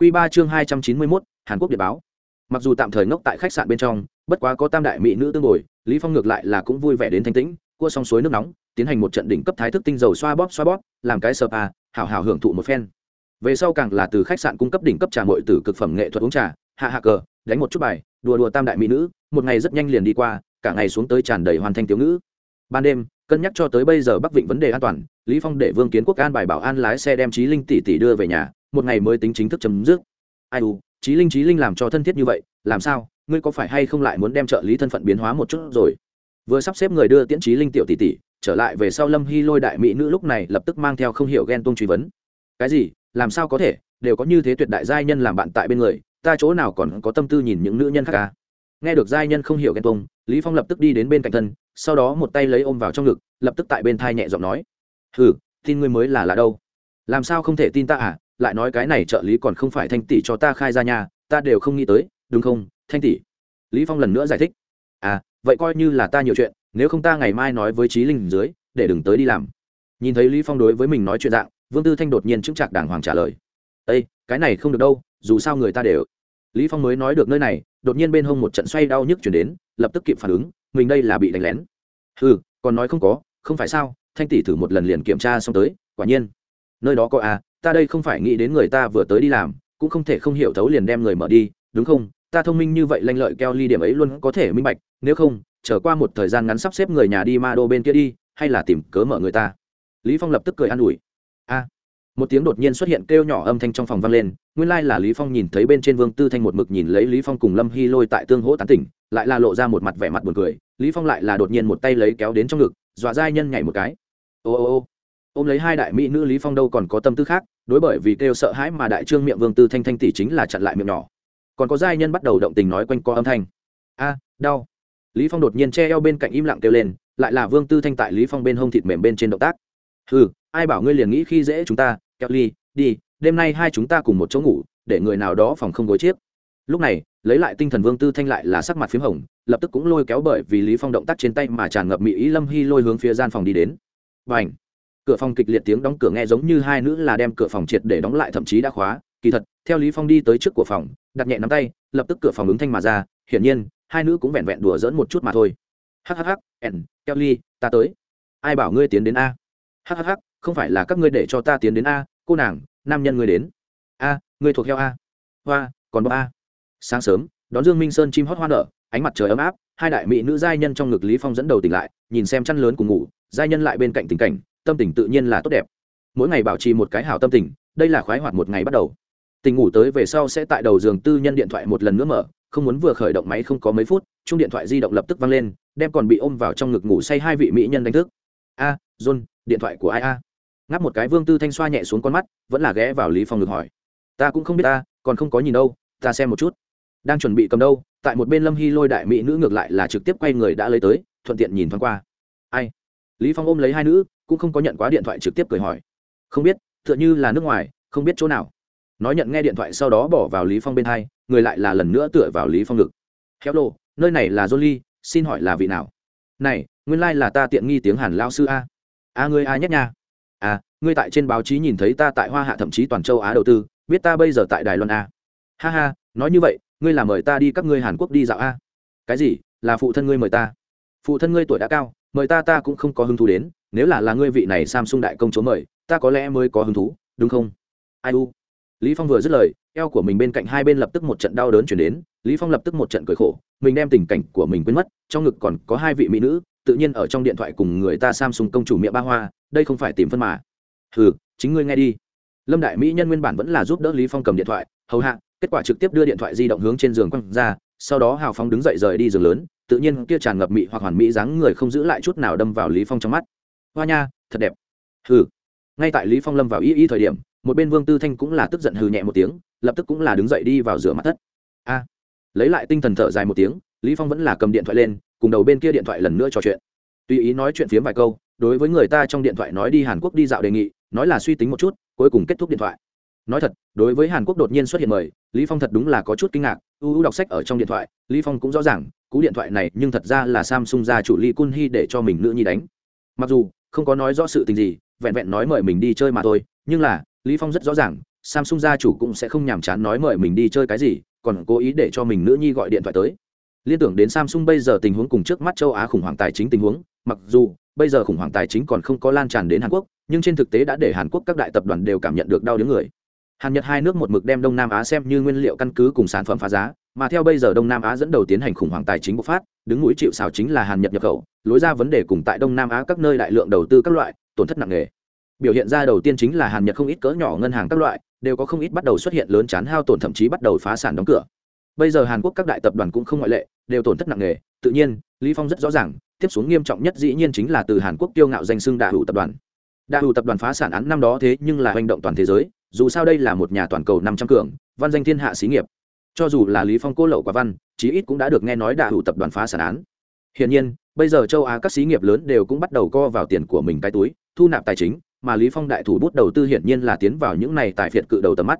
Quy ba chương hai trăm chín mươi mốt hàn quốc điện báo. Mặc dù tạm thời ngốc tại khách sạn bên trong bất quá có tam đại mỹ nữ tương ngồi lý phong ngược lại là cũng vui vẻ đến thanh tĩnh cua xong suối nước nóng tiến hành một trận đỉnh cấp thái thức tinh dầu xoa bóp xoa bóp làm cái spa, à, hảo hảo hưởng thụ một phen. Về sau càng là từ khách sạn cung cấp đỉnh cấp trà muội tử cực phẩm nghệ thuật uống trà hạ hạ cờ đánh một chút bài đùa đùa tam đại mỹ nữ một ngày rất nhanh liền đi qua cả ngày xuống tới tràn đầy hoàn thành tiểu ngữ. Ban đêm cân nhắc cho tới bây giờ bắc vịnh vấn đề an toàn lý phong để vương kiến quốc an bài bảo an lái xe đem Chí linh tỷ tỷ đưa về nhà một ngày mới tính chính thức chấm dứt. Ai u trí linh trí linh làm cho thân thiết như vậy, làm sao? Ngươi có phải hay không lại muốn đem trợ lý thân phận biến hóa một chút rồi? Vừa sắp xếp người đưa tiễn trí linh tiểu tỷ tỷ, trở lại về sau lâm hy lôi đại mỹ nữ lúc này lập tức mang theo không hiểu ghen tuông truy vấn. Cái gì? Làm sao có thể? Đều có như thế tuyệt đại giai nhân làm bạn tại bên người, ta chỗ nào còn có tâm tư nhìn những nữ nhân khác ca à? nghe được giai nhân không hiểu ghen tuông, lý phong lập tức đi đến bên cạnh thân, sau đó một tay lấy ôm vào trong ngực, lập tức tại bên thai nhẹ giọng nói ừ tin ngươi mới là là đâu. Làm sao không thể tin ta à? Lại nói cái này trợ lý còn không phải thanh tỷ cho ta khai ra nhà, ta đều không nghĩ tới, đúng không, thanh tỷ? Lý phong lần nữa giải thích. À vậy coi như là ta nhiều chuyện, nếu không ta ngày mai nói với trí linh dưới, để đừng tới đi làm. Nhìn thấy lý phong đối với mình nói chuyện dạng, vương tư thanh đột nhiên chứng chặt đàng hoàng trả lời. Ây cái này không được đâu, dù sao người ta đều. Lý phong mới nói được nơi này, đột nhiên bên hông một trận xoay đau nhức chuyển đến, lập tức kịp phản ứng, mình đây là bị đánh lén. Ừ còn nói không có, không phải sao, thanh tỷ thử một lần liền kiểm tra xong tới, quả nhiên nơi đó có à ta đây không phải nghĩ đến người ta vừa tới đi làm, cũng không thể không hiểu thấu liền đem người mở đi, đúng không? Ta thông minh như vậy lanh lợi keo ly điểm ấy luôn có thể minh bạch, nếu không trở qua một thời gian ngắn sắp xếp người nhà đi ma đô bên kia đi, hay là tìm cớ mở người ta. Lý phong lập tức cười an ủi. A. Một tiếng đột nhiên xuất hiện kêu nhỏ âm thanh trong phòng vang lên, nguyên lai là lý phong nhìn thấy bên trên vương tư thanh một mực nhìn lấy lý phong cùng lâm hy lôi tại tương hỗ tán tỉnh, lại là lộ ra một mặt vẻ mặt buồn cười, lý phong lại là đột nhiên một tay lấy kéo đến trong ngực, dọa giai nhân nhảy một cái. Ô ô ô ôm lấy hai đại mỹ nữ lý phong đâu còn có tâm tư khác, đối bởi vì kêu sợ hãi mà đại trương miệng vương tư thanh thanh tỷ chính là chặn lại miệng nhỏ. Còn có giai nhân bắt đầu động tình nói quanh co âm thanh. A, đau. Lý phong đột nhiên che eo bên cạnh im lặng kêu lên, lại là vương tư thanh tại lý phong bên hông thịt mềm bên trên động tác. Hừ, ai bảo ngươi liền nghĩ khi dễ chúng ta kéo ly, đi, đêm nay hai chúng ta cùng một chỗ ngủ, để người nào đó phòng không gối chiếc. Lúc này, lấy lại tinh thần vương tư thanh lại là sắc mặt p h í m hồng, lập tức cũng lôi kéo bởi vì lý phong động tác trên tay mà tràn ngập mỹ ý lâm hy lôi hướng phía gian phòng đi đến. Và ảnh cửa phòng kịch liệt tiếng đóng cửa nghe giống như hai nữ là đem cửa phòng triệt để đóng lại thậm chí đã khóa. Kỳ thật, theo lý phong đi tới trước cửa phòng, đặt nhẹ nắm tay, lập tức cửa phòng ứng thanh mà ra. Hiển nhiên, hai nữ cũng vẹn vẹn đùa giỡn một chút mà thôi. Hhh ẻn kelly ta tới. Ai bảo ngươi tiến đến a? Hhh không phải là các ngươi để cho ta tiến đến a, cô nàng, nam nhân ngươi đến. A, ngươi thuộc theo a. Hoa, còn bọ a. Sáng sớm, đón dương minh sơn chim hót hoa nở, ánh mặt trời ấm áp, hai đại mỹ nữ giai nhân trong ngực lý phong dẫn đầu tỉnh lại, nhìn xem chăn lớn cùng ngủ, giai nhân lại bên cạnh tình cảnh tâm tình tự nhiên là tốt đẹp. Mỗi ngày bảo trì một cái hảo tâm tình, đây là khoái hoạt một ngày bắt đầu. Tình ngủ tới về sau sẽ tại đầu giường tư nhân điện thoại một lần nữa mở, không muốn vừa khởi động máy không có mấy phút, chung điện thoại di động lập tức văng lên, đem còn bị ôm vào trong ngực ngủ say hai vị mỹ nhân đánh thức. A, john, điện thoại của ai a? Ngáp một cái vương tư thanh xoa nhẹ xuống con mắt, vẫn là ghé vào lý phong ngực hỏi. Ta cũng không biết ta, còn không có nhìn đâu, ta xem một chút. Đang chuẩn bị cầm đâu, tại một bên lâm hy lôi đại mỹ nữ ngược lại là trực tiếp quay người đã lấy tới, thuận tiện nhìn thoáng qua. Ai? Lý phong ôm lấy hai nữ, cũng không có nhận quá điện thoại trực tiếp cười hỏi. Không biết, tựa như là nước ngoài, không biết chỗ nào. Nói nhận nghe điện thoại sau đó bỏ vào lý phong bên hai, người lại là lần nữa tựa vào lý phong ngực. Khéo lộ nơi này là jolie, xin hỏi là vị nào? Này, nguyên lai like là ta tiện nghi tiếng hàn lao sư a. A ngươi a nhất nha? À ngươi tại trên báo chí nhìn thấy ta tại hoa hạ thậm chí toàn châu á đầu tư, biết ta bây giờ tại đài loan a. Ha ha, nói như vậy, ngươi là mời ta đi các ngươi hàn quốc đi dạo a. Cái gì, là phụ thân ngươi mời ta? Phụ thân ngươi tuổi đã cao mời ta ta cũng không có hứng thú đến, nếu là là ngươi vị này samsung đại công chúa mời, ta có lẽ mới có hứng thú, đúng không? Ai u? Lý phong vừa dứt lời, eo của mình bên cạnh hai bên lập tức một trận đau đớn chuyển đến, lý phong lập tức một trận cười khổ, mình đem tình cảnh của mình quên mất, trong ngực còn có hai vị mỹ nữ, tự nhiên ở trong điện thoại cùng người ta samsung công chủ miệng ba hoa, đây không phải tìm phân mà. Hừ, chính ngươi nghe đi. Lâm đại mỹ nhân nguyên bản vẫn là giúp đỡ lý phong cầm điện thoại, hầu hạ, kết quả trực tiếp đưa điện thoại di động hướng trên giường quăng ra sau đó hào phóng đứng dậy rời đi giường lớn, tự nhiên kia tràn ngập mị hoặc hoàn mỹ dáng người không giữ lại chút nào đâm vào lý phong trong mắt. Hoa nha, thật đẹp. Hừ. Ngay tại lý phong lâm vào y y thời điểm, một bên vương tư thanh cũng là tức giận hừ nhẹ một tiếng, lập tức cũng là đứng dậy đi vào rửa mặt thất. A. Lấy lại tinh thần thở dài một tiếng, lý phong vẫn là cầm điện thoại lên, cùng đầu bên kia điện thoại lần nữa trò chuyện. Tùy ý nói chuyện phiếm vài câu, đối với người ta trong điện thoại nói đi hàn quốc đi dạo đề nghị, nói là suy tính một chút, cuối cùng kết thúc điện thoại nói thật, đối với hàn quốc đột nhiên xuất hiện mời, lý phong thật đúng là có chút kinh ngạc. U u đọc sách ở trong điện thoại, lý phong cũng rõ ràng, cú điện thoại này nhưng thật ra là samsung gia chủ lee kun Hy để cho mình nữ nhi đánh. Mặc dù, không có nói rõ sự tình gì, vẹn vẹn nói mời mình đi chơi mà thôi, nhưng là, lý phong rất rõ ràng, samsung gia chủ cũng sẽ không nhàm chán nói mời mình đi chơi cái gì, còn cố ý để cho mình nữ nhi gọi điện thoại tới. Liên tưởng đến samsung bây giờ tình huống cùng trước mắt châu á khủng hoảng tài chính tình huống, mặc dù, bây giờ khủng hoảng tài chính còn không có lan tràn đến hàn quốc, nhưng trên thực tế đã để hàn quốc các đại tập đoàn đều cảm nhận được đau đớn người hàn nhật hai nước một mực đem đông nam á xem như nguyên liệu căn cứ cùng sản phẩm phá giá, mà theo bây giờ đông nam á dẫn đầu tiến hành khủng hoảng tài chính bộc phát, đứng mũi chịu xào chính là hàn nhật nhập khẩu, lối ra vấn đề cùng tại đông nam á các nơi đại lượng đầu tư các loại, tổn thất nặng nề. Biểu hiện ra đầu tiên chính là hàn nhật không ít cỡ nhỏ ngân hàng các loại, đều có không ít bắt đầu xuất hiện lớn chán hao tổn thậm chí bắt đầu phá sản đóng cửa. Bây giờ hàn quốc các đại tập đoàn cũng không ngoại lệ, đều tổn thất nặng nề, tự nhiên, lý phong rất rõ ràng, tiếp xuống nghiêm trọng nhất dĩ nhiên chính là từ hàn quốc tiêu ngạo danh xưng đại hữu tập đoàn. Đại hữu tập đoàn phá sản án năm đó thế nhưng là hành động toàn thế giới dù sao đây là một nhà toàn cầu năm trăm cường, văn danh thiên hạ xí nghiệp. Cho dù là lý phong cô lậu quả văn, chí ít cũng đã được nghe nói đạ hữu tập đoàn phá sản án. Hiện nhiên, bây giờ châu á các xí nghiệp lớn đều cũng bắt đầu co vào tiền của mình cái túi, thu nạp tài chính, mà lý phong đại thủ bút đầu tư hiển nhiên là tiến vào những này tài phiệt cự đầu tầm mắt.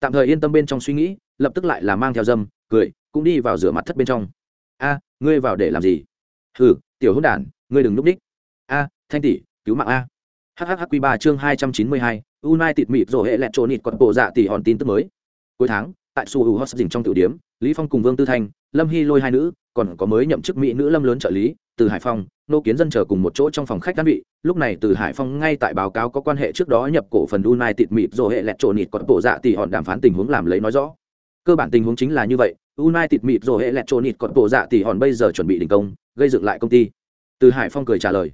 Tạm thời yên tâm bên trong suy nghĩ, lập tức lại là mang theo dâm, cười, cũng đi vào rửa mặt thất bên trong. A, ngươi vào để làm gì? Hừ, tiểu hôn đản, ngươi đừng núp đích. A, thanh tỷ, cứu mạng a. Hhq ba chương hai trăm chín mươi hai united mịt rồi hệ lẹt trốn nịt còn bộ dạ tỷ hòn tin tức mới. Cuối tháng tại su hữu hot dình trong tiểu điểm, lý phong cùng vương tư thanh lâm Hi lôi hai nữ còn có mới nhậm chức mỹ nữ lâm lớn trợ lý từ hải phong nô kiến dân chờ cùng một chỗ trong phòng khách đan vị. Lúc này từ hải phong ngay tại báo cáo có quan hệ trước đó nhập cổ phần united mịt rồi hệ lẹt trốn nịt còn bộ dạ tỷ hòn đàm phán tình huống làm lấy nói rõ. Cơ bản tình huống chính là như vậy united mịt rồi hệ lẹt trốn nịt còn bộ dạ tỷ hòn bây giờ chuẩn bị đình công gây dựng lại công ty. Từ hải phong cười trả lời.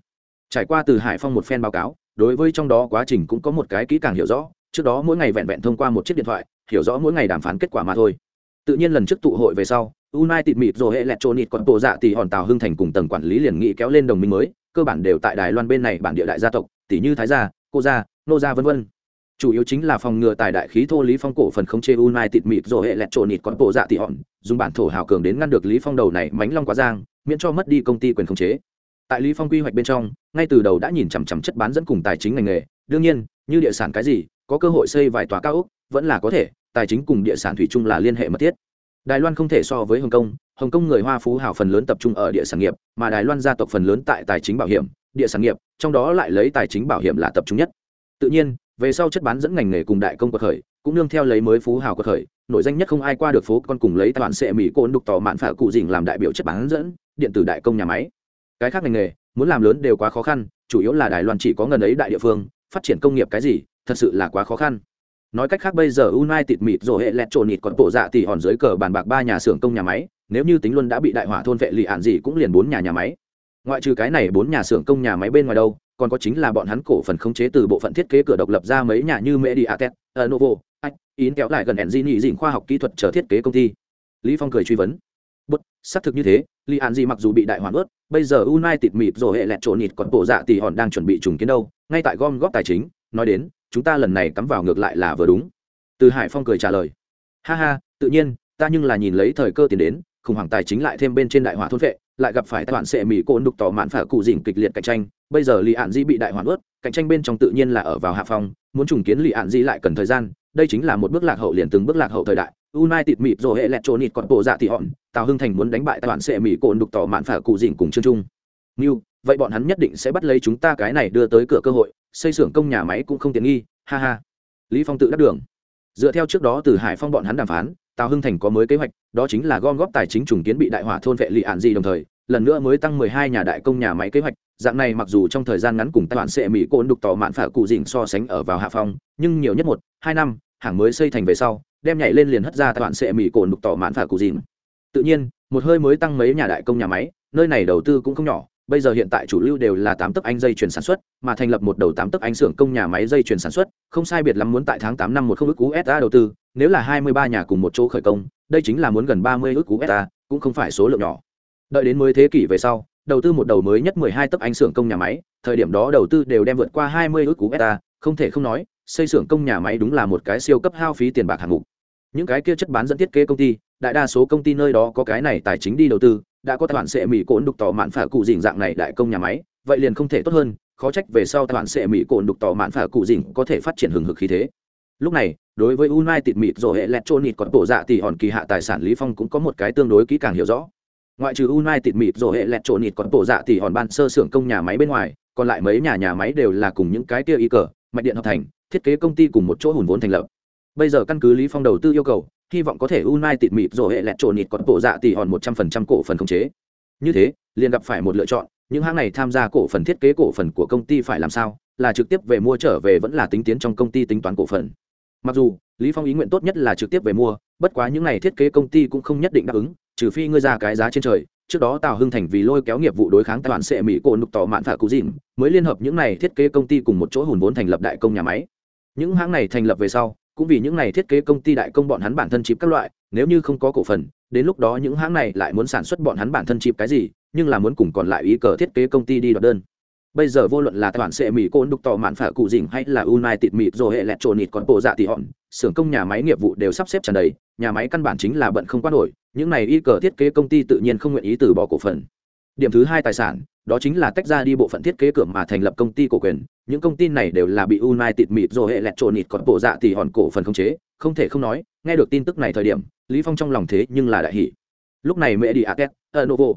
Trải qua từ hải phong một phen báo cáo đối với trong đó quá trình cũng có một cái kỹ càng hiểu rõ, trước đó mỗi ngày vẹn vẹn thông qua một chiếc điện thoại, hiểu rõ mỗi ngày đàm phán kết quả mà thôi. Tự nhiên lần trước tụ hội về sau, united mịt rồi hệ lẹt trộn nịt còn bộ dạ tỷ hòn tàu hưng thành cùng tầng quản lý liền nghị kéo lên đồng minh mới, cơ bản đều tại đài loan bên này bản địa đại gia tộc, tỷ như thái gia, cô gia, nô gia, vân vân. Chủ yếu chính là phòng ngừa tài đại khí thô lý phong cổ phần không chê united mịt rồi hệ lẹt trộn nịt còn bộ dạ tỷ hòn, dùng bản thổ hào cường đến ngăn được lý phong đầu này mánh long quá giang, miễn cho mất đi công ty quyền khống chế tại lý phong quy hoạch bên trong, ngay từ đầu đã nhìn chằm chằm chất bán dẫn cùng tài chính ngành nghề. Đương nhiên, như địa sản cái gì, có cơ hội xây vài tòa cao ốc, vẫn là có thể, tài chính cùng địa sản thủy chung là liên hệ mật thiết. Đài loan không thể so với hồng kông. Hồng kông người hoa phú hào phần lớn tập trung ở địa sản nghiệp, mà đài loan gia tộc phần lớn tại tài chính bảo hiểm, địa sản nghiệp, trong đó lại lấy tài chính bảo hiểm là tập trung nhất. Tự nhiên, về sau chất bán dẫn ngành nghề cùng đại công cuộc khởi, cũng nương theo lấy mới phú hào cuộc khởi nội danh nhất không ai qua được phố con cùng lấy toàn sệ mỹ côn đục tỏ mạn phả cụ dình làm đại biểu chất bán dẫn, điện tử đại công nhà máy cái khác ngành nghề muốn làm lớn đều quá khó khăn chủ yếu là đài loan chỉ có ngần ấy đại địa phương phát triển công nghiệp cái gì thật sự là quá khó khăn nói cách khác bây giờ united mịt rồi hệ lẹt trộn nịt còn bộ dạ thì hòn dưới cờ bàn bạc ba nhà xưởng công nhà máy nếu như tính luôn đã bị đại hỏa thôn vệ lì ạn gì cũng liền bốn nhà nhà máy ngoại trừ cái này bốn nhà xưởng công nhà máy bên ngoài đâu còn có chính là bọn hắn cổ phần khống chế từ bộ phận thiết kế cửa độc lập ra mấy nhà như Mediatek, novo Anh, In kéo lại gần Engineering dịnh khoa học kỹ thuật chờ thiết kế công ty. Lý Phong cười truy vấn. Bất, xác thực như thế, lì An gì mặc dù bị đại hoàn ướt, bây giờ United mịp rồi hệ lẹt chỗ nịt còn bộ dạ tỷ hòn đang chuẩn bị trùng kiến đâu, ngay tại gom góp tài chính, nói đến, chúng ta lần này cắm vào ngược lại là vừa đúng. Từ Hải Phong cười trả lời. Ha ha, tự nhiên, ta nhưng là nhìn lấy thời cơ tiền đến, khủng hoảng tài chính lại thêm bên trên đại hỏa thôn vệ, lại gặp phải toàn sẽ mỹ côn đục tỏ mạn phả cụ dỉnh kịch liệt cạnh tranh bây giờ lì Án di bị đại hoàn ướt cạnh tranh bên trong tự nhiên là ở vào hạ Phong muốn trùng kiến lì Án di lại cần thời gian đây chính là một bước lạc hậu liền từng bước lạc hậu thời đại united mịp rồi hệ lẹt trộn nịt còn bộ dạ thì hòn tào hưng thành muốn đánh bại toàn sệ mỹ cồn đục tỏ mạn phả cụ dình cùng chương trung. Mưu vậy bọn hắn nhất định sẽ bắt lấy chúng ta cái này đưa tới cửa cơ hội, xây xưởng công nhà máy cũng không tiện nghi, ha ha. Lý phong tự đắc đường. Dựa theo trước đó từ hải phong bọn hắn đàm phán, tào hưng thành có mới kế hoạch, đó chính là gom góp tài chính trùng kiến bị đại hỏa thôn vệ lị ạn gì đồng thời, lần nữa mới tăng 12 nhà đại công nhà máy kế hoạch. Dạng này mặc dù trong thời gian ngắn cùng tài bản sẽ mỹ côn đục tỏ mạn phả cụ dình so sánh ở vào hạ phong, nhưng nhiều nhất một, hai năm, hàng mới xây thành về sau, đem nhảy lên liền hất ra tài bản sẽ mỹ côn đục tỏ mạn phả cụ dình tự nhiên, một hơi mới tăng mấy nhà đại công nhà máy, nơi này đầu tư cũng không nhỏ, bây giờ hiện tại chủ lưu đều là tám tấc anh dây chuyển sản xuất, mà thành lập một đầu tám tấc anh xưởng công nhà máy dây chuyển sản xuất, không sai biệt lắm muốn tại tháng tám năm một không ước cú sa đầu tư, nếu là hai mươi ba nhà cùng một chỗ khởi công, đây chính là muốn gần ba mươi ước cú sa cũng không phải số lượng nhỏ. Đợi đến mới thế kỷ về sau, đầu tư một đầu mới nhất mười hai tấc anh xưởng công nhà máy, thời điểm đó đầu tư đều đem vượt qua hai mươi ước cú sa không thể không nói, xây xưởng công nhà máy đúng là một cái siêu cấp hao phí tiền bạc hạng mục. Những cái kia chất bán dẫn thiết kế công ty đại đa số công ty nơi đó có cái này tài chính đi đầu tư, đã có tài khoản sẽ mỹ cồn đục tỏ mạn phả cụ dình dạng này đại công nhà máy, vậy liền không thể tốt hơn, khó trách về sau tài khoản sẽ mỹ cồn đục tỏ mạn phả cụ dình có thể phát triển hừng hực khí thế. Lúc này, đối với united mịt rồi hệ lẹt trôn nịt còn bộ dạ thì hòn kỳ hạ tài sản lý phong cũng có một cái tương đối kỹ càng hiểu rõ. Ngoại trừ united mịt rồi hệ lẹt trộn nịt còn bộ dạ thì hòn ban sơ xưởng công nhà máy bên ngoài, còn lại mấy nhà nhà máy đều là cùng những cái kia y cờ, mạch điện hợp thành, thiết kế công ty cùng một chỗ hùn vốn thành lập. Bây giờ căn cứ lý phong đầu tư yêu cầu hy vọng có thể unai tịt mịt rồi hệ lẹt trộn nịt còn bộ dạ tỷ hòn một trăm phần trăm cổ phần khống chế. Như thế, liền gặp phải một lựa chọn, những hãng này tham gia cổ phần thiết kế cổ phần của công ty phải làm sao? Là trực tiếp về mua trở về vẫn là tính tiến trong công ty tính toán cổ phần? Mặc dù, lý phong ý nguyện tốt nhất là trực tiếp về mua, bất quá những này thiết kế công ty cũng không nhất định đáp ứng, trừ phi ngươi ra cái giá trên trời. Trước đó tào hưng thành vì lôi kéo nghiệp vụ đối kháng tài bản sẽ mỹ cổ nục tỏ mạn phả cụ dìn mới liên hợp những này thiết kế công ty cùng một chỗ hùn vốn thành lập đại công nhà máy. Những hãng này thành lập về sau cũng vì những này thiết kế công ty đại công bọn hắn bản thân chip các loại, nếu như không có cổ phần, đến lúc đó những hãng này lại muốn sản xuất bọn hắn bản thân chip cái gì, nhưng là muốn cùng còn lại ý cờ thiết kế công ty đi đoạt đơn. Bây giờ vô luận là tài bản sệ mỹ côn đục tỏ mạn phả cụ dình hay là united mịt rồi hệ lẹt trộn nịt còn bộ dạ tỷ hòn, xưởng công nhà máy nghiệp vụ đều sắp xếp tràn đầy, nhà máy căn bản chính là bận không quan nổi, những này y cờ thiết kế công ty tự nhiên không nguyện ý từ bỏ cổ phần điểm thứ hai tài sản đó chính là tách ra đi bộ phận thiết kế cửa mà thành lập công ty cổ quyền. Những công ty này đều là bị united mịt rồi hệ lẹt trộn nịt còn bộ dạ thì hòn cổ phần không chế. Không thể không nói nghe được tin tức này thời điểm lý phong trong lòng thế nhưng là đại hỷ lúc này mẹ đi aket novo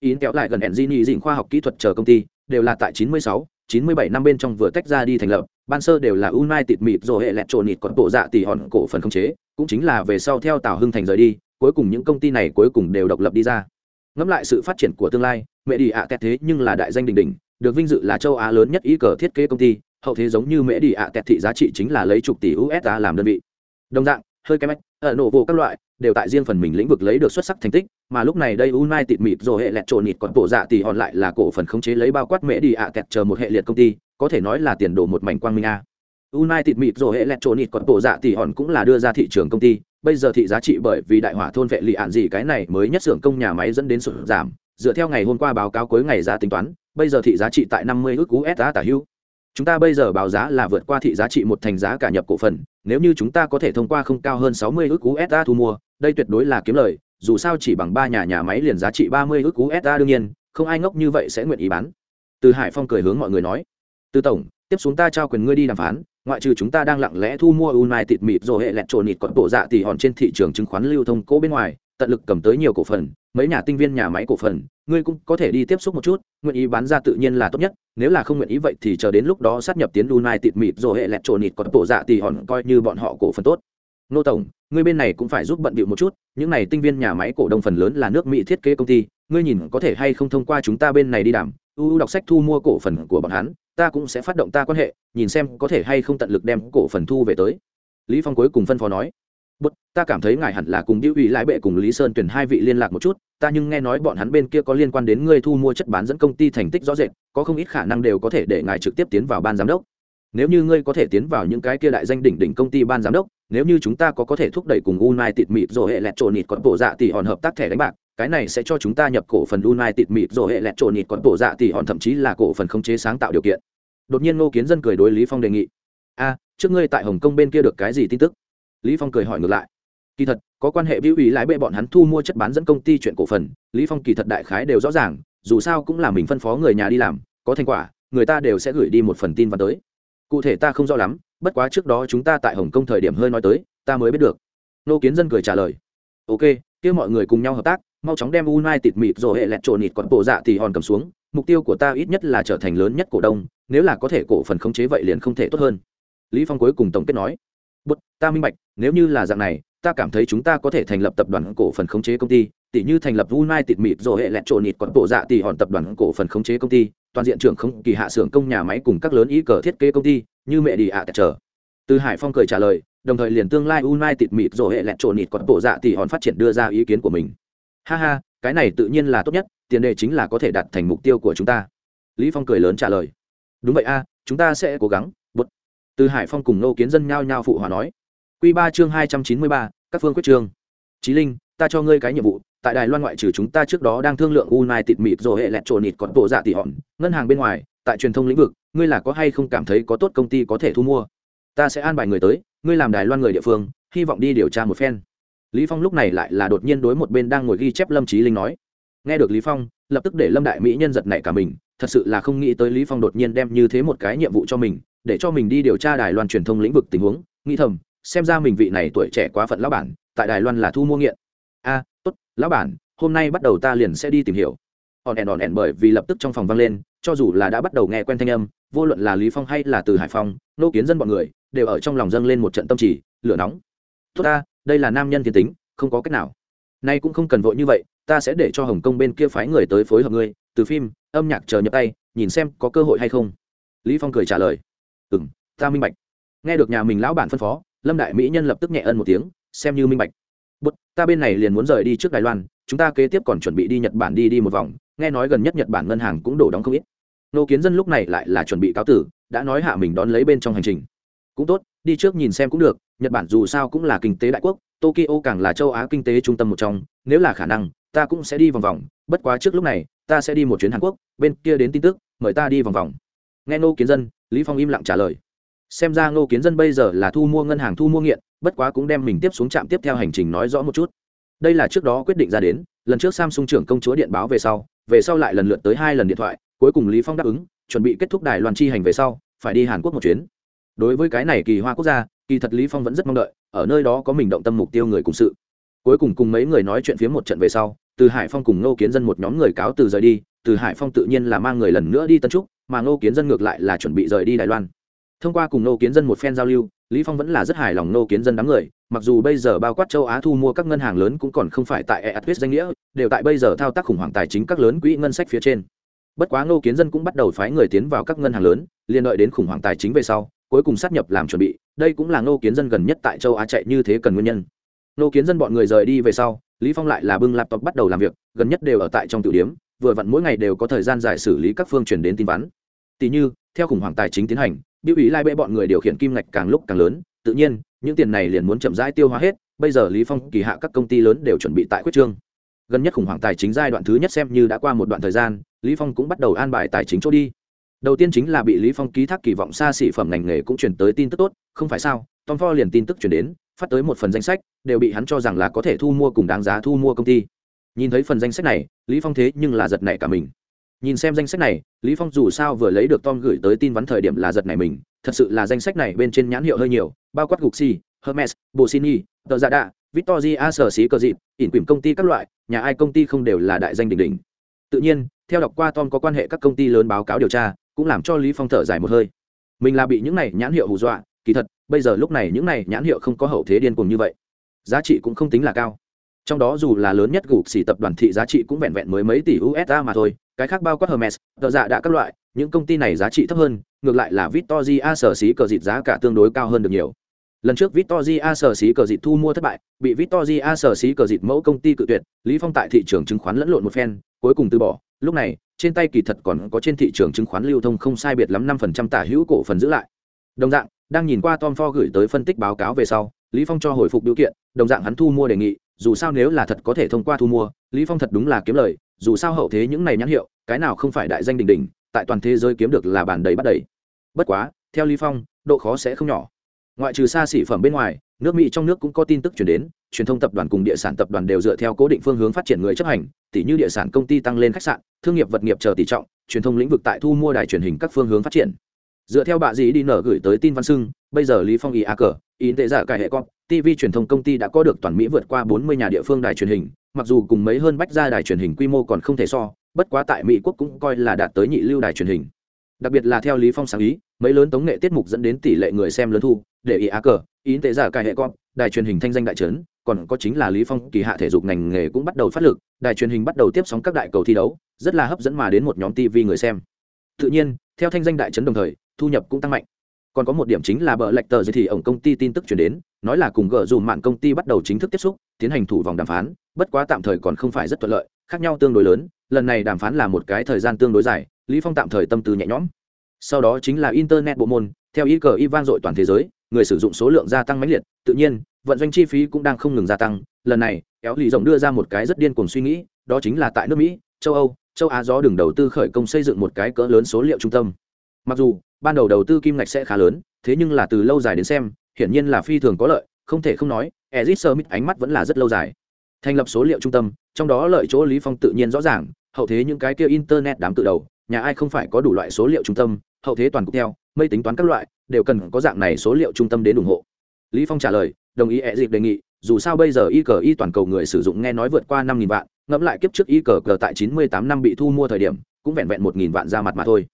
in kéo lại gần enzini dịnh khoa học kỹ thuật chờ công ty đều là tại 96, 97 năm bên trong vừa tách ra đi thành lập, ban sơ đều là United mịt rồi hệ lẹt trộn nịt còn bộ dạ tỷ hòn cổ phần không chế, cũng chính là về sau theo Tào Hưng Thành rời đi, cuối cùng những công ty này cuối cùng đều độc lập đi ra. Ngẫm lại sự phát triển của tương lai, mẹ đi ạ tẹt thế nhưng là đại danh đình đình, được vinh dự là châu Á lớn nhất ý cờ thiết kế công ty, hậu thế giống như mẹ đi ạ tẹt thị giá trị chính là lấy chục tỷ USD làm đơn vị. Đồng dạng, hơi kém ở nổ vô các loại, đều tại riêng phần mình lĩnh vực lấy được xuất sắc thành tích, mà lúc này đây unai tịt mịt rồi hệ lẹt trộn nịt còn bộ dạ thì hòn lại là cổ phần khống chế lấy bao quát mẹ đi ạ kẹt chờ một hệ liệt công ty, có thể nói là tiền đồ một mảnh quang minh a. unai tịt mịt rồi hệ lẹt trộn nịt còn bộ dạ thì hòn cũng là đưa ra thị trường công ty, bây giờ thị giá trị bởi vì đại hỏa thôn vệ lì ạn gì cái này mới nhất xưởng công nhà máy dẫn đến sụt giảm, dựa theo ngày hôm qua báo cáo cuối ngày ra tính toán, bây giờ thị giá trị tại 50 ức USD tả hữu. Chúng ta bây giờ báo giá là vượt qua thị giá trị một thành giá cả nhập cổ phần, nếu như chúng ta có thể thông qua không cao hơn 60 ức USD thu mua, đây tuyệt đối là kiếm lời, dù sao chỉ bằng ba nhà nhà máy liền giá trị 30 ức USD đương nhiên, không ai ngốc như vậy sẽ nguyện ý bán. Từ Hải Phong cười hướng mọi người nói, "Từ tổng, tiếp xuống ta trao quyền ngươi đi đàm phán, ngoại trừ chúng ta đang lặng lẽ thu mua United mịt rồi hệ lẹt trộn nịt còn bộ dạ tỷ hòn trên thị trường chứng khoán lưu thông cố bên ngoài, tận lực cầm tới nhiều cổ phần, mấy nhà tinh viên nhà máy cổ phần, ngươi cũng có thể đi tiếp xúc một chút, nguyện ý bán ra tự nhiên là tốt nhất, nếu là không nguyện ý vậy thì chờ đến lúc đó sát nhập tiến United mịt rồi hệ lẹt trộn nịt còn bộ dạ tỷ hòn coi như bọn họ cổ phần tốt. Nô tổng, ngươi bên này cũng phải giúp bận bịu một chút, những này tinh viên nhà máy cổ đông phần lớn là nước Mỹ thiết kế công ty, ngươi nhìn có thể hay không thông qua chúng ta bên này đi đàm, u đọc sách thu mua cổ phần của bọn hắn, ta cũng sẽ phát động ta quan hệ, nhìn xem có thể hay không tận lực đem cổ phần thu về tới. Lý Phong cuối cùng phân phó nói, bất ta cảm thấy ngài hẳn là cùng Diệu ủy lại bệ cùng Lý Sơn tuyển hai vị liên lạc một chút, ta nhưng nghe nói bọn hắn bên kia có liên quan đến ngươi thu mua chất bán dẫn công ty thành tích rõ rệt, có không ít khả năng đều có thể để ngài trực tiếp tiến vào ban giám đốc. Nếu như ngươi có thể tiến vào những cái kia đại danh đỉnh đỉnh công ty ban giám đốc, nếu như chúng ta có có thể thúc đẩy cùng United mịt rồi hệ lẹt trộn nịt còn bộ dạ tỷ hòn hợp tác thẻ đánh bạc, cái này sẽ cho chúng ta nhập cổ phần United mịt rồi hệ lẹt trộn nịt còn bộ dạ tỷ hòn thậm chí là cổ phần khống chế sáng tạo điều kiện. Đột nhiên Ngô Kiến Dân cười đối Lý Phong đề nghị. "A, trước ngươi tại Hồng Kông bên kia được cái gì tin tức?" Lý Phong cười hỏi ngược lại kỳ thật có quan hệ biểu ý lái bệ bọn hắn thu mua chất bán dẫn công ty chuyện cổ phần lý phong kỳ thật đại khái đều rõ ràng dù sao cũng là mình phân phó người nhà đi làm có thành quả người ta đều sẽ gửi đi một phần tin vào tới cụ thể ta không rõ lắm bất quá trước đó chúng ta tại hồng kông thời điểm hơi nói tới ta mới biết được nô kiến dân cười trả lời ok kia mọi người cùng nhau hợp tác, mau chóng đem unai tịt mịt rồi hệ lẹt trộn nịt còn bộ dạ thì hòn cầm xuống, mục tiêu của ta ít nhất là trở thành lớn nhất cổ đông, nếu là có thể cổ phần khống chế vậy liền không thể tốt hơn. Lý phong cuối cùng tổng kết nói. Bút ta minh bạch, nếu như là dạng này, ta cảm thấy chúng ta có thể thành lập tập đoàn cổ phần khống chế công ty tỷ như thành lập United mịt rồi hệ lẹt trộn nịt còn bộ dạ thì hòn tập đoàn cổ phần khống chế công ty, toàn diện trưởng không kỳ hạ xưởng công nhà máy cùng các lớn ý cờ thiết kế công ty, như mẹ đi ạ à trở từ hải phong cười trả lời đồng thời liền tương lai United mịt rồi hệ lẹt trộn nịt còn bộ dạ tỷ hòn phát triển đưa ra ý kiến của mình ha ha cái này tự nhiên là tốt nhất tiền đề chính là có thể đạt thành mục tiêu của chúng ta lý phong cười lớn trả lời đúng vậy a chúng ta sẽ cố gắng Bụt. từ hải phong cùng nô kiến dân nhao nhao phụ hòa nói Quy 3 chương 293, các phương quyết chương. Chí Linh, ta cho ngươi cái nhiệm vụ, tại Đài Loan ngoại trừ chúng ta trước đó đang thương lượng United mịt rồi hệ lẹt trộn nịt còn bộ dạ tỷ hòn, ngân hàng bên ngoài, tại truyền thông lĩnh vực, ngươi là có hay không cảm thấy có tốt công ty có thể thu mua? Ta sẽ an bài người tới, ngươi làm Đài Loan người địa phương, hy vọng đi điều tra một phen. Lý Phong lúc này lại là đột nhiên đối một bên đang ngồi ghi chép Lâm Chí Linh nói. Nghe được Lý Phong, lập tức để Lâm Đại Mỹ nhân giật nảy cả mình, thật sự là không nghĩ tới Lý Phong đột nhiên đem như thế một cái nhiệm vụ cho mình, để cho mình đi điều tra Đài Loan truyền thông lĩnh vực tình huống, nghĩ thầm, xem ra mình vị này tuổi trẻ quá phận lão bản tại đài loan là thu mua nghiện a tốt lão bản hôm nay bắt đầu ta liền sẽ đi tìm hiểu hòn ẻn hòn ẻn bởi vì lập tức trong phòng vang lên cho dù là đã bắt đầu nghe quen thanh âm vô luận là lý phong hay là từ hải phong nô kiến dân bọn người đều ở trong lòng dâng lên một trận tâm trì, lửa nóng. Tốt ta, đây là nam nhân thiên tính, không có cách nào. Nay cũng không cần vội như vậy, ta sẽ để cho hồng kông bên kia phái người tới phối hợp ngươi, từ phim, âm nhạc chờ nhập tay, nhìn xem có cơ hội hay không. Lý phong cười trả lời. Ừ m ta minh bạch. Nghe được nhà mình lão bản phân phó, lâm đại mỹ nhân lập tức nhẹ ân một tiếng, xem như minh bạch. Bút ta bên này liền muốn rời đi trước đài loan, chúng ta kế tiếp còn chuẩn bị đi nhật bản đi đi một vòng, nghe nói gần nhất nhật bản ngân hàng cũng đổ đóng không ít. Nô kiến dân lúc này lại là chuẩn bị cáo tử, đã nói hạ mình đón lấy bên trong hành trình cũng tốt, đi trước nhìn xem cũng được, nhật bản dù sao cũng là kinh tế đại quốc, tokyo càng là châu á kinh tế trung tâm một trong, nếu là khả năng, ta cũng sẽ đi vòng vòng, bất quá trước lúc này, ta sẽ đi một chuyến hàn quốc, bên kia đến tin tức, mời ta đi vòng vòng. Nghe ngô kiến dân, lý phong im lặng trả lời. Xem ra ngô kiến dân bây giờ là thu mua ngân hàng thu mua nghiện, bất quá cũng đem mình tiếp xuống trạm tiếp theo hành trình nói rõ một chút. Đây là trước đó quyết định ra đến, lần trước samsung trưởng công chúa điện báo về sau về sau lại lần lượt tới hai lần điện thoại, cuối cùng lý phong đáp ứng, chuẩn bị kết thúc đài loan chi hành về sau, phải đi hàn quốc một chuyến đối với cái này kỳ hoa quốc gia, kỳ thật lý phong vẫn rất mong đợi, ở nơi đó có mình động tâm mục tiêu người cùng sự. Cuối cùng cùng mấy người nói chuyện phía một trận về sau, từ hải phong cùng ngô kiến dân một nhóm người cáo từ rời đi, từ hải phong tự nhiên là mang người lần nữa đi tân trúc, mà ngô kiến dân ngược lại là chuẩn bị rời đi đài loan. Thông qua cùng ngô kiến dân một phen giao lưu, lý phong vẫn là rất hài lòng ngô kiến dân đám người, mặc dù bây giờ bao quát châu á thu mua các ngân hàng lớn cũng còn không phải tại eatwest danh nghĩa, đều tại bây giờ thao tác khủng hoảng tài chính các lớn quỹ ngân sách phía trên. Bất quá ngô kiến dân cũng bắt đầu phái người tiến vào các ngân hàng lớn liên đợi đến khủng hoảng tài chính về sau cuối cùng sát nhập làm chuẩn bị, đây cũng là ngô kiến dân gần nhất tại châu á chạy như thế cần nguyên nhân. Ngô kiến dân bọn người rời đi về sau, lý phong lại là bưng laptop bắt đầu làm việc, gần nhất đều ở tại trong tiểu điếm vừa vặn mỗi ngày đều có thời gian giải xử lý các phương truyền đến tin vắn. Tỷ như, theo khủng hoảng tài chính tiến hành biểu ý lai bệ bọn người điều khiển kim ngạch càng lúc càng lớn, tự nhiên, những tiền này liền muốn chậm rãi tiêu hóa hết, bây giờ lý phong, kỳ hạ các công ty lớn đều chuẩn bị tại quyết trương. Gần nhất khủng hoảng tài chính giai đoạn thứ nhất xem như đã qua một đoạn thời gian, lý phong cũng bắt đầu an bài tài chính chỗ đi đầu tiên chính là bị lý phong ký thác kỳ vọng xa xỉ phẩm ngành nghề cũng truyền tới tin tức tốt, không phải sao? Tom ford liền tin tức truyền đến, phát tới một phần danh sách, đều bị hắn cho rằng là có thể thu mua cùng đáng giá thu mua công ty. Nhìn thấy phần danh sách này, lý phong thế nhưng là giật nảy cả mình. Nhìn xem danh sách này, lý phong dù sao vừa lấy được tom gửi tới tin vắn thời điểm là giật nảy mình, thật sự là danh sách này bên trên nhãn hiệu hơi nhiều, bao quát gucci hermes bosini tờ giả đạ, victoria sở xí cờ dịp, ỉn quỷ công ty các loại, nhà ai công ty không đều là đại danh đỉnh đỉnh. Tự nhiên, theo đọc qua tom có quan hệ các công ty lớn báo cáo điều tra cũng làm cho lý phong thở dài một hơi. Mình là bị những này nhãn hiệu hù dọa, kỳ thật, bây giờ lúc này những này nhãn hiệu không có hậu thế điên cuồng như vậy. Giá trị cũng không tính là cao. Trong đó dù là lớn nhất gục xỉ tập đoàn thị giá trị cũng vẹn vẹn mới mấy tỷ usd mà thôi, cái khác bao quát hermes, tờ dạ đã các loại, những công ty này giá trị thấp hơn, ngược lại là victoria sở xí cờ dịt giá cả tương đối cao hơn được nhiều lần trước victoria sở xí cờ dịt thu mua thất bại, bị victoria sở xí cờ dịt mẫu công ty cự tuyệt, lý phong tại thị trường chứng khoán lẫn lộn một phen, cuối cùng từ bỏ. Lúc này, trên tay kỳ thật còn có trên thị trường chứng khoán lưu thông không sai biệt lắm năm phần trăm tả hữu cổ phần giữ lại. Đồng dạng, đang nhìn qua tom ford gửi tới phân tích báo cáo về sau, lý phong cho hồi phục điều kiện, đồng dạng hắn thu mua đề nghị, dù sao nếu là thật có thể thông qua thu mua, lý phong thật đúng là kiếm lời, dù sao hậu thế những này nhãn hiệu, cái nào không phải đại danh đỉnh đỉnh, tại toàn thế giới kiếm được là bản đầy bắt đầy. Bất quá, theo lý phong, độ khó sẽ không nhỏ ngoại trừ xa xỉ phẩm bên ngoài, nước mỹ trong nước cũng có tin tức chuyển đến, truyền thông tập đoàn cùng địa sản tập đoàn đều dựa theo cố định phương hướng phát triển người chấp hành tỷ như địa sản công ty tăng lên khách sạn, thương nghiệp vật nghiệp chờ tỷ trọng, truyền thông lĩnh vực tại thu mua đài truyền hình các phương hướng phát triển. Dựa theo bà dĩ đi nở gửi tới tin văn sưng, bây giờ lý phong ý a cờ ý tệ giả cải hệ con tv truyền thông công ty đã có được toàn mỹ vượt qua 40 nhà địa phương đài truyền hình, mặc dù cùng mấy hơn bách gia đài truyền hình quy mô còn không thể so, bất quá tại mỹ quốc cũng coi là đạt tới nhị lưu đài truyền hình. Đặc biệt là theo lý phong sáng ý, mấy lớn tống nghệ tiết mục dẫn đến tỷ lệ người xem lớn thu để ý á cờ, ý tệ giả cải hệ con đài truyền hình thanh danh đại trấn, còn có chính là lý phong, kỳ hạ thể dục ngành nghề cũng bắt đầu phát lực, đài truyền hình bắt đầu tiếp sóng các đại cầu thi đấu, rất là hấp dẫn mà đến một nhóm tv người xem. Tự nhiên, theo thanh danh đại trấn đồng thời, thu nhập cũng tăng mạnh. Còn có một điểm chính là bờ lệch tờ giới thì ổng công ty tin tức chuyển đến, nói là cùng gỡ dùm mạng công ty bắt đầu chính thức tiếp xúc, tiến hành thủ vòng đàm phán, bất quá tạm thời còn không phải rất thuận lợi, khác nhau tương đối lớn, lần này đàm phán là một cái thời gian tương đối dài, lý phong tạm thời tâm tư nhẹ nhõm. Sau đó chính là internet bộ môn, theo ý cờ y vang dội toàn thế giới người sử dụng số lượng gia tăng mãnh liệt, tự nhiên, vận doanh chi phí cũng đang không ngừng gia tăng. Lần này, kéo lì rộng đưa ra một cái rất điên cuồng suy nghĩ, đó chính là tại nước mỹ, châu âu, châu á gió đường đầu tư khởi công xây dựng một cái cỡ lớn số liệu trung tâm. Mặc dù, ban đầu đầu tư kim ngạch sẽ khá lớn, thế nhưng là từ lâu dài đến xem, hiển nhiên là phi thường có lợi, không thể không nói, ezit summit ánh mắt vẫn là rất lâu dài. Thành lập số liệu trung tâm, trong đó lợi chỗ lý phong tự nhiên rõ ràng, hậu thế những cái kia internet đám tự đầu, nhà ai không phải có đủ loại số liệu trung tâm, hậu thế toàn cục theo mây tính toán các loại, đều cần có dạng này số liệu trung tâm đến ủng hộ. Lý phong trả lời, đồng ý ẹ dịp đề nghị, dù sao bây giờ y cờ y toàn cầu người sử dụng nghe nói vượt qua năm nghìn vạn, ngẫm lại kiếp trước y cờ cờ tại chín mươi tám năm bị thu mua thời điểm, cũng vẹn vẹn một nghìn vạn ra mặt mà thôi.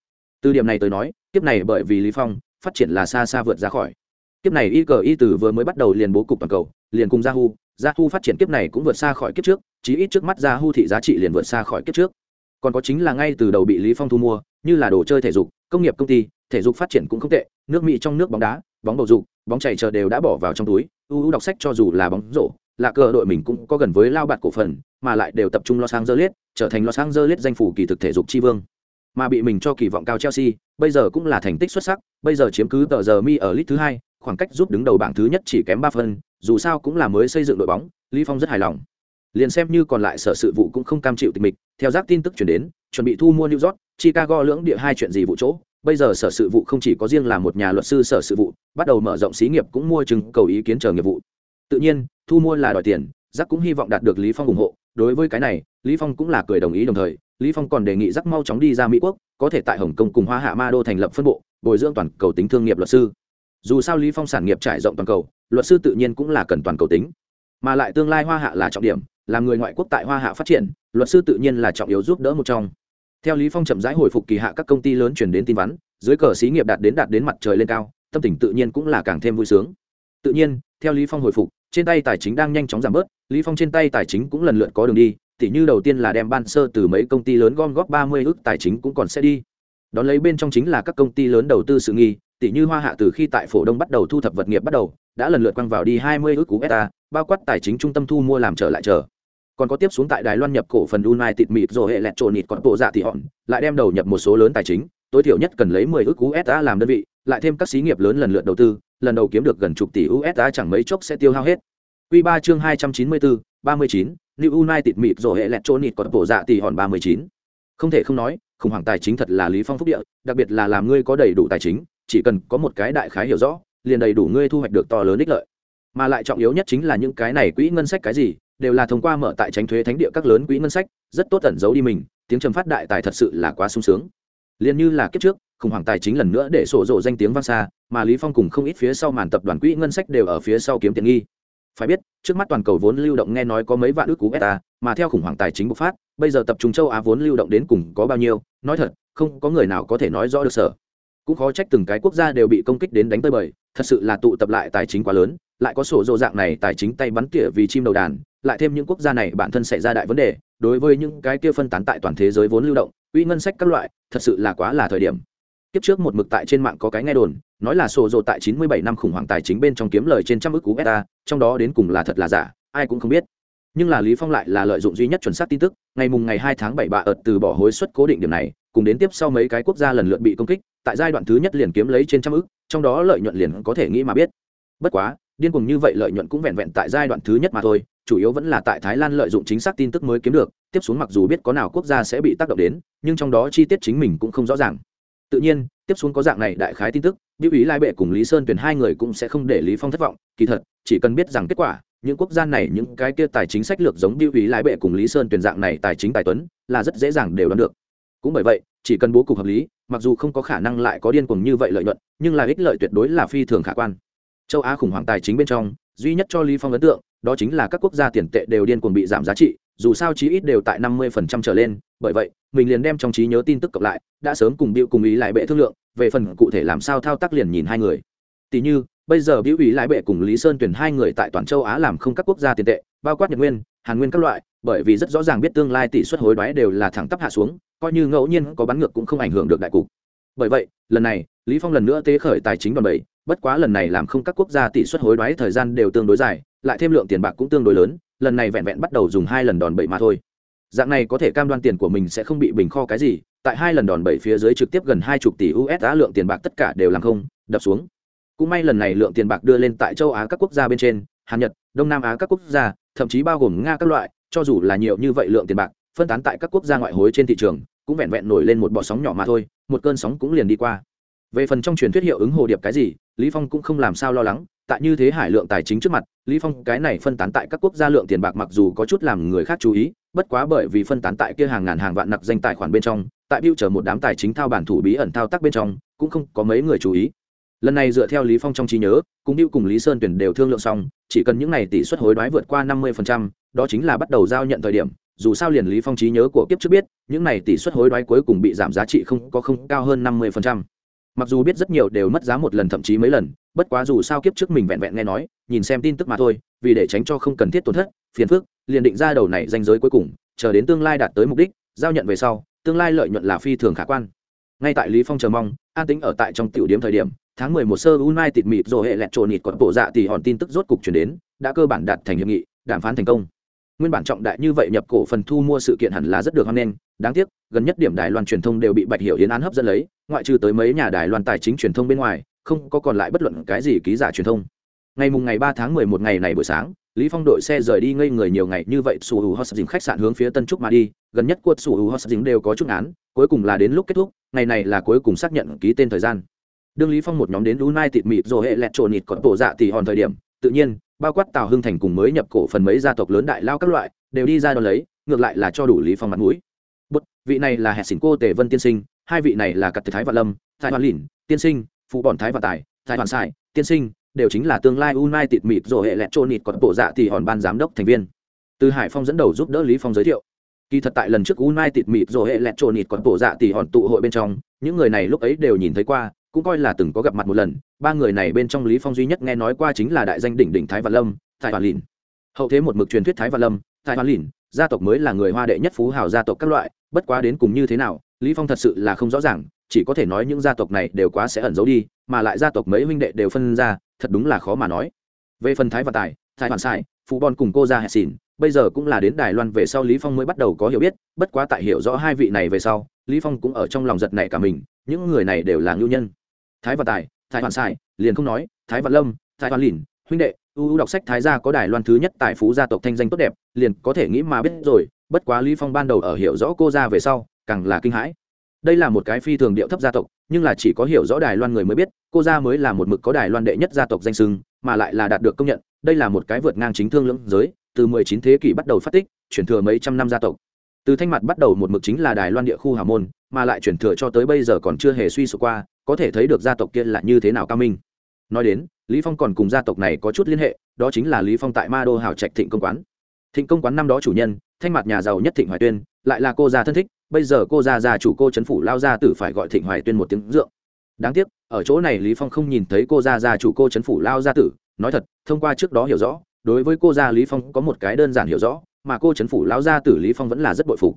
Từ điểm này tới nói, kiếp này bởi vì lý phong, phát triển là xa xa vượt ra khỏi. Kiếp này y cờ y từ vừa mới bắt đầu liền bố cục toàn cầu, liền cùng yahoo yahoo phát triển kiếp này cũng vượt xa khỏi kiếp trước, chí ít trước mắt yahoo thị giá trị liền vượt xa khỏi kiếp trước. Còn có chính là ngay từ đầu bị lý phong thu mua, như là đồ chơi thể dục công nghiệp công ty, thể dục phát triển cũng không tệ, nước mỹ trong nước bóng đá, bóng bầu dục, bóng chảy chờ đều đã bỏ vào trong túi. Uu đọc sách cho dù là bóng rổ, là cờ đội mình cũng có gần với lao bạt cổ phần, mà lại đều tập trung lo sang dơ liết trở thành lo sang dơ liết danh phủ kỳ thực thể dục tri vương. Mà bị mình cho kỳ vọng cao chelsea, bây giờ cũng là thành tích xuất sắc, bây giờ chiếm cứ tờ giờ mi ở lit thứ hai, khoảng cách giúp đứng đầu bảng thứ nhất chỉ kém ba phân dù sao cũng là mới xây dựng đội bóng lý phong rất hài lòng. Liền xem như còn lại sở sự vụ cũng không cam chịu tình mịch, theo giác tin tức chuyển đến, chuẩn bị thu mua new york chicago lưỡng địa hai chuyện gì vụ chỗ, bây giờ sở sự vụ không chỉ có riêng là một nhà luật sư sở sự vụ, bắt đầu mở rộng xí nghiệp cũng mua chứng cầu ý kiến chờ nghiệp vụ. Tự nhiên, thu mua là đòi tiền giác cũng hy vọng đạt được lý phong ủng hộ. Đối với cái này, lý phong cũng là cười đồng ý đồng thời, lý phong còn đề nghị giác mau chóng đi ra mỹ quốc, có thể tại hồng kông cùng hoa hạ ma đô thành lập phân bộ, bồi dưỡng toàn cầu tính thương nghiệp luật sư. Dù sao lý phong sản nghiệp trải rộng toàn cầu, luật sư tự nhiên cũng là cần toàn cầu tính. Mà lại tương lai hoa hạ là trọng điểm, làm người ngoại quốc tại hoa hạ phát triển, luật sư tự nhiên là trọng yếu giúp đỡ một trong theo lý phong chậm rãi hồi phục kỳ hạ các công ty lớn truyền đến tin vắn, dưới cờ xí nghiệp đạt đến đạt đến mặt trời lên cao, tâm tình tự nhiên cũng là càng thêm vui sướng. Tự nhiên, theo lý phong hồi phục, trên tay tài chính đang nhanh chóng giảm bớt, lý phong trên tay tài chính cũng lần lượt có đường đi tỷ như đầu tiên là đem ban sơ từ mấy công ty lớn gom góp 30 ước tài chính cũng còn sẽ đi. Đón lấy bên trong chính là các công ty lớn đầu tư sự nghi tỷ như hoa hạ từ khi tại phổ đông bắt đầu thu thập vật nghiệp bắt đầu, đã lần lượt quăng vào đi 20 ước cú beta bao quát tài chính trung tâm thu mua làm trở lại chờ còn có tiếp xuống tại đài loan nhập cổ phần united mịt rồi hệ lẹt trộn nịt còn bộ dạ thì hòn lại đem đầu nhập một số lớn tài chính tối thiểu nhất cần lấy 10 ức usd làm đơn vị lại thêm các xí nghiệp lớn lần lượt đầu tư lần đầu kiếm được gần chục tỷ usd chẳng mấy chốc sẽ tiêu hao hết Quy 3 chương 294, 39, New United mịt rồi hệ lẹt trộn nịt còn bộ dạ thì hòn 39. Không thể không nói, khủng hoảng tài chính thật là lý phong phúc địa, đặc biệt là làm ngươi có đầy đủ tài chính, chỉ cần có một cái đại khái hiểu rõ, liền đầy đủ ngươi thu hoạch được to lớn ích lợi. Mà lại trọng yếu nhất chính là những cái này quỹ ngân sách cái gì, đều là thông qua mở tại tránh thuế thánh địa các lớn quỹ ngân sách, rất tốt tẩn giấu đi mình, tiếng trầm phát đại tài thật sự là quá sung sướng. Liền như là kiếp trước, khủng hoảng tài chính lần nữa để sổ rộ danh tiếng vang xa, mà lý phong cùng không ít phía sau màn tập đoàn quỹ ngân sách đều ở phía sau kiếm tiền nghi. Phải biết, trước mắt toàn cầu vốn lưu động nghe nói có mấy vạn ước cú beta mà theo khủng hoảng tài chính bộc phát, bây giờ tập trung châu á vốn lưu động đến cùng có bao nhiêu, nói thật, không có người nào có thể nói rõ được sở. Cũng khó trách từng cái quốc gia đều bị công kích đến đánh tơi bời, thật sự là tụ tập lại tài chính quá lớn, lại có sổ rộ dạng này tài chính tay bắn tỉa vì chim đầu đàn lại thêm những quốc gia này bản thân xảy ra đại vấn đề, đối với những cái kia phân tán tại toàn thế giới vốn lưu động, quỹ ngân sách các loại, thật sự là quá là thời điểm. Kiếp trước một mực tại trên mạng có cái nghe đồn, nói là sổ rộ tại 97 năm khủng hoảng tài chính bên trong kiếm lời trên trăm ức cú beta trong đó đến cùng là thật là giả, ai cũng không biết. Nhưng là lý phong lại là lợi dụng duy nhất chuẩn xác tin tức, ngày mùng ngày 2 tháng 7 bà ợt từ bỏ hối suất cố định điểm này, cùng đến tiếp sau mấy cái quốc gia lần lượt bị công kích, tại giai đoạn thứ nhất liền kiếm lấy trên trăm ức, trong đó lợi nhuận liền có thể nghĩ mà biết. Bất quá, điên cuồng như vậy lợi nhuận cũng vẹn vẹn tại giai đoạn thứ nhất mà thôi chủ yếu vẫn là tại thái lan lợi dụng chính xác tin tức mới kiếm được, tiếp xuống mặc dù biết có nào quốc gia sẽ bị tác động đến, nhưng trong đó chi tiết chính mình cũng không rõ ràng. Tự nhiên, tiếp xuống có dạng này đại khái tin tức biểu ý lai bệ cùng lý sơn tuyển hai người cũng sẽ không để lý phong thất vọng, kỳ thật, chỉ cần biết rằng kết quả, những quốc gia này những cái kia tài chính sách lược giống biểu ý lai bệ cùng lý sơn tuyển dạng này tài chính tài tuấn, là rất dễ dàng đều đoán được. Cũng bởi vậy, chỉ cần bố cục hợp lý, mặc dù không có khả năng lại có điên cuồng như vậy lợi nhuận, nhưng là ích lợi tuyệt đối là phi thường khả quan. Châu á khủng hoảng tài chính bên trong, duy nhất cho lý phong ấn tượng đó chính là các quốc gia tiền tệ đều điên cuồng bị giảm giá trị, dù sao chí ít đều tại 50% trở lên. Bởi vậy, mình liền đem trong trí nhớ tin tức cộng lại, đã sớm cùng biểu cùng ý lại bệ thương lượng, về phần cụ thể làm sao thao tác liền nhìn hai người. Tỷ như, bây giờ biểu ý lại bệ cùng lý sơn tuyển hai người tại toàn châu á làm không các quốc gia tiền tệ, bao quát nhật nguyên, hàn nguyên các loại, bởi vì rất rõ ràng biết tương lai tỷ suất hối đoái đều là thẳng tắp hạ xuống, coi như ngẫu nhiên có bắn ngược cũng không ảnh hưởng được đại cục. Bởi vậy, lần này, lý phong lần nữa tế khởi tài chính đoàn bảy bất quá lần này làm không các quốc gia tỷ suất hối đoái thời gian đều tương đối dài lại thêm lượng tiền bạc cũng tương đối lớn, lần này vẹn vẹn bắt đầu dùng hai lần đòn bẩy mà thôi. Dạng này có thể cam đoan tiền của mình sẽ không bị bình kho cái gì, tại hai lần đòn bẩy phía dưới trực tiếp gần hai chục tỷ usd lượng tiền bạc tất cả đều làm không, đập xuống. Cũng may lần này lượng tiền bạc đưa lên tại châu á các quốc gia bên trên, hàn, nhật, đông nam á các quốc gia, thậm chí bao gồm nga các loại, cho dù là nhiều như vậy lượng tiền bạc, phân tán tại các quốc gia ngoại hối trên thị trường, cũng vẹn vẹn nổi lên một bọ sóng nhỏ mà thôi, một cơn sóng cũng liền đi qua về phần trong truyền thuyết hiệu ứng hồ điệp cái gì lý phong cũng không làm sao lo lắng tại như thế hải lượng tài chính trước mặt lý phong cái này phân tán tại các quốc gia lượng tiền bạc mặc dù có chút làm người khác chú ý bất quá bởi vì phân tán tại kia hàng ngàn hàng vạn nặc danh tài khoản bên trong tại biêu chờ một đám tài chính thao bản thủ bí ẩn thao tác bên trong cũng không có mấy người chú ý. Lần này dựa theo lý phong trong trí nhớ cùng biêu cùng lý sơn tuyển đều thương lượng xong chỉ cần những này tỷ suất hối đoái vượt qua 50%, đó chính là bắt đầu giao nhận thời điểm. Dù sao liền lý phong trí nhớ của kiếp trước biết những này tỷ suất hối đoái cuối cùng bị giảm giá trị không có không cao hơn 50% mặc dù biết rất nhiều đều mất giá một lần thậm chí mấy lần, bất quá dù sao kiếp trước mình vẹn vẹn nghe nói, nhìn xem tin tức mà thôi, vì để tránh cho không cần thiết tổn thất, phiền phức, liền định ra đầu này danh giới cuối cùng, chờ đến tương lai đạt tới mục đích, giao nhận về sau, tương lai lợi nhuận là phi thường khả quan. Ngay tại lý phong chờ mong, an tính ở tại trong tiểu điểm thời điểm, tháng 11 sơ unai tịt mịt rồi hệ lẹt trộn nịt còn bộ dạ thì hòn tin tức rốt cục chuyển đến, đã cơ bản đạt thành hiệp nghị, đàm phán thành công. Nguyên bản trọng đại như vậy nhập cổ phần thu mua sự kiện hẳn là rất được hoan nghênh, đáng tiếc, gần nhất điểm đài loan truyền thông đều bị bạch hiểu yến án hấp dẫn lấy ngoại trừ tới mấy nhà đài loan tài chính truyền thông bên ngoài, không có còn lại bất luận cái gì ký giả truyền thông. Ngày mùng ngày ba tháng mười một ngày này buổi sáng, lý phong đội xe rời đi ngây người nhiều ngày như vậy, sủ hữu hot khách sạn hướng phía tân trúc mà đi. Gần nhất cuộc sủ hữu hot đều có chút án, cuối cùng là đến lúc kết thúc, ngày này là cuối cùng xác nhận ký tên thời gian. Đương lý phong một nhóm đến united mịt rồi hệ lẹt trộn nịt còn bộ dạ thì hòn thời điểm, tự nhiên, bao quát tào hưng thành cùng mới nhập cổ phần mấy gia tộc lớn đại lao các loại, đều đi ra đón lấy, ngược lại là cho đủ lý phong mặt mũi. Bút vị này là hệ xỉn cô tề vân tiên sinh hai vị này là cặp thái vạn lâm, thái hoàn lìn, tiên sinh, phụ bọn thái và tài, thái hoàn sai tiên sinh, đều chính là tương lai united mịt rồi hệ lẹt trôn nịt còn bộ dạ thì hòn ban giám đốc thành viên. Từ hải phong dẫn đầu giúp đỡ lý phong giới thiệu. Kỳ thật tại lần trước united mịt rồi hệ lẹt trôn nịt còn bộ dạ thì hòn tụ hội bên trong, những người này lúc ấy đều nhìn thấy qua, cũng coi là từng có gặp mặt một lần. Ba người này bên trong lý phong duy nhất nghe nói qua chính là đại danh đỉnh đỉnh thái văn lâm, thái hoàn lìn. Hậu thế một mực truyền thuyết thái văn lâm, thái hoàn lìn, gia tộc mới là người hoa đệ nhất phú hào gia tộc các loại bất quá đến cùng như thế nào, lý phong thật sự là không rõ ràng, chỉ có thể nói những gia tộc này đều quá sẽ ẩn giấu đi, mà lại gia tộc mấy huynh đệ đều phân ra, thật đúng là khó mà nói. Về phần thái và tài, thái hoàn sai phụ bon cùng cô ra hẹn xỉn bây giờ cũng là đến đài loan về sau lý phong mới bắt đầu có hiểu biết, bất quá tại hiểu rõ hai vị này về sau, lý phong cũng ở trong lòng giật này cả mình, những người này đều là ngưu nhân. Thái và tài, thái hoàn sai, liền không nói, thái văn lâm, thái hoàn lìn, huynh đệ ưu đọc sách thái gia có đài loan thứ nhất tài phú gia tộc thanh danh tốt đẹp, liền có thể nghĩ mà biết rồi bất quá lý phong ban đầu ở hiểu rõ cô gia về sau, càng là kinh hãi. Đây là một cái phi thường điệu thấp gia tộc, nhưng là chỉ có hiểu rõ đài loan người mới biết, cô gia mới là một mực có đài loan đệ nhất gia tộc danh sưng mà lại là đạt được công nhận, đây là một cái vượt ngang chính thương lưỡng giới, từ 19 thế kỷ bắt đầu phát tích, chuyển thừa mấy trăm năm gia tộc. Từ thanh mặt bắt đầu một mực chính là đài loan địa khu hà môn, mà lại chuyển thừa cho tới bây giờ còn chưa hề suy sụp qua, có thể thấy được gia tộc kia là như thế nào cao minh. Nói đến, lý phong còn cùng gia tộc này có chút liên hệ, đó chính là lý phong tại ma đô hào trạch thịnh công quán. Thịnh công quán năm đó chủ nhân thanh mặt nhà giàu nhất thịnh hoài tuyên, lại là cô gia thân thích, bây giờ cô gia gia chủ cô chấn phủ lao gia tử phải gọi thịnh hoài tuyên một tiếng dượng. Đáng tiếc, ở chỗ này lý phong không nhìn thấy cô gia gia chủ cô chấn phủ lao gia tử, nói thật, thông qua trước đó hiểu rõ, đối với cô gia lý phong có một cái đơn giản hiểu rõ, mà cô chấn phủ lao gia tử lý phong vẫn là rất bội phục.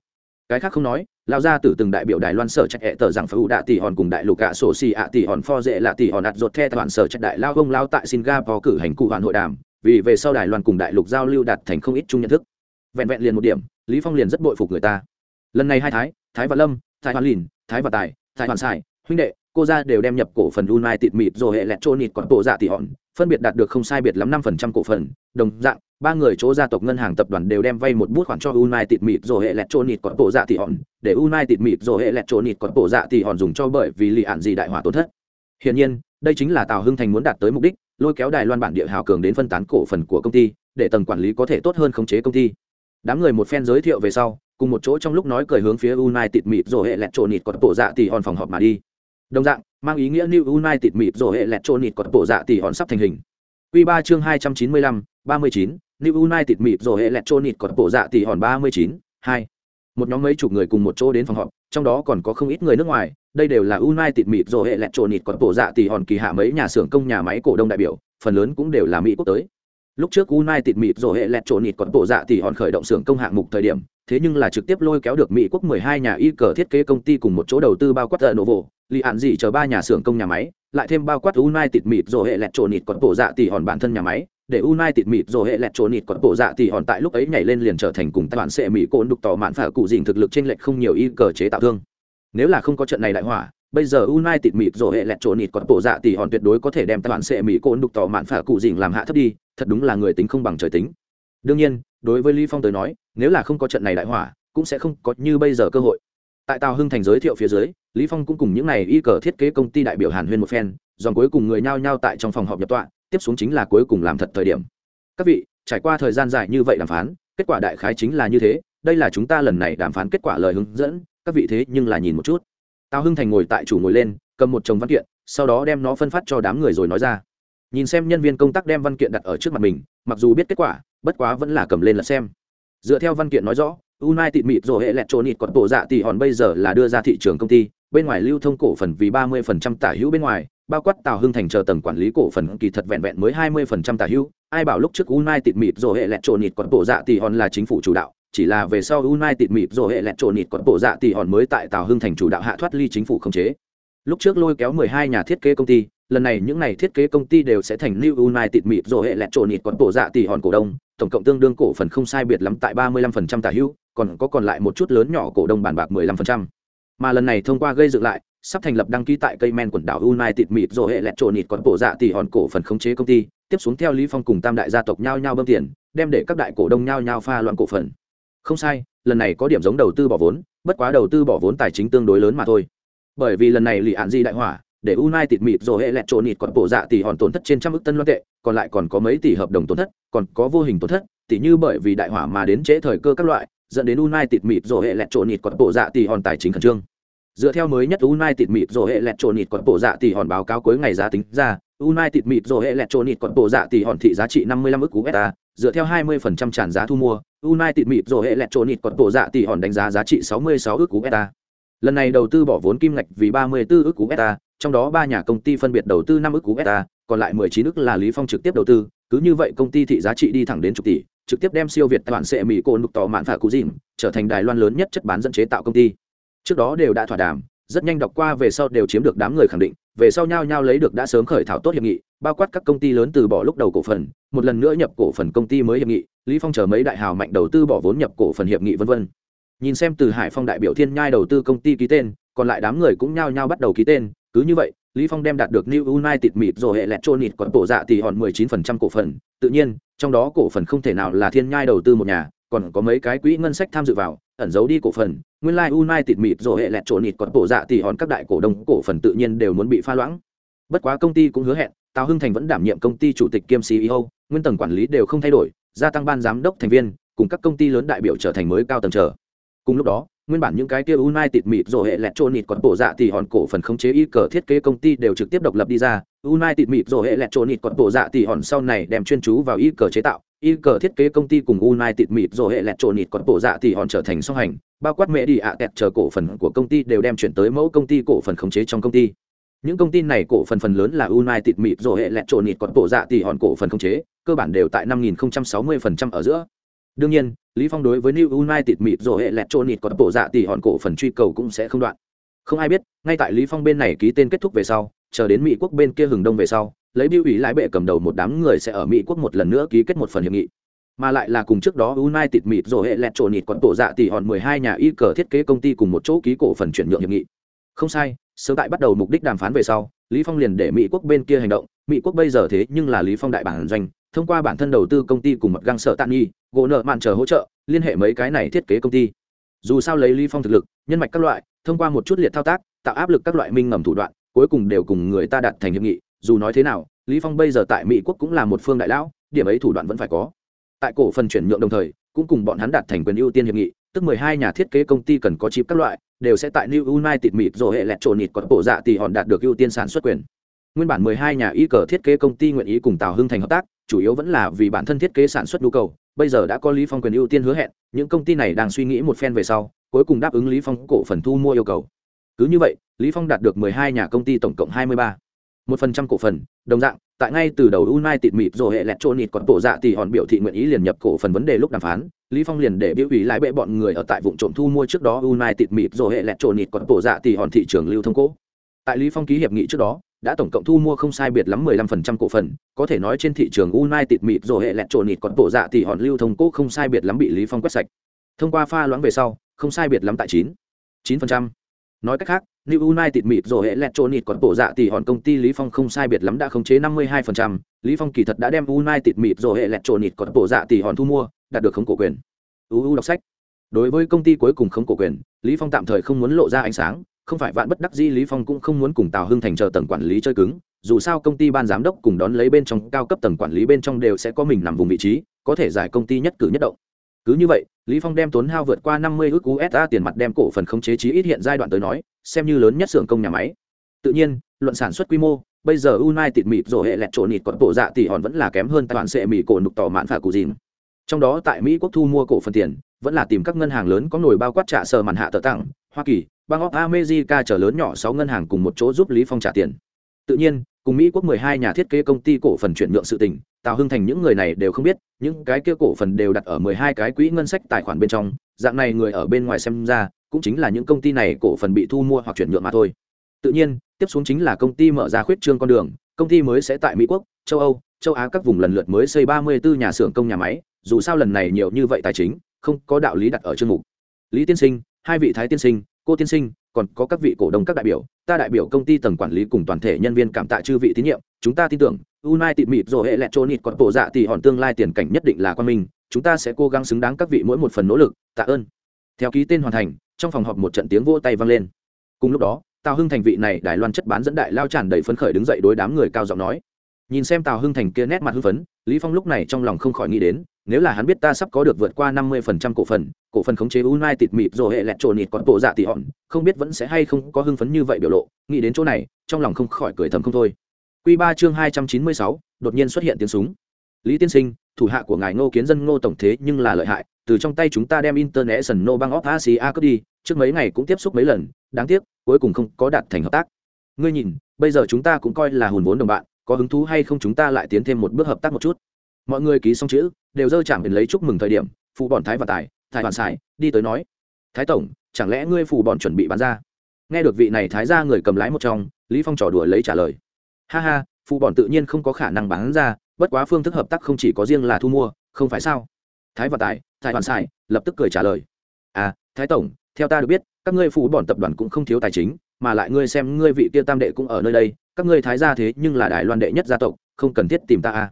Cái khác không nói, lao gia tử từng đại biểu đài loan sở trạch hệ tờ rằng phải ủ đạ tỷ hòn cùng đại lục ạ sổ xì ạ tỷ hòn pho dễ là tỷ hòn ạt ruột the toàn sở trạch đại lao ông lao tại singapore cử hành cụ hoàn hội đàm, vì về sau đài loan cùng đại lục giao lưu đạt thành không ít chung nhận thức vẹn vẹn liền một điểm, lý phong liền rất bội phục người ta. Lần này hai thái thái và lâm, thái hoàn lìn, thái và tài, thái hoàn sài, huynh đệ, cô gia đều đem nhập cổ phần Unai tịt mịt rồi hệ lẹt nịt còn bộ dạ tỷ hòn, phân biệt đạt được không sai biệt lắm năm phần trăm cổ phần, đồng dạng, ba người chỗ gia tộc ngân hàng tập đoàn đều đem vay một bút khoản cho Unai tịt mịt rồi hệ lẹt nịt còn bộ dạ tỷ hòn, để Unai tịt mịt rồi hệ lẹt nịt còn bộ dạ tỷ hòn dùng cho bởi vì lì ạn gì đại hỏa tổn thất. Hiển nhiên, đây chính là tào hưng thành muốn đạt tới mục đích, lôi kéo đài loan bản địa hào cường đến phân tán cổ phần của công ty, để tầng quản lý có thể tốt hơn khống chế công ty đám người một phen giới thiệu về sau, cùng một chỗ trong lúc nói cười hướng phía United mịt rồi hệ lẹt nịt còn bộ dạ tỷ hòn phòng họp mà đi. Đồng dạng, mang ý nghĩa new united mịt rồi hệ lẹt trộn nịt còn bộ dạ tỷ hòn sắp thành hình. Q ba chương hai trăm chín mươi lăm, ba mươi chín, new united mịt rồi hệ lẹt trộn nịt còn bộ dạ tỷ hòn ba mươi chín, hai. Một nhóm mấy chục người cùng một chỗ đến phòng họp, trong đó còn có không ít người nước ngoài, đây đều là united mịt rồi hệ lẹt trộn nịt còn bộ dạ tỷ hòn kỳ hạ mấy nhà xưởng công, nhà máy cổ đông đại biểu, phần lớn cũng đều là mỹ quốc tới lúc trước united mịt rồi hệ lẹt trộn nịt còn bộ dạ tỷ hòn khởi động xưởng công hạng mục thời điểm, thế nhưng là trực tiếp lôi kéo được mỹ quốc 12 nhà y cờ thiết kế công ty cùng một chỗ đầu tư bao quát tận nổ vồ lì hạn gì chờ ba nhà xưởng công nhà máy, lại thêm bao quát united mịt rồi hệ lẹt trộn nịt còn bộ dạ tỷ hòn bản thân nhà máy. Để united mịt rồi hệ lẹt trộn nịt còn bộ dạ tỷ hòn tại lúc ấy nhảy lên liền trở thành cùng tài bản sẽ mỹ côn đục tỏ mạn phả cụ dình thực lực trên lệch không nhiều y cờ chế tạo thương. Nếu là không có trận này đại hỏa, bây giờ United mịt rồi hệ lẹt trộn nịt còn bộ dạ tỷ hòn tuyệt đối có thể đem tài bản sẽ mỹ côn đục tỏ mạn phả cụ dình làm hạ thấp đi thật đúng là người tính không bằng trời tính. Đương nhiên, đối với lý phong tới nói, nếu là không có trận này đại hỏa, cũng sẽ không có như bây giờ cơ hội. Tại tào hưng thành giới thiệu phía dưới, lý phong cũng cùng những này y cờ thiết kế công ty đại biểu hàn huyên một phen, dòng cuối cùng người nhao nhao tại trong phòng họp nhập tọa, tiếp xuống chính là cuối cùng làm thật thời điểm. Các vị, trải qua thời gian dài như vậy đàm phán, kết quả đại khái chính là như thế, đây là chúng ta lần này đàm phán kết quả lời hướng dẫn, các vị thế nhưng là nhìn một chút. Tào hưng thành ngồi tại chủ ngồi lên, cầm một chồng văn kiện, sau đó đem nó phân phát cho đám người rồi nói ra nhìn xem nhân viên công tác đem văn kiện đặt ở trước mặt mình, mặc dù biết kết quả, bất quá vẫn là cầm lên là xem. Dựa theo văn kiện nói rõ, United mịt rồi hệ lẹt trộn ít còn bộ dạ tỷ hòn bây giờ là đưa ra thị trường công ty, bên ngoài lưu thông cổ phần vì ba mươi phần trăm tả hữu bên ngoài, bao quát tào hưng thành chờ tầng quản lý cổ phần kỳ thật vẹn vẹn mới hai mươi phần trăm tả hữu. Ai bảo lúc trước United mịt rồi hệ lẹt trộn Ít còn bộ dạ tỷ hòn là chính phủ chủ đạo, chỉ là về sau United mịt rồi hệ lẹt trộn Ít còn bộ dạ tỷ hòn mới tại tào hưng thành chủ đạo hạ thoát ly chính phủ không chế. Lúc trước lôi kéo mười hai nhà thiết kế công ty lần này những này thiết kế công ty đều sẽ thành New United mịt rồi hệ lẹt trộn nịt còn tổ dạ tỷ hòn cổ đông. Tổng cộng tương đương cổ phần không sai biệt lắm tại ba mươi lăm phần trăm tả hữu, còn có còn lại một chút lớn nhỏ cổ đông bàn bạc mười lăm phần trăm. Mà lần này thông qua gây dựng lại, sắp thành lập đăng ký tại cây men quần đảo United mịt rồi hệ lẹt trộn nịt còn tổ dạ tỷ hòn cổ phần khống chế công ty, tiếp xuống theo lý phong cùng tam đại gia tộc nhau nhau bơm tiền, đem để các đại cổ đông nhau nhau pha loạn cổ phần. Không sai, lần này có điểm giống đầu tư bỏ vốn, bất quá đầu tư bỏ vốn tài chính tương đối lớn mà thôi. Bởi vì lần này lì án di đại hỏa để Unai tịt mịt rồi hệ lẹt trộn nịt còn bộ dạ tỷ hòn tổn thất trên trăm ức tân loan tệ, còn lại còn có mấy tỷ hợp đồng tổn thất, còn có vô hình tổn thất tỷ như bởi vì đại hỏa mà đến trễ thời cơ các loại, dẫn đến Unai tịt mịt rồi hệ lẹt trộn nịt còn bộ dạ tỷ hòn tài chính khẩn trương. Dựa theo mới nhất Unai tịt mịt rồi hệ lẹt trộn nịt còn bộ dạ tỷ hòn báo cáo cuối ngày giá tính ra Unai tịt mịt rồi hệ lẹt trộn nịt còn bộ dạ tỷ hòn thị giá trị 55 ức USD dựa theo 20% tràn giá thu mua Unai tịt mịt rồi hệ lẹt trộn nịt còn bộ dạ tỷ hòn đánh giá giá trị 66 ức USD lần này đầu tư bỏ vốn kim ngạch vì 34 ức USD trong đó ba nhà công ty phân biệt đầu tư 5 ức beta, còn lại 19 ức là Lý Phong trực tiếp đầu tư, cứ như vậy công ty thị giá trị đi thẳng đến chục tỷ, trực tiếp đem siêu việt toàn sẽ mỹ cô nục tỏ mạn phả cú dìm, trở thành đài loan lớn nhất chất bán dẫn chế tạo công ty. Trước đó đều đã thỏa đàm, rất nhanh đọc qua về sau đều chiếm được đám người khẳng định, về sau nhau nhau lấy được đã sớm khởi thảo tốt hiệp nghị, bao quát các công ty lớn từ bỏ lúc đầu cổ phần, một lần nữa nhập cổ phần công ty mới hiệp nghị, lý phong chờ mấy đại hào mạnh đầu tư bỏ vốn nhập cổ phần hiệp nghị vân vân. Nhìn xem từ hải phong đại biểu thiên nhai đầu tư công ty ký tên, còn lại đám người cũng nhao nhao bắt đầu ký tên cứ như vậy, lý phong đem đạt được new united mịt rồi hệ electronic còn bộ dạ thì hòn 19% cổ phần. Tự nhiên, trong đó cổ phần không thể nào là thiên nhai đầu tư một nhà, còn có mấy cái quỹ ngân sách tham dự vào, ẩn giấu đi cổ phần. Nguyên lai like united mịt rồi hệ electronic còn bộ dạ thì hòn các đại cổ đông cổ phần tự nhiên đều muốn bị pha loãng. Bất quá công ty cũng hứa hẹn, tào hưng thành vẫn đảm nhiệm công ty chủ tịch kiêm ceo nguyên tầng quản lý đều không thay đổi, gia tăng ban giám đốc thành viên, cùng các công ty lớn đại biểu trở thành mới cao tầng trở cùng lúc đó nguyên bản những cái kia United mịt rồi hệ lẹt Chôn nịt còn bộ dạ thì hòn cổ phần khống chế y cờ thiết kế công ty đều trực tiếp độc lập đi ra. United mịt rồi hệ lẹt Chôn nịt còn bộ dạ thì hòn sau này đem chuyên chú vào y cờ chế tạo. Y cờ thiết kế công ty cùng United mịt rồi hệ lẹt Chôn nịt còn bộ dạ thì hòn trở thành song hành. Bao quát mẹ đi ạ kẹt chờ cổ phần của công ty đều đem chuyển tới mẫu công ty cổ phần khống chế trong công ty. Những công ty này cổ phần phần lớn là United mịt rồi hệ lẹt Chôn nịt còn bộ dạ thì hòn cổ phần khống chế, cơ bản đều tại 5060% ở giữa. Đương nhiên lý phong đối với new united mịt rồi hệ lẹt trôn nịt còn bộ dạ tỷ hòn cổ phần truy cầu cũng sẽ không đoạn. Không ai biết ngay tại lý phong bên này ký tên kết thúc về sau chờ đến mỹ quốc bên kia hừng đông về sau lấy biểu ủy lái bệ cầm đầu một đám người sẽ ở mỹ quốc một lần nữa ký kết một phần hiệp nghị. Mà lại là cùng trước đó United mịt rồi hệ lẹt trộn nịt còn bộ dạ tỷ hòn 12 nhà y cờ thiết kế công ty cùng một chỗ ký cổ phần chuyển nhượng hiệp nghị. Không sai, sớm tại bắt đầu mục đích đàm phán về sau, Lý Phong liền để Mỹ quốc bên kia hành động, Mỹ quốc bây giờ thế nhưng là Lý Phong đại bản doanh, thông qua bản thân đầu tư công ty cùng mật găng sợ tạn nghi gỗ nợ mạn chờ hỗ trợ liên hệ mấy cái này thiết kế công ty. Dù sao lấy lý phong thực lực nhân mạch các loại thông qua một chút liệt thao tác tạo áp lực các loại minh ngầm thủ đoạn cuối cùng đều cùng người ta đạt thành hiệp nghị dù nói thế nào lý phong bây giờ tại mỹ quốc cũng là một phương đại lão điểm ấy thủ đoạn vẫn phải có. Tại cổ phần chuyển nhượng đồng thời cũng cùng bọn hắn đạt thành quyền ưu tiên hiệp nghị tức 12 nhà thiết kế công ty cần có chip các loại đều sẽ tại New United Mỹ rồi hệ lẹt trộn nịt còn bộ dạ thì hòn đạt được ưu tiên sản xuất quyền. Nguyên bản 12 nhà y cờ thiết kế công ty nguyện ý cùng Tào Hưng thành hợp tác, chủ yếu vẫn là vì bản thân thiết kế sản xuất nhu cầu, bây giờ đã có Lý Phong quyền ưu tiên hứa hẹn, những công ty này đang suy nghĩ một phen về sau, cuối cùng đáp ứng Lý Phong cổ phần thu mua yêu cầu. Cứ như vậy, Lý Phong đạt được 12 nhà công ty tổng cộng 23. 1% cổ phần, đồng dạng, tại ngay từ đầu United mịp rồi hệ lẹt trộn nịt còn bộ dạ thì hòn biểu thị nguyện ý liền nhập cổ phần vấn đề lúc đàm phán, Lý Phong liền để biểu ý lái bệ bọn người ở tại vùng trộm thu mua trước đó United mịp rồi hệ lẹt trộn nịt còn bộ dạ thì hòn thị trường lưu thông cố. Tại Lý Phong ký hiệp nghị trước đó, đã tổng cộng thu mua không sai biệt lắm 15% cổ phần, có thể nói trên thị trường United mịt rồi hệ lẹt trộn nịt còn bộ dạ thì hòn lưu thông cố không sai biệt lắm bị Lý Phong quét sạch. Thông qua pha loãng về sau, không sai biệt lắm tại 9. 9%. Nói cách khác, New United mịt rồi hệ lẹt trộn nịt còn bộ dạ thì hòn công ty Lý Phong không sai biệt lắm đã khống chế 52%, Lý Phong kỳ thật đã đem United mịt rồi hệ lẹt trộn nịt còn bộ dạ thì hòn thu mua, đạt được khống cổ quyền. UU đọc sách. Đối với công ty cuối cùng khống cổ quyền, Lý Phong tạm thời không muốn lộ ra ánh sáng, không phải vạn bất đắc di lý phong cũng không muốn cùng tào hưng thành chờ tầng quản lý chơi cứng dù sao công ty ban giám đốc cùng đón lấy bên trong cao cấp tầng quản lý bên trong đều sẽ có mình nằm vùng vị trí có thể giải công ty nhất cử nhất động cứ như vậy lý phong đem tốn hao vượt qua 50 ước usd tiền mặt đem cổ phần khống chế chí ít hiện giai đoạn tới nói xem như lớn nhất xưởng công nhà máy tự nhiên luận sản xuất quy mô bây giờ United mịt rồi hệ lẹt trộn nịt còn bộ dạ tỷ hòn vẫn là kém hơn toàn sẽ mỹ cổ nục tỏ mạn phả cụ dìn trong đó tại mỹ quốc thu mua cổ phần tiền vẫn là tìm các ngân hàng lớn có nổi bao quát trả sờ màn hạ tờ tặng, hoa kỳ bang of america chở lớn nhỏ sáu ngân hàng cùng một chỗ giúp lý phong trả tiền. Tự nhiên, cùng mỹ quốc 12 nhà thiết kế công ty cổ phần chuyển nhượng sự tình, tào hưng thành những người này đều không biết, những cái kia cổ phần đều đặt ở 12 cái quỹ ngân sách tài khoản bên trong, dạng này người ở bên ngoài xem ra, cũng chính là những công ty này cổ phần bị thu mua hoặc chuyển nhượng mà thôi. Tự nhiên, tiếp xuống chính là công ty mở ra khuyết trương con đường, công ty mới sẽ tại mỹ quốc, châu âu, châu á các vùng lần lượt mới xây 34 nhà xưởng công nhà máy, dù sao lần này nhiều như vậy tài chính không có đạo lý đặt ở chương mục. Lý tiên sinh, hai vị thái tiên sinh, cô tiên sinh, còn có các vị cổ đông các đại biểu, ta đại biểu công ty tầng quản lý cùng toàn thể nhân viên cảm tạ chư vị tín nhiệm, chúng ta tin tưởng unai tịt mịt rồi hệ electronic còn bộ dạ thì hòn tương lai tiền cảnh nhất định là quan minh, chúng ta sẽ cố gắng xứng đáng các vị mỗi một phần nỗ lực, tạ ơn. Theo ký tên hoàn thành, trong phòng họp một trận tiếng vỗ tay vang lên. Cùng lúc đó, tào hưng thành vị này đài loan chất bán dẫn đại lao tràn đầy phấn khởi đứng dậy đối đám người cao giọng nói nhìn xem tào hưng thành kia nét mặt hưng phấn, lý phong lúc này trong lòng không khỏi nghĩ đến, nếu là hắn biết ta sắp có được vượt qua năm mươi phần trăm cổ phần cổ phần khống chế United mịt rồi hệ lẹt trộn nịt còn bộ dạ tỷ hòn, không biết vẫn sẽ hay không có hưng phấn như vậy biểu lộ, nghĩ đến chỗ này, trong lòng không khỏi cười thầm không thôi. Quy ba chương hai trăm chín mươi sáu, đột nhiên xuất hiện tiếng súng. Lý tiên sinh, thủ hạ của ngài ngô kiến dân ngô tổng thế nhưng là lợi hại, từ trong tay chúng ta đem international no bang of asia cướp đi, trước mấy ngày cũng tiếp xúc mấy lần, đáng tiếc, cuối cùng không có đạt thành hợp tác. Ngươi nhìn, bây giờ chúng ta cũng coi là hùn vốn đồng bạn có hứng thú hay không chúng ta lại tiến thêm một bước hợp tác một chút. Mọi người ký xong chữ, đều dơ chạm đến lấy chúc mừng thời điểm phụ bọn thái và tài, thái hoàn xài đi tới nói, thái tổng, chẳng lẽ ngươi phụ bọn chuẩn bị bán ra? Nghe được vị này thái ra người cầm lái một trong, lý phong trò đùa lấy trả lời, ha ha phụ bọn tự nhiên không có khả năng bán ra, bất quá phương thức hợp tác không chỉ có riêng là thu mua, không phải sao? Thái và tài, thái hoàn xài lập tức cười trả lời à thái tổng, theo ta được biết, các ngươi phụ bọn tập đoàn cũng không thiếu tài chính mà lại ngươi xem ngươi vị kia tam đệ cũng ở nơi đây, các ngươi thái gia thế nhưng là đài loan đệ nhất gia tộc, không cần thiết tìm ta à.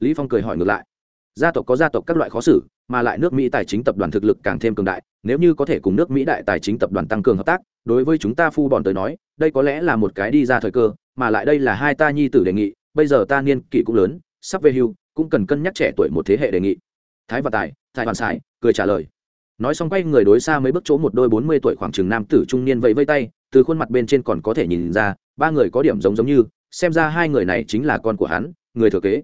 Lý phong cười hỏi ngược lại. Gia tộc có gia tộc các loại khó xử, mà lại nước mỹ tài chính tập đoàn thực lực càng thêm cường đại, nếu như có thể cùng nước mỹ đại tài chính tập đoàn tăng cường hợp tác, đối với chúng ta phu bọn tới nói, đây có lẽ là một cái đi ra thời cơ, mà lại đây là hai ta nhi tử đề nghị, bây giờ ta niên kỷ cũng lớn, sắp về hưu, cũng cần cân nhắc trẻ tuổi một thế hệ đề nghị. Thái và tài, thái hoàn sải, cười trả lời. Nói xong quay người đối xa mấy bước chỗ một đôi bốn mươi tuổi khoảng chừng nam tử trung niên vẫy vây tay từ khuôn mặt bên trên còn có thể nhìn ra, ba người có điểm giống giống như, xem ra hai người này chính là con của hắn, người thừa kế.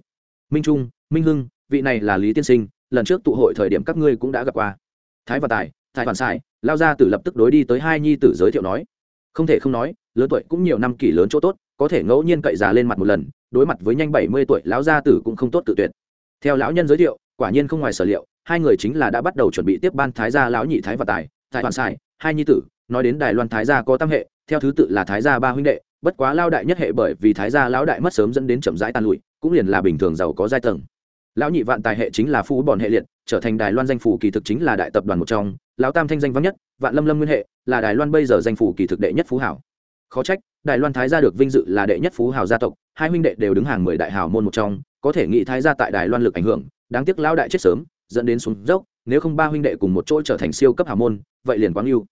Minh trung, minh hưng, vị này là lý tiên sinh, lần trước tụ hội thời điểm các ngươi cũng đã gặp qua. Thái và tài, thái phản sai, lao ra tử lập tức đối đi tới hai nhi tử giới thiệu nói. Không thể không nói, lớn tuổi cũng nhiều năm kỷ lớn chỗ tốt, có thể ngẫu nhiên cậy già lên mặt một lần, đối mặt với nhanh bảy mươi tuổi lão gia tử cũng không tốt tự tuyệt. Theo lão nhân giới thiệu, quả nhiên không ngoài sở liệu, hai người chính là đã bắt đầu chuẩn bị tiếp ban thái gia lão nhị thái và tài, thái hoàn sai, hai nhi tử nói đến đài loan thái gia có tam hệ, theo thứ tự là thái gia ba huynh đệ, bất quá lao đại nhất hệ bởi vì thái gia lão đại mất sớm dẫn đến chậm rãi tan lụi, cũng liền là bình thường giàu có giai tầng. Lão nhị vạn tài hệ chính là phú bòn hệ liệt, trở thành đài loan danh phủ kỳ thực chính là đại tập đoàn một trong, lão tam thanh danh vắng nhất, vạn lâm lâm nguyên hệ, là đài loan bây giờ danh phủ kỳ thực đệ nhất phú hảo. Khó trách, đài loan thái gia được vinh dự là đệ nhất phú hào gia tộc, hai huynh đệ đều đứng hàng mười đại hào môn một trong, có thể nghĩ thái gia tại đài loan lực ảnh hưởng, đáng tiếc lão đại chết sớm, dẫn đến xuống dốc, nếu không ba huynh đệ cùng một chỗ trở thành siêu cấp hào môn, vậy liền quá yêu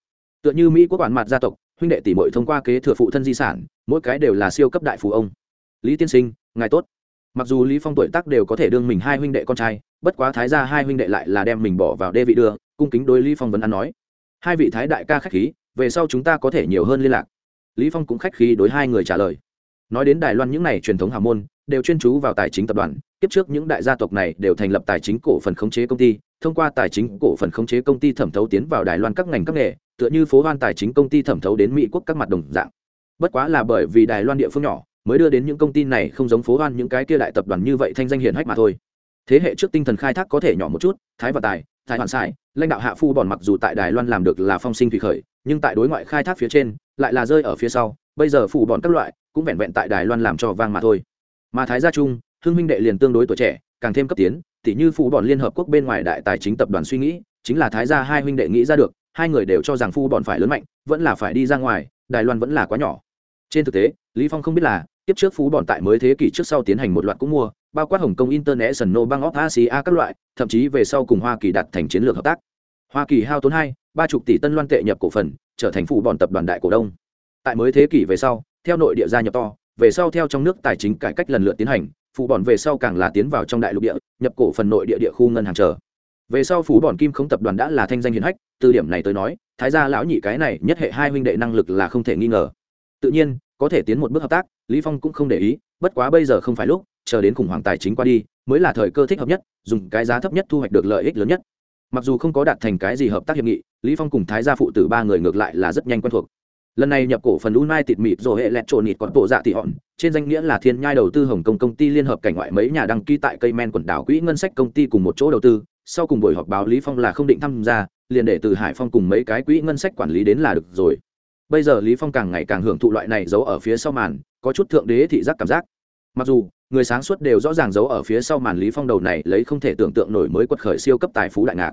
tựa như mỹ quốc bản mặt gia tộc, huynh đệ tỷ muội thông qua kế thừa phụ thân di sản, mỗi cái đều là siêu cấp đại phú ông. Lý tiên sinh, ngài tốt. Mặc dù lý phong tuổi tác đều có thể đương mình hai huynh đệ con trai, bất quá thái gia hai huynh đệ lại là đem mình bỏ vào đê vị đưa, cung kính đối lý phong vẫn ăn nói. Hai vị thái đại ca khách khí, về sau chúng ta có thể nhiều hơn liên lạc. Lý phong cũng khách khí đối hai người trả lời. Nói đến đài loan những này truyền thống hào môn, đều chuyên chú vào tài chính tập đoàn tiếp trước những đại gia tộc này đều thành lập tài chính cổ phần khống chế công ty, thông qua tài chính cổ phần khống chế công ty thẩm thấu tiến vào đài loan các ngành các nghề tựa như phố hoan tài chính công ty thẩm thấu đến mỹ quốc các mặt đồng dạng. Bất quá là bởi vì đài loan địa phương nhỏ, mới đưa đến những công ty này không giống phố hoan những cái kia đại tập đoàn như vậy thanh danh hiển hách mà thôi. Thế hệ trước tinh thần khai thác có thể nhỏ một chút, thái và tài thái hoàn sai lãnh đạo hạ phu bòn mặc dù tại đài loan làm được là phong sinh thủy khởi, nhưng tại đối ngoại khai thác phía trên, lại là rơi ở phía sau, bây giờ phủ bòn các loại, cũng vẹn vẹn tại đài loan làm cho vang mà thôi. Mà thái gia trung, hưng minh đệ liền tương đối tuổi trẻ, càng thêm cấp tiến, tỉ như phủ bòn liên hợp quốc bên ngoài đại tài chính tập đoàn suy nghĩ, chính là thái gia hai huynh đệ nghĩ ra được hai người đều cho rằng phu bọn phải lớn mạnh, vẫn là phải đi ra ngoài, đài loan vẫn là quá nhỏ. Trên thực tế, lý phong không biết là, tiếp trước phú bọn tại mới thế kỷ trước sau tiến hành một loạt cũng mua, bao quát hồng kông international, bank of asia các loại, thậm chí về sau cùng hoa kỳ đặt thành chiến lược hợp tác. Hoa kỳ hao tốn hai, ba chục tỷ tân loan tệ nhập cổ phần, trở thành phụ bọn tập đoàn đại cổ đông. Tại mới thế kỷ về sau, theo nội địa gia nhập to, về sau theo trong nước tài chính cải cách lần lượt tiến hành phụ bọn về sau càng là tiến vào trong đại lục địa, nhập cổ phần nội địa địa khu ngân hàng chờ về sau phú bọn kim không tập đoàn đã là thanh danh hiển hách, từ điểm này tới nói, thái gia lão nhị cái này nhất hệ hai huynh đệ năng lực là không thể nghi ngờ. Tự nhiên, có thể tiến một bước hợp tác, lý phong cũng không để ý, bất quá bây giờ không phải lúc, chờ đến khủng hoảng tài chính qua đi, mới là thời cơ thích hợp nhất, dùng cái giá thấp nhất thu hoạch được lợi ích lớn nhất. Mặc dù không có đạt thành cái gì hợp tác hiệp nghị, lý phong cùng thái gia phụ tử ba người ngược lại là rất nhanh quen thuộc. Lần này nhập cổ phần Unai tịt mịt rồi hệ lẹt trộn nịt còn bộ dạ tỷ hòn, trên danh nghĩa là thiên nhai đầu tư hồng kông công ty liên hợp cảnh ngoại mấy nhà đăng ký tại cây men quần đảo quỹ ngân sách công ty cùng một chỗ đầu tư sau cùng buổi họp báo lý phong là không định tham gia, liền để từ hải phong cùng mấy cái quỹ ngân sách quản lý đến là được rồi. Bây giờ lý phong càng ngày càng hưởng thụ loại này giấu ở phía sau màn, có chút thượng đế thị giác cảm giác. Mặc dù, người sáng suốt đều rõ ràng giấu ở phía sau màn lý phong đầu này lấy không thể tưởng tượng nổi mới quật khởi siêu cấp tài phú đại ngạc.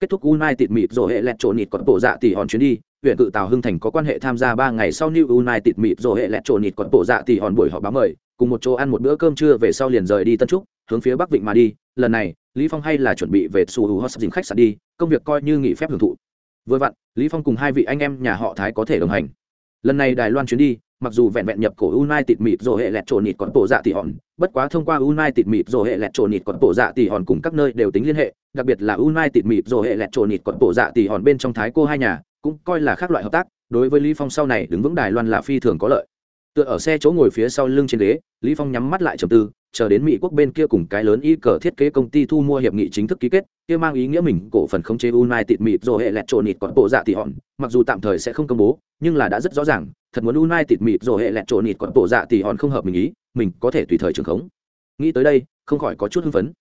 Kết thúc United mịt rồi hệ lẹt trộn nịt còn bộ dạ tỷ hòn chuyến đi, huyện cự tào hưng thành có quan hệ tham gia ba ngày sau new united mịt rồi hệ lẹt trộn nịt còn bộ dạ tỷ hòn buổi họp báo mời cùng một chỗ ăn một bữa cơm trưa về sau liền rời đi tân trúc hướng phía bắc vịnh mà đi. Lần này lý phong hay là chuẩn bị về su hữu hot dình khách sạn đi công việc coi như nghỉ phép hưởng thụ. Vừa vặn lý phong cùng hai vị anh em nhà họ thái có thể đồng hành. Lần này đài loan chuyến đi mặc dù vẹn vẹn nhập cổ United mịt rồi hệ lẹt trộn nịt còn bộ dạ tỷ hòn, bất quá thông qua United mịt rồi hệ lẹt trộn nịt còn bộ dạ tỷ hòn cùng các nơi đều tính liên hệ, đặc biệt là United mịt rồi hệ lẹt trộn nịt còn bộ dạ tỷ hòn bên trong thái cô hai nhà, cũng coi là khác loại hợp tác, đối với Lý Phong sau này đứng vững Đài Loan là phi thường có lợi. Tựa ở xe chỗ ngồi phía sau lưng trên ghế, Lý Phong nhắm mắt lại trầm tư, chờ đến Mỹ quốc bên kia cùng cái lớn y cờ thiết kế công ty thu mua hiệp nghị chính thức ký kết, kia mang ý nghĩa mình cổ phần không chế United mịt rồi hệ lẹt trộn nịt còn bộ dạ tỷ hòn, mặc dù tạm thời sẽ không công bố, nhưng là đã rất rõ ràng, thật muốn United mịt rồi hệ lẹt trộn nịt còn bộ dạ tỷ hòn không hợp mình ý, mình có thể tùy thời trường khống. Nghĩ tới đây, không khỏi có chút hưng phấn.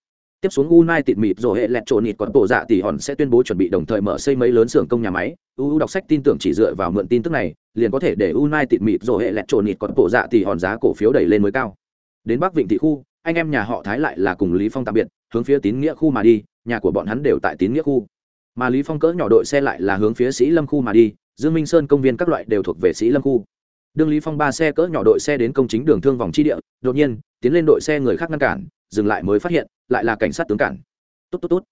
Tiếp xuống United mịp rồi hệ lẹt trộn nịt còn bộ dạ tỷ hòn sẽ tuyên bố chuẩn bị đồng thời mở xây mấy lớn xưởng công nhà máy. UU đọc sách tin tưởng chỉ dựa vào mượn tin tức này, liền có thể để United mịp rồi hệ lẹt trộn nịt còn bộ dạ tỷ hòn giá cổ phiếu đẩy lên mới cao. Đến Bắc Vịnh thị khu, anh em nhà họ Thái lại là cùng Lý Phong tạm biệt, hướng phía Tín Nghĩa khu mà đi, nhà của bọn hắn đều tại Tín Nghĩa khu. Mà Lý Phong cỡ nhỏ đội xe lại là hướng phía Sĩ Lâm khu mà đi, Dương Minh Sơn công viên các loại đều thuộc về Sĩ Lâm khu đương lý phong ba xe cỡ nhỏ đội xe đến công chính đường thương vòng chi địa đột nhiên tiến lên đội xe người khác ngăn cản dừng lại mới phát hiện lại là cảnh sát tướng cản. Tốt tốt tốt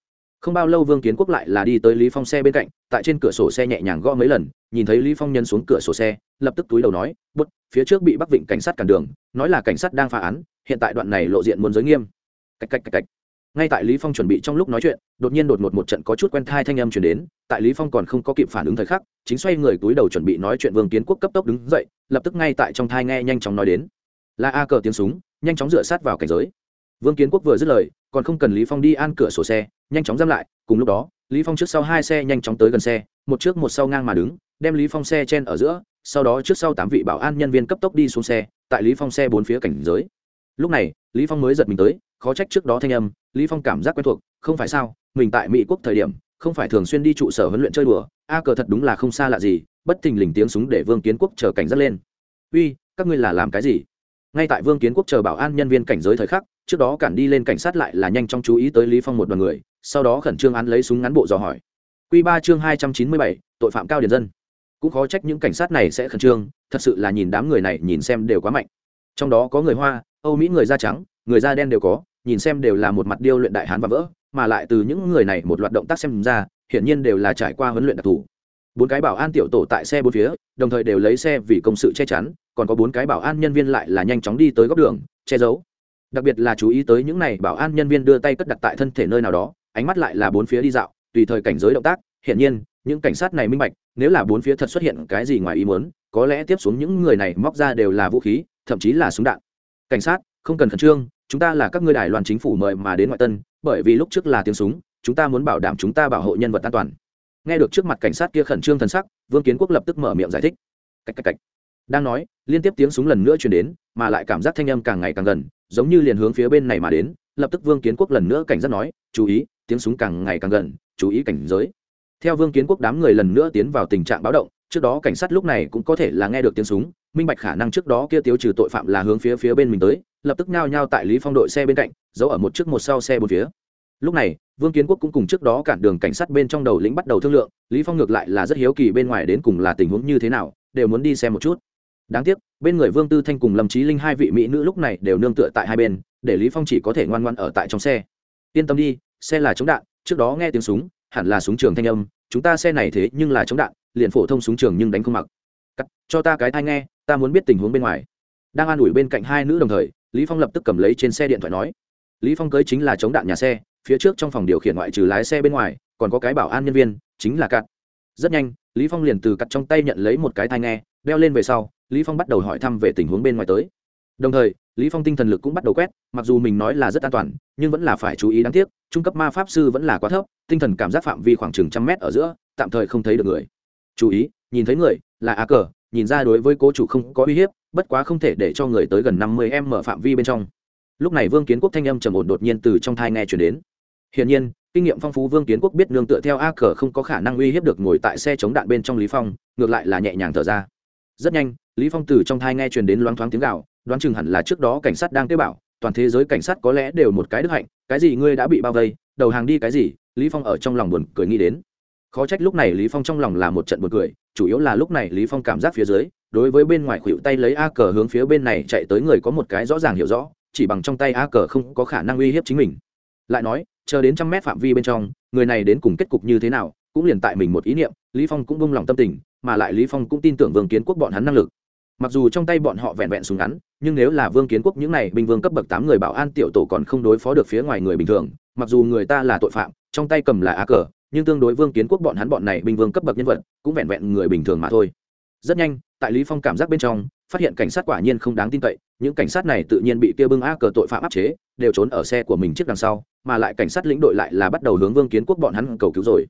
không bao lâu vương kiến quốc lại là đi tới lý phong xe bên cạnh tại trên cửa sổ xe nhẹ nhàng gõ mấy lần nhìn thấy lý phong nhân xuống cửa sổ xe lập tức túi đầu nói bút phía trước bị bắc vịnh cảnh sát cản đường nói là cảnh sát đang phá án hiện tại đoạn này lộ diện muốn giới nghiêm. Cạch cạch cạch cạch, ngay tại lý phong chuẩn bị trong lúc nói chuyện đột nhiên đột ngột một trận có chút quen thai thanh âm truyền đến tại lý phong còn không có kịp phản ứng thời khắc chính xoay người túi đầu chuẩn bị nói chuyện vương kiến quốc cấp tốc đứng dậy lập tức ngay tại trong thai nghe nhanh chóng nói đến. Là a cờ tiếng súng nhanh chóng dựa sát vào cảnh giới vương kiến quốc vừa dứt lời, còn không cần lý phong đi an cửa sổ xe, nhanh chóng giam lại. Cùng lúc đó, lý phong trước sau hai xe nhanh chóng tới gần xe, một trước một sau ngang mà đứng, đem lý phong xe chen ở giữa, sau đó trước sau tám vị bảo an nhân viên cấp tốc đi xuống xe, tại lý phong xe bốn phía cảnh giới. Lúc này, lý phong mới giật mình tới, khó trách trước đó thanh âm, lý phong cảm giác quen thuộc, không phải sao, mình tại mỹ quốc thời điểm, không phải thường xuyên đi trụ sở huấn luyện chơi đùa, a à, cờ thật đúng là không xa lạ gì, bất thình lình tiếng súng để vương kiến quốc chờ cảnh giác lên. Uy, các ngươi là làm cái gì? Ngay tại vương kiến quốc chờ bảo an nhân viên cảnh giới thời khắc trước đó cản đi lên cảnh sát lại là nhanh chóng chú ý tới lý phong một đoàn người sau đó khẩn trương án lấy súng ngắn bộ dò hỏi. Quy ba chương hai trăm chín mươi bảy, tội phạm cao điển dân. Cũng khó trách những cảnh sát này sẽ khẩn trương thật sự là nhìn đám người này nhìn xem đều quá mạnh. Trong đó có người hoa âu mỹ người da trắng người da đen đều có nhìn xem đều là một mặt điêu luyện đại hán và vỡ mà lại từ những người này một loạt động tác xem ra hiển nhiên đều là trải qua huấn luyện đặc thù. Bốn cái bảo an tiểu tổ tại xe bốn phía đồng thời đều lấy xe vì công sự che chắn còn có bốn cái bảo an nhân viên lại là nhanh chóng đi tới góc đường, che giấu. Đặc biệt là chú ý tới những này bảo an nhân viên đưa tay cất đặt tại thân thể nơi nào đó, ánh mắt lại là bốn phía đi dạo, tùy thời cảnh giới động tác. Hiển nhiên, những cảnh sát này minh bạch, nếu là bốn phía thật xuất hiện cái gì ngoài ý muốn, có lẽ tiếp xuống những người này móc ra đều là vũ khí, thậm chí là súng đạn. Cảnh sát, không cần khẩn trương, chúng ta là các ngươi đài loan chính phủ mời mà đến ngoại tân, bởi vì lúc trước là tiếng súng, chúng ta muốn bảo đảm chúng ta bảo hộ nhân vật an toàn. Nghe được trước mặt cảnh sát kia khẩn trương thần sắc, vương kiến quốc lập tức mở miệng giải thích. Cách cách cách đang nói, liên tiếp tiếng súng lần nữa chuyển đến, mà lại cảm giác thanh âm càng ngày càng gần, giống như liền hướng phía bên này mà đến, lập tức vương kiến quốc lần nữa cảnh giác nói, chú ý, tiếng súng càng ngày càng gần, chú ý cảnh giới. Theo vương kiến quốc đám người lần nữa tiến vào tình trạng báo động, trước đó cảnh sát lúc này cũng có thể là nghe được tiếng súng, minh bạch khả năng trước đó kia tiêu trừ tội phạm là hướng phía phía bên mình tới, lập tức nhao nhao tại lý phong đội xe bên cạnh, giấu ở một chiếc một sau xe bốn phía. Lúc này, vương kiến quốc cũng cùng trước đó cản đường cảnh sát bên trong đầu lĩnh bắt đầu thương lượng, lý phong ngược lại là rất hiếu kỳ bên ngoài đến cùng là tình huống như thế nào, đều muốn đi xem một chút đáng tiếc, bên người vương tư thanh cùng lâm trí linh hai vị mỹ nữ lúc này đều nương tựa tại hai bên, để lý phong chỉ có thể ngoan ngoan ở tại trong xe. Yên tâm đi, xe là chống đạn, trước đó nghe tiếng súng, hẳn là súng trường thanh âm, chúng ta xe này thế nhưng là chống đạn, liền phổ thông súng trường nhưng đánh không mặc. Cắt, cho ta cái thai nghe, ta muốn biết tình huống bên ngoài. Đang an ủi bên cạnh hai nữ đồng thời, lý phong lập tức cầm lấy trên xe điện thoại nói. Lý phong cưới chính là chống đạn nhà xe, phía trước trong phòng điều khiển ngoại trừ lái xe bên ngoài, còn có cái bảo an nhân viên, chính là cắt. Rất nhanh, lý phong liền từ cắt trong tay nhận lấy một cái thai nghe, đeo lên về sau lý phong bắt đầu hỏi thăm về tình huống bên ngoài tới. Đồng thời, lý phong tinh thần lực cũng bắt đầu quét, mặc dù mình nói là rất an toàn, nhưng vẫn là phải chú ý đáng tiếc, trung cấp ma pháp sư vẫn là quá thấp, tinh thần cảm giác phạm vi khoảng chừng trăm mét ở giữa, tạm thời không thấy được người. Chú ý, nhìn thấy người, là á cờ, nhìn ra đối với cố chủ không có uy hiếp, bất quá không thể để cho người tới gần năm mươi em mở phạm vi bên trong. Lúc này vương kiến quốc thanh âm trầm ổn đột nhiên từ trong thai nghe chuyển đến. Hiển nhiên, kinh nghiệm phong phú vương kiến quốc biết nương tựa theo a cờ không có khả năng uy hiếp được ngồi tại xe chống đạn bên trong lý phong, ngược lại là nhẹ nhàng thở ra. Rất nhanh lý phong từ trong thai nghe truyền đến loáng thoáng tiếng gạo đoán chừng hẳn là trước đó cảnh sát đang kêu bảo, toàn thế giới cảnh sát có lẽ đều một cái đức hạnh, cái gì ngươi đã bị bao vây, đầu hàng đi cái gì, lý phong ở trong lòng buồn cười nghĩ đến. Khó trách lúc này lý phong trong lòng là một trận buồn cười, chủ yếu là lúc này lý phong cảm giác phía dưới, đối với bên ngoài khuỵu tay lấy a cờ hướng phía bên này chạy tới người có một cái rõ ràng hiểu rõ, chỉ bằng trong tay a cờ không có khả năng uy hiếp chính mình. Lại nói, chờ đến trăm mét phạm vi bên trong, người này đến cùng kết cục như thế nào, cũng liền tại mình một ý niệm, lý phong cũng buông lòng tâm tình, mà lại lý phong cũng tin tưởng vương kiến quốc bọn hắn năng lực mặc dù trong tay bọn họ vẹn vẹn súng ngắn, nhưng nếu là vương kiến quốc những này binh vương cấp bậc tám người bảo an tiểu tổ còn không đối phó được phía ngoài người bình thường, mặc dù người ta là tội phạm, trong tay cầm là á cờ, nhưng tương đối vương kiến quốc bọn hắn bọn này binh vương cấp bậc nhân vật, cũng vẹn vẹn người bình thường mà thôi. Rất nhanh, tại lý phong cảm giác bên trong, phát hiện cảnh sát quả nhiên không đáng tin cậy, những cảnh sát này tự nhiên bị kia bưng a cờ tội phạm áp chế, đều trốn ở xe của mình trước đằng sau, mà lại cảnh sát lĩnh đội lại là bắt đầu hướng vương kiến quốc bọn hắn cầu cứu rồi.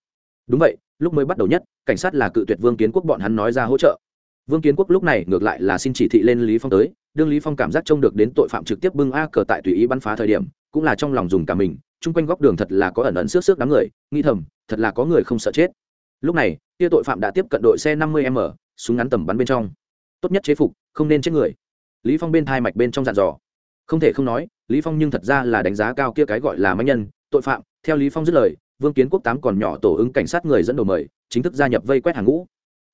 Đúng vậy, lúc mới bắt đầu nhất, cảnh sát là cự tuyệt vương kiến quốc bọn hắn nói ra hỗ trợ vương kiến quốc lúc này ngược lại là xin chỉ thị lên lý phong tới, đương lý phong cảm giác trông được đến tội phạm trực tiếp bưng a cờ tại tùy ý bắn phá thời điểm, cũng là trong lòng dùng cả mình, chung quanh góc đường thật là có ẩn ẩn xước xước đám người nghi thầm, thật là có người không sợ chết. Lúc này, kia tội phạm đã tiếp cận đội xe 50 m, súng ngắn tầm bắn bên trong. Tốt nhất chế phục, không nên chết người. Lý phong bên thai mạch bên trong dặn dò. Không thể không nói, lý phong nhưng thật ra là đánh giá cao kia cái gọi là manh nhân, tội phạm, theo lý phong dứt lời, vương kiến quốc tám còn nhỏ tổ ứng cảnh sát người dẫn đầu mời, chính thức gia nhập vây quét hàng ngũ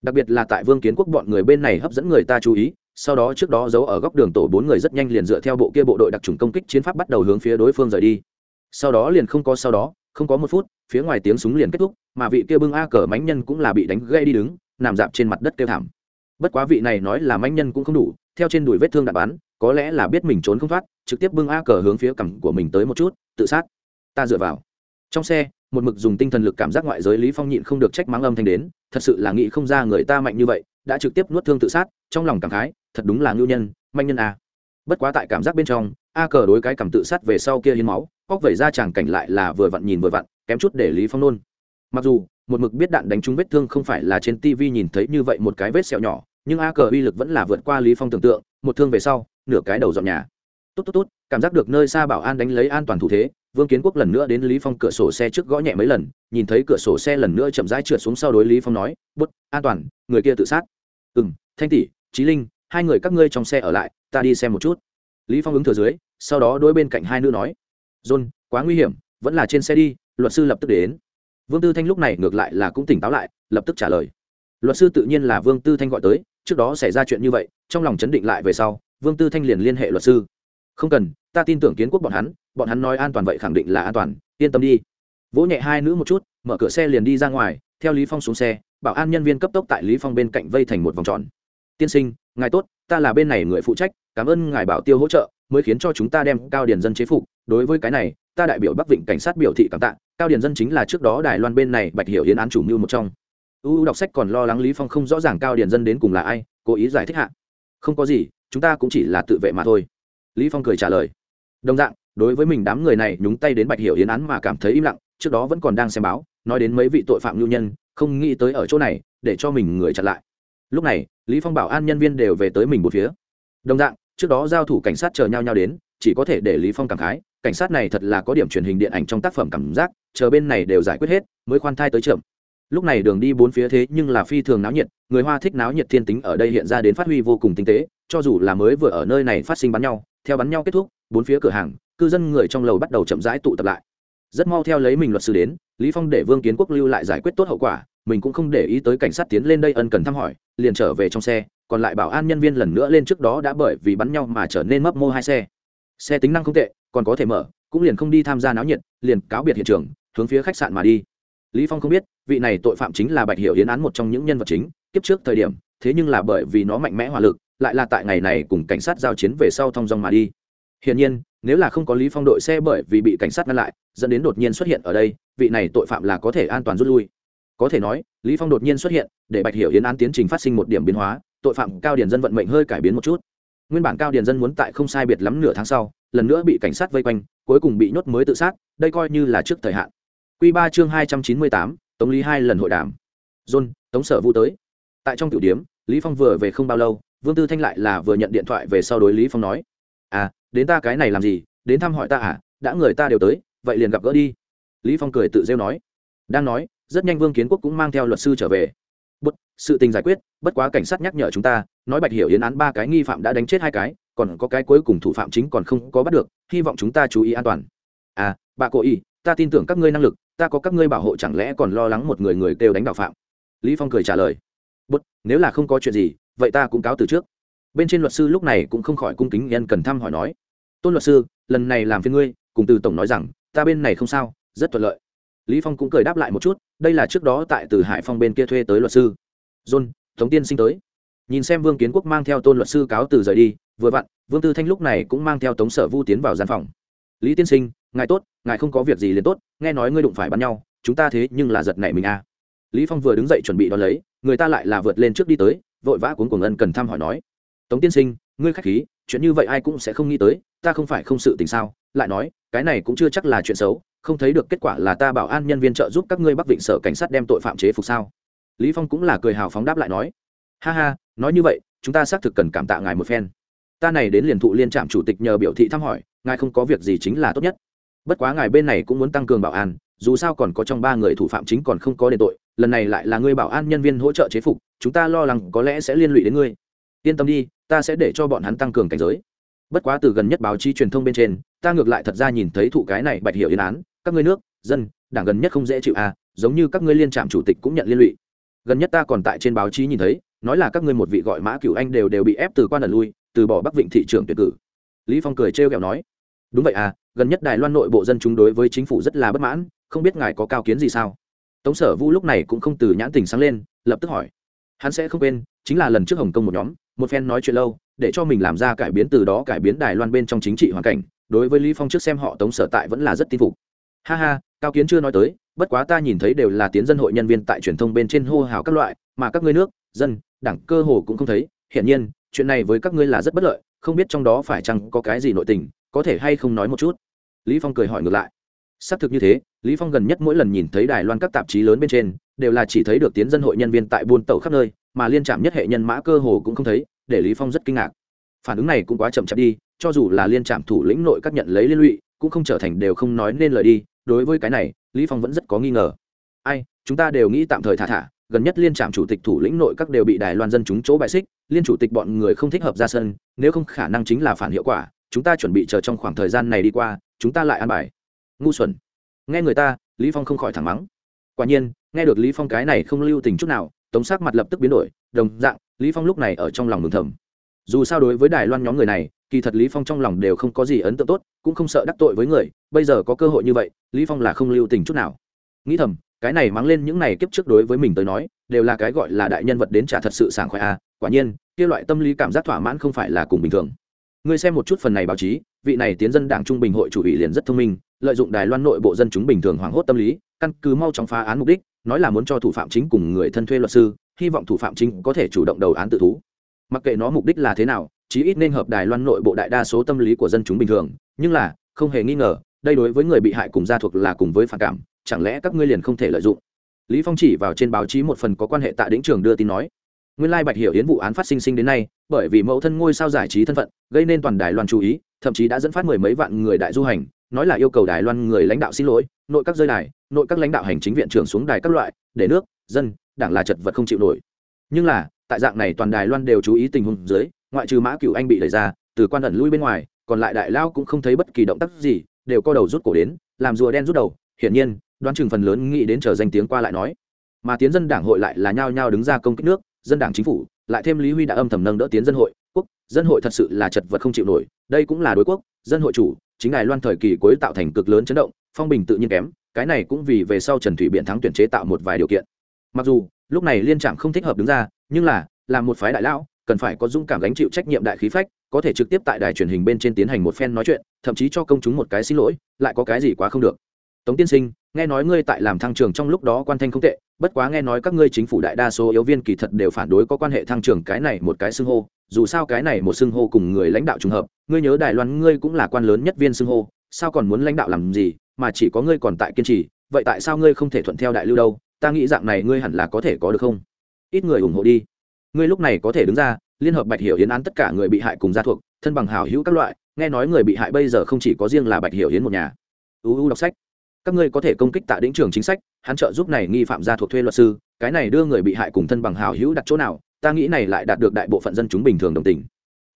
đặc biệt là tại vương kiến quốc bọn người bên này hấp dẫn người ta chú ý, sau đó trước đó giấu ở góc đường tổ bốn người rất nhanh liền dựa theo bộ kia bộ đội đặc trùng công kích chiến pháp bắt đầu hướng phía đối phương rời đi. Sau đó liền không có sau đó, không có một phút, phía ngoài tiếng súng liền kết thúc, mà vị kia bưng a cờ mánh nhân cũng là bị đánh gây đi đứng, nằm dạp trên mặt đất kêu thảm. Bất quá vị này nói là mánh nhân cũng không đủ, theo trên đùi vết thương đạn bắn, có lẽ là biết mình trốn không thoát, trực tiếp bưng a cờ hướng phía cằm của mình tới một chút, tự sát. Ta dựa vào. Trong xe một mực dùng tinh thần lực cảm giác ngoại giới lý phong nhịn không được trách mắng âm thanh đến, thật sự là nghĩ không ra người ta mạnh như vậy, đã trực tiếp nuốt thương tự sát, trong lòng cảm khái, thật đúng là ngưu nhân manh nhân a bất quá tại cảm giác bên trong, a cờ đối cái cảm tự sát về sau kia hiến máu óc vẩy ra chàng cảnh lại là vừa vặn nhìn vừa vặn, kém chút để lý phong nôn. Mặc dù, một mực biết đạn đánh trúng vết thương không phải là trên tivi nhìn thấy như vậy một cái vết sẹo nhỏ, nhưng a cờ uy lực vẫn là vượt qua lý phong tưởng tượng, một thương về sau, nửa cái đầu dọn nhà. Tốt tốt tốt, cảm giác được nơi xa bảo an đánh lấy an toàn thủ thế vương kiến quốc lần nữa đến lý phong cửa sổ xe trước gõ nhẹ mấy lần, nhìn thấy cửa sổ xe lần nữa chậm rãi trượt xuống sau đối lý phong nói, bút, an toàn, người kia tự sát. Ừm, thanh tỷ trí linh, hai người các ngươi trong xe ở lại, ta đi xem một chút. Lý phong ứng thừa dưới, sau đó đối bên cạnh hai nữ nói, john, quá nguy hiểm, vẫn là trên xe đi, luật sư lập tức đến. Vương tư thanh lúc này ngược lại là cũng tỉnh táo lại, lập tức trả lời. Luật sư tự nhiên là vương tư thanh gọi tới, trước đó xảy ra chuyện như vậy, trong lòng chấn định lại về sau, vương tư thanh liền liên hệ luật sư. Không cần, ta tin tưởng kiến quốc bọn hắn bọn hắn nói an toàn vậy khẳng định là an toàn, yên tâm đi. Vỗ nhẹ hai nữ một chút, mở cửa xe liền đi ra ngoài, theo lý phong xuống xe, bảo an nhân viên cấp tốc tại lý phong bên cạnh vây thành một vòng tròn. Tiên sinh, ngài tốt, ta là bên này người phụ trách, cảm ơn ngài bảo tiêu hỗ trợ, mới khiến cho chúng ta đem cao điển dân chế phục. Đối với cái này, ta đại biểu bắc vịnh cảnh sát biểu thị cảm tạ, cao điển dân chính là trước đó đài loan bên này bạch hiểu hiến án chủ mưu một trong. U đọc sách còn lo lắng lý phong không rõ ràng cao điển dân đến cùng là ai, cố ý giải thích hạ. Không có gì, chúng ta cũng chỉ là tự vệ mà thôi. Lý phong cười trả lời. Đồng dạng đối với mình đám người này nhúng tay đến bạch hiểu yến án mà cảm thấy im lặng, trước đó vẫn còn đang xem báo, nói đến mấy vị tội phạm lưu nhân, không nghĩ tới ở chỗ này, để cho mình người chặn lại. Lúc này, lý phong bảo an nhân viên đều về tới mình một phía. Đồng dạng, trước đó giao thủ cảnh sát chờ nhau nhau đến, chỉ có thể để lý phong cảm khái, cảnh sát này thật là có điểm truyền hình điện ảnh trong tác phẩm cảm giác, chờ bên này đều giải quyết hết, mới khoan thai tới chậm. Lúc này đường đi bốn phía thế nhưng là phi thường náo nhiệt, người hoa thích náo nhiệt thiên tính ở đây hiện ra đến phát huy vô cùng tinh tế, cho dù là mới vừa ở nơi này phát sinh bắn nhau, theo bắn nhau kết thúc bốn phía cửa hàng, cư dân người trong lầu bắt đầu chậm rãi tụ tập lại. Rất mau theo lấy mình luật sư đến, lý phong để vương kiến quốc lưu lại giải quyết tốt hậu quả, mình cũng không để ý tới cảnh sát tiến lên đây ân cần thăm hỏi, liền trở về trong xe, còn lại bảo an nhân viên lần nữa lên trước đó đã bởi vì bắn nhau mà trở nên mấp mô hai xe. Xe tính năng không tệ, còn có thể mở, cũng liền không đi tham gia náo nhiệt, liền cáo biệt hiện trường, hướng phía khách sạn mà đi. Lý phong không biết, vị này tội phạm chính là bạch hiểu hiến án một trong những nhân vật chính, kiếp trước thời điểm, thế nhưng là bởi vì nó mạnh mẽ hỏa lực, lại là tại ngày này cùng cảnh sát giao chiến về sau thông dong mà đi hiển nhiên nếu là không có lý phong đội xe bởi vì bị cảnh sát ngăn lại dẫn đến đột nhiên xuất hiện ở đây vị này tội phạm là có thể an toàn rút lui. Có thể nói lý phong đột nhiên xuất hiện để bạch hiểu yến án tiến trình phát sinh một điểm biến hóa tội phạm cao điển dân vận mệnh hơi cải biến một chút. Nguyên bản cao điền dân muốn tại không sai biệt lắm nửa tháng sau lần nữa bị cảnh sát vây quanh cuối cùng bị nhốt mới tự sát đây coi như là trước thời hạn. Quy ba chương hai trăm chín mươi tám tống lý hai lần hội đàm. John tống sở vũ tới. Tại trong tiểu điểm, lý phong vừa về không bao lâu vương tư thanh lại là vừa nhận điện thoại về sau đối lý phong nói à đến ta cái này làm gì đến thăm hỏi ta à đã người ta đều tới vậy liền gặp gỡ đi. Lý phong cười tự rêu nói. Đang nói rất nhanh vương kiến quốc cũng mang theo luật sư trở về. Bất sự tình giải quyết bất quá cảnh sát nhắc nhở chúng ta nói bạch hiểu yến án ba cái nghi phạm đã đánh chết hai cái còn có cái cuối cùng thủ phạm chính còn không có bắt được hy vọng chúng ta chú ý an toàn. À bà cô y, ta tin tưởng các ngươi năng lực ta có các ngươi bảo hộ chẳng lẽ còn lo lắng một người người kêu đánh đạo phạm? Lý phong cười trả lời. Bất nếu là không có chuyện gì vậy ta cũng cáo từ trước. Bên trên luật sư lúc này cũng không khỏi cung kính nhân cần thăm hỏi nói tôn luật sư, lần này làm phiên ngươi, cùng từ tổng nói rằng, ta bên này không sao, rất thuận lợi. Lý phong cũng cười đáp lại một chút, đây là trước đó tại từ hải phong bên kia thuê tới luật sư. John thống tiên sinh tới. Nhìn xem vương kiến quốc mang theo tôn luật sư cáo từ rời đi, vừa vặn, vương tư thanh lúc này cũng mang theo tống sở vu tiến vào gian phòng. Lý tiên sinh, ngài tốt, ngài không có việc gì liền tốt, nghe nói ngươi đụng phải bắn nhau, chúng ta thế nhưng là giật nảy mình à. Lý phong vừa đứng dậy chuẩn bị đón lấy, người ta lại là vượt lên trước đi tới, vội vã cuốn cuồng ân cần thăm hỏi nói. Tống tiên sinh, ngươi khách khí, chuyện như vậy ai cũng sẽ không nghĩ tới ta không phải không sự tình sao? Lại nói, cái này cũng chưa chắc là chuyện xấu, không thấy được kết quả là ta bảo an nhân viên trợ giúp các ngươi bắc vịnh sở cảnh sát đem tội phạm chế phục sao? Lý phong cũng là cười hào phóng đáp lại nói, ha ha, nói như vậy, chúng ta xác thực cần cảm tạ ngài một phen. Ta này đến liền thụ liên trạm chủ tịch nhờ biểu thị thăm hỏi, ngài không có việc gì chính là tốt nhất. Bất quá ngài bên này cũng muốn tăng cường bảo an, dù sao còn có trong ba người thủ phạm chính còn không có đền tội, lần này lại là ngươi bảo an nhân viên hỗ trợ chế phục, chúng ta lo lắng có lẽ sẽ liên lụy đến ngươi. Yên tâm đi, ta sẽ để cho bọn hắn tăng cường cảnh giới bất quá từ gần nhất báo chí truyền thông bên trên, ta ngược lại thật ra nhìn thấy thụ cái này bạch hiểu yên án. Các ngươi nước, dân, đảng gần nhất không dễ chịu à giống như các ngươi liên trạm chủ tịch cũng nhận liên lụy. Gần nhất ta còn tại trên báo chí nhìn thấy, nói là các ngươi một vị gọi mã cựu anh đều đều bị ép từ quan ẩn lui, từ bỏ bắc vịnh thị trường tuyển cử. Lý phong cười trêu ghẹo nói, đúng vậy à gần nhất đài loan nội bộ dân chúng đối với chính phủ rất là bất mãn, không biết ngài có cao kiến gì sao? Tống sở vũ lúc này cũng không từ nhãn tình sáng lên, lập tức hỏi, hắn sẽ không quên, chính là lần trước hồng kông một nhóm, một phen nói chuyện lâu để cho mình làm ra cải biến từ đó cải biến đài loan bên trong chính trị hoàn cảnh. Đối với lý phong trước xem họ tống sở tại vẫn là rất tin phục. Ha ha, cao kiến chưa nói tới, bất quá ta nhìn thấy đều là tiến dân hội nhân viên tại truyền thông bên trên hô hào các loại, mà các ngươi nước, dân, đảng cơ hồ cũng không thấy. Hiển nhiên, chuyện này với các ngươi là rất bất lợi, không biết trong đó phải chăng có cái gì nội tình, có thể hay không nói một chút? Lý phong cười hỏi ngược lại. Xác thực như thế, lý phong gần nhất mỗi lần nhìn thấy đài loan các tạp chí lớn bên trên, đều là chỉ thấy được tiến dân hội nhân viên tại buôn tàu khắp nơi, mà liên trạm nhất hệ nhân mã cơ hồ cũng không thấy để lý phong rất kinh ngạc. Phản ứng này cũng quá chậm chạp đi, cho dù là liên trạm thủ lĩnh nội các nhận lấy liên lụy, cũng không trở thành đều không nói nên lời đi, đối với cái này, lý phong vẫn rất có nghi ngờ. Ai, chúng ta đều nghĩ tạm thời thả thả, gần nhất liên trạm chủ tịch thủ lĩnh nội các đều bị đài loan dân chúng chỗ bại xích, liên chủ tịch bọn người không thích hợp ra sân, nếu không khả năng chính là phản hiệu quả, chúng ta chuẩn bị chờ trong khoảng thời gian này đi qua, chúng ta lại ăn bài. Ngu xuẩn. Nghe người ta, lý phong không khỏi thẳng mắng. Quả nhiên, nghe được lý phong cái này không lưu tình chút nào, tống sắc mặt lập tức biến đổi, đồng dạng lý phong lúc này ở trong lòng mừng thầm. Dù sao đối với đài loan nhóm người này, kỳ thật lý phong trong lòng đều không có gì ấn tượng tốt, cũng không sợ đắc tội với người, bây giờ có cơ hội như vậy, lý phong là không lưu tình chút nào. Nghĩ thầm, cái này mắng lên những này kiếp trước đối với mình tới nói, đều là cái gọi là đại nhân vật đến trả thật sự sảng khoái à quả nhiên, kia loại tâm lý cảm giác thỏa mãn không phải là cùng bình thường. Ngươi xem một chút phần này báo chí, vị này tiến dân đảng trung bình hội chủ ủy liền rất thông minh, lợi dụng đài loan nội bộ dân chúng bình thường hoảng hốt tâm lý, căn cứ mau chóng phá án mục đích, nói là muốn cho thủ phạm chính cùng người thân thuê luật sư hy vọng thủ phạm chính có thể chủ động đầu án tự thú. Mặc kệ nó mục đích là thế nào, chí ít nên hợp đài loan nội bộ đại đa số tâm lý của dân chúng bình thường. Nhưng là, không hề nghi ngờ, đây đối với người bị hại cùng gia thuộc là cùng với phản cảm, chẳng lẽ các ngươi liền không thể lợi dụng? Lý phong chỉ vào trên báo chí một phần có quan hệ tạ đĩnh trường đưa tin nói, nguyên lai bạch hiểu yến vụ án phát sinh sinh đến nay, bởi vì mẫu thân ngôi sao giải trí thân phận, gây nên toàn đài loan chú ý, thậm chí đã dẫn phát mười mấy vạn người đại du hành, nói là yêu cầu đài loan người lãnh đạo xin lỗi, nội các rơi đài, nội các lãnh đạo hành chính viện trưởng xuống đài các loại, để nước, dân đảng là chật vật không chịu nổi. Nhưng là, tại dạng này toàn đài loan đều chú ý tình huống dưới, ngoại trừ mã cựu anh bị đẩy ra, từ quan ẩn lui bên ngoài, còn lại đại lao cũng không thấy bất kỳ động tác gì, đều co đầu rút cổ đến, làm rùa đen rút đầu, hiển nhiên, đoán chừng phần lớn nghĩ đến chờ danh tiếng qua lại nói. Mà tiến dân đảng hội lại là nhao nhao đứng ra công kích nước, dân đảng chính phủ, lại thêm lý huy đã âm thầm nâng đỡ tiến dân hội, quốc, dân hội thật sự là chật vật không chịu nổi, đây cũng là đối quốc, dân hội chủ, chính đài loan thời kỳ cuối tạo thành cực lớn chấn động, phong bình tự nhiên kém, cái này cũng vì về sau trần thủy biện thắng tuyển chế tạo một vài điều kiện mặc dù, lúc này liên trạm không thích hợp đứng ra, nhưng là làm một phái đại lão, cần phải có dũng cảm gánh chịu trách nhiệm đại khí phách, có thể trực tiếp tại đài truyền hình bên trên tiến hành một phen nói chuyện, thậm chí cho công chúng một cái xin lỗi, lại có cái gì quá không được. Tống tiên sinh, nghe nói ngươi tại làm thăng trường trong lúc đó quan thanh không tệ, bất quá nghe nói các ngươi chính phủ đại đa số yếu viên kỳ thật đều phản đối có quan hệ thăng trường cái này một cái xưng hô, dù sao cái này một xưng hô cùng người lãnh đạo trùng hợp, ngươi nhớ đài loan ngươi cũng là quan lớn nhất viên xưng hô, sao còn muốn lãnh đạo làm gì, mà chỉ có ngươi còn tại kiên trì, vậy tại sao ngươi không thể thuận theo đại lưu đâu? Ta nghĩ dạng này ngươi hẳn là có thể có được không? Ít người ủng hộ đi. Ngươi lúc này có thể đứng ra, liên hợp bạch hiểu hiến án tất cả người bị hại cùng gia thuộc, thân bằng hảo hữu các loại, nghe nói người bị hại bây giờ không chỉ có riêng là bạch hiểu hiến một nhà. Uu đọc sách. Các ngươi có thể công kích tạ đĩnh trường chính sách, hắn trợ giúp này nghi phạm gia thuộc thuê luật sư, cái này đưa người bị hại cùng thân bằng hảo hữu đặt chỗ nào, ta nghĩ này lại đạt được đại bộ phận dân chúng bình thường đồng tình.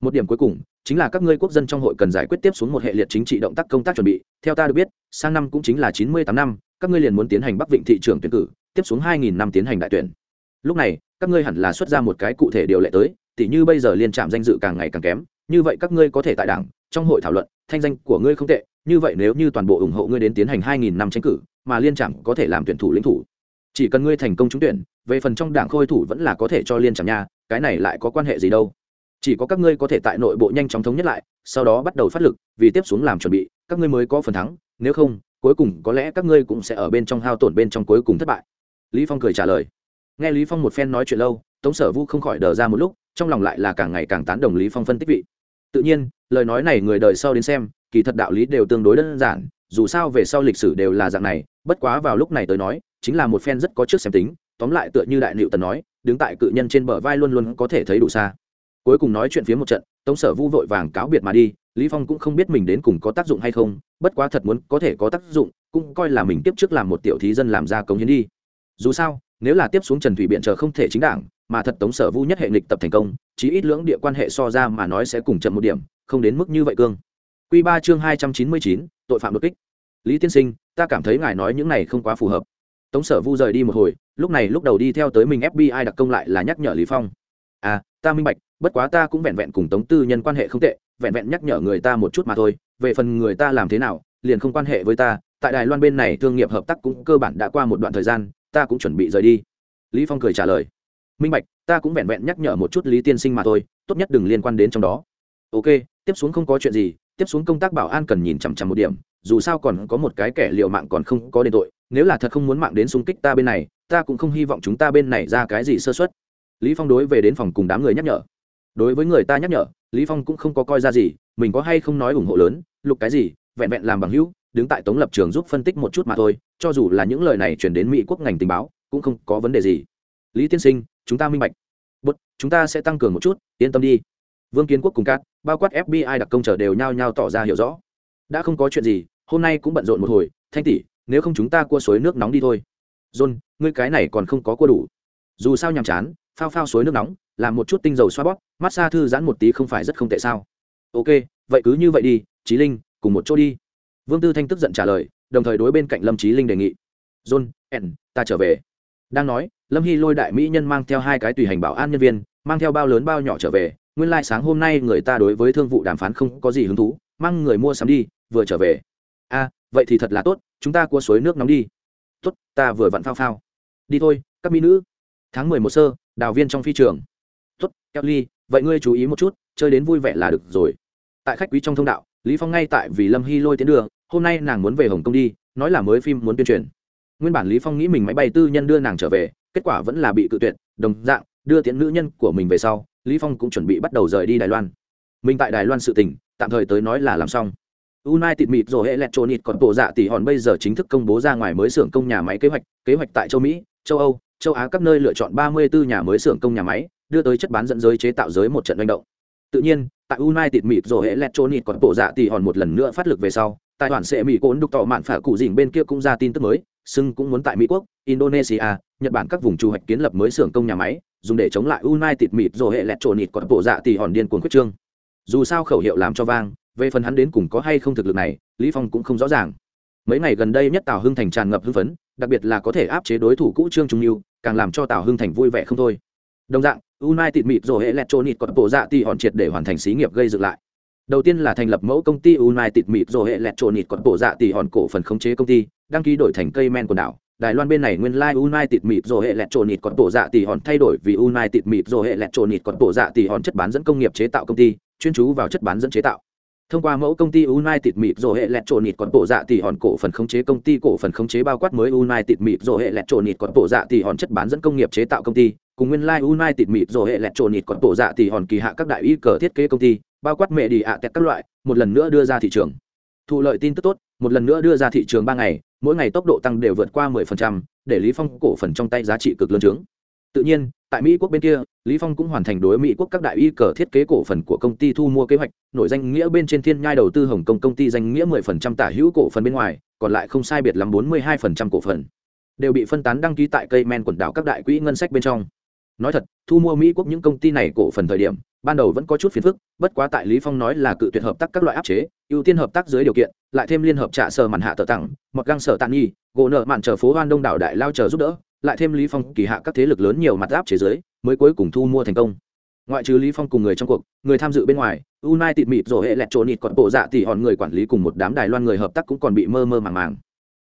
Một điểm cuối cùng, chính là các ngươi quốc dân trong hội cần giải quyết tiếp xuống một hệ liệt chính trị động tác công tác chuẩn bị. Theo ta được biết, sang năm cũng chính là chín mươi tám năm, các ngươi liền muốn tiến hành bắc vịnh thị trường tuyển cử tiếp xuống hai nghìn năm tiến hành đại tuyển. Lúc này, các ngươi hẳn là xuất ra một cái cụ thể điều lệ tới, tỉ như bây giờ liên trạm danh dự càng ngày càng kém, như vậy các ngươi có thể tại đảng, trong hội thảo luận, thanh danh của ngươi không tệ, như vậy nếu như toàn bộ ủng hộ ngươi đến tiến hành hai nghìn năm tranh cử, mà liên trạm có thể làm tuyển thủ lĩnh thủ. Chỉ cần ngươi thành công trúng tuyển, về phần trong đảng khôi thủ vẫn là có thể cho liên trạm nha, cái này lại có quan hệ gì đâu. Chỉ có các ngươi có thể tại nội bộ nhanh chóng thống nhất lại, sau đó bắt đầu phát lực, vì tiếp xuống làm chuẩn bị, các ngươi mới có phần thắng, nếu không, cuối cùng có lẽ các ngươi cũng sẽ ở bên trong hao tổn bên trong cuối cùng thất bại lý phong cười trả lời. Nghe lý phong một phen nói chuyện lâu, tống sở vu không khỏi đờ ra một lúc, trong lòng lại là càng ngày càng tán đồng lý phong phân tích vị. Tự nhiên, lời nói này người đời sau đến xem, kỳ thật đạo lý đều tương đối đơn giản, dù sao về sau lịch sử đều là dạng này, bất quá vào lúc này tới nói, chính là một phen rất có trước xem tính, tóm lại tựa như đại liệu tần nói, đứng tại cự nhân trên bờ vai luôn luôn có thể thấy đủ xa. Cuối cùng nói chuyện phía một trận, tống sở vu vội vàng cáo biệt mà đi, lý phong cũng không biết mình đến cùng có tác dụng hay không, bất quá thật muốn có thể có tác dụng, cũng coi là mình tiếp trước làm một tiểu thí dân làm ra công hiến đi dù sao, nếu là tiếp xuống trần thủy biện chờ không thể chính đảng, mà thật tống sở vu nhất hệ nghịch tập thành công, chí ít lưỡng địa quan hệ so ra mà nói sẽ cùng chậm một điểm, không đến mức như vậy cương. Quy ba chương hai trăm chín mươi chín, tội phạm đột kích. Lý tiên sinh, ta cảm thấy ngài nói những này không quá phù hợp. Tống sở vu rời đi một hồi, lúc này lúc đầu đi theo tới mình fbi đặc công lại là nhắc nhở lý phong. À ta minh bạch, bất quá ta cũng vẹn vẹn cùng tống tư nhân quan hệ không tệ, vẹn vẹn nhắc nhở người ta một chút mà thôi, về phần người ta làm thế nào, liền không quan hệ với ta, tại đài loan bên này thương nghiệp hợp tác cũng cơ bản đã qua một đoạn thời gian ta cũng chuẩn bị rời đi. Lý phong cười trả lời. Minh bạch, ta cũng vẹn vẹn nhắc nhở một chút lý tiên sinh mà thôi, tốt nhất đừng liên quan đến trong đó. Ok, tiếp xuống không có chuyện gì, tiếp xuống công tác bảo an cần nhìn chằm chằm một điểm, dù sao còn có một cái kẻ liều mạng còn không có đền tội, nếu là thật không muốn mạng đến xung kích ta bên này, ta cũng không hy vọng chúng ta bên này ra cái gì sơ suất. Lý phong đối về đến phòng cùng đám người nhắc nhở. Đối với người ta nhắc nhở, lý phong cũng không có coi ra gì, mình có hay không nói ủng hộ lớn, lục cái gì, vẹn vẹn làm bằng hữu đứng tại tống lập trường giúp phân tích một chút mà thôi, cho dù là những lời này chuyển đến mỹ quốc ngành tình báo, cũng không có vấn đề gì. Lý tiên sinh, chúng ta minh bạch. Bút chúng ta sẽ tăng cường một chút, yên tâm đi. Vương kiến quốc cùng các, bao quát fbi đặc công chờ đều nhao nhao tỏ ra hiểu rõ. Đã không có chuyện gì, hôm nay cũng bận rộn một hồi, thanh tỷ, nếu không chúng ta cua suối nước nóng đi thôi. John, ngươi cái này còn không có cua đủ. Dù sao nhàm chán, phao phao suối nước nóng, làm một chút tinh dầu xoa bóp, mát xa thư giãn một tí không phải rất không tệ sao? Ok, vậy cứ như vậy đi trí linh, cùng một chỗ đi vương tư thanh tức giận trả lời, đồng thời đối bên cạnh lâm trí linh đề nghị. John n ta trở về. Đang nói, lâm hy lôi đại mỹ nhân mang theo hai cái tùy hành bảo an nhân viên, mang theo bao lớn bao nhỏ trở về. Nguyên lai、like、sáng hôm nay người ta đối với thương vụ đàm phán không có gì hứng thú, mang người mua sắm đi, vừa trở về. A, vậy thì thật là tốt, chúng ta cua suối nước nóng đi. Tốt, ta vừa vặn phao phao. Đi thôi, các mỹ nữ. Tháng mười một sơ, đào viên trong phi trường. Tốt kelly vậy ngươi chú ý một chút, chơi đến vui vẻ là được rồi. Tại khách quý trong thông đạo, lý phong ngay tại vì lâm hy lôi tiến đường hôm nay nàng muốn về hồng kông đi nói là mới phim muốn tuyên truyền. Nguyên bản lý phong nghĩ mình máy bay tư nhân đưa nàng trở về kết quả vẫn là bị cự tuyệt đồng dạng đưa tiễn nữ nhân của mình về sau lý phong cũng chuẩn bị bắt đầu rời đi đài loan. Mình tại đài loan sự tình tạm thời tới nói là làm xong. United mịt rồi Electronic còn bộ dạ tỷ hòn bây giờ chính thức công bố ra ngoài mới xưởng công nhà máy kế hoạch, kế hoạch tại châu Mỹ, châu Âu, châu Á các nơi lựa chọn 34 nhà mới xưởng công nhà máy, đưa tới chất bán dẫn giới chế tạo giới một trận manh động. Tự nhiên, tại United mịt rồi Electronic còn bộ dạ tỷ hòn một lần nữa phát lực về sau, tài đoàn sẽ mỹ cốn đục tỏ mạn phả cụ dình bên kia cũng ra tin tức mới, sưng cũng muốn tại Mỹ quốc, Indonesia, Nhật Bản các vùng trù hoạch kiến lập mới xưởng công nhà máy, dùng để chống lại United mịt rồi Electronic còn bộ dạ tỷ hòn điên cuồng quyết trương. Dù sao khẩu hiệu làm cho vang, về phần hắn đến cùng có hay không thực lực này lý phong cũng không rõ ràng. Mấy ngày gần đây nhất tào hưng thành tràn ngập hưng phấn đặc biệt là có thể áp chế đối thủ cũ trương trung lưu càng làm cho tào hưng thành vui vẻ không thôi. Đồng dạng united mịt rồi electronic còn bộ dạ tỷ hòn triệt để hoàn thành xí nghiệp gây dựng lại đầu tiên là thành lập mẫu công ty united mịt rồi electronic còn bộ dạ tỷ hòn cổ phần khống chế công ty đăng ký đổi thành cây men quần đảo. Đài Loan bên này nguyên lai like United mịt rồi electronic còn bộ dạ tỷ hòn thay đổi vì United mịt rồi electronic còn bộ dạ tỷ hòn chất bán dẫn công nghiệp chế tạo công ty, chuyên chú vào chất bán dẫn chế tạo. Thông qua mẫu công ty united mịt rồi hệ lẹt trộn nịt còn bộ dạ tỷ hòn cổ phần khống chế công ty cổ phần khống chế bao quát mới united mịt rồi hệ lẹt trộn nịt còn bộ dạ tỷ hòn chất bán dẫn công nghiệp chế tạo công ty cùng nguyên lai like united Mịt rồi hệ lẹt trộn nịt còn bộ dạ tỷ hòn kỳ hạ các đại y cờ thiết kế công ty bao quát mẹ đi ạ tẹt các loại một lần nữa đưa ra thị trường. Thụ lợi tin tức tốt một lần nữa đưa ra thị trường ba ngày mỗi ngày tốc độ tăng đều vượt qua 10%, để lý phong cổ phần trong tay giá trị cực lớn trướng. Tự nhiên tại mỹ quốc bên kia lý phong cũng hoàn thành đối mỹ quốc các đại y cờ thiết kế cổ phần của công ty thu mua kế hoạch nổi danh nghĩa bên trên thiên nhai đầu tư hồng kông công ty danh nghĩa 10% tả hữu cổ phần bên ngoài còn lại không sai biệt lắm 42% cổ phần. Đều bị phân tán đăng ký tại cây men quần đảo các đại quỹ ngân sách bên trong nói thật thu mua mỹ quốc những công ty này cổ phần thời điểm ban đầu vẫn có chút phiền phức bất quá tại lý phong nói là cự tuyệt hợp tác các loại áp chế ưu tiên hợp tác dưới điều kiện lại thêm liên hợp trả sở màn hạ tờ tặng một găng sở tàn nghi gỗ nợ màn chờ phố hoan đông đảo đại lao chờ giúp đỡ lại thêm lý phong kỳ hạ các thế lực lớn nhiều mặt áp chế dưới, mới cuối cùng thu mua thành công. Ngoại trừ lý phong cùng người trong cuộc người tham dự bên ngoài united mịt rồi hệ lẹt trộn nịt còn bộ dạ tỷ hòn người quản lý cùng một đám đài loan người hợp tác cũng còn bị mơ mơ màng màng.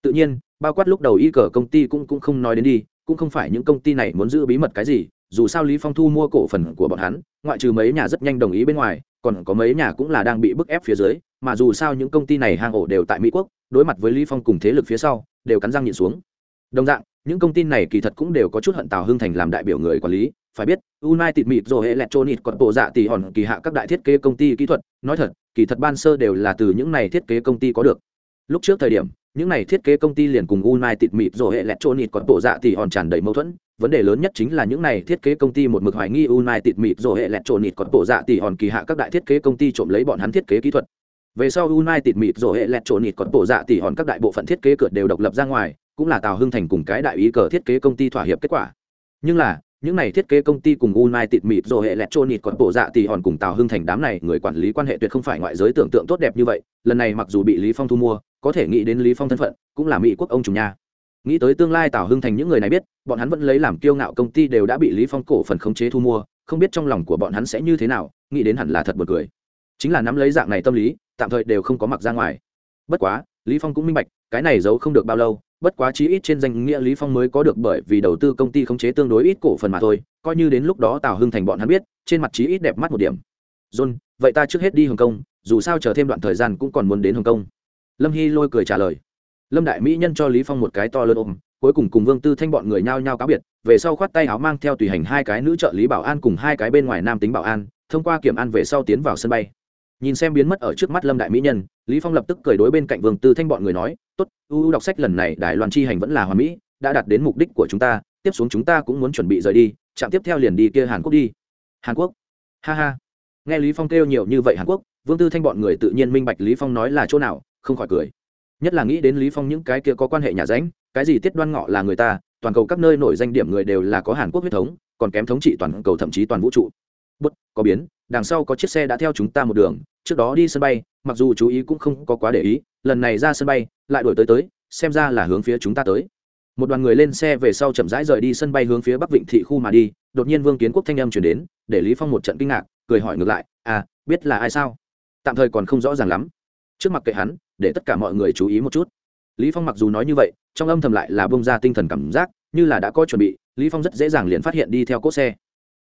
Tự nhiên bao quát lúc đầu y cờ công ty cũng cũng không nói đến đi cũng không phải những công ty này muốn giữ bí mật cái gì dù sao lý phong thu mua cổ phần của bọn hắn, ngoại trừ mấy nhà rất nhanh đồng ý bên ngoài, còn có mấy nhà cũng là đang bị bức ép phía dưới, mà dù sao những công ty này hang ổ đều tại mỹ quốc, đối mặt với lý phong cùng thế lực phía sau, đều cắn răng nhịn xuống. Đồng dạng, những công ty này kỳ thật cũng đều có chút hận tào hưng thành làm đại biểu người quản lý, phải biết, united mịt rồi electronic còn bộ dạ tỷ hòn kỳ hạ các đại thiết kế công ty kỹ thuật, nói thật, kỳ thật ban sơ đều là từ những này thiết kế công ty có được. Lúc trước thời điểm những này thiết kế công ty liền cùng united mịt rồi electronic còn bộ dạ tỷ hòn tràn đầy mâu thuẫn. Vấn đề lớn nhất chính là những này thiết kế công ty một mực hoài nghi united mịt rồi electronic còn bộ dạ tỷ hòn kỳ hạ các đại thiết kế công ty trộm lấy bọn hắn thiết kế kỹ thuật. Về sau united mịt rồi electronic còn bộ dạ tỷ hòn các đại bộ phận thiết kế cửa đều độc lập ra ngoài cũng là tào hưng thành cùng cái đại ý cờ thiết kế công ty thỏa hiệp kết quả. Nhưng là những này thiết kế công ty cùng United Mịt rồi hệ Electronic còn bộ dạ tỷ hòn cùng Tào Hưng Thành đám này, người quản lý quan hệ tuyệt không phải ngoại giới tưởng tượng tốt đẹp như vậy, lần này mặc dù bị Lý Phong thu mua, có thể nghĩ đến Lý Phong thân phận, cũng là mỹ quốc ông chủ nhà. Nghĩ tới tương lai Tào Hưng Thành những người này biết, bọn hắn vẫn lấy làm kiêu ngạo công ty đều đã bị Lý Phong cổ phần khống chế thu mua, không biết trong lòng của bọn hắn sẽ như thế nào, nghĩ đến hẳn là thật buồn cười. Chính là nắm lấy dạng này tâm lý, tạm thời đều không có mặc ra ngoài. Bất quá, Lý Phong cũng minh bạch, cái này giấu không được bao lâu, bất quá chí ít trên danh nghĩa lý phong mới có được bởi vì đầu tư công ty khống chế tương đối ít cổ phần mà thôi coi như đến lúc đó tào hưng thành bọn hắn biết trên mặt chí ít đẹp mắt một điểm john vậy ta trước hết đi hồng kông dù sao chờ thêm đoạn thời gian cũng còn muốn đến hồng kông lâm hy lôi cười trả lời. Lâm đại mỹ nhân cho lý phong một cái to lớn ôm, cuối cùng cùng vương tư thanh bọn người nhao nhao cáo biệt, về sau khoát tay áo mang theo tùy hành hai cái nữ trợ lý bảo an cùng hai cái bên ngoài nam tính bảo an, thông qua kiểm an về sau tiến vào sân bay. Nhìn xem biến mất ở trước mắt lâm đại mỹ nhân, lý phong lập tức cười đối bên cạnh vương tư thanh bọn người nói, tốt, u đọc sách lần này đài loan chi hành vẫn là hoàn mỹ, đã đạt đến mục đích của chúng ta, tiếp xuống chúng ta cũng muốn chuẩn bị rời đi, chạm tiếp theo liền đi kia hàn quốc đi. Hàn quốc? Ha ha. Nghe lý phong kêu nhiều như vậy hàn quốc, vương tư thanh bọn người tự nhiên minh bạch lý phong nói là chỗ nào không khỏi cười. Nhất là nghĩ đến lý phong những cái kia có quan hệ nhà ránh, cái gì tiết đoan ngọ là người ta, toàn cầu các nơi nổi danh điểm người đều là có hàn quốc huyết thống, còn kém thống trị toàn cầu thậm chí toàn vũ trụ. Bất, có biến, đằng sau có chiếc xe đã theo chúng ta một đường, trước đó đi sân bay, mặc dù chú ý cũng không có quá để ý, lần này ra sân bay, lại đổi tới tới, xem ra là hướng phía chúng ta tới. Một đoàn người lên xe về sau chậm rãi rời đi sân bay hướng phía bắc vịnh thị khu mà đi, đột nhiên vương kiến quốc thanh âm chuyển đến, để lý phong một trận kinh ngạc, cười hỏi ngược lại à biết là ai sao? Tạm thời còn không rõ ràng lắm. Trước mặt kệ hắn để tất cả mọi người chú ý một chút. Lý phong mặc dù nói như vậy, trong âm thầm lại là bông ra tinh thần cảm giác, như là đã có chuẩn bị, lý phong rất dễ dàng liền phát hiện đi theo cốt xe.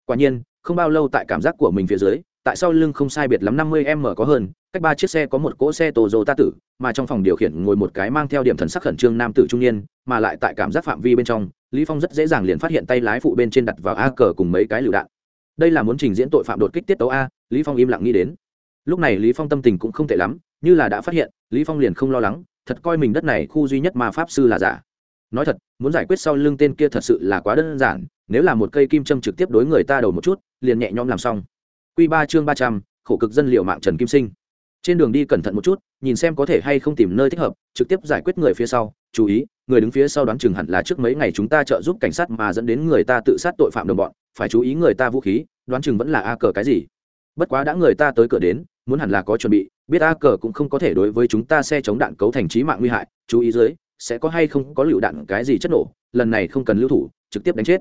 Quả nhiên, không bao lâu tại cảm giác của mình phía dưới, tại sao lưng không sai biệt lắm năm mươi m có hơn, cách ba chiếc xe có một cỗ xe tổ ta tử, mà trong phòng điều khiển ngồi một cái mang theo điểm thần sắc khẩn trương nam tử trung niên, mà lại tại cảm giác phạm vi bên trong, lý phong rất dễ dàng liền phát hiện tay lái phụ bên trên đặt vào a cờ cùng mấy cái lựu đạn. Đây là muốn trình diễn tội phạm đột kích tiết tấu a, lý phong im lặng nghĩ đến. Lúc này lý phong tâm tình cũng không tệ lắm như là đã phát hiện lý phong liền không lo lắng thật coi mình đất này khu duy nhất mà pháp sư là giả nói thật muốn giải quyết sau lưng tên kia thật sự là quá đơn giản nếu là một cây kim châm trực tiếp đối người ta đầu một chút liền nhẹ nhõm làm xong Quy ba chương ba trăm khổ cực dân liệu mạng Trần Kim Sinh. Trên đường đi cẩn thận một chút, nhìn xem có thể hay không tìm nơi thích hợp, trực tiếp giải quyết người phía sau, chú ý, người đứng phía sau đoán chừng hẳn là trước mấy ngày chúng ta trợ giúp cảnh sát mà dẫn đến người ta tự sát tội phạm đồng bọn, phải chú ý người ta vũ khí, đoán chừng vẫn là a cờ cái gì. Bất quá đã người ta tới cửa đến, muốn hẳn là có chuẩn bị, biết a cờ cũng không có thể đối với chúng ta xe chống đạn cấu thành trí mạng nguy hại, chú ý dưới, sẽ có hay không có lựu đạn cái gì chất nổ, lần này không cần lưu thủ, trực tiếp đánh chết.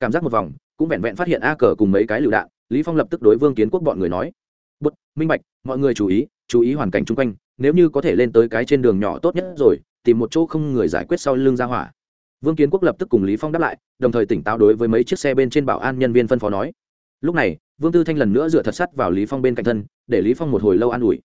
Cảm giác một vòng, cũng vẹn vẹn phát hiện a cờ cùng mấy cái lựu đạn, lý phong lập tức đối vương kiến quốc bọn người nói. Bút minh bạch mọi người chú ý chú ý hoàn cảnh chung quanh nếu như có thể lên tới cái trên đường nhỏ tốt nhất rồi tìm một chỗ không người giải quyết sau lưng ra hỏa. Vương kiến quốc lập tức cùng lý phong đáp lại đồng thời tỉnh táo đối với mấy chiếc xe bên trên bảo an nhân viên phân phó nói lúc này, vương tư thanh lần nữa dựa thật sắt vào lý phong bên cạnh thân, để lý phong một hồi lâu an ủi.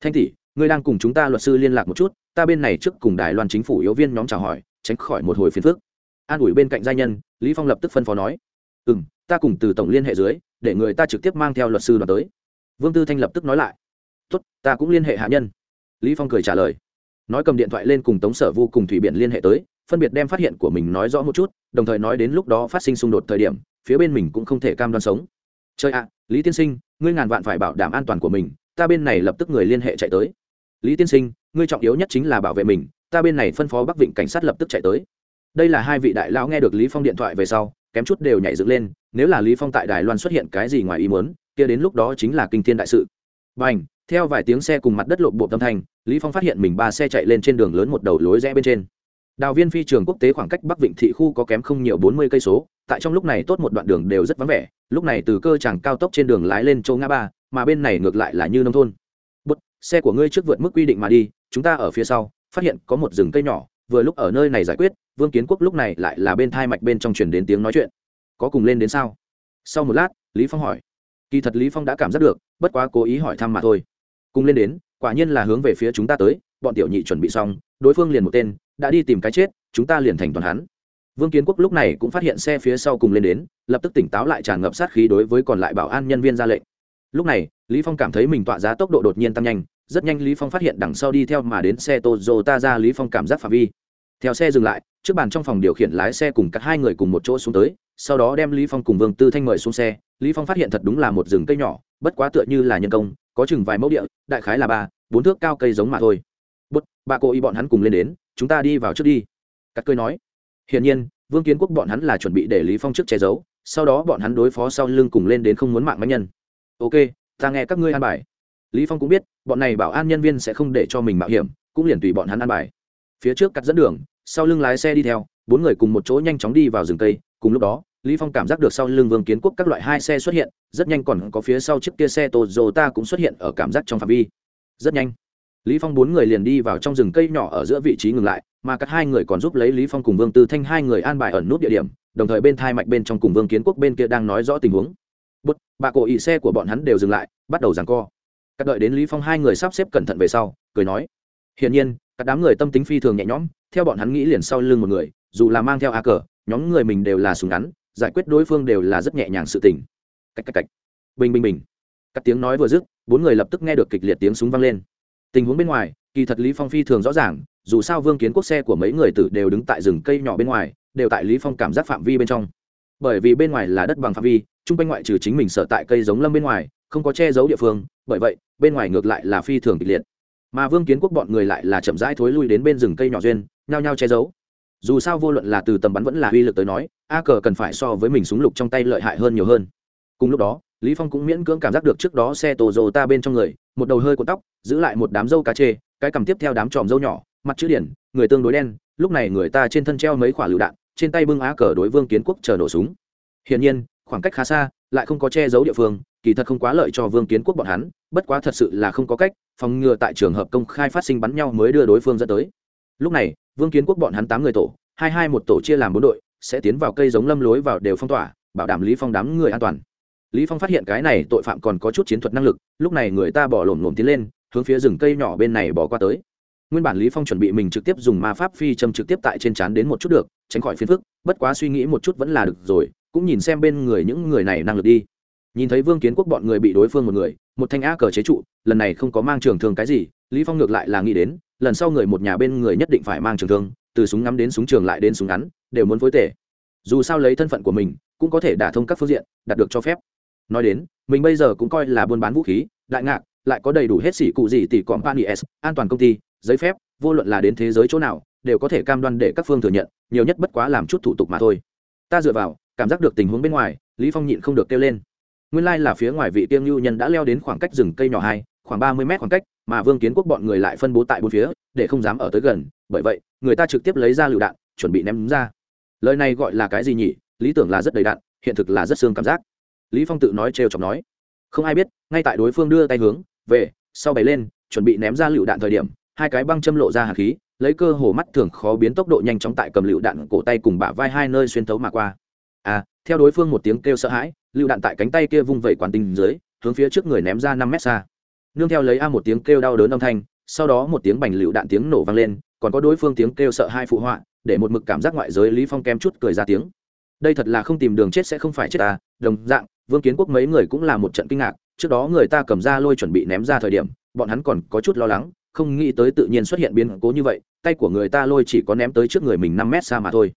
Thanh tỷ, ngươi đang cùng chúng ta luật sư liên lạc một chút, ta bên này trước cùng đài loan chính phủ yếu viên nhóm chào hỏi, tránh khỏi một hồi phiền phức. An ủi bên cạnh gia nhân, lý phong lập tức phân phó nói. Ừ ta cùng từ tổng liên hệ dưới, để người ta trực tiếp mang theo luật sư đoàn tới. Vương tư thanh lập tức nói lại. Tốt, ta cũng liên hệ hạ nhân. Lý phong cười trả lời. Nói cầm điện thoại lên cùng tống sở vô cùng thủy biển liên hệ tới, phân biệt đem phát hiện của mình nói rõ một chút, đồng thời nói đến lúc đó phát sinh xung đột thời điểm, phía bên mình cũng không thể cam đoan sống. Trời ạ lý tiên sinh ngươi ngàn vạn phải bảo đảm an toàn của mình ta bên này lập tức người liên hệ chạy tới. Lý tiên sinh ngươi trọng yếu nhất chính là bảo vệ mình ta bên này phân phó bắc vịnh cảnh sát lập tức chạy tới. Đây là hai vị đại lão nghe được lý phong điện thoại về sau kém chút đều nhảy dựng lên nếu là lý phong tại đài loan xuất hiện cái gì ngoài ý muốn kia đến lúc đó chính là kinh thiên đại sự. Bành, theo vài tiếng xe cùng mặt đất lộn bộ tâm thành lý phong phát hiện mình ba xe chạy lên trên đường lớn một đầu lối rẽ bên trên. Đào viên phi trường quốc tế khoảng cách bắc vịnh thị khu có kém không nhiều bốn mươi cây số tại trong lúc này tốt một đoạn đường đều rất vắng vẻ, lúc này từ cơ chẳng cao tốc trên đường lái lên châu ngã ba, mà bên này ngược lại là như nông thôn. Bút, xe của ngươi trước vượt mức quy định mà đi, chúng ta ở phía sau, phát hiện có một rừng cây nhỏ, vừa lúc ở nơi này giải quyết, vương kiến quốc lúc này lại là bên thai mạch bên trong truyền đến tiếng nói chuyện. Có cùng lên đến sao? Sau một lát, lý phong hỏi. Kỳ thật lý phong đã cảm giác được, bất quá cố ý hỏi thăm mà thôi. Cùng lên đến, quả nhiên là hướng về phía chúng ta tới, bọn tiểu nhị chuẩn bị xong, đối phương liền một tên, đã đi tìm cái chết, chúng ta liền thành toàn hắn vương kiến quốc lúc này cũng phát hiện xe phía sau cùng lên đến, lập tức tỉnh táo lại tràn ngập sát khí đối với còn lại bảo an nhân viên ra lệnh. Lúc này, lý phong cảm thấy mình tọa giá tốc độ đột nhiên tăng nhanh, rất nhanh lý phong phát hiện đằng sau đi theo mà đến xe toyota ra lý phong cảm giác phạm vi. Theo xe dừng lại, trước bàn trong phòng điều khiển lái xe cùng các hai người cùng một chỗ xuống tới, sau đó đem lý phong cùng vương tư thanh mời xuống xe. Lý phong phát hiện thật đúng là một rừng cây nhỏ, bất quá tựa như là nhân công, có chừng vài mẫu địa, đại khái là ba, bốn thước cao cây giống mà thôi. Bút bà cô y bọn hắn cùng lên đến, chúng ta đi vào trước đi. Cắt cười nói hiển nhiên, vương kiến quốc bọn hắn là chuẩn bị để lý phong trước che giấu, sau đó bọn hắn đối phó sau lưng cùng lên đến không muốn mạng máy nhân. Ok, ta nghe các ngươi an bài. Lý phong cũng biết, bọn này bảo an nhân viên sẽ không để cho mình mạo hiểm, cũng liền tùy bọn hắn an bài. Phía trước cắt dẫn đường, sau lưng lái xe đi theo, bốn người cùng một chỗ nhanh chóng đi vào rừng cây. Cùng lúc đó, lý phong cảm giác được sau lưng vương kiến quốc các loại hai xe xuất hiện, rất nhanh còn có phía sau chiếc kia xe toyota cũng xuất hiện ở cảm giác trong phạm vi. Rất nhanh, lý phong bốn người liền đi vào trong rừng cây nhỏ ở giữa vị trí ngừng lại mà các hai người còn giúp lấy lý phong cùng vương tư thanh hai người an bài ẩn nút địa điểm, đồng thời bên thai mạch bên trong cùng vương kiến quốc bên kia đang nói rõ tình huống. Bút, bà cổ ý xe của bọn hắn đều dừng lại, bắt đầu giằng co. Các đợi đến lý phong hai người sắp xếp cẩn thận về sau, cười nói, hiển nhiên, các đám người tâm tính phi thường nhẹ nhõm, theo bọn hắn nghĩ liền sau lưng một người, dù là mang theo a cờ, nhóm người mình đều là súng ngắn, giải quyết đối phương đều là rất nhẹ nhàng sự tình. Cách cách cách. Bình bình bình. Các tiếng nói vừa dứt, bốn người lập tức nghe được kịch liệt tiếng súng vang lên. Tình huống bên ngoài, kỳ thật lý phong phi thường rõ ràng dù sao vương kiến quốc xe của mấy người tử đều đứng tại rừng cây nhỏ bên ngoài, đều tại lý phong cảm giác phạm vi bên trong. Bởi vì bên ngoài là đất bằng phạm vi trung quanh ngoại trừ chính mình sở tại cây giống lâm bên ngoài, không có che giấu địa phương, bởi vậy, bên ngoài ngược lại là phi thường kịch liệt. Mà vương kiến quốc bọn người lại là chậm rãi thối lui đến bên rừng cây nhỏ duyên, nhao nhao che giấu. Dù sao vô luận là từ tầm bắn vẫn là uy lực tới nói, a cờ cần phải so với mình súng lục trong tay lợi hại hơn nhiều hơn. Cùng lúc đó, lý phong cũng miễn cưỡng cảm giác được trước đó xe tổ rồ ta bên trong người, một đầu hơi cuộn tóc, giữ lại một đám dâu cá chê cái cầm tiếp theo đám tròm dâu nhỏ, mặt chữ điển, người tương đối đen, lúc này người ta trên thân treo mấy quả lựu đạn, trên tay bưng á cờ đối vương kiến quốc chờ nổ súng. Hiển nhiên, khoảng cách khá xa, lại không có che giấu địa phương, kỳ thật không quá lợi cho vương kiến quốc bọn hắn, bất quá thật sự là không có cách, phòng ngừa tại trường hợp công khai phát sinh bắn nhau mới đưa đối phương dẫn tới. Lúc này, vương kiến quốc bọn hắn tám người tổ, hai hai một tổ chia làm bốn đội, sẽ tiến vào cây giống lâm lối vào đều phong tỏa, bảo đảm lý phong đám người an toàn. Lý phong phát hiện cái này tội phạm còn có chút chiến thuật năng lực, lúc này người ta bỏ lổm lổm tiến lên hướng phía rừng cây nhỏ bên này bỏ qua tới. Nguyên bản lý phong chuẩn bị mình trực tiếp dùng ma pháp phi châm trực tiếp tại trên chán đến một chút được, tránh khỏi phiền phức, bất quá suy nghĩ một chút vẫn là được rồi, cũng nhìn xem bên người những người này năng lực đi. Nhìn thấy vương kiến quốc bọn người bị đối phương một người, một thanh á cờ chế trụ, lần này không có mang trường thương cái gì, lý phong ngược lại là nghĩ đến, lần sau người một nhà bên người nhất định phải mang trường thương, từ súng ngắm đến súng trường lại đến súng ngắn, đều muốn phối tể. Dù sao lấy thân phận của mình, cũng có thể đả thông các phương diện, đạt được cho phép. Nói đến, mình bây giờ cũng coi là buôn bán vũ khí, đại ngạc lại có đầy đủ hết xỉ cụ gì tỷ company s, an toàn công ty, giấy phép, vô luận là đến thế giới chỗ nào, đều có thể cam đoan để các phương thừa nhận, nhiều nhất bất quá làm chút thủ tục mà thôi. Ta dựa vào, cảm giác được tình huống bên ngoài, lý phong nhịn không được kêu lên. Nguyên lai like là phía ngoài vị tiêm lưu nhân đã leo đến khoảng cách rừng cây nhỏ hai, khoảng ba mươi mét khoảng cách, mà vương kiến quốc bọn người lại phân bố tại bốn phía, để không dám ở tới gần, bởi vậy, người ta trực tiếp lấy ra lựu đạn, chuẩn bị ném ra. Lời này gọi là cái gì nhỉ? Lý tưởng là rất đầy đạn, hiện thực là rất xương cảm giác. Lý phong tự nói trêu chọc nói. Không ai biết, ngay tại đối phương đưa tay hướng về, sau bày lên, chuẩn bị ném ra lựu đạn thời điểm, hai cái băng châm lộ ra hạt khí, lấy cơ hồ mắt thường khó biến tốc độ nhanh chóng tại cầm lựu đạn cổ tay cùng bả vai hai nơi xuyên thấu mà qua. À theo đối phương một tiếng kêu sợ hãi, lựu đạn tại cánh tay kia vung vẩy quán tinh dưới, hướng phía trước người ném ra năm mét xa. Nương theo lấy a một tiếng kêu đau đớn âm thanh, sau đó một tiếng bành lựu đạn tiếng nổ vang lên, còn có đối phương tiếng kêu sợ hai phụ họa, để một mực cảm giác ngoại giới lý phong kem chút cười ra tiếng. Đây thật là không tìm đường chết sẽ không phải chết ta, đồng dạng, vương kiến quốc mấy người cũng là một trận kinh ngạc trước đó người ta cầm ra lôi chuẩn bị ném ra thời điểm, bọn hắn còn có chút lo lắng, không nghĩ tới tự nhiên xuất hiện biến cố như vậy, tay của người ta lôi chỉ có ném tới trước người mình năm mét xa mà thôi.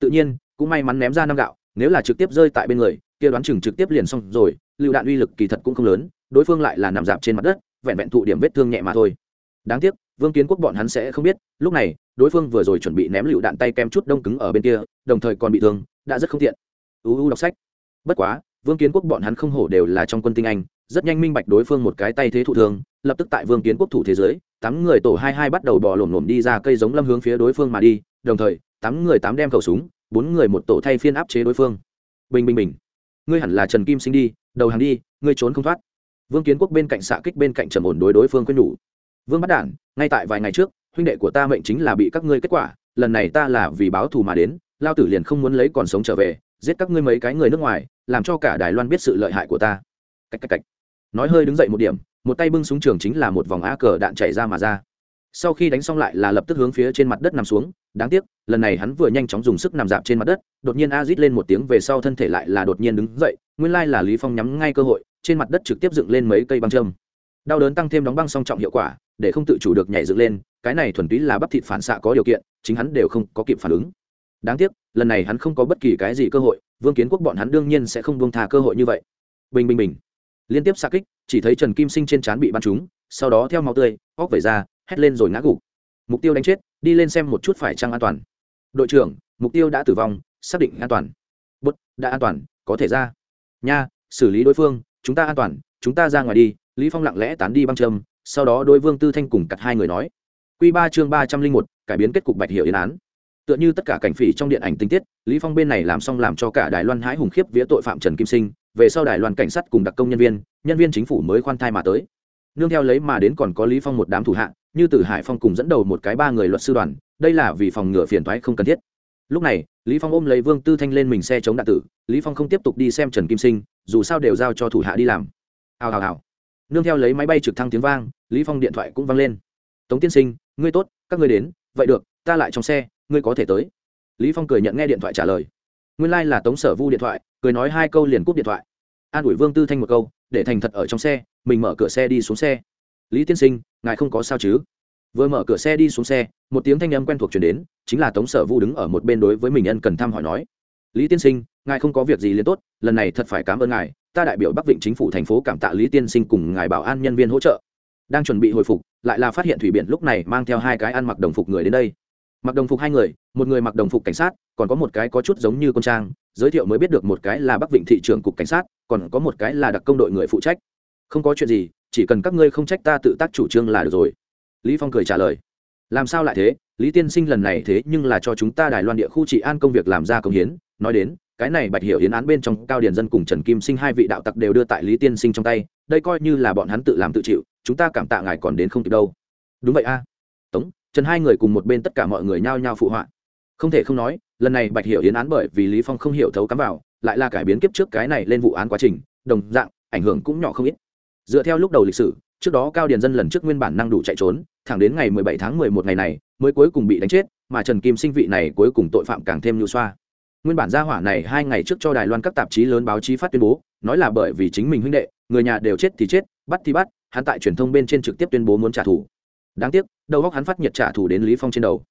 Tự nhiên, cũng may mắn ném ra năm gạo, nếu là trực tiếp rơi tại bên người, kia đoán chừng trực tiếp liền xong rồi, lựu đạn uy lực kỳ thật cũng không lớn, đối phương lại là nằm dạp trên mặt đất, vẹn vẹn thụ điểm vết thương nhẹ mà thôi. Đáng tiếc, vương kiến quốc bọn hắn sẽ không biết, lúc này, đối phương vừa rồi chuẩn bị ném lựu đạn tay kem chút đông cứng ở bên kia, đồng thời còn bị thương, đã rất không tiện. Uu đọc sách. Bất quá, vương kiến quốc bọn hắn không hổ đều là trong quân tinh anh rất nhanh minh bạch đối phương một cái tay thế thụ thường, lập tức tại vương kiến quốc thủ thế giới, tám người tổ hai hai bắt đầu bò lổm lổm đi ra cây giống lâm hướng phía đối phương mà đi, đồng thời, tám người tám đem khẩu súng, bốn người một tổ thay phiên áp chế đối phương. Bình bình bình. Ngươi hẳn là trần kim sinh đi, đầu hàng đi, ngươi trốn không thoát. Vương kiến quốc bên cạnh xạ kích bên cạnh trầm ổn đối đối phương quyết nhủ. Vương bắt đản, ngay tại vài ngày trước, huynh đệ của ta mệnh chính là bị các ngươi kết quả, lần này ta là vì báo thù mà đến, lao tử liền không muốn lấy còn sống trở về, giết các ngươi mấy cái người nước ngoài, làm cho cả đài loan biết sự lợi hại của ta. Cách cách cách nói hơi đứng dậy một điểm, một tay bưng súng trường chính là một vòng á cờ đạn chảy ra mà ra. Sau khi đánh xong lại là lập tức hướng phía trên mặt đất nằm xuống, đáng tiếc, lần này hắn vừa nhanh chóng dùng sức nằm dạp trên mặt đất, đột nhiên a rít lên một tiếng về sau thân thể lại là đột nhiên đứng dậy, nguyên lai là lý phong nhắm ngay cơ hội, trên mặt đất trực tiếp dựng lên mấy cây băng châm. Đau đớn tăng thêm đóng băng song trọng hiệu quả, để không tự chủ được nhảy dựng lên, cái này thuần túy là bắp thịt phản xạ có điều kiện, chính hắn đều không có kịp phản ứng. Đáng tiếc, lần này hắn không có bất kỳ cái gì cơ hội, vương kiến quốc bọn hắn đương nhiên sẽ không buông tha cơ hội như vậy. Bình bình bình liên tiếp xa kích, chỉ thấy trần kim sinh trên trán bị bắn trúng, sau đó theo máu tươi, óc vẩy ra, hét lên rồi ngã gục. Mục tiêu đánh chết, đi lên xem một chút phải trăng an toàn. Đội trưởng, mục tiêu đã tử vong, xác định an toàn. Bút đã an toàn, có thể ra. Nha, xử lý đối phương, chúng ta an toàn, chúng ta ra ngoài đi, lý phong lặng lẽ tán đi băng châm, sau đó đôi vương tư thanh cùng cặt hai người nói. Quy ba chương ba trăm linh một, cải biến kết cục bạch hiệu yên án. Tựa như tất cả cảnh phỉ trong điện ảnh tinh tiết, lý phong bên này làm xong làm cho cả đài loan hãi hùng khiếp vía tội phạm trần kim sinh về sau đài loan cảnh sát cùng đặc công nhân viên nhân viên chính phủ mới khoan thai mà tới. Nương theo lấy mà đến còn có lý phong một đám thủ hạ, như từ hải phong cùng dẫn đầu một cái ba người luật sư đoàn, đây là vì phòng ngừa phiền toái không cần thiết. Lúc này, lý phong ôm lấy vương tư thanh lên mình xe chống đạn tử, lý phong không tiếp tục đi xem trần kim sinh, dù sao đều giao cho thủ hạ đi làm. Hào hào hào. Nương theo lấy máy bay trực thăng tiếng vang, lý phong điện thoại cũng vang lên. Tống tiên sinh, ngươi tốt, các ngươi đến, vậy được, ta lại trong xe, ngươi có thể tới. Lý phong cười nhận nghe điện thoại trả lời. Nguyên lai like là tống sở vu điện thoại cười nói hai câu liền cúp điện thoại. An ủi vương tư thanh một câu, để thành thật ở trong xe, mình mở cửa xe đi xuống xe. Lý tiên sinh, ngài không có sao chứ? Vừa mở cửa xe đi xuống xe, một tiếng thanh âm quen thuộc chuyển đến, chính là tống sở vu đứng ở một bên đối với mình ân cần thăm hỏi nói. Lý tiên sinh, ngài không có việc gì liền tốt, lần này thật phải cảm ơn ngài, ta đại biểu bắc vịnh chính phủ thành phố cảm tạ lý tiên sinh cùng ngài bảo an nhân viên hỗ trợ. Đang chuẩn bị hồi phục, lại là phát hiện thủy biển lúc này mang theo hai cái ăn mặc đồng phục người đến đây. Mặc đồng phục hai người, một người mặc đồng phục cảnh sát, còn có một cái có chút giống như con trang giới thiệu mới biết được một cái là bắc vịnh thị trưởng cục cảnh sát, còn có một cái là đặc công đội người phụ trách. Không có chuyện gì, chỉ cần các ngươi không trách ta tự tác chủ trương là được rồi. Lý phong cười trả lời. Làm sao lại thế? Lý tiên sinh lần này thế nhưng là cho chúng ta đài loan địa khu trị an công việc làm ra công hiến. Nói đến, cái này bạch hiểu hiến án bên trong cao điển dân cùng trần kim sinh hai vị đạo tặc đều đưa tại lý tiên sinh trong tay, đây coi như là bọn hắn tự làm tự chịu, chúng ta cảm tạ ngài còn đến không kịp đâu. Đúng vậy a. Tống, trần hai người cùng một bên tất cả mọi người nhao nhao phụ họa. Không thể không nói lần này bạch hiểu yến án bởi vì lý phong không hiểu thấu cắm vào, lại là cải biến kiếp trước cái này lên vụ án quá trình, đồng dạng, ảnh hưởng cũng nhỏ không ít. Dựa theo lúc đầu lịch sử, trước đó cao điền dân lần trước nguyên bản năng đủ chạy trốn, thẳng đến ngày 17 tháng 11 ngày này, mới cuối cùng bị đánh chết, mà trần kim sinh vị này cuối cùng tội phạm càng thêm nhu xoa. Nguyên bản gia hỏa này hai ngày trước cho đài loan các tạp chí lớn báo chí phát tuyên bố, nói là bởi vì chính mình huynh đệ, người nhà đều chết thì chết, bắt thì bắt, hắn tại truyền thông bên trên trực tiếp tuyên bố muốn trả thù. Đáng tiếc, đầu góc hắn phát nhiệt trả thù đến lý phong trên đầu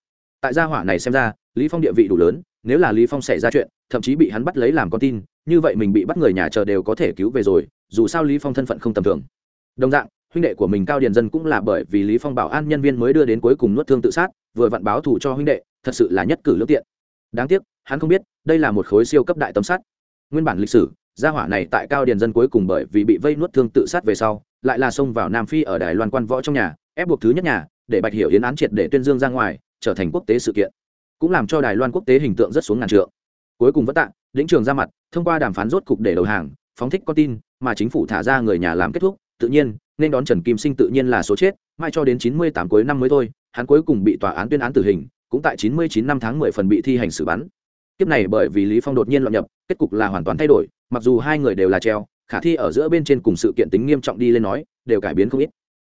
tại gia hỏa này xem ra, lý phong địa vị đủ lớn, nếu là lý phong xảy ra chuyện, thậm chí bị hắn bắt lấy làm con tin, như vậy mình bị bắt người nhà chờ đều có thể cứu về rồi, dù sao lý phong thân phận không tầm thường. Đồng dạng, huynh đệ của mình cao điền dân cũng là bởi vì lý phong bảo an nhân viên mới đưa đến cuối cùng nuốt thương tự sát, vừa vặn báo thù cho huynh đệ, thật sự là nhất cử lương tiện. Đáng tiếc, hắn không biết, đây là một khối siêu cấp đại tấm sắt. Nguyên bản lịch sử, gia hỏa này tại cao điền dân cuối cùng bởi vì bị vây nuốt thương tự sát về sau, lại là xông vào nam phi ở đài loan quan võ trong nhà, ép buộc thứ nhất nhà, để bạch hiểu yến án triệt để tuyên dương ra ngoài trở thành quốc tế sự kiện, cũng làm cho đài loan quốc tế hình tượng rất xuống ngàn trượng. Cuối cùng vẫn tạ lĩnh trường ra mặt, thông qua đàm phán rốt cục để đầu hàng, phóng thích con tin mà chính phủ thả ra người nhà làm kết thúc, tự nhiên, nên đón trần kim sinh tự nhiên là số chết, mai cho đến chín mươi tám cuối năm mới thôi, hắn cuối cùng bị tòa án tuyên án tử hình, cũng tại chín mươi chín năm tháng mười phần bị thi hành xử bắn. Kiếp này bởi vì lý phong đột nhiên loạn nhập, kết cục là hoàn toàn thay đổi, mặc dù hai người đều là treo, khả thi ở giữa bên trên cùng sự kiện tính nghiêm trọng đi lên nói, đều cải biến không ít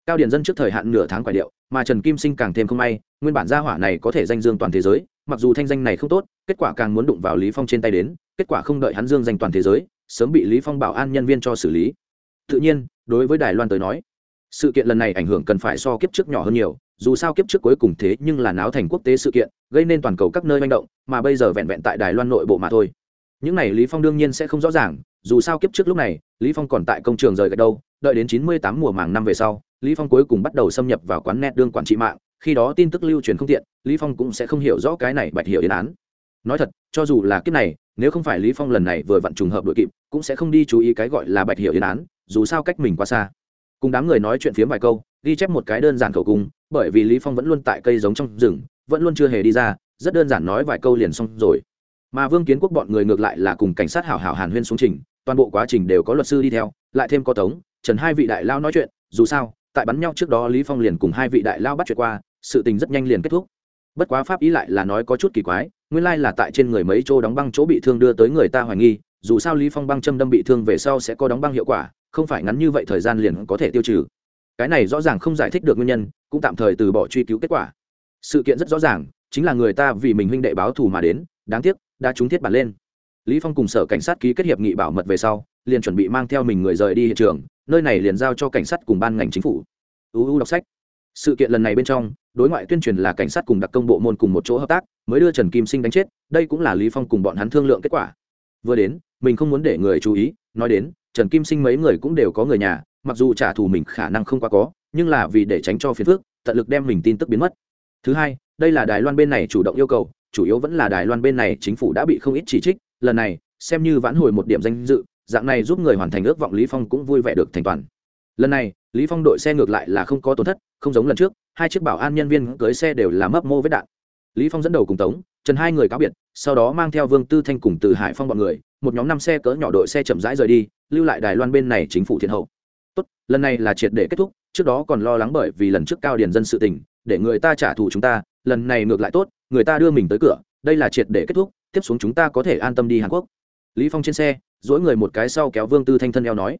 cao điền dân trước thời hạn nửa tháng quả điệu, mà trần kim sinh càng thêm không may, nguyên bản gia hỏa này có thể danh dương toàn thế giới, mặc dù thanh danh này không tốt, kết quả càng muốn đụng vào lý phong trên tay đến, kết quả không đợi hắn dương danh toàn thế giới, sớm bị lý phong bảo an nhân viên cho xử lý. Tự nhiên, đối với đài loan tới nói, sự kiện lần này ảnh hưởng cần phải so kiếp trước nhỏ hơn nhiều, dù sao kiếp trước cuối cùng thế nhưng là náo thành quốc tế sự kiện, gây nên toàn cầu các nơi manh động, mà bây giờ vẹn vẹn tại đài loan nội bộ mà thôi. Những này lý phong đương nhiên sẽ không rõ ràng, dù sao kiếp trước lúc này, lý phong còn tại công trường rời gạch đâu đợi đến chín mươi tám mùa màng năm về sau lý phong cuối cùng bắt đầu xâm nhập vào quán net đương quản trị mạng, khi đó tin tức lưu truyền không tiện, lý phong cũng sẽ không hiểu rõ cái này bạch hiểu yến án. Nói thật, cho dù là kiếp này, nếu không phải lý phong lần này vừa vặn trùng hợp đội kịp, cũng sẽ không đi chú ý cái gọi là bạch hiểu yến án, dù sao cách mình quá xa. Cùng đám người nói chuyện phiếm vài câu, ghi chép một cái đơn giản khẩu cung, bởi vì lý phong vẫn luôn tại cây giống trong rừng, vẫn luôn chưa hề đi ra, rất đơn giản nói vài câu liền xong rồi. Mà vương kiến quốc bọn người ngược lại là cùng cảnh sát hảo hảo hàn huyên xuống trình, toàn bộ quá trình đều có luật sư đi theo, lại thêm có tống, trần hai vị đại lao nói chuyện, dù sao tại bắn nhau trước đó lý phong liền cùng hai vị đại lao bắt chuyện qua, sự tình rất nhanh liền kết thúc. Bất quá pháp ý lại là nói có chút kỳ quái, nguyên lai là tại trên người mấy chỗ đóng băng chỗ bị thương đưa tới người ta hoài nghi, dù sao lý phong băng châm đâm bị thương về sau sẽ có đóng băng hiệu quả, không phải ngắn như vậy thời gian liền có thể tiêu trừ. Cái này rõ ràng không giải thích được nguyên nhân, cũng tạm thời từ bỏ truy cứu kết quả. Sự kiện rất rõ ràng, chính là người ta vì mình huynh đệ báo thù mà đến, đáng tiếc, đã trúng thiết bản lên. Lý phong cùng sở cảnh sát ký kết hiệp nghị bảo mật về sau, liền chuẩn bị mang theo mình người rời đi hiện trường nơi này liền giao cho cảnh sát cùng ban ngành chính phủ. Uu đọc sách. Sự kiện lần này bên trong, đối ngoại tuyên truyền là cảnh sát cùng đặc công bộ môn cùng một chỗ hợp tác, mới đưa trần kim sinh đánh chết, đây cũng là lý phong cùng bọn hắn thương lượng kết quả. Vừa đến, mình không muốn để người chú ý, nói đến, trần kim sinh mấy người cũng đều có người nhà, mặc dù trả thù mình khả năng không quá có, nhưng là vì để tránh cho phiền phức, tận lực đem mình tin tức biến mất. Thứ hai, đây là đài loan bên này chủ động yêu cầu, chủ yếu vẫn là đài loan bên này chính phủ đã bị không ít chỉ trích, lần này, xem như vãn hồi một điểm danh dự dạng này giúp người hoàn thành ước vọng lý phong cũng vui vẻ được thành toàn. Lần này, lý phong đội xe ngược lại là không có tổn thất, không giống lần trước, hai chiếc bảo an nhân viên cưới xe đều là mấp mô vết đạn. Lý phong dẫn đầu cùng tống, trần hai người cáo biệt, sau đó mang theo vương tư thanh cùng từ hải phong bọn người, một nhóm năm xe cỡ nhỏ đội xe chậm rãi rời đi, lưu lại đài loan bên này chính phủ thiện hậu. Tốt, lần này là triệt để kết thúc, trước đó còn lo lắng bởi vì lần trước cao điển dân sự tình, để người ta trả thù chúng ta, lần này ngược lại tốt, người ta đưa mình tới cửa, đây là triệt để kết thúc, tiếp xuống chúng ta có thể an tâm đi hàn quốc. Lý phong trên xe dỗi người một cái sau kéo vương tư thanh thân eo nói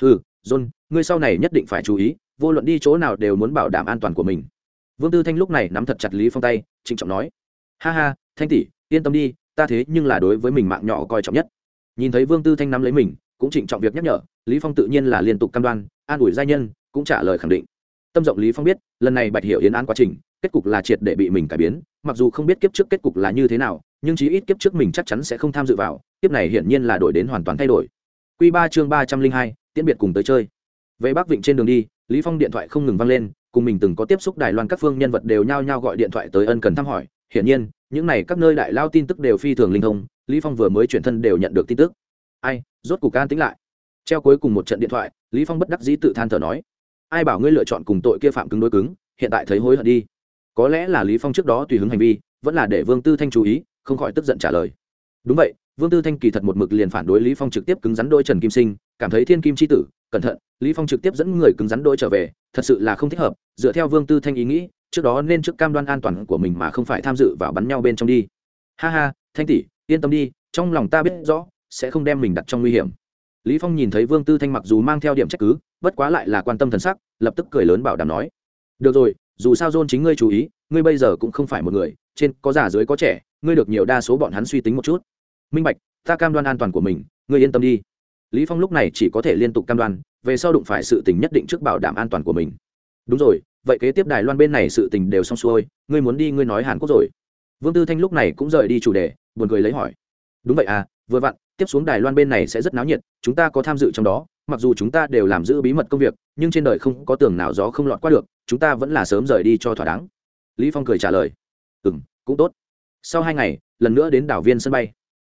ừ john, ngươi sau này nhất định phải chú ý, vô luận đi chỗ nào đều muốn bảo đảm an toàn của mình. Vương tư thanh lúc này nắm thật chặt lý phong tay, trịnh trọng nói, ha ha, thanh tỷ, yên tâm đi, ta thế nhưng là đối với mình mạng nhỏ coi trọng nhất. Nhìn thấy vương tư thanh nắm lấy mình, cũng trịnh trọng việc nhắc nhở, lý phong tự nhiên là liên tục cam đoan, an ủi gia nhân, cũng trả lời khẳng định. Tâm rộng lý phong biết, lần này bạch hiểu yến án quá trình, kết cục là triệt để bị mình cải biến, mặc dù không biết kiếp trước kết cục là như thế nào nhưng chí ít kiếp trước mình chắc chắn sẽ không tham dự vào, kiếp này hiển nhiên là đổi đến hoàn toàn thay đổi. Quy ba chương ba trăm linh hai, tiễn biệt cùng tới chơi. Về bắc vịnh trên đường đi, lý phong điện thoại không ngừng vang lên, cùng mình từng có tiếp xúc đài loan các phương nhân vật đều nhao nhao gọi điện thoại tới ân cần thăm hỏi. Hiển nhiên, những này các nơi đại lao tin tức đều phi thường linh thông, lý phong vừa mới chuyển thân đều nhận được tin tức. Ai, rốt cục can tính lại. Treo cuối cùng một trận điện thoại, lý phong bất đắc dĩ tự than thở nói. Ai bảo ngươi lựa chọn cùng tội kia phạm cứng đối cứng, hiện tại thấy hối hận đi. Có lẽ là lý phong trước đó tùy hứng hành vi, vẫn là để vương tư thanh chú ý không khỏi tức giận trả lời. Đúng vậy, vương tư thanh kỳ thật một mực liền phản đối lý phong trực tiếp cứng rắn đôi trần kim sinh, cảm thấy thiên kim chi tử, cẩn thận, lý phong trực tiếp dẫn người cứng rắn đôi trở về, thật sự là không thích hợp, dựa theo vương tư thanh ý nghĩ, trước đó nên trước cam đoan an toàn của mình mà không phải tham dự vào bắn nhau bên trong đi. Ha ha, thanh tỷ, yên tâm đi, trong lòng ta biết rõ, sẽ không đem mình đặt trong nguy hiểm. Lý phong nhìn thấy vương tư thanh mặc dù mang theo điểm trách cứ, bất quá lại là quan tâm thần sắc, lập tức cười lớn bảo đảm nói. Được rồi, dù sao john chính ngươi chú ý, ngươi bây giờ cũng không phải một người, trên có già dưới có trẻ ngươi được nhiều đa số bọn hắn suy tính một chút. Minh bạch, ta cam đoan an toàn của mình, ngươi yên tâm đi. Lý phong lúc này chỉ có thể liên tục cam đoan, về sau đụng phải sự tình nhất định trước bảo đảm an toàn của mình. Đúng rồi, vậy kế tiếp đài loan bên này sự tình đều xong xuôi, ngươi muốn đi, ngươi nói hàn quốc rồi. Vương tư thanh lúc này cũng rời đi chủ đề, buồn cười lấy hỏi. Đúng vậy à vừa vặn, tiếp xuống đài loan bên này sẽ rất náo nhiệt, chúng ta có tham dự trong đó, mặc dù chúng ta đều làm giữ bí mật công việc, nhưng trên đời không có tường nào gió không lọt qua được, chúng ta vẫn là sớm rời đi cho thỏa đáng. Lý phong cười trả lời. Ừ cũng tốt sau hai ngày, lần nữa đến đảo viên sân bay.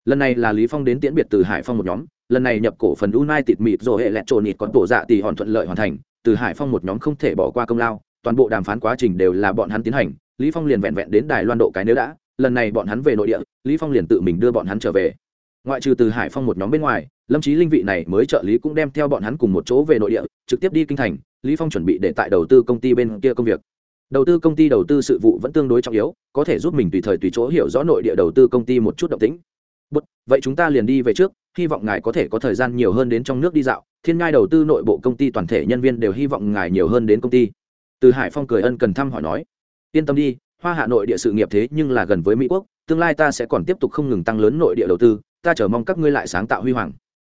Lần này là lý phong đến tiễn biệt từ hải phong một nhóm, lần này nhập cổ phần united mịt rồi hệ lẹt trộn nịt còn tổ dạ tỷ hòn thuận lợi hoàn thành, từ hải phong một nhóm không thể bỏ qua công lao, toàn bộ đàm phán quá trình đều là bọn hắn tiến hành, lý phong liền vẹn vẹn đến đài loan độ cái nếu đã, lần này bọn hắn về nội địa, lý phong liền tự mình đưa bọn hắn trở về. Ngoại trừ từ hải phong một nhóm bên ngoài, lâm Chí linh vị này mới trợ lý cũng đem theo bọn hắn cùng một chỗ về nội địa, trực tiếp đi kinh thành, lý phong chuẩn bị để tại đầu tư công ty bên kia công việc đầu tư công ty đầu tư sự vụ vẫn tương đối trọng yếu có thể giúp mình tùy thời tùy chỗ hiểu rõ nội địa đầu tư công ty một chút động tĩnh. Bút, vậy chúng ta liền đi về trước hy vọng ngài có thể có thời gian nhiều hơn đến trong nước đi dạo. Thiên ngai đầu tư nội bộ công ty toàn thể nhân viên đều hy vọng ngài nhiều hơn đến công ty. Từ hải phong cười ân cần thăm hỏi nói yên tâm đi hoa hạ nội địa sự nghiệp thế nhưng là gần với mỹ quốc tương lai ta sẽ còn tiếp tục không ngừng tăng lớn nội địa đầu tư ta chờ mong các ngươi lại sáng tạo huy hoàng.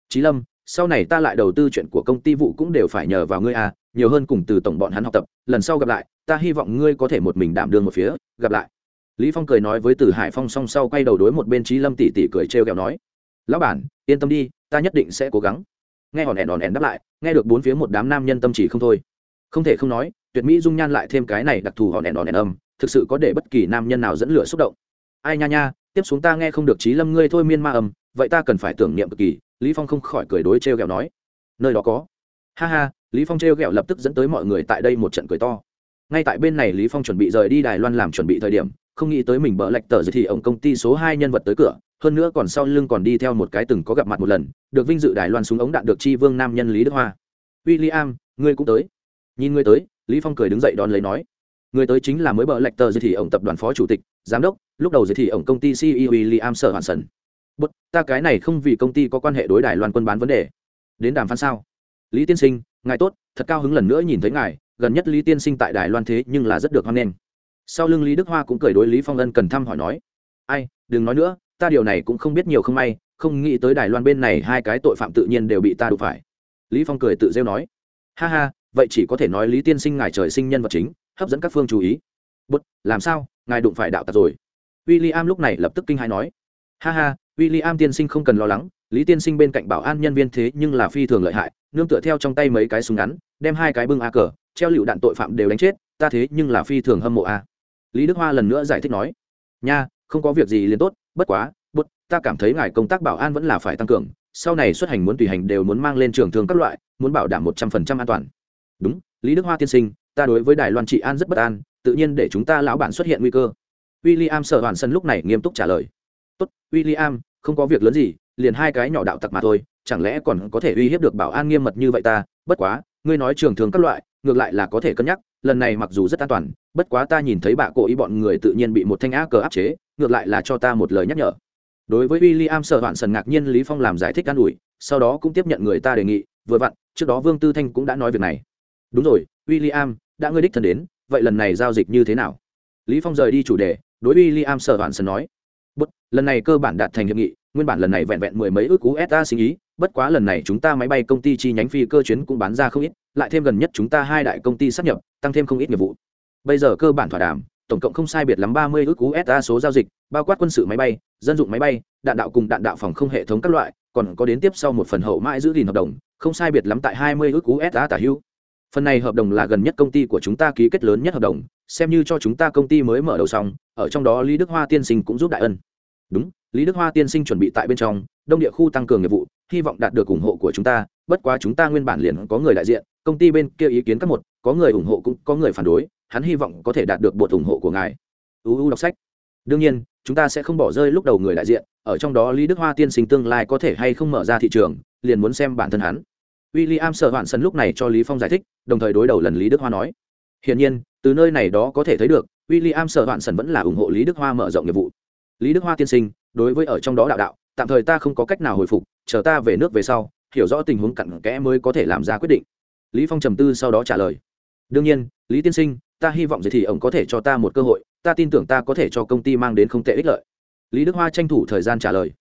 Trí lâm sau này ta lại đầu tư chuyện của công ty vụ cũng đều phải nhờ vào ngươi à nhiều hơn cùng từ tổng bọn hắn học tập lần sau gặp lại ta hy vọng ngươi có thể một mình đảm đương một phía, gặp lại. Lý phong cười nói với từ hải phong song sau quay đầu đối một bên trí lâm tỷ tỷ cười trêu ghẹo nói, lão bản, yên tâm đi, ta nhất định sẽ cố gắng. Nghe hòn ẻn hòn ẻn đáp lại, nghe được bốn phía một đám nam nhân tâm chỉ không thôi. Không thể không nói, tuyệt mỹ dung nhan lại thêm cái này đặc thù hòn ẻn hòn ẻn âm, thực sự có để bất kỳ nam nhân nào dẫn lửa xúc động. Ai nha nha, tiếp xuống ta nghe không được trí lâm ngươi thôi miên ma âm, vậy ta cần phải tưởng niệm cực kỳ. Lý phong không khỏi cười đối trêu ghẹo nói, nơi đó có. Ha ha, lý phong trêu ghẹo lập tức dẫn tới mọi người tại đây một trận cười to ngay tại bên này lý phong chuẩn bị rời đi đài loan làm chuẩn bị thời điểm không nghĩ tới mình bỡ lạch tờ gì thì ông công ty số hai nhân vật tới cửa hơn nữa còn sau lưng còn đi theo một cái từng có gặp mặt một lần được vinh dự đài loan súng ống đạn được chi vương nam nhân lý đức hoa. William, ngươi cũng tới. Nhìn ngươi tới lý phong cười đứng dậy đón lấy nói. Người tới chính là mới bỡ lạch tờ gì thì ông tập đoàn phó chủ tịch giám đốc lúc đầu gì thì ông công ty ceo William sở hoàn sần bất ta cái này không vì công ty có quan hệ đối đài loan quân bán vấn đề. Đến đàm phán sao? Lý tiên sinh, ngài tốt, thật cao hứng lần nữa nhìn thấy ngài, gần nhất lý tiên sinh tại đài loan thế nhưng là rất được hoan nghênh. Sau lưng lý đức hoa cũng cười đối lý phong ân cần thăm hỏi nói, ai, đừng nói nữa, ta điều này cũng không biết nhiều không may, không nghĩ tới đài loan bên này hai cái tội phạm tự nhiên đều bị ta đụng phải. Lý phong cười tự rêu nói, ha ha, vậy chỉ có thể nói lý tiên sinh ngài trời sinh nhân vật chính, hấp dẫn các phương chú ý. Bút làm sao, ngài đụng phải đạo tặc rồi? William lúc này lập tức kinh hãi nói, ha ha, William tiên sinh không cần lo lắng lý tiên sinh bên cạnh bảo an nhân viên thế nhưng là phi thường lợi hại, nương tựa theo trong tay mấy cái súng ngắn, đem hai cái bưng a cờ, treo lựu đạn tội phạm đều đánh chết, ta thế nhưng là phi thường hâm mộ a. Lý đức hoa lần nữa giải thích nói, nha, không có việc gì liền tốt, bất quá bất ta cảm thấy ngài công tác bảo an vẫn là phải tăng cường, sau này xuất hành muốn tùy hành đều muốn mang lên trường thương các loại, muốn bảo đảm một trăm phần trăm an toàn. Đúng, lý đức hoa tiên sinh, ta đối với đài loan trị an rất bất an, tự nhiên để chúng ta lão bản xuất hiện nguy cơ. W i l l i am sợ hoàn sân lúc này nghiêm túc trả lời, tốt w i l l i am không có việc lớn gì liền hai cái nhỏ đạo tặc mà thôi, chẳng lẽ còn có thể uy hiếp được bảo an nghiêm mật như vậy ta? Bất quá, ngươi nói trường thường các loại, ngược lại là có thể cân nhắc, lần này mặc dù rất an toàn, bất quá ta nhìn thấy bà cố ý bọn người tự nhiên bị một thanh á cờ áp chế, ngược lại là cho ta một lời nhắc nhở. Đối với w i l l i am sợ hoạn sần ngạc nhiên lý phong làm giải thích an ủi, sau đó cũng tiếp nhận người ta đề nghị, vừa vặn, trước đó vương tư thanh cũng đã nói việc này. Đúng rồi w i l l i am đã ngươi đích thân đến, vậy lần này giao dịch như thế nào? Lý phong rời đi chủ đề, đối w i l l i am sợ hoạn sần nói bất lần này cơ bản đạt thành hiệp nghị, nguyên bản lần này vẹn vẹn mười mấy ước cú sa sinh ý, bất quá lần này chúng ta máy bay công ty chi nhánh phi cơ chuyến cũng bán ra không ít, lại thêm gần nhất chúng ta hai đại công ty sắp nhập, tăng thêm không ít nghiệp vụ. Bây giờ cơ bản thỏa đàm, tổng cộng không sai biệt lắm ba mươi ước cú sa số giao dịch, bao quát quân sự máy bay, dân dụng máy bay, đạn đạo cùng đạn đạo phòng không hệ thống các loại, còn có đến tiếp sau một phần hậu mãi giữ gìn hợp đồng, không sai biệt lắm tại hai mươi ước cú sa tả hữu. Phần này hợp đồng là gần nhất công ty của chúng ta ký kết lớn nhất hợp đồng, xem như cho chúng ta công ty mới mở đầu xong, ở trong đó lý đức hoa tiên sinh cũng giúp đại ân đúng, lý đức hoa tiên sinh chuẩn bị tại bên trong, đông địa khu tăng cường nghiệp vụ, hy vọng đạt được ủng hộ của chúng ta, bất quá chúng ta nguyên bản liền có người đại diện, công ty bên kia ý kiến các một, có người ủng hộ cũng có người phản đối, hắn hy vọng có thể đạt được bộ ủng hộ của ngài. Uu đọc sách. Đương nhiên, chúng ta sẽ không bỏ rơi lúc đầu người đại diện, ở trong đó lý đức hoa tiên sinh tương lai có thể hay không mở ra thị trường, liền muốn xem bản thân hắn. W i l l i am sợ hoạn sân lúc này cho lý phong giải thích, đồng thời đối đầu lần lý đức hoa nói. Hiển nhiên, từ nơi này đó có thể thấy được w i l l i am sợ hoạn sân vẫn là ủng hộ lý đức hoa mở rộng nghiệp vụ lý đức hoa tiên sinh, đối với ở trong đó đạo đạo, tạm thời ta không có cách nào hồi phục, chờ ta về nước về sau, hiểu rõ tình huống cặn kẽ mới có thể làm ra quyết định. Lý phong trầm tư sau đó trả lời. Đương nhiên, lý tiên sinh, ta hy vọng gì thì ông có thể cho ta một cơ hội, ta tin tưởng ta có thể cho công ty mang đến không tệ ích lợi. Lý đức hoa tranh thủ thời gian trả lời.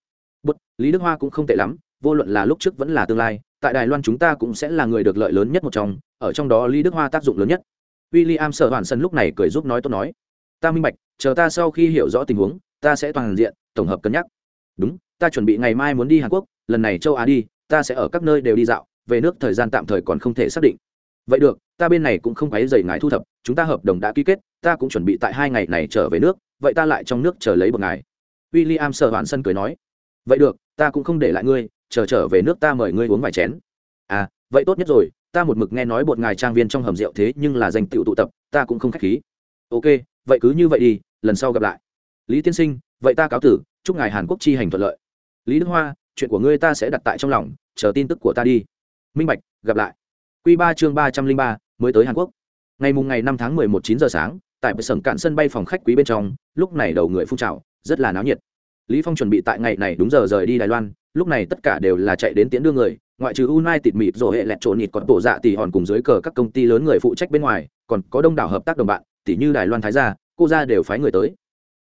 Bất lý đức hoa cũng không tệ lắm, vô luận là lúc trước vẫn là tương lai, tại đài loan chúng ta cũng sẽ là người được lợi lớn nhất một trong, ở trong đó lý đức hoa tác dụng lớn nhất. William sở hoàn sân lúc này cười giúp nói tốt nói. Ta minh bạch, chờ ta sau khi hiểu rõ tình huống ta sẽ toàn diện, tổng hợp cân nhắc. Đúng, ta chuẩn bị ngày mai muốn đi hàn quốc, lần này châu á đi, ta sẽ ở các nơi đều đi dạo, về nước thời gian tạm thời còn không thể xác định. Vậy được, ta bên này cũng không phải dày ngài thu thập, chúng ta hợp đồng đã ký kết, ta cũng chuẩn bị tại hai ngày này trở về nước, vậy ta lại trong nước chờ lấy một ngày. W i l l i am sợ hoạn sân cười nói. Vậy được, ta cũng không để lại ngươi, chờ trở về nước ta mời ngươi uống vài chén. À vậy tốt nhất rồi, ta một mực nghe nói bột ngài trang viên trong hầm rượu thế nhưng là danh tựu tụ tập, ta cũng không k h á c h khí. Ok, vậy cứ như vậy đi, lần sau gặp lại lý tiên sinh, vậy ta cáo tử, chúc ngài hàn quốc chi hành thuận lợi. Lý đức hoa, chuyện của ngươi ta sẽ đặt tại trong lòng, chờ tin tức của ta đi. Minh bạch, gặp lại. Q ba chương ba trăm linh ba, mới tới hàn quốc. Ngày mùng ngày năm tháng mười một chín giờ sáng, tại bờ sởng cạn sân bay phòng khách quý bên trong, lúc này đầu người phun trào, rất là náo nhiệt. Lý phong chuẩn bị tại ngày này đúng giờ rời đi đài loan, lúc này tất cả đều là chạy đến tiễn đưa người, ngoại trừ united mịt rồi hệ lẹt trộn nhịt còn tổ dạ tỷ hòn cùng dưới cờ các công ty lớn người phụ trách bên ngoài, còn có đông đảo hợp tác đồng bạn tỷ như đài loan thái gia, cô gia đều phái người tới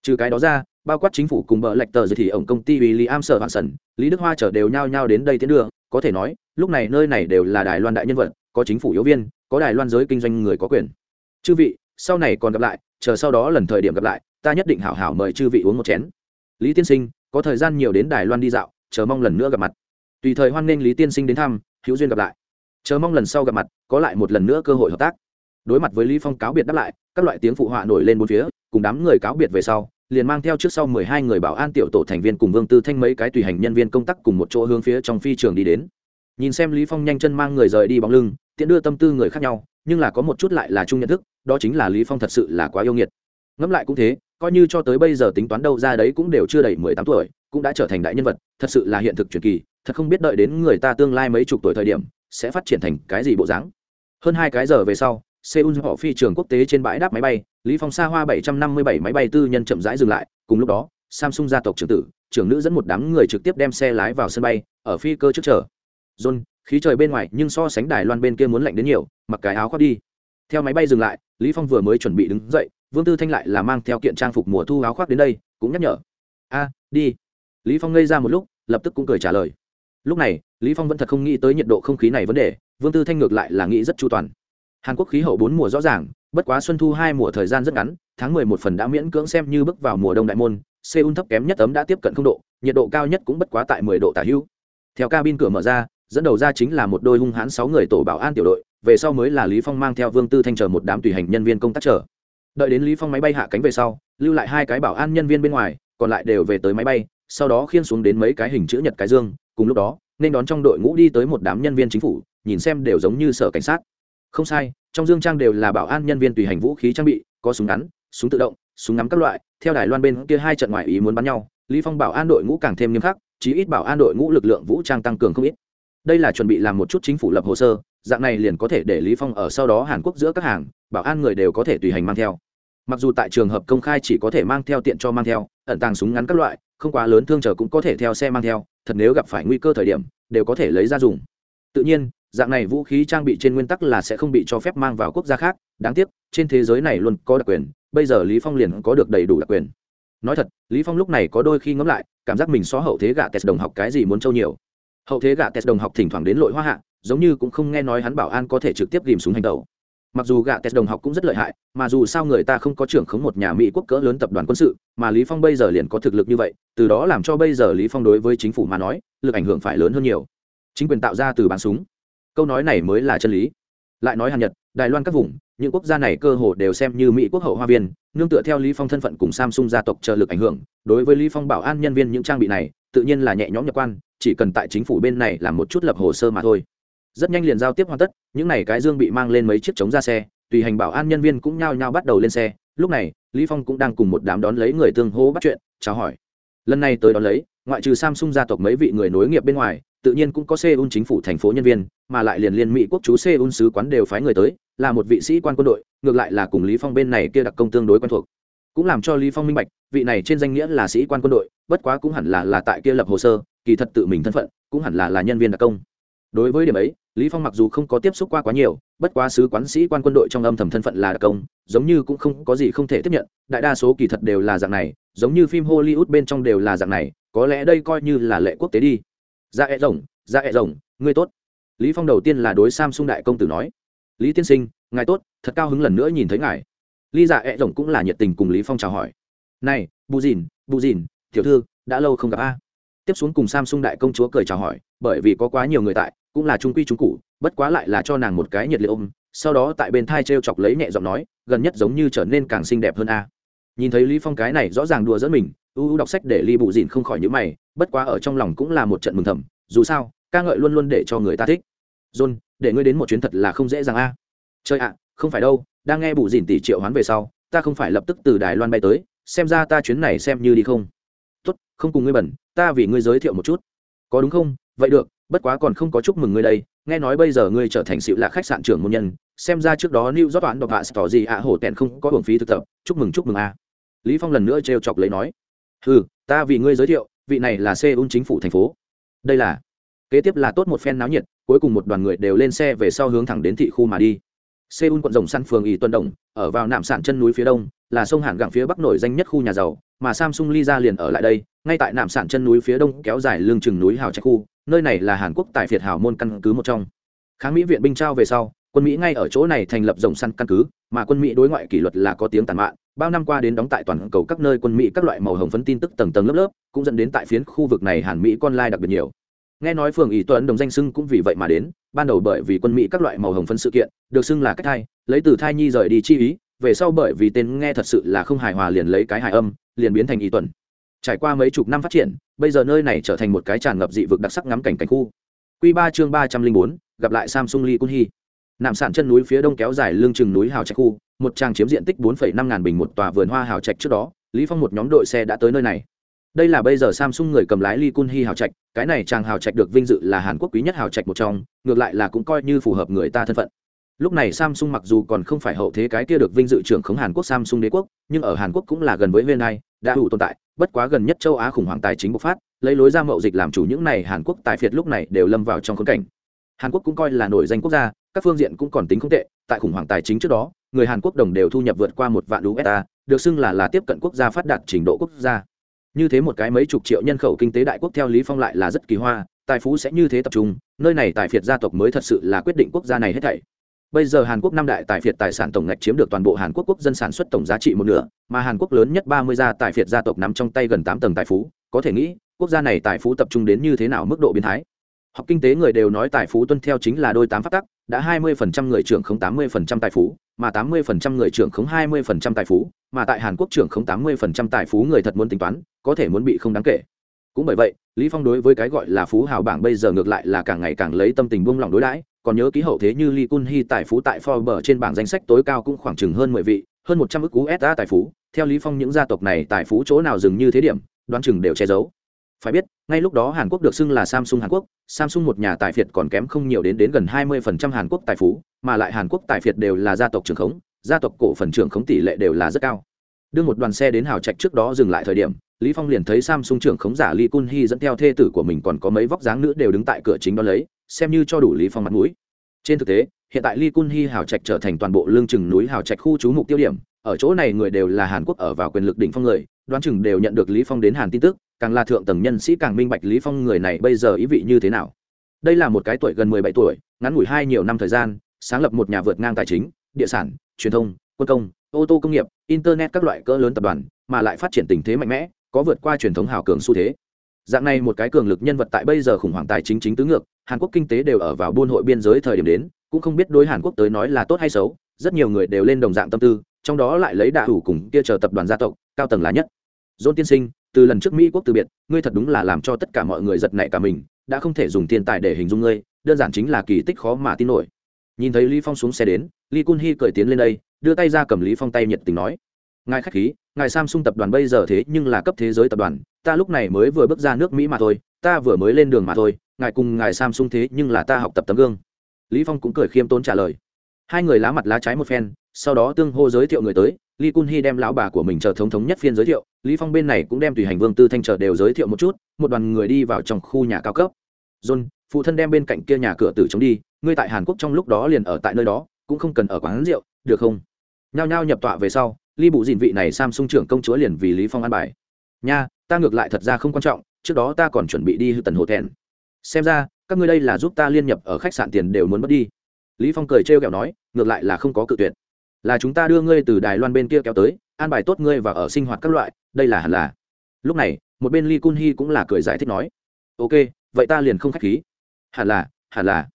trừ cái đó ra bao quát chính phủ cùng bờ lệch tờ thì ổng công ty William Sở Hoàng sần Lý Đức Hoa trở đều nhao nhao đến đây tiến đường, có thể nói, lúc này nơi này đều là Đài Loan đại nhân vật, có chính phủ yếu viên, có Đài Loan giới kinh doanh người có quyền. Chư vị, sau này còn gặp lại, chờ sau đó lần thời điểm gặp lại, ta nhất định hảo hảo mời chư vị uống một chén. Lý tiên sinh, có thời gian nhiều đến Đài Loan đi dạo, chờ mong lần nữa gặp mặt. Tùy thời hoan nghênh Lý tiên sinh đến thăm, hữu duyên gặp lại. Chờ mong lần sau gặp mặt, có lại một lần nữa cơ hội hợp tác. Đối mặt với Lý Phong cáo biệt đáp lại, các loại tiếng phụ họa nổi lên bốn phía, cùng đám người cáo biệt về sau, liền mang theo trước sau mười hai người bảo an tiểu tổ thành viên cùng Vương Tư Thanh mấy cái tùy hành nhân viên công tác cùng một chỗ hướng phía trong phi trường đi đến. Nhìn xem Lý Phong nhanh chân mang người rời đi bóng lưng, tiện đưa tâm tư người khác nhau, nhưng là có một chút lại là chung nhận thức, đó chính là Lý Phong thật sự là quá yêu nghiệt. Ngẫm lại cũng thế, coi như cho tới bây giờ tính toán đâu ra đấy cũng đều chưa đầy mười tám tuổi, cũng đã trở thành đại nhân vật, thật sự là hiện thực truyền kỳ, thật không biết đợi đến người ta tương lai mấy chục tuổi thời điểm sẽ phát triển thành cái gì bộ dáng. Hơn hai cái giờ về sau, Seoul họ phi trường quốc tế trên bãi đáp máy bay, Lý Phong xa hoa 757 máy bay tư nhân chậm rãi dừng lại, cùng lúc đó, Samsung gia tộc trưởng tử, trưởng nữ dẫn một đám người trực tiếp đem xe lái vào sân bay, ở phi cơ trước chờ. John, khí trời bên ngoài nhưng so sánh Đài Loan bên kia muốn lạnh đến nhiều, mặc cái áo khoác đi. Theo máy bay dừng lại, Lý Phong vừa mới chuẩn bị đứng dậy, Vương Tư Thanh lại là mang theo kiện trang phục mùa thu áo khoác đến đây, cũng nhắc nhở. "A, đi." Lý Phong ngây ra một lúc, lập tức cũng cười trả lời. Lúc này, Lý Phong vẫn thật không nghĩ tới nhiệt độ không khí này vấn đề, Vương Tư Thanh ngược lại là nghĩ rất chu toàn hàn quốc khí hậu bốn mùa rõ ràng, bất quá xuân thu hai mùa thời gian rất ngắn, tháng mười một phần đã miễn cưỡng xem như bước vào mùa đông đại môn, seoul thấp kém nhất ấm đã tiếp cận không độ, nhiệt độ cao nhất cũng bất quá tại mười độ tả hữu. Theo cabin cửa mở ra, dẫn đầu ra chính là một đôi hung hãn sáu người tổ bảo an tiểu đội, về sau mới là lý phong mang theo vương tư thanh chờ một đám tùy hành nhân viên công tác chờ. Đợi đến lý phong máy bay hạ cánh về sau, lưu lại hai cái bảo an nhân viên bên ngoài, còn lại đều về tới máy bay, sau đó khiên xuống đến mấy cái hình chữ nhật cái dương, cùng lúc đó, nên đón trong đội ngũ đi tới một đám nhân viên chính phủ, nhìn xem đều giống như sở cảnh sát không sai, trong dương trang đều là bảo an nhân viên tùy hành vũ khí trang bị, có súng ngắn, súng tự động, súng ngắm các loại, theo đài loan bên kia hai trận ngoại ý muốn bắn nhau, lý phong bảo an đội ngũ càng thêm nghiêm khắc, chí ít bảo an đội ngũ lực lượng vũ trang tăng cường không ít. Đây là chuẩn bị làm một chút chính phủ lập hồ sơ, dạng này liền có thể để lý phong ở sau đó hàn quốc giữa các hàng, bảo an người đều có thể tùy hành mang theo. Mặc dù tại trường hợp công khai chỉ có thể mang theo tiện cho mang theo, ẩn tàng súng ngắn các loại, không quá lớn thương trở cũng có thể theo xe mang theo, thật nếu gặp phải nguy cơ thời điểm, đều có thể lấy ra dùng. Tự nhiên dạng này vũ khí trang bị trên nguyên tắc là sẽ không bị cho phép mang vào quốc gia khác. Đáng tiếc, trên thế giới này luôn có đặc quyền, bây giờ lý phong liền có được đầy đủ đặc quyền. Nói thật, lý phong lúc này có đôi khi ngẫm lại, cảm giác mình xóa hậu thế gạ test đồng học cái gì muốn trâu nhiều. Hậu thế gạ test đồng học thỉnh thoảng đến lội hoa hạ, giống như cũng không nghe nói hắn bảo an có thể trực tiếp ghìm súng hành động mặc dù gạ test đồng học cũng rất lợi hại, mà dù sao người ta không có trưởng khống một nhà mỹ quốc cỡ lớn tập đoàn quân sự, mà lý phong bây giờ liền có thực lực như vậy, từ đó làm cho bây giờ lý phong đối với chính phủ mà nói, lực ảnh hưởng phải lớn hơn nhiều. Chính quyền tạo ra từ bán súng câu nói này mới là chân lý. Lại nói hàn nhật, đài loan các vùng, những quốc gia này cơ hồ đều xem như mỹ quốc hậu hoa viên, nương tựa theo lý phong thân phận cùng samsung gia tộc trợ lực ảnh hưởng, đối với lý phong bảo an nhân viên những trang bị này, tự nhiên là nhẹ nhõm nhập quan, chỉ cần tại chính phủ bên này làm một chút lập hồ sơ mà thôi. Rất nhanh liền giao tiếp hoàn tất, những này cái dương bị mang lên mấy chiếc chống ra xe, tùy hành bảo an nhân viên cũng nhao nhao bắt đầu lên xe. Lúc này, lý phong cũng đang cùng một đám đón lấy người tương hô bắt chuyện, chào hỏi. Lần này tới đón lấy, ngoại trừ samsung gia tộc mấy vị người nối nghiệp bên ngoài tự nhiên cũng có Seoul chính phủ thành phố nhân viên, mà lại liền liên Mỹ quốc chú Seoul sứ quán đều phái người tới, là một vị sĩ quan quân đội, ngược lại là cùng Lý Phong bên này kia đặc công tương đối quen thuộc. Cũng làm cho Lý Phong minh bạch, vị này trên danh nghĩa là sĩ quan quân đội, bất quá cũng hẳn là là tại kia lập hồ sơ, kỳ thật tự mình thân phận, cũng hẳn là là nhân viên đặc công. Đối với điểm ấy, Lý Phong mặc dù không có tiếp xúc qua quá nhiều, bất quá sứ quán sĩ quan quân đội trong âm thầm thân phận là đặc công, giống như cũng không có gì không thể tiếp nhận, đại đa số kỳ thật đều là dạng này, giống như phim Hollywood bên trong đều là dạng này, có lẽ đây coi như là lệ quốc tế đi dạ ẹ rồng dạ ẹ rồng, ngươi tốt. Lý phong đầu tiên là đối samsung đại công tử nói, lý tiên sinh, ngài tốt, thật cao hứng lần nữa nhìn thấy ngài. Lý dạ ẹ rồng cũng là nhiệt tình cùng lý phong chào hỏi, này, bù dìn bù dìn, tiểu thư, đã lâu không gặp a. Tiếp xuống cùng samsung đại công chúa cười chào hỏi, bởi vì có quá nhiều người tại, cũng là trung quy trung cụ bất quá lại là cho nàng một cái nhiệt liệt ôm, sau đó tại bên thai trêu chọc lấy nhẹ giọng nói, gần nhất giống như trở nên càng xinh đẹp hơn a. Nhìn thấy lý phong cái này rõ ràng đùa dẫn mình u đọc sách để ly bù dìn không khỏi nhữ mày, bất quá ở trong lòng cũng là một trận mừng thầm, dù sao, ca ngợi luôn luôn để cho người ta thích. John, để ngươi đến một chuyến thật là không dễ dàng a. À. chơi ạ, không phải đâu, đang nghe bù dìn tỷ triệu hoán về sau, ta không phải lập tức từ đài loan bay tới, xem ra ta chuyến này xem như đi không. Tốt, không cùng ngươi bẩn, ta vì ngươi giới thiệu một chút. Có đúng không? Vậy được, bất quá còn không có chúc mừng ngươi đây. Nghe nói bây giờ ngươi trở thành sự là khách sạn trưởng môn nhân, xem ra trước đó new rót toán độc hạ tỏ gì ạ, hổ tẹn không có hưởng phí thực tập. Chúc mừng chúc mừng a. Lý phong lần nữa trêu chọc lấy nói ừ ta vì ngươi giới thiệu, vị này là seoul chính phủ thành phố. Đây là, kế tiếp là tốt một phen náo nhiệt, cuối cùng một đoàn người đều lên xe về sau hướng thẳng đến thị khu mà đi. Seoul quận rồng săn phường ý tuần đồng ở vào nạm sản chân núi phía đông, là sông hàn gặng phía bắc nổi danh nhất khu nhà giàu, mà samsung ly ra liền ở lại đây, ngay tại nạm sản chân núi phía đông kéo dài lương chừng núi hào trạch khu, nơi này là hàn quốc tại việt hào môn căn cứ một trong. Kháng mỹ viện binh trao về sau, quân mỹ ngay ở chỗ này thành lập rồng săn căn cứ, mà quân mỹ đối ngoại kỷ luật là có tiếng tàn mạn bao năm qua đến đóng tại toàn cầu các nơi quân mỹ các loại màu hồng phấn tin tức tầng tầng lớp lớp, cũng dẫn đến tại phiến khu vực này hàn mỹ con lai đặc biệt nhiều. Nghe nói phường ý tuấn đồng danh sưng cũng vì vậy mà đến, ban đầu bởi vì quân mỹ các loại màu hồng phấn sự kiện, được xưng là cách thai, lấy từ thai nhi rời đi chi ý, về sau bởi vì tên nghe thật sự là không hài hòa liền lấy cái hài âm, liền biến thành ý tuần trải qua mấy chục năm phát triển, bây giờ nơi này trở thành một cái tràn ngập dị vực đặc sắc ngắm cảnh cảnh khu. Q ba chương ba trăm linh bốn, gặp lại samsung lee kun hi nạm sản chân núi phía đông kéo dài lương chừng núi hào trạch khu, một trang chiếm diện tích bốn năm ngàn bình một tòa vườn hoa hào trạch trước đó, lý phong một nhóm đội xe đã tới nơi này. Đây là bây giờ samsung người cầm lái lee kun hi hào trạch, cái này chàng hào trạch được vinh dự là hàn quốc quý nhất hào trạch một trong, ngược lại là cũng coi như phù hợp người ta thân phận. Lúc này samsung mặc dù còn không phải hậu thế cái kia được vinh dự trưởng khống hàn quốc samsung đế quốc, nhưng ở hàn quốc cũng là gần với hyundai, đã đủ tồn tại, bất quá gần nhất châu á khủng hoảng tài chính bộc phát, lấy lối ra mậu dịch làm chủ những này hàn quốc tài phiệt lúc này đều lâm vào trong khốn cảnh. Hàn quốc cũng coi là nổi danh quốc gia các phương diện cũng còn tính không tệ, tại khủng hoảng tài chính trước đó, người hàn quốc đồng đều thu nhập vượt qua một vạn usd được xưng là là tiếp cận quốc gia phát đạt trình độ quốc gia. Như thế một cái mấy chục triệu nhân khẩu kinh tế đại quốc theo lý phong lại là rất kỳ hoa, tài phú sẽ như thế tập trung, nơi này tài phiệt gia tộc mới thật sự là quyết định quốc gia này hết thảy. Bây giờ hàn quốc năm đại tài phiệt tài sản tổng ngạch chiếm được toàn bộ hàn quốc quốc dân sản xuất tổng giá trị một nửa, mà hàn quốc lớn nhất ba mươi gia tài phiệt gia tộc nắm trong tay gần tám tầng tài phú, có thể nghĩ, quốc gia này tài phú tập trung đến như thế nào mức độ biến thái. Học kinh tế người đều nói tài phú tuân theo chính là đôi tám phát tắc đã hai mươi phần trăm người trưởng không tám mươi phần trăm tài phú mà tám mươi phần trăm người trưởng không hai mươi phần trăm tài phú mà tại hàn quốc trưởng không tám mươi phần trăm tài phú người thật muốn tính toán có thể muốn bị không đáng kể cũng bởi vậy lý phong đối với cái gọi là phú hào bảng bây giờ ngược lại là càng ngày càng lấy tâm tình buông lòng đối đãi còn nhớ ký hậu thế như Lee Kun Hee tài phú tại Forbes trên bảng danh sách tối cao cũng khoảng chừng hơn mười vị, hơn một trăm ức USD tài phú, theo Lý Phong những gia tộc này tài phú chỗ nào dừng như thế điểm, đoán chừng đều che giấu. Phải biết, ngay lúc đó Hàn Quốc được xưng là Samsung Hàn Quốc, Samsung một nhà tài phiệt còn kém không nhiều đến đến gần hai 20% Hàn Quốc tài phú, mà lại Hàn Quốc tài phiệt đều là gia tộc trưởng khống, gia tộc cổ phần trưởng khống tỷ lệ đều là rất cao. Đưa một đoàn xe đến hào trạch trước đó dừng lại thời điểm, Lý Phong liền thấy Samsung trưởng khống giả Lee Kun Hee dẫn theo thê tử của mình còn có mấy vóc dáng nữ đều đứng tại cửa chính đó lấy, xem như cho đủ Lý Phong mặt mũi trên thực tế hiện tại lee kun hi hào trạch trở thành toàn bộ lương chừng núi hào trạch khu trú mục tiêu điểm ở chỗ này người đều là hàn quốc ở vào quyền lực đỉnh phong người đoán chừng đều nhận được lý phong đến hàn tin tức càng là thượng tầng nhân sĩ càng minh bạch lý phong người này bây giờ ý vị như thế nào. Đây là một cái tuổi gần 17 tuổi, ngắn ngủi hai nhiều năm thời gian, sáng lập một nhà vượt ngang tài chính, địa sản, truyền thông, quân công, ô tô công nghiệp, internet các loại cỡ lớn tập đoàn, mà lại phát triển tình thế mạnh mẽ, có vượt qua truyền thống hào cường xu thế. Dạng này một cái cường lực nhân vật tại bây giờ khủng hoảng tài chính chính tứ ngược, hàn quốc kinh tế đều ở vào buôn hội biên giới thời điểm đến, cũng không biết đối hàn quốc tới nói là tốt hay xấu, rất nhiều người đều lên đồng dạng tâm tư, trong đó lại lấy đạ hủ cùng kia chờ tập đoàn gia tộc, cao tầng là nhất. Dôn tiên sinh từ lần trước mỹ quốc từ biệt, ngươi thật đúng là làm cho tất cả mọi người giật nảy cả mình, đã không thể dùng tiền tài để hình dung ngươi, đơn giản chính là kỳ tích khó mà tin nổi. Nhìn thấy lý phong xuống xe đến lý kun hi cởi tiến lên đây, đưa tay ra cầm lý phong tay nhiệt tình nói, ngài khách khí, ngài samsung tập đoàn bây giờ thế nhưng là cấp thế giới tập đoàn, ta lúc này mới vừa bước ra nước mỹ mà thôi, ta vừa mới lên đường mà thôi, ngài cùng ngài samsung thế nhưng là ta học tập tấm gương. Lý phong cũng cười khiêm tốn trả lời hai người lá mặt lá trái một phen, sau đó tương hô giới thiệu người tới lý kun hy đem lão bà của mình chờ thống thống nhất phiên giới thiệu, lý phong bên này cũng đem tùy hành vương tư thanh chờ đều giới thiệu một chút, một đoàn người đi vào trong khu nhà cao cấp. John, phụ thân đem bên cạnh kia nhà cửa tử chống đi, ngươi tại hàn quốc trong lúc đó liền ở tại nơi đó, cũng không cần ở quán rượu, được không? Nhao nhao nhập tọa về sau Lý bụ Dịn vị này samsung trưởng công chúa liền vì lý phong an bài. Nha, ta ngược lại thật ra không quan trọng, trước đó ta còn chuẩn bị đi hư tần hồ thẹn. Xem ra, các ngươi đây là giúp ta liên nhập ở khách sạn tiền đều muốn mất đi lý phong cười trêu ghẹo nói, ngược lại là không có cự tuyệt. Là chúng ta đưa ngươi từ đài loan bên kia kéo tới, an bài tốt ngươi và ở sinh hoạt các loại, đây là hẳn là. Lúc này, một bên lee kun hi cũng là cười giải thích nói, ok, vậy ta liền không khách khí. Hẳn là hẳn là.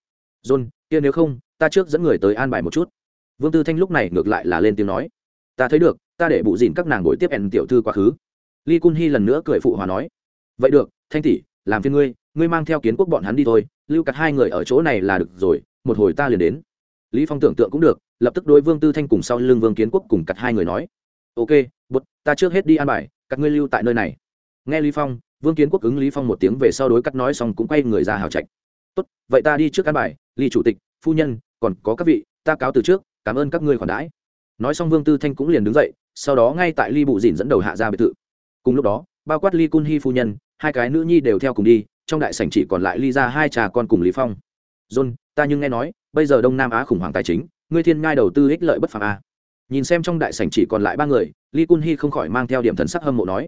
John, kia nếu không, ta trước dẫn người tới an bài một chút. Vương tư thanh lúc này ngược lại là lên tiếng nói, ta thấy được, ta để bụ dìn các nàng ngồi tiếp ẩn tiểu thư quá khứ. Lee kun hi lần nữa cười phụ hòa nói, vậy được, thanh tỷ, làm phiên ngươi ngươi mang theo kiến quốc bọn hắn đi thôi, lưu cặt hai người ở chỗ này là được rồi một hồi ta liền đến. Lý phong tưởng tượng cũng được lập tức đối vương tư thanh cùng sau lưng vương kiến quốc cùng cặt hai người nói ok bột, ta trước hết đi an bài các ngươi lưu tại nơi này. Nghe lý phong vương kiến quốc ứng lý phong một tiếng về sau đối cắt nói xong cũng quay người ra hào trạch tốt vậy ta đi trước an bài lý chủ tịch phu nhân còn có các vị ta cáo từ trước cảm ơn các ngươi khoản đãi. Nói xong vương tư thanh cũng liền đứng dậy sau đó ngay tại ly bụ dìn dẫn đầu hạ ra biệt thự. Cùng lúc đó bao quát ly cun hi phu nhân hai cái nữ nhi đều theo cùng đi trong đại sảnh chỉ còn lại ly ra hai trà con cùng lý phong john, ta nhưng nghe nói, bây giờ đông nam á khủng hoảng tài chính, ngươi thiên ngai đầu tư ích lợi bất phàm a nhìn xem trong đại sảnh chỉ còn lại ba người, lee kun hi không khỏi mang theo điểm thần sắc hâm mộ nói.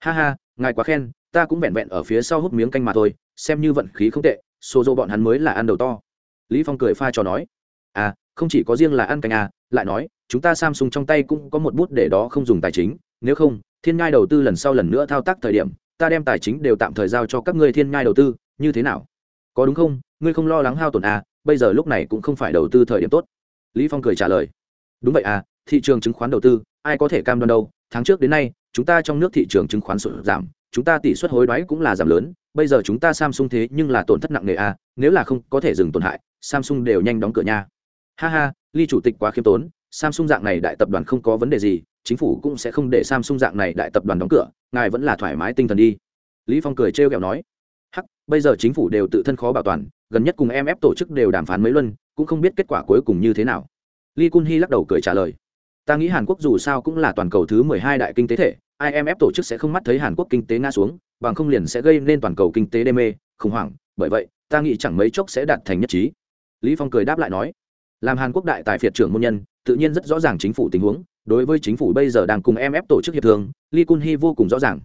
Ha ha, ngài quá khen, ta cũng vẹn vẹn ở phía sau hút miếng canh mà thôi, xem như vận khí không tệ xô dô bọn hắn mới là ăn đầu to. Lý phong cười pha cho nói. À không chỉ có riêng là ăn canh à lại nói, chúng ta samsung trong tay cũng có một bút để đó không dùng tài chính, nếu không, thiên ngai đầu tư lần sau lần nữa thao tác thời điểm, ta đem tài chính đều tạm thời giao cho các ngươi thiên ngai đầu tư, như thế nào? Có đúng không? Ngươi không lo lắng hao tổn à bây giờ lúc này cũng không phải đầu tư thời điểm tốt. Lý phong cười trả lời. Đúng vậy à thị trường chứng khoán đầu tư, ai có thể cam đoan đâu. Tháng trước đến nay, chúng ta trong nước thị trường chứng khoán sụt giảm, chúng ta tỷ suất hối đoái cũng là giảm lớn. Bây giờ chúng ta samsung thế nhưng là tổn thất nặng nề à nếu là không có thể dừng tổn hại, samsung đều nhanh đóng cửa nha. Ha ha ly chủ tịch quá khiêm tốn, samsung dạng này đại tập đoàn không có vấn đề gì, chính phủ cũng sẽ không để samsung dạng này đại tập đoàn đóng cửa, ngài vẫn là thoải mái tinh thần đi. Lý phong cười trêu ghẹo nói hắc bây giờ chính phủ đều tự thân khó bảo toàn gần nhất cùng em ép tổ chức đều đàm phán mấy luân cũng không biết kết quả cuối cùng như thế nào Lee Kun Hee lắc đầu cười trả lời. Ta nghĩ Hàn Quốc dù sao cũng là toàn cầu thứ 12 đại kinh tế thể, IMF tổ chức sẽ không mắt thấy Hàn Quốc kinh tế ngã xuống, bằng không liền sẽ gây nên toàn cầu kinh tế đê mê, khủng hoảng, bởi vậy, ta nghĩ chẳng mấy chốc sẽ đạt thành nhất trí. Lý Phong cười đáp lại nói, làm Hàn Quốc đại tài phiệt trưởng môn nhân, tự nhiên rất rõ ràng chính phủ tình huống, đối với chính phủ bây giờ đang cùng IMF tổ chức hiệp thương, Lee Kun Hee vô cùng rõ ràng.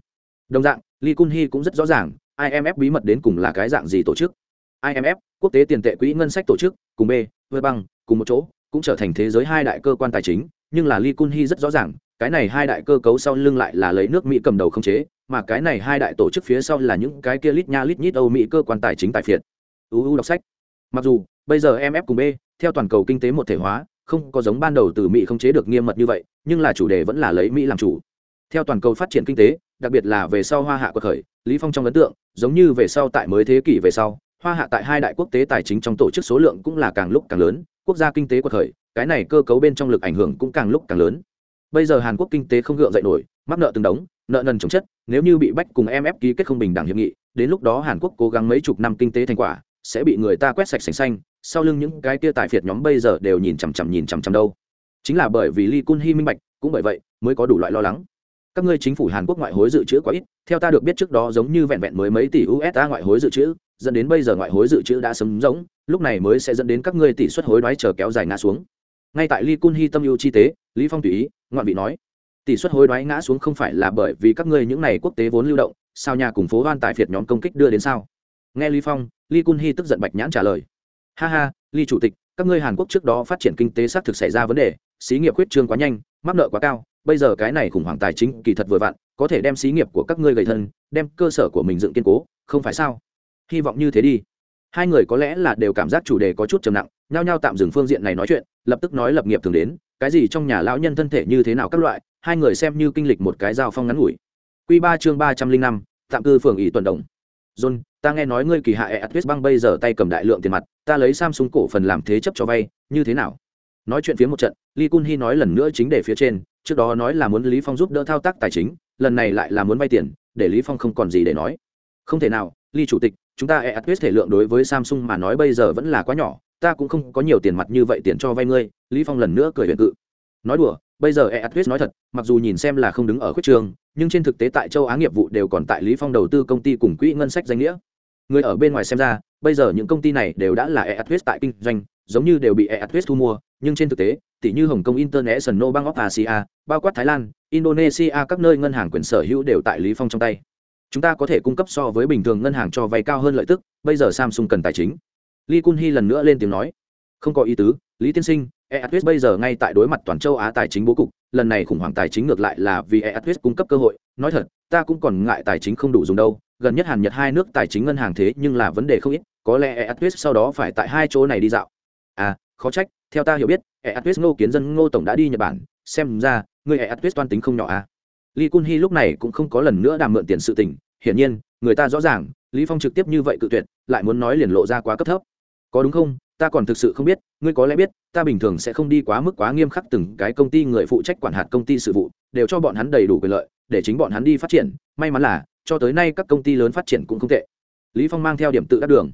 Đồng dạng, Lee Kun Hee cũng rất rõ ràng, IMF bí mật đến cùng là cái dạng gì tổ chức. IMF, quốc tế tiền tệ quỹ ngân sách tổ chức, cùng B, với băng, cùng một chỗ, cũng trở thành thế giới hai đại cơ quan tài chính nhưng là Lee Kun Hee rất rõ ràng cái này hai đại cơ cấu sau lưng lại là lấy nước Mỹ cầm đầu không chế mà cái này hai đại tổ chức phía sau là những cái kia lít nha lít nhít Âu Mỹ cơ quan tài chính tài phiệt. Uu đọc sách. Mặc dù bây giờ MF cùng B theo toàn cầu kinh tế một thể hóa không có giống ban đầu từ Mỹ không chế được nghiêm mật như vậy nhưng là chủ đề vẫn là lấy Mỹ làm chủ. Theo toàn cầu phát triển kinh tế đặc biệt là về sau hoa hạ quật khởi, lý phong trong ấn tượng, giống như về sau tại mới thế kỷ về sau, hoa hạ tại hai đại quốc tế tài chính trong tổ chức số lượng cũng là càng lúc càng lớn, quốc gia kinh tế của thời cái này cơ cấu bên trong lực ảnh hưởng cũng càng lúc càng lớn. Bây giờ hàn quốc kinh tế không gượng dậy nổi, mắc nợ từng đống, nợ nần chống chất, nếu như bị bách cùng mf ký kết không bình đẳng hiệp nghị, đến lúc đó hàn quốc cố gắng mấy chục năm kinh tế thành quả, sẽ bị người ta quét sạch sành xanh, sau lưng những cái tia tài phiệt nhóm bây giờ đều nhìn chằm chằm nhìn chằm chằm đâu. Chính là bởi vì lee kun hi minh bạch, cũng bởi vậy mới có đủ loại lo lắng các ngươi chính phủ hàn quốc ngoại hối dự trữ quá ít, theo ta được biết trước đó giống như vẹn vẹn mới mấy tỷ usd ngoại hối dự trữ, dẫn đến bây giờ ngoại hối dự trữ đã sấm rỗng lúc này mới sẽ dẫn đến các ngươi tỷ suất hối đoái chờ kéo dài ngã xuống. Ngay tại ly kun hy tâm ưu chi tế, lý phong tùy ý, ngoạn vị nói, tỷ suất hối đoái ngã xuống không phải là bởi vì các ngươi những này quốc tế vốn lưu động, sao nhà cùng phố hoan tại phiệt nhóm công kích đưa đến sao? Nghe lý phong ly kun hy tức giận bạch nhãn trả lời, ha ha ly chủ tịch, các ngươi hàn quốc trước đó phát triển kinh tế xác thực xảy ra vấn đề, xí nghiệp quyết trương quá nhanh, mắc nợ quá cao bây giờ cái này khủng hoảng tài chính kỳ thật vừa vặn, có thể đem xí nghiệp của các ngươi gầy thân, đem cơ sở của mình dựng kiên cố, không phải sao? Hy vọng như thế đi. Hai người có lẽ là đều cảm giác chủ đề có chút trầm nặng, nhao nhao tạm dừng phương diện này nói chuyện, lập tức nói lập nghiệp thường đến, cái gì trong nhà lão nhân thân thể như thế nào các loại, hai người xem như kinh lịch một cái giao phong ngắn ngủi. Q ba chương ba trăm linh năm, tạm cư phường ỷ tuần đồng. John, ta nghe nói ngươi kỳ hạ e atwis băng bây giờ tay cầm đại lượng tiền mặt, ta lấy samsung cổ phần làm thế chấp cho vay, như thế nào? Nói chuyện phía một trận, lee kun hi nói lần nữa chính để phía trên, trước đó nói là muốn lý phong giúp đỡ thao tác tài chính, lần này lại là muốn vay tiền, để lý phong không còn gì để nói. Không thể nào, lee chủ tịch, chúng ta e atwis thể lượng đối với samsung mà nói bây giờ vẫn là quá nhỏ, ta cũng không có nhiều tiền mặt như vậy tiền cho vay ngươi, lý phong lần nữa cười huyền cự. Nói đùa, bây giờ e atwis nói thật, mặc dù nhìn xem là không đứng ở khuyết trường, nhưng trên thực tế tại châu á nghiệp vụ đều còn tại lý phong đầu tư công ty cùng quỹ ngân sách danh nghĩa. Người ở bên ngoài xem ra, bây giờ những công ty này đều đã là e atwis tại kinh doanh, giống như đều bị e atwis thu mua nhưng trên thực tế tỷ như hồng kông international bank of asia bao quát thái lan indonesia các nơi ngân hàng quyền sở hữu đều tại lý phong trong tay. Chúng ta có thể cung cấp so với bình thường ngân hàng cho vay cao hơn lợi tức bây giờ samsung cần tài chính. Lee Kun Hee lần nữa lên tiếng nói, không có ý tứ, Lý Tiên Sinh, Eatwest bây giờ ngay tại đối mặt toàn châu Á tài chính bố cục, lần này khủng hoảng tài chính ngược lại là vì Eatwest cung cấp cơ hội, nói thật, ta cũng còn ngại tài chính không đủ dùng đâu, gần nhất Hàn Nhật hai nước tài chính ngân hàng thế nhưng là vấn đề không ít, có lẽ Eatwest sau đó phải tại hai chỗ này đi dạo. À, khó trách, theo ta hiểu biết, Eatwest Ngô Kiến Dân Ngô tổng đã đi Nhật Bản, xem ra, người Eatwest toan tính không nhỏ à. Lý Kun Hi lúc này cũng không có lần nữa đàm mượn tiền sự tình, hiển nhiên, người ta rõ ràng, Lý Phong trực tiếp như vậy cự tuyệt, lại muốn nói liền lộ ra quá cấp thấp. Có đúng không? Ta còn thực sự không biết ngươi có lẽ biết ta bình thường sẽ không đi quá mức quá nghiêm khắc từng cái công ty người phụ trách quản hạt công ty sự vụ đều cho bọn hắn đầy đủ quyền lợi để chính bọn hắn đi phát triển. May mắn là cho tới nay các công ty lớn phát triển cũng không tệ. Lý phong mang theo điểm tự đắc đường.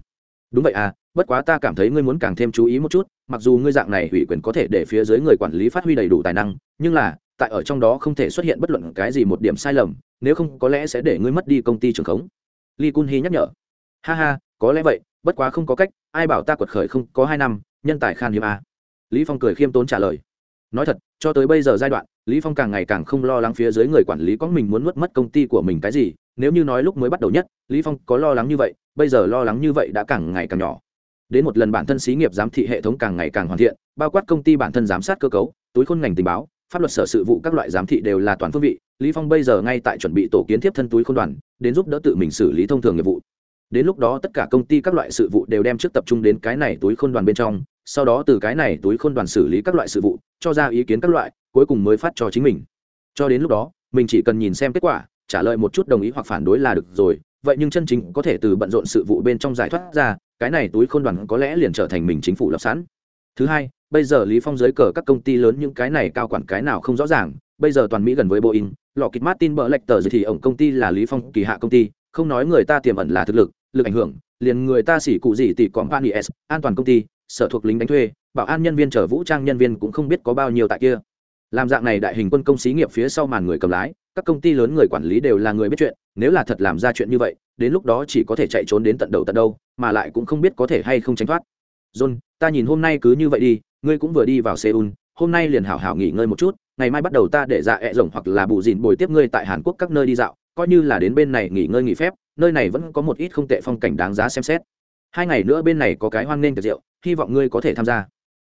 Đúng vậy à bất quá ta cảm thấy ngươi muốn càng thêm chú ý một chút, mặc dù ngươi dạng này ủy quyền có thể để phía dưới người quản lý phát huy đầy đủ tài năng, nhưng là, tại ở trong đó không thể xuất hiện bất luận cái gì một điểm sai lầm, nếu không có lẽ sẽ để ngươi mất đi công ty trường khống. Lý Kun Hi nhắc nhở. Ha ha, có lẽ vậy, bất quá không có cách, ai bảo ta quật khởi không có hai năm, nhân tài khan hiếm a. Lý phong cười khiêm tốn trả lời. Nói thật, cho tới bây giờ giai đoạn, lý phong càng ngày càng không lo lắng phía dưới người quản lý có mình muốn nuốt mất công ty của mình cái gì, nếu như nói lúc mới bắt đầu nhất, lý phong có lo lắng như vậy, bây giờ lo lắng như vậy đã càng ngày càng nhỏ đến một lần bản thân xí nghiệp giám thị hệ thống càng ngày càng hoàn thiện, bao quát công ty bản thân giám sát cơ cấu, túi khôn ngành tình báo, pháp luật sở sự vụ các loại giám thị đều là toàn phương vị. Lý phong bây giờ ngay tại chuẩn bị tổ kiến tiếp thân túi khôn đoàn, đến giúp đỡ tự mình xử lý thông thường nghiệp vụ. Đến lúc đó tất cả công ty các loại sự vụ đều đem trước tập trung đến cái này túi khôn đoàn bên trong, sau đó từ cái này túi khôn đoàn xử lý các loại sự vụ, cho ra ý kiến các loại, cuối cùng mới phát cho chính mình. Cho đến lúc đó, mình chỉ cần nhìn xem kết quả, trả lời một chút đồng ý hoặc phản đối là được rồi vậy nhưng chân chính có thể từ bận rộn sự vụ bên trong giải thoát ra, cái này túi khôn đoàn có lẽ liền trở thành mình chính phủ lập sẵn. Thứ hai, bây giờ lý phong dưới cờ các công ty lớn những cái này cao quản cái nào không rõ ràng, bây giờ toàn mỹ gần với boeing lọ kịch martin bờ lệch tờ gì thì ổng công ty là lý phong kỳ hạ công ty, không nói người ta tiềm ẩn là thực lực lực ảnh hưởng, liền người ta xỉ cụ gì tỷ company s, an toàn công ty, sở thuộc lính đánh thuê, bảo an nhân viên chở vũ trang nhân viên cũng không biết có bao nhiêu tại kia làm dạng này đại hình quân công xí nghiệp phía sau màn người cầm lái, các công ty lớn người quản lý đều là người biết chuyện, nếu là thật làm ra chuyện như vậy, đến lúc đó chỉ có thể chạy trốn đến tận đầu tận đâu, mà lại cũng không biết có thể hay không tránh thoát. John, ta nhìn hôm nay cứ như vậy đi, ngươi cũng vừa đi vào seoul, hôm nay liền hảo hảo nghỉ ngơi một chút, ngày mai bắt đầu ta để dạ ẹ rồng hoặc là bù dìn bồi tiếp ngươi tại hàn quốc các nơi đi dạo, coi như là đến bên này nghỉ ngơi nghỉ phép, nơi này vẫn có một ít không tệ phong cảnh đáng giá xem xét. Hai ngày nữa bên này có cái hoan nghênh tiệc rượu, hy vọng ngươi có thể tham gia.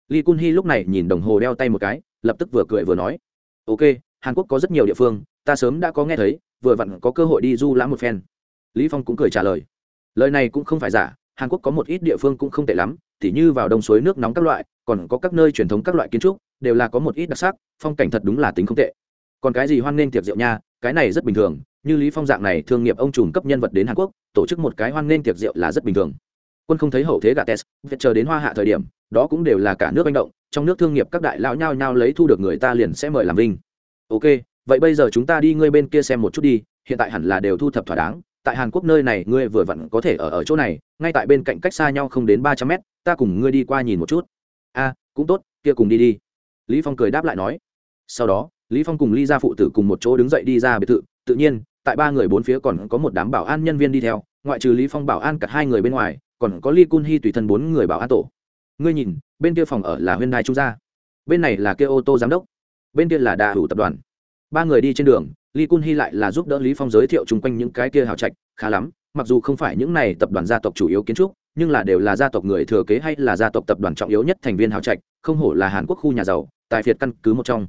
Lee kun Hee lúc này nhìn đồng hồ đeo tay một cái lập tức vừa cười vừa nói, ok, hàn quốc có rất nhiều địa phương, ta sớm đã có nghe thấy, vừa vặn có cơ hội đi du lãm một phen. Lý phong cũng cười trả lời lời này cũng không phải giả, hàn quốc có một ít địa phương cũng không tệ lắm, tỉ như vào đông suối nước nóng các loại, còn có các nơi truyền thống các loại kiến trúc, đều là có một ít đặc sắc, phong cảnh thật đúng là tính không tệ. Còn cái gì hoan nghênh tiệc rượu nha, cái này rất bình thường, như lý phong dạng này thương nghiệp ông trùm cấp nhân vật đến hàn quốc, tổ chức một cái hoan nghênh tiệc rượu là rất bình thường. Quân không thấy hậu thế gà test việc chờ đến hoa hạ thời điểm, đó cũng đều là cả nước manh động trong nước thương nghiệp các đại lão nhao nhao lấy thu được người ta liền sẽ mời làm vinh. Ok, vậy bây giờ chúng ta đi ngươi bên kia xem một chút đi, hiện tại hẳn là đều thu thập thỏa đáng. Tại hàn quốc nơi này, ngươi vừa vặn có thể ở ở chỗ này, ngay tại bên cạnh cách xa nhau không đến ba trăm mét, ta cùng ngươi đi qua nhìn một chút. A cũng tốt, kia cùng đi đi. Lý phong cười đáp lại nói. Sau đó, lý phong cùng ly gia phụ tử cùng một chỗ đứng dậy đi ra biệt thự. Tự nhiên, tại ba người bốn phía còn có một đám bảo an nhân viên đi theo. Ngoại trừ lý phong bảo an cả hai người bên ngoài, còn có ly cun hy tùy thân bốn người bảo an tổ ngươi nhìn, bên kia phòng ở là huyên đài trung gia, bên này là kia ô tô giám đốc, bên kia là đà hữu tập đoàn. Ba người đi trên đường Lý cun hy lại là giúp đỡ lý phong giới thiệu chung quanh những cái kia hào trạch, khá lắm, mặc dù không phải những này tập đoàn gia tộc chủ yếu kiến trúc, nhưng là đều là gia tộc người thừa kế hay là gia tộc tập đoàn trọng yếu nhất thành viên hào trạch, không hổ là hàn quốc khu nhà giàu tài phiệt căn cứ một trong.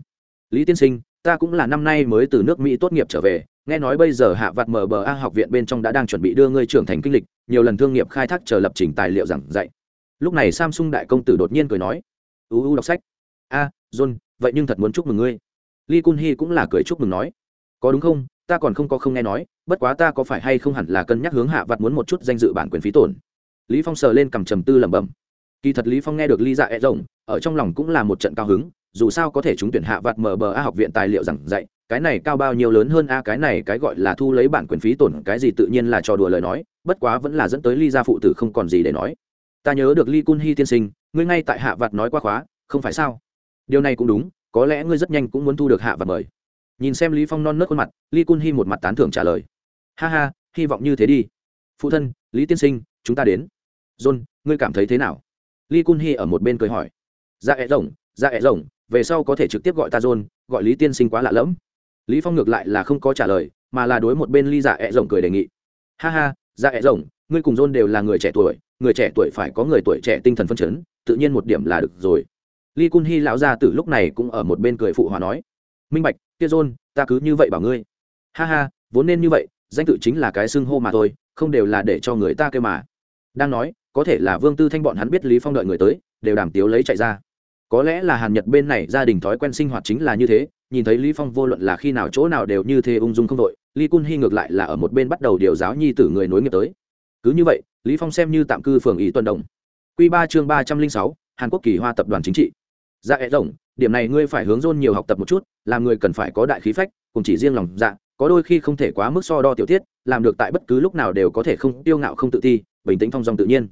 Lý tiên sinh, ta cũng là năm nay mới từ nước mỹ tốt nghiệp trở về, nghe nói bây giờ hạ vặt mba học viện bên trong đã đang chuẩn bị đưa ngươi trưởng thành kinh lịch, nhiều lần thương nghiệp khai thác chờ lập trình tài liệu giảng dạy lúc này samsung đại công tử đột nhiên cười nói uu đọc sách. A, john, vậy nhưng thật muốn chúc mừng ngươi. Lee kun Hee cũng là cười chúc mừng nói, có đúng không? Ta còn không có không nghe nói, bất quá ta có phải hay không hẳn là cân nhắc hướng hạ vặt muốn một chút danh dự bản quyền phí tổn. Lý phong sờ lên cầm trầm tư lẩm bẩm. Kỳ thật lý phong nghe được ly dạ e rộng ở trong lòng cũng là một trận cao hứng, dù sao có thể chúng tuyển hạ vặt mở bờ a học viện tài liệu giảng dạy, cái này cao bao nhiêu lớn hơn a, cái này cái gọi là thu lấy bản quyền phí tổn, cái gì tự nhiên là trò đùa lời nói, bất quá vẫn là dẫn tới ly gia phụ tử không còn gì để nói ta nhớ được ly kun Hee tiên sinh, ngươi ngay tại hạ vặt nói qua khóa, không phải sao? Điều này cũng đúng, có lẽ ngươi rất nhanh cũng muốn thu được hạ vặt mời. Nhìn xem lý phong non nớt khuôn mặt ly kun Hee một mặt tán thưởng trả lời. Ha ha, hy vọng như thế đi. Phụ thân, lý tiên sinh, chúng ta đến. John, ngươi cảm thấy thế nào? Ly kun Hee ở một bên cười hỏi. Dạ ẹ rồng dạ ẹ rồng, về sau có thể trực tiếp gọi ta john, gọi lý tiên sinh quá lạ lẫm. Lý phong ngược lại là không có trả lời, mà là đối một bên ly dạ ẹ rồng cười đề nghị. Ha ha dạ ẹ rồng, ngươi cùng john đều là người trẻ tuổi người trẻ tuổi phải có người tuổi trẻ tinh thần phân chấn, tự nhiên một điểm là được rồi. Ly kun Hee lão gia từ lúc này cũng ở một bên cười phụ hòa nói, minh bạch, kia john, ta cứ như vậy bảo ngươi. Ha ha, vốn nên như vậy, danh tự chính là cái xưng hô mà thôi, không đều là để cho người ta kêu mà. Đang nói, có thể là vương tư thanh bọn hắn biết lý phong đợi người tới, đều đàm tiếu lấy chạy ra. Có lẽ là hàn nhật bên này gia đình thói quen sinh hoạt chính là như thế, nhìn thấy lý phong vô luận là khi nào chỗ nào đều như thế ung dung không đội lý kun hy ngược lại là ở một bên bắt đầu điều giáo nhi tử người nối nghiệp tới cứ như vậy, lý phong xem như tạm cư phường ý tuần đồng. Quy ba chương ba trăm linh sáu, hàn quốc kỳ hoa tập đoàn chính trị. Dạ ẹ, rộng, điểm này ngươi phải hướng dôn nhiều học tập một chút, làm người cần phải có đại khí phách, cùng chỉ riêng lòng dạ có đôi khi không thể quá mức so đo tiểu tiết, làm được tại bất cứ lúc nào đều có thể không tiêu ngạo không tự ti, bình tĩnh phong dong tự nhiên.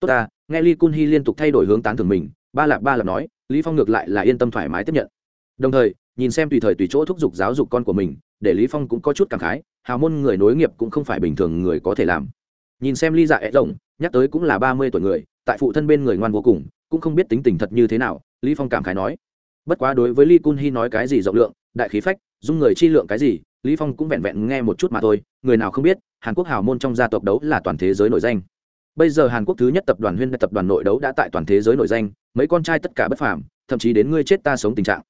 Tốt ta, nghe Lý kun hy liên tục thay đổi hướng tán thưởng mình, ba lạc ba lạc nói, lý phong ngược lại là yên tâm thoải mái tiếp nhận. Đồng thời, nhìn xem tùy thời tùy chỗ thúc giục giáo dục con của mình, để lý phong cũng có chút cảm khái, hào môn người nối nghiệp cũng không phải bình thường người có thể làm nhìn xem ly dạ ẹ rộng, nhắc tới cũng là ba mươi tuổi người, tại phụ thân bên người ngoan vô cùng, cũng không biết tính tình thật như thế nào, lý phong cảm khái nói. Bất quá đối với ly cun hy nói cái gì rộng lượng, đại khí phách, dung người chi lượng cái gì, lý phong cũng vẹn vẹn nghe một chút mà thôi, người nào không biết, hàn quốc hào môn trong gia tộc đấu là toàn thế giới nổi danh. Bây giờ hàn quốc thứ nhất tập đoàn huyên tập đoàn nội đấu đã tại toàn thế giới nổi danh, mấy con trai tất cả bất phàm, thậm chí đến ngươi chết ta sống tình trạng.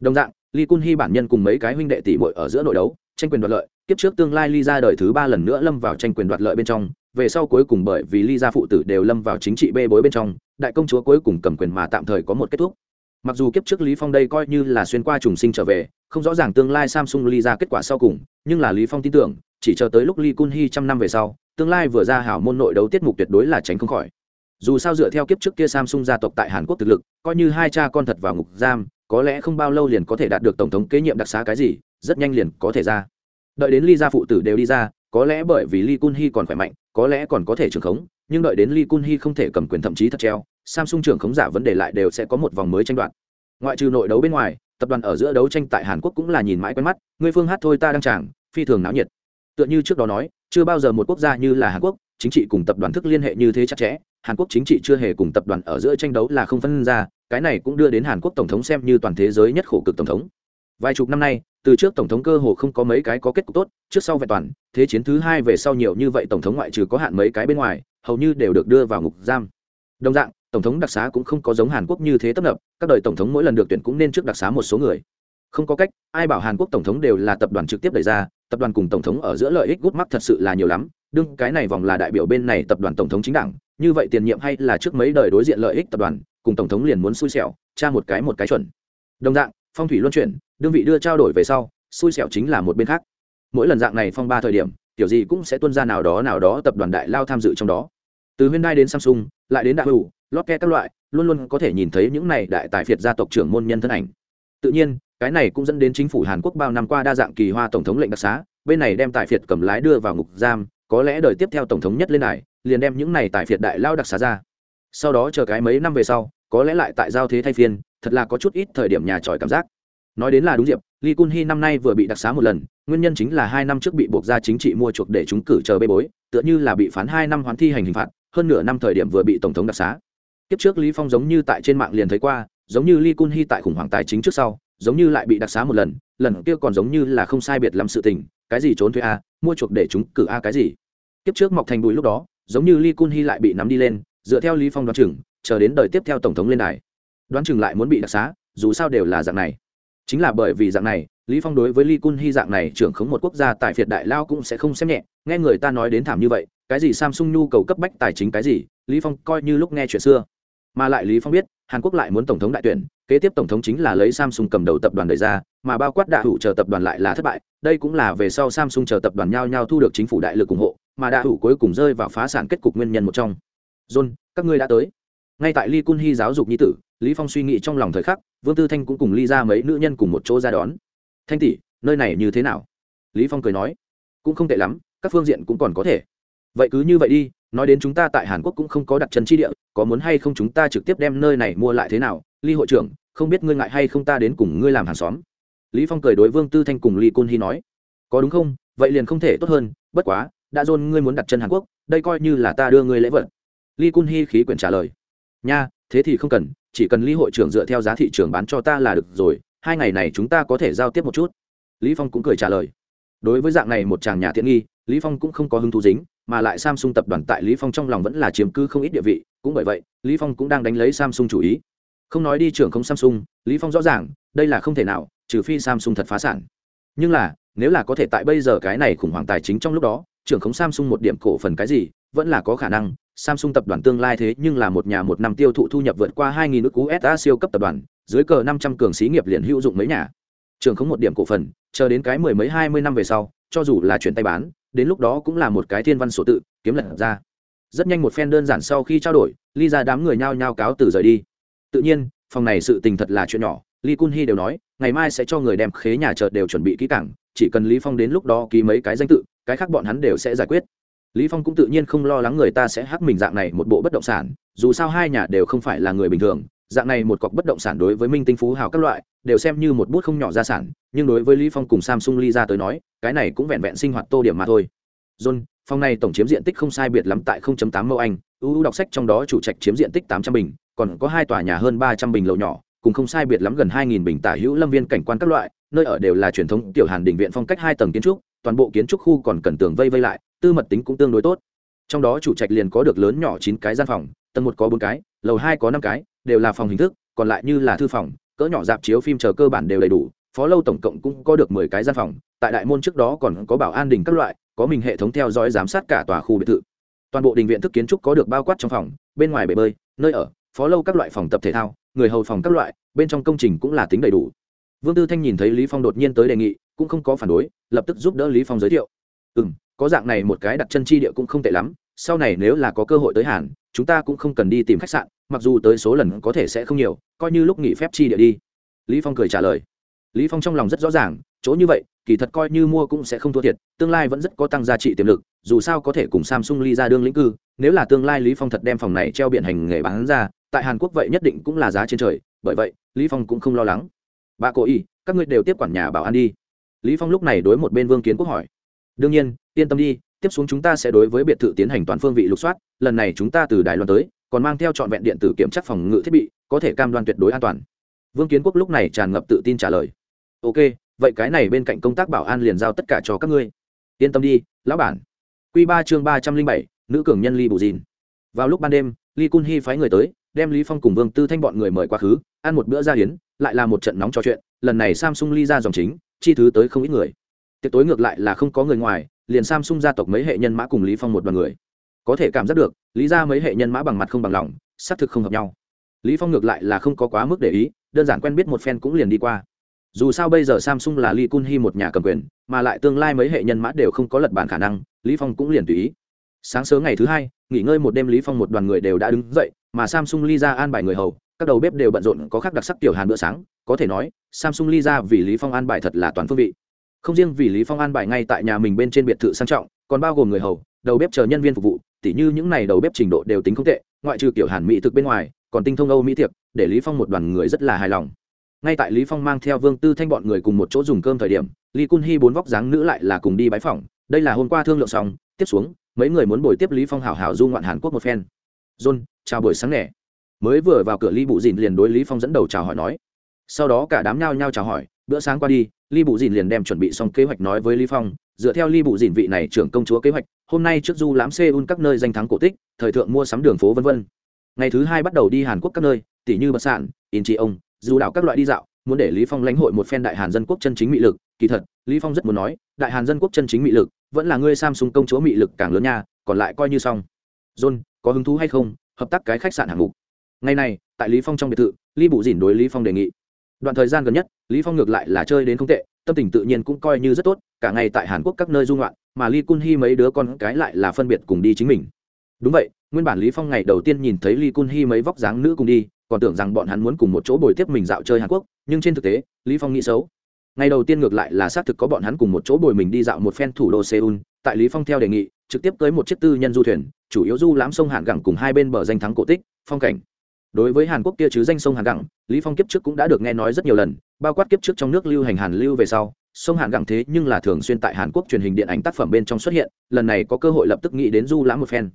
Đồng dạng, ly cun hy bản nhân cùng mấy cái huynh đệ tỷ muội ở giữa nội đấu, tranh quyền đoạt lợi, kiếp trước tương lai ly ra đời thứ ba lần nữa lâm vào tranh quyền đoạt lợi bên trong về sau cuối cùng bởi vì ly gia phụ tử đều lâm vào chính trị bê bối bên trong, đại công chúa cuối cùng cầm quyền mà tạm thời có một kết thúc. Mặc dù kiếp trước lý phong đây coi như là xuyên qua trùng sinh trở về, không rõ ràng tương lai samsung ly ra kết quả sau cùng, nhưng là lý phong tin tưởng, chỉ chờ tới lúc ly kun hi trăm năm về sau, tương lai vừa ra hảo môn nội đấu tiết mục tuyệt đối là tránh không khỏi. Dù sao dựa theo kiếp trước kia samsung gia tộc tại hàn quốc thực lực, coi như hai cha con thật vào ngục giam, có lẽ không bao lâu liền có thể đạt được tổng thống kế nhiệm đặc xá cái gì, rất nhanh liền có thể ra. Đợi đến ly gia phụ tử đều đi ra có lẽ bởi vì Lee Kun-hee còn khỏe mạnh, có lẽ còn có thể trưởng khống, nhưng đợi đến Lee Kun-hee không thể cầm quyền thậm chí thật treo, samsung trưởng khống giả vấn đề lại đều sẽ có một vòng mới tranh đoạt. Ngoại trừ nội đấu bên ngoài, tập đoàn ở giữa đấu tranh tại hàn quốc cũng là nhìn mãi quen mắt người phương hát thôi ta đang chàng, phi thường náo nhiệt. Tựa như trước đó nói, chưa bao giờ một quốc gia như là hàn quốc, chính trị cùng tập đoàn thức liên hệ như thế chặt chẽ, hàn quốc chính trị chưa hề cùng tập đoàn ở giữa tranh đấu là không phân ra, cái này cũng đưa đến hàn quốc tổng thống xem như toàn thế giới nhất khổ cực tổng thống. Vài chục năm nay từ trước tổng thống cơ hồ không có mấy cái có kết cục tốt, trước sau vẹn toàn, thế chiến thứ hai về sau nhiều như vậy tổng thống ngoại trừ có hạn mấy cái bên ngoài, hầu như đều được đưa vào ngục giam. Đồng dạng, tổng thống đặc xá cũng không có giống hàn quốc như thế tấp nập, các đời tổng thống mỗi lần được tuyển cũng nên trước đặc xá một số người. Không có cách, ai bảo hàn quốc tổng thống đều là tập đoàn trực tiếp đẩy ra, tập đoàn cùng tổng thống ở giữa lợi ích gút mắt thật sự là nhiều lắm, đương cái này vòng là đại biểu bên này tập đoàn tổng thống chính đảng, như vậy tiền nhiệm hay là trước mấy đời đối diện lợi ích tập đoàn, cùng tổng thống liền muốn xui xẻo, tra một cái một cái chuẩn. Đồng dạng, phong thủy luân chuyển đương vị đưa trao đổi về sau, xui xẻo chính là một bên khác. Mỗi lần dạng này phong ba thời điểm, kiểu gì cũng sẽ tuân ra nào đó nào đó tập đoàn đại lao tham dự trong đó. Từ hyundai đến samsung, lại đến đại hữu lót ke các loại, luôn luôn có thể nhìn thấy những này đại tài phiệt gia tộc trưởng môn nhân thân ảnh. Tự nhiên, cái này cũng dẫn đến chính phủ hàn quốc bao năm qua đa dạng kỳ hoa tổng thống lệnh đặc xá, bên này đem tài phiệt cầm lái đưa vào ngục giam, có lẽ đời tiếp theo tổng thống nhất lên này liền đem những này tài phiệt đại lao đặc xá ra. Sau đó chờ cái mấy năm về sau, có lẽ lại tại giao thế thay phiên, thật là có chút ít thời điểm nhà tròi cảm giác nói đến là đúng diệp, lee kun Hee năm nay vừa bị đặc xá một lần, nguyên nhân chính là hai năm trước bị buộc ra chính trị mua chuộc để chúng cử chờ bê bối, tựa như là bị phán hai năm hoán thi hành hình phạt, hơn nửa năm thời điểm vừa bị tổng thống đặc xá. Kiếp trước lý phong giống như tại trên mạng liền thấy qua, giống như lee kun Hee tại khủng hoảng tài chính trước sau, giống như lại bị đặc xá một lần lần kia còn giống như là không sai biệt lắm sự tình, cái gì trốn thuế a, mua chuộc để chúng cử a cái gì. Kiếp trước mọc thành bụi lúc đó, giống như lee kun Hee lại bị nắm đi lên, dựa theo lý phong đoán chừng, chờ đến đời tiếp theo tổng thống lên đài. Đoán chừng lại muốn bị đặc xá, dù sao đều là dạng này chính là bởi vì dạng này, lý phong đối với ly cun hy dạng này trưởng khống một quốc gia tại Việt đại lao cũng sẽ không xem nhẹ. Nghe người ta nói đến thảm như vậy, cái gì samsung nhu cầu cấp bách tài chính cái gì, lý phong coi như lúc nghe chuyện xưa. Mà lại lý phong biết, hàn quốc lại muốn tổng thống đại tuyển, kế tiếp tổng thống chính là lấy samsung cầm đầu tập đoàn đề ra, mà bao quát đạ hữu chờ tập đoàn lại là thất bại. Đây cũng là về sau samsung chờ tập đoàn nhau nhau thu được chính phủ đại lực ủng hộ, mà đạ hữu cuối cùng rơi vào phá sản kết cục nguyên nhân một trong. John, các ngươi đã tới. Ngay tại ly cun hy giáo dục nhi tử lý phong suy nghĩ trong lòng thời khắc, vương tư thanh cũng cùng ly ra mấy nữ nhân cùng một chỗ ra đón. Thanh tỷ, nơi này như thế nào? Lý phong cười nói. Cũng không tệ lắm, các phương diện cũng còn có thể. Vậy cứ như vậy đi, nói đến chúng ta tại hàn quốc cũng không có đặt chân chi địa, có muốn hay không chúng ta trực tiếp đem nơi này mua lại thế nào? Ly hội trưởng, không biết ngươi ngại hay không ta đến cùng ngươi làm hàng xóm? Lý phong cười đối vương tư thanh cùng ly Côn hy nói. Có đúng không? Vậy liền không thể tốt hơn, bất quá, đã dôn ngươi muốn đặt chân hàn quốc, đây coi như là ta đưa ngươi lễ vật. Ly cun hy khí quyển trả lời. Nha, thế thì không cần chỉ cần Lý hội trưởng dựa theo giá thị trường bán cho ta là được rồi, hai ngày này chúng ta có thể giao tiếp một chút. Lý phong cũng cười trả lời. Đối với dạng này một chàng nhà tiện nghi, lý phong cũng không có hứng thú dính, mà lại samsung tập đoàn tại lý phong trong lòng vẫn là chiếm cứ không ít địa vị, cũng bởi vậy, lý phong cũng đang đánh lấy samsung chủ ý. Không nói đi trưởng không samsung, lý phong rõ ràng, đây là không thể nào, trừ phi samsung thật phá sản. Nhưng là, nếu là có thể tại bây giờ cái này khủng hoảng tài chính trong lúc đó, trưởng không samsung một điểm cổ phần cái gì, vẫn là có khả năng Samsung tập đoàn tương lai thế nhưng là một nhà một năm tiêu thụ thu nhập vượt qua 2000 nước USD siêu cấp tập đoàn, dưới cờ 500 cường xí nghiệp liền hữu dụng mấy nhà. Trường không một điểm cổ phần, chờ đến cái mười mấy 20 năm về sau, cho dù là chuyển tay bán, đến lúc đó cũng là một cái thiên văn sổ tự, kiếm lật ra. Rất nhanh một phen đơn giản sau khi trao đổi, Ly ra đám người nhao nhao cáo từ rời đi. Tự nhiên, phòng này sự tình thật là chuyện nhỏ, Lee Kun Hee đều nói, ngày mai sẽ cho người đem khế nhà chợ đều chuẩn bị kỹ càng, chỉ cần Lý Phong đến lúc đó ký mấy cái danh tự, cái khác bọn hắn đều sẽ giải quyết lý phong cũng tự nhiên không lo lắng người ta sẽ hắc mình dạng này một bộ bất động sản, dù sao hai nhà đều không phải là người bình thường, dạng này một cọc bất động sản đối với minh tinh phú hào các loại, đều xem như một bút không nhỏ gia sản, nhưng đối với lý phong cùng samsung ly ra tới nói, cái này cũng vẹn vẹn sinh hoạt tô điểm mà thôi. John, phòng này tổng chiếm diện tích không sai biệt lắm tại 0.8 mẫu anh ưu đọc sách trong đó chủ trạch chiếm diện tích 800 bình, còn có hai tòa nhà hơn 300 bình lầu nhỏ, cùng không sai biệt lắm gần 2.000 bình tả hữu lâm viên cảnh quan các loại, nơi ở đều là truyền thống tiểu hàn đình viện phong cách hai tầng kiến trúc, toàn bộ kiến trúc khu còn cần tường vây vây lại tư mật tính cũng tương đối tốt. Trong đó chủ trạch liền có được lớn nhỏ chín cái gian phòng, tầng một có bốn cái, lầu hai có năm cái, đều là phòng hình thức, còn lại như là thư phòng, cỡ nhỏ dạp chiếu phim chờ cơ bản đều đầy đủ, phó lâu tổng cộng cũng có được mười cái gian phòng, tại đại môn trước đó còn có bảo an đình các loại, có mình hệ thống theo dõi giám sát cả tòa khu biệt thự. Toàn bộ đình viện thức kiến trúc có được bao quát trong phòng, bên ngoài bể bơi, nơi ở, phó lâu các loại phòng tập thể thao, người hầu phòng các loại, bên trong công trình cũng là tính đầy đủ. Vương tư thanh nhìn thấy lý phong đột nhiên tới đề nghị, cũng không có phản đối, lập tức giúp đỡ lý phong giới thiệu. Ừ có dạng này một cái đặt chân chi địa cũng không tệ lắm, sau này nếu là có cơ hội tới hàn, chúng ta cũng không cần đi tìm khách sạn, mặc dù tới số lần có thể sẽ không nhiều, coi như lúc nghỉ phép chi địa đi. Lý phong cười trả lời. Lý phong trong lòng rất rõ ràng, chỗ như vậy, kỳ thật coi như mua cũng sẽ không thua thiệt, tương lai vẫn rất có tăng giá trị tiềm lực, dù sao có thể cùng samsung ly ra đương lĩnh cư, nếu là tương lai lý phong thật đem phòng này treo biển hành nghề bán ra, tại hàn quốc vậy nhất định cũng là giá trên trời, bởi vậy, lý phong cũng không lo lắng. Bà cố ý các ngươi đều tiếp quản nhà bảo an đi. Lý phong lúc này đối một bên vương kiến quốc hỏi đương nhiên, yên tâm đi, tiếp xuống chúng ta sẽ đối với biệt thự tiến hành toàn phương vị lục soát, lần này chúng ta từ đài loan tới, còn mang theo trọn vẹn điện tử kiểm tra phòng ngự thiết bị, có thể cam đoan tuyệt đối an toàn. Vương kiến quốc lúc này tràn ngập tự tin trả lời. Ok, vậy cái này bên cạnh công tác bảo an liền giao tất cả cho các ngươi. Yên tâm đi, lão bản. Q ba chương ba trăm linh bảy, nữ cường nhân ly bù dìn. Vào lúc ban đêm, ly cun hy phái người tới, đem lý phong cùng vương tư thanh bọn người mời quá khứ, ăn một bữa gia hiến lại là một trận nóng trò chuyện, lần này samsung ly ra dòng chính, chi thứ tới không ít người tiệc tối ngược lại là không có người ngoài, liền samsung gia tộc mấy hệ nhân mã cùng lý phong một đoàn người. Có thể cảm giác được, lý ra mấy hệ nhân mã bằng mặt không bằng lòng, xác thực không hợp nhau. Lý phong ngược lại là không có quá mức để ý, đơn giản quen biết một phen cũng liền đi qua. Dù sao bây giờ samsung là Lee kun Hee một nhà cầm quyền, mà lại tương lai mấy hệ nhân mã đều không có lật bản khả năng, lý phong cũng liền tùy ý. Sáng sớm ngày thứ hai, nghỉ ngơi một đêm lý phong một đoàn người đều đã đứng dậy, mà samsung, lee ra an bài người hầu, các đầu bếp đều bận rộn, có khác đặc sắc tiểu hàn bữa sáng. Có thể nói, samsung, lee ra vì lý phong an bài thật là toàn phương vị không riêng vì lý phong an bài ngay tại nhà mình bên trên biệt thự sang trọng, còn bao gồm người hầu, đầu bếp chờ nhân viên phục vụ, tỉ như những này đầu bếp trình độ đều tính không tệ, ngoại trừ kiểu hàn mỹ thực bên ngoài, còn tinh thông âu mỹ tiệc, để lý phong một đoàn người rất là hài lòng. Ngay tại lý phong mang theo vương tư thanh bọn người cùng một chỗ dùng cơm thời điểm, lý cun hy bốn vóc dáng nữ lại là cùng đi bái phỏng, đây là hôm qua thương lượng xong, tiếp xuống, mấy người muốn bồi tiếp lý phong hảo hảo du ngoạn hàn quốc một phen. John, chào buổi sáng nè. Mới vừa vào cửa ly bụ dìn liền đối lý phong dẫn đầu chào hỏi nói. Sau đó cả đám nhao nhao chào hỏi, bữa sáng qua đi Lý bụ dìn liền đem chuẩn bị xong kế hoạch nói với lý phong, dựa theo Lý bụ dìn vị này trưởng công chúa kế hoạch, hôm nay trước du lãm seoul các nơi danh thắng cổ tích, thời thượng mua sắm đường phố vân vân. Ngày thứ hai bắt đầu đi hàn quốc các nơi, tỷ như bất sản in trị ông du đảo các loại đi dạo, muốn để lý phong lãnh hội một phen đại hàn dân quốc chân chính mị lực. Kỳ thật lý phong rất muốn nói, đại hàn dân quốc chân chính mị lực, vẫn là ngươi samsung công chúa mị lực càng lớn nha, còn lại coi như xong. John, có hứng thú hay không? Hợp tác cái khách sạn hạng mục. Ngày này, tại lý phong trong biệt thự lý bụ dỉn đối lý phong đề nghị đoạn thời gian gần nhất, lý phong ngược lại là chơi đến không tệ, tâm tình tự nhiên cũng coi như rất tốt, cả ngày tại hàn quốc các nơi du ngoạn, mà Lee kun Hee mấy đứa con cái lại là phân biệt cùng đi chính mình. Đúng vậy, nguyên bản lý phong ngày đầu tiên nhìn thấy Lee kun Hee mấy vóc dáng nữ cùng đi, còn tưởng rằng bọn hắn muốn cùng một chỗ bồi tiếp mình dạo chơi hàn quốc, nhưng trên thực tế, lý phong nghĩ xấu. Ngày đầu tiên ngược lại là xác thực có bọn hắn cùng một chỗ bồi mình đi dạo một phen thủ đô seoul, tại lý phong theo đề nghị, trực tiếp tới một chiếc tư nhân du thuyền, chủ yếu du lãm sông hàn gẳng cùng hai bên bờ danh thắng cổ tích, phong cảnh đối với hàn quốc kia chứ danh sông hàn gẳng lý phong kiếp trước cũng đã được nghe nói rất nhiều lần, bao quát kiếp trước trong nước lưu hành hàn lưu về sau, sông hàn gẳng thế nhưng là thường xuyên tại hàn quốc truyền hình điện ảnh tác phẩm bên trong xuất hiện, lần này có cơ hội lập tức nghĩ đến du lãm một phen.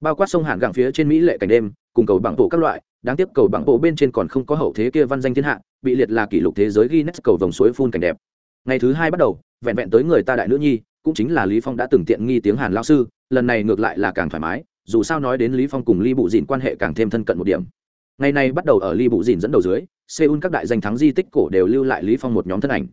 Bao quát sông hàn gẳng phía trên mỹ lệ cảnh đêm, cùng cầu bằng bộ các loại, đáng tiếc cầu bằng bộ bên trên còn không có hậu thế kia văn danh thiên hạ, bị liệt là kỷ lục thế giới Guinness cầu vòng suối phun cảnh đẹp. Ngày thứ hai bắt đầu, vẹn vẹn tới người ta đại nữ nhi, cũng chính là lý phong đã từng tiện nghi tiếng hàn lao sư, lần này ngược lại là càng thoải mái, dù sao nói đến lý phong cùng ly bụ dìn quan hệ càng thêm thân cận một điểm ngày nay bắt đầu ở ly bụ dìn dẫn đầu dưới, seoul các đại danh thắng di tích cổ đều lưu lại lý phong một nhóm thân ảnh.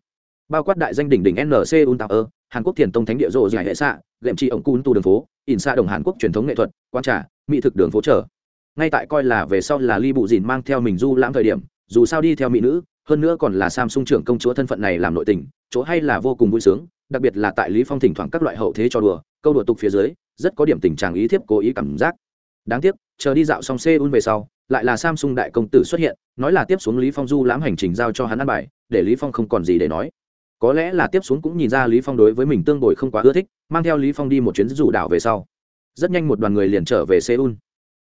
Bao quát đại danh đỉnh đỉnh n seoul tower hàn quốc thiền tông thánh địa rộ dài hệ xạ gệm trị ổng cun tu đường phố, in xa đồng hàn quốc truyền thống nghệ thuật quan trà, mỹ thực đường phố trở ngay tại coi là về sau là ly bụ dìn mang theo mình du lãm thời điểm, dù sao đi theo mỹ nữ, hơn nữa còn là samsung trưởng công chúa thân phận này làm nội tình, chỗ hay là vô cùng vui sướng, đặc biệt là tại lý phong thỉnh thoảng các loại hậu thế cho đùa, câu đùa tục phía dưới, rất có điểm tình trạng ý thiếp cố ý cảm giác. Đáng tiếc, chờ đi dạo xong seoul về sau lại là samsung đại công tử xuất hiện, nói là tiếp xuống lý phong du lãm hành trình giao cho hắn ăn bài, để lý phong không còn gì để nói. Có lẽ là tiếp xuống cũng nhìn ra lý phong đối với mình tương đối không quá ưa thích, mang theo lý phong đi một chuyến rủ đảo về sau. Rất nhanh một đoàn người liền trở về seoul.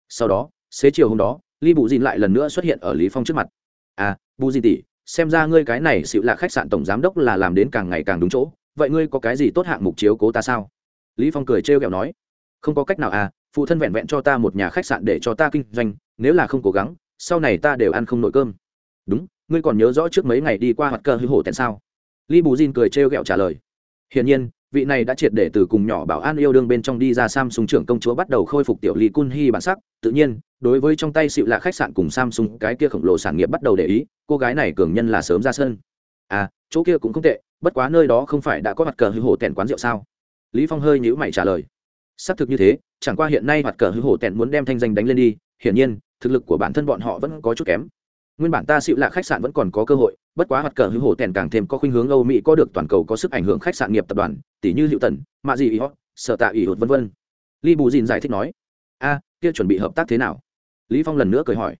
Sau đó, xế chiều hôm đó Lý bù dìn lại lần nữa xuất hiện ở lý phong trước mặt. À bù dìn tỷ, xem ra ngươi cái này xịu là khách sạn tổng giám đốc là làm đến càng ngày càng đúng chỗ, vậy ngươi có cái gì tốt hạng mục chiếu cố ta sao? Lý phong cười trêu ghẹo nói. Không có cách nào à phụ thân vẹn vẹn cho ta một nhà khách sạn để cho ta kinh doanh nếu là không cố gắng sau này ta đều ăn không nổi cơm đúng ngươi còn nhớ rõ trước mấy ngày đi qua hoạt cờ hư hổ tẹn sao li bù jin cười trêu ghẹo trả lời hiển nhiên vị này đã triệt để từ cùng nhỏ bảo an yêu đương bên trong đi ra Samsung trưởng công chúa bắt đầu khôi phục tiểu Ly Kun Hi bản sắc, tự nhiên, đối với trong tay xịu lạ khách sạn cùng Samsung cái kia khổng lồ sản nghiệp bắt đầu để ý, cô gái này cường nhân là sớm ra sân. À, chỗ kia cũng không tệ, bất quá nơi đó không phải đã có mặt cờ hư hổ tèn quán rượu sao? Lý Phong hơi nhíu mày trả lời. Xác thực như thế, chẳng qua hiện nay mặt cờ hư hổ tẹn muốn đem thanh danh đánh lên đi, hiển nhiên, thực lực của bản thân bọn họ vẫn có chút kém. Nguyên bản ta xịu lạ khách sạn vẫn còn có cơ hội bất quá hoạt cờ hữu hổ tèn càng thêm có khuynh hướng âu mỹ có được toàn cầu có sức ảnh hưởng khách sạn nghiệp tập đoàn tỷ như hiệu tần mạ gì ý hót sở tạ ý hột v v li bù dìn giải thích nói a kia chuẩn bị hợp tác thế nào? Lý phong lần nữa cười hỏi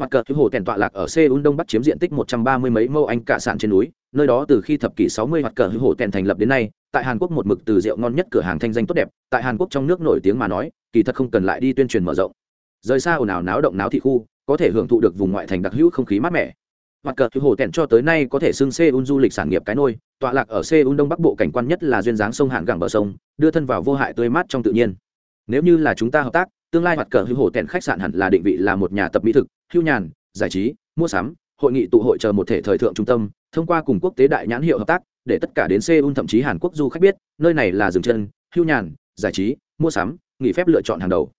hoạt cờ thứ hồ tèn tọa lạc ở seoul đông bắc chiếm diện tích một trăm ba mươi mấy mẫu anh cả sản trên núi. Nơi đó từ khi thập kỷ sáu mươi hoạt cờ hữu hồ tèn thành lập đến nay, tại hàn quốc một mực từ rượu ngon nhất cửa hàng thanh danh tốt đẹp, tại hàn quốc trong nước nổi tiếng mà nói, kỳ thật không cần lại đi tuyên truyền mở rộng. Rời xa ồn ào náo động náo thị khu, có thể hưởng thụ được vùng ngoại thành đặc hữu không khí mát mẻ. Mặt cờ hồ tèn cho tới nay có thể xưng seoul du lịch sản nghiệp cái nôi, tọa lạc ở seoul đông bắc bộ cảnh quan nhất là duyên dáng sông Hàn gẳng bờ sông, đưa thân vào vô hại tươi mát trong tự nhiên. Nếu như là chúng ta hợp tác tương lai hoạt cờ hữu hồ tèn khách sạn hẳn là định vị là một nhà tập mỹ thực, hưu nhàn, giải trí, mua sắm, hội nghị tụ hội chờ một thể thời thượng trung tâm, thông qua cùng quốc tế đại nhãn hiệu hợp tác, để tất cả đến seoul thậm chí hàn quốc du khách biết, nơi này là dừng chân, hưu nhàn, giải trí, mua sắm, nghỉ phép lựa chọn hàng đầu.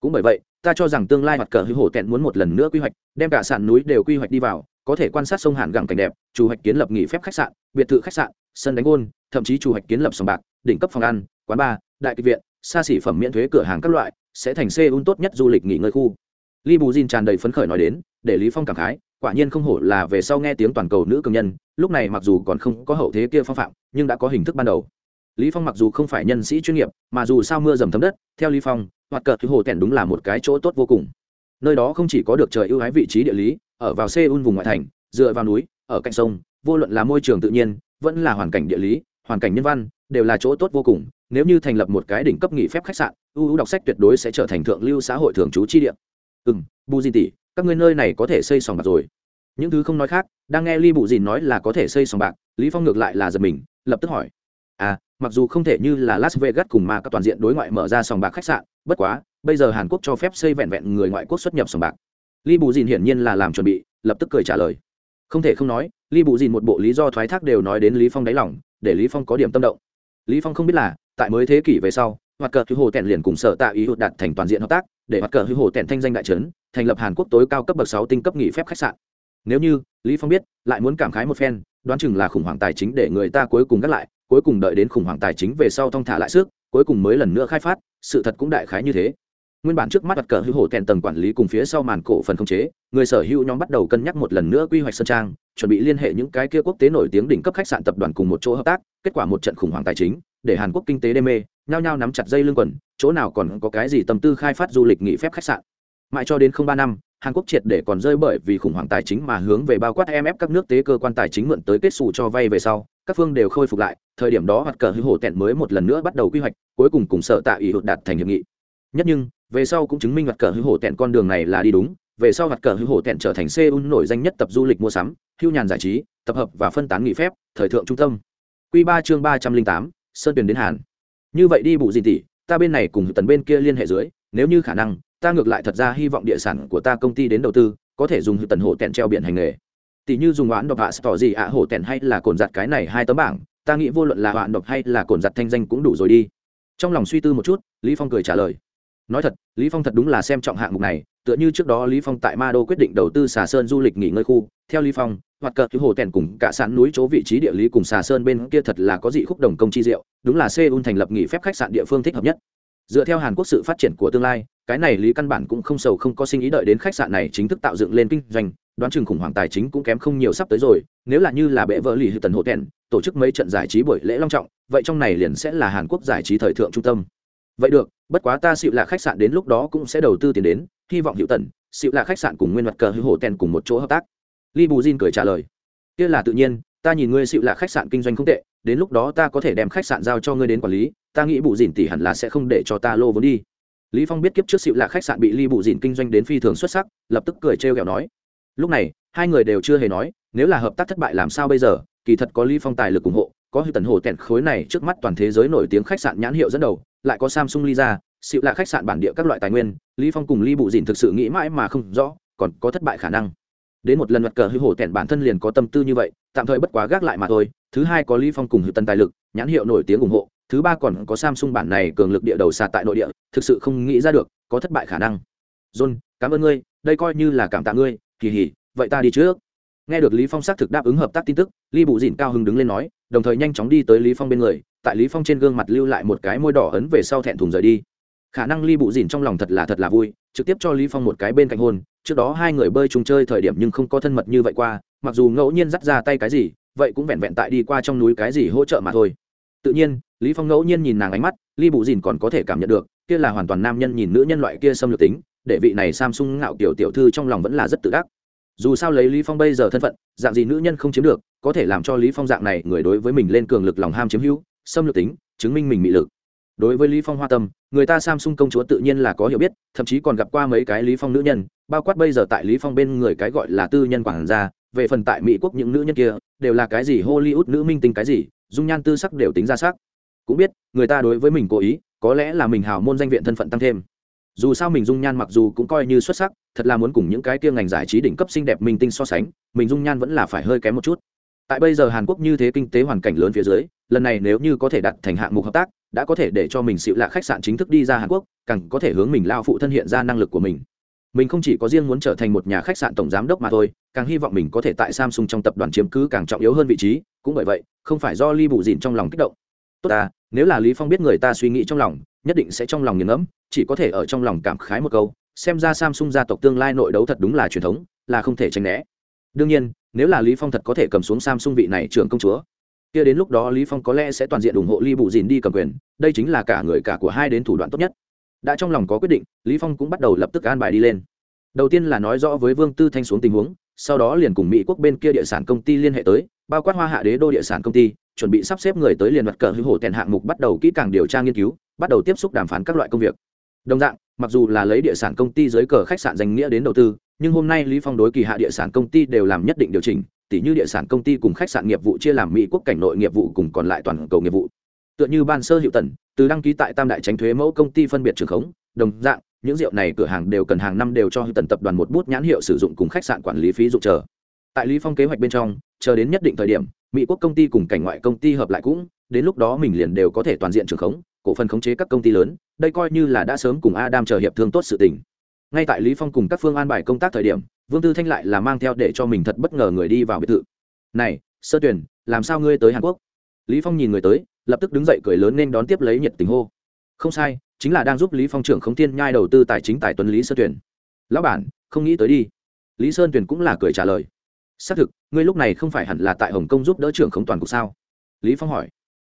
Cũng bởi vậy, ta cho rằng tương lai mặt cờ hư hổ tẹn muốn một lần nữa quy hoạch, đem cả sạn núi đều quy hoạch đi vào, có thể quan sát sông hàn gẳng cảnh đẹp, chủ hoạch kiến lập nghỉ phép khách sạn, biệt thự khách sạn, sân đánh gôn, thậm chí chủ hoạch kiến lập sòng bạc, đỉnh cấp phòng ăn, quán bar, đại kịch viện, xa xỉ phẩm miễn thuế cửa hàng các loại sẽ thành Seoul tốt nhất du lịch nghỉ ngơi khu. Li bù jin tràn đầy phấn khởi nói đến, để lý phong cảm khái, quả nhiên không hổ là về sau nghe tiếng toàn cầu nữ cường nhân, lúc này mặc dù còn không có hậu thế kia phong phạm, nhưng đã có hình thức ban đầu. Lý phong mặc dù không phải nhân sĩ chuyên nghiệp, mà dù sao mưa dầm thấm đất, theo lý phong, hoạt cờ hồ tẻn đúng là một cái chỗ tốt vô cùng. Nơi đó không chỉ có được trời ưu ái vị trí địa lý, ở vào seoul vùng ngoại thành, dựa vào núi, ở cạnh sông, vô luận là môi trường tự nhiên, vẫn là hoàn cảnh địa lý, hoàn cảnh nhân văn, đều là chỗ tốt vô cùng, nếu như thành lập một cái đỉnh cấp nghỉ phép khách sạn ưu ưu đọc sách tuyệt đối sẽ trở thành thượng lưu xã hội thường trú chi địa. Ừ m bù dìn tỷ, các ngươi nơi này có thể xây sòng bạc rồi. Những thứ không nói khác, đang nghe ly Bù dìn nói là có thể xây sòng bạc, lý phong ngược lại là giật mình, lập tức hỏi. À mặc dù không thể như là las vegas cùng mà các toàn diện đối ngoại mở ra sòng bạc khách sạn, bất quá, bây giờ hàn quốc cho phép xây vẹn vẹn người ngoại quốc xuất nhập sòng bạc. Ly bù dìn hiển nhiên là làm chuẩn bị, lập tức cười trả lời. Không thể không nói, ly bù dìn một bộ lý do thoái thác đều nói đến lý phong đáy lòng, để lý phong có điểm tâm động. Lý phong không biết là, tại mới thế kỷ về sau hoặc cờ hư hồ tèn liền cùng sở tạ ý hụt đạt thành toàn diện hợp tác, để hoặc cờ hư hồ tèn thanh danh đại trấn, thành lập hàn quốc tối cao cấp bậc sáu tinh cấp nghỉ phép khách sạn. Nếu như lý phong biết, lại muốn cảm khái một phen, đoán chừng là khủng hoảng tài chính để người ta cuối cùng gác lại, cuối cùng đợi đến khủng hoảng tài chính về sau thong thả lại sức, cuối cùng mới lần nữa khai phát, sự thật cũng đại khái như thế. Nguyên bản trước mắt đặt cờ hữu hổ tèn tầng quản lý cùng phía sau màn cổ phần không chế, người sở hữu nhóm bắt đầu cân nhắc một lần nữa quy hoạch sân trang, chuẩn bị liên hệ những cái kia quốc tế nổi tiếng đỉnh cấp khách sạn tập đoàn cùng một chỗ hợp tác, kết quả một trận khủng hoảng tài chính để hàn quốc kinh tế đê mê, nhao nhao nắm chặt dây lưng quần, chỗ nào còn có cái gì tâm tư khai phát du lịch nghỉ phép khách sạn. Mãi cho đến không ba năm, hàn quốc triệt để còn rơi bởi vì khủng hoảng tài chính mà hướng về bao quát imf các nước tế cơ quan tài chính mượn tới kết xù cho vay về sau, các phương đều khôi phục lại, thời điểm đó hoạt cờ hữu hổ tẹn mới một lần nữa bắt đầu quy hoạch, cuối cùng cùng sợ tạ ý hụt đạt thành hiệp nghị. Nhất nhưng, về sau cũng chứng minh hoạt cờ hữu hổ tẹn con đường này là đi đúng, về sau hoạt cờ hữu hổ tẹn trở thành seoul nổi danh nhất tập du lịch mua sắm, hưu nhàn giải trí, tập hợp và phân tán nghỉ phép, thời thượng trung tâm. Q ba chương ba trăm linh tám sơn tuyền đến hàn. Như vậy đi bù gì tỷ, ta bên này cùng tần bên kia liên hệ dưới, nếu như khả năng, ta ngược lại thật ra hy vọng địa sản của ta công ty đến đầu tư, có thể dùng tần hổ tẹn treo biển hành nghề. Tỷ như dùng oán độc hạ tỏ gì ạ, hổ tẹn hay là cồn giặt cái này hai tấm bảng, ta nghĩ vô luận là hoạn độc hay là cồn giặt thanh danh cũng đủ rồi đi. Trong lòng suy tư một chút, lý phong cười trả lời. Nói thật, lý phong thật đúng là xem trọng hạng mục này, tựa như trước đó lý phong tại ma đô quyết định đầu tư xà sơn du lịch nghỉ ngơi khu, theo lý phong hoặc cờ hồ tèn cùng cả sạn núi chỗ vị trí địa lý cùng xà sơn bên kia thật là có dị khúc đồng công chi diệu, đúng là seoul thành lập nghỉ phép khách sạn địa phương thích hợp nhất. Dựa theo hàn quốc sự phát triển của tương lai, cái này lý căn bản cũng không sầu không có sinh ý đợi đến khách sạn này chính thức tạo dựng lên kinh doanh, đoán chừng khủng hoảng tài chính cũng kém không nhiều sắp tới rồi, nếu là như là bệ vợ lì hữu tần hộ tèn, tổ chức mấy trận giải trí buổi lễ long trọng, vậy trong này liền sẽ là hàn quốc giải trí thời thượng trung tâm. Vậy được, bất quá ta xịu là khách sạn đến lúc đó cũng sẽ đầu tư tiền đến, hy vọng hữu tần, xịu là khách sạn cùng nguyên mặt cờ hữu hộ tèn cùng một chỗ hợp tác li bù jin cười trả lời. Kia là tự nhiên, ta nhìn ngươi xịu là khách sạn kinh doanh không tệ, đến lúc đó ta có thể đem khách sạn giao cho ngươi đến quản lý, ta nghĩ bù dìn tỷ hẳn là sẽ không để cho ta lô vốn đi. Lý phong biết kiếp trước xịu là khách sạn bị ly bù dìn kinh doanh đến phi thường xuất sắc, lập tức cười trêu ghẹo nói. Lúc này, hai người đều chưa hề nói, nếu là hợp tác thất bại làm sao bây giờ, kỳ thật có lý phong tài lực ủng hộ, có hư tần hồ tẹn khối này trước mắt toàn thế giới nổi tiếng khách sạn nhãn hiệu dẫn đầu, lại có samsung ly ra xịu là khách sạn bản địa các loại tài nguyên, lý phong cùng ly Bù dìn thực sự nghĩ mãi mà không rõ, còn có thất bại khả năng đến một lần mặt cờ hư hổ tẻn bản thân liền có tâm tư như vậy, tạm thời bất quá gác lại mà thôi. Thứ hai có lý phong cùng hữu tân tài lực, nhãn hiệu nổi tiếng ủng hộ. Thứ ba còn có samsung bản này cường lực địa đầu xa tại nội địa, thực sự không nghĩ ra được, có thất bại khả năng. John, cảm ơn ngươi, đây coi như là cảm tạ ngươi, kỳ hỉ, vậy ta đi trước. Nghe được lý phong xác thực đáp ứng hợp tác tin tức ly bụ Dịn cao hứng đứng lên nói, đồng thời nhanh chóng đi tới lý phong bên người, tại lý phong trên gương mặt lưu lại một cái môi đỏ ấn về sau thẹn thùng rời đi khả năng ly bụ dìn trong lòng thật là thật là vui, trực tiếp cho lý phong một cái bên cạnh hôn. Trước đó hai người bơi chung chơi thời điểm nhưng không có thân mật như vậy qua, mặc dù ngẫu nhiên dắt ra tay cái gì, vậy cũng vẹn vẹn tại đi qua trong núi cái gì hỗ trợ mà thôi. Tự nhiên, lý phong ngẫu nhiên nhìn nàng ánh mắt, ly bụ dìn còn có thể cảm nhận được, kia là hoàn toàn nam nhân nhìn nữ nhân loại kia xâm lược tính, để vị này samsung ngạo tiểu tiểu thư trong lòng vẫn là rất tự đắc. Dù sao lấy lý phong bây giờ thân phận, dạng gì nữ nhân không chiếm được, có thể làm cho lý phong dạng này người đối với mình lên cường lực lòng ham chiếm hữu, xâm lược tính, chứng minh mình mị lực đối với lý phong hoa tâm, người ta samsung công chúa tự nhiên là có hiểu biết, thậm chí còn gặp qua mấy cái lý phong nữ nhân, bao quát bây giờ tại lý phong bên người cái gọi là tư nhân quản gia, về phần tại mỹ quốc những nữ nhân kia, đều là cái gì hollywood nữ minh tinh cái gì, dung nhan tư sắc đều tính ra sắc. Cũng biết, người ta đối với mình cố ý, có lẽ là mình hào môn danh viện thân phận tăng thêm. Dù sao mình dung nhan mặc dù cũng coi như xuất sắc, thật là muốn cùng những cái kia ngành giải trí đỉnh cấp xinh đẹp minh tinh so sánh, mình dung nhan vẫn là phải hơi kém một chút. Tại bây giờ hàn quốc như thế kinh tế hoàn cảnh lớn phía dưới, lần này nếu như có thể đặt thành hạng mục hợp tác đã có thể để cho mình xịu lạ khách sạn chính thức đi ra hàn quốc, càng có thể hướng mình lao phụ thân hiện ra năng lực của mình. Mình không chỉ có riêng muốn trở thành một nhà khách sạn tổng giám đốc mà thôi, càng hy vọng mình có thể tại samsung trong tập đoàn chiếm cứ càng trọng yếu hơn vị trí, cũng bởi vậy, không phải do ly bù dìn trong lòng kích động. Tốt ta, nếu là lý phong biết người ta suy nghĩ trong lòng, nhất định sẽ trong lòng nghiền ngẫm, chỉ có thể ở trong lòng cảm khái một câu, xem ra samsung gia tộc tương lai nội đấu thật đúng là truyền thống, là không thể tránh né. Đương nhiên, nếu là lý phong thật có thể cầm xuống samsung vị này trưởng công chúa kia đến lúc đó lý phong có lẽ sẽ toàn diện ủng hộ ly bù dìn đi cầm quyền, đây chính là cả người cả của hai đến thủ đoạn tốt nhất. Đã trong lòng có quyết định, lý phong cũng bắt đầu lập tức an bài đi lên. Đầu tiên là nói rõ với vương tư thanh xuống tình huống, sau đó liền cùng mỹ quốc bên kia địa sản công ty liên hệ tới, bao quát hoa hạ đế đô địa sản công ty, chuẩn bị sắp xếp người tới liền mặt cờ hữu hổ tèn hạng mục bắt đầu kỹ càng điều tra nghiên cứu, bắt đầu tiếp xúc đàm phán các loại công việc. Đồng dạng, mặc dù là lấy địa sản công ty dưới cờ khách sạn danh nghĩa đến đầu tư, nhưng hôm nay lý phong đối kỳ hạ địa sản công ty đều làm nhất định điều chỉnh tỉ như địa sản công ty cùng khách sạn nghiệp vụ chia làm mỹ quốc cảnh nội nghiệp vụ cùng còn lại toàn cầu nghiệp vụ. Tựa như ban sơ hiệu tần từ đăng ký tại tam đại tránh thuế mẫu công ty phân biệt trường khống, đồng dạng, những rượu này cửa hàng đều cần hàng năm đều cho hiệu tần tập đoàn một bút nhãn hiệu sử dụng cùng khách sạn quản lý phí dụng chờ. Tại lý phong kế hoạch bên trong, chờ đến nhất định thời điểm, mỹ quốc công ty cùng cảnh ngoại công ty hợp lại cũng, đến lúc đó mình liền đều có thể toàn diện trường khống, cổ phần khống chế các công ty lớn, đây coi như là đã sớm cùng adam chờ hiệp thương tốt sự tình. Ngay tại lý phong cùng các phương an bài công tác thời điểm vương tư thanh lại là mang theo để cho mình thật bất ngờ người đi vào biệt thự. Này, sơ tuyển làm sao ngươi tới hàn quốc? Lý phong nhìn người tới, lập tức đứng dậy cười lớn nên đón tiếp lấy nhiệt tình hô. Không sai, chính là đang giúp lý phong trưởng không Thiên nhai đầu tư tài chính tài tuấn lý sơ tuyển lão bản, không nghĩ tới đi. Lý sơn tuyển cũng là cười trả lời. Xác thực, ngươi lúc này không phải hẳn là tại hồng kông giúp đỡ trưởng không toàn cục sao? Lý phong hỏi.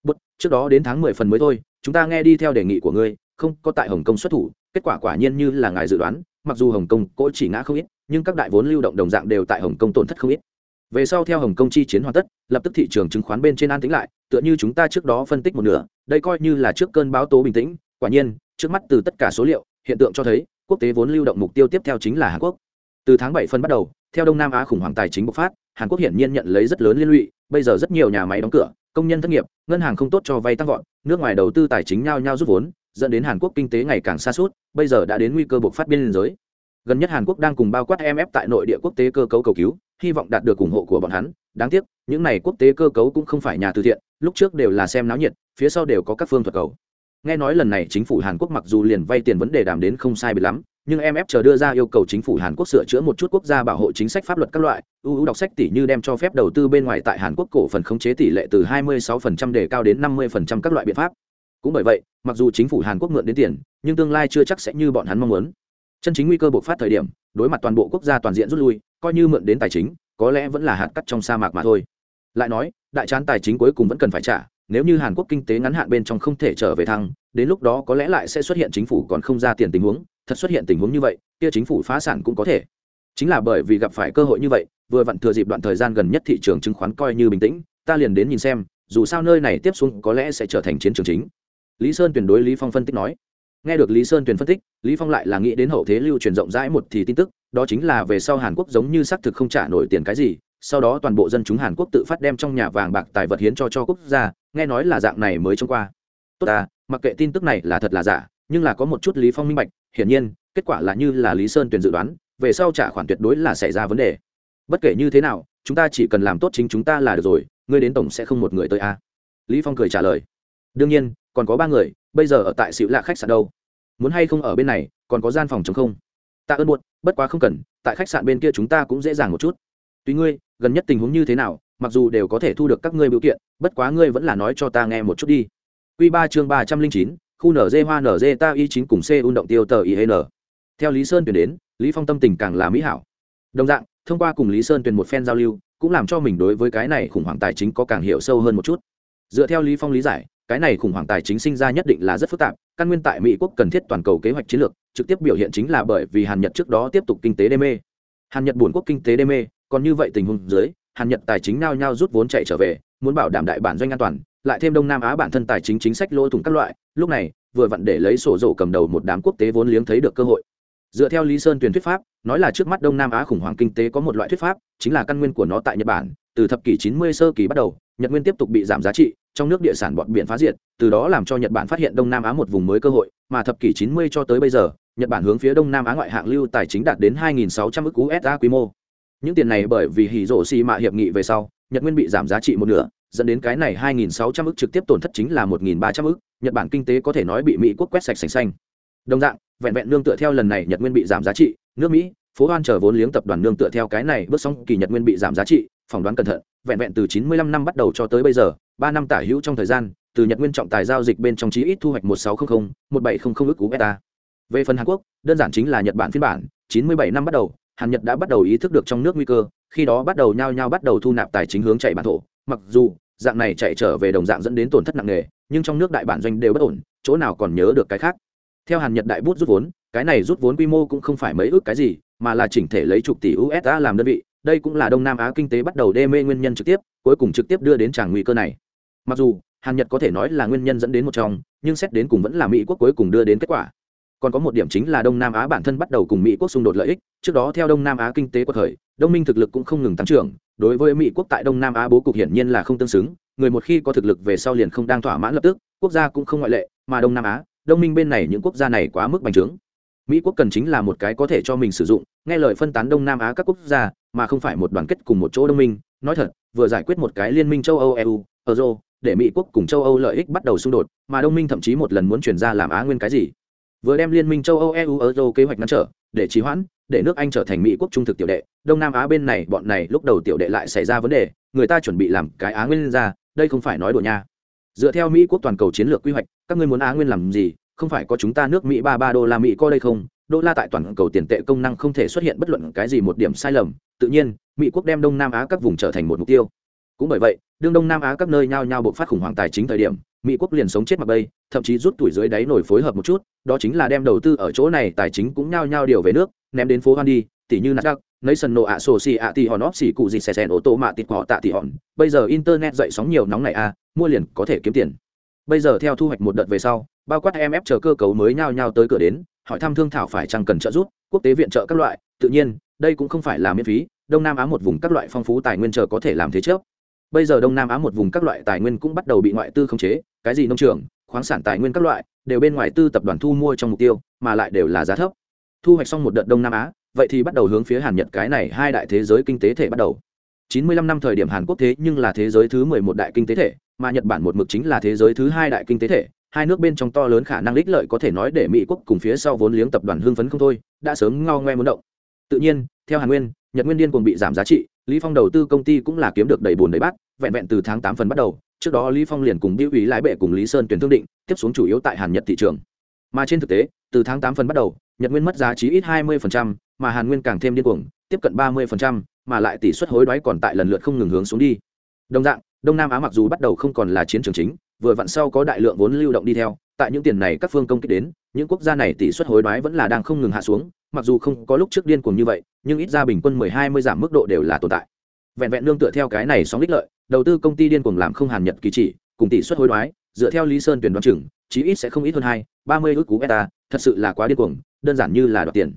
Bất trước đó đến tháng mười phần mới thôi, chúng ta nghe đi theo đề nghị của ngươi, không có tại hồng kông xuất thủ, kết quả quả nhiên như là ngài dự đoán mặc dù hồng kông cỗ chỉ ngã không ít, nhưng các đại vốn lưu động đồng dạng đều tại hồng kông tổn thất không ít. Về sau theo hồng kông chi chiến hoàn tất, lập tức thị trường chứng khoán bên trên an tĩnh lại, tựa như chúng ta trước đó phân tích một nửa, đây coi như là trước cơn báo tố bình tĩnh. Quả nhiên, trước mắt từ tất cả số liệu, hiện tượng cho thấy, quốc tế vốn lưu động mục tiêu tiếp theo chính là hàn quốc. Từ tháng bảy phân bắt đầu, theo đông nam á khủng hoảng tài chính bộc phát, hàn quốc hiển nhiên nhận lấy rất lớn liên lụy, bây giờ rất nhiều nhà máy đóng cửa, công nhân thất nghiệp, ngân hàng không tốt cho vay tăng vọt, nước ngoài đầu tư tài chính nhao nhao rút vốn dẫn đến hàn quốc kinh tế ngày càng xa suốt bây giờ đã đến nguy cơ bộc phát biên giới. Gần nhất hàn quốc đang cùng bao quát mf tại nội địa quốc tế cơ cấu cầu cứu, hy vọng đạt được ủng hộ của bọn hắn. Đáng tiếc, những này quốc tế cơ cấu cũng không phải nhà từ thiện, lúc trước đều là xem náo nhiệt, phía sau đều có các phương thuật cầu. Nghe nói lần này chính phủ hàn quốc mặc dù liền vay tiền vấn đề đàm đến không sai bị lắm, nhưng mf chờ đưa ra yêu cầu chính phủ hàn quốc sửa chữa một chút quốc gia bảo hộ chính sách pháp luật các loại ưu đọc sách tỷ như đem cho phép đầu tư bên ngoài tại hàn quốc cổ phần khống chế tỷ lệ từ 26% để cao đến 50% các loại biện pháp cũng bởi vậy, mặc dù chính phủ hàn quốc mượn đến tiền, nhưng tương lai chưa chắc sẽ như bọn hắn mong muốn. Chân chính nguy cơ bộc phát thời điểm, đối mặt toàn bộ quốc gia toàn diện rút lui, coi như mượn đến tài chính, có lẽ vẫn là hạt cắt trong sa mạc mà thôi. Lại nói, đại chán tài chính cuối cùng vẫn cần phải trả, nếu như hàn quốc kinh tế ngắn hạn bên trong không thể trở về thăng, đến lúc đó có lẽ lại sẽ xuất hiện chính phủ còn không ra tiền tình huống. Thật xuất hiện tình huống như vậy, kia chính phủ phá sản cũng có thể. Chính là bởi vì gặp phải cơ hội như vậy, vừa vặn thừa dịp đoạn thời gian gần nhất thị trường chứng khoán coi như bình tĩnh, ta liền đến nhìn xem, dù sao nơi này tiếp xuống có lẽ sẽ trở thành chiến trường chính lý sơn tuyển đối lý phong phân tích nói. Nghe được lý sơn tuyển phân tích, lý phong lại là nghĩ đến hậu thế lưu truyền rộng rãi một thì tin tức, đó chính là về sau hàn quốc giống như xác thực không trả nổi tiền cái gì, sau đó toàn bộ dân chúng hàn quốc tự phát đem trong nhà vàng bạc tài vật hiến cho cho quốc gia, nghe nói là dạng này mới trông qua. Tốt à mặc kệ tin tức này là thật là giả, nhưng là có một chút lý phong minh bạch, hiển nhiên, kết quả là như là lý sơn tuyển dự đoán, về sau trả khoản tuyệt đối là xảy ra vấn đề. Bất kể như thế nào, chúng ta chỉ cần làm tốt chính chúng ta là được rồi, ngươi đến tổng sẽ không một người tới a. Lý phong cười trả lời. Đương nhiên còn có ba người bây giờ ở tại xịu lạ khách sạn đâu muốn hay không ở bên này còn có gian phòng chống không tạ ơn buồn bất quá không cần tại khách sạn bên kia chúng ta cũng dễ dàng một chút tùy ngươi gần nhất tình huống như thế nào mặc dù đều có thể thu được các ngươi biểu kiện bất quá ngươi vẫn là nói cho ta nghe một chút đi q ba chương ba trăm linh chín khu NG hoa NG ta y chín cùng C un động tiêu tờ IN. E theo Lý Sơn tuyển đến, Lý Phong tâm tình càng là mỹ hảo. Đồng dạng, thông qua cùng Lý Sơn tuyển một phen giao lưu, cũng làm cho mình đối với cái này khủng hoảng tài chính có càng hiểu sâu hơn một chút. Dựa theo Lý Phong lý giải, cái này khủng hoảng tài chính sinh ra nhất định là rất phức tạp, căn nguyên tại Mỹ quốc cần thiết toàn cầu kế hoạch chiến lược, trực tiếp biểu hiện chính là bởi vì Hàn Nhật trước đó tiếp tục kinh tế đê mê. Hàn Nhật buồn quốc kinh tế đê mê, còn như vậy tình huống dưới, Hàn Nhật tài chính nao nhao rút vốn chạy trở về, muốn bảo đảm đại bản doanh an toàn, lại thêm Đông Nam Á bản thân tài chính chính sách lỗ thủng các loại, lúc này, vừa vặn để lấy sổ rổ cầm đầu một đám quốc tế vốn liếng thấy được cơ hội dựa theo lý sơn tuyển thuyết pháp nói là trước mắt đông nam á khủng hoảng kinh tế có một loại thuyết pháp chính là căn nguyên của nó tại nhật bản từ thập kỷ 90 sơ kỳ bắt đầu, nhật nguyên tiếp tục bị giảm giá trị, trong nước địa sản bọn biển phá diệt, từ đó làm cho nhật bản phát hiện đông nam á một vùng mới cơ hội, mà thập kỷ 90 cho tới bây giờ, nhật bản hướng phía đông nam á ngoại hạng lưu tài chính đạt đến 2600 ức usd quy mô. Những tiền này bởi vì hỉ rổ xì mạ hiệp nghị về sau, nhật nguyên bị giảm giá trị một nửa, dẫn đến cái này 2600 ức trực tiếp tổn thất chính là 1300 ức, nhật bản kinh tế có thể nói bị mỹ quốc quét sạch sành xanh. Đồng dạng, vẹn vẹn nương tựa theo lần này nhật nguyên bị giảm giá trị, nước mỹ, phố hoan chờ vốn liếng tập đoàn nương tựa theo cái này bước sóng kỳ nhật nguyên bị giảm giá trị phỏng đoán cẩn thận vẹn vẹn từ 95 năm bắt đầu cho tới bây giờ ba năm tả hữu trong thời gian từ nhật nguyên trọng tài giao dịch bên trong chí ít thu hoạch 1600, 1700 ức cú beta. Về phần hàn quốc đơn giản chính là nhật bản phiên bản 97 năm bắt đầu hàn nhật đã bắt đầu ý thức được trong nước nguy cơ khi đó bắt đầu nhao nhao bắt đầu thu nạp tài chính hướng chạy bản thổ. Mặc dù dạng này chạy trở về đồng dạng dẫn đến tổn thất nặng nề nhưng trong nước đại bản doanh đều bất ổn chỗ nào còn nhớ được cái khác. Theo hàn nhật đại bút rút vốn cái này rút vốn quy mô cũng không phải mấy ước cái gì mà là chỉnh thể lấy chục tỷ usd làm đơn vị đây cũng là đông nam á kinh tế bắt đầu đê mê nguyên nhân trực tiếp, cuối cùng trực tiếp đưa đến tràng nguy cơ này. Mặc dù, hàn nhật có thể nói là nguyên nhân dẫn đến một trong, nhưng xét đến cùng vẫn là mỹ quốc cuối cùng đưa đến kết quả. Còn có một điểm chính là đông nam á bản thân bắt đầu cùng mỹ quốc xung đột lợi ích, trước đó theo đông nam á kinh tế quật khởi, đông minh thực lực cũng không ngừng tăng trưởng, đối với mỹ quốc tại đông nam á bố cục hiển nhiên là không tương xứng, người một khi có thực lực về sau liền không đang thỏa mãn lập tức, quốc gia cũng không ngoại lệ, mà đông nam á, đông minh bên này những quốc gia này quá mức bành trướng. Mỹ quốc cần chính là một cái có thể cho mình sử dụng, nghe lời phân tán đông nam á các quốc gia mà không phải một đoàn kết cùng một chỗ đông minh. Nói thật, vừa giải quyết một cái liên minh châu âu eu euro, để mỹ quốc cùng châu âu lợi ích bắt đầu xung đột, mà đông minh thậm chí một lần muốn chuyển ra làm á nguyên cái gì. Vừa đem liên minh châu âu eu euro kế hoạch ngăn trở, để trì hoãn, để nước anh trở thành mỹ quốc trung thực tiểu đệ. Đông nam á bên này, bọn này lúc đầu tiểu đệ lại xảy ra vấn đề, người ta chuẩn bị làm cái á nguyên ra, đây không phải nói đùa nha. Dựa theo mỹ quốc toàn cầu chiến lược quy hoạch, các ngươi muốn á nguyên làm gì? Không phải có chúng ta nước mỹ ba ba đô la mỹ có đây không? Đô la tại toàn cầu tiền tệ công năng không thể xuất hiện bất luận cái gì một điểm sai lầm tự nhiên mỹ quốc đem đông nam á các vùng trở thành một mục tiêu. Cũng bởi vậy đương đông nam á các nơi nhao nhao bộc phát khủng hoảng tài chính thời điểm mỹ quốc liền sống chết mặc bây thậm chí rút tuổi dưới đáy nổi phối hợp một chút đó chính là đem đầu tư ở chỗ này tài chính cũng nhao nhao điều về nước ném đến phố hoan đi tỷ như nasdaq nation sân nộ ạ sổ xì ạ tỉ hòn óp xì cụ gì xè xèn ô tô mạ tịt họ tạ tỉ hòn. Bây giờ internet dậy sóng nhiều nóng này a à, mua liền có thể kiếm tiền. Bây giờ theo thu hoạch một đợt về sau bao quát em ép chờ cơ cấu mới nhao nhao tới cửa đến hỏi thăm thương thảo phải chăng cần trợ giúp quốc tế viện trợ các loại tự nhiên đây cũng không phải là miễn phí, đông nam á một vùng các loại phong phú tài nguyên chờ có thể làm thế trước. Bây giờ đông nam á một vùng các loại tài nguyên cũng bắt đầu bị ngoại tư khống chế, cái gì nông trường, khoáng sản tài nguyên các loại, đều bên ngoài tư tập đoàn thu mua trong mục tiêu, mà lại đều là giá thấp. Thu hoạch xong một đợt đông nam á, vậy thì bắt đầu hướng phía hàn nhật cái này hai đại thế giới kinh tế thể bắt đầu. 95 năm thời điểm hàn quốc thế nhưng là thế giới thứ 11 đại kinh tế thể, mà nhật bản một mực chính là thế giới thứ hai đại kinh tế thể. Hai nước bên trong to lớn khả năng ích lợi có thể nói để mỹ quốc cùng phía sau vốn liếng tập đoàn hưng phấn không thôi, đã sớm ngao ngoe muốn động tự nhiên theo hàn nguyên nhật nguyên điên cùng bị giảm giá trị lý phong đầu tư công ty cũng là kiếm được đầy bùn đầy bát vẹn vẹn từ tháng 8 phần bắt đầu trước đó lý phong liền cùng biểu ủy lái bệ cùng lý sơn tuyển thương định tiếp xuống chủ yếu tại hàn nhật thị trường. Mà trên thực tế từ tháng 8 phần bắt đầu nhật nguyên mất giá trị ít 20%, mà hàn nguyên càng thêm điên cuồng tiếp cận 30%, mà lại tỷ suất hối đoái còn tại lần lượt không ngừng hướng xuống đi. Đồng dạng đông nam á mặc dù bắt đầu không còn là chiến trường chính vừa vặn sau có đại lượng vốn lưu động đi theo tại những tiền này các phương công kích đến những quốc gia này tỷ suất hối đoái vẫn là đang không ngừng hạ xuống, mặc dù không có lúc trước điên cuồng như vậy, nhưng ít ra bình quân mười hai mươi giảm mức độ đều là tồn tại. Vẹn vẹn nương tựa theo cái này sóng đích lợi, đầu tư công ty điên cuồng làm không hàn nhật kỳ chỉ, cùng tỷ suất hối đoái, dựa theo lý sơn tuyển đoán chừng, chí ít sẽ không ít hơn hai, ba mươi ước cú beta, thật sự là quá điên cuồng, đơn giản như là đoạt tiền.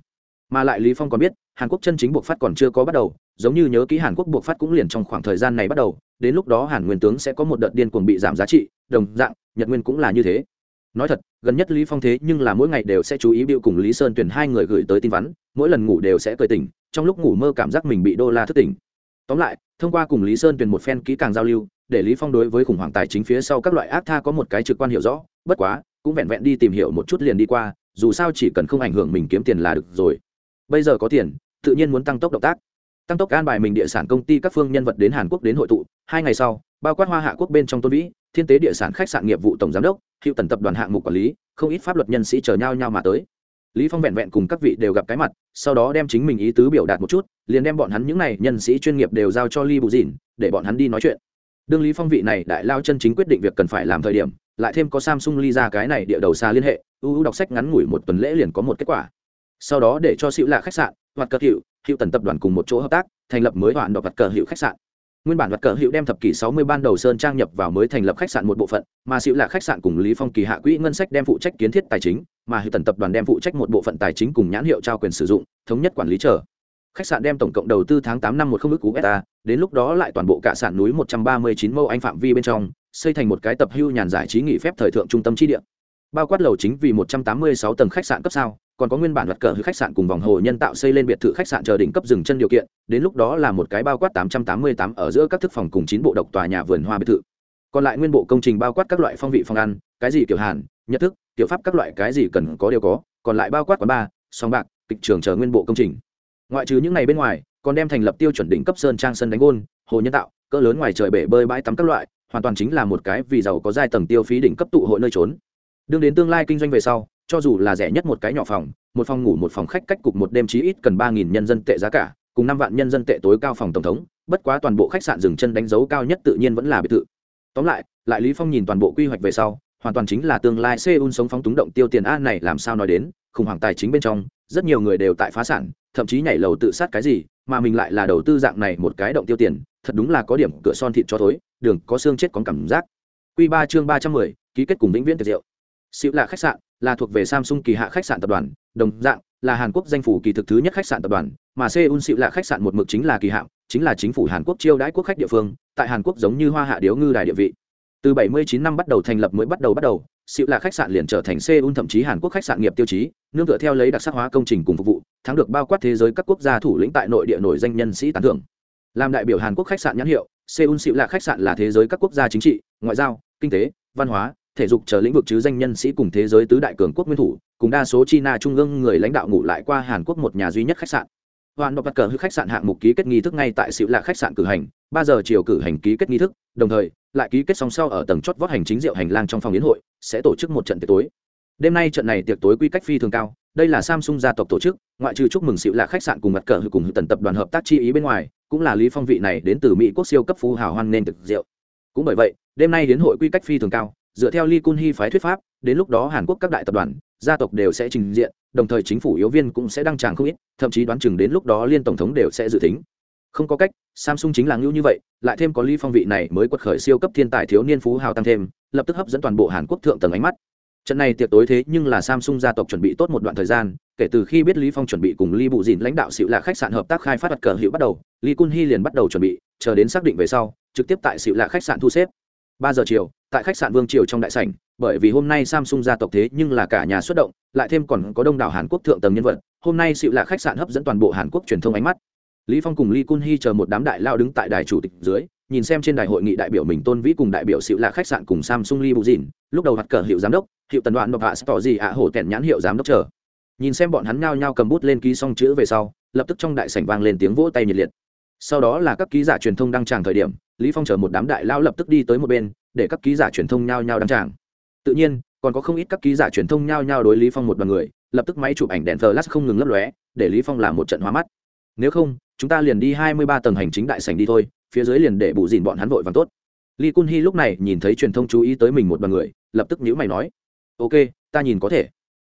Mà lại lý phong còn biết, hàn quốc chân chính buộc phát còn chưa có bắt đầu, giống như nhớ ký hàn quốc buộc phát cũng liền trong khoảng thời gian này bắt đầu, đến lúc đó hàn nguyên tướng sẽ có một đợt điên cuồng bị giảm giá trị, đồng dạng, nhật nguyên cũng là như thế nói thật, gần nhất lý phong thế nhưng là mỗi ngày đều sẽ chú ý biểu cùng lý sơn tuyển hai người gửi tới tin vắn, mỗi lần ngủ đều sẽ cười tỉnh, trong lúc ngủ mơ cảm giác mình bị đô la thức tỉnh. Tóm lại, thông qua cùng lý sơn tuyển một phen kỹ càng giao lưu, để lý phong đối với khủng hoảng tài chính phía sau các loại ác tha có một cái trực quan hiểu rõ, bất quá, cũng vẹn vẹn đi tìm hiểu một chút liền đi qua, dù sao chỉ cần không ảnh hưởng mình kiếm tiền là được rồi. Bây giờ có tiền, tự nhiên muốn tăng tốc động tác. Tăng tốc an bài mình địa sản công ty các phương nhân vật đến hàn quốc đến hội tụ, hai ngày sau, bao quát hoa hạ quốc bên trong tôn vĩ, thiên tế địa sản khách sạn nghiệp vụ tổng giám đốc hiệu tần tập đoàn hạng mục quản lý, không ít pháp luật nhân sĩ chờ nhau nhau mà tới. Lý phong vẹn vẹn cùng các vị đều gặp cái mặt, sau đó đem chính mình ý tứ biểu đạt một chút, liền đem bọn hắn những này nhân sĩ chuyên nghiệp đều giao cho ly bù dìn, để bọn hắn đi nói chuyện. Đương lý phong vị này đại lao chân chính quyết định việc cần phải làm thời điểm, lại thêm có samsung ly ra cái này địa đầu xa liên hệ ưu đọc sách ngắn ngủi một tuần lễ liền có một kết quả. Sau đó để cho xịu lạ khách sạn hoặc cờ hiệu hiệu tần tập đoàn cùng một chỗ hợp tác, thành lập mới hoạn đọc vật cờ hiệu khách sạn nguyên bản vật cờ hiệu đem thập kỷ 60 ban đầu sơn trang nhập vào mới thành lập khách sạn một bộ phận, mà xịu là khách sạn cùng lý phong kỳ hạ quỹ ngân sách đem phụ trách kiến thiết tài chính, mà hiệu tần tập đoàn đem phụ trách một bộ phận tài chính cùng nhãn hiệu trao quyền sử dụng, thống nhất quản lý trở khách sạn đem tổng cộng đầu tư tháng tám năm một không ước cú beta, đến lúc đó lại toàn bộ cả sản núi một trăm ba mươi chín mẫu anh phạm vi bên trong, xây thành một cái tập hưu nhàn giải trí nghỉ phép thời thượng trung tâm chi địa. Bao quát lầu chính vì một trăm tám mươi sáu tầng khách sạn cấp sao còn có nguyên bản luật cờ khách sạn cùng vòng hồ nhân tạo xây lên biệt thự khách sạn chờ đỉnh cấp dừng chân điều kiện, đến lúc đó là một cái bao quát tám trăm tám mươi tám ở giữa các thức phòng cùng chín bộ độc tòa nhà vườn hoa biệt thự. Còn lại nguyên bộ công trình bao quát các loại phong vị phòng ăn, cái gì kiểu hàn nhất thức, kiểu pháp các loại cái gì cần có đều có, còn lại bao quát quán bar song bạc, kịch trường chờ nguyên bộ công trình. Ngoại trừ những ngày bên ngoài, còn đem thành lập tiêu chuẩn đỉnh cấp sơn trang sân đánh gôn, hồ nhân tạo, cỡ lớn ngoài trời bể bơi bãi tắm các loại, hoàn toàn chính là một cái vì giàu có giai tầng tiêu phí đỉnh cấp tụ hội nơi trốn. Đương đến tương lai kinh doanh về sau cho dù là rẻ nhất một cái nhỏ phòng, một phòng ngủ, một phòng khách, cách cục một đêm chí ít cần ba nghìn nhân dân tệ giá cả, cùng năm vạn nhân dân tệ tối cao phòng tổng thống, bất quá toàn bộ khách sạn dừng chân đánh dấu cao nhất tự nhiên vẫn là biệt thự. Tóm lại lại lý phong nhìn toàn bộ quy hoạch về sau, hoàn toàn chính là tương lai Seoul sống phóng túng động tiêu tiền a này làm sao nói đến, khủng hoảng tài chính bên trong, rất nhiều người đều tại phá sản, thậm chí nhảy lầu tự sát cái gì, mà mình lại là đầu tư dạng này một cái động tiêu tiền, thật đúng là có điểm cửa son thịt cho thối, đường có xương chết có cảm giác. Quy ba chương ba trăm mười, ký kết cùng vĩnh viễn tiệc rượu. Xịu là khách sạn là thuộc về Samsung kỳ hạ khách sạn tập đoàn đồng dạng là Hàn Quốc danh phủ kỳ thực thứ nhất khách sạn tập đoàn mà Seoul xịu là khách sạn một mực chính là kỳ hạng, chính là chính phủ Hàn Quốc chiêu đãi quốc khách địa phương tại Hàn Quốc giống như hoa hạ điếu ngư đài địa vị từ 79 năm bắt đầu thành lập mới bắt đầu bắt đầu xịu là khách sạn liền trở thành Seoul thậm chí Hàn Quốc khách sạn nghiệp tiêu chí, nương tựa theo lấy đặc sắc hóa công trình cùng phục vụ, thắng được bao quát thế giới các quốc gia thủ lĩnh tại nội địa nổi danh nhân sĩ tán thưởng. Làm đại biểu Hàn Quốc khách sạn nhãn hiệu, Seoul xịu là khách sạn là thế giới các quốc gia chính trị, ngoại giao, kinh tế, văn hóa, thể dục chờ lĩnh vực chứ danh nhân sĩ cùng thế giới tứ đại cường quốc nguyên thủ, cùng đa số China trung ương người lãnh đạo ngủ lại qua Hàn Quốc một nhà duy nhất khách sạn. Hoàn Độc Cờ hư khách sạn hạng mục ký kết nghi thức ngay tại Siêu là khách sạn cử hành, ba giờ chiều cử hành ký kết nghi thức, đồng thời lại ký kết song sau ở tầng chót vót hành chính rượu hành lang trong phòng yến hội sẽ tổ chức một trận tiệc tối đêm nay trận này tiệc tối quy cách phi thường cao đây là samsung gia tộc tổ chức ngoại trừ chúc mừng xịu là khách sạn cùng mặt cờ cùng tần tập đoàn hợp tác chi ý bên ngoài cũng là lý phong vị này đến từ mỹ quốc siêu cấp phú hào hoan nên thực rượu cũng bởi vậy đêm nay đến hội quy cách phi thường cao dựa theo lee kun Hee phái thuyết pháp, đến lúc đó hàn quốc các đại tập đoàn, gia tộc đều sẽ trình diện, đồng thời chính phủ yếu viên cũng sẽ đăng tràng không ít, thậm chí đoán chừng đến lúc đó liên tổng thống đều sẽ dự tính. Không có cách, samsung chính là ngưu như vậy, lại thêm có lý phong vị này mới quật khởi siêu cấp thiên tài thiếu niên phú hào tăng thêm, lập tức hấp dẫn toàn bộ hàn quốc thượng tầng ánh mắt. Trận này tiệc tối thế nhưng là samsung gia tộc chuẩn bị tốt một đoạn thời gian, kể từ khi biết lý phong chuẩn bị cùng Lý bụ dìn lãnh đạo xịu lạ khách sạn hợp tác khai phát đặt cờ hiệu bắt đầu Lý kun Hee liền bắt đầu chuẩn bị, chờ đến xác định về sau, trực tiếp tại xịu lạ khách sạn thu xếp ba giờ chiều, tại khách sạn vương triều trong đại sảnh, bởi vì hôm nay samsung gia tộc thế nhưng là cả nhà xuất động, lại thêm còn có đông đảo hàn quốc thượng tầng nhân vật, hôm nay sự là khách sạn hấp dẫn toàn bộ hàn quốc truyền thông ánh mắt. Lý phong cùng Lee kun Hee chờ một đám đại lao đứng tại đài chủ tịch dưới, nhìn xem trên đài hội nghị đại biểu mình tôn vĩ cùng đại biểu sự là khách sạn cùng samsung Lee bụ lúc đầu mặt cờ hiệu giám đốc, hiệu tần đoạn độc hạ tỏ gì ạ hổ tẹn nhãn hiệu giám đốc chờ. Nhìn xem bọn hắn nhao nhao cầm bút lên ký xong chữ về sau, lập tức trong đại sảnh vang lên tiếng vỗ tay nhiệt liệt. Sau đó là các ký giả truyền thông đăng tràng thời điểm lý phong chờ một đám đại lao lập tức đi tới một bên để các ký giả truyền thông nhao nhao đăng tràng. Tự nhiên còn có không ít các ký giả truyền thông nhao nhao đối lý phong một đoàn người lập tức máy chụp ảnh đèn flash không ngừng lấp lóe để lý phong làm một trận hóa mắt. Nếu không chúng ta liền đi hai mươi ba tầng hành chính đại sảnh đi thôi phía dưới liền để bù dìn bọn hắn vội vàng tốt. Lee Kun Hee lúc này nhìn thấy truyền thông chú ý tới mình một đoàn người, lập tức nhíu mày nói: "Ok, ta nhìn có thể."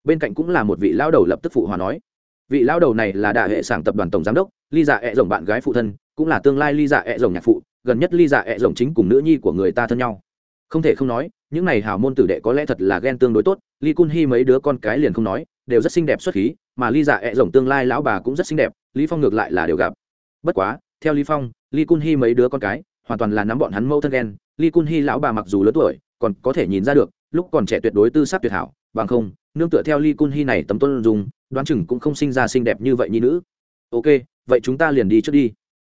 Bên cạnh cũng là một vị lão đầu lập tức phụ hòa nói: "Vị lão đầu này là đại hệ sản tập đoàn tổng giám đốc, Ly Dạ ẹ rồng bạn gái phụ thân, cũng là tương lai Ly Dạ ẹ rồng nhạc phụ, gần nhất Ly Dạ ẹ rồng chính cùng nữ nhi của người ta thân nhau." Không thể không nói, những này hào môn tử đệ có lẽ thật là ghen tương đối tốt, ly Kun hy mấy đứa con cái liền không nói, đều rất xinh đẹp xuất khí, mà Ly Dạ ẹ rồng tương lai lão bà cũng rất xinh đẹp, Lý Phong ngược lại là đều gặp. Bất quá, theo Lý Phong, ly Kun hy mấy đứa con cái, hoàn toàn là nắm bọn hắn mâu thân ghen ly kun hy lão bà mặc dù lớn tuổi còn có thể nhìn ra được lúc còn trẻ tuyệt đối tư sắc tuyệt hảo bằng không nương tựa theo ly cun hy này tấm tuân dùng đoán chừng cũng không sinh ra xinh đẹp như vậy như nữ ok vậy chúng ta liền đi trước đi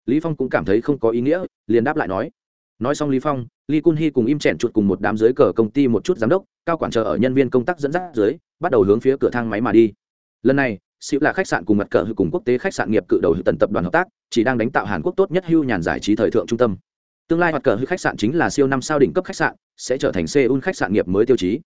lý phong cũng cảm thấy không có ý nghĩa, liền đáp lại nói. Nói xong lý phong lý kun hy cùng im chèn chuột cùng một đám dưới cờ công ty một chút giám đốc, cao quản chờ ở nhân viên công tác dẫn dắt dưới, bắt đầu hướng phía cửa thang máy mà đi. Lần này xịu là khách sạn cùng mặt cờ hữu cùng quốc tế khách sạn nghiệp cự đầu hữu tần tập đoàn hợp tác, chỉ đang đánh tạo hàn quốc tốt nhất hưu nhàn giải trí thời thượng trung tâm. Tương lai mặt cờ hữu khách sạn chính là siêu năm sao đỉnh cấp khách sạn, sẽ trở thành seoul khách sạn nghiệp mới tiêu chí.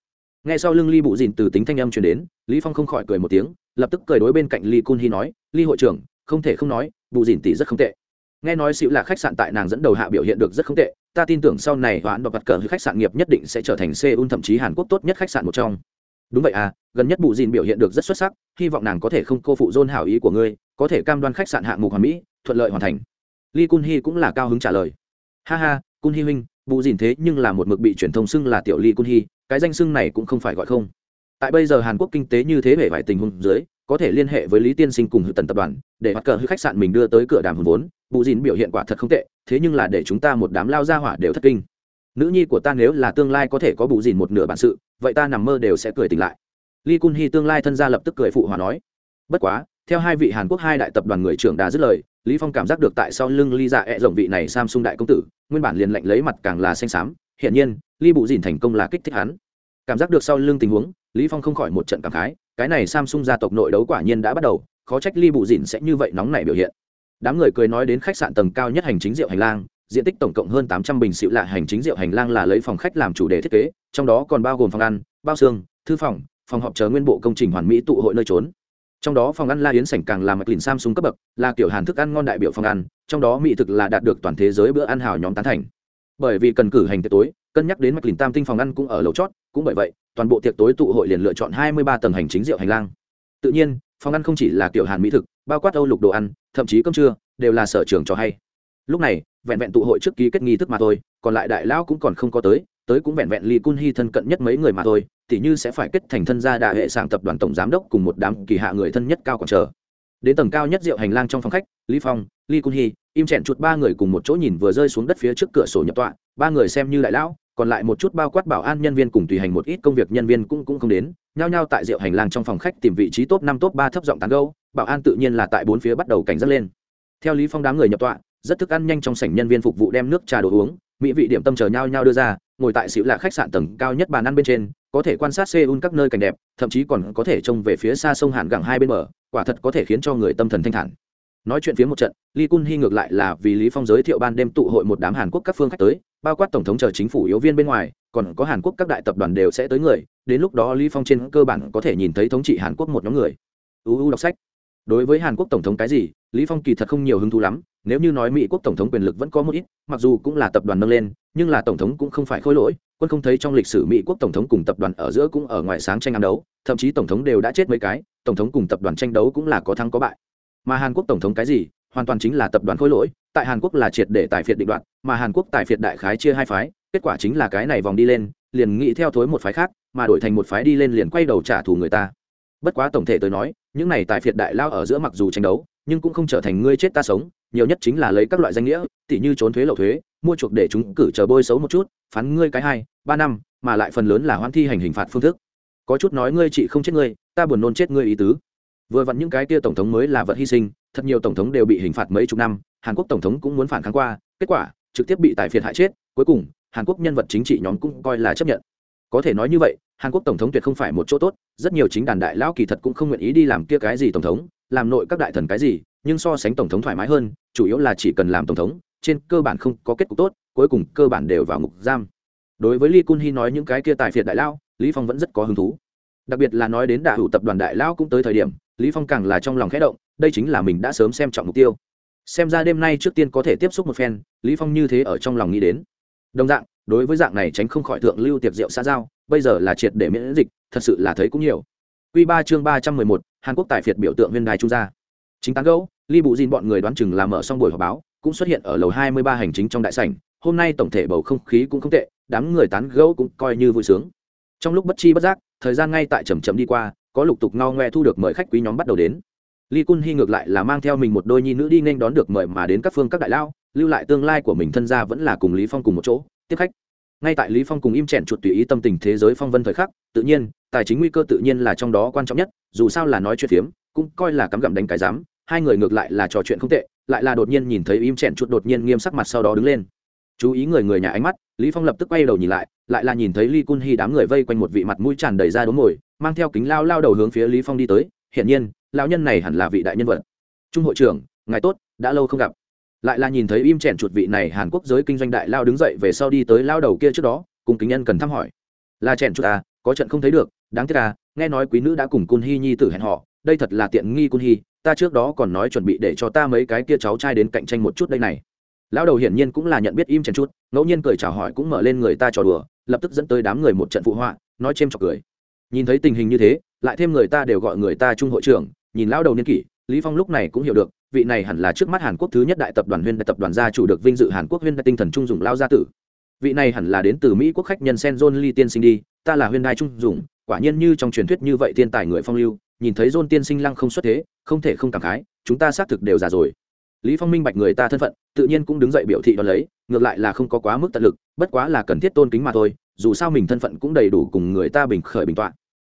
Ngay sau lưng ly bụ dìn từ tính thanh âm truyền đến, lý phong không khỏi cười một tiếng, lập tức cười đối bên cạnh ly kun hy nói ly hội trưởng, không thể không nói, bụ dìn tỷ rất không tệ nghe nói xịu là khách sạn tại nàng dẫn đầu hạ biểu hiện được rất không tệ, ta tin tưởng sau này hoãn và vật cờ khách sạn nghiệp nhất định sẽ trở thành seoul thậm chí hàn quốc tốt nhất khách sạn một trong. Đúng vậy à gần nhất bụ dìn biểu hiện được rất xuất sắc, hy vọng nàng có thể không cô phụ dôn hảo ý của ngươi, có thể cam đoan khách sạn hạng mục hoàn mỹ, thuận lợi hoàn thành. Lee kun hy cũng là cao hứng trả lời. Ha ha, kun hy huynh bụ dìn thế nhưng là một mực bị truyền thông xưng là tiểu lee kun hy cái danh xưng này cũng không phải gọi không. Tại bây giờ hàn quốc kinh tế như thế về vài tình huống dưới có thể liên hệ với lý tiên sinh cùng hữu tần tập đoàn, để bắt cờ hữu khách sạn mình đưa tới cửa đàm hồn vốn. Bụ dìn biểu hiện quả thật không tệ, thế nhưng là để chúng ta một đám lao ra hỏa đều thất kinh. Nữ nhi của ta nếu là tương lai có thể có bù dìn một nửa bản sự, vậy ta nằm mơ đều sẽ cười tỉnh lại. Lee kun hy tương lai thân gia lập tức cười phụ hòa nói. Bất quá, theo hai vị hàn quốc hai đại tập đoàn người trưởng đã dứt lời, lý phong cảm giác được tại sau lưng ly dạ ẹ rộng vị này samsung đại công tử, nguyên bản liền lệnh lấy mặt càng là xanh xám. Hiện nhiên ly bụ dìn thành công là kích thích hắn. Cảm giác được sau lưng tình huống, lý phong không khỏi một trận cảm khái cái này samsung gia tộc nội đấu quả nhiên đã bắt đầu, khó trách ly bụ dìn sẽ như vậy nóng nảy biểu hiện. Đám người cười nói đến khách sạn tầng cao nhất hành chính rượu hành lang, diện tích tổng cộng hơn tám trăm bình xịu lạ hành chính rượu hành lang là lấy phòng khách làm chủ đề thiết kế, trong đó còn bao gồm phòng ăn, bao xương, thư phòng phòng họp chờ nguyên bộ công trình hoàn mỹ tụ hội nơi trốn. Trong đó phòng ăn la yến sảnh càng là mạch lìn samsung cấp bậc, là kiểu hàn thức ăn ngon đại biểu phòng ăn, trong đó mỹ thực là đạt được toàn thế giới bữa ăn hào nhóm tán thành. Bởi vì cần cử hành tiệc tối, cân nhắc đến mạch lìn tam tinh phòng ăn cũng ở lầu chót, cũng bởi vậy toàn bộ tiệc tối tụ hội liền lựa chọn hai mươi ba tầng hành chính rượu hành lang. Tự nhiên, phòng ăn không chỉ là kiểu hàn mỹ thực, bao quát âu lục đồ ăn, thậm chí cơm trưa, đều là sở trường cho hay. Lúc này, vẹn vẹn tụ hội trước ký kết nghi thức mà thôi, còn lại đại lão cũng còn không có tới tới cũng vẹn vẹn ly cun hy thân cận nhất mấy người mà thôi, tỉ như sẽ phải kết thành thân gia đại hệ sảng tập đoàn tổng giám đốc cùng một đám kỳ hạ người thân nhất cao còn chờ. Đến tầng cao nhất rượu hành lang trong phòng khách, lý phong, ly cun hy im chẹn chuột ba người cùng một chỗ nhìn vừa rơi xuống đất phía trước cửa sổ nhập tọa, ba người xem như đại lão còn lại một chút bao quát bảo an nhân viên cùng tùy hành một ít công việc nhân viên cũng cũng không đến, nhao nhao tại rượu hành lang trong phòng khách tìm vị trí top năm, top ba thấp giọng tán gẫu, bảo an tự nhiên là tại bốn phía bắt đầu cảnh giác lên. Theo lý phong đám người nhập tọa, rất thức ăn nhanh trong sảnh nhân viên phục vụ đem nước trà đồ uống, mỹ vị điểm tâm chờ nhau nhau đưa ra, ngồi tại xỉu lạ khách sạn tầng cao nhất bàn ăn bên trên, có thể quan sát seoul các nơi cảnh đẹp, thậm chí còn có thể trông về phía xa sông hàn gẳng hai bên bờ, quả thật có thể khiến cho người tâm thần thanh thản. Nói chuyện phía một trận, lee kun hy ngược lại là vì lý phong giới thiệu ban đêm tụ hội một đám hàn quốc các phương khách tới bao quát tổng thống chờ chính phủ yếu viên bên ngoài, còn có hàn quốc các đại tập đoàn đều sẽ tới người, đến lúc đó lý phong trên cơ bản có thể nhìn thấy thống trị hàn quốc một nhóm người. Uu đọc sách. Đối với hàn quốc tổng thống cái gì, lý phong kỳ thật không nhiều hứng thú lắm, nếu như nói mỹ quốc tổng thống quyền lực vẫn có một ít, mặc dù cũng là tập đoàn nâng lên, nhưng là tổng thống cũng không phải khôi lỗi, quân không thấy trong lịch sử mỹ quốc tổng thống cùng tập đoàn ở giữa cũng ở ngoài sáng tranh ăn đấu, thậm chí tổng thống đều đã chết mấy cái, tổng thống cùng tập đoàn tranh đấu cũng là có thắng có bại. Mà hàn quốc tổng thống cái gì hoàn toàn chính là tập đoàn khối lỗi, tại hàn quốc là triệt để tài phiệt định đoạn mà hàn quốc tài phiệt đại khái chia hai phái, kết quả chính là cái này vòng đi lên, liền nghĩ theo thối một phái khác, mà đổi thành một phái đi lên liền quay đầu trả thù người ta. Bất quá tổng thể tôi nói, những này tài phiệt đại lao ở giữa mặc dù tranh đấu, nhưng cũng không trở thành ngươi chết ta sống, nhiều nhất chính là lấy các loại danh nghĩa, tỉ như trốn thuế lậu thuế, mua chuộc để chúng cử chờ bôi xấu một chút, phán ngươi cái hai, ba năm, mà lại phần lớn là hoan thi hành hình phạt phương thức. Có chút nói ngươi chị không chết ngươi, ta buồn nôn chết ngươi ý tứ. Vừa vặn những cái kia tổng thống mới là vật hy sinh thật nhiều tổng thống đều bị hình phạt mấy chục năm, hàn quốc tổng thống cũng muốn phản kháng qua, kết quả, trực tiếp bị tài phiệt hại chết, cuối cùng, hàn quốc nhân vật chính trị nhóm cũng coi là chấp nhận. Có thể nói như vậy, hàn quốc tổng thống tuyệt không phải một chỗ tốt, rất nhiều chính đàn đại lão kỳ thật cũng không nguyện ý đi làm kia cái gì tổng thống, làm nội các đại thần cái gì, nhưng so sánh tổng thống thoải mái hơn, chủ yếu là chỉ cần làm tổng thống, trên cơ bản không có kết cục tốt, cuối cùng cơ bản đều vào ngục giam. Đối với lee kun hy nói những cái kia tài phiệt đại lao lý phong vẫn rất có hứng thú. Đặc biệt là nói đến đả hữu tập đoàn đại lao cũng tới thời điểm lý phong càng là trong lòng khẽ động đây chính là mình đã sớm xem trọng mục tiêu xem ra đêm nay trước tiên có thể tiếp xúc một phen lý phong như thế ở trong lòng nghĩ đến đồng dạng đối với dạng này tránh không khỏi thượng lưu tiệc rượu xã giao bây giờ là triệt để miễn dịch thật sự là thấy cũng nhiều Quy 3 chương 311, Hàn Quốc tài phiệt biểu tượng viên đài trung gia. Chính tán gẫu, Ly Bụ dìn bọn người đoán chừng là mở xong buổi họp báo, cũng xuất hiện ở lầu 23 hành chính trong đại sảnh, hôm nay tổng thể bầu không khí cũng không tệ, đám người tán gẫu cũng coi như vui sướng. Trong lúc bất chi bất giác, thời gian ngay tại chậm chậm đi qua, có lục tục ngao ngoe thu được mời khách quý nhóm bắt đầu đến. Ly Kun hy ngược lại là mang theo mình một đôi nhi nữ đi nên đón được mời mà đến các phương các đại lao, lưu lại tương lai của mình thân gia vẫn là cùng Lý Phong cùng một chỗ, tiếp khách. ngay tại lý phong cùng im chèn chuột tùy ý tâm tình thế giới phong vân thời khắc tự nhiên tài chính nguy cơ tự nhiên là trong đó quan trọng nhất dù sao là nói chuyện phiếm cũng coi là cắm gặm đánh cái dám hai người ngược lại là trò chuyện không tệ lại là đột nhiên nhìn thấy im chèn chuột đột nhiên nghiêm sắc mặt sau đó đứng lên chú ý người người nhà ánh mắt lý phong lập tức quay đầu nhìn lại lại là nhìn thấy ly cun hy đám người vây quanh một vị mặt mũi tràn đầy ra đốm ngồi mang theo kính lao lao đầu hướng phía lý phong đi tới, hiển nhiên, lão nhân này hẳn là vị đại nhân vật. Trung hội trưởng, ngài tốt, đã lâu không gặp. Lại là nhìn thấy im chèn chuột vị này hàn quốc giới kinh doanh đại lao đứng dậy về sau đi tới lao đầu kia trước đó, cùng kính nhân cần thăm hỏi. Là chèn chuột à có trận không thấy được, đáng tiếc à nghe nói quý nữ đã cùng cun Hi nhi tử hẹn họ đây thật là tiện nghi cun Hi. ta trước đó còn nói chuẩn bị để cho ta mấy cái kia cháu trai đến cạnh tranh một chút đây này. Lão đầu hiển nhiên cũng là nhận biết im chèn chút ngẫu nhiên cười chào hỏi cũng mở lên người ta trò đùa, lập tức dẫn tới đám người một trận phụ họa, nói chêm chọc cười nhìn thấy tình hình như thế, lại thêm người ta đều gọi người ta trung hội trưởng, nhìn lão đầu niên kỷ, lý phong lúc này cũng hiểu được, vị này hẳn là trước mắt hàn quốc thứ nhất đại tập đoàn huyên đại tập đoàn gia chủ được vinh dự hàn quốc huyên đại tinh thần trung dụng lao gia tử. Vị này hẳn là đến từ mỹ quốc khách nhân sen john lee tiên sinh đi, ta là huyên đại trung dụng, quả nhiên như trong truyền thuyết như vậy thiên tài người phong lưu, nhìn thấy john tiên sinh lăng không xuất thế, không thể không cảm khái, chúng ta xác thực đều già rồi. Lý phong minh bạch người ta thân phận, tự nhiên cũng đứng dậy biểu thị đón lấy, ngược lại là không có quá mức tận lực, bất quá là cần thiết tôn kính mà thôi dù sao mình thân phận cũng đầy đủ cùng người ta bình khởi bình tọa.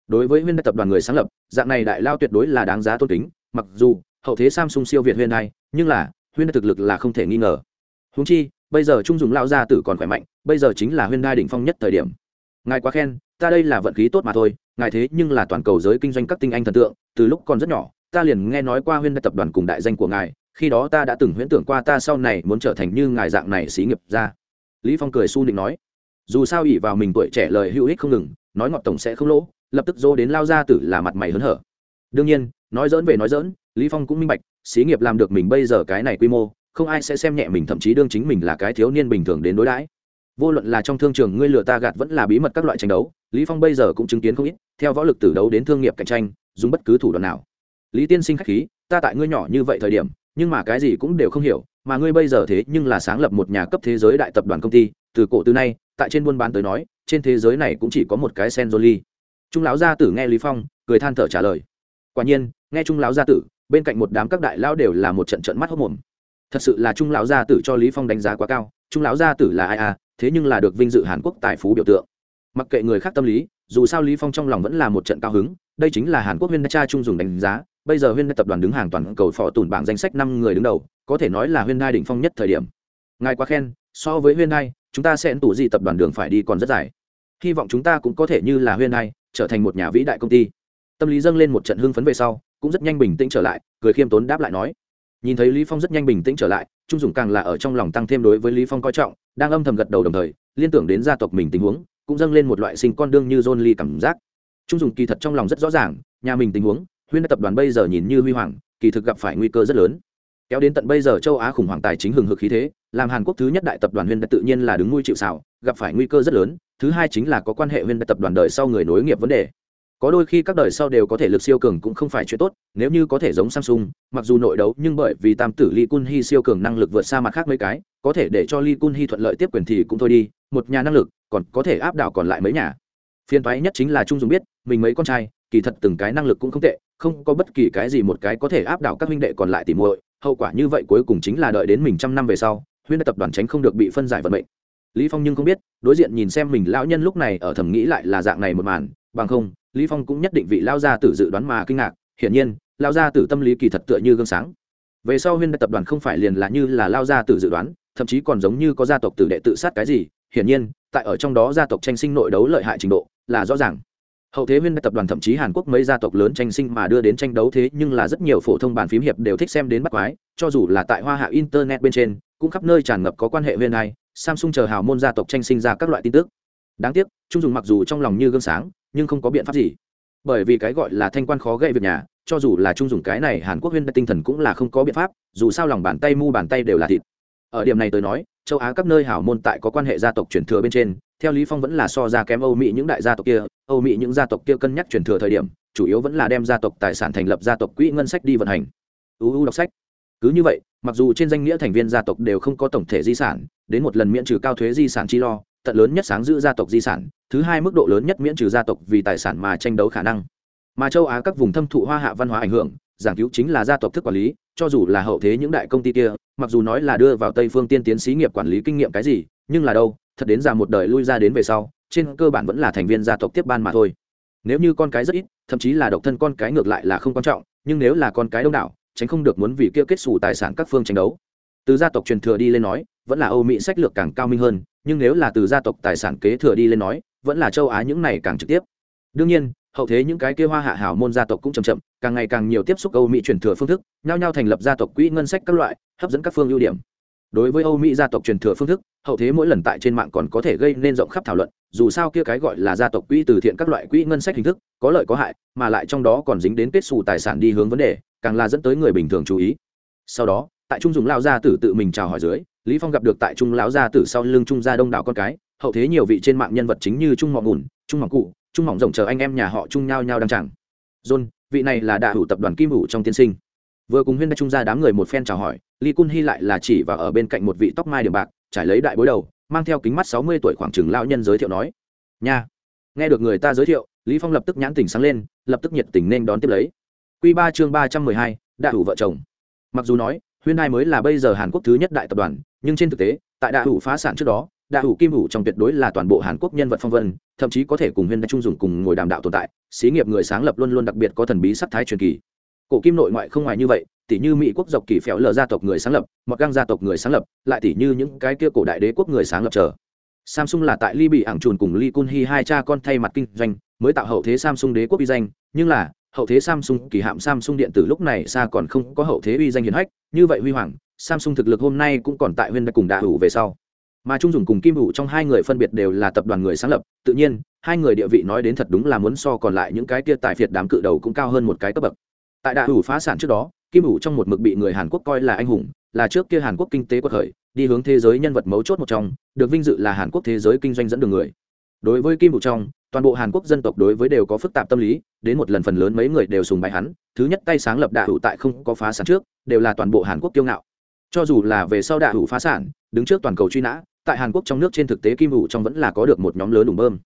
Đối với huyên đại tập đoàn người sáng lập, dạng này đại lao tuyệt đối là đáng giá tôn kính, mặc dù hậu thế samsung siêu việt huyên đai nhưng là huyên đai thực lực là không thể nghi ngờ. Húng chi, bây giờ trung dùng lao gia tử còn khỏe mạnh, bây giờ chính là huyên đai đỉnh phong nhất thời điểm. Ngài quá khen, ta đây là vận khí tốt mà thôi, ngài thế nhưng là toàn cầu giới kinh doanh các tinh anh thần tượng, từ lúc còn rất nhỏ, ta liền nghe nói qua huyên đại tập đoàn cùng đại danh của ngài, khi đó ta đã từng huyễn tưởng qua ta sau này muốn trở thành như ngài dạng này xí nghiệp ra lý phong cười su định nói dù sao ỉ vào mình tuổi trẻ lời hữu ích không ngừng, nói ngọt tổng sẽ không lỗ, lập tức dô đến lao ra tử là mặt mày hớn hở. Đương nhiên, nói dỡn về nói dỡn lý phong cũng minh bạch, xí nghiệp làm được mình bây giờ cái này quy mô, không ai sẽ xem nhẹ mình, thậm chí đương chính mình là cái thiếu niên bình thường đến đối đãi. Vô luận là trong thương trường ngươi lừa ta gạt vẫn là bí mật các loại tranh đấu, lý phong bây giờ cũng chứng kiến không ít, theo võ lực từ đấu đến thương nghiệp cạnh tranh, dùng bất cứ thủ đoạn nào. Lý tiên sinh khách khí, ta tại ngươi nhỏ như vậy thời điểm, nhưng mà cái gì cũng đều không hiểu, mà ngươi bây giờ thế nhưng là sáng lập một nhà cấp thế giới đại tập đoàn công ty, từ cổ từ nay tại trên buôn bán tới nói, trên thế giới này cũng chỉ có một cái sen joli trung lão gia tử nghe lý phong, cười than thở trả lời. Quả nhiên, nghe trung lão gia tử, bên cạnh một đám các đại lão đều là một trận trận mắt hốc mồm thật sự là trung lão gia tử cho lý phong đánh giá quá cao, trung lão gia tử là ai à thế nhưng là được vinh dự hàn quốc tài phú biểu tượng. Mặc kệ người khác tâm lý, dù sao lý phong trong lòng vẫn là một trận cao hứng, đây chính là hàn quốc huyên cha trung dùng đánh giá, bây giờ huyên tập đoàn đứng hàng toàn cầu phò tùn bảng danh sách năm người đứng đầu, có thể nói là huyên đai đỉnh phong nhất thời điểm. Ngài quá khen, so với huyên đai chúng ta sẽ tủ gì tập đoàn đường phải đi còn rất dài. Hy vọng chúng ta cũng có thể như là huyên đai trở thành một nhà vĩ đại công ty. Tâm lý dâng lên một trận hưng phấn về sau, cũng rất nhanh bình tĩnh trở lại, cười khiêm tốn đáp lại nói. Nhìn thấy lý phong rất nhanh bình tĩnh trở lại, trung dũng càng là ở trong lòng tăng thêm đối với lý phong coi trọng, đang âm thầm gật đầu đồng thời, liên tưởng đến gia tộc mình tình huống, cũng dâng lên một loại sinh con đương như John Lee cảm giác. Trung dũng kỳ thật trong lòng rất rõ ràng, nhà mình tình huống, huyên tập đoàn bây giờ nhìn như huy hoàng, kỳ thực gặp phải nguy cơ rất lớn. Kéo đến tận bây giờ châu á khủng hoảng tài chính hừng hực khí thế làm hàn quốc thứ nhất đại tập đoàn huyên tự nhiên là đứng nuôi chịu xảo gặp phải nguy cơ rất lớn, thứ hai chính là có quan hệ huyên tập đoàn đời sau người nối nghiệp vấn đề. Có đôi khi các đời sau đều có thể lực siêu cường cũng không phải chuyện tốt, nếu như có thể giống samsung, mặc dù nội đấu nhưng bởi vì tam tử lee kun hy siêu cường năng lực vượt xa mặt khác mấy cái, có thể để cho lee kun hy thuận lợi tiếp quyền thì cũng thôi đi, một nhà năng lực, còn có thể áp đảo còn lại mấy nhà. Phiên thoái nhất chính là trung dùng biết, mình mấy con trai, kỳ thật từng cái năng lực cũng không tệ, không có bất kỳ cái gì một cái có thể áp đảo các huynh đệ còn lại tỉ muội, hậu quả như vậy cuối cùng chính là đợi đến mình trăm năm về sau huyên tập đoàn tránh không được bị phân giải vận mệnh. Lý phong nhưng không biết, đối diện nhìn xem mình lão nhân lúc này ở thầm nghĩ lại là dạng này một màn, bằng không, lý phong cũng nhất định vị lao gia tử dự đoán mà kinh ngạc, hiển nhiên lao gia tử tâm lý kỳ thật tựa như gương sáng. Về sau huyên tập đoàn không phải liền là như là lao gia tử dự đoán, thậm chí còn giống như có gia tộc tử đệ tự sát cái gì, hiển nhiên, tại ở trong đó gia tộc tranh sinh nội đấu lợi hại trình độ, là rõ ràng hậu thế huyên tập đoàn thậm chí hàn quốc mấy gia tộc lớn tranh sinh mà đưa đến tranh đấu thế, nhưng là rất nhiều phổ thông bàn phím hiệp đều thích xem đến bắt quái, cho dù là tại hoa hạ internet bên trên, cũng khắp nơi tràn ngập có quan hệ huyên này samsung chờ hào môn gia tộc tranh sinh ra các loại tin tức. Đáng tiếc, trung dùng mặc dù trong lòng như gương sáng, nhưng không có biện pháp gì. Bởi vì cái gọi là thanh quan khó gây việc nhà, cho dù là trung dùng cái này hàn quốc huyên tinh thần cũng là không có biện pháp, dù sao lòng bàn tay mu bàn tay đều là thịt. Ở điểm này tôi nói, châu á các nơi hảo môn tại có quan hệ gia tộc truyền thừa bên trên theo lý phong vẫn là so ra kém âu mỹ những đại gia tộc kia, âu mỹ những gia tộc kia cân nhắc truyền thừa thời điểm, chủ yếu vẫn là đem gia tộc tài sản thành lập gia tộc quỹ ngân sách đi vận hành. Uu đọc sách. Cứ như vậy, mặc dù trên danh nghĩa thành viên gia tộc đều không có tổng thể di sản, đến một lần miễn trừ cao thuế di sản chi lo, tận lớn nhất sáng giữ gia tộc di sản, thứ hai mức độ lớn nhất miễn trừ gia tộc vì tài sản mà tranh đấu khả năng. Mà châu á các vùng thâm thụ hoa hạ văn hóa ảnh hưởng, giảng cứu chính là gia tộc thức quản lý, cho dù là hậu thế những đại công ty kia, mặc dù nói là đưa vào tây phương tiên tiến xí nghiệp quản lý kinh nghiệm cái gì, nhưng là đâu thật đến già một đời lui ra đến về sau, trên cơ bản vẫn là thành viên gia tộc tiếp ban mà thôi. Nếu như con cái rất ít, thậm chí là độc thân con cái ngược lại là không quan trọng, nhưng nếu là con cái đông đảo, tránh không được muốn vì kia kết xù tài sản các phương tranh đấu. Từ gia tộc truyền thừa đi lên nói, vẫn là âu mỹ sách lược càng cao minh hơn, nhưng nếu là từ gia tộc tài sản kế thừa đi lên nói, vẫn là châu á những này càng trực tiếp. Đương nhiên, hậu thế những cái kia hoa hạ hảo môn gia tộc cũng chậm chậm, càng ngày càng nhiều tiếp xúc âu mỹ truyền thừa phương thức, nhao nhao thành lập gia tộc quỹ ngân sách các loại, hấp dẫn các phương ưu điểm đối với âu mỹ gia tộc truyền thừa phương thức, hậu thế mỗi lần tại trên mạng còn có thể gây nên rộng khắp thảo luận, dù sao kia cái gọi là gia tộc quỹ từ thiện các loại quỹ ngân sách hình thức, có lợi có hại, mà lại trong đó còn dính đến kết xù tài sản đi hướng vấn đề, càng là dẫn tới người bình thường chú ý. Sau đó, tại trung dùng lao gia tử tự mình chào hỏi dưới, lý phong gặp được tại trung lão gia tử sau lưng trung gia đông đảo con cái, hậu thế nhiều vị trên mạng nhân vật chính như trung mọ ngủn trung Mỏng cụ, trung Mỏng rộng chờ anh em nhà họ trung nhau nhau đang chẳng john, vị này là đại hữu tập đoàn kim hữu trong tiên sinh vừa cùng huyên đại trung ra đám người một phen chào hỏi, ly cun hy lại là chỉ và ở bên cạnh một vị tóc mai điểm bạc, trải lấy đại bối đầu, mang theo kính mắt sáu mươi tuổi khoảng chừng lão nhân giới thiệu nói, nha. Nghe được người ta giới thiệu, lý phong lập tức nhãn tỉnh sáng lên, lập tức nhiệt tình nên đón tiếp lấy. Quy ba chương ba trăm mười hai đại hủ vợ chồng. Mặc dù nói, huyên hai mới là bây giờ hàn quốc thứ nhất đại tập đoàn, nhưng trên thực tế, tại đại hủ phá sản trước đó đại hủ kim Hủ trong tuyệt đối là toàn bộ hàn quốc nhân vật phong vân, thậm chí có thể cùng huyên đại trung dùng cùng ngồi đàm đạo tồn tại, xí nghiệp người sáng lập luôn luôn đặc biệt có thần bí sắc thái truyền kỳ cổ kim nội ngoại không ngoài như vậy tỷ như mỹ quốc dọc kỳ phèo lờ gia tộc người sáng lập mặc găng gia tộc người sáng lập, lại tỷ như những cái kia cổ đại đế quốc người sáng lập trở samsung là tại ly bị ảng trùn cùng ly kun hi hai cha con thay mặt kinh doanh, mới tạo hậu thế samsung đế quốc uy danh, nhưng là, hậu thế samsung kỳ hạm samsung điện tử lúc này xa còn không có hậu thế uy danh hiển hách, như vậy huy hoàng, samsung thực lực hôm nay cũng còn tại huyên cùng đạ hữu về sau. Mà trung dùng cùng kim hữu trong hai người phân biệt đều là tập đoàn người sáng lập, tự nhiên, hai người địa vị nói đến thật đúng là muốn so còn lại những cái kia tài phiệt đám cự đầu cũng cao hơn một cái cấp bậc tại đạ hủ phá sản trước đó, kim hữu trong một mực bị người hàn quốc coi là anh hùng, là trước kia hàn quốc kinh tế quật khởi, đi hướng thế giới nhân vật mấu chốt một trong, được vinh dự là hàn quốc thế giới kinh doanh dẫn đường người. Đối với kim hữu trong, toàn bộ hàn quốc dân tộc đối với đều có phức tạp tâm lý, đến một lần phần lớn mấy người đều sùng bái hắn, thứ nhất tay sáng lập đạ hủ tại không có phá sản trước, đều là toàn bộ hàn quốc kiêu ngạo. Cho dù là về sau đạ hủ phá sản, đứng trước toàn cầu truy nã, tại hàn quốc trong nước trên thực tế kim hữu trong vẫn là có được một nhóm lớn đủng bơm.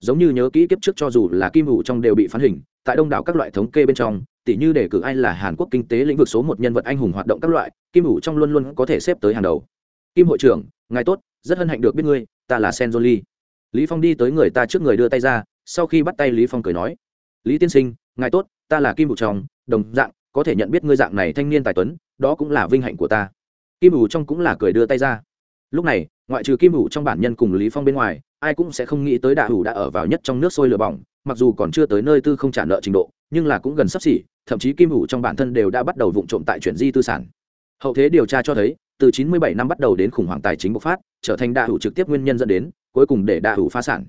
Giống như nhớ kỹ kiếp trước cho dù là kim hữu trong đều bị phán hình, tại đông đảo các loại thống kê bên trong tỉ như để cử ai là hàn quốc kinh tế lĩnh vực số một nhân vật anh hùng hoạt động các loại, kim hữu trong luôn luôn có thể xếp tới hàng đầu. Kim hội trưởng, ngài tốt, rất hân hạnh được biết ngươi, ta là sen jolie lý phong đi tới người ta trước người đưa tay ra, sau khi bắt tay lý phong cười nói, lý tiên sinh, ngài tốt, ta là kim Vũ trong, đồng dạng, có thể nhận biết ngươi dạng này thanh niên tài tuấn, đó cũng là vinh hạnh của ta. Kim Vũ trong cũng là cười đưa tay ra. Lúc này, ngoại trừ kim Vũ trong bản nhân cùng lý phong bên ngoài, ai cũng sẽ không nghĩ tới đạ hủ đã ở vào nhất trong nước sôi lửa bỏng, mặc dù còn chưa tới nơi tư không trả nợ trình độ, nhưng là cũng gần sắp xỉ thậm chí kim hủ trong bản thân đều đã bắt đầu vụng trộm tại chuyển di tư sản. Hậu thế điều tra cho thấy, từ 97 năm bắt đầu đến khủng hoảng tài chính bộc phát, trở thành đạ hủ trực tiếp nguyên nhân dẫn đến, cuối cùng để đạ hủ phá sản.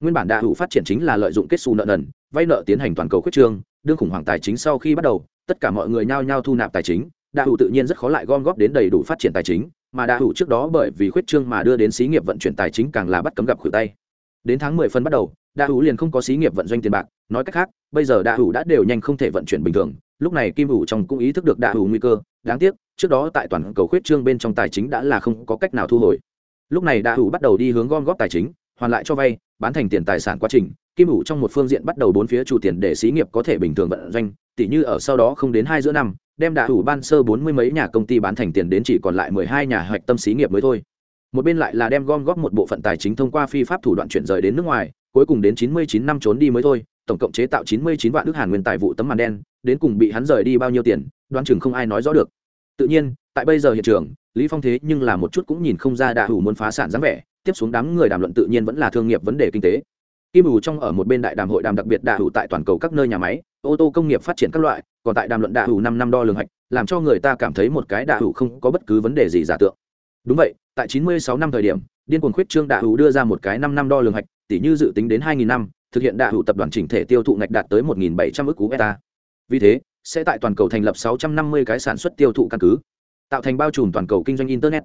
Nguyên bản đạ hủ phát triển chính là lợi dụng kết xù nợ nần, vay nợ tiến hành toàn cầu khuyết trương, đương khủng hoảng tài chính sau khi bắt đầu, tất cả mọi người nhao nhao thu nạp tài chính, đạ hủ tự nhiên rất khó lại gom góp đến đầy đủ phát triển tài chính, mà đạ hủ trước đó bởi vì khuyết trương mà đưa đến xí nghiệp vận chuyển tài chính càng là bắt cấm gặp khử tay. Đến tháng 10 phân bắt đầu đa hữu liền không có xí nghiệp vận doanh tiền bạc, nói cách khác, bây giờ đa hữu đã đều nhanh không thể vận chuyển bình thường, lúc này kim hữu trong cũng ý thức được đa hữu nguy cơ, đáng tiếc, trước đó tại toàn cầu khuyết trương bên trong tài chính đã là không có cách nào thu hồi. Lúc này đa hữu bắt đầu đi hướng gom góp tài chính, hoàn lại cho vay, bán thành tiền tài sản quá trình, kim hữu trong một phương diện bắt đầu bốn phía chủ tiền để xí nghiệp có thể bình thường vận doanh tỷ như ở sau đó không đến hai giữa năm, đem đa hữu ban sơ bốn mươi mấy nhà công ty bán thành tiền đến chỉ còn lại mười hai nhà hoạch tâm xí nghiệp mới thôi. Một bên lại là đem gom góp một bộ phận tài chính thông qua phi pháp thủ đoạn chuyển rời đến nước ngoài cuối cùng đến chín mươi chín năm trốn đi mới thôi, tổng cộng chế tạo chín mươi chín vạn nước hàn nguyên tài vụ tấm màn đen, đến cùng bị hắn rời đi bao nhiêu tiền, đoán chừng không ai nói rõ được. Tự nhiên, tại bây giờ hiện trường, lý phong thế nhưng là một chút cũng nhìn không ra đạ hủ muốn phá sản dáng vẻ, tiếp xuống đám người đàm luận tự nhiên vẫn là thương nghiệp vấn đề kinh tế. Kim hữu trong ở một bên đại đàm hội đàm đặc biệt đạ hủ tại toàn cầu các nơi nhà máy, ô tô công nghiệp phát triển các loại, còn tại đàm luận đạ hủ năm năm đo lường hạch, làm cho người ta cảm thấy một cái đạ hủ không có bất cứ vấn đề gì giả tượng. Đúng vậy, tại 96 năm thời điểm, điên cuồng khuyết trương đạ hủ đưa ra một cái năm năm đo lường hạch tỷ như dự tính đến 2000 năm, thực hiện đại hữu tập đoàn chỉnh thể tiêu thụ ngạch đạt tới 1.700 ức cú beta. Vì thế, sẽ tại toàn cầu thành lập 650 cái sản xuất tiêu thụ căn cứ, tạo thành bao trùm toàn cầu kinh doanh internet.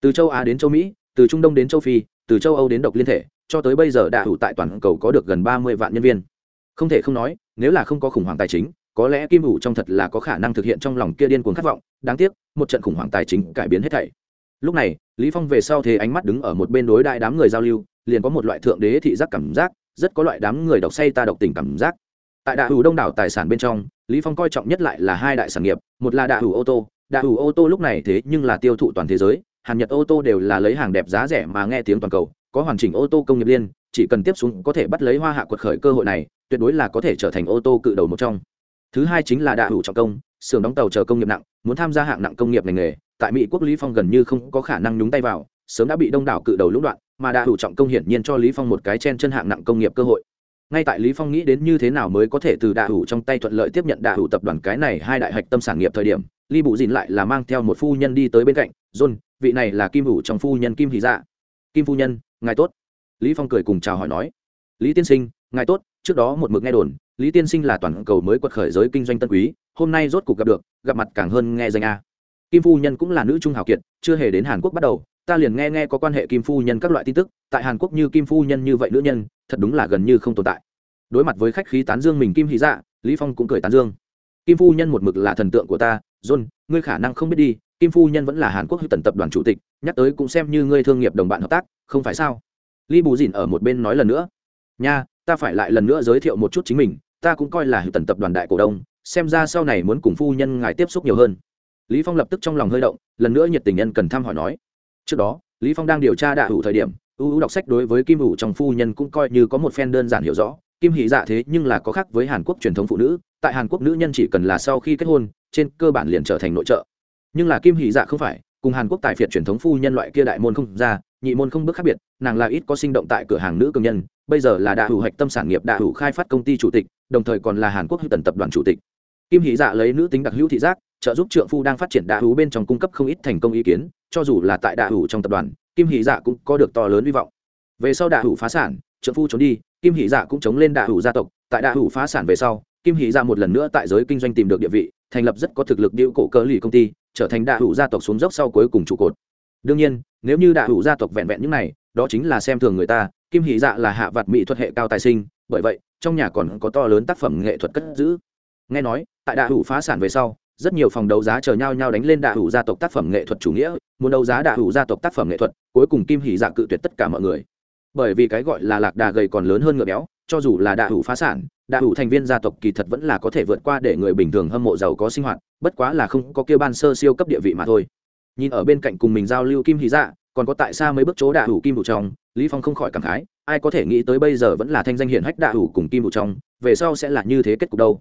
Từ châu á đến châu mỹ, từ trung đông đến châu phi, từ châu âu đến độc liên thể, cho tới bây giờ đại hữu tại toàn cầu có được gần 30 vạn nhân viên. Không thể không nói, nếu là không có khủng hoảng tài chính, có lẽ kim Vũ trong thật là có khả năng thực hiện trong lòng kia điên cuồng khát vọng. Đáng tiếc, một trận khủng hoảng tài chính cải biến hết thảy. Lúc này, lý phong về sau thế ánh mắt đứng ở một bên đối đại đám người giao lưu liền có một loại thượng đế thị giác cảm giác, rất có loại đám người đọc say ta độc tình cảm giác. Tại đạ hủ đông đảo tài sản bên trong, lý phong coi trọng nhất lại là hai đại sản nghiệp, một là đạ hủ ô tô. Đạ hủ ô tô lúc này thế nhưng là tiêu thụ toàn thế giới, hàn nhật ô tô đều là lấy hàng đẹp giá rẻ mà nghe tiếng toàn cầu, có hoàn chỉnh ô tô công nghiệp liên, chỉ cần tiếp xuống có thể bắt lấy hoa hạ quật khởi cơ hội này, tuyệt đối là có thể trở thành ô tô cự đầu một trong. Thứ hai chính là đạ hủ trọng công, xưởng đóng tàu chờ công nghiệp nặng, muốn tham gia hạng nặng công nghiệp ngành nghề, tại mỹ quốc lý phong gần như không có khả năng nhúng tay vào, sớm đã bị đông đảo cự đầu lũng đoạn mà đã hữu trọng công hiển nhiên cho lý phong một cái chen chân hạng nặng công nghiệp cơ hội. Ngay tại lý phong nghĩ đến như thế nào mới có thể từ đạ hữu trong tay thuận lợi tiếp nhận đạ hữu tập đoàn cái này hai đại hạch tâm sản nghiệp thời điểm ly bụ dìn lại là mang theo một phu nhân đi tới bên cạnh, john, vị này là kim hữu trong phu nhân kim hỷ dạ. Kim phu nhân, ngài tốt. Lý phong cười cùng chào hỏi nói. Lý tiên sinh, ngài tốt, trước đó một mực nghe đồn, lý tiên sinh là toàn cầu mới quật khởi giới kinh doanh tân quý, hôm nay rốt cuộc gặp được, gặp mặt càng hơn nghe danh a. Kim phu nhân cũng là nữ trung hào kiệt, chưa hề đến hàn quốc bắt đầu ta liền nghe nghe có quan hệ kim phu nhân các loại tin tức, tại hàn quốc như kim phu nhân như vậy nữ nhân, thật đúng là gần như không tồn tại. Đối mặt với khách khí tán dương mình kim hỷ dạ lý phong cũng cười tán dương. Kim phu nhân một mực là thần tượng của ta, john, ngươi khả năng không biết đi, kim phu nhân vẫn là hàn quốc hữu tần tập đoàn chủ tịch, nhắc tới cũng xem như ngươi thương nghiệp đồng bạn hợp tác, không phải sao? Lý bù dìn ở một bên nói lần nữa. Nha, ta phải lại lần nữa giới thiệu một chút chính mình, ta cũng coi là hữu tần tập đoàn đại cổ đông, xem ra sau này muốn cùng phu nhân ngài tiếp xúc nhiều hơn. Lý phong lập tức trong lòng hơi động, lần nữa nhiệt tình nhân cần thăm hỏi nói trước đó, lý phong đang điều tra đạ hữu thời điểm ưu ưu đọc sách đối với kim hữu trong phu nhân cũng coi như có một phen đơn giản hiểu rõ. Kim hỷ dạ thế nhưng là có khác với hàn quốc truyền thống phụ nữ. Tại hàn quốc nữ nhân chỉ cần là sau khi kết hôn, trên cơ bản liền trở thành nội trợ. Nhưng là kim hỷ dạ không phải, cùng hàn quốc tài phiệt truyền thống phu nhân loại kia đại môn không ra, nhị môn không bước khác biệt, nàng là ít có sinh động tại cửa hàng nữ công nhân. Bây giờ là đạ hữu hạch tâm sản nghiệp đạ hữu khai phát công ty chủ tịch, đồng thời còn là hàn quốc hữu tần tập đoàn chủ tịch. Kim hỷ dạ lấy nữ tính đặc hữu thị giác trợ giúp trượng phu đang phát triển đạ hữu bên trong cung cấp không ít thành công ý kiến, cho dù là tại đạ hữu trong tập đoàn, kim hỷ dạ cũng có được to lớn hy vọng. Về sau đạ hữu phá sản, trượng phu trốn đi, kim hỷ dạ cũng chống lên đạ hữu gia tộc. Tại đạ hữu phá sản về sau, kim hỷ dạ một lần nữa tại giới kinh doanh tìm được địa vị, thành lập rất có thực lực điệu cổ cơ lì công ty, trở thành đạ hữu gia tộc xuống dốc sau cuối cùng trụ cột. Đương nhiên, nếu như đạ hữu gia tộc vẹn vẹn những này, đó chính là xem thường người ta, kim hỷ dạ là hạ vặt mỹ thuật hệ cao tài sinh, bởi vậy, trong nhà còn có to lớn tác phẩm nghệ thuật cất giữ. Nghe nói, tại đạ hữu phá sản về sau rất nhiều phòng đấu giá chờ nhau nhau đánh lên đạ hủ gia tộc tác phẩm nghệ thuật chủ nghĩa, muốn đấu giá đạ hủ gia tộc tác phẩm nghệ thuật, cuối cùng kim hỉ dạ cự tuyệt tất cả mọi người. Bởi vì cái gọi là lạc đà gầy còn lớn hơn ngựa béo, cho dù là đạ hủ phá sản, đạ hủ thành viên gia tộc kỳ thật vẫn là có thể vượt qua để người bình thường hâm mộ giàu có sinh hoạt, bất quá là không có kêu ban sơ siêu cấp địa vị mà thôi. Nhìn ở bên cạnh cùng mình giao lưu kim hỉ dạ còn có tại sao mấy bước chỗ đạ hủ kim hủ trong, lý phong không khỏi cảm khái, ai có thể nghĩ tới bây giờ vẫn là thanh danh hiển hách đạ hủ cùng kim hủ trong, về sau sẽ là như thế kết cục đâu.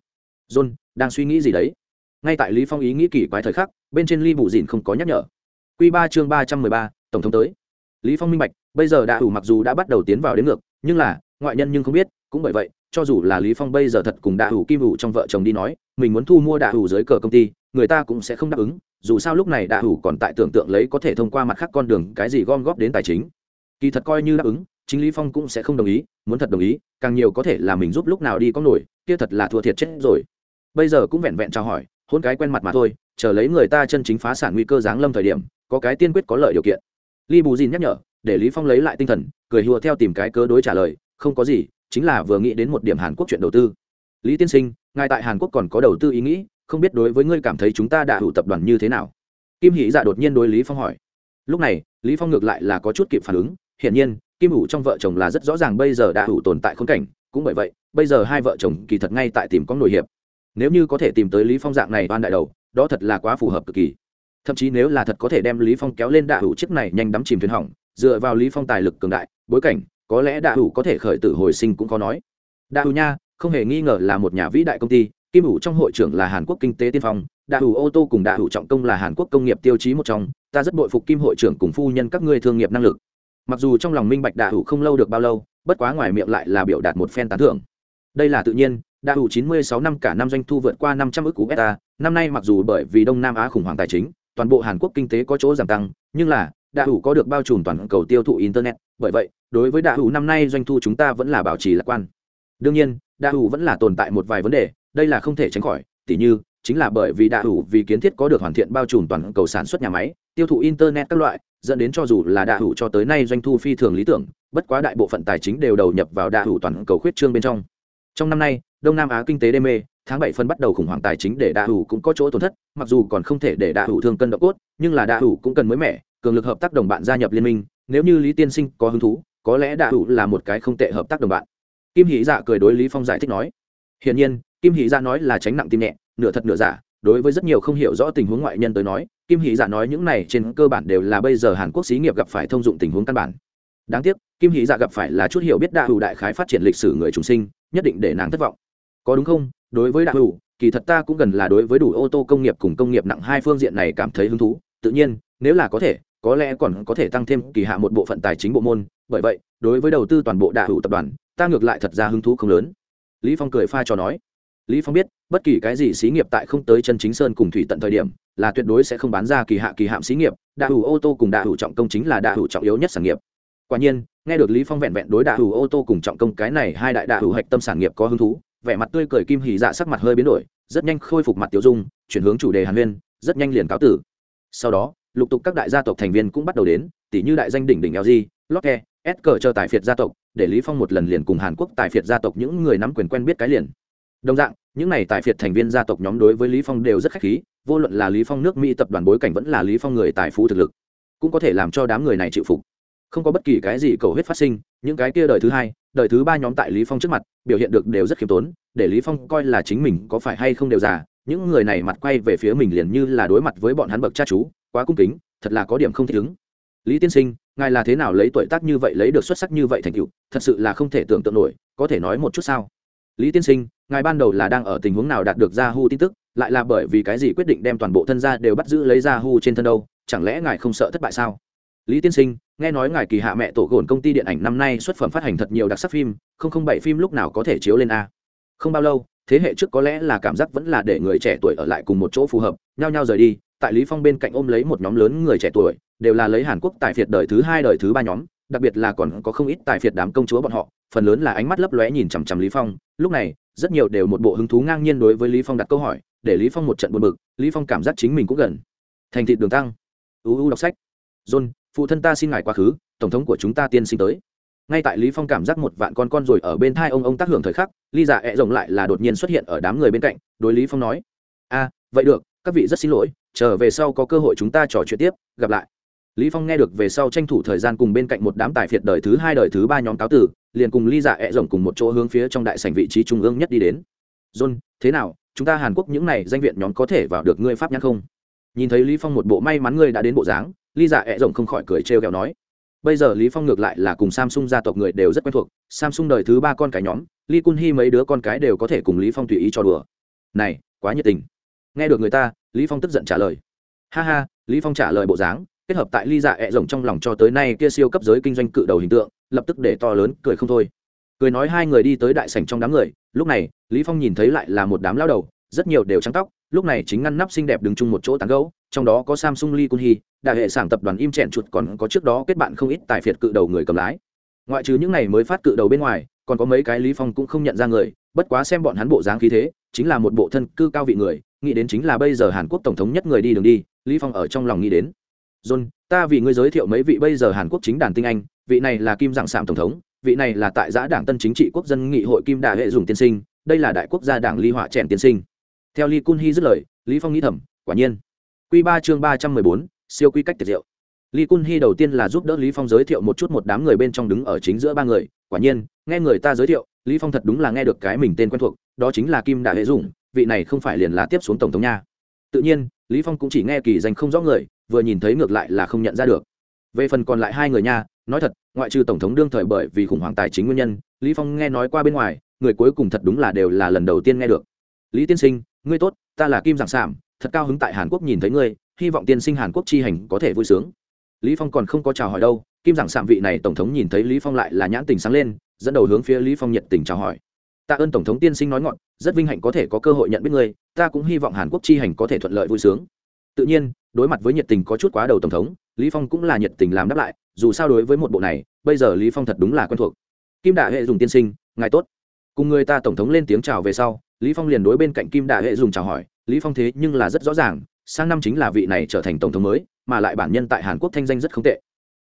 John, đang suy nghĩ gì đấy? Ngay tại lý phong ý nghĩ kỳ quái thời khắc, bên trên ly bù dìn không có nhắc nhở. Quy ba chương ba trăm mười ba, tổng thống tới. Lý phong minh bạch, bây giờ đã đủ mặc dù đã bắt đầu tiến vào đến ngược, nhưng là, ngoại nhân nhưng không biết, cũng bởi vậy, cho dù là lý phong bây giờ thật cùng đạ hủ kim hủ trong vợ chồng đi nói, mình muốn thu mua đạ hủ dưới cờ công ty, người ta cũng sẽ không đáp ứng, dù sao lúc này đạ hủ còn tại tưởng tượng lấy có thể thông qua mặt khác con đường cái gì gom góp đến tài chính. Kỳ thật coi như đáp ứng, chính lý phong cũng sẽ không đồng ý, muốn thật đồng ý, càng nhiều có thể là mình giúp lúc nào đi có nổi, kia thật là thua thiệt chết rồi. Bây giờ cũng vẹn vẹn chào hỏi hôn cái quen mặt mà thôi, chờ lấy người ta chân chính phá sản nguy cơ giáng lâm thời điểm, có cái tiên quyết có lợi điều kiện. Li bù dìn nhắc nhở, để lý phong lấy lại tinh thần, cười hùa theo tìm cái cớ đối trả lời, không có gì, chính là vừa nghĩ đến một điểm hàn quốc chuyện đầu tư. Lý tiên sinh, ngài tại hàn quốc còn có đầu tư ý nghĩ, không biết đối với ngươi cảm thấy chúng ta đã hữu tập đoàn như thế nào? Kim hỷ dạ đột nhiên đối lý phong hỏi. Lúc này, lý phong ngược lại là có chút kịp phản ứng, hiển nhiên, kim hữu trong vợ chồng là rất rõ ràng bây giờ đã hữu tồn tại khốn cảnh, cũng bởi vậy, bây giờ hai vợ chồng kỳ thật ngay tại tìm có nổi hiệp nếu như có thể tìm tới lý phong dạng này oan đại đầu, đó thật là quá phù hợp cực kỳ. Thậm chí nếu là thật có thể đem lý phong kéo lên đạ hữu chiếc này nhanh đắm chìm thuyền hỏng, dựa vào lý phong tài lực cường đại, bối cảnh, có lẽ đạ hữu có thể khởi tử hồi sinh cũng có nói. Đạ hữu nha, không hề nghi ngờ là một nhà vĩ đại công ty, kim hữu trong hội trưởng là hàn quốc kinh tế tiên phong, đạ hữu ô tô cùng đạ hữu trọng công là hàn quốc công nghiệp tiêu chí một trong, ta rất bội phục kim hội trưởng cùng phu nhân các ngươi thương nghiệp năng lực. Mặc dù trong lòng minh bạch đạ hữu không lâu được bao lâu, bất quá ngoài miệng lại là biểu đạt một phen tán thưởng. Đây là tự nhiên đã hữu 96 năm cả năm doanh thu vượt qua 500 ức USD, năm nay mặc dù bởi vì đông nam á khủng hoảng tài chính toàn bộ hàn quốc kinh tế có chỗ giảm tăng nhưng là đã hữu có được bao trùm toàn cầu tiêu thụ internet. Bởi vậy đối với đã hữu năm nay doanh thu chúng ta vẫn là bảo trì lạc quan. Đương nhiên đã hữu vẫn là tồn tại một vài vấn đề đây là không thể tránh khỏi. Tỉ như chính là bởi vì đã hữu vì kiến thiết có được hoàn thiện bao trùm toàn cầu sản xuất nhà máy tiêu thụ internet các loại dẫn đến cho dù là đã hữu cho tới nay doanh thu phi thường lý tưởng bất quá đại bộ phận tài chính đều đầu nhập vào đã hữu toàn cầu khuyết trương bên trong. Trong năm nay đông nam á kinh tế đê mê, tháng bảy phân bắt đầu khủng hoảng tài chính để đạ Hủ cũng có chỗ tổn thất, mặc dù còn không thể để đạ Hủ thương cân độ cốt, nhưng là đạ Hủ cũng cần mới mẻ, cường lực hợp tác đồng bạn gia nhập liên minh, nếu như lý tiên sinh có hứng thú, có lẽ đạ Hủ là một cái không tệ hợp tác đồng bạn. Kim hỷ dạ cười đối lý phong giải thích nói, hiển nhiên, kim hỷ dạ nói là tránh nặng tim nhẹ, nửa thật nửa giả, đối với rất nhiều không hiểu rõ tình huống ngoại nhân tới nói, kim hỷ dạ nói những này trên cơ bản đều là bây giờ hàn quốc xí nghiệp gặp phải thông dụng tình huống căn bản. Đáng tiếc, kim hỷ dạ gặp phải là chút hiểu biết đạ Hủ đại khái phát triển lịch sử người trùng sinh, nhất định để nàng thất vọng có đúng không? Đối với đạo hữu, kỳ thật ta cũng gần là đối với đủ ô tô công nghiệp cùng công nghiệp nặng hai phương diện này cảm thấy hứng thú. Tự nhiên, nếu là có thể, có lẽ còn có thể tăng thêm kỳ hạ một bộ phận tài chính bộ môn. Bởi vậy, đối với đầu tư toàn bộ đạ hữu tập đoàn, ta ngược lại thật ra hứng thú không lớn. Lý phong cười pha cho nói. Lý phong biết, bất kỳ cái gì xí nghiệp tại không tới chân chính sơn cùng thủy tận thời điểm, là tuyệt đối sẽ không bán ra kỳ hạ kỳ hạm xí nghiệp. Đạ hữu ô tô cùng đạ hữu trọng công chính là đạ hữu trọng yếu nhất sản nghiệp. Quả nhiên, nghe được lý phong vẹn vẹn đối đạ hữu ô tô cùng trọng công cái này hai đại đạ hữu hạch tâm sản nghiệp có hứng thú vẻ mặt tươi cười kim hỉ dạ sắc mặt hơi biến đổi, rất nhanh khôi phục mặt tiểu dung, chuyển hướng chủ đề hàn huyên, rất nhanh liền cáo tử. Sau đó, lục tục các đại gia tộc thành viên cũng bắt đầu đến tỷ như đại danh đỉnh đỉnh lg lotte, s cờ chờ tài phiệt gia tộc, để lý phong một lần liền cùng hàn quốc tài phiệt gia tộc những người nắm quyền quen biết cái liền. Đồng dạng, những này tài phiệt thành viên gia tộc nhóm đối với lý phong đều rất khách khí, vô luận là lý phong nước mỹ tập đoàn bối cảnh vẫn là lý phong người tài phú thực lực, cũng có thể làm cho đám người này chịu phục không có bất kỳ cái gì cầu huyết phát sinh những cái kia đời thứ hai đời thứ ba nhóm tại lý phong trước mặt biểu hiện được đều rất khiêm tốn để lý phong coi là chính mình có phải hay không đều già những người này mặt quay về phía mình liền như là đối mặt với bọn hắn bậc cha chú quá cung kính thật là có điểm không thích ứng lý tiên sinh ngài là thế nào lấy tuổi tác như vậy lấy được xuất sắc như vậy thành tựu thật sự là không thể tưởng tượng nổi có thể nói một chút sao lý tiên sinh ngài ban đầu là đang ở tình huống nào đạt được Yahoo tin tức, lại là bởi vì cái gì quyết định đem toàn bộ thân gia đều bắt giữ lấy Yahoo trên thân đâu, chẳng lẽ ngài không sợ thất bại sao? Lý tiên sinh, nghe nói ngài kỳ hạ mẹ tổ gồn công ty điện ảnh năm nay xuất phẩm phát hành thật nhiều đặc sắc phim, không không bảy phim lúc nào có thể chiếu lên a. Không bao lâu, thế hệ trước có lẽ là cảm giác vẫn là để người trẻ tuổi ở lại cùng một chỗ phù hợp, nhao nhao rời đi, tại Lý Phong bên cạnh ôm lấy một nhóm lớn người trẻ tuổi, đều là lấy Hàn Quốc tài phiệt đời thứ hai đời thứ ba nhóm, đặc biệt là còn có không ít tài phiệt đám công chúa bọn họ, phần lớn là ánh mắt lấp lóe nhìn chằm chằm Lý Phong, lúc này, rất nhiều đều một bộ hứng thú ngang nhiên đối với lý phong đặt câu hỏi để lý phong một trận buồn bực lý phong cảm giác chính mình cũng gần. Thành thị đường tăng. Uu đọc sách. John phụ thân ta xin ngài quá khứ, tổng thống của chúng ta tiên sinh tới. Ngay tại lý phong cảm giác một vạn con con rồi ở bên thai ông ông tác hưởng thời khắc ly giả dạ ẹ rồng lại là đột nhiên xuất hiện ở đám người bên cạnh, đối lý phong nói, a, vậy được, các vị rất xin lỗi trở về sau có cơ hội chúng ta trò chuyện tiếp, gặp lại. Lý phong nghe được về sau tranh thủ thời gian cùng bên cạnh một đám tài phiệt đời thứ hai, đời thứ ba nhóm cáo tử, liền cùng ly dạ ẹ rồng cùng một chỗ hướng phía trong đại sảnh vị trí trung ương nhất đi đến. John, thế nào? Chúng ta hàn quốc những này danh viện nhóm có thể vào được ngươi pháp nhãn không? Nhìn thấy lý phong một bộ may mắn ngươi đã đến bộ dáng ly dạ ẹ rồng không khỏi cười trêu ghẹo nói, bây giờ lý phong ngược lại là cùng samsung gia tộc người đều rất quen thuộc, samsung đời thứ ba con cái nhóm ly kun hi mấy đứa con cái đều có thể cùng lý phong tùy ý cho đùa. Này, quá nhiệt tình. Nghe được người ta, lý phong tức giận trả lời, ha ha, lý phong trả lời bộ dáng, kết hợp tại ly dạ ẹ rồng trong lòng cho tới nay kia siêu cấp giới kinh doanh cự đầu hình tượng, lập tức để to lớn cười không thôi. Cười nói hai người đi tới đại sảnh trong đám người, lúc này, lý phong nhìn thấy lại là một đám lao đầu, rất nhiều đều trắng tóc lúc này chính ngăn nắp xinh đẹp đứng chung một chỗ tán gấu trong đó có samsung lee kun hee, đại hệ sản tập đoàn im chèn chuột còn có trước đó kết bạn không ít tài phiệt cự đầu người cầm lái. Ngoại trừ những này mới phát cự đầu bên ngoài, còn có mấy cái lý phong cũng không nhận ra người, bất quá xem bọn hắn bộ dáng khí thế, chính là một bộ thân cư cao vị người, nghĩ đến chính là bây giờ hàn quốc tổng thống nhất người đi đường đi, lý phong ở trong lòng nghĩ đến. John, ta vì ngươi giới thiệu mấy vị bây giờ hàn quốc chính đàn tinh anh, vị này là kim dạng sạm tổng thống, vị này là tại giã đảng tân chính trị quốc dân nghị hội kim đà hệ dùng tiên sinh, đây là đại quốc gia đảng ly họa trẻn tiên sinh theo ly kun hy dứt lời, lý phong nghĩ thầm, quả nhiên. Quy ba chương ba trăm mười bốn, siêu quy cách tiệt diệu. Ly kun hy đầu tiên là giúp đỡ lý phong giới thiệu một chút một đám người bên trong đứng ở chính giữa ba người. Quả nhiên, nghe người ta giới thiệu, lý phong thật đúng là nghe được cái mình tên quen thuộc, đó chính là kim đại hệ dùng vị này không phải liền là tiếp xuống tổng thống nha. Tự nhiên, lý phong cũng chỉ nghe kỳ danh không rõ người, vừa nhìn thấy ngược lại là không nhận ra được. Về phần còn lại hai người nha, nói thật, ngoại trừ tổng thống đương thời bởi vì khủng hoảng tài chính nguyên nhân, lý phong nghe nói qua bên ngoài, người cuối cùng thật đúng là đều là lần đầu tiên nghe được lý tiên sinh, ngươi tốt, ta là kim giảng sảm, thật cao hứng tại hàn quốc nhìn thấy ngươi, hy vọng tiên sinh hàn quốc chi hành có thể vui sướng. Lý phong còn không có chào hỏi đâu, kim giảng sảm vị này tổng thống nhìn thấy lý phong lại là nhãn tình sáng lên, dẫn đầu hướng phía lý phong nhiệt tình chào hỏi. Tạ ơn tổng thống tiên sinh nói ngọn, rất vinh hạnh có thể có cơ hội nhận biết ngươi, ta cũng hy vọng hàn quốc chi hành có thể thuận lợi vui sướng. Tự nhiên, đối mặt với nhiệt tình có chút quá đầu tổng thống, lý phong cũng là nhiệt tình làm đáp lại, dù sao đối với một bộ này, bây giờ lý phong thật đúng là quen thuộc. Kim đại hệ dùng tiên sinh, ngài tốt. Cùng người ta tổng thống lên tiếng chào về sau lý phong liền đối bên cạnh kim đà hệ dùng chào hỏi, lý phong thế nhưng là rất rõ ràng, sang năm chính là vị này trở thành tổng thống mới, mà lại bản nhân tại hàn quốc thanh danh rất không tệ.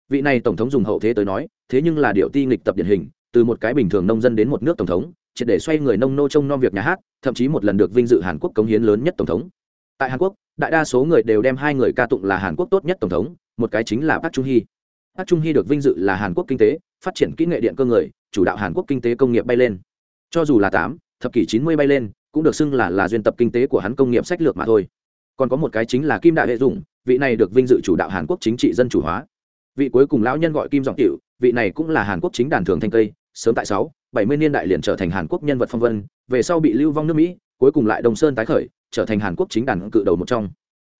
Vị này tổng thống dùng hậu thế tới nói, thế nhưng là điệu ti nghịch tập điển hình, từ một cái bình thường nông dân đến một nước tổng thống, triệt để xoay người nông nô trông nom việc nhà hát, thậm chí một lần được vinh dự hàn quốc cống hiến lớn nhất tổng thống. Tại hàn quốc, đại đa số người đều đem hai người ca tụng là hàn quốc tốt nhất tổng thống, một cái chính là park trung hy park trung hy được vinh dự là hàn quốc kinh tế, phát triển kỹ nghệ điện cơ người, chủ đạo hàn quốc kinh tế công nghiệp bay lên. Cho dù là tám thập kỷ chín mươi bay lên cũng được xưng là là duyên tập kinh tế của hắn công nghiệp sách lược mà thôi. Còn có một cái chính là kim đại hệ dụng vị này được vinh dự chủ đạo hàn quốc chính trị dân chủ hóa. Vị cuối cùng lão nhân gọi kim giọng tiểu vị này cũng là hàn quốc chính đàn thường thanh tây sớm tại sáu bảy mươi niên đại liền trở thành hàn quốc nhân vật phong vân về sau bị lưu vong nước mỹ cuối cùng lại đông sơn tái khởi trở thành hàn quốc chính đàn cự đầu một trong.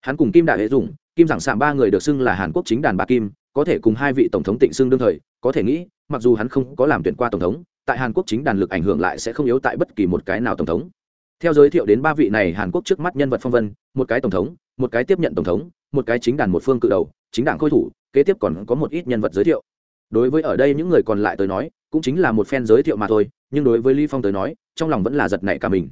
Hắn cùng kim đại hệ Dụng, kim giảng sạm ba người được xưng là hàn quốc chính đàn ba kim có thể cùng hai vị tổng thống tịnh xưng đương thời có thể nghĩ mặc dù hắn không có làm tuyển qua tổng thống tại hàn quốc chính đàn lực ảnh hưởng lại sẽ không yếu tại bất kỳ một cái nào tổng thống. Theo giới thiệu đến ba vị này hàn quốc trước mắt nhân vật phong vân một cái tổng thống một cái tiếp nhận tổng thống một cái chính đàn một phương cự đầu chính đảng khôi thủ kế tiếp còn có một ít nhân vật giới thiệu. Đối với ở đây những người còn lại tới nói cũng chính là một phen giới thiệu mà thôi nhưng đối với lý phong tới nói trong lòng vẫn là giật nảy cả mình.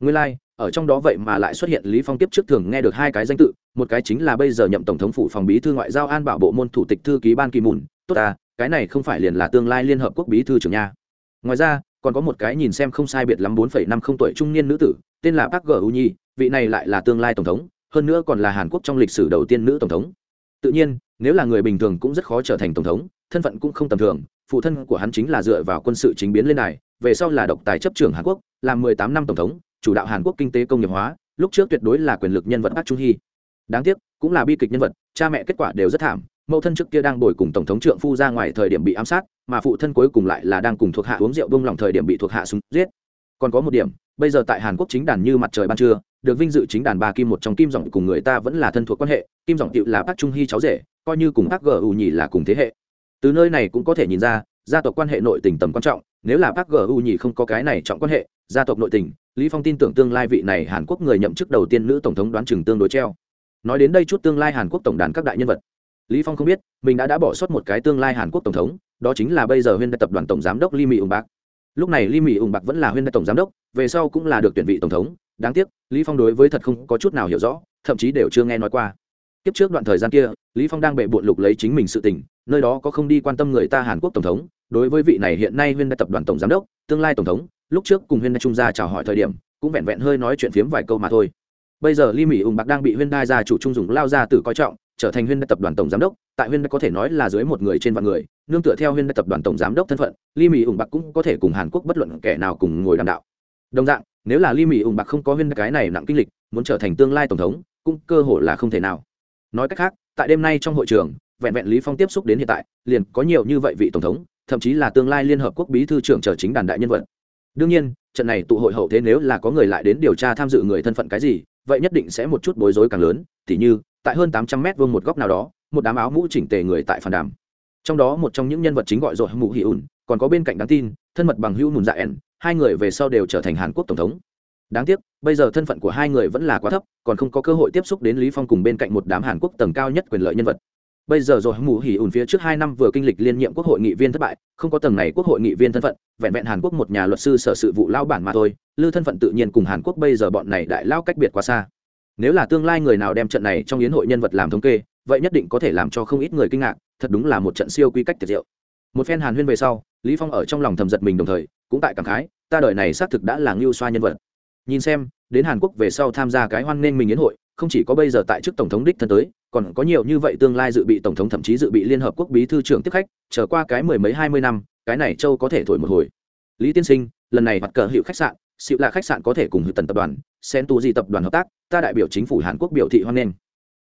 Nguyên lai like, ở trong đó vậy mà lại xuất hiện lý phong tiếp trước thường nghe được hai cái danh tự một cái chính là bây giờ nhậm tổng thống phủ phòng bí thư ngoại giao an bảo bộ môn thủ tịch thư ký ban kỳ mùn tốt à cái này không phải liền là tương lai liên hợp quốc bí thư trưởng nha ngoài ra, còn có một cái nhìn xem không sai biệt lắm bốn phẩy năm không tuổi trung niên nữ tử, tên là park gu nhi vị này lại là tương lai tổng thống, hơn nữa còn là hàn quốc trong lịch sử đầu tiên nữ tổng thống. Tự nhiên, nếu là người bình thường cũng rất khó trở thành tổng thống, thân phận cũng không tầm thường, phụ thân của hắn chính là dựa vào quân sự chính biến lên này về sau là độc tài chấp trưởng hàn quốc, làm mười tám năm tổng thống, chủ đạo hàn quốc kinh tế công nghiệp hóa, lúc trước tuyệt đối là quyền lực nhân vật park trung hy đáng tiếc, cũng là bi kịch nhân vật, cha mẹ kết quả đều rất thảm mẫu thân trước kia đang bồi cùng tổng thống trượng phu ra ngoài thời điểm bị ám sát, mà phụ thân cuối cùng lại là đang cùng thuộc hạ uống rượu bông lòng thời điểm bị thuộc hạ súng giết. Còn có một điểm, bây giờ tại hàn quốc chính đàn như mặt trời ban trưa, được vinh dự chính đàn ba kim một trong kim giọng cùng người ta vẫn là thân thuộc quan hệ, kim giọng tiệu là bác trung hy cháu rể, coi như cùng bác gu nhì là cùng thế hệ. Từ nơi này cũng có thể nhìn ra, gia tộc quan hệ nội tình tầm quan trọng, nếu là bác gu nhì không có cái này trọng quan hệ, gia tộc nội tình, lý phong tin tưởng tương lai vị này hàn quốc người nhậm chức đầu tiên nữ tổng thống đoán chừng tương đối treo. Nói đến đây chút tương lai hàn quốc tổng đàn các đại nhân vật lý phong không biết, mình đã đã bỏ sót một cái tương lai hàn quốc tổng thống, đó chính là bây giờ huyên đại tập đoàn tổng giám đốc Lý mỹ ung bạc lúc này Lý mỹ ung bạc vẫn là huyên đại tổng giám đốc, về sau cũng là được tuyển vị tổng thống. Đáng tiếc, lý phong đối với thật không có chút nào hiểu rõ, thậm chí đều chưa nghe nói qua. Tiếp trước đoạn thời gian kia, lý phong đang bệ bội lục lấy chính mình sự tình, nơi đó có không đi quan tâm người ta hàn quốc tổng thống. Đối với vị này hiện nay huyên đại tập đoàn tổng giám đốc, tương lai tổng thống, lúc trước cùng huyên đại trung gia chào hỏi thời điểm, cũng vẹn vẹn hơi nói chuyện phiếm vài câu mà thôi. Bây giờ Lý mỹ ung bạc đang bị huyên Đại gia chủ trung dùng lao ra tử coi trọng trở thành huyên đại tập đoàn tổng giám đốc, tại huyên đại có thể nói là dưới một người trên vạn người, nương tựa theo huyên đại tập đoàn tổng giám đốc thân phận, li mỹ ung bạc cũng có thể cùng hàn quốc bất luận kẻ nào cùng ngồi đàm đạo. Đồng dạng, nếu là li mỹ ủng bạc không có huyên cái này nặng kinh lịch, muốn trở thành tương lai tổng thống, cũng cơ hội là không thể nào. Nói cách khác, tại đêm nay trong hội trường, vẹn vẹn lý phong tiếp xúc đến hiện tại, liền có nhiều như vậy vị tổng thống, thậm chí là tương lai liên hợp quốc bí thư trưởng trở chính đàn đại nhân vật. Đương nhiên, trận này tụ hội hậu thế nếu là có người lại đến điều tra tham dự người thân phận cái gì, vậy nhất định sẽ một chút bối rối càng lớn, tỉ như tại hơn tám trăm mét vuông một góc nào đó, một đám áo mũ chỉnh tề người tại phản đàm. Trong đó một trong những nhân vật chính gọi rồi mũ hỉ ùn, còn có bên cạnh đáng tin, thân mật bằng hữu mùn dạ ẻn hai người về sau đều trở thành hàn quốc tổng thống. Đáng tiếc, bây giờ thân phận của hai người vẫn là quá thấp, còn không có cơ hội tiếp xúc đến lý phong cùng bên cạnh một đám hàn quốc tầng cao nhất quyền lợi nhân vật. Bây giờ rồi mù hỉ ủn phía trước hai năm vừa kinh lịch liên nhiệm quốc hội nghị viên thất bại, không có tầng này quốc hội nghị viên thân phận, vẹn vẹn hàn quốc một nhà luật sư sở sự vụ lao bản mà thôi, lư thân phận tự nhiên cùng hàn quốc bây giờ bọn này đại lao cách biệt quá xa nếu là tương lai người nào đem trận này trong yến hội nhân vật làm thống kê, vậy nhất định có thể làm cho không ít người kinh ngạc, thật đúng là một trận siêu quy cách tuyệt diệu. Một phen hàn huyên về sau, lý phong ở trong lòng thầm giật mình đồng thời, cũng tại cảm khái, ta đời này xác thực đã là ngưu xoa nhân vật. Nhìn xem, đến hàn quốc về sau tham gia cái hoan nghênh mình yến hội, không chỉ có bây giờ tại chức tổng thống đích thân tới, còn có nhiều như vậy tương lai dự bị tổng thống thậm chí dự bị liên hợp quốc bí thư trưởng tiếp khách trở qua cái mười mấy hai mươi năm, cái này châu có thể thổi một hồi. Lý tiên sinh, lần này mặt cờ hiệu khách sạn xịu là khách sạn có thể cùng hữu tần tập đoàn sen tu di tập đoàn hợp tác, ta đại biểu chính phủ hàn quốc biểu thị hoan nghênh.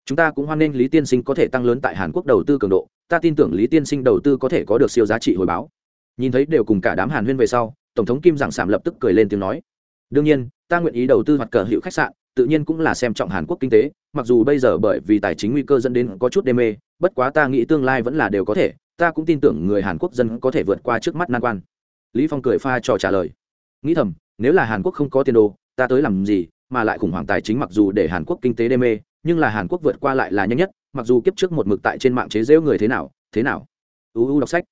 Chúng ta cũng hoan nghênh lý tiên sinh có thể tăng lớn tại hàn quốc đầu tư cường độ, ta tin tưởng lý tiên sinh đầu tư có thể có được siêu giá trị hồi báo. Nhìn thấy đều cùng cả đám hàn huyên về sau, tổng thống kim giảng sảm lập tức cười lên tiếng nói. Đương nhiên, ta nguyện ý đầu tư mặt cờ hiệu khách sạn, tự nhiên cũng là xem trọng hàn quốc kinh tế, mặc dù bây giờ bởi vì tài chính nguy cơ dẫn đến có chút đê mê, bất quá ta nghĩ tương lai vẫn là đều có thể, ta cũng tin tưởng người hàn quốc dân có thể vượt qua trước mắt nan quan. Lý phong cười pha trò trả lời. Nghĩ thầm nếu là hàn quốc không có tiền đồ, ta tới làm gì, mà lại khủng hoảng tài chính mặc dù để hàn quốc kinh tế đê mê, nhưng là hàn quốc vượt qua lại là nhanh nhất, mặc dù kiếp trước một mực tại trên mạng chế rêu người thế nào thế nào. Uu đọc sách.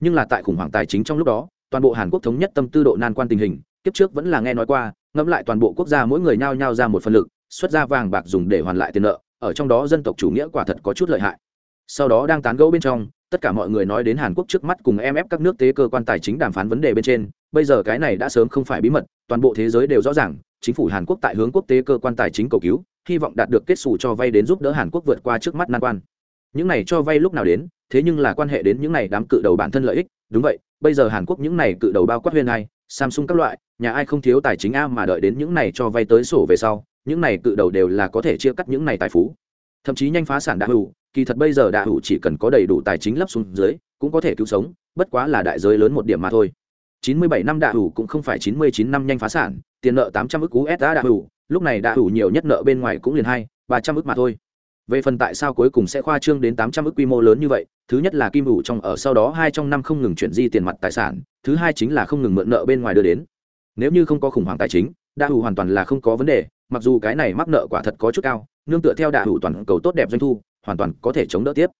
Nhưng là tại khủng hoảng tài chính trong lúc đó, toàn bộ hàn quốc thống nhất tâm tư độ nan quan tình hình, kiếp trước vẫn là nghe nói qua, ngẫm lại toàn bộ quốc gia mỗi người nhao nhao ra một phần lực, xuất ra vàng bạc dùng để hoàn lại tiền nợ, ở trong đó dân tộc chủ nghĩa quả thật có chút lợi hại. Sau đó đang tán gẫu bên trong, tất cả mọi người nói đến hàn quốc trước mắt cùng em ép các nước tế cơ quan tài chính đàm phán vấn đề bên trên bây giờ cái này đã sớm không phải bí mật, toàn bộ thế giới đều rõ ràng, chính phủ hàn quốc tại hướng quốc tế cơ quan tài chính cầu cứu, hy vọng đạt được kết xù cho vay đến giúp đỡ hàn quốc vượt qua trước mắt nan quan. Những này cho vay lúc nào đến, thế nhưng là quan hệ đến những này đám cự đầu bản thân lợi ích, đúng vậy, bây giờ hàn quốc những này cự đầu bao quát huyên ai samsung các loại, nhà ai không thiếu tài chính a mà đợi đến những này cho vay tới sổ về sau, những này cự đầu đều là có thể chia cắt những này tài phú. Thậm chí nhanh phá sản đã hữu, kỳ thật bây giờ đã hữu chỉ cần có đầy đủ tài chính lấp xuống dưới, cũng có thể cứu sống, bất quá là đại giới lớn một điểm mà thôi. 97 năm đạ hủ cũng không phải 99 năm nhanh phá sản, tiền nợ 800 ức cú đạ hủ, lúc này đạ hủ nhiều nhất nợ bên ngoài cũng liền hai, ba trăm ức mà thôi. Về phần tại sao cuối cùng sẽ khoa trương đến 800 ức quy mô lớn như vậy, thứ nhất là kim hủ trong ở sau đó hai trong năm không ngừng chuyển di tiền mặt tài sản, thứ hai chính là không ngừng mượn nợ bên ngoài đưa đến. Nếu như không có khủng hoảng tài chính, đạ hủ hoàn toàn là không có vấn đề, mặc dù cái này mắc nợ quả thật có chút cao, nương tựa theo đạ hủ toàn cầu tốt đẹp doanh thu, hoàn toàn có thể chống đỡ tiếp.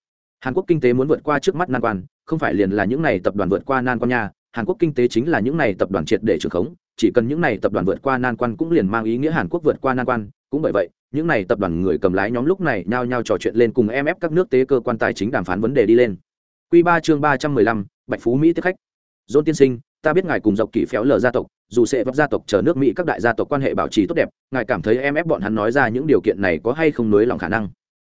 Hàn quốc kinh tế muốn vượt qua trước mắt nan quan, không phải liền là những này tập đoàn vượt qua nan quan nha hàn quốc kinh tế chính là những này tập đoàn triệt để trưởng khống, chỉ cần những này tập đoàn vượt qua nan quan cũng liền mang ý nghĩa hàn quốc vượt qua nan quan. Cũng bởi vậy, những này tập đoàn người cầm lái nhóm lúc này nhao nhao trò chuyện lên cùng mf các nước tế cơ quan tài chính đàm phán vấn đề đi lên. Quy ba chương ba trăm mười lăm, bạch phú mỹ tiếp khách. Dôn tiên sinh, ta biết ngài cùng dọc kỳ phéo lở gia tộc, dù sẽ vấp gia tộc chờ nước mỹ các đại gia tộc quan hệ bảo trì tốt đẹp, ngài cảm thấy mf bọn hắn nói ra những điều kiện này có hay không nối lòng khả năng?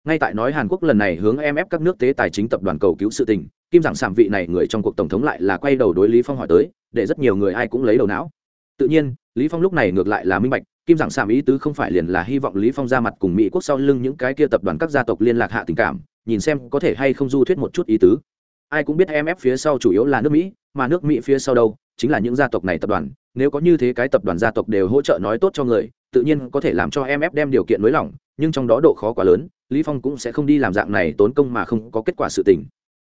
Ngay tại nói hàn quốc lần này hướng ép các nước tế tài chính tập đoàn cầu cứu sự tình, kim giảng sảm vị này người trong cuộc tổng thống lại là quay đầu đối lý phong hỏi tới, để rất nhiều người ai cũng lấy đầu não. Tự nhiên, lý phong lúc này ngược lại là minh bạch, kim giảng sảm ý tứ không phải liền là hy vọng lý phong ra mặt cùng mỹ quốc sau lưng những cái kia tập đoàn các gia tộc liên lạc hạ tình cảm, nhìn xem có thể hay không du thuyết một chút ý tứ. Ai cũng biết mf phía sau chủ yếu là nước mỹ, mà nước mỹ phía sau đâu, chính là những gia tộc này tập đoàn. Nếu có như thế cái tập đoàn gia tộc đều hỗ trợ nói tốt cho người, tự nhiên có thể làm cho mf đem điều kiện nới lỏng nhưng trong đó độ khó quá lớn, lý phong cũng sẽ không đi làm dạng này tốn công mà không có kết quả sự tình.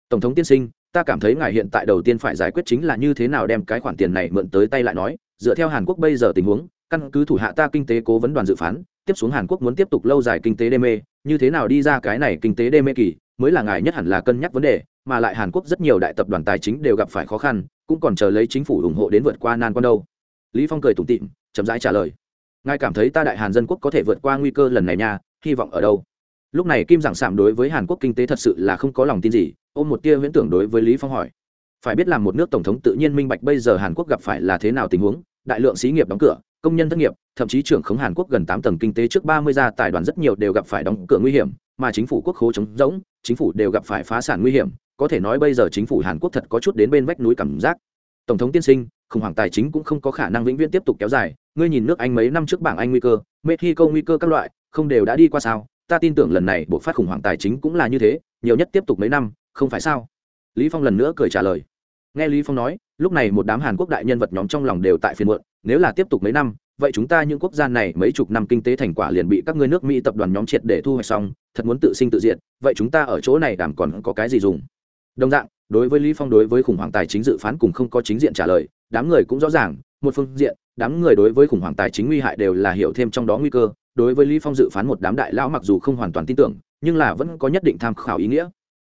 Tổng thống tiên sinh, ta cảm thấy ngài hiện tại đầu tiên phải giải quyết chính là như thế nào đem cái khoản tiền này mượn tới tay lại nói, dựa theo hàn quốc bây giờ tình huống, căn cứ thủ hạ ta kinh tế cố vấn đoàn dự phán, tiếp xuống hàn quốc muốn tiếp tục lâu dài kinh tế đê mê, như thế nào đi ra cái này kinh tế đê mê kỳ, mới là ngài nhất hẳn là cân nhắc vấn đề, mà lại hàn quốc rất nhiều đại tập đoàn tài chính đều gặp phải khó khăn, cũng còn chờ lấy chính phủ ủng hộ đến vượt qua nan quan đâu. Lý phong cười tủm tỉm, chậm rãi trả lời ngài cảm thấy ta đại hàn dân quốc có thể vượt qua nguy cơ lần này nha, hy vọng ở đâu? Lúc này kim giảng sảm đối với hàn quốc kinh tế thật sự là không có lòng tin gì, ôm một tia huyễn tưởng đối với lý phong hỏi. Phải biết làm một nước tổng thống tự nhiên minh bạch bây giờ hàn quốc gặp phải là thế nào tình huống, đại lượng xí nghiệp đóng cửa, công nhân thất nghiệp, thậm chí trưởng khống hàn quốc gần tám tầng kinh tế trước ba mươi gia tài đoàn rất nhiều đều gặp phải đóng cửa nguy hiểm, mà chính phủ quốc khố chống rỗng, chính phủ đều gặp phải phá sản nguy hiểm, có thể nói bây giờ chính phủ hàn quốc thật có chút đến bên vách núi cảm giác tổng thống tiên sinh, khủng hoảng tài chính cũng không có khả năng vĩnh viễn tiếp tục kéo dài. Ngươi nhìn nước anh mấy năm trước bảng anh nguy cơ, mexico nguy cơ các loại, không đều đã đi qua sao? Ta tin tưởng lần này buộc phát khủng hoảng tài chính cũng là như thế, nhiều nhất tiếp tục mấy năm, không phải sao? Lý phong lần nữa cười trả lời. Nghe lý phong nói, lúc này một đám hàn quốc đại nhân vật nhóm trong lòng đều tại phiền muộn, nếu là tiếp tục mấy năm, vậy chúng ta những quốc gia này mấy chục năm kinh tế thành quả liền bị các ngươi nước mỹ tập đoàn nhóm triệt để thu hoạch xong, thật muốn tự sinh tự diệt, vậy chúng ta ở chỗ này đảm còn có cái gì dùng? Đồng dạng đối với lý phong đối với khủng hoảng tài chính dự phán cùng không có chính diện trả lời, đám người cũng rõ ràng, một phương diện, đám người đối với khủng hoảng tài chính nguy hại đều là hiểu thêm trong đó nguy cơ. Đối với lý phong dự phán một đám đại lão mặc dù không hoàn toàn tin tưởng, nhưng là vẫn có nhất định tham khảo ý nghĩa.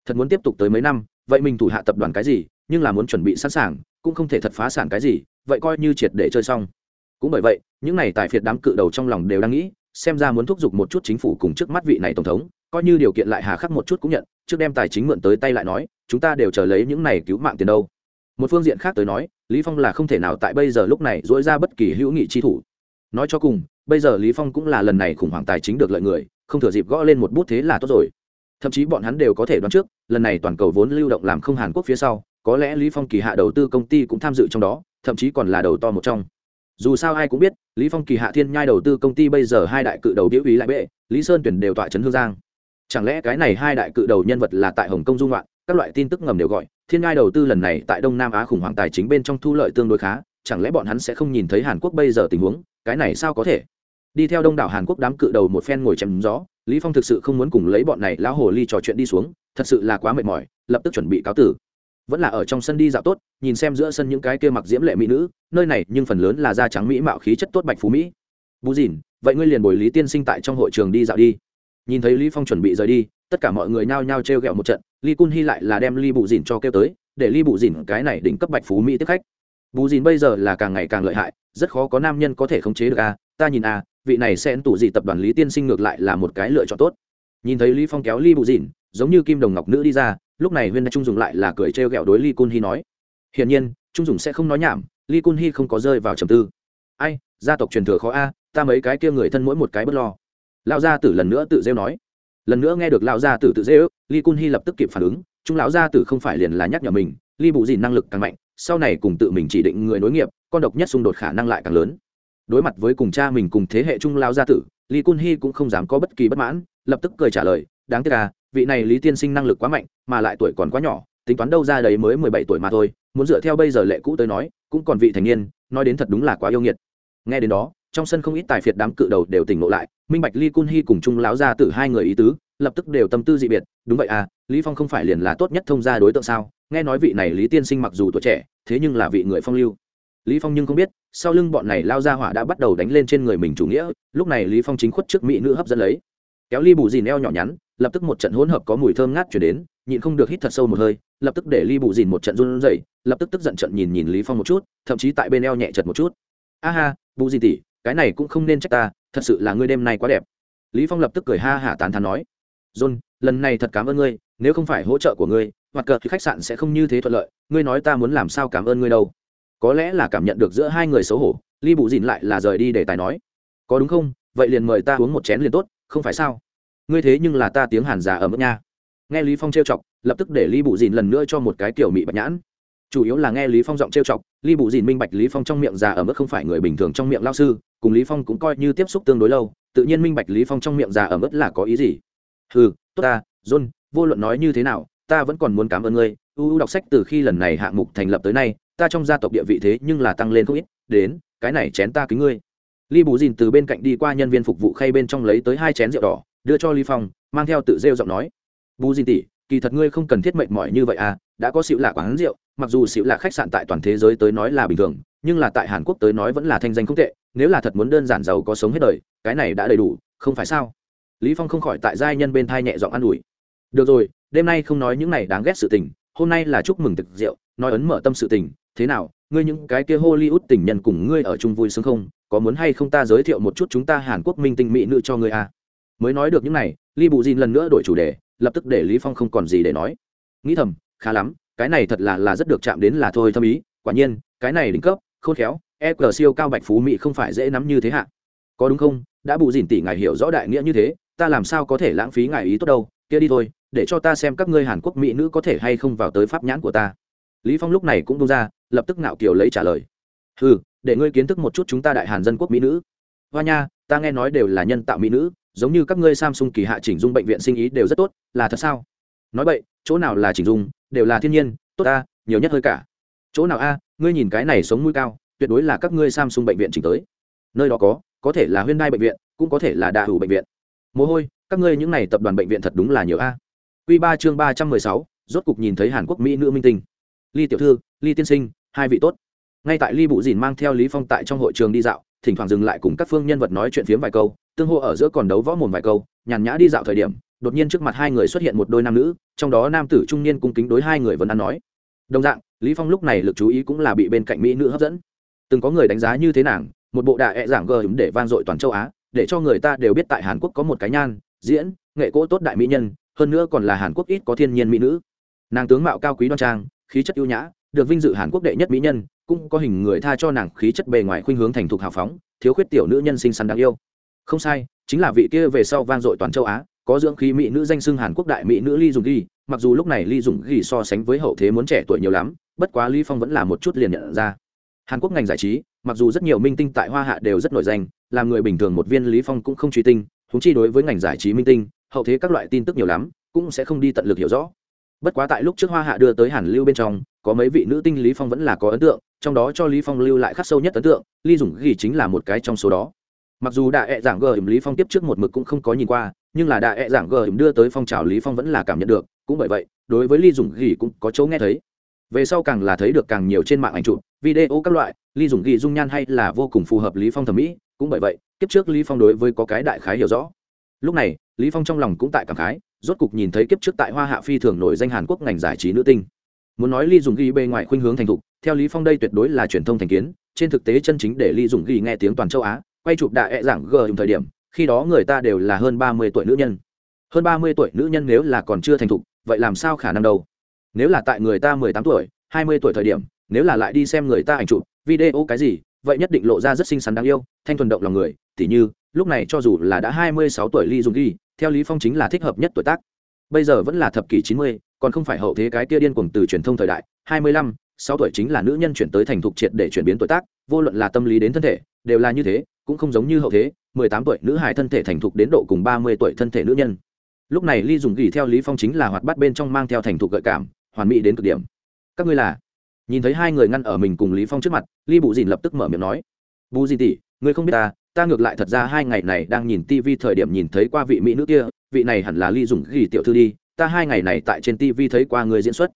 Thật muốn tiếp tục tới mấy năm, vậy mình thủ hạ tập đoàn cái gì, nhưng là muốn chuẩn bị sẵn sàng, cũng không thể thật phá sản cái gì, vậy coi như triệt để chơi xong. Cũng bởi vậy, những này tài phiệt đám cự đầu trong lòng đều đang nghĩ, xem ra muốn thúc giục một chút chính phủ cùng trước mắt vị này tổng thống, coi như điều kiện lại hà khắc một chút cũng nhận trước đem tài chính mượn tới tay lại nói, chúng ta đều chờ lấy những này cứu mạng tiền đâu. Một phương diện khác tới nói, lý phong là không thể nào tại bây giờ lúc này dỗi ra bất kỳ hữu nghị chi thủ. Nói cho cùng, bây giờ lý phong cũng là lần này khủng hoảng tài chính được lợi người, không thừa dịp gõ lên một bút thế là tốt rồi. Thậm chí bọn hắn đều có thể đoán trước, lần này toàn cầu vốn lưu động làm không hàn quốc phía sau, có lẽ lý phong kỳ hạ đầu tư công ty cũng tham dự trong đó, thậm chí còn là đầu to một trong. Dù sao ai cũng biết, lý phong kỳ hạ thiên nhai đầu tư công ty bây giờ hai đại cự đầu biểu ý lại bệ, lý sơn tuyển đều tọa trấn hương giang chẳng lẽ cái này hai đại cự đầu nhân vật là tại hồng kông dung loạn các loại tin tức ngầm đều gọi, thiên ngai đầu tư lần này tại đông nam á khủng hoảng tài chính bên trong thu lợi tương đối khá, chẳng lẽ bọn hắn sẽ không nhìn thấy hàn quốc bây giờ tình huống? Cái này sao có thể? Đi theo đông đảo hàn quốc đám cự đầu một phen ngồi chém gió, lý phong thực sự không muốn cùng lấy bọn này lão hồ ly trò chuyện đi xuống, thật sự là quá mệt mỏi, lập tức chuẩn bị cáo tử. Vẫn là ở trong sân đi dạo tốt, nhìn xem giữa sân những cái kia mặc diễm lệ mỹ nữ, nơi này nhưng phần lớn là da trắng mỹ mạo khí chất tốt bạch phú mỹ. Bù dìn, vậy ngươi liền bồi lý tiên sinh tại trong hội trường đi dạo đi nhìn thấy lý phong chuẩn bị rời đi, tất cả mọi người nhao nhao treo gẹo một trận, ly cun hy lại là đem ly bù dìn cho kêu tới, để ly bù dìn cái này đỉnh cấp bạch phú mỹ tiếp khách. Bù dìn bây giờ là càng ngày càng lợi hại, rất khó có nam nhân có thể khống chế được a, ta nhìn a, vị này sẽ tủ gì tập đoàn lý tiên sinh ngược lại là một cái lựa chọn tốt. Nhìn thấy lý phong kéo ly bù dìn, giống như kim đồng ngọc nữ đi ra, lúc này huyên trung dùng lại là cười treo gẹo đối ly cun hy nói, hiển nhiên, trung dùng sẽ không nói nhảm, ly cun hy không có rơi vào trầm tư. Ai, gia tộc truyền thừa khó a, ta mấy cái kia người thân mỗi một cái bất lo lão gia tử lần nữa tự rêu nói. Lần nữa nghe được lão gia tử tự rêu, ly cun hy lập tức kịp phản ứng, chúng lão gia tử không phải liền là nhắc nhở mình, ly bù dìn năng lực càng mạnh, sau này cùng tự mình chỉ định người nối nghiệp, con độc nhất xung đột khả năng lại càng lớn. Đối mặt với cùng cha mình cùng thế hệ trung lão gia tử, ly cun hy cũng không dám có bất kỳ bất mãn, lập tức cười trả lời, đáng tiếc à vị này lý tiên sinh năng lực quá mạnh, mà lại tuổi còn quá nhỏ, tính toán đâu ra đấy mới mười bảy tuổi mà thôi, muốn dựa theo bây giờ lệ cũ tới nói, cũng còn vị thành niên, nói đến thật đúng là quá yêu nghiệt. Nghe đến đó trong sân không ít tài phiệt đám cự đầu đều tỉnh ngộ lại, minh bạch ly cun hy cùng chung láo ra từ hai người ý tứ, lập tức đều tâm tư dị biệt, đúng vậy à lý phong không phải liền là tốt nhất thông gia đối tượng sao? Nghe nói vị này lý tiên sinh mặc dù tuổi trẻ, thế nhưng là vị người phong lưu. Lý phong nhưng không biết, sau lưng bọn này lao ra hỏa đã bắt đầu đánh lên trên người mình chủ nghĩa, lúc này lý phong chính khuất trước mỹ nữ hấp dẫn lấy. Kéo ly bù dì neo nhỏ nhắn, lập tức một trận hỗn hợp có mùi thơm ngát chuyển đến, nhịn không được hít thật sâu một hơi, lập tức để ly bù dìn một trận run rẩy, lập tức tức giận trận nhìn nhìn lý phong một chút, thậm chí tại bên eo nhẹ chật một chút. A ha, bù dì tỷ cái này cũng không nên trách ta, thật sự là ngươi đêm nay quá đẹp. Lý phong lập tức cười ha hả tán thán nói, john, lần này thật cảm ơn ngươi, nếu không phải hỗ trợ của ngươi hoặc cờ thì khách sạn sẽ không như thế thuận lợi, ngươi nói ta muốn làm sao cảm ơn ngươi đâu. Có lẽ là cảm nhận được giữa hai người xấu hổ ly bù dìn lại là rời đi để tài nói, có đúng không, vậy liền mời ta uống một chén liền tốt, không phải sao? Ngươi thế nhưng là ta tiếng hàn già ở mức nha. Nghe lý phong trêu chọc, lập tức để ly bù dìn lần nữa cho một cái kiểu mị bạch nhãn chủ yếu là nghe lý phong giọng trêu chọc ly bù dìn minh bạch lý phong trong miệng già ở mức không phải người bình thường trong miệng lao sư cùng lý phong cũng coi như tiếp xúc tương đối lâu tự nhiên minh bạch lý phong trong miệng già ở mức là có ý gì. Ừ tốt ta john vô luận nói như thế nào ta vẫn còn muốn cảm ơn ngươi uu đọc sách từ khi lần này hạng mục thành lập tới nay ta trong gia tộc địa vị thế nhưng là tăng lên không ít đến cái này chén ta kính ngươi. Ly bù dìn từ bên cạnh đi qua nhân viên phục vụ khay bên trong lấy tới hai chén rượu đỏ đưa cho lý phong mang theo tự rêu giọng nói bù dìn tỷ, kỳ thật ngươi không cần thiết mệt mỏi như vậy à đã có xịu lạ quán rượu, mặc dù xịu lạ khách sạn tại toàn thế giới tới nói là bình thường, nhưng là tại hàn quốc tới nói vẫn là thanh danh không tệ, nếu là thật muốn đơn giản giàu có sống hết đời, cái này đã đầy đủ, không phải sao? Lý phong không khỏi tại giai nhân bên thai nhẹ giọng an ủi. Được rồi, đêm nay không nói những này đáng ghét sự tình, hôm nay là chúc mừng thực rượu, nói ấn mở tâm sự tình, thế nào, ngươi những cái kia hollywood tình nhân cùng ngươi ở chung vui sướng không? Có muốn hay không ta giới thiệu một chút chúng ta hàn quốc minh tinh mỹ nữ cho ngươi à? Mới nói được những này li bù dìn lần nữa đổi chủ đề, lập tức để lý phong không còn gì để nói. Nghĩ thầm khá lắm cái này thật là là rất được chạm đến là thôi thâm ý quả nhiên cái này đỉnh cấp khôn khéo e cờ siêu cao bạch phú mỹ không phải dễ nắm như thế hạ. Có đúng không? Đã bù dìn tỷ ngài hiểu rõ đại nghĩa như thế ta làm sao có thể lãng phí ngài ý tốt đâu? Kia đi thôi để cho ta xem các ngươi hàn quốc mỹ nữ có thể hay không vào tới pháp nhãn của ta. Lý phong lúc này cũng tung ra lập tức nạo kiều lấy trả lời. Hừ, để ngươi kiến thức một chút chúng ta đại hàn dân quốc mỹ nữ. Hoa nha ta nghe nói đều là nhân tạo mỹ nữ giống như các ngươi samsung kỳ hạ chỉnh dung bệnh viện sinh ý đều rất tốt là thật sao? Nói vậy chỗ nào là chỉnh dung đều là thiên nhiên, tốt ta nhiều nhất hơi cả. Chỗ nào a, ngươi nhìn cái này sống mũi cao, tuyệt đối là các ngươi samsung bệnh viện chỉnh tới. Nơi đó có có thể là huyên đai bệnh viện, cũng có thể là đa Hủ bệnh viện. Mồ hôi, các ngươi những này tập đoàn bệnh viện thật đúng là nhiều a. Quy ba chương ba trăm mười sáu, rốt cục nhìn thấy hàn quốc mỹ nữ minh tinh. Ly tiểu thư, ly tiên sinh, hai vị tốt. Ngay tại ly bụ dìn mang theo lý phong tại trong hội trường đi dạo, thỉnh thoảng dừng lại cùng các phương nhân vật nói chuyện phiếm vài câu, tương hô ở giữa còn đấu võ mồm vài câu, nhàn nhã đi dạo thời điểm đột nhiên trước mặt hai người xuất hiện một đôi nam nữ, trong đó nam tử trung niên cung kính đối hai người vẫn ăn nói. Đồng dạng, lý phong lúc này lực chú ý cũng là bị bên cạnh mỹ nữ hấp dẫn. Từng có người đánh giá như thế nàng, một bộ đại ẹ giảng gờ để van dội toàn châu á, để cho người ta đều biết tại hàn quốc có một cái nhan, diễn, nghệ cỗ tốt đại mỹ nhân, hơn nữa còn là hàn quốc ít có thiên nhiên mỹ nữ. Nàng tướng mạo cao quý đoan trang, khí chất ưu nhã, được vinh dự hàn quốc đệ nhất mỹ nhân, cũng có hình người tha cho nàng khí chất bề ngoài khuynh hướng thành thục hào phóng, thiếu khuyết tiểu nữ nhân xinh xắn đáng yêu. Không sai, chính là vị kia về sau vang dội toàn châu á có dưỡng khí mỹ nữ danh xưng hàn quốc đại mỹ nữ ly dùng ghi mặc dù lúc này ly dùng ghi so sánh với hậu thế muốn trẻ tuổi nhiều lắm, bất quá ly phong vẫn là một chút liền nhận ra. Hàn quốc ngành giải trí, mặc dù rất nhiều minh tinh tại hoa hạ đều rất nổi danh, làm người bình thường một viên lý phong cũng không truy tinh húng chi đối với ngành giải trí minh tinh, hậu thế các loại tin tức nhiều lắm, cũng sẽ không đi tận lực hiểu rõ. Bất quá tại lúc trước hoa hạ đưa tới hàn lưu bên trong, có mấy vị nữ tinh lý phong vẫn là có ấn tượng, trong đó cho lý phong lưu lại khắc sâu nhất ấn tượng ly dùng ghi chính là một cái trong số đó mặc dù đại ẹ giảng gờ lý phong tiếp trước một mực cũng không có nhìn qua, nhưng là đại ẹ giảng gờ đưa tới phong trào lý phong vẫn là cảm nhận được, cũng bởi vậy, đối với ly dùng gỉ cũng có chỗ nghe thấy. Về sau càng là thấy được càng nhiều trên mạng ảnh chụp, video các loại, ly dùng gỉ dung nhan hay là vô cùng phù hợp lý phong thẩm mỹ, cũng bởi vậy, tiếp trước lý phong đối với có cái đại khái hiểu rõ. Lúc này, lý phong trong lòng cũng tại cảm khái, rốt cục nhìn thấy kiếp trước tại hoa hạ phi thường nổi danh hàn quốc ngành giải trí nữ tinh. Muốn nói ly dùng ghi bề ngoài khuynh hướng thành thục, theo lý phong đây tuyệt đối là truyền thông thành kiến, trên thực tế chân chính để ly dùng ghi nghe tiếng toàn châu á quay chụp đại ẹ giảng g thời điểm, khi đó người ta đều là hơn ba mươi tuổi nữ nhân. Hơn ba mươi tuổi nữ nhân nếu là còn chưa thành thục, vậy làm sao khả năng đâu? Nếu là tại người ta mười tám tuổi, hai mươi tuổi thời điểm, nếu là lại đi xem người ta ảnh chụp, video cái gì, vậy nhất định lộ ra rất xinh xắn đáng yêu, thanh thuần động lòng người. Tỉ như, lúc này cho dù là đã hai mươi sáu tuổi ly dùng ghi theo lý phong chính là thích hợp nhất tuổi tác. Bây giờ vẫn là thập kỷ chín mươi, còn không phải hậu thế cái kia điên cuồng từ truyền thông thời đại. Hai mươi lăm, sáu tuổi chính là nữ nhân chuyển tới thành thục triệt để chuyển biến tuổi tác, vô luận là tâm lý đến thân thể, đều là như thế cũng không giống như hậu thế, mười tám tuổi nữ hài thân thể thành thục đến độ cùng ba mươi tuổi thân thể nữ nhân. Lúc này ly dùng gỉ theo lý phong chính là hoạt bát bên trong mang theo thành thục gợi cảm, hoàn mỹ đến cực điểm. Các ngươi là? Nhìn thấy hai người ngăn ở mình cùng lý phong trước mặt, ly bụ dìn lập tức mở miệng nói. Bù dìn tỷ, ngươi không biết ta ta ngược lại thật ra hai ngày này đang nhìn tivi thời điểm nhìn thấy qua vị mỹ nữ kia, vị này hẳn là ly dùng ghi tiểu thư đi, ta hai ngày này tại trên tivi thấy qua người diễn xuất.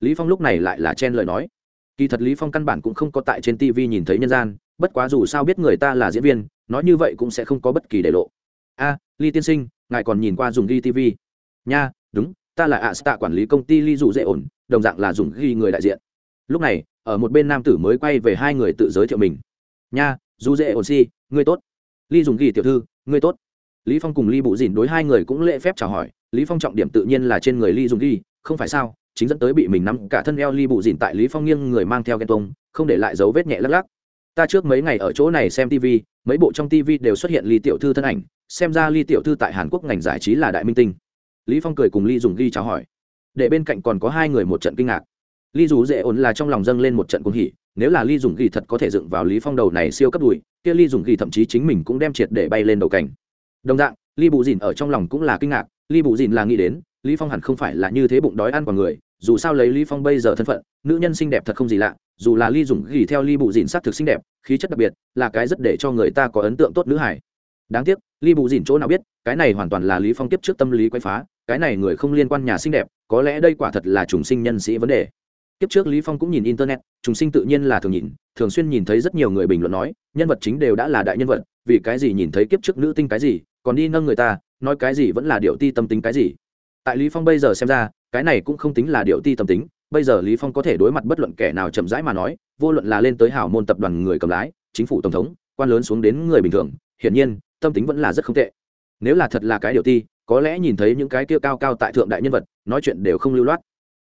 Lý phong lúc này lại là chen lời nói. Kỳ thật lý phong căn bản cũng không có tại trên tivi nhìn thấy nhân gian bất quá dù sao biết người ta là diễn viên nói như vậy cũng sẽ không có bất kỳ để lộ. A à, ly tiên sinh ngài còn nhìn qua dùng ghi tv nha đúng ta là ạ stạ quản lý công ty ly dụ dễ ổn đồng dạng là dùng ghi người đại diện. Lúc này ở một bên nam tử mới quay về hai người tự giới thiệu mình. Nha dù dễ ổn si ngươi tốt. Ly dùng ghi tiểu thư ngươi tốt. Lý phong cùng ly bụ dìn đối hai người cũng lễ phép chào hỏi lý phong trọng điểm tự nhiên là trên người ly dùng ghi không phải sao chính dẫn tới bị mình nắm cả thân eo ly bụ dìn tại lý phong nghiêng người mang theo ghen tông không để lại dấu vết nhẹ lắc lắc ta trước mấy ngày ở chỗ này xem tv mấy bộ trong tv đều xuất hiện ly tiểu thư thân ảnh, xem ra ly tiểu thư tại hàn quốc ngành giải trí là đại minh tinh. Lý phong cười cùng ly dùng ghi chào hỏi. Để bên cạnh còn có hai người một trận kinh ngạc. Ly dù dễ ổn là trong lòng dâng lên một trận cuồng hỉ, nếu là ly dùng ghi thật có thể dựng vào lý phong đầu này siêu cấp đùi, kia ly dùng ghi thậm chí chính mình cũng đem triệt để bay lên đầu cảnh. Đồng dạng ly bù dìn ở trong lòng cũng là kinh ngạc ly bù dìn là nghĩ đến, lý phong hẳn không phải là như thế bụng đói ăn quả người, dù sao lấy lý phong bây giờ thân phận, nữ nhân xinh đẹp thật không gì lạ dù là ly dùng ghi theo ly bù dìn sắc thực xinh đẹp, khí chất đặc biệt, là cái rất để cho người ta có ấn tượng tốt nữ hải đáng tiếc, ly bù dìn chỗ nào biết, cái này hoàn toàn là lý phong tiếp trước tâm lý quay phá, cái này người không liên quan nhà xinh đẹp, có lẽ đây quả thật là trùng sinh nhân sĩ vấn đề. Tiếp trước lý phong cũng nhìn internet, trùng sinh tự nhiên là thường nhìn, thường xuyên nhìn thấy rất nhiều người bình luận nói, nhân vật chính đều đã là đại nhân vật, vì cái gì nhìn thấy kiếp trước nữ tinh cái gì, còn đi nâng người ta, nói cái gì vẫn là điệu ti tâm tính cái gì. Tại lý phong bây giờ xem ra, cái này cũng không tính là điệu ti tâm tính bây giờ lý phong có thể đối mặt bất luận kẻ nào chậm rãi mà nói, vô luận là lên tới hảo môn tập đoàn người cầm lái, chính phủ tổng thống, quan lớn xuống đến người bình thường, hiển nhiên, tâm tính vẫn là rất không tệ. Nếu là thật là cái điều ti, có lẽ nhìn thấy những cái kia cao cao tại thượng đại nhân vật, nói chuyện đều không lưu loát.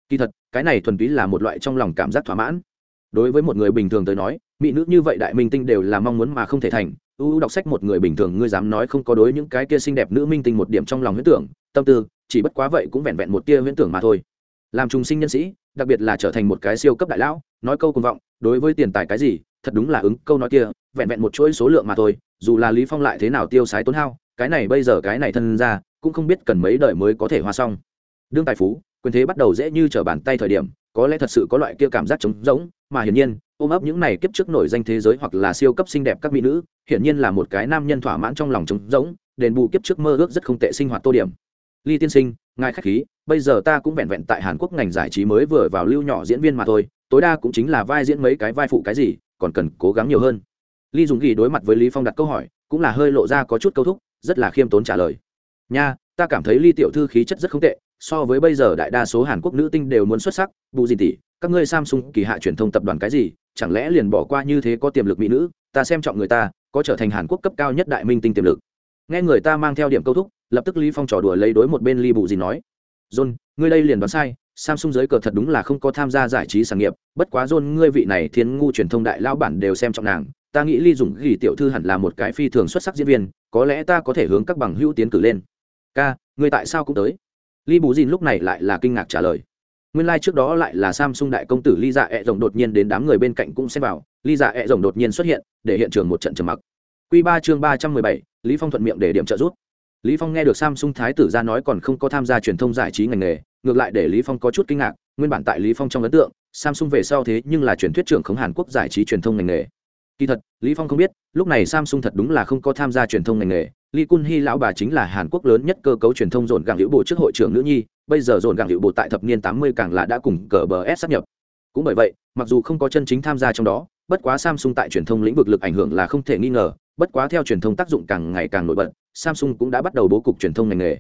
Kỳ thật, cái này thuần túy là một loại trong lòng cảm giác thỏa mãn. Đối với một người bình thường tới nói, mỹ nữ như vậy đại minh tinh đều là mong muốn mà không thể thành. Ưu đọc sách một người bình thường, ngươi dám nói không có đối những cái kia xinh đẹp nữ minh tinh một điểm trong lòng huyễn tưởng, tâm tư, chỉ bất quá vậy cũng vẹn vẹn một tia huyễn tưởng mà thôi. Làm trùng sinh nhân sĩ đặc biệt là trở thành một cái siêu cấp đại lão, nói câu cùng vọng, đối với tiền tài cái gì, thật đúng là ứng, câu nói kia, vẹn vẹn một chuỗi số lượng mà thôi, dù là lý phong lại thế nào tiêu sái tốn hao, cái này bây giờ cái này thân ra, cũng không biết cần mấy đời mới có thể hoa xong. Đương tài phú, quyền thế bắt đầu dễ như trở bàn tay thời điểm, có lẽ thật sự có loại kia cảm giác trống rỗng, mà hiển nhiên, ôm ấp những này kiếp trước nổi danh thế giới hoặc là siêu cấp xinh đẹp các mỹ nữ, hiển nhiên là một cái nam nhân thỏa mãn trong lòng trống rỗng, đền bù kiếp trước mơ ước rất không tệ sinh hoạt tô điểm. Ly tiên sinh, ngài khách khí bây giờ ta cũng vẹn vẹn tại hàn quốc ngành giải trí mới vừa vào lưu nhỏ diễn viên mà thôi, tối đa cũng chính là vai diễn mấy cái vai phụ cái gì, còn cần cố gắng nhiều hơn. Ly dùng ghi đối mặt với lý phong đặt câu hỏi, cũng là hơi lộ ra có chút câu thúc, rất là khiêm tốn trả lời. Nha, ta cảm thấy ly tiểu thư khí chất rất không tệ, so với bây giờ đại đa số hàn quốc nữ tinh đều muốn xuất sắc, bù gì tỷ, các ngươi samsung, kỳ hạ truyền thông tập đoàn cái gì, chẳng lẽ liền bỏ qua như thế có tiềm lực mỹ nữ, ta xem trọng người ta, có trở thành hàn quốc cấp cao nhất đại minh tinh tiềm lực. Nghe người ta mang theo điểm câu thúc, lập tức lý phong trò đùa lấy đối một bên ly bù gì nói john, ngươi đây liền đoán sai, samsung giới cờ thật đúng là không có tham gia giải trí sản nghiệp, bất quá john, ngươi vị này thiên ngu truyền thông đại lao bản đều xem trọng nàng, ta nghĩ ly dùng ghi tiểu thư hẳn là một cái phi thường xuất sắc diễn viên, có lẽ ta có thể hướng các bằng hữu tiến cử lên. Ca, ngươi tại sao cũng tới? Li bù dìn lúc này lại là kinh ngạc trả lời. Nguyên lai、like、trước đó lại là samsung đại công tử ly dạ ẹ、e、rồng đột nhiên đến đám người bên cạnh cũng xem vào ly dạ ẹ、e、rồng đột nhiên xuất hiện, để hiện trường một trận trầm mặc. Q ba chương ba trăm mười bảy, lý phong thuận miệng để điểm trợ giúp lý phong nghe được samsung thái tử ra nói còn không có tham gia truyền thông giải trí ngành nghề ngược lại để lý phong có chút kinh ngạc nguyên bản tại lý phong trong ấn tượng samsung về sau thế nhưng là truyền thuyết trưởng khống hàn quốc giải trí truyền thông ngành nghề kỳ thật lý phong không biết lúc này samsung thật đúng là không có tham gia truyền thông ngành nghề Lee Kun Hee lão bà chính là Hàn Quốc lớn nhất cơ cấu truyền thông dồn gàng hữu bộ trước hội trưởng nữ nhi, bây giờ dồn gàng hữu bộ tại thập niên 80 càng là đã cùng cờ bờ sáp nhập. Cũng bởi vậy, mặc dù không có chân chính tham gia trong đó, bất quá Samsung tại truyền thông lĩnh vực lực ảnh hưởng là không thể nghi ngờ, bất quá theo truyền thông tác dụng càng ngày càng nổi bật, Samsung cũng đã bắt đầu bố cục truyền thông ngành nghề.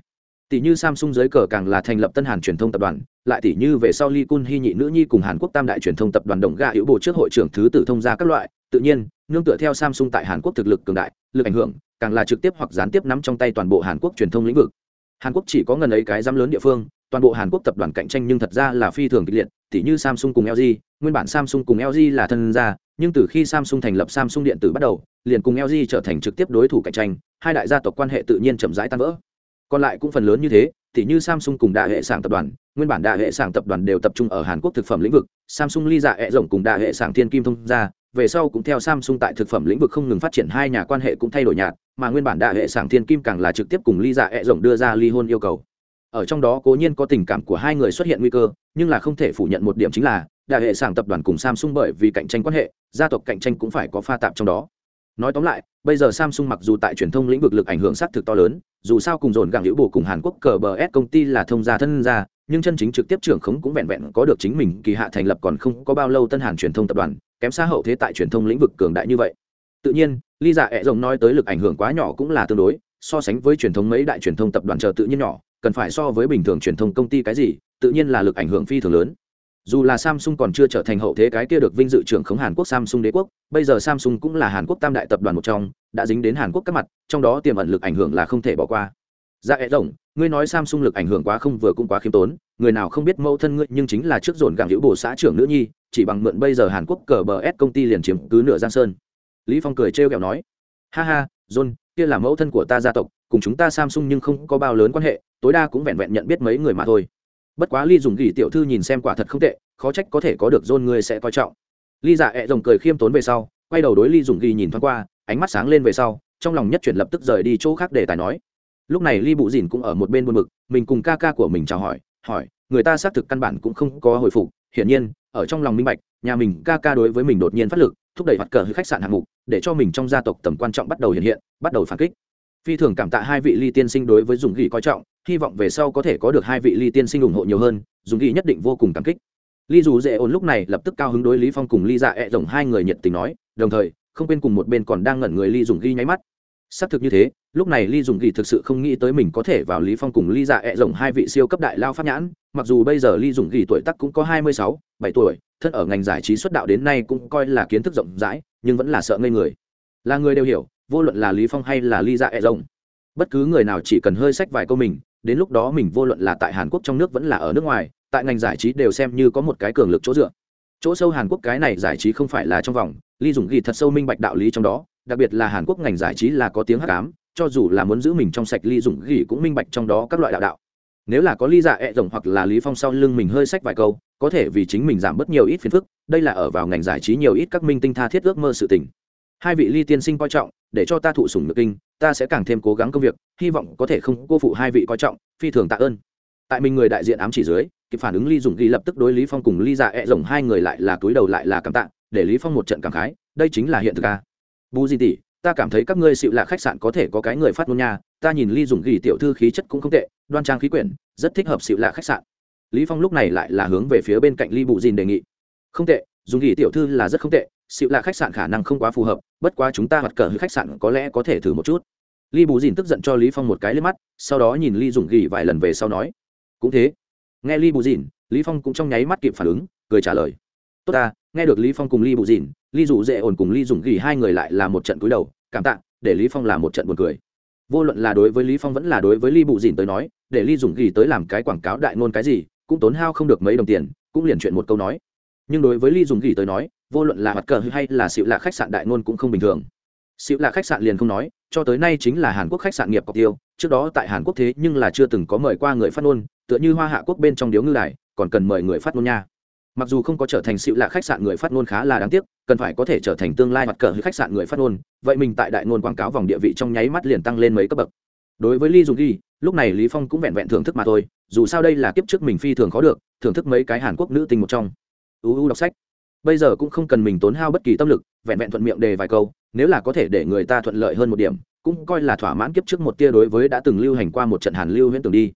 Tỷ như Samsung dưới cờ càng là thành lập Tân Hàn truyền thông tập đoàn, lại tỷ như về sau Lee Kun Hee nhị nữ nhi cùng Hàn Quốc tam đại truyền thông tập đoàn đồng ga hữu bộ trước hội trưởng thứ tự thông ra các loại, tự nhiên, nương tựa theo Samsung tại Hàn Quốc thực lực cường đại, lực ảnh hưởng, càng là trực tiếp hoặc gián tiếp nắm trong tay toàn bộ hàn quốc truyền thông lĩnh vực. Hàn quốc chỉ có ngần ấy cái dám lớn địa phương toàn bộ hàn quốc tập đoàn cạnh tranh nhưng thật ra là phi thường kịch liệt. Tỷ như samsung cùng lg nguyên bản samsung cùng lg là thân gia nhưng từ khi samsung thành lập samsung điện tử bắt đầu liền cùng lg trở thành trực tiếp đối thủ cạnh tranh hai đại gia tộc quan hệ tự nhiên chậm rãi tan vỡ còn lại cũng phần lớn như thế thì như samsung cùng đại hệ sản tập đoàn nguyên bản đại hệ sản tập đoàn đều tập trung ở hàn quốc thực phẩm lĩnh vực samsung ly dạ hệ rộng cùng đại hệ sản thiên kim thông gia về sau cũng theo Samsung tại thực phẩm lĩnh vực không ngừng phát triển hai nhà quan hệ cũng thay đổi nhạt, mà nguyên bản đại hệ sản thiên kim càng là trực tiếp cùng Ly Dạ ẹ rộng đưa ra ly hôn yêu cầu. ở trong đó cố nhiên có tình cảm của hai người xuất hiện nguy cơ nhưng là không thể phủ nhận một điểm chính là đại hệ sản tập đoàn cùng samsung bởi vì cạnh tranh quan hệ, gia tộc cạnh tranh cũng phải có pha tạp trong đó. Nói tóm lại, bây giờ samsung mặc dù tại truyền thông lĩnh vực lực ảnh hưởng xác thực to lớn, dù sao cùng dồn gặng hữu bổ cùng hàn quốc cờ bờ s công ty là thông gia thân gia, nhưng chân chính trực tiếp trưởng khống cũng vẹn vẹn có được chính mình, kỳ hạ thành lập còn không có bao lâu tân hàn truyền thông tập đoàn, kém xa hậu thế tại truyền thông lĩnh vực cường đại như vậy. Tự nhiên ly dạ ẹ rồng nói tới lực ảnh hưởng quá nhỏ cũng là tương đối, so sánh với truyền thống mấy đại truyền thông tập đoàn chờ tự nhiên nhỏ, cần phải so với bình thường truyền thông công ty cái gì, tự nhiên là lực ảnh hưởng phi thường lớn dù là samsung còn chưa trở thành hậu thế cái kia được vinh dự trưởng khống hàn quốc samsung đế quốc, bây giờ samsung cũng là hàn quốc tam đại tập đoàn một trong, đã dính đến hàn quốc các mặt, trong đó tiềm ẩn lực ảnh hưởng là không thể bỏ qua. Dạ ẹ rồng ngươi nói samsung lực ảnh hưởng quá không vừa cũng quá khiêm tốn, người nào không biết mẫu thân ngươi nhưng chính là trước dồn gàng hữu bồ xã trưởng nữ nhi, chỉ bằng mượn bây giờ hàn quốc cờ bờ s công ty liền chiếm cứ nửa giang sơn. Lý phong cười trêu ghẹo nói, ha ha, john, kia là mẫu thân của ta gia tộc, cùng chúng ta samsung nhưng không có bao lớn quan hệ, tối đa cũng vẹn vẹn nhận biết mấy người mà thôi bất quá ly dùng gỉ tiểu thư nhìn xem quả thật không tệ, khó trách có thể có được dôn ngươi sẽ coi trọng. Ly dạ ẹ rồng cười khiêm tốn về sau, quay đầu đối ly dùng gỉ nhìn thoáng qua, ánh mắt sáng lên về sau, trong lòng nhất chuyển lập tức rời đi chỗ khác để tài nói. Lúc này ly bụ dìn cũng ở một bên buôn mực mình cùng ca ca của mình chào hỏi hỏi, người ta xác thực căn bản cũng không có hồi phục, hiển nhiên, ở trong lòng minh bạch, nhà mình ca ca đối với mình đột nhiên phát lực, thúc đẩy hoạt cờ khách sạn hạng mục, để cho mình trong gia tộc tầm quan trọng bắt đầu hiện hiện, bắt đầu phản kích phi thường cảm tạ hai vị ly tiên sinh đối với dùng ghi coi trọng hy vọng về sau có thể có được hai vị ly tiên sinh ủng hộ nhiều hơn dùng ghi nhất định vô cùng cảm kích. Ly dù dễ ổn lúc này lập tức cao hứng đối lý phong cùng ly dạ ẹ rồng hai người nhiệt tình nói đồng thời không quên cùng một bên còn đang ngẩn người ly dùng ghi nháy mắt. Xác thực như thế lúc này ly dùng ghi thực sự không nghĩ tới mình có thể vào lý phong cùng ly dạ ẹ rồng hai vị siêu cấp đại lao pháp nhãn mặc dù bây giờ ly dùng ghi tuổi tác cũng có hai mươi sáu, bảy tuổi thân ở ngành giải trí xuất đạo đến nay cũng coi là kiến thức rộng rãi nhưng vẫn là sợ ngây người. Là người đều hiểu vô luận là lý phong hay là ly dạ E rồng bất cứ người nào chỉ cần hơi sách vài câu mình đến lúc đó mình vô luận là tại hàn quốc trong nước vẫn là ở nước ngoài tại ngành giải trí đều xem như có một cái cường lực chỗ dựa. Chỗ sâu hàn quốc cái này giải trí không phải là trong vòng ly dùng ghi thật sâu minh bạch đạo lý trong đó đặc biệt là hàn quốc ngành giải trí là có tiếng hắc ám, cho dù là muốn giữ mình trong sạch ly dùng ghi cũng minh bạch trong đó các loại đạo đạo. Nếu là có ly dạ ẹ rồng hoặc là lý phong sau lưng mình hơi sách vài câu có thể vì chính mình giảm bớt nhiều ít phiền phức đây là ở vào ngành giải trí nhiều ít các minh tinh tha thiết ước mơ sự tình. Hai vị ly tiên sinh coi trọng để cho ta thụ sủng nhược kinh, ta sẽ càng thêm cố gắng công việc, hy vọng có thể không cô phụ hai vị coi trọng, phi thường tạ ơn. Tại mình người đại diện ám chỉ dưới, kịp phản ứng ly dùng ghi lập tức đối lý phong cùng ly dạ ẹ rồng hai người lại là túi đầu lại là cảm tạ, để lý phong một trận cảm khái, đây chính là hiện thực a. Bù di tỷ, ta cảm thấy các ngươi xịu lạ khách sạn có thể có cái người phát ngôn nha, ta nhìn ly dùng ghi tiểu thư khí chất cũng không tệ, đoan trang khí quyển, rất thích hợp xịu lạ khách sạn. Lý phong lúc này lại là hướng về phía bên cạnh ly bù dìn đề nghị. Không tệ dùng ghi tiểu thư là rất không tệ xịu là khách sạn khả năng không quá phù hợp, bất quá chúng ta hoặc cờ khách sạn có lẽ có thể thử một chút. Ly bù dìn tức giận cho lý phong một cái lên mắt, sau đó nhìn ly dùng ghi vài lần về sau nói, cũng thế. Nghe ly bù dìn, lý phong cũng trong nháy mắt kịp phản ứng, cười trả lời, tốt ta, nghe được lý phong cùng ly bù dìn ly dụ dễ ổn cùng ly dùng ghi hai người lại là một trận cúi đầu, cảm tạ, để lý phong làm một trận buồn cười. Vô luận là đối với lý phong vẫn là đối với ly bù dìn tới nói, để ly dùng ghi tới làm cái quảng cáo đại ngôn cái gì, cũng tốn hao không được mấy đồng tiền, cũng liền chuyện một câu nói nhưng đối với ly dùng gỉ tới nói, vô luận là mặt cờ hay là xịu lạ khách sạn đại ngôn cũng không bình thường. Xịu lạ khách sạn liền không nói, cho tới nay chính là hàn quốc khách sạn nghiệp cọc tiêu, trước đó tại hàn quốc thế nhưng là chưa từng có mời qua người phát ngôn, tựa như hoa hạ quốc bên trong điếu ngư đài, còn cần mời người phát ngôn nha. Mặc dù không có trở thành xịu lạ khách sạn người phát ngôn khá là đáng tiếc, cần phải có thể trở thành tương lai mặt cờ khách sạn người phát ngôn, vậy mình tại đại ngôn quảng cáo vòng địa vị trong nháy mắt liền tăng lên mấy cấp bậc. Đối với ly dùng ghi lúc này lý phong cũng vẹn vẹn thưởng thức mà thôi, dù sao đây là kiếp trước mình phi thường khó được, thưởng thức mấy cái hàn quốc nữ tình một trong uu đọc sách. Bây giờ cũng không cần mình tốn hao bất kỳ tâm lực, vẹn vẹn thuận miệng đề vài câu, nếu là có thể để người ta thuận lợi hơn một điểm, cũng coi là thỏa mãn kiếp trước một tia đối với đã từng lưu hành qua một trận hàn lưu huyễn tưởng đi.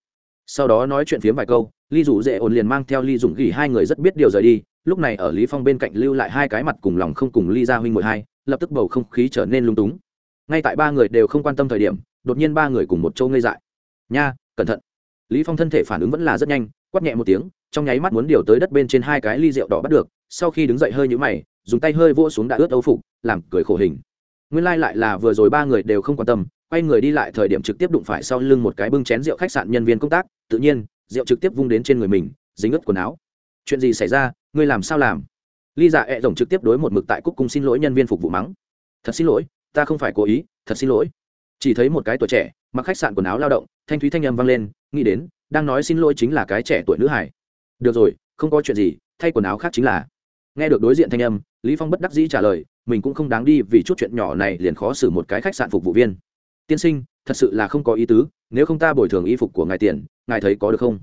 Sau đó nói chuyện phiếm vài câu, ly dụ dễ ổn liền mang theo ly dụng gỉ hai người rất biết điều rời đi, lúc này ở lý phong bên cạnh lưu lại hai cái mặt cùng lòng không cùng ly gia huynh muội hai, lập tức bầu không khí trở nên lung túng. Ngay tại ba người đều không quan tâm thời điểm, đột nhiên ba người cùng một châu ngây dại. Nha, cẩn thận. Lý phong thân thể phản ứng vẫn là rất nhanh, quát nhẹ một tiếng trong nháy mắt muốn điều tới đất bên trên hai cái ly rượu đỏ bắt được, sau khi đứng dậy hơi nhũ mày, dùng tay hơi vỗ xuống đã ướt âu phục, làm cười khổ hình. Nguyên lai lại là vừa rồi ba người đều không quan tâm, quay người đi lại thời điểm trực tiếp đụng phải sau lưng một cái bưng chén rượu khách sạn nhân viên công tác, tự nhiên, rượu trực tiếp vung đến trên người mình, dính ướt quần áo. Chuyện gì xảy ra? Ngươi làm sao làm? Ly dạ e ẹ trực tiếp đối một mực tại cúc cung xin lỗi nhân viên phục vụ mắng. Thật xin lỗi, ta không phải cố ý, thật xin lỗi. Chỉ thấy một cái tuổi trẻ, mặc khách sạn quần áo lao động, thanh thúy thanh âm vang lên, nghĩ đến, đang nói xin lỗi chính là cái trẻ tuổi nữ hải được rồi, không có chuyện gì, thay quần áo khác chính là. Nghe được đối diện thanh âm, lý phong bất đắc dĩ trả lời, mình cũng không đáng đi vì chút chuyện nhỏ này liền khó xử một cái khách sạn phục vụ viên. Tiên sinh, thật sự là không có ý tứ, nếu không ta bồi thường y phục của ngài tiền, ngài thấy có được không?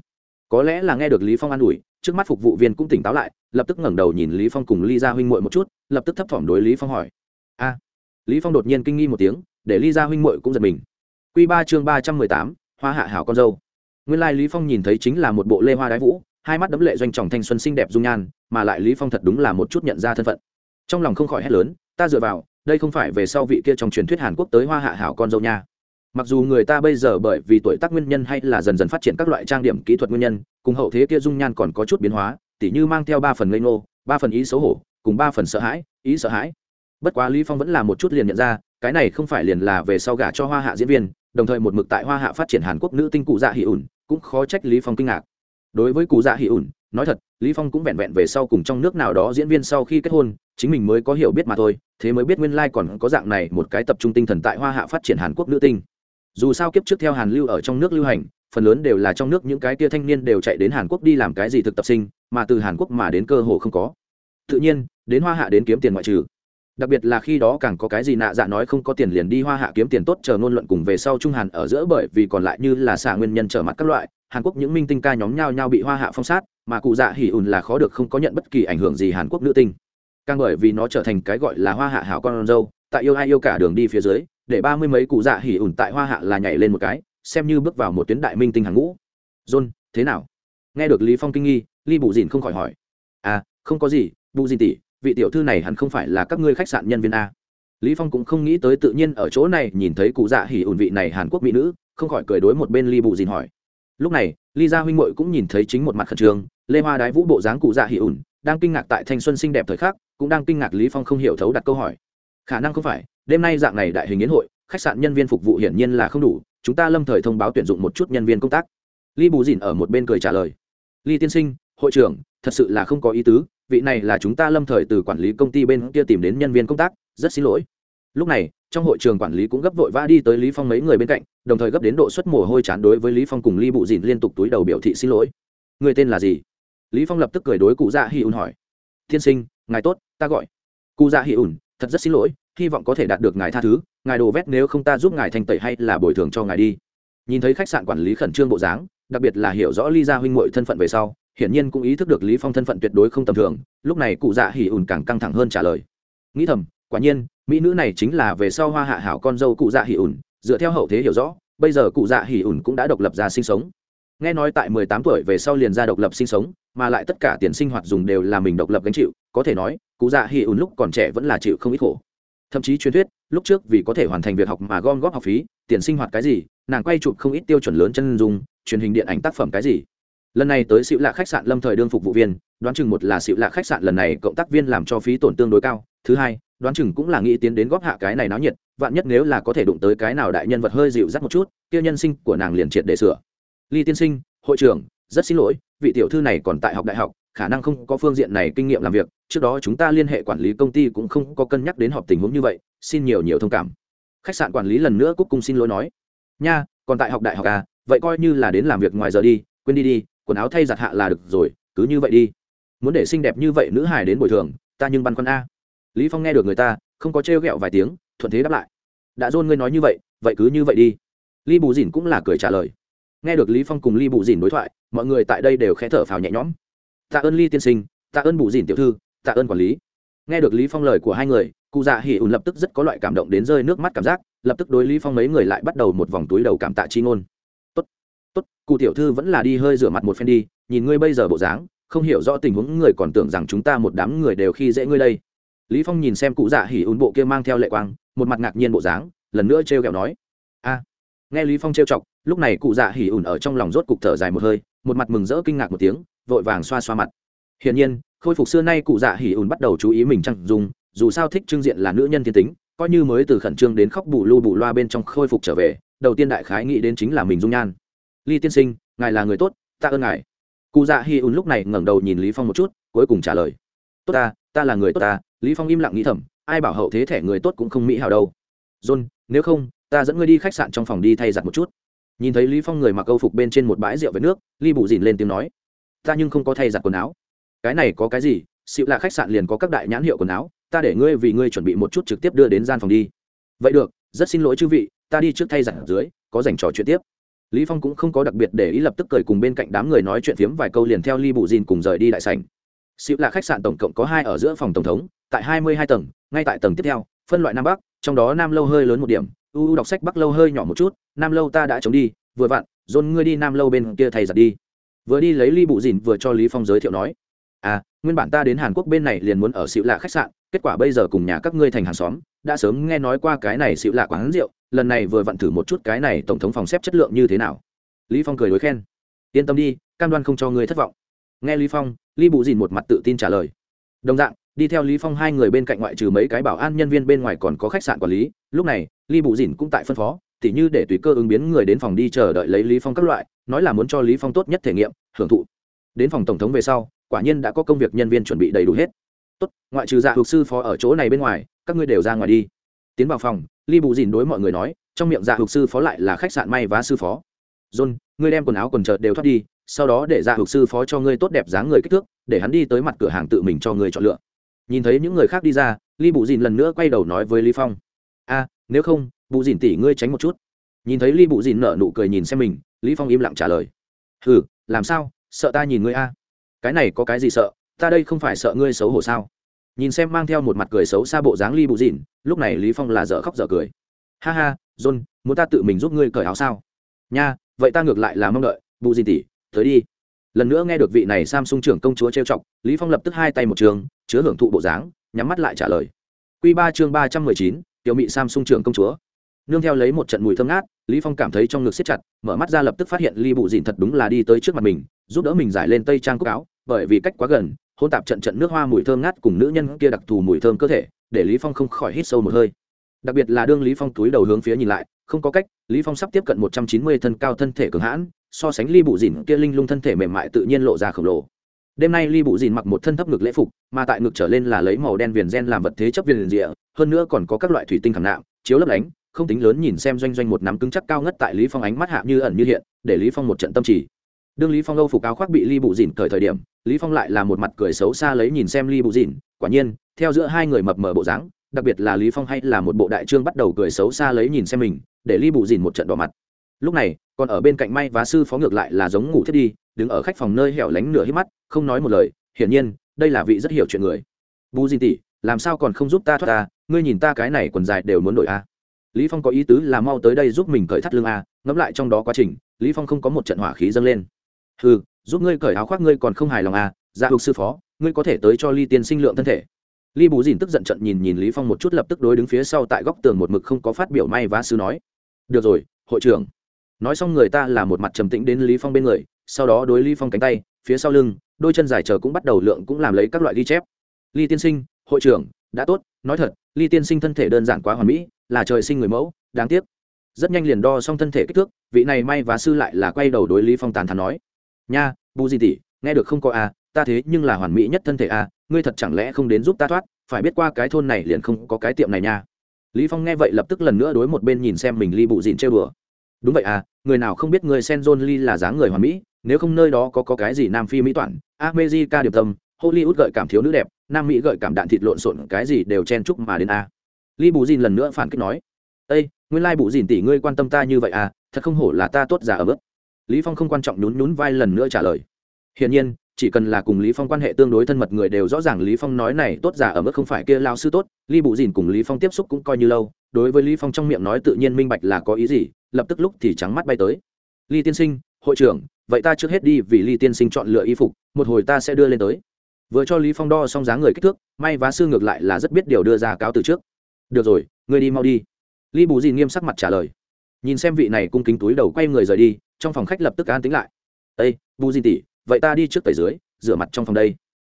Có lẽ là nghe được lý phong an ủi, trước mắt phục vụ viên cũng tỉnh táo lại, lập tức ngẩng đầu nhìn lý phong cùng ly gia huynh muội một chút, lập tức thấp thỏm đối lý phong hỏi. A. Lý phong đột nhiên kinh nghi một tiếng, để ly gia huynh muội cũng giật mình. Quy ba chương ba trăm mười tám, hoa hạ hảo con dâu. Nguyên lai lý phong nhìn thấy chính là một bộ lê hoa đái vũ hai mắt đấm lệ doanh trọng thanh xuân xinh đẹp dung nhan, mà lại lý phong thật đúng là một chút nhận ra thân phận. Trong lòng không khỏi hét lớn, ta dựa vào, đây không phải về sau vị kia trong truyền thuyết hàn quốc tới hoa hạ hảo con dâu nha. Mặc dù người ta bây giờ bởi vì tuổi tác nguyên nhân hay là dần dần phát triển các loại trang điểm kỹ thuật nguyên nhân, cùng hậu thế kia dung nhan còn có chút biến hóa, tỉ như mang theo ba phần ngây ngô, ba phần ý xấu hổ, cùng ba phần sợ hãi, ý sợ hãi. Bất quá lý phong vẫn là một chút liền nhận ra, cái này không phải liền là về sau gả cho hoa hạ diễn viên, đồng thời một mực tại hoa hạ phát triển hàn quốc nữ tinh cụ dạ hỉ ủn, cũng khó trách lý phong kinh ngạc đối với cụ dạ hỉ ủn, nói thật, lý phong cũng vẹn vẹn về sau cùng trong nước nào đó diễn viên sau khi kết hôn, chính mình mới có hiểu biết mà thôi, thế mới biết nguyên lai like còn có dạng này một cái tập trung tinh thần tại hoa hạ phát triển hàn quốc nữ tinh. Dù sao kiếp trước theo hàn lưu ở trong nước lưu hành, phần lớn đều là trong nước những cái tia thanh niên đều chạy đến hàn quốc đi làm cái gì thực tập sinh, mà từ hàn quốc mà đến cơ hồ không có. Tự nhiên, đến hoa hạ đến kiếm tiền ngoại trừ. Đặc biệt là khi đó càng có cái gì nạ dạ nói không có tiền liền đi hoa hạ kiếm tiền tốt chờ ngôn luận cùng về sau trung hàn ở giữa bởi vì còn lại như là xả nguyên nhân trở mặt các loại hàn quốc những minh tinh ca nhóm nhau nhau bị hoa hạ phong sát, mà cụ dạ hỉ ùn là khó được không có nhận bất kỳ ảnh hưởng gì hàn quốc nữ tinh. Càng bởi vì nó trở thành cái gọi là hoa hạ hảo con dâu, tại yêu ai yêu cả đường đi phía dưới, để ba mươi mấy cụ dạ hỉ ùn tại hoa hạ là nhảy lên một cái, xem như bước vào một tuyến đại minh tinh hàng ngũ. John, thế nào? Nghe được lý phong kinh nghi ly bù dìn không khỏi hỏi. À không có gì, bù dìn tỷ, vị tiểu thư này hẳn không phải là các ngươi khách sạn nhân viên a. Lý phong cũng không nghĩ tới tự nhiên ở chỗ này nhìn thấy cụ dạ hỉ ùn vị này hàn quốc mỹ nữ, không khỏi cười đối một bên ly bù dìn hỏi lúc này, ly gia huynh muội cũng nhìn thấy chính một mặt khẩn trương, lê hoa đái vũ bộ dáng cụ dạ hỉ ủn, đang kinh ngạc tại thanh xuân xinh đẹp thời khắc, cũng đang kinh ngạc lý phong không hiểu thấu đặt câu hỏi. Khả năng không phải, đêm nay dạng này đại hình yến hội, khách sạn nhân viên phục vụ hiển nhiên là không đủ, chúng ta lâm thời thông báo tuyển dụng một chút nhân viên công tác. Ly bù dìn ở một bên cười trả lời. Ly tiên sinh, hội trưởng, thật sự là không có ý tứ, vị này là chúng ta lâm thời từ quản lý công ty bên kia tìm đến nhân viên công tác, rất xin lỗi lúc này, trong hội trường quản lý cũng gấp vội vã đi tới lý phong mấy người bên cạnh, đồng thời gấp đến độ xuất mồ hôi chán đối với lý phong cùng ly bụ dìn liên tục túi đầu biểu thị xin lỗi. Người tên là gì? Lý phong lập tức cười đối cụ dạ hi ùn hỏi. Thiên sinh, ngài tốt, ta gọi. Cụ dạ hi ùn, thật rất xin lỗi, hy vọng có thể đạt được ngài tha thứ, ngài đồ vét nếu không ta giúp ngài thành tẩy hay là bồi thường cho ngài đi. Nhìn thấy khách sạn quản lý khẩn trương bộ dáng, đặc biệt là hiểu rõ ly gia huynh muội thân phận về sau, hiển nhiên cũng ý thức được lý phong thân phận tuyệt đối không tầm thường, lúc này cụ dạ hỉ ùn càng căng thẳng hơn trả lời. Nghĩ thầm quả nhiên, mỹ nữ này chính là về sau hoa hạ hảo con dâu cụ dạ hỉ ủn. dựa theo hậu thế hiểu rõ, bây giờ cụ dạ hỉ ủn cũng đã độc lập ra sinh sống nghe nói tại 18 tuổi về sau liền ra độc lập sinh sống, mà lại tất cả tiền sinh hoạt dùng đều là mình độc lập gánh chịu, có thể nói, cụ dạ hỉ ủn lúc còn trẻ vẫn là chịu không ít khổ thậm chí truyền thuyết, lúc trước vì có thể hoàn thành việc học mà gom góp học phí, tiền sinh hoạt cái gì, nàng quay chụp không ít tiêu chuẩn lớn chân dung, truyền hình điện ảnh tác phẩm cái gì lần này tới xịu lạ khách sạn lâm thời đương phục vụ viên, đoán chừng một là xịu lạ khách sạn lần này cộng tác viên làm cho phí tổn tương đối cao thứ hai, đoán chừng cũng là nghĩ tiến đến góp hạ cái này náo nhiệt, vạn nhất nếu là có thể đụng tới cái nào đại nhân vật hơi dịu dắt một chút, kia nhân sinh của nàng liền triệt để sửa. Ly tiên sinh, hội trưởng, rất xin lỗi, vị tiểu thư này còn tại học đại học, khả năng không có phương diện này kinh nghiệm làm việc, trước đó chúng ta liên hệ quản lý công ty cũng không có cân nhắc đến họp tình huống như vậy, xin nhiều nhiều thông cảm. Khách sạn quản lý lần nữa cúc cung xin lỗi nói. Nha, còn tại học đại học à vậy coi như là đến làm việc ngoài giờ đi, quên đi đi, quần áo thay giặt hạ là được rồi, cứ như vậy đi. Muốn để xinh đẹp như vậy nữ hài đến bồi thường, ta nhưng băn khoăn a lý phong nghe được người ta, không có trêu ghẹo vài tiếng, thuận thế đáp lại. Đã dôn ngươi nói như vậy vậy cứ như vậy đi. Lý bù dìn cũng là cười trả lời. Nghe được lý phong cùng Lý bù dìn đối thoại, mọi người tại đây đều khẽ thở phào nhẹ nhõm. Tạ ơn Lý tiên sinh, tạ ơn bù dìn tiểu thư, tạ ơn quản lý. Nghe được lý phong lời của hai người, cụ dạ hỉ ùn lập tức rất có loại cảm động đến rơi nước mắt cảm giác, lập tức đối lý phong mấy người lại bắt đầu một vòng túi đầu cảm tạ chi ngôn. Tốt tốt, cụ tiểu thư vẫn là đi hơi rửa mặt một phen đi, nhìn ngươi bây giờ bộ dáng, không hiểu rõ tình huống, người còn tưởng rằng chúng ta một đám người đều khi dễ ngươi đây lý phong nhìn xem cụ dạ hỉ ùn bộ kia mang theo lệ quang, một mặt ngạc nhiên bộ dáng, lần nữa trêu ghẹo nói, a. Nghe lý phong trêu chọc, lúc này cụ dạ hỉ ùn ở trong lòng rốt cục thở dài một hơi, một mặt mừng rỡ kinh ngạc một tiếng, vội vàng xoa xoa mặt. Hiển nhiên, khôi phục xưa nay cụ dạ hỉ ùn bắt đầu chú ý mình trăng dùng, dù sao thích trưng diện là nữ nhân thiên tính, coi như mới từ khẩn trương đến khóc bù lu bù loa bên trong khôi phục trở về, đầu tiên đại khái nghĩ đến chính là mình dung nhan. Ly tiên sinh, ngài là người tốt, ta ơn ngài. Cụ dạ hi un lúc này ngẩng đầu nhìn lý phong một chút, cuối cùng trả lời, tốt ta ta là người tốt ta lý phong im lặng nghĩ thầm, ai bảo hậu thế thẻ người tốt cũng không mỹ hảo đâu. John, nếu không, ta dẫn ngươi đi khách sạn trong phòng đi thay giặt một chút. Nhìn thấy lý phong người mặc câu phục bên trên một bãi rượu với nước ly Bụ dìn lên tiếng nói, ta nhưng không có thay giặt quần áo. Cái này có cái gì? Xịu là khách sạn liền có các đại nhãn hiệu quần áo, ta để ngươi vì ngươi chuẩn bị một chút trực tiếp đưa đến gian phòng đi. Vậy được, rất xin lỗi chư vị, ta đi trước thay giặt ở dưới, có dành trò chuyện tiếp. Lý phong cũng không có đặc biệt để ý lập tức cười cùng bên cạnh đám người nói chuyện phiếm vài câu liền theo ly bụ dìn cùng rời đi đại sảnh. Xịu là khách sạn tổng cộng có hai ở giữa phòng tổng thống tại hai mươi hai tầng, ngay tại tầng tiếp theo, phân loại nam bắc, trong đó nam lâu hơi lớn một điểm. U đọc sách bắc lâu hơi nhỏ một chút, nam lâu ta đã chống đi, vừa vặn dồn ngươi đi nam lâu bên kia thầy giặt đi. Vừa đi lấy ly bụ dìn vừa cho lý phong giới thiệu nói à nguyên bản ta đến hàn quốc bên này liền muốn ở xịu lạ khách sạn, kết quả bây giờ cùng nhà các ngươi thành hàng xóm, đã sớm nghe nói qua cái này xịu lạ quán rượu, lần này vừa vặn thử một chút cái này tổng thống phòng xếp chất lượng như thế nào. Lý phong cười đối khen, yên tâm đi, cam đoan không cho ngươi thất vọng. Nghe lý phong lý bụ dìn một mặt tự tin trả lời, đồng dạng đi theo lý phong hai người bên cạnh ngoại trừ mấy cái bảo an nhân viên bên ngoài còn có khách sạn quản lý, lúc này, lý bụ dìn cũng tại phân phó, tỉ như để tùy cơ ứng biến người đến phòng đi chờ đợi lấy lý phong các loại, nói là muốn cho lý phong tốt nhất thể nghiệm, hưởng thụ. Đến phòng tổng thống về sau, quả nhiên đã có công việc nhân viên chuẩn bị đầy đủ hết. Tốt, ngoại trừ dạ hục sư phó ở chỗ này bên ngoài, các ngươi đều ra ngoài đi. Tiến vào phòng ly bù dìn đối mọi người nói, trong miệng dạ hục sư phó lại là khách sạn may vá sư phó. John, ngươi đem quần áo quần chợt đều thoát đi, sau đó để dạ hục sư phó cho ngươi tốt đẹp dáng người kích thước, để hắn đi tới mặt cửa hàng tự mình cho ngươi chọn lựa nhìn thấy những người khác đi ra, ly bù dìn lần nữa quay đầu nói với lý phong. A, nếu không bù dìn tỉ ngươi tránh một chút. Nhìn thấy ly bù dìn nở nụ cười nhìn xem mình, lý phong im lặng trả lời. Hừ, làm sao? Sợ ta nhìn ngươi a? Cái này có cái gì sợ? Ta đây không phải sợ ngươi xấu hổ sao? Nhìn xem mang theo một mặt cười xấu xa bộ dáng ly bù dìn, lúc này lý phong là dở khóc dở cười. Ha ha, john, muốn ta tự mình giúp ngươi cởi áo sao? Nha, vậy ta ngược lại là mong đợi. Bù dìn tỉ tới đi lần nữa nghe được vị này samsung trưởng công chúa trêu chọc, lý phong lập tức hai tay một trường, chứa hưởng thụ bộ dáng, nhắm mắt lại trả lời. Quy ba chương ba trăm mười chín, tiểu mị samsung trưởng công chúa. Nương theo lấy một trận mùi thơm ngát, lý phong cảm thấy trong ngực siết chặt, mở mắt ra lập tức phát hiện ly bụ dịn thật đúng là đi tới trước mặt mình, giúp đỡ mình giải lên tây trang cúc áo, bởi vì cách quá gần, hôn tạp trận trận nước hoa mùi thơm ngát cùng nữ nhân kia đặc thù mùi thơm cơ thể, để lý phong không khỏi hít sâu một hơi. Đặc biệt là đương lý phong túi đầu hướng phía nhìn lại, không có cách, lý phong sắp tiếp cận một trăm chín mươi thân cao thân thể cường hãn so sánh ly bụ dìn kia linh lung thân thể mềm mại tự nhiên lộ ra khổng lồ. Đêm nay ly bụ dìn mặc một thân thấp ngực lễ phục, mà tại ngực trở lên là lấy màu đen viền gen làm vật thế chấp viền rịa, hơn nữa còn có các loại thủy tinh khảm nạm, chiếu lấp lánh, không tính lớn nhìn xem doanh doanh một nắm cứng chắc cao ngất tại lý phong ánh mắt hạ như ẩn như hiện, để lý phong một trận tâm trì. Đương lý phong âu phục áo khoác bị ly bụ dìn cởi thời điểm, lý phong lại là một mặt cười xấu xa lấy nhìn xem ly bụ dìn, quả nhiên, theo giữa hai người mập mờ bộ dáng, đặc biệt là lý phong hay là một bộ đại trương bắt đầu cười xấu xa lấy nhìn xem mình, để ly bụ dìn một trận đỏ mặt lúc này, còn ở bên cạnh may và sư phó ngược lại là giống ngủ thiết đi, đứng ở khách phòng nơi hẻo lánh nửa hít mắt, không nói một lời, hiển nhiên, đây là vị rất hiểu chuyện người. Bù di tỷ, làm sao còn không giúp ta thoát ta? Ngươi nhìn ta cái này quần dài đều muốn đổi a. Lý phong có ý tứ là mau tới đây giúp mình cởi thắt lưng a, ngẫm lại trong đó quá trình, lý phong không có một trận hỏa khí dâng lên. Hừ, giúp ngươi cởi áo khoác ngươi còn không hài lòng à? Gia hục sư phó, ngươi có thể tới cho ly tiên sinh lượng thân thể. Ly bù dìn tức giận trận nhìn nhìn lý phong một chút lập tức đối đứng phía sau tại góc tường một mực không có phát biểu may vá sư nói. Được rồi, hội trưởng nói xong người ta là một mặt trầm tĩnh đến lý phong bên người sau đó đối lý phong cánh tay phía sau lưng đôi chân dài chờ cũng bắt đầu lượng cũng làm lấy các loại ghi chép. Ly tiên sinh hội trưởng đã tốt nói thật ly tiên sinh thân thể đơn giản quá hoàn mỹ là trời sinh người mẫu đáng tiếc. Rất nhanh liền đo xong thân thể kích thước vị này may và sư lại là quay đầu đối lý phong tàn thắn nói. Nha bù gì tỷ nghe được không có a à, ta thế nhưng là hoàn mỹ nhất thân thể a à, ngươi thật chẳng lẽ không đến giúp ta thoát phải biết qua cái thôn này liền không có cái tiệm này nha. Lý phong nghe vậy lập tức lần nữa đối một bên nhìn xem mình ly bụ dịn trêu đùa đúng vậy à người nào không biết người sen john là dáng người hoàn mỹ, nếu không nơi đó có có cái gì nam phi mỹ toản america điệp tâm, hollywood gợi cảm thiếu nữ đẹp, nam mỹ gợi cảm đạn thịt lộn xộn, cái gì đều chen chúc mà đến a. Lee bù dìn lần nữa phản kích nói ây nguyên lai bù dìn tỷ ngươi quan tâm ta như vậy à thật không hổ là ta tốt giả ở bước lý phong không quan trọng nhún nhún vai lần nữa trả lời. Hiển nhiên chỉ cần là cùng lý phong quan hệ tương đối thân mật người đều rõ ràng lý phong nói này tốt giả ở mức không phải kia lao sư tốt ly bụ dìn cùng lý phong tiếp xúc cũng coi như lâu, đối với lý phong trong miệng nói tự nhiên minh bạch là có ý gì, lập tức lúc thì trắng mắt bay tới. Ly tiên sinh, hội trưởng, vậy ta trước hết đi vì ly tiên sinh chọn lựa y phục, một hồi ta sẽ đưa lên tới. Vừa cho lý phong đo xong dáng người kích thước, may vá sư ngược lại là rất biết điều đưa ra cáo từ trước. Được rồi, ngươi đi mau đi. Ly bù dìn nghiêm sắc mặt trả lời. Nhìn xem vị này cung kính túi đầu quay người rời đi, trong phòng khách lập tức an tính lại. Ây bù dìn tỉ vậy ta đi trước tẩy dưới rửa mặt trong phòng đây.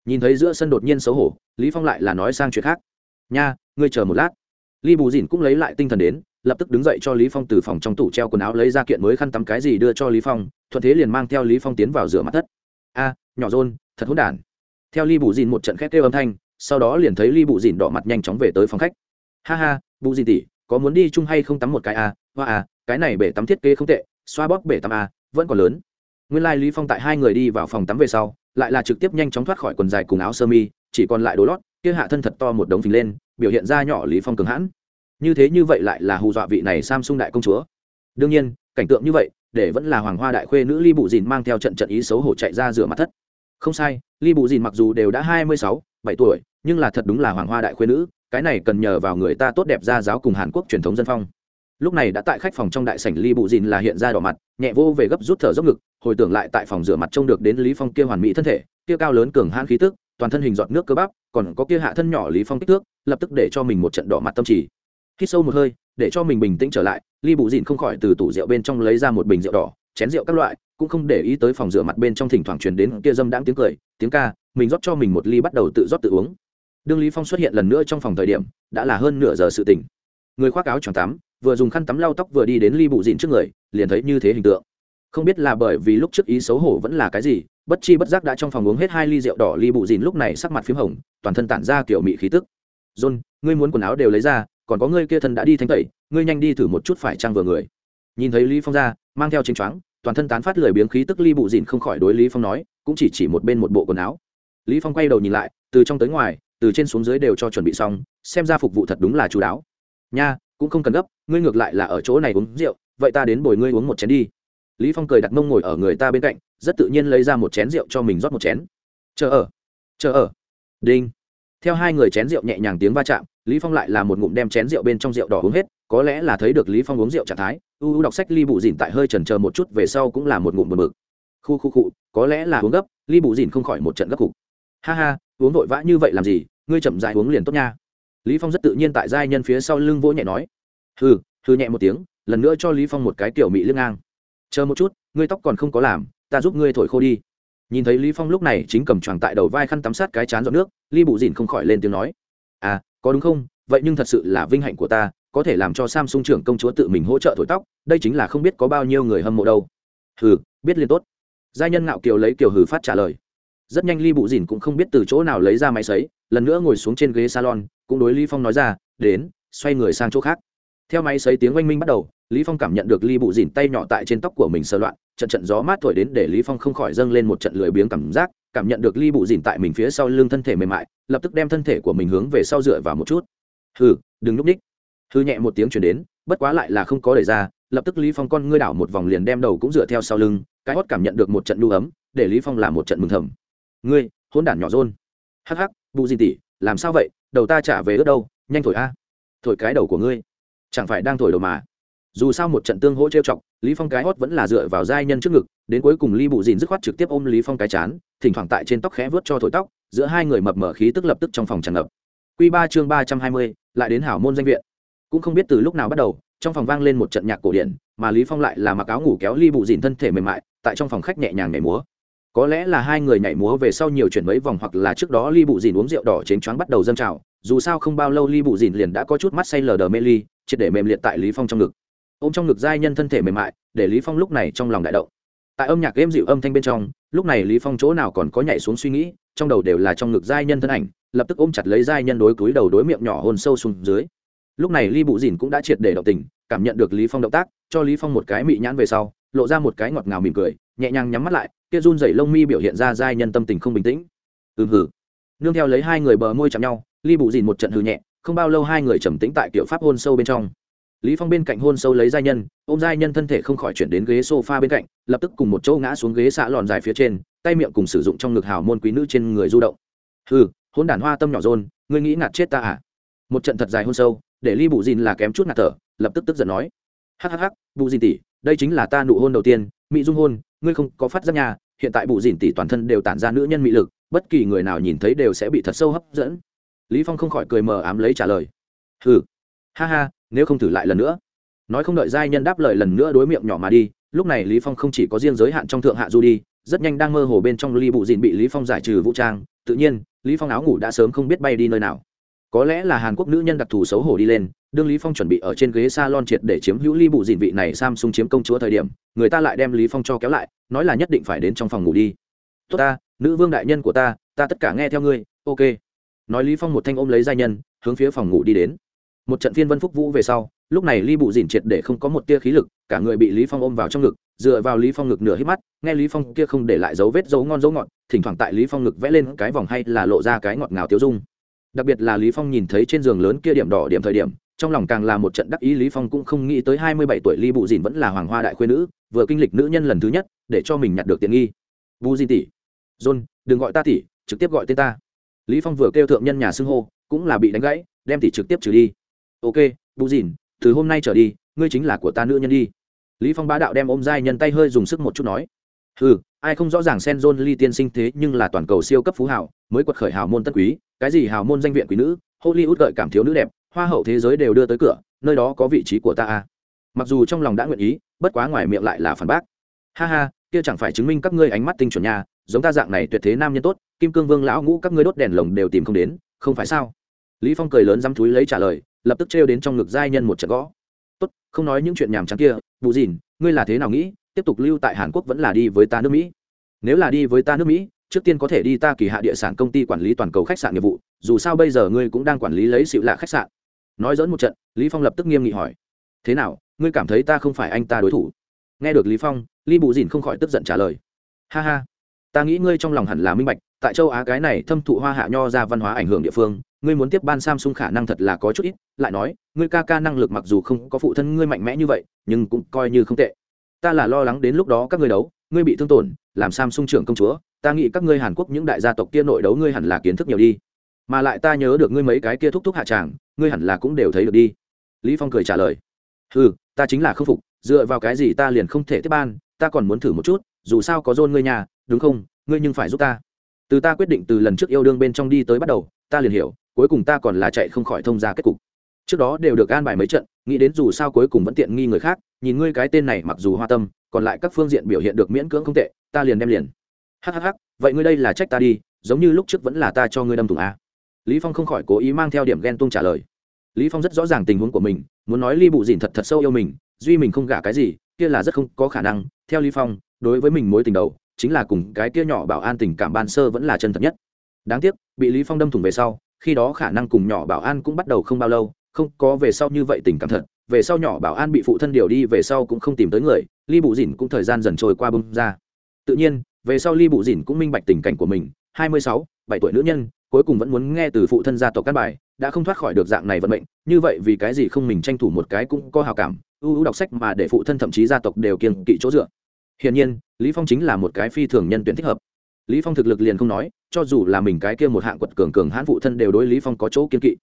Nhìn thấy giữa sân đột nhiên xấu hổ lý phong lại là nói sang chuyện khác. Nha ngươi chờ một lát. Lý bù dìn cũng lấy lại tinh thần đến lập tức đứng dậy cho lý phong từ phòng trong tủ treo quần áo lấy ra kiện mới khăn tắm cái gì đưa cho lý phong thuận thế liền mang theo lý phong tiến vào rửa mặt thất. A nhỏ rôn thật hỗn đản. Theo Lý bù dìn một trận khét kêu âm thanh sau đó liền thấy Lý bù dìn đỏ mặt nhanh chóng về tới phòng khách. Ha ha bù dìn tỷ, có muốn đi chung hay không tắm một cái a? Hoa a cái này bể tắm thiết kế không tệ xoa bóp bể tắm a vẫn còn lớn nguyên lai lý phong tại hai người đi vào phòng tắm về sau, lại là trực tiếp nhanh chóng thoát khỏi quần dài cùng áo sơ mi, chỉ còn lại đồ lót, kia hạ thân thật to một đống phình lên, biểu hiện ra nhỏ lý phong cường hãn. Như thế như vậy lại là hù dọa vị này samsung đại công chúa. Đương nhiên, cảnh tượng như vậy, để vẫn là hoàng hoa đại khuê nữ ly bụ dìn mang theo trận trận ý xấu hổ chạy ra rửa mặt thất. Không sai ly bụ dìn mặc dù đều đã hai mươi sáu, bảy tuổi, nhưng là thật đúng là hoàng hoa đại khuê nữ, cái này cần nhờ vào người ta tốt đẹp ra giáo cùng hàn quốc truyền thống dân phong. Lúc này đã tại khách phòng trong đại sảnh ly bụ dìn là hiện ra đỏ mặt, nhẹ vô về gấp rút thở dốc ngực hồi tưởng lại tại phòng rửa mặt trông được đến lý phong kia hoàn mỹ thân thể, kia cao lớn cường hãn khí tức, toàn thân hình giọt nước cơ bắp, còn có kia hạ thân nhỏ lý phong kích thước, lập tức để cho mình một trận đỏ mặt tâm trì. Hít sâu một hơi, để cho mình bình tĩnh trở lại ly bụ dìn không khỏi từ tủ rượu bên trong lấy ra một bình rượu đỏ, chén rượu các loại, cũng không để ý tới phòng rửa mặt bên trong thỉnh thoảng truyền đến kia dâm đãng tiếng cười, tiếng ca, mình rót cho mình một ly bắt đầu tự rót tự uống. Đương lý phong xuất hiện lần nữa trong phòng thời điểm, đã là hơn nửa giờ sự tỉnh. Người khoác áo choàng tắm, vừa dùng khăn tắm lau tóc vừa đi đến ly bụ dìn trước người, liền thấy như thế hình tượng không biết là bởi vì lúc trước ý xấu hổ vẫn là cái gì, bất chi bất giác đã trong phòng uống hết hai ly rượu đỏ ly bụ dìn lúc này sắc mặt p h í m hồng, toàn thân tản ra kiểu mị khí tức. John, ngươi muốn quần áo đều lấy ra, còn có ngươi kia thân đã đi thanh tẩy, ngươi nhanh đi thử một chút phải trang vừa người. Nhìn thấy lý phong ra, mang theo chính choáng, toàn thân tán phát lười biếng khí tức ly bụ dìn không khỏi đối lý phong nói, cũng chỉ chỉ một bên một bộ quần áo. Lý phong quay đầu nhìn lại, từ trong tới ngoài, từ trên xuống dưới đều cho chuẩn bị xong, xem ra phục vụ thật đúng là chú đáo. Nha, cũng không cần gấp, ngươi ngược lại là ở chỗ này uống rượu, vậy ta đến bồi ngươi uống một chén đi lý phong cười đặt mông ngồi ở người ta bên cạnh, rất tự nhiên lấy ra một chén rượu cho mình rót một chén. Chờ ở chờ ở. Đinh. Theo hai người chén rượu nhẹ nhàng tiếng va chạm, lý phong lại là một ngụm đem chén rượu bên trong rượu đỏ uống hết, có lẽ là thấy được lý phong uống rượu trạng thái, u u đọc sách ly bụ dìn tại hơi chần chờ một chút về sau cũng là một ngụm buồn bực. khu khu khu, có lẽ là uống gấp ly bụ dìn không khỏi một trận gấp cục. Ha ha, uống vội vã như vậy làm gì, ngươi chậm rãi uống liền tốt nha. Lý phong rất tự nhiên tại giai nhân phía sau lưng vỗ nhẹ nói. Hừ hừ nhẹ một tiếng, lần nữa cho lý phong một cái tiểu mị lưng ngang chờ một chút, ngươi tóc còn không có làm, ta giúp ngươi thổi khô đi. Nhìn thấy lý phong lúc này chính cầm choàng tại đầu vai khăn tắm sát cái chán giọt nước ly bụ dìn không khỏi lên tiếng nói à có đúng không? Vậy nhưng thật sự là vinh hạnh của ta, có thể làm cho samsung trưởng công chúa tự mình hỗ trợ thổi tóc, đây chính là không biết có bao nhiêu người hâm mộ đâu. Hừ, biết liên tốt. Giai nhân ngạo kiều lấy kiều hừ phát trả lời. Rất nhanh ly bụ dìn cũng không biết từ chỗ nào lấy ra máy sấy, lần nữa ngồi xuống trên ghế salon, cũng đối lý phong nói ra, đến, xoay người sang chỗ khác theo máy sấy tiếng oanh minh bắt đầu, lý phong cảm nhận được ly bụ dìn tay nhỏ tại trên tóc của mình sơ loạn, trận trận gió mát thổi đến để lý phong không khỏi dâng lên một trận lười biếng cảm giác, cảm nhận được ly bụ dìn tại mình phía sau lưng thân thể mềm mại, lập tức đem thân thể của mình hướng về sau dựa vào một chút. Hừ, đừng núp ních. Hư nhẹ một tiếng chuyển đến, bất quá lại là không có đẩy ra, lập tức lý phong con ngươi đảo một vòng liền đem đầu cũng dựa theo sau lưng, cái hót cảm nhận được một trận đu ấm, để lý phong làm một trận mừng thầm. Ngươi hôn đản nhỏ rôn. Hắc hắc, bụ dìn tỷ, làm sao vậy? Đầu ta trả về ướt đâu, nhanh thổi a. Thổi cái đầu của ngươi chẳng phải đang thổi đầu mà. Dù sao một trận tương hỗ trêu chọc, lý phong cái hót vẫn là dựa vào giai nhân trước ngực, đến cuối cùng ly bụ dìn dứt khoát trực tiếp ôm lý phong cái chán, thỉnh thoảng tại trên tóc khẽ vớt cho thổi tóc, giữa hai người mập mở khí tức lập tức trong phòng tràn ngập. Quy ba chương ba trăm hai mươi, lại đến hảo môn danh viện. Cũng không biết từ lúc nào bắt đầu, trong phòng vang lên một trận nhạc cổ điển, mà lý phong lại là mặc áo ngủ kéo ly bụ dìn thân thể mềm mại, tại trong phòng khách nhẹ nhàng nhảy múa có lẽ là hai người nhảy múa về sau nhiều chuyển mấy vòng hoặc là trước đó ly bụ dìn uống rượu đỏ chén choáng bắt đầu dâng trào, dù sao không bao lâu ly bụ dìn liền đã có chút mắt say lờ đờ mê ly, triệt để mềm liệt tại lý phong trong ngực. Ôm trong ngực giai nhân thân thể mềm mại, để lý phong lúc này trong lòng đại động. Tại âm nhạc êm dịu âm thanh bên trong, lúc này lý phong chỗ nào còn có nhảy xuống suy nghĩ, trong đầu đều là trong ngực giai nhân thân ảnh, lập tức ôm chặt lấy giai nhân đối cúi đầu đối miệng nhỏ hôn sâu xuống dưới. Lúc này ly bụ dìn cũng đã triệt để động tình, cảm nhận được lý phong động tác, cho lý phong một cái mị nhãn về sau, lộ ra một cái ngọt ngào mỉm cười, nhẹ nhàng nhắm mắt lại kia run rẩy lông mi biểu hiện ra giai nhân tâm tình không bình tĩnh. Ừ hử nương theo lấy hai người bờ môi chạm nhau, ly bụ dìn một trận hư nhẹ, không bao lâu hai người trầm tĩnh tại kiểu pháp hôn sâu bên trong. Lý phong bên cạnh hôn sâu lấy giai nhân, ôm giai nhân thân thể không khỏi chuyển đến ghế sofa bên cạnh, lập tức cùng một chỗ ngã xuống ghế xạ lòn dài phía trên, tay miệng cùng sử dụng trong ngực hào môn quý nữ trên người du động. Hừ, hôn đản hoa tâm nhỏ rôn, ngươi nghĩ ngạt chết ta à? Một trận thật dài hôn sâu, để ly bụ dìn là kém chút ngạt thở, lập tức tức giận nói. Hắc hắc hắc, bụ dìn tỷ, đây chính là ta nụ hôn đầu tiên, mỹ dung hôn, ngươi không có phát giác nhà hiện tại bụ dìn tỷ toàn thân đều tản ra nữ nhân mỹ lực, bất kỳ người nào nhìn thấy đều sẽ bị thật sâu hấp dẫn. Lý phong không khỏi cười mờ ám lấy trả lời. Hừ. Ha ha, nếu không thử lại lần nữa. Nói không đợi giai nhân đáp lời lần nữa đối miệng nhỏ mà đi, lúc này lý phong không chỉ có riêng giới hạn trong thượng hạ du đi, rất nhanh đang mơ hồ bên trong ly bụ dìn bị lý phong giải trừ vũ trang, tự nhiên, lý phong áo ngủ đã sớm không biết bay đi nơi nào. Có lẽ là hàn quốc nữ nhân đặc thù xấu hổ đi lên đương lý phong chuẩn bị ở trên ghế salon triệt để chiếm hữu ly bụ dìn vị này samsung chiếm công chúa thời điểm, người ta lại đem lý phong cho kéo lại, nói là nhất định phải đến trong phòng ngủ đi. Tốt ta, nữ vương đại nhân của ta ta tất cả nghe theo ngươi, ok. Nói lý phong một thanh ôm lấy gia nhân, hướng phía phòng ngủ đi đến. Một trận phiên vân phúc vũ về sau, lúc này ly bụ dìn triệt để không có một tia khí lực, cả người bị lý phong ôm vào trong ngực, dựa vào lý phong ngực nửa hít mắt, nghe lý phong kia không để lại dấu vết dấu ngon dấu ngọt, thỉnh thoảng tại lý phong ngực vẽ lên cái vòng hay là lộ ra cái ngọt ngào tiêu dung. Đặc biệt là lý phong nhìn thấy trên giường lớn kia điểm đỏ điểm thời điểm trong lòng càng là một trận đắc ý, lý phong cũng không nghĩ tới hai mươi bảy tuổi ly bù dìn vẫn là hoàng hoa đại khuê nữ, vừa kinh lịch nữ nhân lần thứ nhất, để cho mình nhặt được tiện nghi. Bù dìn tỷ, john, đừng gọi ta tỷ, trực tiếp gọi tên ta. Lý phong vừa kêu thượng nhân nhà xưng hô, cũng là bị đánh gãy, đem tỷ trực tiếp trừ đi. Ok, bù dìn, từ hôm nay trở đi, ngươi chính là của ta nữ nhân đi. Lý phong bá đạo đem ôm dai nhân tay hơi dùng sức một chút nói. Ừ ai không rõ ràng sen john ly tiên sinh thế nhưng là toàn cầu siêu cấp phú hảo mới quật khởi hào môn tân quý, cái gì hào môn danh viện quý nữ, hollywood gợi cảm thiếu nữ đẹp hoa hậu thế giới đều đưa tới cửa, nơi đó có vị trí của ta à. mặc dù trong lòng đã nguyện ý, bất quá ngoài miệng lại là phản bác. Ha ha, kia chẳng phải chứng minh các ngươi ánh mắt tinh chuẩn nhà giống ta dạng này tuyệt thế nam nhân tốt, kim cương vương lão ngũ các ngươi đốt đèn lồng đều tìm không đến, không phải sao? Lý phong cười lớn dám thúi lấy trả lời, lập tức trêu đến trong ngực giai nhân một trận gõ. Tốt, không nói những chuyện nhảm chán kia vụ dìn, ngươi là thế nào nghĩ, tiếp tục lưu tại hàn quốc vẫn là đi với ta nước mỹ? Nếu là đi với ta nước mỹ, trước tiên có thể đi ta kỳ hạ địa sản công ty quản lý toàn cầu khách sạn nghiệp vụ, dù sao bây giờ ngươi cũng đang quản lý lấy xịu lạ khách sạn nói dẫn một trận, lý phong lập tức nghiêm nghị hỏi, thế nào, ngươi cảm thấy ta không phải anh ta đối thủ? Nghe được lý phong, lý bù dìn không khỏi tức giận trả lời, ha ha, ta nghĩ ngươi trong lòng hẳn là minh bạch, tại châu á cái này thâm thụ hoa hạ nho ra văn hóa ảnh hưởng địa phương, ngươi muốn tiếp ban samsung khả năng thật là có chút ít, lại nói, ngươi ca ca năng lực mặc dù không có phụ thân ngươi mạnh mẽ như vậy, nhưng cũng coi như không tệ. Ta là lo lắng đến lúc đó các ngươi đấu, ngươi bị thương tổn, làm samsung trưởng công chúa, ta nghĩ các ngươi hàn quốc những đại gia tộc kia nội đấu ngươi hẳn là kiến thức nhiều đi mà lại ta nhớ được ngươi mấy cái kia thúc thúc hạ tràng, ngươi hẳn là cũng đều thấy được đi. Lý phong cười trả lời. Ừ ta chính là không phục, dựa vào cái gì ta liền không thể tiếp ban, ta còn muốn thử một chút, dù sao có dôn ngươi nhà, đúng không? Ngươi nhưng phải giúp ta. Từ ta quyết định từ lần trước yêu đương bên trong đi tới bắt đầu, ta liền hiểu, cuối cùng ta còn là chạy không khỏi thông ra kết cục. Trước đó đều được an bài mấy trận, nghĩ đến dù sao cuối cùng vẫn tiện nghi người khác, nhìn ngươi cái tên này mặc dù hoa tâm, còn lại các phương diện biểu hiện được miễn cưỡng không tệ, ta liền đem liền. Hhh vậy ngươi đây là trách ta đi, giống như lúc trước vẫn là ta cho ngươi đâm thủng a lý phong không khỏi cố ý mang theo điểm ghen tuông trả lời. Lý phong rất rõ ràng tình huống của mình, muốn nói ly bụ dìn thật thật sâu yêu mình, duy mình không gả cái gì, kia là rất không có khả năng. Theo lý phong, đối với mình mối tình đầu, chính là cùng cái kia nhỏ bảo an tình cảm ban sơ vẫn là chân thật nhất. Đáng tiếc, bị lý phong đâm thủng về sau, khi đó khả năng cùng nhỏ bảo an cũng bắt đầu không bao lâu, không có về sau như vậy tình cảm thật. Về sau nhỏ bảo an bị phụ thân điều đi, về sau cũng không tìm tới người ly bụ dìn cũng thời gian dần trôi qua bông ra. Tự nhiên, về sau ly bụ dìn cũng minh bạch tình cảnh của mình. Hai mươi sáu, bảy tuổi nữ nhân cuối cùng vẫn muốn nghe từ phụ thân gia tộc căn bài, đã không thoát khỏi được dạng này vận mệnh, như vậy vì cái gì không mình tranh thủ một cái cũng có hào cảm, ưu ưu đọc sách mà để phụ thân thậm chí gia tộc đều kiêng kỵ chỗ dựa. Hiển nhiên, lý phong chính là một cái phi thường nhân tuyển thích hợp. Lý phong thực lực liền không nói, cho dù là mình cái kia một hạng quật cường cường hãn phụ thân đều đối lý phong có chỗ kiên kỵ.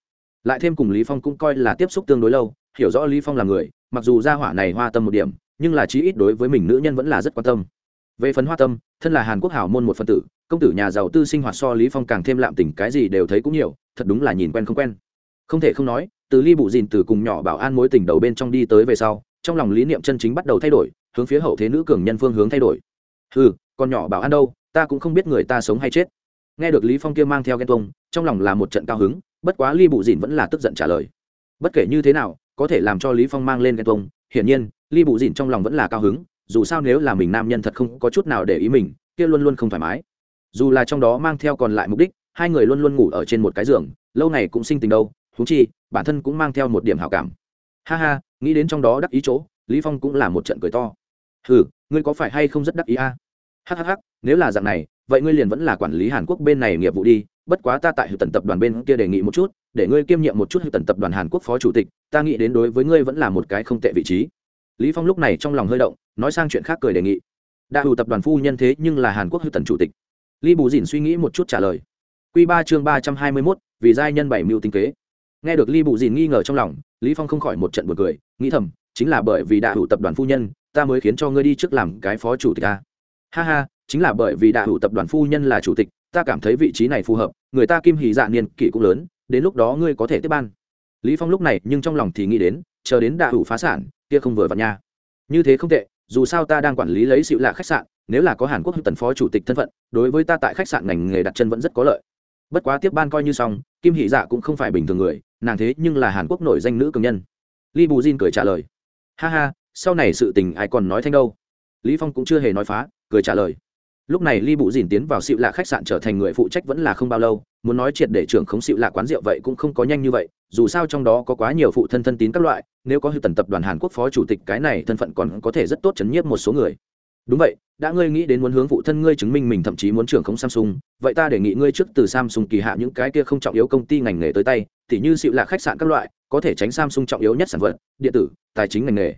Lại thêm cùng lý phong cũng coi là tiếp xúc tương đối lâu, hiểu rõ lý phong là người, mặc dù gia hỏa này hoa tâm một điểm, nhưng là chí ít đối với mình nữ nhân vẫn là rất quan tâm. Về phần hoa tâm, thân là hàn quốc hảo môn một phân tử công tử nhà giàu tư sinh hoạt so lý phong càng thêm lạm tình, cái gì đều thấy cũng nhiều, thật đúng là nhìn quen không quen. Không thể không nói, từ ly bụ dìn từ cùng nhỏ bảo an mối tình đầu bên trong đi tới về sau, trong lòng lý niệm chân chính bắt đầu thay đổi, hướng phía hậu thế nữ cường nhân phương hướng thay đổi. Ừ con nhỏ bảo an đâu, ta cũng không biết người ta sống hay chết. Nghe được lý phong kia mang theo ghen tuông, trong lòng là một trận cao hứng, bất quá ly bụ dìn vẫn là tức giận trả lời. Bất kể như thế nào, có thể làm cho lý phong mang lên ghen tuông, hiển nhiên, ly bụ dìn trong lòng vẫn là cao hứng, dù sao nếu là mình nam nhân thật không có chút nào để ý mình, kia luôn luôn không thoải mái dù là trong đó mang theo còn lại mục đích, hai người luôn luôn ngủ ở trên một cái giường, lâu này cũng sinh tình đâu thú chi, bản thân cũng mang theo một điểm hảo cảm. Ha ha, nghĩ đến trong đó đắc ý chỗ, lý phong cũng là một trận cười to. Hừ, ngươi có phải hay không rất đắc ý a? À? hhh nếu là dạng này, vậy ngươi liền vẫn là quản lý hàn quốc bên này nghiệp vụ đi, bất quá ta tại hữu tần tập đoàn bên kia đề nghị một chút, để ngươi kiêm nhiệm một chút hữu tần tập đoàn hàn quốc phó chủ tịch, ta nghĩ đến đối với ngươi vẫn là một cái không tệ vị trí. Lý phong lúc này trong lòng hơi động, nói sang chuyện khác cười đề nghị. Đại hữu tập đoàn phu nhân thế nhưng là hàn quốc hữu tần chủ tịch lý bù Dĩn suy nghĩ một chút trả lời. Quy ba chương ba trăm hai mươi 321, vì giai nhân bảy mưu tinh kế. Nghe được lý bù Dĩn nghi ngờ trong lòng lý phong không khỏi một trận buồn cười nghĩ thầm chính là bởi vì đại hữu tập đoàn phu nhân ta mới khiến cho ngươi đi trước làm cái phó chủ tịch a. Ha ha chính là bởi vì đại hữu tập đoàn phu nhân là chủ tịch ta cảm thấy vị trí này phù hợp người ta kim Hỉ dạ niên kỷ cũng lớn đến lúc đó ngươi có thể tiếp ban. Lý phong lúc này nhưng trong lòng thì nghĩ đến chờ đến đại hữu phá sản kia không vừa vặn nha. Như thế không tệ dù sao ta đang quản lý lấy xịu lạ khách sạn, nếu là có hàn quốc tần phó chủ tịch thân phận, đối với ta tại khách sạn ngành nghề đặt chân vẫn rất có lợi. Bất quá tiếp ban coi như xong, kim hỷ dạ cũng không phải bình thường người, nàng thế nhưng là hàn quốc nổi danh nữ cường nhân. Li bù jin cười trả lời. Ha ha, sau này sự tình ai còn nói thanh đâu? Lý phong cũng chưa hề nói phá, cười trả lời. Lúc này li bụ dìn tiến vào xịu lạ khách sạn trở thành người phụ trách vẫn là không bao lâu, muốn nói triệt để trưởng khống xịu lạ quán rượu vậy cũng không có nhanh như vậy, dù sao trong đó có quá nhiều phụ thân thân tín các loại nếu có hữu tần tập đoàn hàn quốc phó chủ tịch cái này thân phận còn có thể rất tốt chấn nhiếp một số người. Đúng vậy, đã ngươi nghĩ đến muốn hướng phụ thân ngươi chứng minh mình thậm chí muốn trưởng không samsung, vậy ta đề nghị ngươi trước từ samsung kỳ hạ những cái kia không trọng yếu công ty ngành nghề tới tay, tỉ như xịu là khách sạn các loại, có thể tránh samsung trọng yếu nhất sản vật, điện tử, tài chính ngành nghề.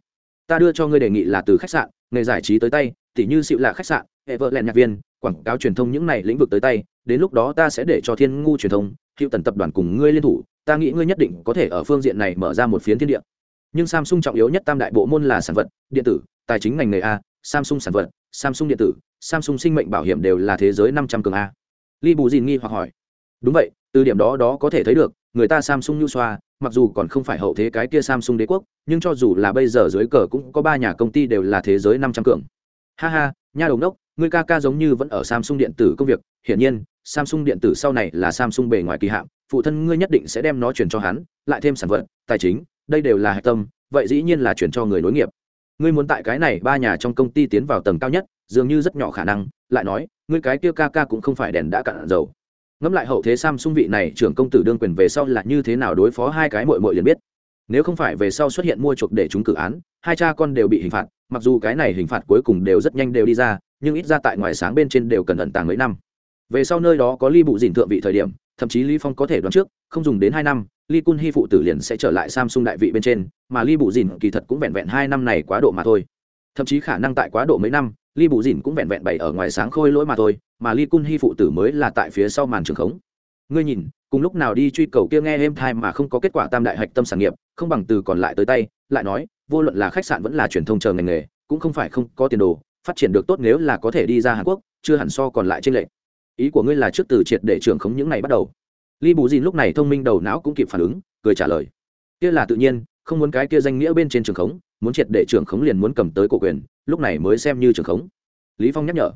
Ta đưa cho ngươi đề nghị là từ khách sạn, nghề giải trí tới tay, tỉ như xịu là khách sạn hệ vợ lẹn nhạc viên, quảng cáo truyền thông những này lĩnh vực tới tay, đến lúc đó ta sẽ để cho thiên ngu truyền thông hiệu tần tập đoàn cùng ngươi liên thủ, ta nghĩ ngươi nhất định có thể ở phương diện này mở ra một phiến thiên địa nhưng samsung trọng yếu nhất tam đại bộ môn là sản vật, điện tử, tài chính ngành nghề a, samsung sản vật, samsung điện tử, samsung sinh mệnh bảo hiểm đều là thế giới năm trăm cường a. Li bù dìn nghi hoặc hỏi. Đúng vậy, từ điểm đó đó có thể thấy được, người ta samsung nhu xoa, mặc dù còn không phải hậu thế cái kia samsung đế quốc, nhưng cho dù là bây giờ dưới cờ cũng có ba nhà công ty đều là thế giới năm trăm cường. Ha ha, nha đồng đốc người ca ca giống như vẫn ở samsung điện tử công việc, hiển nhiên, samsung điện tử sau này là samsung bề ngoài kỳ hạm phụ thân ngươi nhất định sẽ đem nó chuyển cho hắn, lại thêm sản vật, tài chính đây đều là hạch tâm, vậy dĩ nhiên là chuyển cho người nối nghiệp. Ngươi muốn tại cái này ba nhà trong công ty tiến vào tầng cao nhất, dường như rất nhỏ khả năng, lại nói, ngươi cái kia ca ca cũng không phải đèn đã cạn dầu. Ngẫm lại hậu thế samsung vị này trưởng công tử đương quyền về sau là như thế nào đối phó hai cái mội mội liền biết. Nếu không phải về sau xuất hiện mua chuộc để chúng cử án, hai cha con đều bị hình phạt, mặc dù cái này hình phạt cuối cùng đều rất nhanh đều đi ra, nhưng ít ra tại ngoài sáng bên trên đều cần ẩn tàng mấy năm. Về sau nơi đó có ly bụ dìn thượng vị thời điểm, thậm chí lý phong có thể đoán trước, không dùng đến hai năm Lee Kun hy phụ tử liền sẽ trở lại samsung đại vị bên trên, mà Lee bụ dìn kỳ thật cũng vẹn vẹn hai năm này quá độ mà thôi. Thậm chí khả năng tại quá độ mấy năm, Lee bụ dìn cũng vẹn vẹn bày ở ngoài sáng khôi lỗi mà thôi, mà Lee Kun hy phụ tử mới là tại phía sau màn trường khống. Ngươi nhìn, cùng lúc nào đi truy cầu kia nghe êm thai mà không có kết quả tam đại hạch tâm sản nghiệp, không bằng từ còn lại tới tay, lại nói, vô luận là khách sạn vẫn là truyền thông chờ ngành nghề, cũng không phải không có tiền đồ, phát triển được tốt nếu là có thể đi ra hàn quốc, chưa hẳn so còn lại trên lệ ý của ngươi là trước từ triệt để trưởng khống những này bắt đầu li bù dìn lúc này thông minh đầu não cũng kịp phản ứng cười trả lời. Kia là tự nhiên không muốn cái kia danh nghĩa bên trên trường khống muốn triệt để trường khống liền muốn cầm tới cổ quyền lúc này mới xem như trường khống. Lý phong nhắc nhở.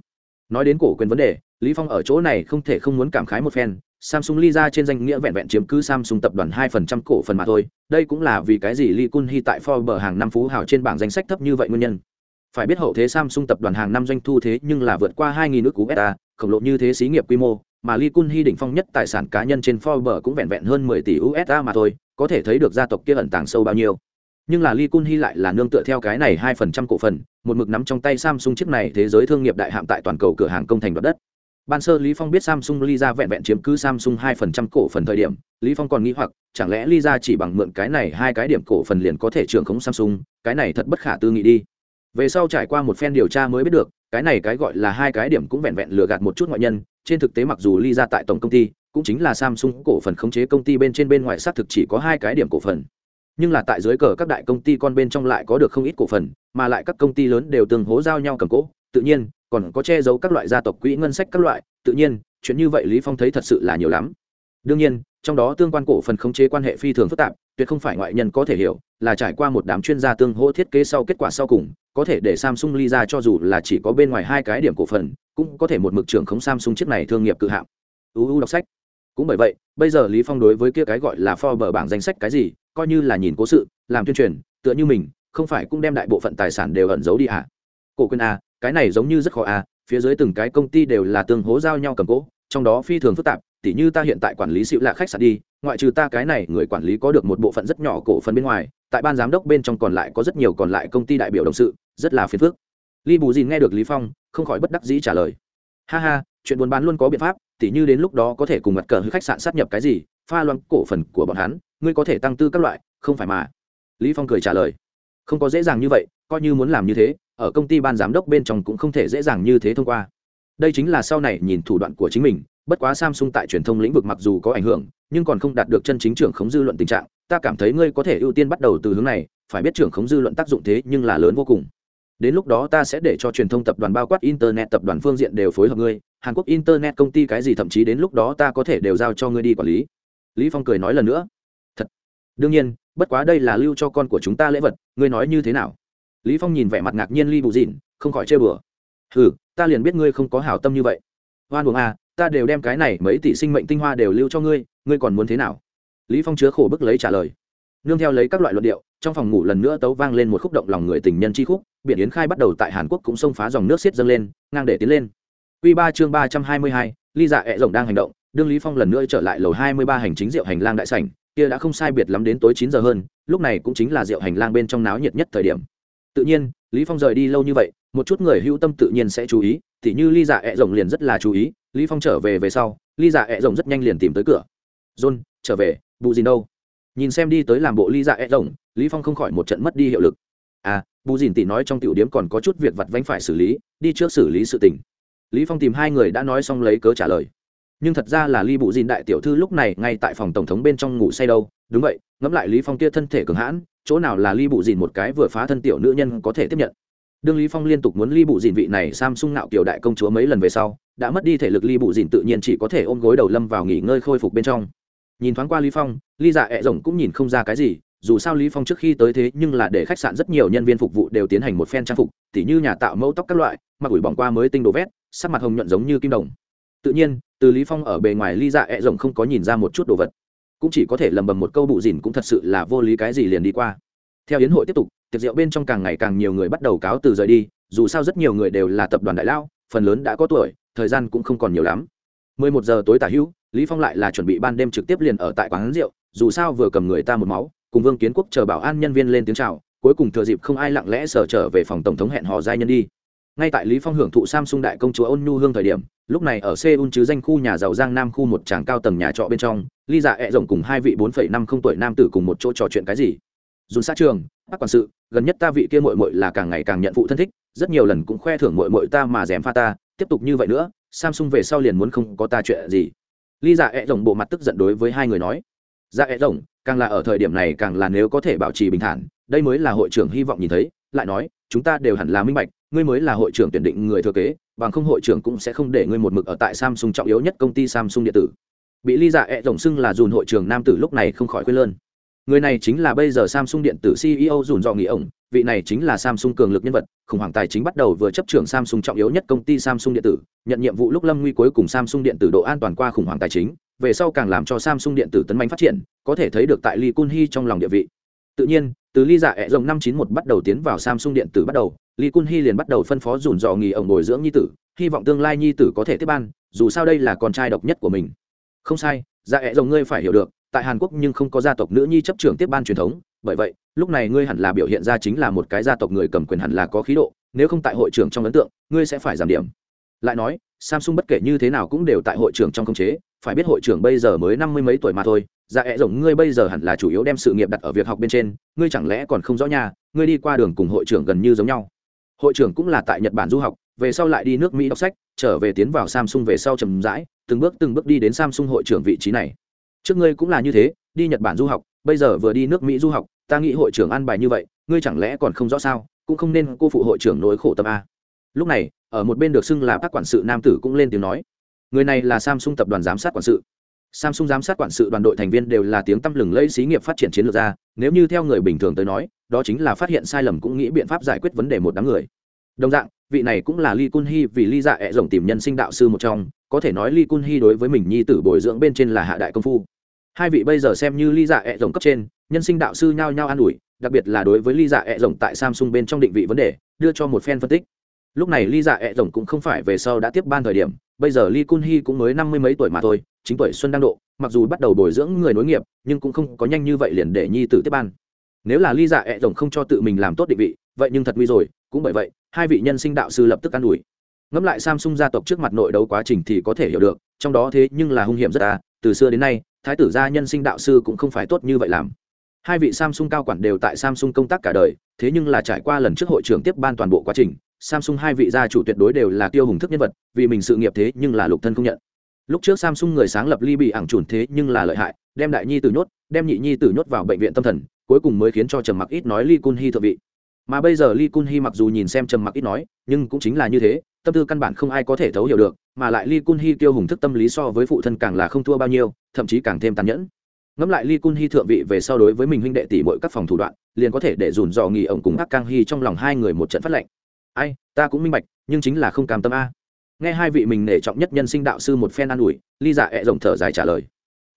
Nói đến cổ quyền vấn đề lý phong ở chỗ này không thể không muốn cảm khái một phen Samsung Ly ra trên danh nghĩa vẹn vẹn chiếm cứ Samsung tập đoàn 2% cổ phần mà thôi, đây cũng là vì cái gì Lee Kun Hee tại Forbes hàng năm phú hào trên bảng danh sách thấp như vậy nguyên nhân. Phải biết hậu thế Samsung tập đoàn hàng năm doanh thu thế nhưng là vượt qua 2000 nước USD, khổng lồ như thế xí nghiệp quy mô, mà Lee Kun Hee đỉnh phong nhất tài sản cá nhân trên Forbes cũng vẹn vẹn hơn 10 tỷ USD mà thôi, có thể thấy được gia tộc kia ẩn tàng sâu bao nhiêu. Nhưng là Lee Kun Hee lại là nương tựa theo cái này 2% cổ phần, một mực nắm trong tay Samsung chiếc này thế giới thương nghiệp đại hạm tại toàn cầu cửa hàng công thành đoạt đất ban sơ lý phong biết samsung Lee ra vẹn vẹn chiếm cứ samsung hai phần trăm cổ phần thời điểm lý phong còn nghĩ hoặc chẳng lẽ Lee ra chỉ bằng mượn cái này hai cái điểm cổ phần liền có thể trưởng khống samsung cái này thật bất khả tư nghị đi về sau trải qua một phen điều tra mới biết được, cái này cái gọi là hai cái điểm cũng vẹn vẹn lừa gạt một chút ngoại nhân. Trên thực tế mặc dù ly ra tại tổng công ty, cũng chính là samsung cổ phần khống chế công ty bên trên bên ngoài xác thực chỉ có hai cái điểm cổ phần. Nhưng là tại dưới cờ các đại công ty con bên trong lại có được không ít cổ phần, mà lại các công ty lớn đều từng hố giao nhau cầm cố. Tự nhiên, còn có che giấu các loại gia tộc quỹ ngân sách các loại. Tự nhiên, chuyện như vậy lý phong thấy thật sự là nhiều lắm. Đương nhiên, trong đó tương quan cổ phần khống chế quan hệ phi thường phức tạp, tuyệt không phải ngoại nhân có thể hiểu, là trải qua một đám chuyên gia tương hỗ thiết kế sau kết quả sau cùng có thể để samsung ly ra cho dù là chỉ có bên ngoài hai cái điểm cổ phần cũng có thể một mực trưởng khống samsung chiếc này thương nghiệp cự hạng uu đọc sách. Cũng bởi vậy bây giờ lý phong đối với kia cái gọi là Forbes bảng danh sách cái gì coi như là nhìn cố sự làm tuyên truyền tựa như mình không phải cũng đem đại bộ phận tài sản đều ẩn giấu đi à? Cổ quyền à, cái này giống như rất khó à phía dưới từng cái công ty đều là tương hố giao nhau cầm cố trong đó phi thường phức tạp tỉ như ta hiện tại quản lý xịu lạ khách sạn đi ngoại trừ ta cái này người quản lý có được một bộ phận rất nhỏ cổ phần bên ngoài tại ban giám đốc bên trong còn lại có rất nhiều còn lại công ty đại biểu đồng sự rất là phiền phức. Li bù dìn nghe được lý phong, không khỏi bất đắc dĩ trả lời. Ha ha, chuyện buôn bán luôn có biện pháp, tỉ như đến lúc đó có thể cùng mặt cờ khách sạn sát nhập cái gì, pha loãng cổ phần của bọn hắn, ngươi có thể tăng tư các loại, không phải mà. Lý phong cười trả lời. Không có dễ dàng như vậy, coi như muốn làm như thế, ở công ty ban giám đốc bên trong cũng không thể dễ dàng như thế thông qua. Đây chính là sau này nhìn thủ đoạn của chính mình, bất quá samsung tại truyền thông lĩnh vực mặc dù có ảnh hưởng, nhưng còn không đạt được chân chính trưởng khống dư luận tình trạng, ta cảm thấy ngươi có thể ưu tiên bắt đầu từ hướng này, phải biết trưởng khống dư luận tác dụng thế nhưng là lớn vô cùng đến lúc đó ta sẽ để cho truyền thông tập đoàn bao quát internet tập đoàn phương diện đều phối hợp ngươi, hàn quốc internet công ty cái gì thậm chí đến lúc đó ta có thể đều giao cho ngươi đi quản lý. Lý phong cười nói lần nữa. Thật. Đương nhiên, bất quá đây là lưu cho con của chúng ta lễ vật, ngươi nói như thế nào? Lý phong nhìn vẻ mặt ngạc nhiên ly bù dịn, không khỏi chơi bừa. Ừ ta liền biết ngươi không có hảo tâm như vậy. Hoan buồng à ta đều đem cái này mấy tỷ sinh mệnh tinh hoa đều lưu cho ngươi ngươi còn muốn thế nào? Lý phong chứa khổ bức lấy trả lời. Nương theo lấy các loại luận điệu trong phòng ngủ lần nữa tấu vang lên một khúc động lòng người tình nhân chi khúc biển yến khai bắt đầu tại hàn quốc cũng xông phá dòng nước xiết dâng lên ngang để tiến lên. Quy ba chương ba trăm hai mươi hai, ly dạ ẹ rồng đang hành động đương lý phong lần nữa trở lại lầu hai mươi ba hành chính rượu hành lang đại sảnh kia đã không sai biệt lắm đến tối chín giờ hơn lúc này cũng chính là rượu hành lang bên trong náo nhiệt nhất thời điểm. Tự nhiên lý phong rời đi lâu như vậy một chút người hữu tâm tự nhiên sẽ chú ý thì như ly dạ ẹ rồng liền rất là chú ý lý phong trở về về sau ly dạ ẹ rồng rất nhanh liền tìm tới cửa. John trở về bù gì đâu? Nhìn xem đi tới làm bộ ly dạ e rồng, lý phong không khỏi một trận mất đi hiệu lực. À bù dìn tỷ nói trong tiểu điếm còn có chút việc vặt vánh phải xử lý, đi trước xử lý sự tình. Lý phong tìm hai người đã nói xong lấy cớ trả lời. Nhưng thật ra là ly Bù dìn đại tiểu thư lúc này ngay tại phòng tổng thống bên trong ngủ say đâu. Đúng vậy, ngẫm lại lý phong kia thân thể cường hãn, chỗ nào là ly Bù dìn một cái vừa phá thân tiểu nữ nhân có thể tiếp nhận. Đương lý phong liên tục muốn ly Bù dìn vị này samsung nạo kiểu đại công chúa mấy lần về sau, đã mất đi thể lực ly Bù dìn tự nhiên chỉ có thể ôm gối đầu lâm vào nghỉ ngơi khôi phục bên trong nhìn thoáng qua lý phong ly dạ ẹ rồng cũng nhìn không ra cái gì, dù sao lý phong trước khi tới thế nhưng là để khách sạn rất nhiều nhân viên phục vụ đều tiến hành một phen trang phục, tỉ như nhà tạo mẫu tóc các loại, mặc ủi bỏng qua mới tinh đồ vét, sắc mặt hồng nhuận giống như kim đồng. Tự nhiên, từ lý phong ở bề ngoài ly dạ ẹ rồng không có nhìn ra một chút đồ vật. Cũng chỉ có thể lầm bầm một câu bụ dìn cũng thật sự là vô lý cái gì liền đi qua. Theo yến hội tiếp tục, tiệc rượu bên trong càng ngày càng nhiều người bắt đầu cáo từ rời đi, dù sao rất nhiều người đều là tập đoàn đại lao, phần lớn đã có tuổi, thời gian cũng không còn nhiều lắm. 11 giờ tối tả hữu lý phong lại là chuẩn bị ban đêm trực tiếp liền ở tại quán rượu, dù sao vừa cầm người ta một máu, cùng vương kiến quốc chờ bảo an nhân viên lên tiếng chào, cuối cùng thừa dịp không ai lặng lẽ sở trở về phòng tổng thống hẹn hò giai nhân đi. Ngay tại lý phong hưởng thụ samsung đại công chúa ôn nhu hương thời điểm, lúc này ở seoul chứ danh khu nhà giàu giang nam khu một tràng cao tầng nhà trọ bên trong ly dạ ẹ rộng cùng hai vị bốn phẩy năm không tuổi nam tử cùng một chỗ trò chuyện cái gì. Dùn sát trường, bác quản sự, gần nhất ta vị kia muội muội là càng ngày càng nhận phụ thân thích, rất nhiều lần cũng khoe thưởng muội muội ta mà dèm pha ta, tiếp tục như vậy nữa, samsung về sau liền muốn không có ta chuyện gì ly dạ ẹ rồng bộ mặt tức giận đối với hai người nói dạ ẹ rồng, càng là ở thời điểm này càng là nếu có thể bảo trì bình thản đây mới là hội trưởng hy vọng nhìn thấy lại nói chúng ta đều hẳn là minh bạch ngươi mới là hội trưởng tuyển định người thừa kế bằng không hội trưởng cũng sẽ không để ngươi một mực ở tại samsung trọng yếu nhất công ty samsung điện tử. Bị ly dạ ẹ rồng xưng là dùn hội trưởng nam tử lúc này không khỏi quên lơn người này chính là bây giờ samsung điện tử ceo dùn dò nghỉ ổng, vị này chính là samsung cường lực nhân vật, khủng hoảng tài chính bắt đầu vừa chấp trưởng samsung trọng yếu nhất công ty samsung điện tử, nhận nhiệm vụ lúc lâm nguy cuối cùng samsung điện tử độ an toàn qua khủng hoảng tài chính, về sau càng làm cho samsung điện tử tấn mạnh phát triển, có thể thấy được tại lee kun hee trong lòng địa vị. Tự nhiên, từ ly dạ ẹ rồng năm chín một bắt đầu tiến vào samsung điện tử bắt đầu, lee kun hee liền bắt đầu phân phó dùn dò nghỉ ổng bồi dưỡng nhi tử, hy vọng tương lai nhi tử có thể tiếp ban, dù sao đây là con trai độc nhất của mình. Không sai dạ ẹ rồng ngươi phải hiểu được tại hàn quốc nhưng không có gia tộc nữ nhi chấp trưởng tiếp ban truyền thống, bởi vậy, lúc này ngươi hẳn là biểu hiện ra chính là một cái gia tộc người cầm quyền hẳn là có khí độ, nếu không tại hội trưởng trong ấn tượng, ngươi sẽ phải giảm điểm. Lại nói, samsung bất kể như thế nào cũng đều tại hội trưởng trong khống chế, phải biết hội trưởng bây giờ mới năm mươi mấy tuổi mà thôi dạ ẹ rộng ngươi bây giờ hẳn là chủ yếu đem sự nghiệp đặt ở việc học bên trên, ngươi chẳng lẽ còn không rõ nhà ngươi đi qua đường cùng hội trưởng gần như giống nhau. Hội trưởng cũng là tại nhật bản du học, về sau lại đi nước mỹ đọc sách, trở về tiến vào samsung về sau chầm rãi, từng bước từng bước đi đến samsung hội trưởng vị trí này trước ngươi cũng là như thế, đi nhật bản du học, bây giờ vừa đi nước mỹ du học, ta nghĩ hội trưởng ăn bài như vậy, ngươi chẳng lẽ còn không rõ sao, cũng không nên cô phụ hội trưởng nỗi khổ tâm a. Lúc này, ở một bên được xưng là các quản sự nam tử cũng lên tiếng nói, người này là samsung tập đoàn giám sát quản sự. Samsung giám sát quản sự đoàn đội thành viên đều là tiếng tăm lừng lẫy xí nghiệp phát triển chiến lược ra, nếu như theo người bình thường tới nói, đó chính là phát hiện sai lầm cũng nghĩ biện pháp giải quyết vấn đề một đám người. Đồng dạng, vị này cũng là lee kun Hee vì Lee dạ ẹ rồng tìm nhân sinh đạo sư một trong, có thể nói lee kun Hee đối với mình nhi tử bồi dưỡng bên trên là hạ đại công phu hai vị bây giờ xem như ly dạ ẹ rồng cấp trên, nhân sinh đạo sư nhao nhao an ủi, đặc biệt là đối với ly dạ ẹ rồng tại samsung bên trong định vị vấn đề, đưa cho một fan phân tích. Lúc này ly dạ ẹ rồng cũng không phải về sau đã tiếp ban thời điểm, bây giờ lee kun Hee cũng mới năm mươi mấy tuổi mà thôi chính tuổi xuân đang độ, mặc dù bắt đầu bồi dưỡng người nối nghiệp, nhưng cũng không có nhanh như vậy liền để nhi tử tiếp ban. Nếu là ly dạ ẹ rồng không cho tự mình làm tốt định vị, vậy nhưng thật nguy rồi, cũng bởi vậy, hai vị nhân sinh đạo sư lập tức an ủi. Ngẫm lại samsung gia tộc trước mặt nội đấu quá trình thì có thể hiểu được, trong đó thế nhưng là hung hiểm rất à từ xưa đến nay thái tử gia nhân sinh đạo sư cũng không phải tốt như vậy làm. Hai vị samsung cao quản đều tại samsung công tác cả đời, thế nhưng là trải qua lần trước hội trưởng tiếp ban toàn bộ quá trình, samsung hai vị gia chủ tuyệt đối đều là tiêu hùng thức nhân vật, vì mình sự nghiệp thế nhưng là lục thân không nhận. Lúc trước samsung người sáng lập ly bị ảng chuẩn thế nhưng là lợi hại, đem đại nhi tử nhốt, đem nhị nhi tử nhốt vào bệnh viện tâm thần, cuối cùng mới khiến cho trầm mặc ít nói ly kun hy thượng vị. Mà bây giờ lee kun Hi mặc dù nhìn xem trầm mặc ít nói, nhưng cũng chính là như thế, tâm tư căn bản không ai có thể thấu hiểu được mà lại lee kun Hee tiêu hùng thức tâm lý so với phụ thân càng là không thua bao nhiêu, thậm chí càng thêm tàn nhẫn. Ngẫm lại lee kun Hee thượng vị về sau đối với mình huynh đệ tỷ muội các phòng thủ đoạn, liền có thể để dùn dò nghỉ ổng cùng ác cang Hee trong lòng hai người một trận phát lệnh. Ai, ta cũng minh bạch, nhưng chính là không cam tâm a. Nghe hai vị mình nể trọng nhất nhân sinh đạo sư một phen an ủi ly dạ ẹ rộng thở dài trả lời.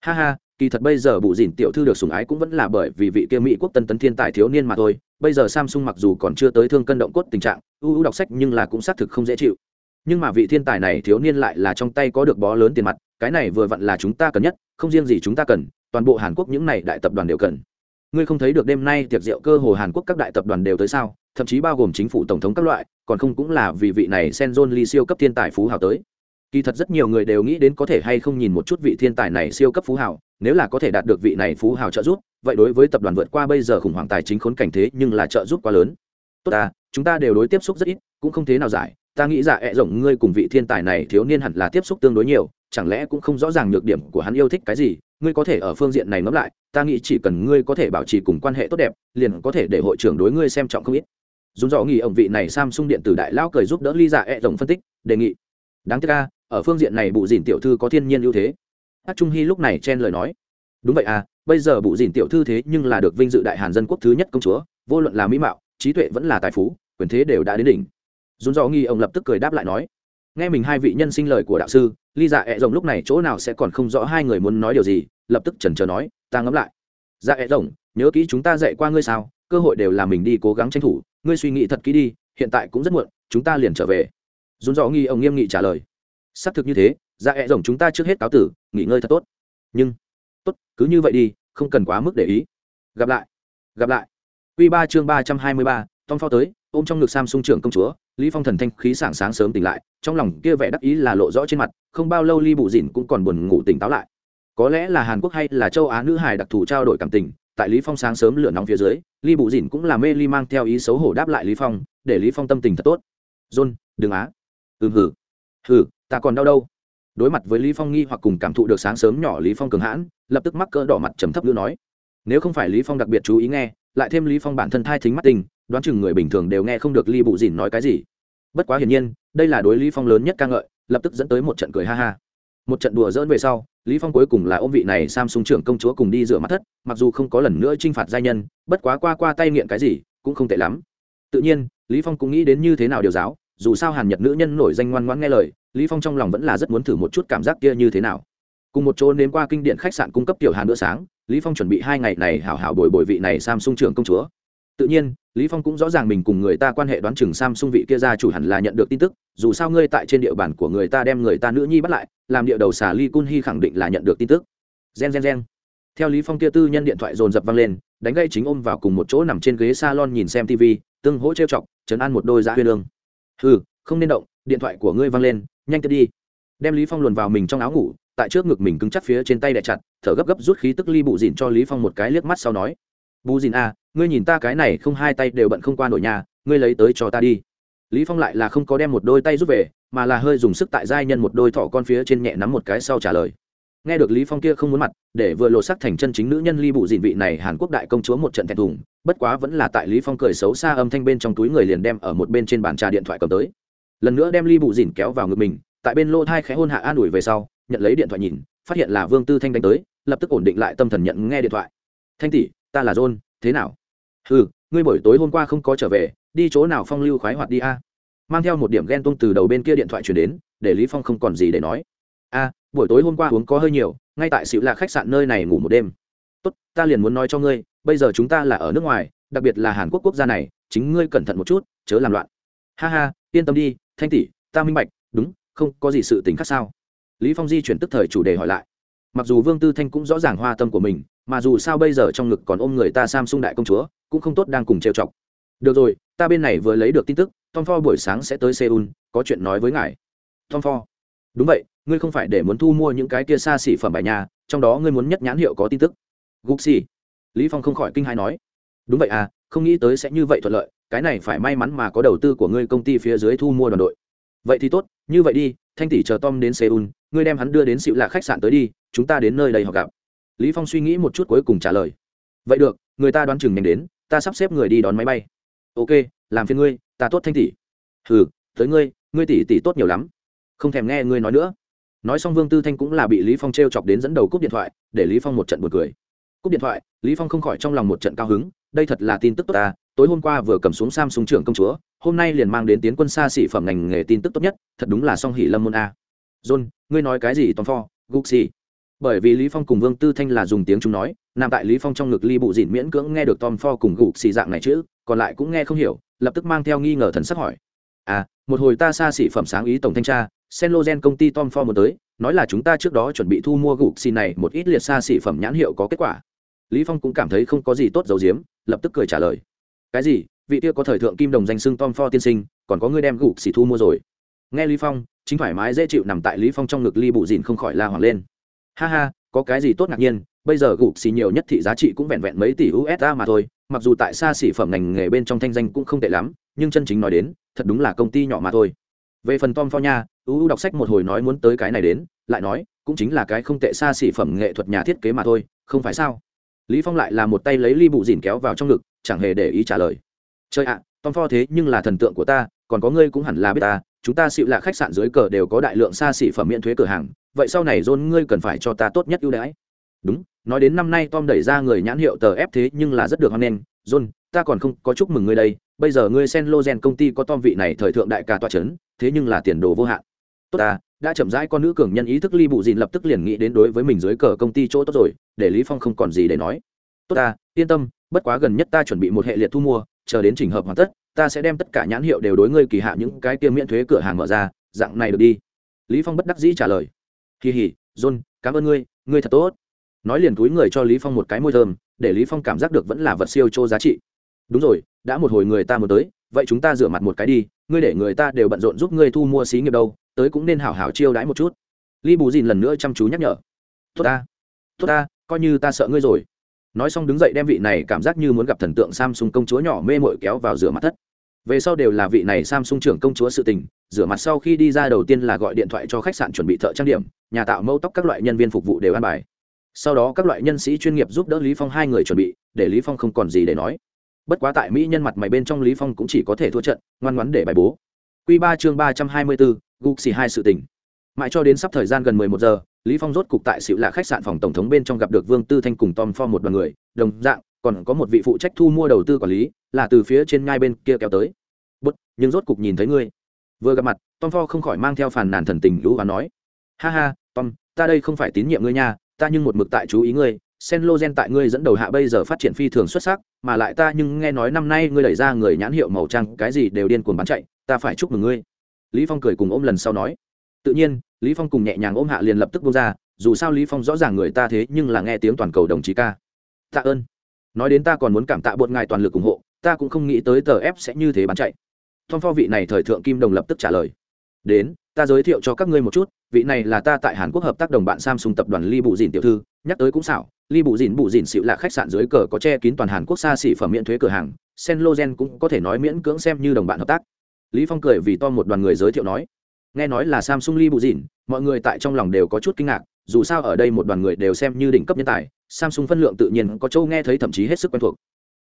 Ha ha, kỳ thật bây giờ bụ dìn tiểu thư được sủng ái cũng vẫn là bởi vì vị kia mỹ quốc tân tấn thiên tài thiếu niên mà thôi. Bây giờ samsung mặc dù còn chưa tới thương cân động cốt tình trạng ưu ưu đọc sách nhưng là cũng xác thực không dễ chịu nhưng mà vị thiên tài này thiếu niên lại là trong tay có được bó lớn tiền mặt, cái này vừa vặn là chúng ta cần nhất, không riêng gì chúng ta cần, toàn bộ hàn quốc những này đại tập đoàn đều cần. Ngươi không thấy được đêm nay tiệc rượu cơ hồ hàn quốc các đại tập đoàn đều tới sao, thậm chí bao gồm chính phủ, tổng thống các loại, còn không cũng là vì vị này sen john lee siêu cấp thiên tài phú hào tới. Kỳ thật rất nhiều người đều nghĩ đến có thể hay không nhìn một chút vị thiên tài này siêu cấp phú hào, nếu là có thể đạt được vị này phú hào trợ giúp, vậy đối với tập đoàn vượt qua bây giờ khủng hoảng tài chính khốn cảnh thế nhưng là trợ giúp quá lớn. Tốt à chúng ta đều đối tiếp xúc rất ít, cũng không thế nào giải ta nghĩ dạ ẹ rộng ngươi cùng vị thiên tài này thiếu niên hẳn là tiếp xúc tương đối nhiều, chẳng lẽ cũng không rõ ràng nhược điểm của hắn yêu thích cái gì, ngươi có thể ở phương diện này ngẫm lại, ta nghĩ chỉ cần ngươi có thể bảo trì cùng quan hệ tốt đẹp, liền có thể để hội trưởng đối ngươi xem trọng không ít. Dùng dò nghỉ ổng vị này samsung điện tử đại lão cười giúp đỡ ly dạ ẹ rộng phân tích, đề nghị. Đáng tiếc ca ở phương diện này bụ dìn tiểu thư có thiên nhiên ưu thế. Hát trung hy lúc này chen lời nói. Đúng vậy à bây giờ bụ dìn tiểu thư thế nhưng là được vinh dự đại hàn dân quốc thứ nhất công chúa, vô luận là mỹ mạo, trí tuệ vẫn là tài phú, quyền thế đều đã đến đỉnh dùn dò nghi ông lập tức cười đáp lại nói, nghe mình hai vị nhân sinh lời của đạo sư ly dạ ẹ、e、rồng lúc này chỗ nào sẽ còn không rõ hai người muốn nói điều gì, lập tức chần chờ nói, ta ngẫm lại. Dạ ẹ、e、rồng, nhớ kỹ chúng ta dạy qua ngươi sao, cơ hội đều là mình đi cố gắng tranh thủ, ngươi suy nghĩ thật kỹ đi, hiện tại cũng rất muộn, chúng ta liền trở về. Dùn dò nghi ông nghiêm nghị trả lời, xác thực như thế dạ ẹ、e、rồng chúng ta trước hết cáo tử, nghỉ ngơi thật tốt. Nhưng, tốt, cứ như vậy đi, không cần quá mức để ý. Gặp lại gặp lại. Q ba chương ba trăm hai mươi ba, tom phó tới ôm trong ngực samsung trưởng công chúa, lý phong thần thanh khí sảng sáng sớm tỉnh lại, trong lòng kia vẻ đắc ý là lộ rõ trên mặt, không bao lâu ly bụ dìn cũng còn buồn ngủ tỉnh táo lại. Có lẽ là hàn quốc hay là châu á nữ hài đặc thù trao đổi cảm tình, tại lý phong sáng sớm lửa nóng phía dưới, ly bụ dìn cũng là mê ly mang theo ý xấu hổ đáp lại lý phong, để lý phong tâm tình thật tốt. John, đừng á. Ừm hử hử ta còn đau đâu. Đối mặt với lý phong nghi hoặc cùng cảm thụ được sáng sớm nhỏ lý phong cường hãn, lập tức mắc cỡ đỏ mặt trầm thấp lưu nói, nếu không phải lý phong đặc biệt chú ý nghe, lại thêm lý phong bản thân thai thính mắt tình đoán chừng người bình thường đều nghe không được ly bụ dìn nói cái gì. Bất quá hiển nhiên, đây là đối lý phong lớn nhất ca ngợi, lập tức dẫn tới một trận cười ha ha. Một trận đùa dỡn về sau, lý phong cuối cùng là ôm vị này samsung trưởng công chúa cùng đi rửa mắt thất, mặc dù không có lần nữa trinh phạt giai nhân, bất quá qua qua tay nghiện cái gì, cũng không tệ lắm. Tự nhiên, lý phong cũng nghĩ đến như thế nào điều giáo, dù sao hàn nhật nữ nhân nổi danh ngoan ngoãn nghe lời, lý phong trong lòng vẫn là rất muốn thử một chút cảm giác kia như thế nào. Cùng một chỗ nếm qua kinh điện khách sạn cung cấp tiểu hàn bữa sáng, lý phong chuẩn bị hai ngày này hảo hảo bồi bồi vị này samsung trưởng công chúa tự nhiên, lý phong cũng rõ ràng mình cùng người ta quan hệ đoán chừng samsung vị kia gia chủ hẳn là nhận được tin tức, dù sao ngươi tại trên địa bàn của người ta đem người ta nữ nhi bắt lại, làm địa đầu xà ly kun hy khẳng định là nhận được tin tức. Gen gen gen. Theo lý phong kia tư nhân điện thoại dồn dập vang lên, đánh gây chính ôm vào cùng một chỗ nằm trên ghế salon nhìn xem tv tương hỗ trêu chọc chấn an một đôi giá huyên lương hừ, không nên động, điện thoại của ngươi vang lên, nhanh tiếp đi. Đem lý phong luồn vào mình trong áo ngủ, tại trước ngực mình cứng chắc phía trên tay đè chặt, thở gấp gấp rút khí tức ly bụ dìn cho lý phong một cái liếc mắt sau nói. Bù dìn à ngươi nhìn ta cái này không hai tay đều bận không qua nổi nhà, ngươi lấy tới cho ta đi. Lý phong lại là không có đem một đôi tay rút về, mà là hơi dùng sức tại giai nhân một đôi thỏ con phía trên nhẹ nắm một cái sau trả lời. Nghe được lý phong kia không muốn mặt, để vừa lộ sắc thành chân chính nữ nhân ly bụ dịn vị này hàn quốc đại công chúa một trận thẹn thùng, bất quá vẫn là tại lý phong cười xấu xa âm thanh bên trong túi người liền đem ở một bên trên bàn trà điện thoại cầm tới. Lần nữa đem ly bụ dịn kéo vào ngực mình, tại bên lô thai khẽ hôn hạ an ủi về sau, nhận lấy điện thoại nhìn, phát hiện là vương tư thanh đánh tới, lập tức ổn định lại tâm thần nhận nghe điện thoại. Thanh tỷ, ta là john, thế nào? Ừ ngươi buổi tối hôm qua không có trở về, đi chỗ nào phong lưu khoái hoạt đi a? Mang theo một điểm ghen tung từ đầu bên kia điện thoại chuyển đến, để lý phong không còn gì để nói. A, buổi tối hôm qua uống có hơi nhiều, ngay tại xịu là khách sạn nơi này ngủ một đêm. Tốt, ta liền muốn nói cho ngươi, bây giờ chúng ta là ở nước ngoài, đặc biệt là hàn quốc quốc gia này, chính ngươi cẩn thận một chút, chớ làm loạn. Ha ha, yên tâm đi, thanh tỷ, ta minh bạch, đúng, không có gì sự tình khác sao? Lý phong di chuyển tức thời chủ đề hỏi lại mặc dù vương tư thanh cũng rõ ràng hoa tâm của mình, mà dù sao bây giờ trong ngực còn ôm người ta samsung đại công chúa, cũng không tốt đang cùng trêu chọc. Được rồi, ta bên này vừa lấy được tin tức, tom ford buổi sáng sẽ tới seoul, có chuyện nói với ngài. Tom ford đúng vậy, ngươi không phải để muốn thu mua những cái kia xa xỉ phẩm bài nhà, trong đó ngươi muốn nhất nhãn hiệu có tin tức. Guxi lý phong không khỏi kinh hãi nói. Đúng vậy à không nghĩ tới sẽ như vậy thuận lợi, cái này phải may mắn mà có đầu tư của ngươi công ty phía dưới thu mua đoàn đội. Vậy thì tốt, như vậy đi, thanh tỷ chờ tom đến seoul ngươi đem hắn đưa đến xịu là khách sạn tới đi, chúng ta đến nơi đây họ gặp. Lý phong suy nghĩ một chút cuối cùng trả lời. Vậy được, người ta đoán chừng nhanh đến, ta sắp xếp người đi đón máy bay. Ok, làm phiền ngươi, ta tốt thanh tỷ. Hừ, tới ngươi ngươi tỷ tỷ tốt nhiều lắm. Không thèm nghe ngươi nói nữa. Nói xong vương tư thanh cũng là bị lý phong treo chọc đến dẫn đầu cúp điện thoại, để lý phong một trận buồn cười. Cúp điện thoại, lý phong không khỏi trong lòng một trận cao hứng, đây thật là tin tức tốt ta, tối hôm qua vừa cầm xuống samsung trưởng công chúa, hôm nay liền mang đến tiến quân xa xỉ phẩm ngành nghề tin tức tốt nhất, thật đúng là song hỉ lâm môn a john, ngươi nói cái gì, tom for guxi bởi vì lý phong cùng vương tư thanh là dùng tiếng chúng nói, nằm tại lý phong trong ngực ly bụ dịn miễn cưỡng nghe được tom for cùng gục xì dạng này chứ còn lại cũng nghe không hiểu, lập tức mang theo nghi ngờ thần sắc hỏi. À một hồi ta xa xỉ phẩm sáng ý tổng thanh tra senlogen công ty tom for một tới, nói là chúng ta trước đó chuẩn bị thu mua gục xì này, một ít liệt xa xỉ phẩm nhãn hiệu có kết quả. Lý phong cũng cảm thấy không có gì tốt dấu diếm lập tức cười trả lời. Cái gì? Vị kia có thời thượng kim đồng danh xưng tom for tiên sinh, còn có người đem gục xì thu mua rồi. Nghe lý phong chính thoải mái dễ chịu nằm tại lý phong trong ngực ly bụ dìn không khỏi la hoàng lên. Ha ha, có cái gì tốt ngạc nhiên, bây giờ gục xì nhiều nhất thị giá trị cũng vẹn vẹn mấy tỷ usd mà thôi, mặc dù tại xa xỉ phẩm ngành nghề bên trong thanh danh cũng không tệ lắm, nhưng chân chính nói đến, thật đúng là công ty nhỏ mà thôi. Về phần tom pho nha uu đọc sách một hồi nói muốn tới cái này đến, lại nói, cũng chính là cái không tệ xa xỉ phẩm nghệ thuật nhà thiết kế mà thôi, không phải sao? Lý phong lại là một tay lấy ly bụ dìn kéo vào trong ngực, chẳng hề để ý trả lời. Chơi ạ, tom pho thế nhưng là thần tượng của ta, còn có ngươi cũng hẳn là biết ta chúng ta xịu lạ khách sạn dưới cờ đều có đại lượng xa xỉ phẩm miễn thuế cửa hàng, vậy sau này john ngươi cần phải cho ta tốt nhất ưu đãi. Đúng, nói đến năm nay tom đẩy ra người nhãn hiệu tờ ép thế nhưng là rất được hoan nghênh. John, ta còn không có chúc mừng ngươi đây, bây giờ ngươi sen lô gen công ty có tom vị này thời thượng đại ca toa chấn, thế nhưng là tiền đồ vô hạn. Tốt ta, đã chậm rãi con nữ cường nhân ý thức ly bụ dìn lập tức liền nghĩ đến đối với mình dưới cờ công ty chỗ tốt rồi, để lý phong không còn gì để nói. Tốt ta, yên tâm, bất quá gần nhất ta chuẩn bị một hệ liệt thu mua, chờ đến trình hợp hoàn tất ta sẽ đem tất cả nhãn hiệu đều đối ngươi kỳ hạ những cái kia miễn thuế cửa hàng mở ra, dạng này được đi. Lý phong bất đắc dĩ trả lời. Kỳ hỉ john, cảm ơn ngươi ngươi thật tốt. Nói liền túi người cho lý phong một cái môi thơm, để lý phong cảm giác được vẫn là vật siêu chô giá trị. Đúng rồi, đã một hồi người ta muốn tới, vậy chúng ta rửa mặt một cái đi, ngươi để người ta đều bận rộn giúp ngươi thu mua xí nghiệp đâu, tới cũng nên hảo hảo chiêu đãi một chút. Lý bù dìn lần nữa chăm chú nhắc nhở. Tốt ta tốt ta, coi như ta sợ ngươi rồi. Nói xong đứng dậy đem vị này cảm giác như muốn gặp thần tượng samsung công chúa nhỏ mê mội kéo vào rửa mặt thất về sau đều là vị này samsung trưởng công chúa sự tình, rửa mặt sau khi đi ra đầu tiên là gọi điện thoại cho khách sạn chuẩn bị thợ trang điểm, nhà tạo mẫu tóc các loại nhân viên phục vụ đều ăn bài. Sau đó các loại nhân sĩ chuyên nghiệp giúp đỡ lý phong hai người chuẩn bị, để lý phong không còn gì để nói. Bất quá tại mỹ nhân mặt mày bên trong lý phong cũng chỉ có thể thua trận, ngoan ngoãn để bài bố. Quy ba chương ba trăm hai mươi bốn gục xì hai sự tình. Mãi cho đến sắp thời gian gần mười một giờ, lý phong rốt cục tại xịu lạ khách sạn phòng tổng thống bên trong gặp được vương tư thanh cùng tom for một đoàn người, đồng dạng, còn có một vị phụ trách thu mua đầu tư quản lý, là từ phía trên ngay bên kia kéo tới bút, nhưng rốt cục nhìn thấy ngươi. Vừa gặp mặt, tom for không khỏi mang theo phàn nàn thần tình lũ và nói, ha ha, tom, ta đây không phải tín nhiệm ngươi nha, ta nhưng một mực tại chú ý ngươi sen lô gen tại ngươi dẫn đầu hạ bây giờ phát triển phi thường xuất sắc, mà lại ta nhưng nghe nói năm nay ngươi đẩy ra người nhãn hiệu màu trăng cái gì đều điên cuồng bán chạy, ta phải chúc mừng ngươi. Lý phong cười cùng ôm lần sau nói, tự nhiên, lý phong cùng nhẹ nhàng ôm hạ liền lập tức buông ra, dù sao lý phong rõ ràng người ta thế nhưng là nghe tiếng toàn cầu đồng chí ca. Tạ ơn. Nói đến ta còn muốn cảm tạ bột ngài toàn lực ủng hộ, ta cũng không nghĩ tới tờ ép sẽ như thế bán chạy tom pho vị này thời thượng kim đồng lập tức trả lời. Đến, ta giới thiệu cho các ngươi một chút, vị này là ta tại hàn quốc hợp tác đồng bạn samsung tập đoàn Lee bụ dìn tiểu thư, nhắc tới cũng xảo, Lee bụ dìn bụ dìn xịu là khách sạn dưới cờ có che kín toàn hàn quốc xa xỉ phẩm miễn thuế cửa hàng sen logen cũng có thể nói miễn cưỡng xem như đồng bạn hợp tác. Lý phong cười vì to một đoàn người giới thiệu nói. Nghe nói là samsung Lee bụ dìn, mọi người tại trong lòng đều có chút kinh ngạc, dù sao ở đây một đoàn người đều xem như đỉnh cấp nhân tài, samsung phân lượng tự nhiên có châu nghe thấy thậm chí hết sức quen thuộc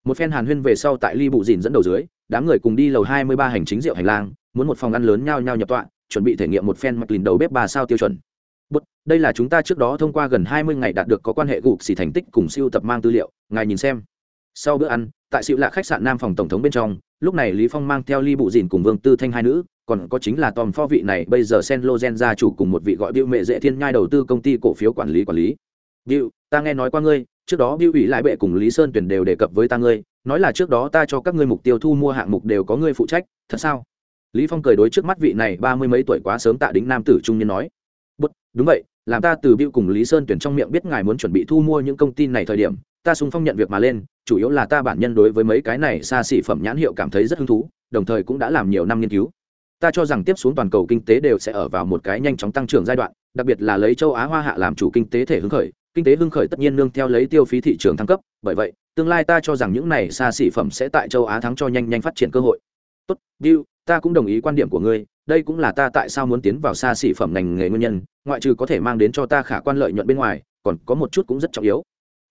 một phen hàn huyên về sau tại ly bụ dìn dẫn đầu dưới đám người cùng đi lầu hai mươi ba hành chính rượu hành lang muốn một phòng ăn lớn nhao nhao nhập tọa chuẩn bị thể nghiệm một phen mặc lìn đầu bếp ba sao tiêu chuẩn. Bút, đây là chúng ta trước đó thông qua gần hai mươi ngày đạt được có quan hệ gục xỉ thành tích cùng siêu tập mang tư liệu ngài nhìn xem. Sau bữa ăn tại siêu lạ khách sạn nam phòng tổng thống bên trong lúc này lý phong mang theo ly bụ dìn cùng vương tư thanh hai nữ còn có chính là tòm pho vị này bây giờ sen lô gen gia chủ cùng một vị gọi bill mẹ dễ thiên nhai đầu tư công ty cổ phiếu quản lý quản lý. Bill ta nghe nói qua ngươi trước đó bill ủy lại bệ cùng lý sơn tuyển đều đề cập với ta ngươi, nói là trước đó ta cho các ngươi mục tiêu thu mua hạng mục đều có ngươi phụ trách, thật sao? Lý phong cười đối trước mắt vị này ba mươi mấy tuổi quá sớm tạ đính nam tử trung niên nói. Bút, đúng vậy, làm ta từ bill cùng lý sơn tuyển trong miệng biết ngài muốn chuẩn bị thu mua những công ty này thời điểm, ta sung phong nhận việc mà lên, chủ yếu là ta bản nhân đối với mấy cái này xa xỉ phẩm nhãn hiệu cảm thấy rất hứng thú, đồng thời cũng đã làm nhiều năm nghiên cứu. Ta cho rằng tiếp xuống toàn cầu kinh tế đều sẽ ở vào một cái nhanh chóng tăng trưởng giai đoạn, đặc biệt là lấy châu á hoa hạ làm chủ kinh tế thể hứng khởi kinh tế hưng khởi tất nhiên nương theo lấy tiêu phí thị trường thăng cấp, bởi vậy, tương lai ta cho rằng những này xa xỉ phẩm sẽ tại châu á thắng cho nhanh nhanh phát triển cơ hội. Tốt, bill, ta cũng đồng ý quan điểm của ngươi, đây cũng là ta tại sao muốn tiến vào xa xỉ phẩm ngành nghề nguyên nhân, ngoại trừ có thể mang đến cho ta khả quan lợi nhuận bên ngoài, còn có một chút cũng rất trọng yếu.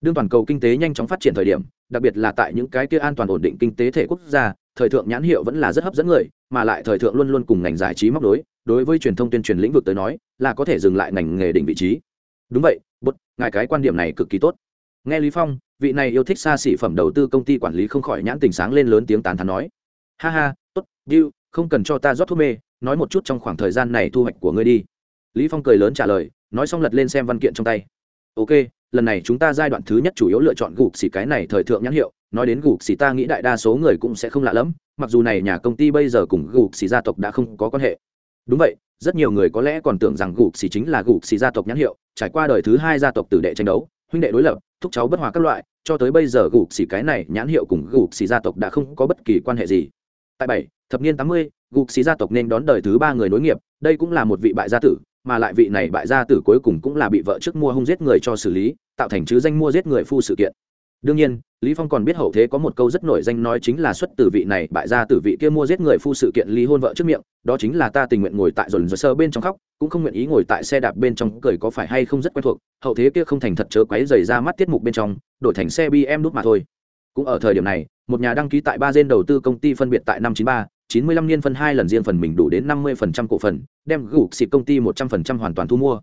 Đương toàn cầu kinh tế nhanh chóng phát triển thời điểm, đặc biệt là tại những cái kia an toàn ổn định kinh tế thể quốc gia, thời thượng nhãn hiệu vẫn là rất hấp dẫn người, mà lại thời thượng luôn luôn cùng ngành giải trí móc đối đối với truyền thông tuyên truyền lĩnh vực tới nói, là có thể dừng lại ngành nghề đỉnh vị trí đúng vậy bút ngài cái quan điểm này cực kỳ tốt. Nghe lý phong vị này yêu thích xa xỉ phẩm đầu tư công ty quản lý không khỏi nhãn tình sáng lên lớn tiếng tán thán nói. Ha ha tốt điu, không cần cho ta rót thuốc mê nói một chút trong khoảng thời gian này thu hoạch của ngươi đi. Lý phong cười lớn trả lời nói xong lật lên xem văn kiện trong tay. Ok lần này chúng ta giai đoạn thứ nhất chủ yếu lựa chọn gục xỉ cái này thời thượng nhãn hiệu nói đến gục xỉ ta nghĩ đại đa số người cũng sẽ không lạ lắm mặc dù này nhà công ty bây giờ cùng gục xỉ gia tộc đã không có quan hệ. Đúng vậy rất nhiều người có lẽ còn tưởng rằng gục xì chính là gục xì gia tộc nhãn hiệu, trải qua đời thứ hai gia tộc tử đệ tranh đấu, huynh đệ đối lập, thúc cháu bất hòa các loại, cho tới bây giờ gục xì cái này nhãn hiệu cùng gục xì gia tộc đã không có bất kỳ quan hệ gì. Tại bảy, thập niên tám mươi, gục xì gia tộc nên đón đời thứ ba người nối nghiệp, đây cũng là một vị bại gia tử, mà lại vị này bại gia tử cuối cùng cũng là bị vợ trước mua hung giết người cho xử lý, tạo thành chứ danh mua giết người phu sự kiện đương nhiên lý phong còn biết hậu thế có một câu rất nổi danh nói chính là xuất từ vị này bại gia tử vị kia mua giết người phu sự kiện ly hôn vợ trước miệng đó chính là ta tình nguyện ngồi tại dồn dồn sơ bên trong khóc cũng không nguyện ý ngồi tại xe đạp bên trong cười có phải hay không rất quen thuộc hậu thế kia không thành thật chớ quấy dày ra mắt tiết mục bên trong đổi thành xe bm đút mà thôi. Cũng ở thời điểm này một nhà đăng ký tại ba gen đầu tư công ty phân biệt tại năm 93, 95 niên phân hai lần riêng phần mình đủ đến 50% cổ phần đem gục xịt công ty 100% hoàn toàn thu mua.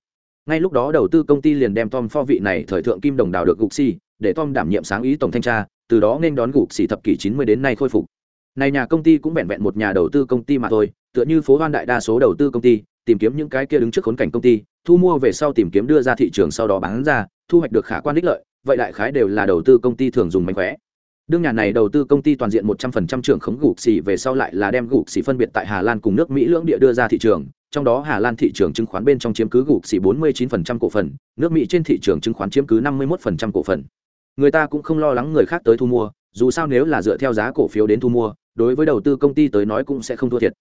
Ngay lúc đó đầu tư công ty liền đem tom Ford vị này thời thượng kim đồng đào được gục xì để tom đảm nhiệm sáng ý tổng thanh tra từ đó nên đón gục xỉ thập kỷ 90 đến nay khôi phục này nhà công ty cũng vẹn vẹn một nhà đầu tư công ty mà thôi tựa như phố hoan đại đa số đầu tư công ty tìm kiếm những cái kia đứng trước khốn cảnh công ty thu mua về sau tìm kiếm đưa ra thị trường sau đó bán ra thu hoạch được khả quan đích lợi vậy đại khái đều là đầu tư công ty thường dùng mánh khóe đương nhà này đầu tư công ty toàn diện 100% trưởng khống gục xỉ về sau lại là đem gục xỉ phân biệt tại Hà Lan cùng nước Mỹ lưỡng địa đưa ra thị trường, trong đó Hà Lan thị trường chứng khoán bên trong chiếm cứ gục xỉ 49% cổ phần, nước Mỹ trên thị trường chứng khoán chiếm cứ 51% cổ phần. Người ta cũng không lo lắng người khác tới thu mua, dù sao nếu là dựa theo giá cổ phiếu đến thu mua, đối với đầu tư công ty tới nói cũng sẽ không thua thiệt.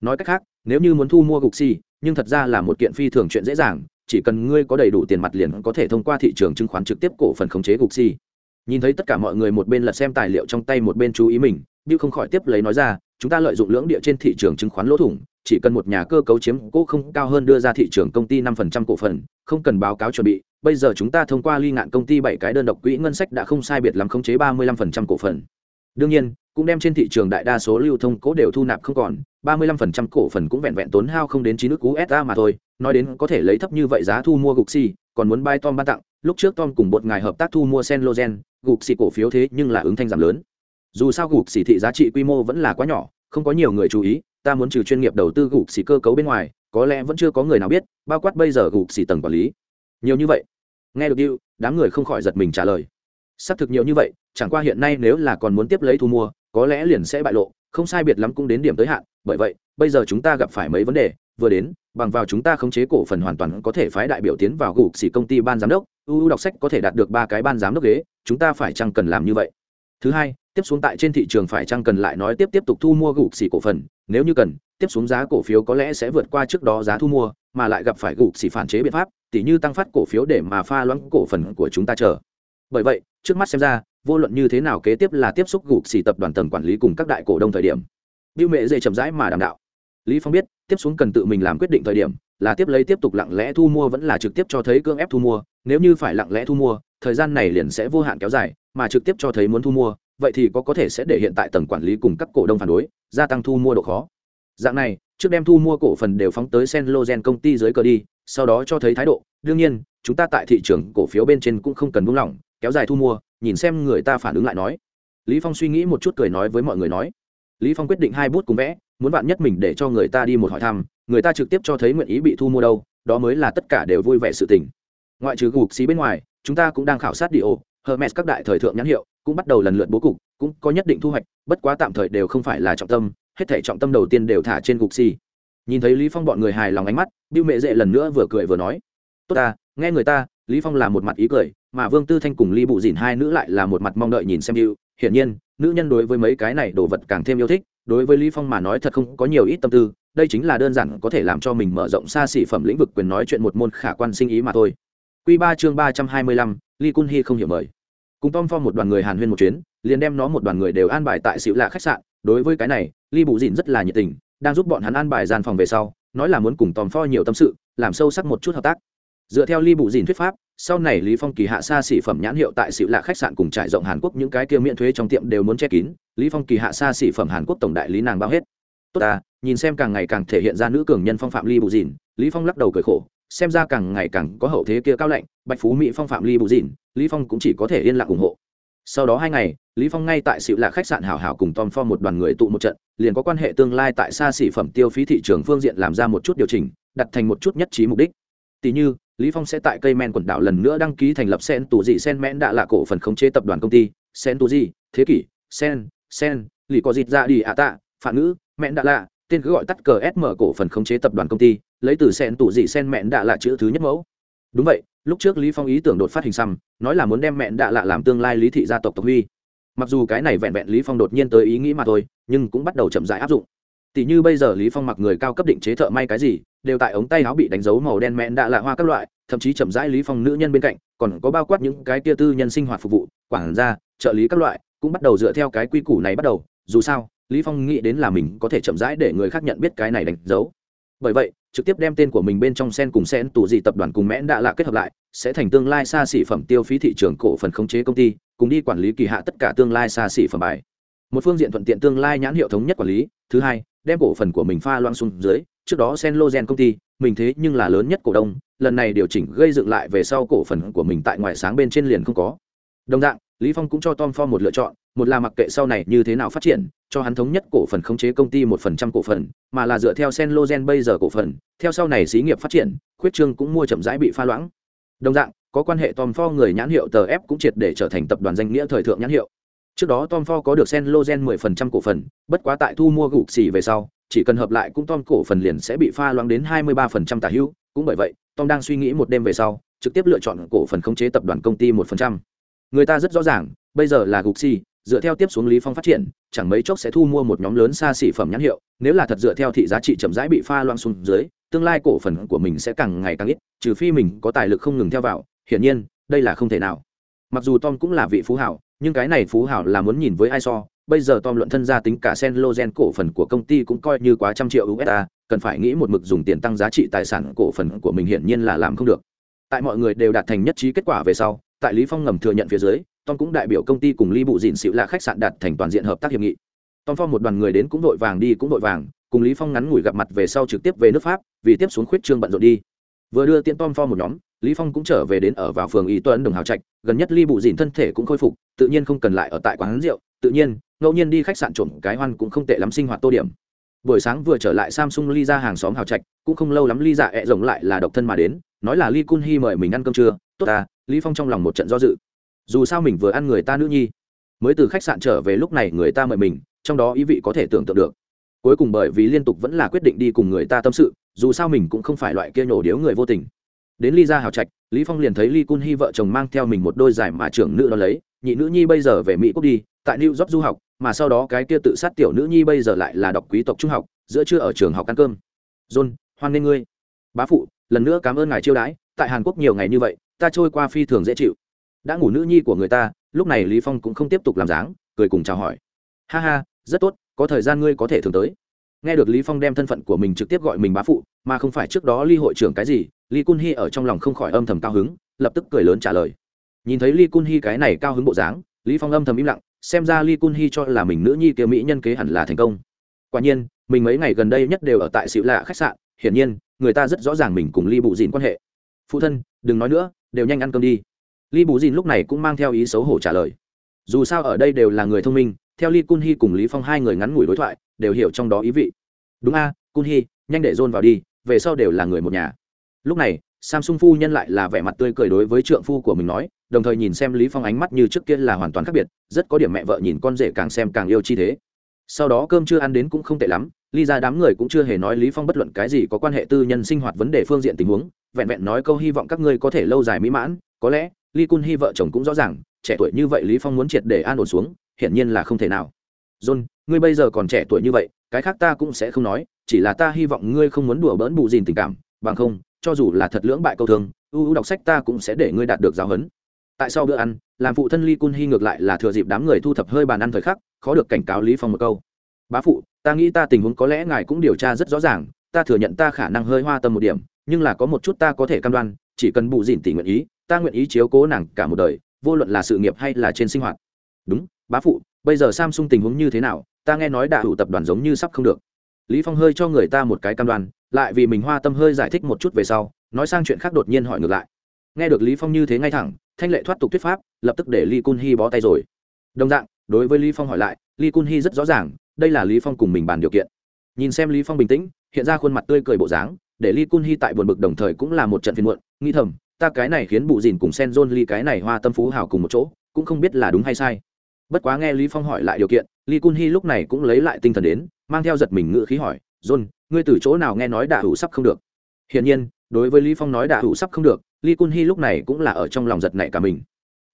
Nói cách khác, nếu như muốn thu mua gục xỉ, nhưng thật ra là một kiện phi thường chuyện dễ dàng, chỉ cần ngươi có đầy đủ tiền mặt liền có thể thông qua thị trường chứng khoán trực tiếp cổ phần khống chế gục xỉ nhìn thấy tất cả mọi người một bên lật xem tài liệu trong tay một bên chú ý mình bill không khỏi tiếp lấy nói ra chúng ta lợi dụng lưỡng địa trên thị trường chứng khoán lỗ thủng chỉ cần một nhà cơ cấu chiếm cổ không cao hơn đưa ra thị trường công ty năm phần trăm cổ phần không cần báo cáo chuẩn bị bây giờ chúng ta thông qua ly ngạn công ty bảy cái đơn độc quỹ ngân sách đã không sai biệt lắm khống chế ba mươi lăm phần trăm cổ phần. Đương nhiên cũng đem trên thị trường đại đa số lưu thông cố đều thu nạp không còn ba mươi lăm phần trăm cổ phần cũng vẹn vẹn tốn hao không đến chín nước USA mà thôi nói đến có thể lấy thấp như vậy giá thu mua gục xì, còn muốn bay tom ban tặng lúc trước tom cùng một ngài hợp tác thu mua Senlogen, gục xì cổ phiếu thế nhưng là ứng thanh giảm lớn. Dù sao gục xì thị giá trị quy mô vẫn là quá nhỏ không có nhiều người chú ý, ta muốn trừ chuyên nghiệp đầu tư gục xì cơ cấu bên ngoài, có lẽ vẫn chưa có người nào biết, bao quát bây giờ gục xì tầng quản lý. Nhiều như vậy. Nghe được điệu đám người không khỏi giật mình trả lời. Xác thực nhiều như vậy, chẳng qua hiện nay nếu là còn muốn tiếp lấy thu mua, có lẽ liền sẽ bại lộ, không sai biệt lắm cũng đến điểm tới hạn. Bởi vậy, bây giờ chúng ta gặp phải mấy vấn đề. Vừa đến, bằng vào chúng ta khống chế cổ phần hoàn toàn có thể phái đại biểu tiến vào gục xỉ công ty ban giám đốc uu đọc sách có thể đạt được ba cái ban giám đốc ghế, chúng ta phải chăng cần làm như vậy? Thứ hai tiếp xuống tại trên thị trường phải chăng cần lại nói tiếp tiếp tục thu mua gục xỉ cổ phần, nếu như cần, tiếp xuống giá cổ phiếu có lẽ sẽ vượt qua trước đó giá thu mua, mà lại gặp phải gục xỉ phản chế biện pháp, tỉ như tăng phát cổ phiếu để mà pha loãng cổ phần của chúng ta chờ. Bởi vậy, trước mắt xem ra, vô luận như thế nào kế tiếp là tiếp xúc gục xỉ tập đoàn tầng quản lý cùng các đại cổ đông thời điểm. Biêu mệ dễ chậm rãi mà đảm đạo. Lý phong biết, tiếp xuống cần tự mình làm quyết định thời điểm, là tiếp lấy tiếp tục lặng lẽ thu mua vẫn là trực tiếp cho thấy cương ép thu mua. Nếu như phải lặng lẽ thu mua, thời gian này liền sẽ vô hạn kéo dài, mà trực tiếp cho thấy muốn thu mua vậy thì có có thể sẽ để hiện tại tầng quản lý cùng các cổ đông phản đối, gia tăng thu mua độ khó. Dạng này, trước đem thu mua cổ phần đều phóng tới Senlogen công ty dưới cờ đi, sau đó cho thấy thái độ. Đương nhiên, chúng ta tại thị trường cổ phiếu bên trên cũng không cần buông lỏng, kéo dài thu mua, nhìn xem người ta phản ứng lại nói. Lý phong suy nghĩ một chút cười nói với mọi người nói. Lý phong quyết định hai bút cùng vẽ, muốn bạn nhất mình để cho người ta đi một hỏi thăm, người ta trực tiếp cho thấy nguyện ý bị thu mua đâu, đó mới là tất cả đều vui vẻ sự tình. Ngoại trừ gục xí bên ngoài, chúng ta cũng đang khảo sát đi ổ. Hermes các đại thời thượng nhãn hiệu cũng bắt đầu lần lượt bố cục, cũng có nhất định thu hoạch, bất quá tạm thời đều không phải là trọng tâm, hết thảy trọng tâm đầu tiên đều thả trên cục xì. Nhìn thấy Lý Phong bọn người hài lòng ánh mắt, Bưu Mệ Dệ lần nữa vừa cười vừa nói: "Tốt ta, nghe người ta, Lý Phong là một mặt ý cười, mà Vương Tư Thanh cùng Lý Bụ Dĩn hai nữ lại là một mặt mong đợi nhìn xem Bưu, hiển nhiên, nữ nhân đối với mấy cái này đồ vật càng thêm yêu thích, đối với Lý Phong mà nói thật không có nhiều ít tâm tư, đây chính là đơn giản có thể làm cho mình mở rộng xa xỉ phẩm lĩnh vực quyền nói chuyện một môn khả quan sinh ý mà thôi. Quy 3 chương 325, lee kun hi không hiểu mời. Cùng tom phong một đoàn người hàn huyên một chuyến liền đem nó một đoàn người đều an bài tại xịu lạ khách sạn. Đối với cái này lee Bụ Dịn rất là nhiệt tình đang giúp bọn hắn an bài gian phòng về sau nói là muốn cùng tom pho nhiều tâm sự làm sâu sắc một chút hợp tác. Dựa theo lee Bụ Dịn thuyết pháp sau này lý phong kỳ hạ xa xỉ phẩm nhãn hiệu tại xịu lạ khách sạn cùng trải rộng hàn quốc những cái kia miễn thuế trong tiệm đều muốn che kín lý phong kỳ hạ xa xỉ phẩm hàn quốc tổng đại lý nàng bao hết. Tốt ta, nhìn xem càng ngày càng thể hiện ra nữ cường nhân phong phạm lee Bụ Dịn, lý phong lắc đầu cười khổ xem ra càng ngày càng có hậu thế kia cao lạnh, bạch phú mỹ phong phạm ly bù dìn lý phong cũng chỉ có thể yên lặng ủng hộ. Sau đó hai ngày, lý phong ngay tại sự là khách sạn hảo hảo cùng tom phong một đoàn người tụ một trận, liền có quan hệ tương lai tại xa xỉ phẩm tiêu phí thị trường phương diện làm ra một chút điều chỉnh, đặt thành một chút nhất trí mục đích. Tỷ như, lý phong sẽ tại cây men quần đảo lần nữa đăng ký thành lập sen tù dị sen mẽn đã là cổ phần khống chế tập đoàn công ty, sen tù dị, thế kỷ, sen sen, lì có dịt dạ ra đi ạ tạ phản ngữ, mẽn đã lạ, tên cứ gọi tắt cờ sm cổ phần khống chế tập đoàn công ty lấy từ sen tủ dị sen mẹn đạ là chữ thứ nhất mẫu. Đúng vậy, lúc trước lý phong ý tưởng đột phát hình xăm, nói là muốn đem mẹn đạ lạ làm tương lai lý thị gia tộc tộc huy. Mặc dù cái này vẹn vẹn lý phong đột nhiên tới ý nghĩ mà thôi, nhưng cũng bắt đầu chậm rãi áp dụng. Tỷ như bây giờ lý phong mặc người cao cấp định chế thợ may cái gì, đều tại ống tay áo bị đánh dấu màu đen mẹn đạ lạ hoa các loại, thậm chí chậm rãi lý phong nữ nhân bên cạnh, còn có bao quát những cái kia tư nhân sinh hoạt phục vụ, quản gia, trợ lý các loại, cũng bắt đầu dựa theo cái quy củ này bắt đầu. Dù sao, lý phong nghĩ đến là mình có thể chậm rãi để người khác nhận biết cái này đánh dấu. Bởi vậy trực tiếp đem tên của mình bên trong sen cùng sen tủ dị tập đoàn cùng mẽn đã lạ kết hợp lại, sẽ thành tương lai xa xỉ phẩm tiêu phí thị trường cổ phần khống chế công ty, cùng đi quản lý kỳ hạ tất cả tương lai xa xỉ phẩm bài. Một phương diện thuận tiện tương lai nhãn hiệu thống nhất quản lý, thứ hai, đem cổ phần của mình pha loang xuống dưới, trước đó sen logen công ty, mình thế nhưng là lớn nhất cổ đông, lần này điều chỉnh gây dựng lại về sau cổ phần của mình tại ngoài sáng bên trên liền không có. Đồng dạng, lý phong cũng cho tom for một lựa chọn, một là mặc kệ sau này như thế nào phát triển cho hắn thống nhất cổ phần khống chế công ty một phần trăm cổ phần, mà là dựa theo Senlogen bây giờ cổ phần. Theo sau này xí nghiệp phát triển, khuyết trương cũng mua chậm rãi bị pha loãng. Đồng dạng, có quan hệ tom Ford người nhãn hiệu tờ f cũng triệt để trở thành tập đoàn danh nghĩa thời thượng nhãn hiệu. Trước đó tom Ford có được Senlogen mười phần trăm cổ phần, bất quá tại thu mua gục xỉ về sau, chỉ cần hợp lại cũng tom cổ phần liền sẽ bị pha loãng đến hai mươi ba phần trăm tả hữu. Cũng bởi vậy, tom đang suy nghĩ một đêm về sau, trực tiếp lựa chọn cổ phần khống chế tập đoàn công ty một phần trăm. Người ta rất rõ ràng, bây giờ là gục xỉ dựa theo tiếp xuống lý phong phát triển, chẳng mấy chốc sẽ thu mua một nhóm lớn xa xỉ phẩm nhãn hiệu, nếu là thật dựa theo thị giá trị chậm rãi bị pha loang xuống dưới, tương lai cổ phần của mình sẽ càng ngày càng ít, trừ phi mình có tài lực không ngừng theo vào, hiển nhiên, đây là không thể nào. Mặc dù tom cũng là vị phú hảo, nhưng cái này phú hảo là muốn nhìn với ai so, bây giờ tom luận thân gia tính cả sen logen cổ phần của công ty cũng coi như quá trăm triệu usd cần phải nghĩ một mực dùng tiền tăng giá trị tài sản cổ phần của mình hiển nhiên là làm không được. Tại mọi người đều đạt thành nhất trí kết quả về sau, tại lý phong ngầm thừa nhận phía dưới tom cũng đại biểu công ty cùng ly bụ dịn xịu là khách sạn đạt thành toàn diện hợp tác hiệp nghị. Tom phong một đoàn người đến cũng vội vàng đi cũng vội vàng, cùng lý phong ngắn ngủi gặp mặt về sau trực tiếp về nước pháp, vì tiếp xuống khuyết trương bận rộn đi. Vừa đưa tiễn tom phong một nhóm, lý phong cũng trở về đến ở vào phường Y tuấn đồng hào trạch, gần nhất ly bụ dịn thân thể cũng khôi phục, tự nhiên không cần lại ở tại quán rượu, tự nhiên, ngẫu nhiên đi khách sạn trộm cái hoan cũng không tệ lắm sinh hoạt tô điểm. Buổi sáng vừa trở lại samsung ly ra hàng xóm hào trạch, cũng không lâu lắm ly dạ ẹ rồng lại là độc thân mà đến, nói là ly kun hi mời mình ăn cơm trưa, tốt à lý phong trong lòng một trận do dự dù sao mình vừa ăn người ta nữ nhi. Mới từ khách sạn trở về lúc này người ta mời mình, trong đó ý vị có thể tưởng tượng được. Cuối cùng bởi vì liên tục vẫn là quyết định đi cùng người ta tâm sự, dù sao mình cũng không phải loại kia nhổ điếu người vô tình. Đến ly ra hào trạch, lý phong liền thấy ly cun hy vợ chồng mang theo mình một đôi giải mà trưởng nữ đó lấy, nhị nữ nhi bây giờ về mỹ quốc đi, tại new york du học, mà sau đó cái kia tự sát tiểu nữ nhi bây giờ lại là đọc quý tộc trung học, giữa trưa ở trường học ăn cơm. John, hoan nghênh ngươi. Bá phụ, lần nữa cảm ơn ngài chiêu đãi, tại hàn quốc nhiều ngày như vậy, ta trôi qua phi thường dễ chịu đã ngủ nữ nhi của người ta, lúc này lý phong cũng không tiếp tục làm dáng, cười cùng chào hỏi. Ha ha, rất tốt, có thời gian ngươi có thể thường tới. Nghe được lý phong đem thân phận của mình trực tiếp gọi mình bá phụ, mà không phải trước đó ly hội trưởng cái gì lý cun hi ở trong lòng không khỏi âm thầm cao hứng, lập tức cười lớn trả lời. Nhìn thấy lý cun hi cái này cao hứng bộ dáng, lý phong âm thầm im lặng, xem ra lý cun hi cho là mình nữ nhi kia mỹ nhân kế hẳn là thành công. Quả nhiên, mình mấy ngày gần đây nhất đều ở tại xịu lạ khách sạn, hiển nhiên, người ta rất rõ ràng mình cùng ly bụ dịn quan hệ. Phụ thân, đừng nói nữa, đều nhanh ăn cơm đi. Lý bù dìn lúc này cũng mang theo ý xấu hổ trả lời. Dù sao ở đây đều là người thông minh theo Lý kun hi cùng lý phong hai người ngắn ngủi đối thoại đều hiểu trong đó ý vị. Đúng a à, hi nhanh để dôn vào đi về sau đều là người một nhà. Lúc này samsung phu nhân lại là vẻ mặt tươi cười đối với trượng phu của mình nói đồng thời nhìn xem lý phong ánh mắt như trước kia là hoàn toàn khác biệt rất có điểm mẹ vợ nhìn con rể càng xem càng yêu chi thế. Sau đó cơm chưa ăn đến cũng không tệ lắm ly ra đám người cũng chưa hề nói lý phong bất luận cái gì có quan hệ tư nhân sinh hoạt vấn đề phương diện tình huống vẹn vẹn nói câu hy vọng các ngươi có thể lâu dài mỹ mãn có lẽ ly cun hy vợ chồng cũng rõ ràng, trẻ tuổi như vậy lý phong muốn triệt để an ổn xuống, hiển nhiên là không thể nào. John, ngươi bây giờ còn trẻ tuổi như vậy, cái khác ta cũng sẽ không nói, chỉ là ta hy vọng ngươi không muốn đùa bỡn bù dìn tình cảm, bằng không, cho dù là thật lưỡng bại câu thương ưu ưu đọc sách ta cũng sẽ để ngươi đạt được giáo huấn. Tại sau bữa ăn, làm phụ thân ly cun hy ngược lại là thừa dịp đám người thu thập hơi bàn ăn thời khắc, khó được cảnh cáo lý phong một câu. Bá phụ, ta nghĩ ta tình huống có lẽ ngài cũng điều tra rất rõ ràng, ta thừa nhận ta khả năng hơi hoa tâm một điểm, nhưng là có một chút ta có thể cam đoan, chỉ cần bù dìn tỷ nguyện ý ta nguyện ý chiếu cố nàng cả một đời, vô luận là sự nghiệp hay là trên sinh hoạt. Đúng, bá phụ, bây giờ samsung tình huống như thế nào? Ta nghe nói đạ hữu tập đoàn giống như sắp không được. Lý phong hơi cho người ta một cái cam đoan, lại vì mình hoa tâm hơi giải thích một chút về sau, nói sang chuyện khác đột nhiên hỏi ngược lại. Nghe được lý phong như thế ngay thẳng, thanh lệ thoát tục thuyết pháp, lập tức để lý kun hy bó tay rồi. Đồng dạng, đối với lý phong hỏi lại lý kun hy rất rõ ràng, đây là lý phong cùng mình bàn điều kiện. Nhìn xem lý phong bình tĩnh, hiện ra khuôn mặt tươi cười bộ dáng, để lý kun hy tại buồn bực đồng thời cũng là một trận phiền muộn nghi thầm ta cái này khiến bụ dìn cùng sen john ly cái này hoa tâm phú hào cùng một chỗ, cũng không biết là đúng hay sai. Bất quá nghe lý phong hỏi lại điều kiện, lee kun hy lúc này cũng lấy lại tinh thần đến, mang theo giật mình ngựa khí hỏi, john, ngươi từ chỗ nào nghe nói đạ hữu sắp không được? Hiển nhiên, đối với lý phong nói đạ hữu sắp không được, lee kun hy lúc này cũng là ở trong lòng giật nảy cả mình.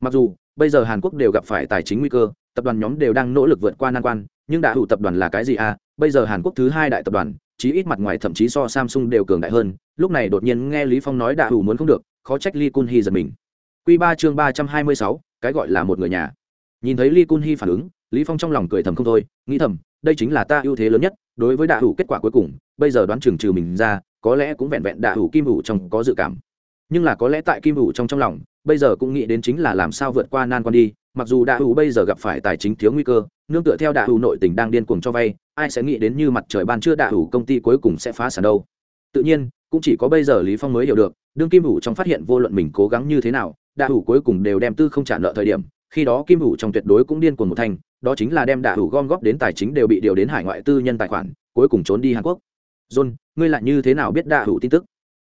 Mặc dù, bây giờ hàn quốc đều gặp phải tài chính nguy cơ, tập đoàn nhóm đều đang nỗ lực vượt qua nan quan, nhưng đạ hủ tập đoàn là cái gì à? Bây giờ hàn quốc thứ hai đại tập đoàn, chí ít mặt ngoài thậm chí so samsung đều cường đại hơn, lúc này đột nhiên nghe lý phong nói đạ hủ muốn không được khó trách lee kun hi giật mình. Quy ba chương ba trăm hai mươi sáu, cái gọi là một người nhà. Nhìn thấy lee kun hi phản ứng lý phong trong lòng cười thầm không thôi nghĩ thầm đây chính là ta ưu thế lớn nhất đối với đạ hủ kết quả cuối cùng bây giờ đoán chừng trừ mình ra có lẽ cũng vẹn vẹn đạ hủ kim hủ trong có dự cảm. Nhưng là có lẽ tại kim hủ trong trong lòng bây giờ cũng nghĩ đến chính là làm sao vượt qua nan quan đi mặc dù đạ hủ bây giờ gặp phải tài chính thiếu nguy cơ nương tựa theo đạ hủ nội tình đang điên cuồng cho vay ai sẽ nghĩ đến như mặt trời ban trưa đạ hủ công ty cuối cùng sẽ phá sản đâu. Tự nhiên cũng chỉ có bây giờ lý phong mới hiểu được đương kim hủ trong phát hiện vô luận mình cố gắng như thế nào đạ hủ cuối cùng đều đem tư không trả nợ thời điểm khi đó kim hủ trong tuyệt đối cũng điên cuồng một thành đó chính là đem đạ hủ gom góp đến tài chính đều bị điều đến hải ngoại tư nhân tài khoản cuối cùng trốn đi hàn quốc john ngươi lại như thế nào biết đạ hủ tin tức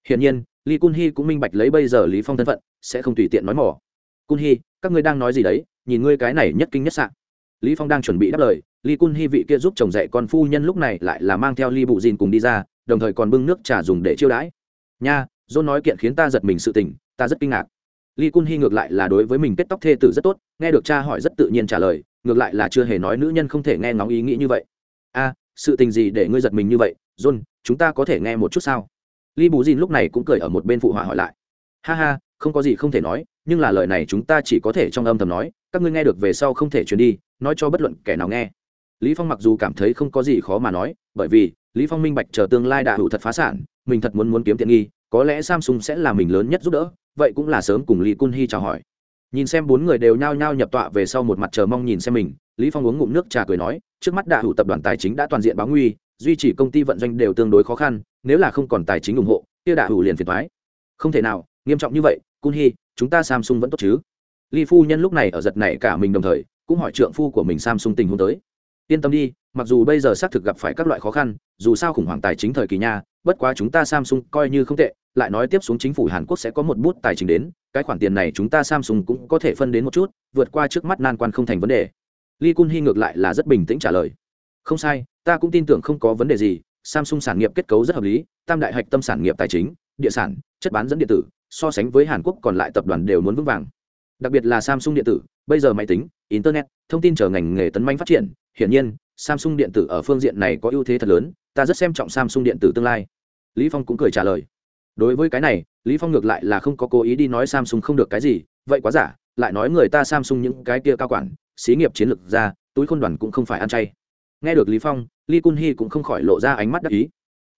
hiển nhiên Lý Kun Hi cũng minh bạch lấy bây giờ Lý Phong thân phận, sẽ không tùy tiện nói mỏ. Kun Hi, các ngươi đang nói gì đấy? Nhìn ngươi cái này nhất kinh nhất sạng. Lý Phong đang chuẩn bị đáp lời, Lý Kun Hi vị kia giúp chồng dạy con phu nhân lúc này lại là mang theo Lý Bụ Dìn cùng đi ra, đồng thời còn bưng nước trà dùng để chiêu đãi. Nha, John nói kiện khiến ta giật mình sự tình, ta rất kinh ngạc. Li Kun hy ngược lại là đối với mình kết tóc thê tử rất tốt, nghe được cha hỏi rất tự nhiên trả lời, ngược lại là chưa hề nói nữ nhân không thể nghe ngóng ý nghĩ như vậy. A, sự tình gì để ngươi giật mình như vậy, John, chúng ta có thể nghe một chút sao? Lý Bù Dìn lúc này cũng cười ở một bên phụ họa hỏi lại. Ha ha, không có gì không thể nói, nhưng là lời này chúng ta chỉ có thể trong âm thầm nói, các ngươi nghe được về sau không thể truyền đi, nói cho bất luận kẻ nào nghe. Lý Phong mặc dù cảm thấy không có gì khó mà nói, bởi vì Lý Phong minh bạch chờ tương lai đại hữu thật phá sản, mình thật muốn muốn kiếm tiện nghi, có lẽ Samsung sẽ là mình lớn nhất giúp đỡ, vậy cũng là sớm cùng Lý Kun hy chào hỏi. Nhìn xem bốn người đều nhao nhao nhập tọa về sau một mặt chờ mong nhìn xem mình, Lý Phong uống ngụm nước trà cười nói, trước mắt đại hữu tập đoàn tài chính đã toàn diện báo nguy, duy trì công ty vận doanh đều tương đối khó khăn, nếu là không còn tài chính ủng hộ kia đạ hủ liền phiền thoái không thể nào nghiêm trọng như vậy cun hy chúng ta samsung vẫn tốt chứ? Lý phu nhân lúc này ở giật này cả mình đồng thời cũng hỏi trượng phu của mình samsung tình huống tới. Yên tâm đi mặc dù bây giờ xác thực gặp phải các loại khó khăn dù sao khủng hoảng tài chính thời kỳ nha bất quá chúng ta samsung coi như không tệ lại nói tiếp xuống chính phủ hàn quốc sẽ có một bút tài chính đến cái khoản tiền này chúng ta samsung cũng có thể phân đến một chút vượt qua trước mắt nan quan không thành vấn đề lee kun hy ngược lại là rất bình tĩnh trả lời không sai ta cũng tin tưởng không có vấn đề gì Samsung sản nghiệp kết cấu rất hợp lý, tam đại hạch tâm sản nghiệp tài chính, địa sản, chất bán dẫn điện tử, so sánh với Hàn Quốc còn lại tập đoàn đều muốn vững vàng. Đặc biệt là Samsung điện tử, bây giờ máy tính, internet, thông tin chờ ngành nghề tấn manh phát triển, hiển nhiên, Samsung điện tử ở phương diện này có ưu thế thật lớn, ta rất xem trọng Samsung điện tử tương lai. Lý Phong cũng cười trả lời. Đối với cái này, Lý Phong ngược lại là không có cố ý đi nói Samsung không được cái gì, vậy quá giả, lại nói người ta Samsung những cái kia cao quản, xí nghiệp chiến lược ra, túi khôn đoàn cũng không phải ăn chay nghe được lý phong Lee kun Hee cũng không khỏi lộ ra ánh mắt đắc ý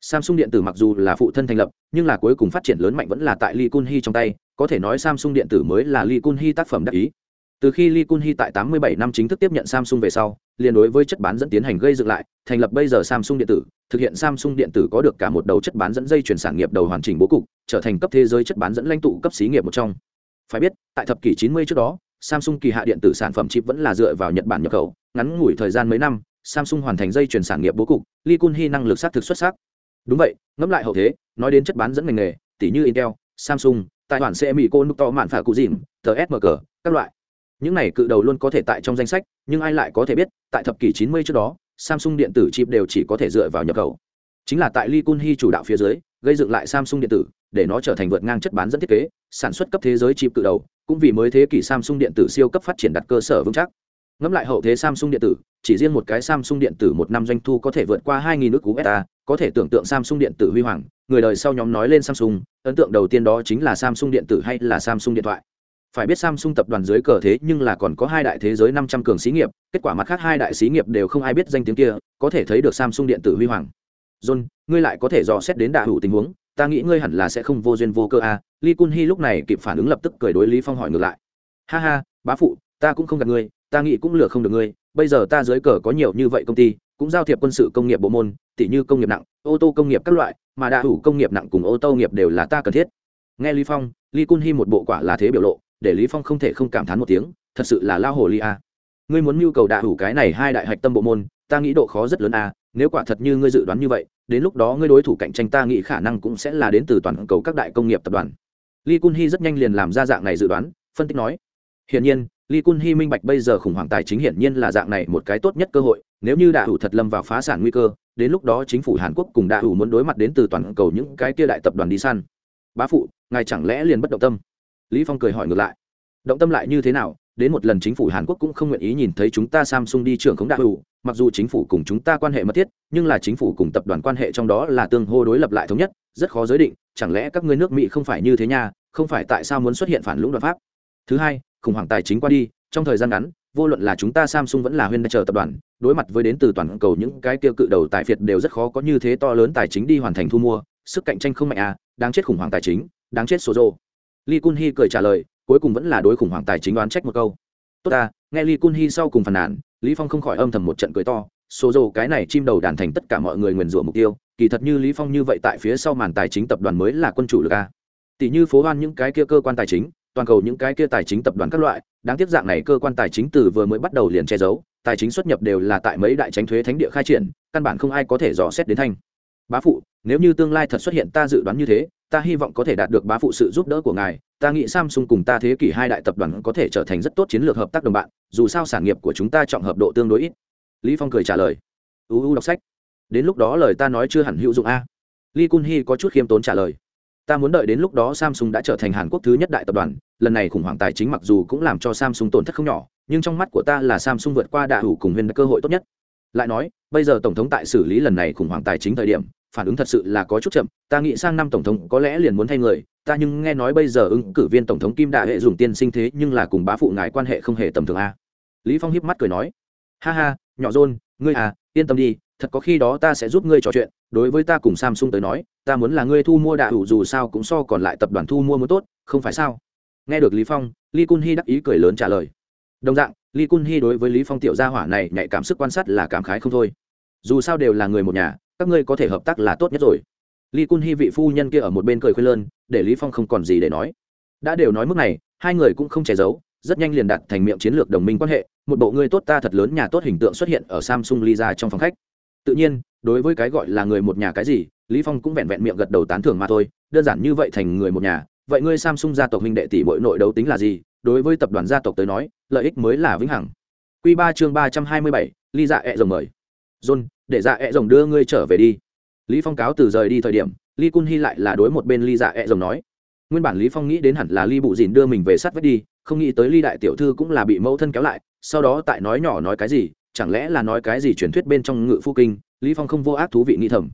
samsung điện tử mặc dù là phụ thân thành lập nhưng là cuối cùng phát triển lớn mạnh vẫn là tại Lee kun Hee trong tay có thể nói samsung điện tử mới là Lee kun Hee tác phẩm đắc ý từ khi Lee kun Hee tại 87 năm chính thức tiếp nhận samsung về sau liền đối với chất bán dẫn tiến hành gây dựng lại thành lập bây giờ samsung điện tử thực hiện samsung điện tử có được cả một đầu chất bán dẫn dây chuyển sản nghiệp đầu hoàn chỉnh bố cục trở thành cấp thế giới chất bán dẫn lãnh tụ cấp xí nghiệp một trong phải biết tại thập kỷ 90 trước đó samsung kỳ hạ điện tử sản phẩm chip vẫn là dựa vào nhật bản nhập khẩu ngắn ngủi thời gian mấy năm Samsung hoàn thành dây chuyển sản nghiệp bố cục, Lee Kun Hee năng lực sát thực xuất sắc. Đúng vậy, ngẫm lại hậu thế, nói đến chất bán dẫn ngành nghề, tỷ như Intel, Samsung, tài khoản CMI cô nút to mạn phả cụ dìm, TSMC, các loại. Những này cự đầu luôn có thể tại trong danh sách, nhưng ai lại có thể biết, tại thập kỷ 90 trước đó, Samsung điện tử chip đều chỉ có thể dựa vào nhập khẩu. Chính là tại Lee Kun Hee chủ đạo phía dưới, gây dựng lại Samsung điện tử, để nó trở thành vượt ngang chất bán dẫn thiết kế, sản xuất cấp thế giới chip cự đầu, cũng vì mới thế kỷ Samsung điện tử siêu cấp phát triển đặt cơ sở vững chắc. Ngẫm lại hậu thế Samsung điện tử, chỉ riêng một cái Samsung điện tử một năm doanh thu có thể vượt qua 2000 nước USD, có thể tưởng tượng Samsung điện tử huy hoàng, người đời sau nhóm nói lên Samsung, ấn tượng đầu tiên đó chính là Samsung điện tử hay là Samsung điện thoại. Phải biết Samsung tập đoàn dưới cờ thế nhưng là còn có hai đại thế giới 500 cường xí nghiệp, kết quả mặt khác hai đại xí nghiệp đều không ai biết danh tiếng kia, có thể thấy được Samsung điện tử huy hoàng. John, ngươi lại có thể dò xét đến đại hữu tình huống, ta nghĩ ngươi hẳn là sẽ không vô duyên vô cơ a. À. Lee Kun Hee lúc này kịp phản ứng lập tức cười đối Lý Phong hỏi ngược lại. Ha ha, bá phụ, ta cũng không gạt ngươi, ta nghĩ cũng lừa không được ngươi, bây giờ ta dưới cờ có nhiều như vậy công ty cũng giao thiệp quân sự công nghiệp bộ môn tỷ như công nghiệp nặng ô tô công nghiệp các loại mà đại hủ công nghiệp nặng cùng ô tô nghiệp đều là ta cần thiết nghe lý phong lý Kun hi một bộ quả là thế biểu lộ để lý phong không thể không cảm thán một tiếng thật sự là lao hồ ly a ngươi muốn mưu cầu đạ hủ cái này hai đại hạch tâm bộ môn ta nghĩ độ khó rất lớn a nếu quả thật như ngươi dự đoán như vậy đến lúc đó ngươi đối thủ cạnh tranh ta nghĩ khả năng cũng sẽ là đến từ toàn cầu các đại công nghiệp tập đoàn Lý Kun Hi rất nhanh liền làm ra dạng này dự đoán, phân tích nói. Hiển nhiên, Lee Kun Hee minh bạch bây giờ khủng hoảng tài chính hiển nhiên là dạng này một cái tốt nhất cơ hội, nếu như Đạ Hủ thật lâm vào phá sản nguy cơ, đến lúc đó chính phủ Hàn Quốc cùng Đạ Hủ muốn đối mặt đến từ toàn cầu những cái kia đại tập đoàn đi săn. Bá phụ, ngài chẳng lẽ liền bất động tâm? Lý Phong cười hỏi ngược lại. Động tâm lại như thế nào, đến một lần chính phủ hàn quốc cũng không nguyện ý nhìn thấy chúng ta samsung đi trưởng khống đạo hữu mặc dù chính phủ cùng chúng ta quan hệ mật thiết nhưng là chính phủ cùng tập đoàn quan hệ trong đó là tương hô đối lập lại thống nhất rất khó giới định chẳng lẽ các ngươi nước mỹ không phải như thế nha không phải tại sao muốn xuất hiện phản lũng đoạn pháp thứ hai khủng hoảng tài chính qua đi trong thời gian ngắn vô luận là chúng ta samsung vẫn là huyên chờ tập đoàn đối mặt với đến từ toàn cầu những cái tiêu cự đầu tại việt đều rất khó có như thế to lớn tài chính đi hoàn thành thu mua sức cạnh tranh không mạnh à đáng chết khủng hoảng tài chính đáng chết số rô lee kun hi cười trả lời, cuối cùng vẫn là đối khủng hoảng tài chính đoán trách một câu. Tốt ta, nghe lee kun hi sau cùng phàn nàn, lý phong không khỏi âm thầm một trận cười to, số rô cái này chim đầu đàn thành tất cả mọi người nguyền rủa mục tiêu, kỳ thật như lý phong như vậy tại phía sau màn tài chính tập đoàn mới là quân chủ lực a. Tỷ như phố hoan những cái kia cơ quan tài chính, toàn cầu những cái kia tài chính tập đoàn các loại, đáng tiếc dạng này cơ quan tài chính từ vừa mới bắt đầu liền che giấu, tài chính xuất nhập đều là tại mấy đại tránh thuế thánh địa khai triển, căn bản không ai có thể dò xét đến thanh. Bá phụ, nếu như tương lai thật xuất hiện ta dự đoán như thế ta hy vọng có thể đạt được bá phụ sự giúp đỡ của ngài, ta nghĩ samsung cùng ta thế kỷ hai đại tập đoàn có thể trở thành rất tốt chiến lược hợp tác đồng bạn, dù sao sản nghiệp của chúng ta trọng hợp độ tương đối ít. Lý phong cười trả lời. Uu đọc sách. Đến lúc đó lời ta nói chưa hẳn hữu dụng a. Lee kun hi có chút khiêm tốn trả lời. Ta muốn đợi đến lúc đó samsung đã trở thành hàn quốc thứ nhất đại tập đoàn, lần này khủng hoảng tài chính mặc dù cũng làm cho samsung tổn thất không nhỏ, nhưng trong mắt của ta là samsung vượt qua đạ hủ cùng huyền cơ hội tốt nhất. Lại nói, bây giờ tổng thống tại xử lý lần này khủng hoảng tài chính thời điểm phản ứng thật sự là có chút chậm, ta nghĩ sang năm tổng thống có lẽ liền muốn thay người, ta nhưng nghe nói bây giờ ứng cử viên tổng thống kim Đại hệ dùng tiên sinh thế nhưng là cùng bá phụ ngài quan hệ không hề tầm thường a. Lý phong hiếp mắt cười nói, ha ha, nhỏ rôn ngươi à yên tâm đi, thật có khi đó ta sẽ giúp ngươi trò chuyện, đối với ta cùng samsung tới nói, ta muốn là ngươi thu mua đạ hủ dù sao cũng so còn lại tập đoàn thu mua muốn tốt, không phải sao? Nghe được lý phong lý kun Hi đắc ý cười lớn trả lời. Đồng dạng lý kun Hi đối với lý phong tiểu gia hỏa này nhạy cảm sức quan sát là cảm khái không thôi. Dù sao đều là người một nhà các ngươi có thể hợp tác là tốt nhất rồi. Lý cun hy vị phu nhân kia ở một bên cười khuyên lơn để lý phong không còn gì để nói. Đã đều nói mức này hai người cũng không che giấu rất nhanh liền đặt thành miệng chiến lược đồng minh quan hệ một bộ người tốt ta thật lớn nhà tốt hình tượng xuất hiện ở samsung lisa trong phòng khách. Tự nhiên đối với cái gọi là người một nhà cái gì lý phong cũng vẹn vẹn miệng gật đầu tán thưởng mà thôi đơn giản như vậy thành người một nhà. Vậy ngươi samsung gia tộc huynh đệ tỷ bội nội đấu tính là gì? Đối với tập đoàn gia tộc tới nói lợi ích mới là vĩnh hằng. Quy ba chương ba trăm hai mươi bảy, ly dạ ẹ rồng mời. John để dạ ẹ rồng đưa ngươi trở về đi. Lý phong cáo từ rời đi thời điểm ly cun hy lại là đối một bên ly dạ ẹ rồng nói. Nguyên bản lý phong nghĩ đến hẳn là ly bụ dìn đưa mình về sát vết đi, không nghĩ tới ly đại tiểu thư cũng là bị mẫu thân kéo lại, sau đó tại nói nhỏ nói cái gì, chẳng lẽ là nói cái gì truyền thuyết bên trong ngự phu kinh, lý phong không vô ác thú vị nghĩ thầm.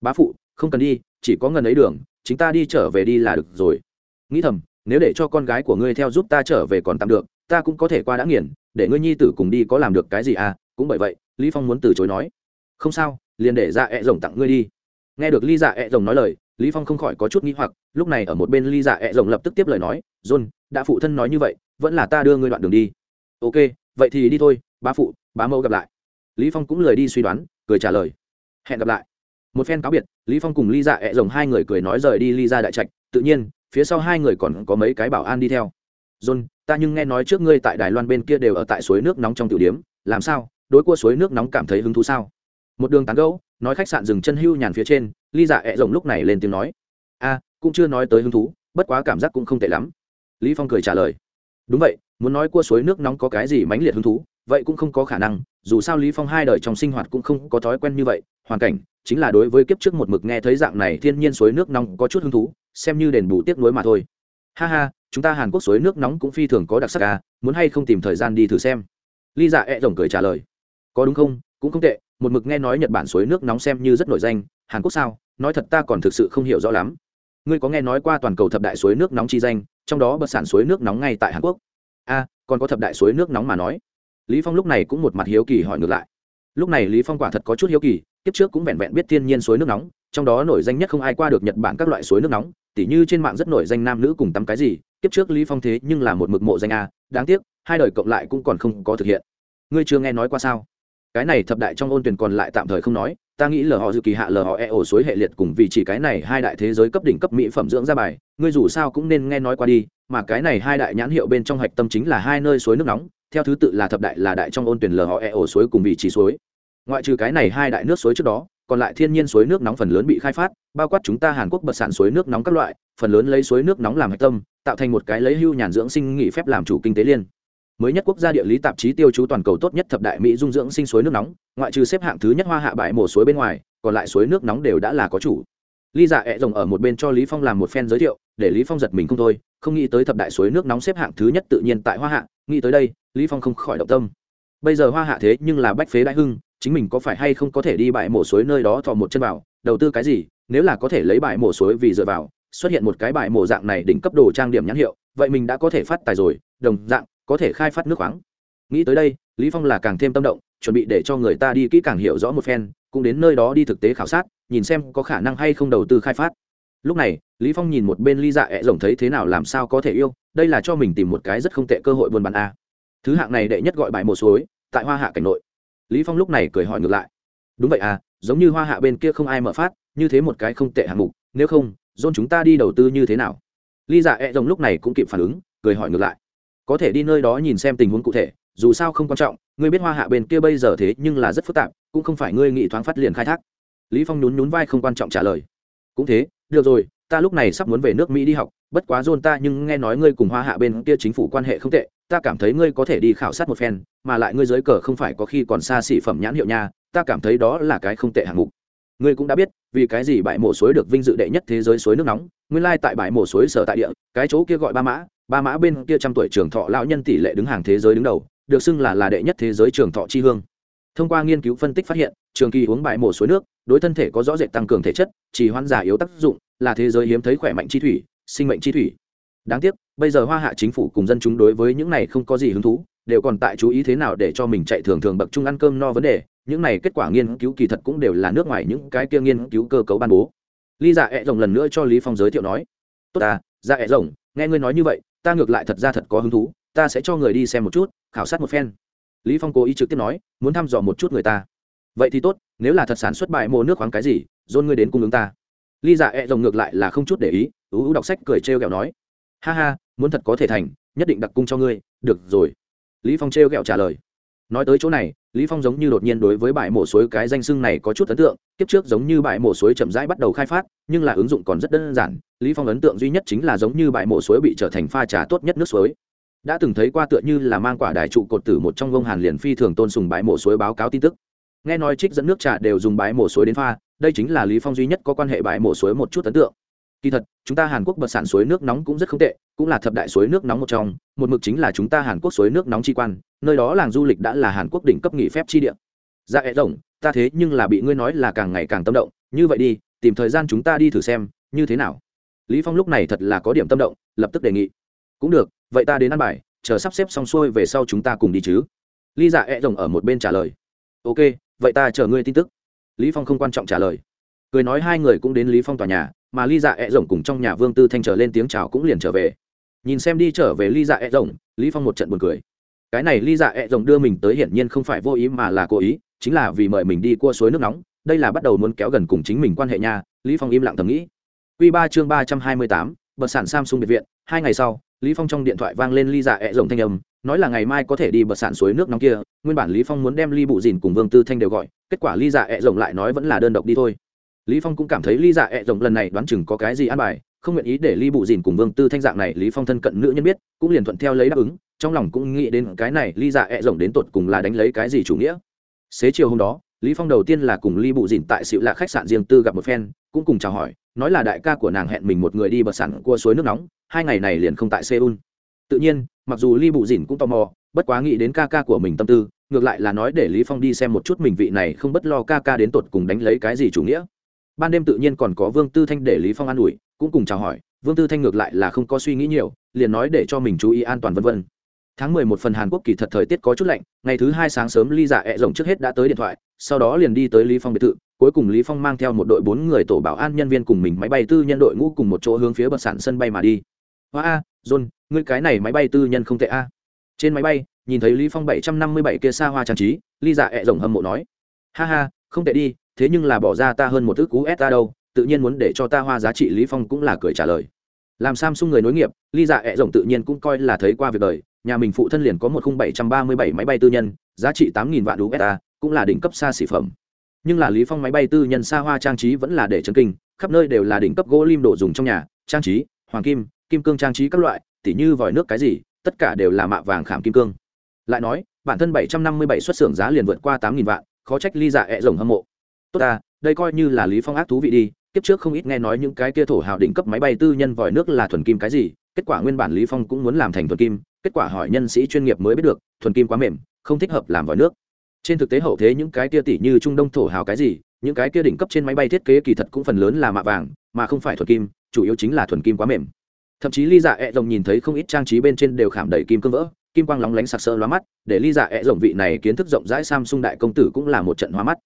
Bá phụ, không cần đi, chỉ có ngần ấy đường, chính ta đi trở về đi là được rồi. Nghĩ thầm, nếu để cho con gái của ngươi theo giúp ta trở về còn tạm được, ta cũng có thể qua đã nghiền, để ngươi nhi tử cùng đi có làm được cái gì à? Cũng bởi vậy, lý phong muốn từ chối nói không sao, liền để ra ẹ rồng tặng ngươi đi. Nghe được ly dạ ẹ rồng nói lời, lý phong không khỏi có chút nghi hoặc, lúc này ở một bên ly dạ ẹ rồng lập tức tiếp lời nói, john, đã phụ thân nói như vậy, vẫn là ta đưa ngươi đoạn đường đi. Ok, vậy thì đi thôi, bá phụ, bá mẫu gặp lại. Lý phong cũng lời đi suy đoán, cười trả lời, hẹn gặp lại. Một phen cáo biệt, lý phong cùng ly dạ ẹ rồng hai người cười nói rời đi ly ra đại trạch, tự nhiên, phía sau hai người còn có mấy cái bảo an đi theo. John, ta nhưng nghe nói trước ngươi tại đài loan bên kia đều ở tại suối nước nóng trong tiểu điếm làm sao? Đối cua suối nước nóng cảm thấy hứng thú sao? Một đường tán gẫu, nói khách sạn dừng chân hưu nhàn phía trên ly dạ ẹ rồng lúc này lên tiếng nói. A, cũng chưa nói tới hứng thú, bất quá cảm giác cũng không tệ lắm. Lý phong cười trả lời. Đúng vậy, muốn nói cua suối nước nóng có cái gì mãnh liệt hứng thú, vậy cũng không có khả năng, dù sao lý phong hai đời trong sinh hoạt cũng không có thói quen như vậy, hoàn cảnh chính là đối với kiếp trước một mực nghe thấy dạng này thiên nhiên suối nước nóng có chút hứng thú, xem như đền bù tiếc nuối mà thôi. Ha ha, chúng ta hàn quốc suối nước nóng cũng phi thường có đặc sắc à muốn hay không tìm thời gian đi thử xem. Ly dạ ẹ rồng cười trả lời. Có đúng không, cũng không tệ một mực nghe nói nhật bản suối nước nóng xem như rất nổi danh, hàn quốc sao? Nói thật ta còn thực sự không hiểu rõ lắm. Ngươi có nghe nói qua toàn cầu thập đại suối nước nóng chi danh, trong đó bật sản suối nước nóng ngay tại hàn quốc? A, còn có thập đại suối nước nóng mà nói. Lý phong lúc này cũng một mặt hiếu kỳ hỏi ngược lại. Lúc này lý phong quả thật có chút hiếu kỳ, kiếp trước cũng vẹn vẹn biết thiên nhiên suối nước nóng, trong đó nổi danh nhất không ai qua được nhật bản các loại suối nước nóng, tỉ như trên mạng rất nổi danh nam nữ cùng tắm cái gì, kiếp trước lý phong thế nhưng là một mực mộ danh a, đáng tiếc, hai đời cộng lại cũng còn không có thực hiện. Ngươi chưa nghe nói qua sao? Cái này thập đại trong ôn tuyển còn lại tạm thời không nói, ta nghĩ lờ họ dự kỳ hạ lờ họ e ổ suối hệ liệt cùng vì chỉ cái này hai đại thế giới cấp đỉnh cấp mỹ phẩm dưỡng ra bài, ngươi dù sao cũng nên nghe nói qua đi, mà cái này hai đại nhãn hiệu bên trong hạch tâm chính là hai nơi suối nước nóng, theo thứ tự là thập đại là đại trong ôn tuyển lờ họ e ổ suối cùng vị trí suối. Ngoại trừ cái này hai đại nước suối trước đó, còn lại thiên nhiên suối nước nóng phần lớn bị khai phát, bao quát chúng ta hàn quốc bật sản suối nước nóng các loại, phần lớn lấy suối nước nóng làm hạch tâm, tạo thành một cái lấy hưu nhàn dưỡng sinh nghỉ phép làm chủ kinh tế liên mới nhất quốc gia địa lý tạp chí tiêu chú toàn cầu tốt nhất thập đại mỹ dung dưỡng sinh suối nước nóng, ngoại trừ xếp hạng thứ nhất hoa hạ bãi mổ suối bên ngoài, còn lại suối nước nóng đều đã là có chủ. Ly dạ ẹ rồng ở một bên cho lý phong làm một phen giới thiệu, để lý phong giật mình không thôi, không nghĩ tới thập đại suối nước nóng xếp hạng thứ nhất tự nhiên tại hoa hạ, nghĩ tới đây, lý phong không khỏi động tâm. Bây giờ hoa hạ thế nhưng là bách phế đại hưng, chính mình có phải hay không có thể đi bãi mổ suối nơi đó thò một chân vào, đầu tư cái gì, nếu là có thể lấy bãi mổ suối vì dựa vào, xuất hiện một cái bãi mổ dạng này đỉnh cấp đồ trang điểm nhãn hiệu, vậy mình đã có thể phát tài rồi, đồng dạng có thể khai phát nước khoáng. Nghĩ tới đây, lý phong là càng thêm tâm động, chuẩn bị để cho người ta đi kỹ càng hiểu rõ một phen, cũng đến nơi đó đi thực tế khảo sát, nhìn xem có khả năng hay không đầu tư khai phát. Lúc này, lý phong nhìn một bên ly dạ ẹ rồng thấy thế nào làm sao có thể yêu, đây là cho mình tìm một cái rất không tệ cơ hội buôn bán a. Thứ hạng này đệ nhất gọi bài một suối, tại hoa hạ cảnh nội. Lý phong lúc này cười hỏi ngược lại. Đúng vậy à giống như hoa hạ bên kia không ai mở phát, như thế một cái không tệ hạng mục, nếu không dôn chúng ta đi đầu tư như thế nào? Ly dạ ẹ rồng lúc này cũng kịp phản ứng, cười hỏi ngược lại có thể đi nơi đó nhìn xem tình huống cụ thể, dù sao không quan trọng, ngươi biết hoa hạ bên kia bây giờ thế nhưng là rất phức tạp, cũng không phải ngươi nghĩ thoáng phát liền khai thác. Lý phong nhún nhún vai không quan trọng trả lời. Cũng thế, được rồi, ta lúc này sắp muốn về nước mỹ đi học, bất quá dôn ta nhưng nghe nói ngươi cùng hoa hạ bên kia chính phủ quan hệ không tệ, ta cảm thấy ngươi có thể đi khảo sát một phen, mà lại ngươi dưới cờ không phải có khi còn xa xỉ phẩm nhãn hiệu nha, ta cảm thấy đó là cái không tệ hạng mục. Ngươi cũng đã biết, vì cái gì bãi mổ suối được vinh dự đệ nhất thế giới suối nước nóng, nguyên lai tại bãi mổ suối sở tại địa, cái chỗ kia gọi ba mã ba mã bên kia trăm tuổi trường thọ lão nhân tỷ lệ đứng hàng thế giới đứng đầu, được xưng là là đệ nhất thế giới trường thọ chi hương. Thông qua nghiên cứu phân tích phát hiện, trường kỳ uống bãi mổ suối nước, đối thân thể có rõ rệt tăng cường thể chất chỉ hoãn giả yếu tác dụng, là thế giới hiếm thấy khỏe mạnh chi thủy, sinh mệnh chi thủy. Đáng tiếc, bây giờ hoa hạ chính phủ cùng dân chúng đối với những này không có gì hứng thú, đều còn tại chú ý thế nào để cho mình chạy thường thường bậc trung ăn cơm no vấn đề, những này kết quả nghiên cứu kỳ thật cũng đều là nước ngoài những cái kia nghiên cứu cơ cấu ban bố. Ly dạ ẹ rồng lần nữa cho lý phong giới thiệu nói, tốt à dạ ẹ rồng, nghe ngươi nói như vậy ta ngược lại thật ra thật có hứng thú, ta sẽ cho người đi xem một chút, khảo sát một phen. Lý phong cố ý trực tiếp nói, muốn thăm dò một chút người ta. Vậy thì tốt, nếu là thật sản xuất bại mồ nước khoáng cái gì dôn ngươi đến cung ứng ta. Ly dạ e ẹ rồng ngược lại là không chút để ý, ú ú đọc sách cười trêu ghẹo nói, ha ha, muốn thật có thể thành, nhất định đặc cung cho ngươi, được rồi. Lý phong trêu ghẹo trả lời nói tới chỗ này, lý phong giống như đột nhiên đối với bãi mổ suối cái danh xưng này có chút ấn tượng, kiếp trước giống như bãi mổ suối chậm rãi bắt đầu khai phát, nhưng là ứng dụng còn rất đơn giản, lý phong ấn tượng duy nhất chính là giống như bãi mổ suối bị trở thành pha trà tốt nhất nước suối. Đã từng thấy qua tựa như là mang quả đài trụ cột tử một trong vông hàn liền phi thường tôn sùng bãi mổ suối báo cáo tin tức. Nghe nói trích dẫn nước trà đều dùng bãi mổ suối đến pha, đây chính là lý phong duy nhất có quan hệ bãi mổ suối một chút ấn tượng kỳ thật, chúng ta hàn quốc bật sản suối nước nóng cũng rất không tệ, cũng là thập đại suối nước nóng một trong, một mực chính là chúng ta hàn quốc suối nước nóng chi quan, nơi đó làng du lịch đã là hàn quốc đỉnh cấp nghỉ phép chi địa. Dạ ẹ rồng, ta thế nhưng là bị ngươi nói là càng ngày càng tâm động, như vậy đi, tìm thời gian chúng ta đi thử xem, như thế nào. Lý phong lúc này thật là có điểm tâm động, lập tức đề nghị. Cũng được, vậy ta đến ăn bài, chờ sắp xếp xong xuôi về sau chúng ta cùng đi chứ. Ly dạ ẹ rồng ở một bên trả lời. Ok, vậy ta chờ ngươi tin tức. Lý phong không quan trọng trả lời. Cười nói hai người cũng đến lý phong tòa nhà mà ly dạ ẹ rồng cùng trong nhà vương tư thanh trở lên tiếng chào cũng liền trở về. Nhìn xem đi trở về ly dạ ẹ rồng, lý phong một trận buồn cười. Cái này ly dạ ẹ rồng đưa mình tới hiển nhiên không phải vô ý mà là cố ý, chính là vì mời mình đi qua suối nước nóng, đây là bắt đầu muốn kéo gần cùng chính mình quan hệ nha, lý phong im lặng thầm nghĩ. Quy ba chương ba trăm hai mươi tám, bật sản samsung biệt viện, hai ngày sau, lý phong trong điện thoại vang lên ly dạ ẹ rồng thanh âm, nói là ngày mai có thể đi bật sản suối nước nóng kia, nguyên bản lý phong muốn đem ly bụ dìn cùng vương tư thanh đều gọi, kết quả ly dạ ẹ rồng lại nói vẫn là đơn độc đi thôi lý phong cũng cảm thấy ly dạ ẹ rồng lần này đoán chừng có cái gì ăn bài, không nguyện ý để ly bụ dìn cùng vương tư thanh dạng này lý phong thân cận nữ nhân biết, cũng liền thuận theo lấy đáp ứng, trong lòng cũng nghĩ đến cái này ly dạ ẹ rồng đến tột cùng là đánh lấy cái gì chủ nghĩa. Xế chiều hôm đó, lý phong đầu tiên là cùng ly bụ dìn tại xịu là khách sạn riêng tư gặp một phen, cũng cùng chào hỏi, nói là đại ca của nàng hẹn mình một người đi bờ sẵn cua suối nước nóng, hai ngày này liền không tại seoul. Tự nhiên, mặc dù ly bụ dìn cũng tò mò, bất quá nghĩ đến ca ca của mình tâm tư, ngược lại là nói để lý phong đi xem một chút mình vị này không bất lo ca ca đến tột cùng đánh lấy cái gì chủ nghĩa ban đêm tự nhiên còn có vương tư thanh để lý phong an ủi, cũng cùng chào hỏi. Vương tư thanh ngược lại là không có suy nghĩ nhiều, liền nói để cho mình chú ý an toàn vân vân. Tháng mười một phần hàn quốc kỳ thật thời tiết có chút lạnh, ngày thứ hai sáng sớm ly dạ ẹ rồng trước hết đã tới điện thoại, sau đó liền đi tới lý phong biệt thự, cuối cùng lý phong mang theo một đội bốn người tổ bảo an nhân viên cùng mình máy bay tư nhân đội ngũ cùng một chỗ hướng phía bậc sản sân bay mà đi. Hoa a, john, ngươi cái này máy bay tư nhân không tệ a. Trên máy bay, nhìn thấy lý phong bảy trăm năm mươi bảy kia xa hoa trang trí ly dạ ẹ rồng hâm mộ nói. Ha ha, không tệ đi thế nhưng là bỏ ra ta hơn một thước cú s ta đâu, tự nhiên muốn để cho ta hoa giá trị lý phong cũng là cười trả lời. Làm samsung người nối nghiệp ly dạ ẹ rồng tự nhiên cũng coi là thấy qua việc đời, nhà mình phụ thân liền có một khung bảy trăm ba mươi bảy máy bay tư nhân, giá trị tám nghìn vạn usd cũng là đỉnh cấp xa xỉ phẩm. Nhưng là lý phong máy bay tư nhân xa hoa trang trí vẫn là để chân kinh, khắp nơi đều là đỉnh cấp gỗ lim đồ dùng trong nhà, trang trí, hoàng kim kim cương trang trí các loại, tỉ như vòi nước cái gì, tất cả đều là mạ vàng khảm kim cương. Lại nói, bản thân bảy trăm năm mươi bảy xuất xưởng giá liền vượt qua tám nghìn vạn, khó trách ly dạ ẹ rồng hâm mộ tốt ta, đây coi như là lý phong ác thú vị đi, kiếp trước không ít nghe nói những cái kia thổ hào đỉnh cấp máy bay tư nhân vòi nước là thuần kim cái gì, kết quả nguyên bản lý phong cũng muốn làm thành thuần kim, kết quả hỏi nhân sĩ chuyên nghiệp mới biết được, thuần kim quá mềm, không thích hợp làm vòi nước. Trên thực tế hậu thế những cái kia tỷ như trung đông thổ hào cái gì, những cái kia đỉnh cấp trên máy bay thiết kế kỳ thật cũng phần lớn là mạ vàng, mà không phải thuần kim, chủ yếu chính là thuần kim quá mềm. Thậm chí ly dạ ẹ rồng nhìn thấy không ít trang trí bên trên đều khảm đầy kim cương vỡ, kim quang lóng lánh sặc sỡ lóa mắt, để ly dạ ẹ rồng vị này kiến thức rộng rãi samsung đại công tử cũng là một trận hóa mắt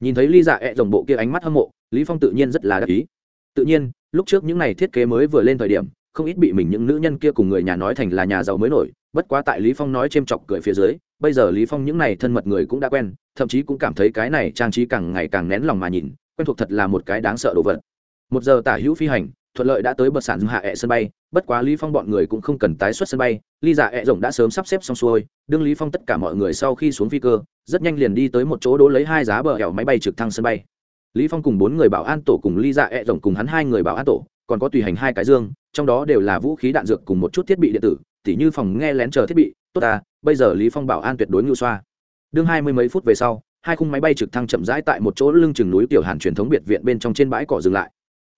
nhìn thấy ly dạ ẹ rồng bộ kia ánh mắt hâm mộ, lý phong tự nhiên rất là đắc ý. Tự nhiên, lúc trước những này thiết kế mới vừa lên thời điểm, không ít bị mình những nữ nhân kia cùng người nhà nói thành là nhà giàu mới nổi. Bất quá tại lý phong nói chêm chọc cười phía dưới, bây giờ lý phong những này thân mật người cũng đã quen, thậm chí cũng cảm thấy cái này trang trí càng ngày càng nén lòng mà nhìn, quen thuộc thật là một cái đáng sợ đồ vật. Một giờ tả hữu phi hành thuận lợi đã tới bờ sản hạ ẹ sân bay. Bất quá lý phong bọn người cũng không cần tái xuất sân bay. Ly giả dạ ẹ rồng đã sớm sắp xếp xong xuôi. Đương lý phong tất cả mọi người sau khi xuống phi cơ, rất nhanh liền đi tới một chỗ đỗ lấy hai giá bờ hẻo máy bay trực thăng sân bay. Lý phong cùng bốn người bảo an tổ cùng ly giả dạ ẹ rồng cùng hắn hai người bảo an tổ, còn có tùy hành hai cái dương, trong đó đều là vũ khí đạn dược cùng một chút thiết bị điện tử. Tỉ như phòng nghe lén chờ thiết bị, tốt à bây giờ lý phong bảo an tuyệt đối ngưu xoa. Đương hai mươi mấy phút về sau, hai khung máy bay trực thăng chậm rãi tại một chỗ lưng chừng núi tiểu hàn truyền thống biệt viện bên trong trên bãi cỏ dừng lại.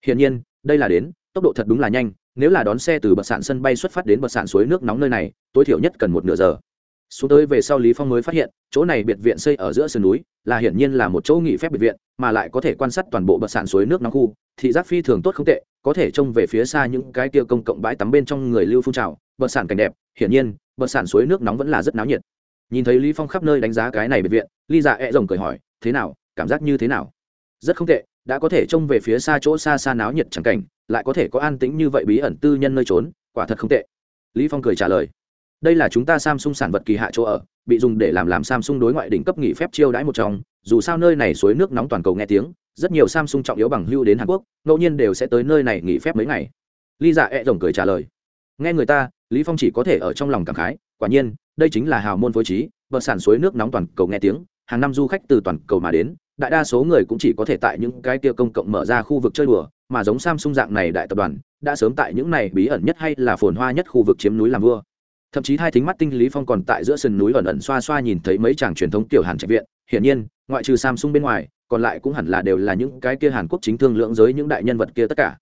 Hiển nhiên đây là đến, tốc độ thật đúng là nhanh, nếu là đón xe từ bậc sạn sân bay xuất phát đến bậc sạn suối nước nóng nơi này, tối thiểu nhất cần một nửa giờ. Xuống tới về sau lý phong mới phát hiện, chỗ này biệt viện xây ở giữa sườn núi, là hiển nhiên là một chỗ nghỉ phép biệt viện, mà lại có thể quan sát toàn bộ bậc sạn suối nước nóng khu, thị giác phi thường tốt không tệ, có thể trông về phía xa những cái kia công cộng bãi tắm bên trong người lưu phun trào bậc sạn cảnh đẹp, hiển nhiên bậc sạn suối nước nóng vẫn là rất náo nhiệt. Nhìn thấy lý phong khắp nơi đánh giá cái này biệt viện ly dạ e rồng cười hỏi, thế nào, cảm giác như thế nào? Rất không tệ đã có thể trông về phía xa chỗ xa xa náo nhiệt chẳng cảnh, lại có thể có an tĩnh như vậy bí ẩn tư nhân nơi trốn, quả thật không tệ. Lý phong cười trả lời. Đây là chúng ta samsung sản vật kỳ hạ chỗ ở, bị dùng để làm làm samsung đối ngoại đỉnh cấp nghỉ phép chiêu đãi một trong, dù sao nơi này suối nước nóng toàn cầu nghe tiếng, rất nhiều samsung trọng yếu bằng hưu đến hàn quốc, ngẫu nhiên đều sẽ tới nơi này nghỉ phép mấy ngày. Lý dạ e rồng cười trả lời. Nghe người ta, lý phong chỉ có thể ở trong lòng cảm khái, quả nhiên, đây chính là hào môn phối trí, bờ sản suối nước nóng toàn cầu nghe tiếng, hàng năm du khách từ toàn cầu mà đến đại đa số người cũng chỉ có thể tại những cái kia công cộng mở ra khu vực chơi đùa, mà giống samsung dạng này đại tập đoàn, đã sớm tại những này bí ẩn nhất hay là phồn hoa nhất khu vực chiếm núi làm vua. Thậm chí hai thính mắt tinh lý phong còn tại giữa sườn núi ẩn ẩn xoa xoa nhìn thấy mấy chàng truyền thống tiểu hàn trạch viện. Hiển nhiên, ngoại trừ samsung bên ngoài, còn lại cũng hẳn là đều là những cái kia hàn quốc chính thương lượng giới những đại nhân vật kia tất cả.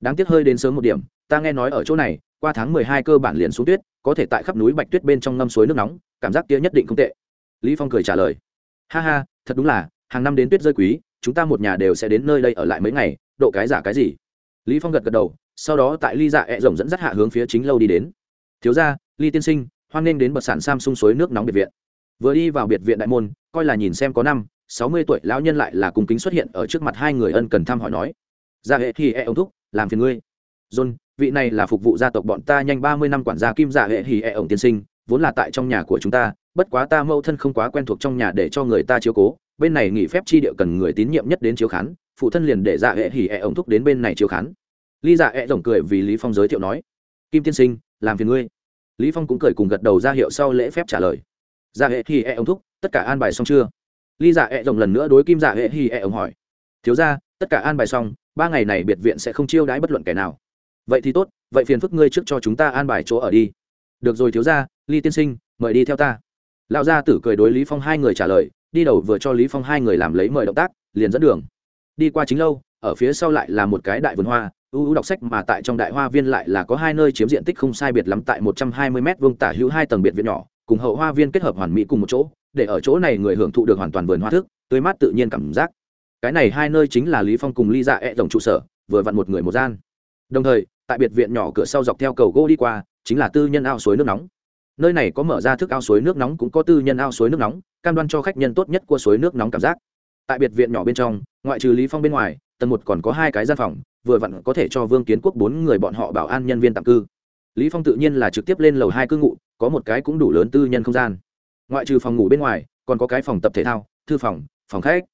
Đáng tiếc hơi đến sớm một điểm, ta nghe nói ở chỗ này, qua tháng mười hai cơ bản liền xuống tuyết, có thể tại khắp núi bạch tuyết bên trong ngâm suối nước nóng, cảm giác kia nhất định không tệ. Lý phong cười trả lời. Ha ha, thật đúng là hàng năm đến tuyết rơi quý, chúng ta một nhà đều sẽ đến nơi đây ở lại mấy ngày, độ cái giả cái gì? Lý phong gật gật đầu, sau đó tại ly dạ ẹ rồng dẫn dắt hạ hướng phía chính lâu đi đến. Thiếu gia, ly tiên sinh, hoan nghênh đến bậc sản samsung suối nước nóng biệt viện. Vừa đi vào biệt viện đại môn, coi là nhìn xem có năm, sáu mươi tuổi lão nhân lại là cùng kính xuất hiện ở trước mặt hai người ân cần thăm hỏi nói. Ra hệ thì e ông thúc, làm phiền ngươi. John, vị này là phục vụ gia tộc bọn ta nhanh ba mươi năm quản gia kim gia hệ thì e ổng tiên sinh, vốn là tại trong nhà của chúng ta, bất quá ta mâu thân không quá quen thuộc trong nhà để cho người ta chiếu cố bên này nghỉ phép chi địa cần người tín nhiệm nhất đến chiếu khán, phụ thân liền để dạ hệ hỉ ẹ ổng thúc đến bên này chiếu khán. Ly dạ ẹ rồng cười vì lý phong giới thiệu nói, kim tiên sinh, làm phiền ngươi. Lý phong cũng cười cùng gật đầu ra hiệu sau lễ phép trả lời. Dạ hệ hỉ ẹ ổng thúc, tất cả an bài xong chưa? Ly dạ ẹ rồng lần nữa đối kim dạ hệ hỉ ẹ ổng hỏi. Thiếu gia, tất cả an bài xong, ba ngày này biệt viện sẽ không chiêu đãi bất luận kẻ nào. Vậy thì tốt, vậy phiền phức ngươi trước cho chúng ta an bài chỗ ở đi. Được rồi thiếu gia ly tiên sinh, mời đi theo ta. Lão gia tử cười đối lý phong hai người trả lời đi đầu vừa cho lý phong hai người làm lấy mời động tác, liền dẫn đường. Đi qua chính lâu, ở phía sau lại là một cái đại vườn hoa ưu ưu đọc sách mà tại trong đại hoa viên lại là có hai nơi chiếm diện tích không sai biệt lắm tại một trăm hai mươi m vuông tả hữu hai tầng biệt viện nhỏ, cùng hậu hoa viên kết hợp hoàn mỹ cùng một chỗ, để ở chỗ này người hưởng thụ được hoàn toàn vườn hoa thức, tươi mát tự nhiên cảm giác. Cái này hai nơi chính là lý phong cùng ly dạ ẹ tổng trụ sở, vừa vặn một người một gian. Đồng thời, tại biệt viện nhỏ cửa sau dọc theo cầu gỗ đi qua, chính là tư nhân ao suối nước nóng nơi này có mở ra thức ao suối nước nóng cũng có tư nhân ao suối nước nóng, cam đoan cho khách nhân tốt nhất của suối nước nóng cảm giác. Tại biệt viện nhỏ bên trong, ngoại trừ lý phong bên ngoài, tầng một còn có hai cái gian phòng, vừa vặn có thể cho vương kiến quốc bốn người bọn họ bảo an nhân viên tạm cư. Lý phong tự nhiên là trực tiếp lên lầu hai cư ngụ, có một cái cũng đủ lớn tư nhân không gian. Ngoại trừ phòng ngủ bên ngoài, còn có cái phòng tập thể thao, thư phòng phòng khách.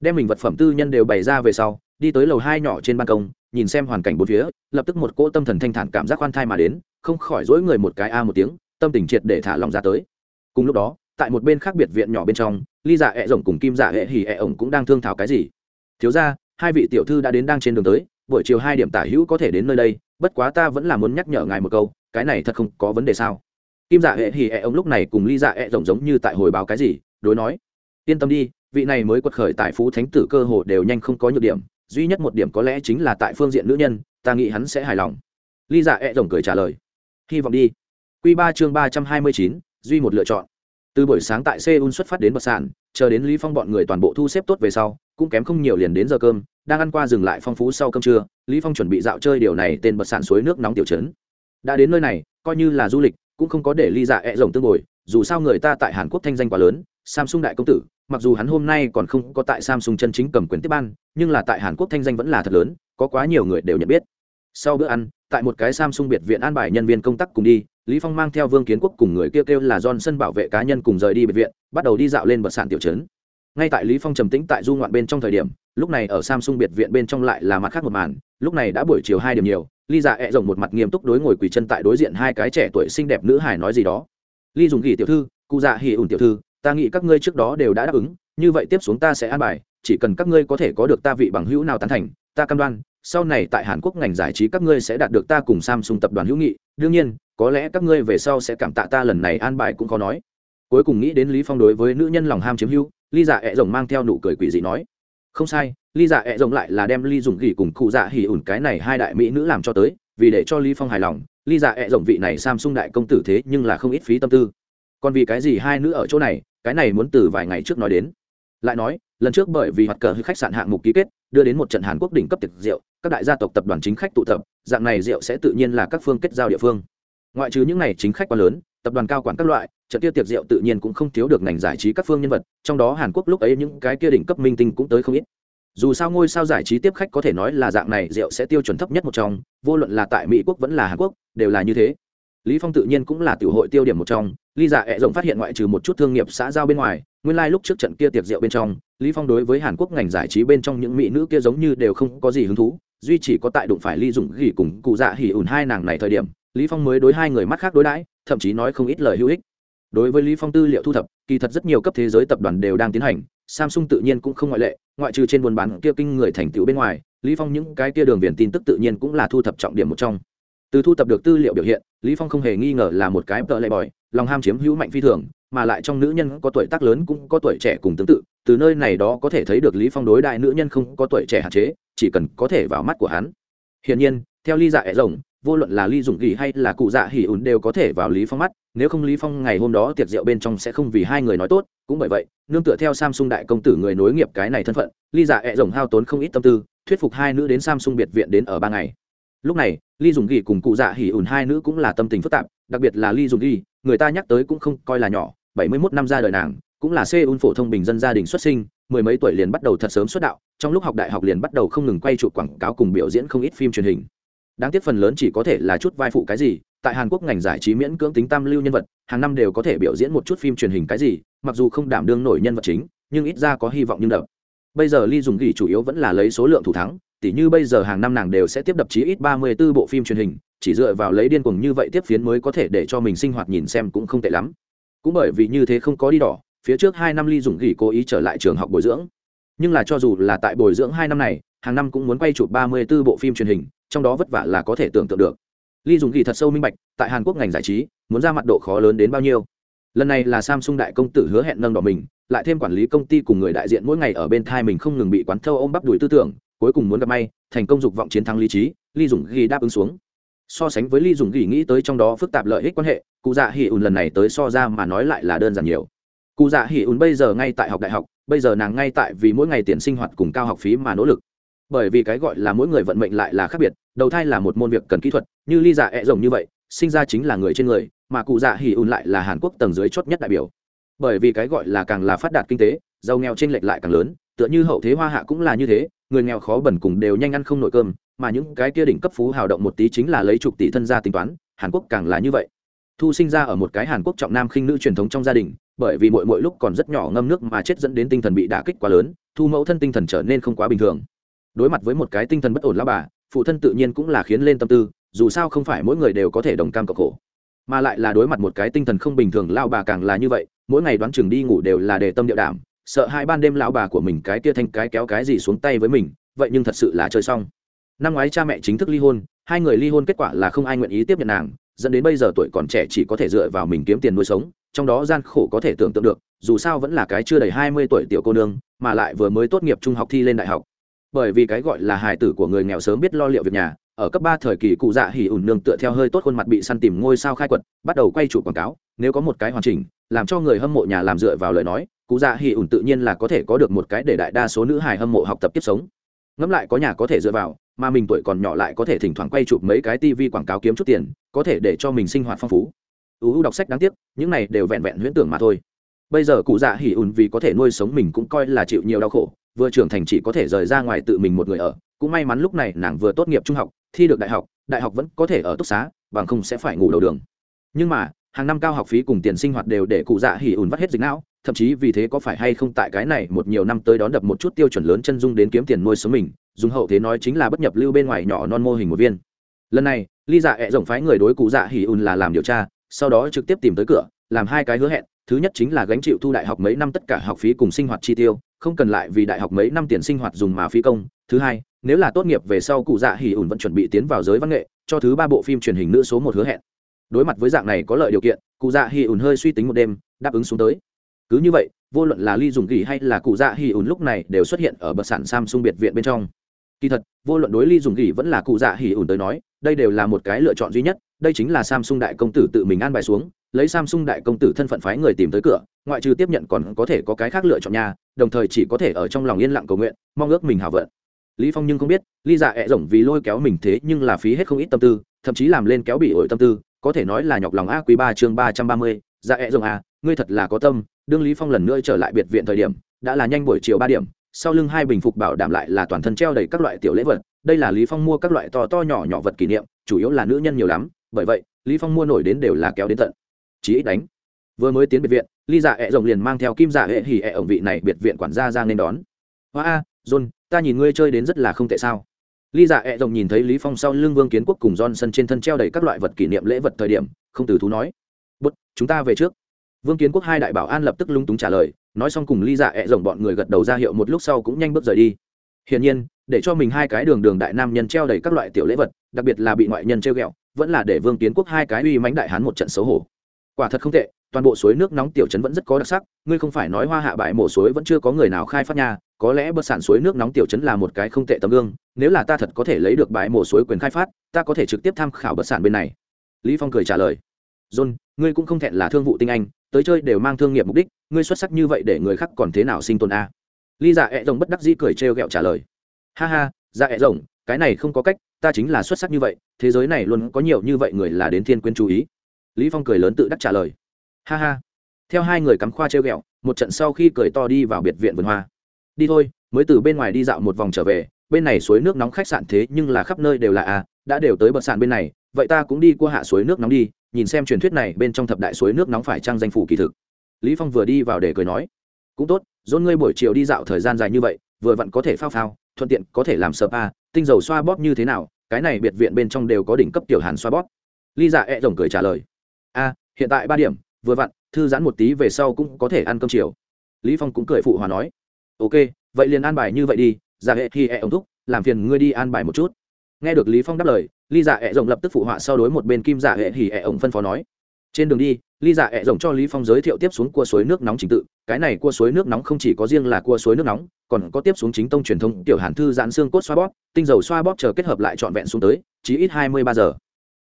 Đem mình vật phẩm tư nhân đều bày ra về sau, đi tới lầu hai nhỏ trên ban công, nhìn xem hoàn cảnh bốn phía, lập tức một cỗ tâm thần thanh thản cảm giác khoan thai mà đến, không khỏi dỗi người một cái a một tiếng tâm tình triệt để thả lòng ra tới. Cùng lúc đó, tại một bên khác biệt viện nhỏ bên trong ly dạ hẹ rồng cùng kim dạ hẹ hỉ hẹ ổng cũng đang thương thảo cái gì. Thiếu ra, hai vị tiểu thư đã đến đang trên đường tới, buổi chiều hai điểm tả hữu có thể đến nơi đây, bất quá ta vẫn là muốn nhắc nhở ngài một câu, cái này thật không có vấn đề sao? Kim dạ hệ hỉ ẹ ổng lúc này cùng ly dạ ẹ rồng giống như tại hồi báo cái gì, đối nói, yên tâm đi, vị này mới quật khởi tại phú thánh tử cơ hồ đều nhanh không có nhược điểm, duy nhất một điểm có lẽ chính là tại phương diện nữ nhân, ta nghĩ hắn sẽ hài lòng. Ly dạ ẹ rồng cười trả lời, hy vọng đi. Quy ba chương ba trăm hai mươi chín, duy một lựa chọn. Từ buổi sáng tại seoul xuất phát đến bất sản chờ đến lý phong bọn người toàn bộ thu xếp tốt về sau, cũng kém không nhiều liền đến giờ cơm, đang ăn qua dừng lại phong phú sau cơm trưa, lý phong chuẩn bị dạo chơi điều này tên bất sản suối nước nóng tiểu trấn. Đã đến nơi này, coi như là du lịch, cũng không có để ly dạ ẹ rồng tương bồi, dù sao người ta tại hàn quốc thanh danh quá lớn, samsung đại công tử, mặc dù hắn hôm nay còn không có tại samsung chân chính cầm quyền tiếp ban, nhưng là tại hàn quốc thanh danh vẫn là thật lớn, có quá nhiều người đều nhận biết. Sau bữa ăn tại một cái samsung biệt viện an bài nhân viên công tác cùng đi, lý phong mang theo vương kiến quốc cùng người kêu kêu là johnson bảo vệ cá nhân cùng rời đi biệt viện, bắt đầu đi dạo lên bậc sạn tiểu trấn. Ngay tại lý phong trầm tĩnh tại du ngoạn bên trong thời điểm, lúc này ở samsung biệt viện bên trong lại là mặt khác một màn, lúc này đã buổi chiều hai điểm nhiều ly dạ ẹ rồng một mặt nghiêm túc đối ngồi quỳ chân tại đối diện hai cái trẻ tuổi xinh đẹp nữ hải nói gì đó. Ly dùng ghi tiểu thư, cụ dạ hỉ ủn tiểu thư, ta nghĩ các ngươi trước đó đều đã đáp ứng, như vậy tiếp xuống ta sẽ an bài, chỉ cần các ngươi có thể có được ta vị bằng hữu nào tán thành, ta cam đoan sau này tại hàn quốc ngành giải trí các ngươi sẽ đạt được ta cùng samsung tập đoàn hữu nghị. Đương nhiên, có lẽ các ngươi về sau sẽ cảm tạ ta lần này an bài cũng có nói. Cuối cùng nghĩ đến lý phong đối với nữ nhân lòng ham chiếm hữu ly dạ ẹ rồng mang theo nụ cười quỷ dị nói, không sai ly dạ ẹ rồng lại là đem ly dùng gỉ cùng cụ dạ hỉ ủn cái này hai đại mỹ nữ làm cho tới, vì để cho lý phong hài lòng ly dạ ẹ rồng vị này samsung đại công tử thế nhưng là không ít phí tâm tư. Còn vì cái gì hai nữ ở chỗ này, cái này muốn từ vài ngày trước nói đến. Lại nói lần trước bởi vì hoạt cờ khách sạn hạng mục ký kết, đưa đến một trận hàn quốc đỉnh cấp tiệc rượu, các đại gia tộc tập đoàn chính khách tụ tập, dạng này rượu sẽ tự nhiên là các phương kết giao địa phương. Ngoại trừ những này chính khách quá lớn, tập đoàn cao quản các loại, trận tiêu tiệc rượu tự nhiên cũng không thiếu được ngành giải trí các phương nhân vật, trong đó hàn quốc lúc ấy những cái kia đỉnh cấp minh tinh cũng tới không ít. Dù sao ngôi sao giải trí tiếp khách có thể nói là dạng này rượu sẽ tiêu chuẩn thấp nhất một trong, vô luận là tại mỹ quốc vẫn là hàn quốc, đều là như thế. Lý phong tự nhiên cũng là tiểu hội tiêu điểm một trong ly dạ ẹ rộng phát hiện ngoại trừ một chút thương nghiệp xã giao bên ngoài, nguyên lai like lúc trước trận kia tiệc rượu bên trong lý phong đối với hàn quốc ngành giải trí bên trong những mỹ nữ kia giống như đều không có gì hứng thú, duy chỉ có tại đụng phải ly dụng gỉ cùng cụ dạ hỉ ủn hai nàng này thời điểm, lý phong mới đối hai người mắt khác đối đãi, thậm chí nói không ít lời hữu ích. Đối với lý phong tư liệu thu thập, kỳ thật rất nhiều cấp thế giới tập đoàn đều đang tiến hành, samsung tự nhiên cũng không ngoại lệ, ngoại trừ trên buôn bán kia kinh người thành tựu bên ngoài, lý phong những cái kia đường viền tin tức tự nhiên cũng là thu thập trọng điểm một trong. Từ thu thập được tư liệu biểu hiện, lý phong không hề nghi ngờ là một cái tợ lệ bòi, lòng ham chiếm hữu mạnh phi thường mà lại trong nữ nhân có tuổi tác lớn cũng có tuổi trẻ cùng tương tự, từ nơi này đó có thể thấy được lý phong đối đại nữ nhân không có tuổi trẻ hạn chế, chỉ cần có thể vào mắt của hắn. Hiển nhiên, theo ly dạ ẻ rồng, vô luận là ly dùng gỉ hay là cụ dạ hỉ ùn đều có thể vào lý phong mắt, nếu không lý phong ngày hôm đó tiệc rượu bên trong sẽ không vì hai người nói tốt, cũng bởi vậy, nương tựa theo samsung đại công tử người nối nghiệp cái này thân phận ly dạ ẹ rồng hao tốn không ít tâm tư, thuyết phục hai nữ đến samsung biệt viện đến ở ba ngày. Lúc này ly dùng gỉ cùng cụ dạ hỉ ùn hai nữ cũng là tâm tình phức tạp, đặc biệt là ly dùng gỉ người ta nhắc tới cũng không coi là nhỏ bảy mươi 71 năm ra đời nàng cũng là Seoul phổ thông bình dân gia đình xuất sinh, mười mấy tuổi liền bắt đầu thật sớm xuất đạo, trong lúc học đại học liền bắt đầu không ngừng quay chụp quảng cáo cùng biểu diễn không ít phim truyền hình. Đáng tiếc phần lớn chỉ có thể là chút vai phụ cái gì, tại Hàn Quốc ngành giải trí miễn cưỡng tính tam lưu nhân vật, hàng năm đều có thể biểu diễn một chút phim truyền hình cái gì, mặc dù không đảm đương nổi nhân vật chính, nhưng ít ra có hy vọng nhưng đập. Bây giờ Ly dùng gỉ chủ yếu vẫn là lấy số lượng thủ thắng, tỉ như bây giờ hàng năm nàng đều sẽ tiếp đập chí ít ba mươi 34 bộ phim truyền hình, chỉ dựa vào lấy điên cuồng như vậy tiếp phiến mới có thể để cho mình sinh hoạt nhìn xem cũng không tệ lắm. Cũng bởi vì như thế không có đi đỏ, phía trước hai năm Ly dùng gỉ cố ý trở lại trường học bồi dưỡng. Nhưng là cho dù là tại bồi dưỡng hai năm này, hàng năm cũng muốn quay chụp ba mươi 34 bộ phim truyền hình, trong đó vất vả là có thể tưởng tượng được. Ly dùng gỉ thật sâu minh bạch tại hàn quốc ngành giải trí muốn ra mặt độ khó lớn đến bao nhiêu. Lần này là samsung đại công tử hứa hẹn nâng đỏ mình lại thêm quản lý công ty cùng người đại diện mỗi ngày ở bên thai mình không ngừng bị quán thâu ôm bắp đuổi tư tưởng cuối cùng muốn gặp may thành công dục vọng chiến thắng lý trí ly dùng ghi đáp ứng xuống so sánh với ly dùng gỉ nghĩ tới trong đó phức tạp lợi ích quan hệ, cụ dạ hỉ ùn lần này tới so ra mà nói lại là đơn giản nhiều. Cụ dạ hỉ ùn bây giờ ngay tại học đại học, bây giờ nàng ngay tại vì mỗi ngày tiền sinh hoạt cùng cao học phí mà nỗ lực. Bởi vì cái gọi là mỗi người vận mệnh lại là khác biệt, đầu thai là một môn việc cần kỹ thuật, như ly dạ ẹ rồng như vậy, sinh ra chính là người trên người, mà cụ dạ hỉ ùn lại là hàn quốc tầng dưới chót nhất đại biểu. Bởi vì cái gọi là càng là phát đạt kinh tế, giàu nghèo t r ê n lệch lại càng lớn tựa như hậu thế hoa hạ cũng là như thế, người nghèo khó bẩn cùng đều nhanh ăn không nội cơm, mà những cái kia đỉnh cấp phú hào động một tí chính là lấy chục tỷ thân gia tính toán, hàn quốc càng là như vậy. Thu sinh ra ở một cái hàn quốc trọng nam khinh nữ truyền thống trong gia đình, bởi vì mỗi mỗi lúc còn rất nhỏ ngâm nước mà chết dẫn đến tinh thần bị đả kích quá lớn, thu mẫu thân tinh thần trở nên không quá bình thường. Đối mặt với một cái tinh thần bất ổn lao bà, phụ thân tự nhiên cũng là khiến lên tâm tư, dù sao không phải mỗi người đều có thể đồng cam cộng khổ. Mà lại là đối mặt một cái tinh thần không bình thường lao bà càng là như vậy, mỗi ngày đoán chừng đi ngủ đều là để tâm địa đảm sợ hai ban đêm lão bà của mình cái tia thanh cái kéo cái gì xuống tay với mình, vậy nhưng thật sự là chơi xong. Năm ngoái cha mẹ chính thức ly hôn, hai người ly hôn kết quả là không ai nguyện ý tiếp nhận nàng, dẫn đến bây giờ tuổi còn trẻ chỉ có thể dựa vào mình kiếm tiền nuôi sống, trong đó gian khổ có thể tưởng tượng được, dù sao vẫn là cái chưa đầy hai mươi tuổi tiểu cô nương, mà lại vừa mới tốt nghiệp trung học thi lên đại học. Bởi vì cái gọi là hài tử của người nghèo sớm biết lo liệu việc nhà, ở cấp ba thời kỳ cụ dạ hỉ ủn nương tựa theo hơi tốt khuôn mặt bị săn tìm ngôi sao khai quật, bắt đầu quay chụp quảng cáo, nếu có một cái hoàn chỉnh, làm cho người hâm mộ nhà làm dựa vào lời nói cụ dạ hỉ ủn tự nhiên là có thể có được một cái để đại đa số nữ hài hâm mộ học tập tiếp sống. Ngẫm lại có nhà có thể dựa vào, mà mình tuổi còn nhỏ lại có thể thỉnh thoảng quay chụp mấy cái tivi quảng cáo kiếm chút tiền, có thể để cho mình sinh hoạt phong phú. Uu đọc sách đáng tiếc, những này đều vẹn vẹn huyễn tưởng mà thôi. Bây giờ cụ dạ hỉ ủn vì có thể nuôi sống mình cũng coi là chịu nhiều đau khổ, vừa trưởng thành chỉ có thể rời ra ngoài tự mình một người ở. Cũng may mắn lúc này nàng vừa tốt nghiệp trung học, thi được đại học đại học vẫn có thể ở túc xá, bằng không sẽ phải ngủ đầu đường. Nhưng mà, hàng năm cao học phí cùng tiền sinh hoạt đều để cụ dạ hỉ ủn vắt hết dịch não thậm chí vì thế có phải hay không tại cái này một nhiều năm tới đón đập một chút tiêu chuẩn lớn chân dung đến kiếm tiền nuôi sống mình, dùng hậu thế nói chính là bất nhập lưu bên ngoài nhỏ non mô hình một viên. Lần này ly dạ ẹ rộng phái người đối cụ dạ hỉ ùn là làm điều tra, sau đó trực tiếp tìm tới cửa, làm hai cái hứa hẹn, thứ nhất chính là gánh chịu thu đại học mấy năm tất cả học phí cùng sinh hoạt chi tiêu, không cần lại vì đại học mấy năm tiền sinh hoạt dùng mà phí công. Thứ hai, nếu là tốt nghiệp về sau cụ dạ hỉ ùn vẫn chuẩn bị tiến vào giới văn nghệ, cho thứ ba bộ phim truyền hình nữ số một hứa hẹn. Đối mặt với dạng này có lợi điều kiện, cụ dạ hỉ ùn hơi suy tính một đêm, đáp ứng xuống tới cứ như vậy, vô luận là ly dùng gỉ hay là cụ dạ hỉ ùn lúc này đều xuất hiện ở bậc sản samsung biệt viện bên trong. Kỳ thật, vô luận đối ly dùng gỉ vẫn là cụ dạ hỉ ùn tới nói, đây đều là một cái lựa chọn duy nhất, đây chính là samsung đại công tử tự mình an bài xuống, lấy samsung đại công tử thân phận phái người tìm tới cửa, ngoại trừ tiếp nhận còn có thể có cái khác lựa chọn nhà đồng thời chỉ có thể ở trong lòng yên lặng cầu nguyện, mong ước mình hảo vận. Lý phong nhưng không biết ly dạ ẹ rộng vì lôi kéo mình thế nhưng là phí hết không ít tâm tư, thậm chí làm lên kéo bị ổi tâm tư, có thể nói là nhọc lòng a quý ba chương ba trăm ba mươi dạ ẹ rộng a à, ngươi thật là có tâm đương lý phong lần nữa trở lại biệt viện thời điểm đã là nhanh buổi chiều ba điểm sau lưng hai bình phục bảo đảm lại là toàn thân treo đầy các loại tiểu lễ vật đây là lý phong mua các loại to to nhỏ nhỏ vật kỷ niệm chủ yếu là nữ nhân nhiều lắm bởi vậy lý phong mua nổi đến đều là kéo đến tận chỉ ít đánh vừa mới tiến biệt viện ly dạ ẹ rồng liền mang theo kim dạ hệ hỉ ẹ ổng vị này biệt viện quản gia ra nên đón hoa a john ta nhìn ngươi chơi đến rất là không tệ sao ly dạ ẹ rồng nhìn thấy lý phong sau lưng vương kiến quốc cùng john sân trên thân treo đầy các loại vật kỷ niệm lễ vật thời điểm không từ thú nói bút, chúng ta về trước vương kiến quốc hai đại bảo an lập tức lung túng trả lời, nói xong cùng ly dạ ẹ、e、rồng bọn người gật đầu ra hiệu một lúc sau cũng nhanh bước rời đi. Hiển nhiên, để cho mình hai cái đường đường đại nam nhân treo đầy các loại tiểu lễ vật, đặc biệt là bị ngoại nhân treo ghẹo vẫn là để vương kiến quốc hai cái uy mánh đại hán một trận xấu hổ. Quả thật không tệ, toàn bộ suối nước nóng tiểu trấn vẫn rất có đặc sắc, ngươi không phải nói hoa hạ bãi mổ suối vẫn chưa có người nào khai phát nha, có lẽ bất sản suối nước nóng tiểu trấn là một cái không tệ tấm gương, nếu là ta thật có thể lấy được bãi mổ suối quyền khai phát, ta có thể trực tiếp tham khảo bất sản bên này. Lý phong cười trả lời john, ngươi cũng không thẹn là thương vụ tinh anh, tới chơi đều mang thương nghiệp mục đích, ngươi xuất sắc như vậy để người khác còn thế nào sinh tồn a? À? ly dạ ẹ rồng bất đắc dĩ cười trêu ghẹo trả lời. Ha ha dạ ẹ rồng, cái này không có cách, ta chính là xuất sắc như vậy, thế giới này luôn có nhiều như vậy người là đến thiên quyến chú ý. Lý phong cười lớn tự đắc trả lời. Ha ha. Theo hai người cắm khoa trêu ghẹo, một trận sau khi cười to đi vào biệt viện vườn hoa. Đi thôi, mới từ bên ngoài đi dạo một vòng trở về, bên này suối nước nóng khách sạn thế nhưng là khắp nơi đều là à đã đều tới bậc sạn bên này, vậy ta cũng đi qua hạ suối nước nóng đi nhìn xem truyền thuyết này bên trong thập đại suối nước nóng phải trang danh phủ kỳ thực. Lý phong vừa đi vào để cười nói, cũng tốt, dôn ngươi buổi chiều đi dạo thời gian dài như vậy, vừa vặn có thể phao phao, thuận tiện có thể làm spa tinh dầu xoa bóp như thế nào, cái này biệt viện bên trong đều có đỉnh cấp tiểu hàn xoa bóp. Ly dạ E rồng cười trả lời, a, hiện tại ba điểm, vừa vặn, thư giãn một tí về sau cũng có thể ăn cơm chiều. Lý phong cũng cười phụ hòa nói, ok, vậy liền an bài như vậy đi dạ hệ thì E ông thúc, làm phiền ngươi đi an bài một chút. Nghe được lý phong đáp lời ly dạ ẹ rồng lập tức phụ họa sau đối một bên kim dạ hệ hỉ ẹ ổng phân phó nói. Trên đường đi ly dạ ẹ rồng cho lý phong giới thiệu tiếp xuống cua suối nước nóng trình tự. Cái này cua suối nước nóng không chỉ có riêng là cua suối nước nóng, còn có tiếp xuống chính tông truyền thống tiểu hàn thư giãn xương cốt xoa bóp, tinh dầu xoa bóp chờ kết hợp lại trọn vẹn xuống tới, chỉ ít hai mươi ba giờ.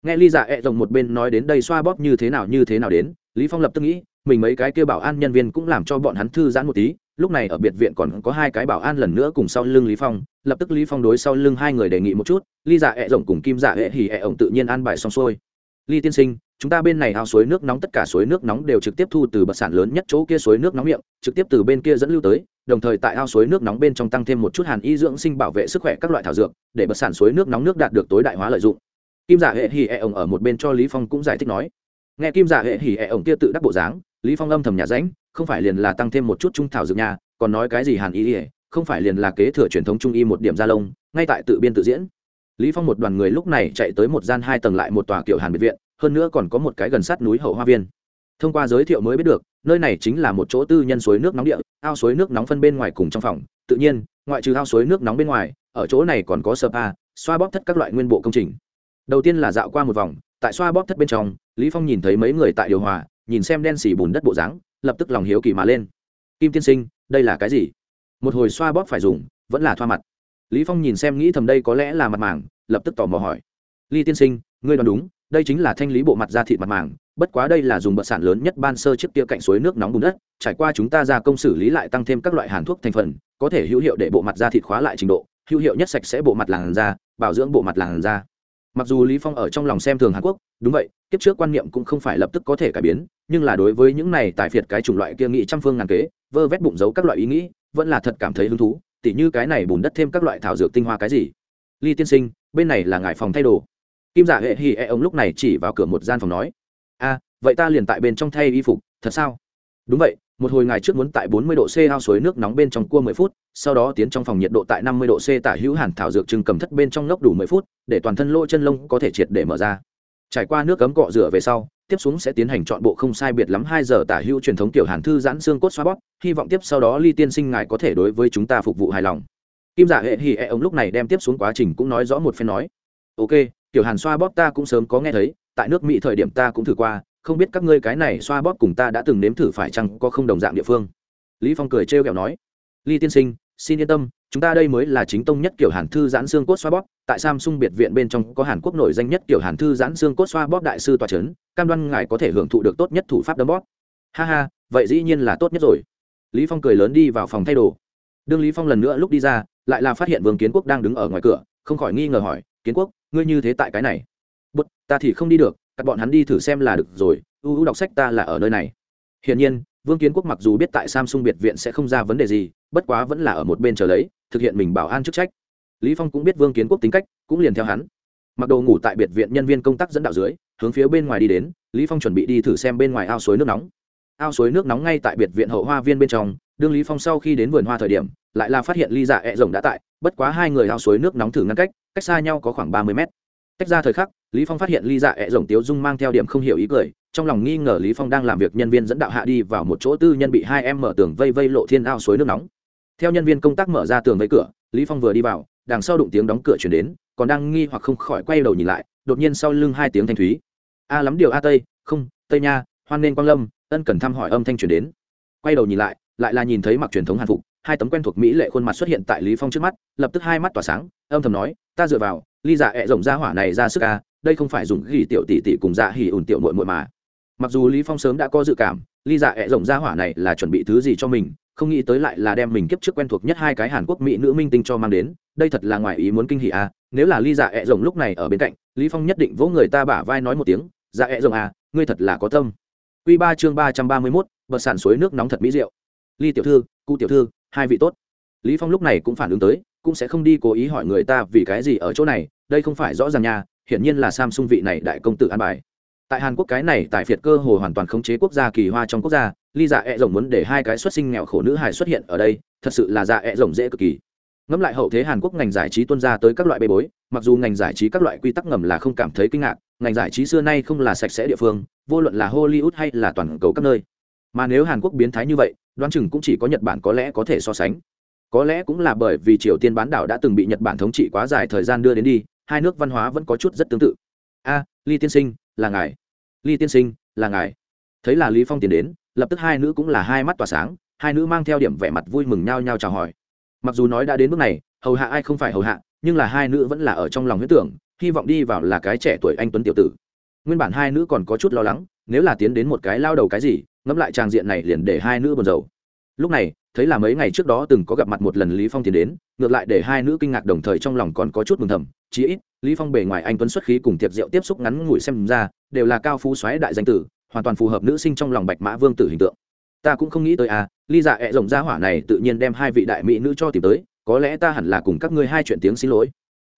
Nghe ly dạ ẹ rồng một bên nói đến đây xoa bóp như thế nào, như thế nào đến, lý phong lập tức nghĩ, mình mấy cái kia bảo an nhân viên cũng làm cho bọn hắn thư giãn một tí lúc này ở biệt viện còn có hai cái bảo an lần nữa cùng sau lưng lý phong, lập tức lý phong đối sau lưng hai người đề nghị một chút, ly dạ ẹ rồng cùng kim dạ ẹ hỉ ẹ ổng tự nhiên an bài xong xuôi. Ly tiên sinh, chúng ta bên này ao suối nước nóng tất cả suối nước nóng đều trực tiếp thu từ bậc sản lớn nhất chỗ kia suối nước nóng miệng, trực tiếp từ bên kia dẫn lưu tới, đồng thời tại ao suối nước nóng bên trong tăng thêm một chút hàn y dưỡng sinh bảo vệ sức khỏe các loại thảo dược, để bậc sản suối nước nóng nước đạt được tối đại hóa lợi dụng. Kim dạ giả hệ hỉ ẹ ổng ở một bên cho lý phong cũng giải thích nói. Nghe kim dạ giả hệ hỉ ẹ ổng kia tự đắc bộ dáng, lý phong âm thầm nhà ránh không phải liền là tăng thêm một chút trung thảo dược nhà còn nói cái gì hàn y ỉa không phải liền là kế thừa truyền thống trung y một điểm gia lông, ngay tại tự biên tự diễn. Lý phong một đoàn người lúc này chạy tới một gian hai tầng lại một tòa kiểu hàn biệt viện, hơn nữa còn có một cái gần sát núi hậu hoa viên. Thông qua giới thiệu mới biết được, nơi này chính là một chỗ tư nhân suối nước nóng địa, ao suối nước nóng phân bên ngoài cùng trong phòng. Tự nhiên, ngoại trừ ao suối nước nóng bên ngoài, ở chỗ này còn có spa, xoa bóp thất các loại nguyên bộ công trình. Đầu tiên là dạo qua một vòng, tại xoa bóp thất bên trong, lý phong nhìn thấy mấy người tại điều hòa, nhìn xem đen xỉ bùn đất bộ dáng lập tức lòng hiếu kỳ mà lên. Kim tiên sinh, đây là cái gì? Một hồi xoa bóp phải dùng, vẫn là thoa mặt. Lý phong nhìn xem nghĩ thầm đây có lẽ là mặt màng, lập tức tò mò hỏi. Ly tiên sinh, ngươi đoán đúng, đây chính là thanh lý bộ mặt da thịt mặt màng, bất quá đây là dùng bậc sản lớn nhất ban sơ trước kia cạnh suối nước nóng bùn đất, trải qua chúng ta gia công xử lý lại tăng thêm các loại hàn thuốc thành phần, có thể hữu hiệu để bộ mặt da thịt khóa lại trình độ, hữu hiệu nhất sạch sẽ bộ mặt làn da, bảo dưỡng bộ mặt làn da mặc dù lý phong ở trong lòng xem thường hàn quốc đúng vậy kiếp trước quan niệm cũng không phải lập tức có thể cải biến nhưng là đối với những này tài phiệt cái chủng loại kia nghĩ trăm phương ngàn kế vơ vét bụng giấu các loại ý nghĩ vẫn là thật cảm thấy hứng thú tỉ như cái này bùn đất thêm các loại thảo dược tinh hoa cái gì. Ly tiên sinh bên này là ngài phòng thay đồ. Kim giả hệ hì e ông lúc này chỉ vào cửa một gian phòng nói a vậy ta liền tại bên trong thay y phục thật sao? Đúng vậy một hồi ngày trước muốn tại 40 độ C ao suối nước nóng bên trong cua 10 phút, sau đó tiến trong phòng nhiệt độ tại 50 độ C tả hữu hàn thảo dược trưng cầm thất bên trong lốc đủ 10 phút, để toàn thân lỗ chân lông có thể triệt để mở ra. Trải qua nước cấm cọ rửa về sau, tiếp xuống sẽ tiến hành chọn bộ không sai biệt lắm 2 giờ tả hữu truyền thống tiểu hàn thư giãn xương cốt xoa bóp, hy vọng tiếp sau đó Ly tiên sinh ngài có thể đối với chúng ta phục vụ hài lòng. Kim Dạ hệ hỉ e ông lúc này đem tiếp xuống quá trình cũng nói rõ một phen nói. Ok, tiểu hàn xoa bóp ta cũng sớm có nghe thấy, tại nước Mỹ thời điểm ta cũng thử qua, không biết các ngươi cái này xoa bóp cùng ta đã từng nếm thử phải chăng có không đồng dạng địa phương lý phong cười trêu ghẹo nói ly tiên sinh xin yên tâm, chúng ta đây mới là chính tông nhất kiểu hàn thư giãn xương cốt xoa bóp. Tại samsung biệt viện bên trong có hàn quốc nổi danh nhất kiểu hàn thư giãn xương cốt xoa bóp đại sư tòa chấn cam đoan ngài có thể hưởng thụ được tốt nhất thủ pháp đấm bóp. Ha ha, vậy dĩ nhiên là tốt nhất rồi. Lý phong cười lớn đi vào phòng thay đồ. Đương lý phong lần nữa lúc đi ra, lại là phát hiện vương kiến quốc đang đứng ở ngoài cửa, không khỏi nghi ngờ hỏi, kiến quốc, ngươi như thế tại cái này? Bút ta thì không đi được, các bọn hắn đi thử xem là được rồi ưu u đọc sách ta là ở nơi này. Hiển nhiên, vương kiến quốc mặc dù biết tại samsung biệt viện sẽ không ra vấn đề gì bất quá vẫn là ở một bên chờ lấy, thực hiện mình bảo an chức trách. Lý phong cũng biết vương kiến quốc tính cách, cũng liền theo hắn. Mặc đồ ngủ tại biệt viện nhân viên công tác dẫn đạo dưới, hướng phía bên ngoài đi đến, lý phong chuẩn bị đi thử xem bên ngoài ao suối nước nóng. Ao suối nước nóng ngay tại biệt viện hậu hoa viên bên trong, đương lý phong sau khi đến vườn hoa thời điểm, lại là phát hiện ly dạ ẹ rồng đã tại, bất quá hai người ao suối nước nóng thử ngăn cách cách xa nhau có khoảng ba mươi mét. Tách ra thời khắc, lý phong phát hiện ly dạ ẹ rồng tiếu dung mang theo điểm không hiểu ý cười, trong lòng nghi ngờ lý phong đang làm việc nhân viên dẫn đạo hạ đi vào một chỗ tư nhân bị hai em mở tường vây vây lộ thiên ao suối nước nóng theo nhân viên công tác mở ra tường vây cửa, lý phong vừa đi vào, đằng sau đụng tiếng đóng cửa chuyển đến, còn đang nghi hoặc không khỏi quay đầu nhìn lại, đột nhiên sau lưng hai tiếng thanh thúy. A lắm điều a tây, không, tây nha, hoan nên quang lâm, ân cần thăm hỏi âm thanh chuyển đến. Quay đầu nhìn lại lại là nhìn thấy mặc truyền thống hàn phục, hai tấm quen thuộc mỹ lệ khuôn mặt xuất hiện tại lý phong trước mắt, lập tức hai mắt tỏa sáng, âm thầm nói, ta dựa vào ly dạ ẹ rộng ra hỏa này ra sức a, đây không phải dùng ghi tiểu tỷ tỷ cùng dạ hỉ ủn tiểu muội muội mà. Mặc dù lý phong sớm đã có dự cảm ly dạ ẹ rộng ra hỏa này là chuẩn bị thứ gì cho mình không nghĩ tới lại là đem mình kiếp trước quen thuộc nhất hai cái hàn quốc mỹ nữ minh tinh cho mang đến đây thật là ngoài ý muốn kinh hỉ à? nếu là ly dạ ẹ rộng lúc này ở bên cạnh lý phong nhất định vỗ người ta bả vai nói một tiếng dạ ẹ rộng à, ngươi thật là có tâm. Quy ba chương ba trăm ba mươi 331, bờ sản suối nước nóng thật mỹ diệu. Ly tiểu thư cụ tiểu thư hai vị tốt. Lý phong lúc này cũng phản ứng tới cũng sẽ không đi cố ý hỏi người ta vì cái gì ở chỗ này đây không phải rõ ràng nha hiển nhiên là samsung vị này đại công tử an bài. Tại hàn quốc cái này tại phiệt cơ hồ hoàn toàn khống chế quốc gia kỳ hoa trong quốc gia ly dạ ẹ rồng muốn để hai cái xuất sinh nghèo khổ nữ hài xuất hiện ở đây, thật sự là dạ ẹ rồng dễ cực kỳ. Ngẫm lại hậu thế hàn quốc ngành giải trí tuân ra tới các loại bê bối, mặc dù ngành giải trí các loại quy tắc ngầm là không cảm thấy kinh ngạc, ngành giải trí xưa nay không là sạch sẽ địa phương, vô luận là hollywood hay là toàn cầu các nơi. Mà nếu hàn quốc biến thái như vậy, đoán chừng cũng chỉ có nhật bản có lẽ có thể so sánh. Có lẽ cũng là bởi vì triều tiên bán đảo đã từng bị nhật bản thống trị quá dài thời gian đưa đến đi, hai nước văn hóa vẫn có chút rất tương tự. A, ly tiên sinh, là ngài. Ly tiên sinh, là ngài. Thấy là lý phong tiến đến lập tức hai nữ cũng là hai mắt tỏa sáng, hai nữ mang theo điểm vẻ mặt vui mừng nhau nhau chào hỏi. Mặc dù nói đã đến bước này, hầu hạ ai không phải hầu hạ, nhưng là hai nữ vẫn là ở trong lòng huyết tưởng, hy vọng đi vào là cái trẻ tuổi anh tuấn tiểu tử. Nguyên bản hai nữ còn có chút lo lắng, nếu là tiến đến một cái lao đầu cái gì, ngẫm lại tràng diện này liền để hai nữ buồn rầu. Lúc này, thấy là mấy ngày trước đó từng có gặp mặt một lần lý phong tiến đến, ngược lại để hai nữ kinh ngạc đồng thời trong lòng còn có chút mừng thầm, chí ít, lý phong bề ngoài anh tuấn xuất khí cùng tiệp rượu tiếp xúc ngắn ngủi xem ra, đều là cao phú xoáy đại danh tử hoàn toàn phù hợp nữ sinh trong lòng bạch mã vương tử hình tượng. Ta cũng không nghĩ tới à ly dạ ẹ rồng gia hỏa này tự nhiên đem hai vị đại mỹ nữ cho tìm tới, có lẽ ta hẳn là cùng các ngươi hai chuyện tiếng xin lỗi.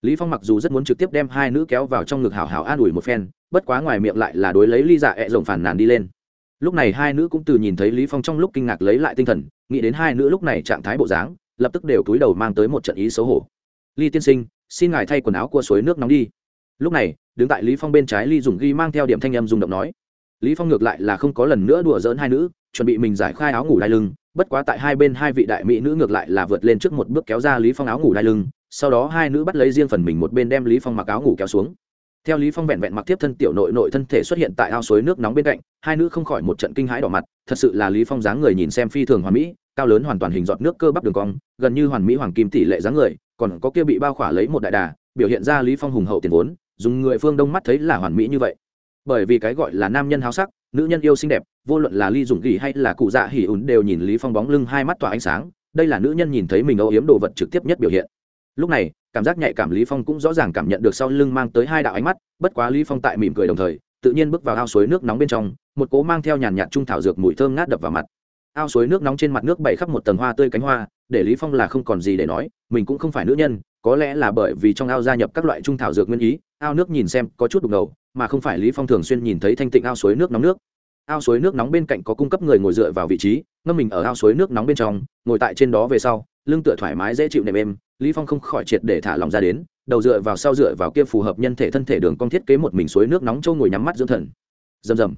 Lý phong mặc dù rất muốn trực tiếp đem hai nữ kéo vào trong ngực hảo hảo an ủi một phen, bất quá ngoài miệng lại là đối lấy ly dạ ẹ rồng phản nàn đi lên. Lúc này hai nữ cũng từ nhìn thấy lý phong trong lúc kinh ngạc lấy lại tinh thần, nghĩ đến hai nữ lúc này trạng thái bộ dáng, lập tức đều cúi đầu mang tới một trận ý xấu hổ. Ly tiên sinh, xin ngài thay quần áo qua suối nước nóng đi. Lúc này, đứng tại lý phong bên trái ly dùng ghi mang theo điểm thanh âm rung động nói lý phong ngược lại là không có lần nữa đùa giỡn hai nữ, chuẩn bị mình giải khai áo ngủ đai lưng, bất quá tại hai bên hai vị đại mỹ nữ ngược lại là vượt lên trước một bước kéo ra lý phong áo ngủ đai lưng, sau đó hai nữ bắt lấy riêng phần mình một bên đem lý phong mặc áo ngủ kéo xuống. Theo lý phong vẹn vẹn mặc tiếp thân tiểu nội nội thân thể xuất hiện tại ao suối nước nóng bên cạnh, hai nữ không khỏi một trận kinh hãi đỏ mặt, thật sự là lý phong dáng người nhìn xem phi thường hoàn mỹ, cao lớn hoàn toàn hình giọt nước cơ bắp đường cong, gần như hoàn mỹ hoàng kim tỷ lệ dáng người, còn có kia bị bao khỏa lấy một đại đà, biểu hiện ra lý phong hùng hậu tiền vốn, dùng người phương đông mắt thấy là hoàn mỹ như vậy bởi vì cái gọi là nam nhân háo sắc, nữ nhân yêu xinh đẹp, vô luận là ly dùng ghi hay là cụ dạ hỉ ùn đều nhìn lý phong bóng lưng hai mắt tỏa ánh sáng, đây là nữ nhân nhìn thấy mình âu yếm đồ vật trực tiếp nhất biểu hiện. Lúc này, cảm giác nhạy cảm lý phong cũng rõ ràng cảm nhận được sau lưng mang tới hai đạo ánh mắt, bất quá lý phong tại mỉm cười đồng thời, tự nhiên bước vào ao suối nước nóng bên trong, một cố mang theo nhàn nhạt trung thảo dược mùi thơm ngát đập vào mặt. Ao suối nước nóng trên mặt nước bảy khắp một tầng hoa tươi cánh hoa, để lý phong là không còn gì để nói, mình cũng không phải nữ nhân có lẽ là bởi vì trong ao gia nhập các loại trung thảo dược nguyên ý, ao nước nhìn xem có chút đục ngầu, mà không phải lý phong thường xuyên nhìn thấy thanh tịnh ao suối nước nóng nước. Ao suối nước nóng bên cạnh có cung cấp người ngồi dựa vào vị trí, ngâm mình ở ao suối nước nóng bên trong, ngồi tại trên đó về sau, lưng tựa thoải mái dễ chịu nệm êm, lý phong không khỏi triệt để thả lòng ra đến, đầu dựa vào sau dựa vào kia phù hợp nhân thể thân thể đường cong thiết kế một mình suối nước nóng trâu ngồi nhắm mắt dưỡng thần. Rầm rầm.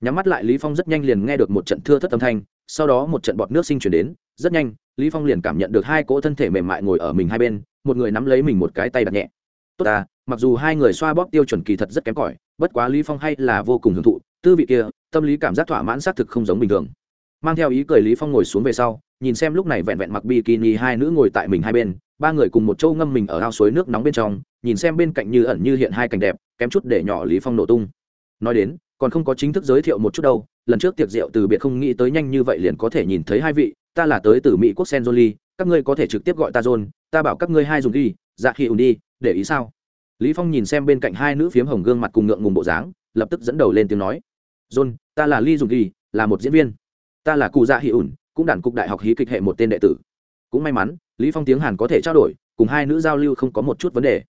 Nhắm mắt lại lý phong rất nhanh liền nghe được một trận thưa thất âm thanh, sau đó một trận bọt nước sinh chuyển đến, rất nhanh, lý phong liền cảm nhận được hai cỗ thân thể mềm mại ngồi ở mình hai bên một người nắm lấy mình một cái tay đặt nhẹ. Tốt ta, mặc dù hai người xoa bóp tiêu chuẩn kỳ thật rất kém cỏi, bất quá lý phong hay là vô cùng hưởng thụ, tư vị kia, tâm lý cảm giác thỏa mãn xác thực không giống bình thường. Mang theo ý cười lý phong ngồi xuống về sau, nhìn xem lúc này vẹn vẹn mặc bikini hai nữ ngồi tại mình hai bên, ba người cùng một châu ngâm mình ở ao suối nước nóng bên trong, nhìn xem bên cạnh như ẩn như hiện hai cảnh đẹp, kém chút để nhỏ lý phong nổ tung. Nói đến, còn không có chính thức giới thiệu một chút đâu, lần trước tiệc rượu từ biệt không nghĩ tới nhanh như vậy liền có thể nhìn thấy hai vị, ta là tới từ mỹ quốc sen jolie các ngươi có thể trực tiếp gọi ta john ta bảo các ngươi hai dùng đi dạ khi ùn đi, để ý sao? Lý phong nhìn xem bên cạnh hai nữ phiếm hồng gương mặt cùng ngượng ngùng bộ dáng, lập tức dẫn đầu lên tiếng nói. John, ta là lee dùng đi là một diễn viên. Ta là cụ dạ hỉ ùn, cũng đản cục đại học hí kịch hệ một tên đệ tử. Cũng may mắn, lý phong tiếng hàn có thể trao đổi, cùng hai nữ giao lưu không có một chút vấn đề.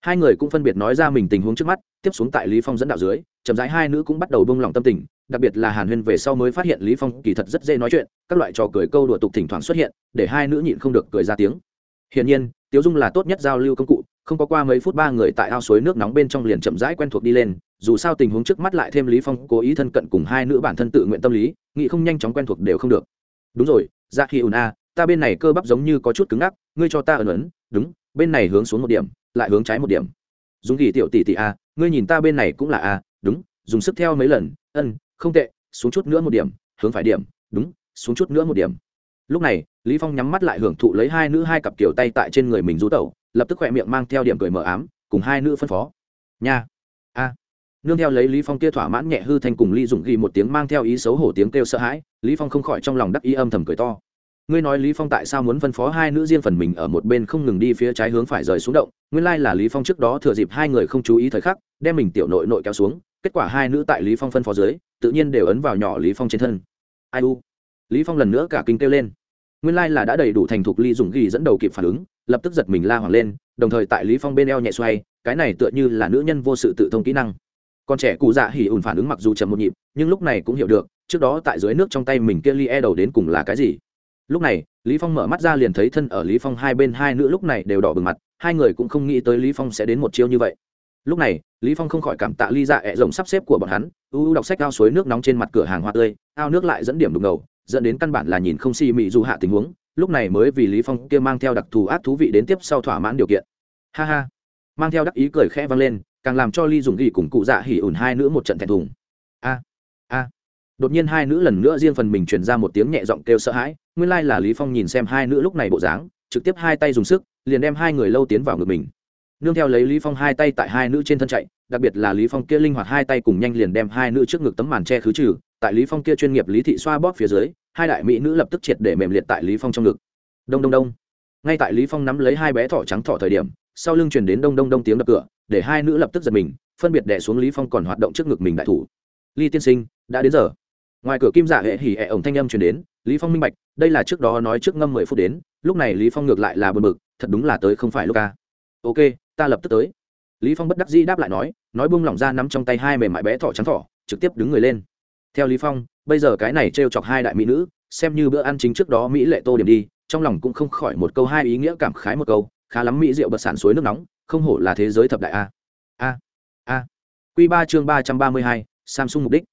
Hai người cũng phân biệt nói ra mình tình huống trước mắt, tiếp xuống tại lý phong dẫn đạo dưới, chậm rãi hai nữ cũng bắt đầu bông lòng tâm tình, đặc biệt là hàn huyên về sau mới phát hiện lý phong kỳ thật rất dễ nói chuyện, các loại trò cười câu đùa tục thỉnh thoảng xuất hiện, để hai nữ nhịn không được cười ra tiếng hiển nhiên, tiếu dung là tốt nhất giao lưu công cụ, không có qua mấy phút ba người tại ao suối nước nóng bên trong liền chậm rãi quen thuộc đi lên, dù sao tình huống trước mắt lại thêm lý phong cố ý thân cận cùng hai nữ bản thân tự nguyện tâm lý, nghĩ không nhanh chóng quen thuộc đều không được. Đúng rồi dạ ra khi ùn a, ta bên này cơ bắp giống như có chút cứng ngắc, ngươi cho ta ẩn ấn đúng, bên này hướng xuống một điểm, lại hướng trái một điểm. Dùng kỳ tiểu tỷ tỷ a, ngươi nhìn ta bên này cũng là a, đúng, dùng sức theo mấy lần, ân, không tệ, xuống chút nữa một điểm, hướng phải điểm, đúng, xuống chút nữa một điểm lúc này, lý phong nhắm mắt lại hưởng thụ lấy hai nữ hai cặp kiểu tay tại trên người mình rú tẩu, lập tức khỏe miệng mang theo điểm cười mờ ám, cùng hai nữ phân phó. Nha, a. Nương theo lấy lý phong kia thỏa mãn nhẹ hư thành cùng ly dụng ghi một tiếng mang theo ý xấu hổ tiếng kêu sợ hãi, lý phong không khỏi trong lòng đắc ý âm thầm cười to. Ngươi nói lý phong tại sao muốn phân phó hai nữ riêng phần mình ở một bên không ngừng đi phía trái hướng phải rời xuống động, nguyên lai là lý phong trước đó thừa dịp hai người không chú ý thời khắc, đem mình tiểu nội nội kéo xuống, kết quả hai nữ tại lý phong phân phó dưới, tự nhiên đều ấn vào nhỏ lý phong trên thân. Ai u. Lý phong lần nữa cả kinh kêu lên nguyên lai là đã đầy đủ thành thục ly dùng ghi dẫn đầu kịp phản ứng, lập tức giật mình la hoàng lên, đồng thời tại lý phong bên eo nhẹ xoay, cái này tựa như là nữ nhân vô sự tự thông kỹ năng. Con trẻ cụ dạ hỉ ủn phản ứng mặc dù chậm một nhịp, nhưng lúc này cũng hiểu được, trước đó tại dưới nước trong tay mình kia ly e đầu đến cùng là cái gì. Lúc này, lý phong mở mắt ra liền thấy thân ở lý phong hai bên hai nữ lúc này đều đỏ bừng mặt, hai người cũng không nghĩ tới lý phong sẽ đến một chiêu như vậy. Lúc này, lý phong không khỏi cảm tạ ly dạ ẹ rộng sắp xếp của bọn hắn u đọc sách ao suối nước nóng trên mặt cửa hàng hoa tươi, ao nước lại dẫn điểm đục ngầu dẫn đến căn bản là nhìn không si mị dù hạ tình huống, lúc này mới vì lý phong kia mang theo đặc thù ác thú vị đến tiếp sau thỏa mãn điều kiện. Ha ha. Mang theo đắc ý cười khẽ vang lên, càng làm cho ly dùng ghi cùng cụ dạ hỉ ủn hai nữ một trận thẹn thùng. A a. Đột nhiên hai nữ lần nữa riêng phần mình truyền ra một tiếng nhẹ giọng kêu sợ hãi, nguyên lai là lý phong nhìn xem hai nữ lúc này bộ dáng, trực tiếp hai tay dùng sức, liền đem hai người lâu tiến vào ngực mình. Nương theo lấy lý phong hai tay tại hai nữ trên thân chạy đặc biệt là lý phong kia linh hoạt hai tay cùng nhanh liền đem hai nữ trước ngực tấm màn che khứ trừ, tại lý phong kia chuyên nghiệp lý thị xoa bóp phía dưới, hai đại mỹ nữ lập tức triệt để mềm liệt tại lý phong trong ngực. Đông đông đông. Ngay tại lý phong nắm lấy hai bé thỏ trắng thỏ thời điểm, sau lưng truyền đến đông đông đông tiếng đập cửa, để hai nữ lập tức giật mình, phân biệt đè xuống lý phong còn hoạt động trước ngực mình đại thủ. Ly tiên sinh, đã đến giờ. Ngoài cửa kim dạ hệ hỉ hệ ổng thanh âm truyền đến, lý phong minh bạch, đây là trước đó nói trước ngâm mười phút đến, lúc này lý phong ngược lại là bực bực, thật đúng là tới không phải lúc ca. Ok, ta lập tức tới lý phong bất đắc dĩ đáp lại nói nói buông lỏng ra nắm trong tay hai mềm mại bé thỏ trắng thỏ trực tiếp đứng người lên. Theo lý phong bây giờ cái này trêu chọc hai đại mỹ nữ xem như bữa ăn chính trước đó mỹ lệ tô điểm đi trong lòng cũng không khỏi một câu hai ý nghĩa cảm khái một câu khá lắm mỹ rượu bật sản suối nước nóng không hổ là thế giới thập đại a. A a. Quy ba chương ba trăm ba mươi hai samsung mục đích.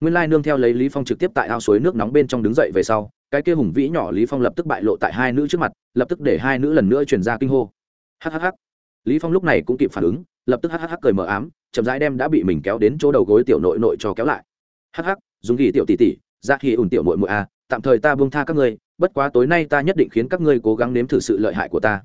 Nguyên lai nương theo lấy lý phong trực tiếp tại ao suối nước nóng bên trong đứng dậy về sau cái kia hùng vĩ nhỏ lý phong lập tức bại lộ tại hai nữ trước mặt lập tức để hai nữ lần nữa truyền ra kinh hô. Hắc hắc hắc, lý phong lúc này cũng kịp phản ứng lập tức hhh cười mờ ám, chậm rãi đem đã bị mình kéo đến chỗ đầu gối tiểu nội nội cho kéo lại. Hh dùng ghi tiểu tỷ tỷ, ra khi ủn tiểu nội muội a à, tạm thời ta buông tha các ngươi, bất quá tối nay ta nhất định khiến các ngươi cố gắng nếm thử sự lợi hại của ta.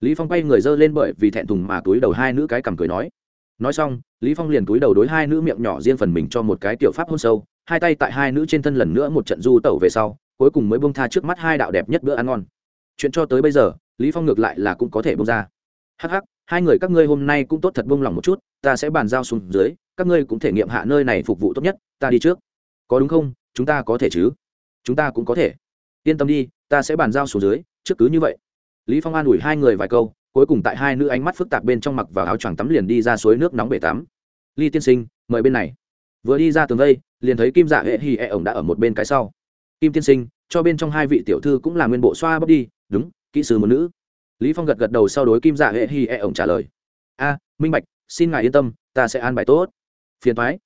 Lý phong quay người dơ lên bởi vì thẹn thùng mà túi đầu hai nữ cái cầm cười nói. Nói xong, lý phong liền cúi đầu đối hai nữ miệng nhỏ riêng phần mình cho một cái tiểu pháp hôn sâu, hai tay tại hai nữ trên thân lần nữa một trận du tẩu về sau, cuối cùng mới buông tha trước mắt hai đạo đẹp nhất bữa ăn ngon. Chuyện cho tới bây giờ, lý phong ngược lại là cũng có thể buông ra. Hắc hắc hai người các ngươi hôm nay cũng tốt thật buông lòng một chút, ta sẽ bàn giao xuống dưới, các ngươi cũng thể nghiệm hạ nơi này phục vụ tốt nhất, ta đi trước. Có đúng không? Chúng ta có thể chứ? Chúng ta cũng có thể. Yên tâm đi, ta sẽ bàn giao xuống dưới, trước cứ như vậy. Lý phong an ủi hai người vài câu, cuối cùng tại hai nữ ánh mắt phức tạp bên trong mặc vào áo choàng tắm liền đi ra suối nước nóng bể tắm. Ly tiên sinh, mời bên này. Vừa đi ra tường đây liền thấy kim dạ hệ hì e ổng đã ở một bên cái sau. Kim tiên sinh, cho bên trong hai vị tiểu thư cũng là nguyên bộ xoa bóp đi, đúng, kỹ sư một nữ lý phong gật gật đầu sau đối kim dạ hệ hi e ổng trả lời. A, minh bạch, xin ngài yên tâm, ta sẽ an bài tốt. Phiền thoái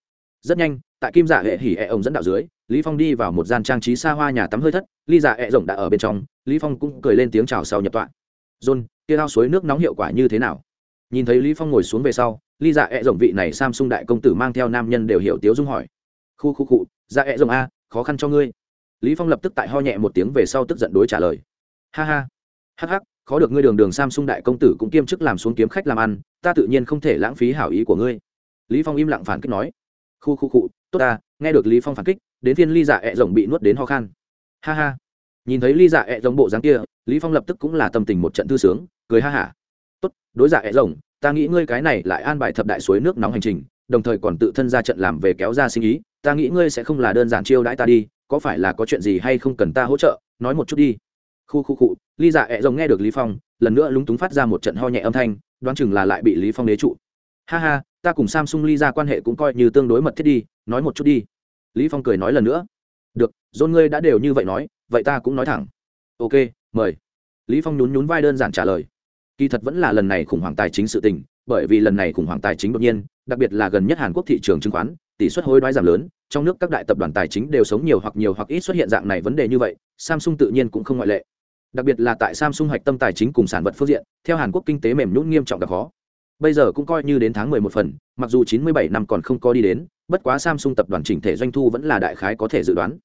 rất nhanh, tại kim dạ hệ hỉ e ổng dẫn đạo dưới, lý phong đi vào một gian trang trí xa hoa nhà tắm hơi thất. Ly dạ e rộng đã ở bên trong, lý phong cũng cười lên tiếng chào sau nhập tọa. John, kia ao suối nước nóng hiệu quả như thế nào? Nhìn thấy lý phong ngồi xuống về sau ly dạ e rộng vị này samsung đại công tử mang theo nam nhân đều hiểu tiếu dung hỏi. Khu khu cụ dạ e rộng a, khó khăn cho ngươi. Lý phong lập tức tại ho nhẹ một tiếng về sau tức giận đối trả lời. Ha ha, hắc hắc khó được ngươi đường đường samsung đại công tử cũng kiêm chức làm xuống kiếm khách làm ăn, ta tự nhiên không thể lãng phí hảo ý của ngươi. Lý phong im lặng phản kích nói. Khu khu cụ tốt ta, nghe được lý phong phản kích, đến phiên ly dạ ẹ rồng bị nuốt đến ho khan. Ha ha. Nhìn thấy ly dạ ẹ rồng bộ dáng kia, lý phong lập tức cũng là tâm tình một trận thư sướng, cười ha hả. Tốt, đối dạ ẹ rồng, ta nghĩ ngươi cái này lại an bài thập đại suối nước nóng hành trình, đồng thời còn tự thân ra trận làm về kéo ra sinh ý, ta nghĩ ngươi sẽ không là đơn giản chiêu đãi ta đi, có phải là có chuyện gì hay không cần ta hỗ trợ, nói một chút đi khu khu cụ ly dạ ẹ rồng nghe được lý phong, lần nữa lúng túng phát ra một trận ho nhẹ âm thanh, đoán chừng là lại bị lý phong đế trụ. Ha ha, ta cùng samsung ly ra quan hệ cũng coi như tương đối mật thiết đi, nói một chút đi. Lý phong cười nói lần nữa. Được dôn ngươi đã đều như vậy nói, vậy ta cũng nói thẳng. Ok, mời. Lý phong nhún nhún vai đơn giản trả lời. Kỳ thật vẫn là lần này khủng hoảng tài chính sự tình, bởi vì lần này khủng hoảng tài chính đột nhiên, đặc biệt là gần nhất hàn quốc thị trường chứng khoán, tỷ suất hối đoái giảm lớn, trong nước các đại tập đoàn tài chính đều sống nhiều hoặc nhiều hoặc ít xuất hiện dạng này vấn đề như vậy, samsung tự nhiên cũng không ngoại lệ đặc biệt là tại samsung hạch tâm tài chính cùng sản vật phương diện theo hàn quốc kinh tế mềm nhũn nghiêm trọng gặp khó bây giờ cũng coi như đến tháng 11 phần mặc dù 97 năm còn không có đi đến bất quá samsung tập đoàn chỉnh thể doanh thu vẫn là đại khái có thể dự đoán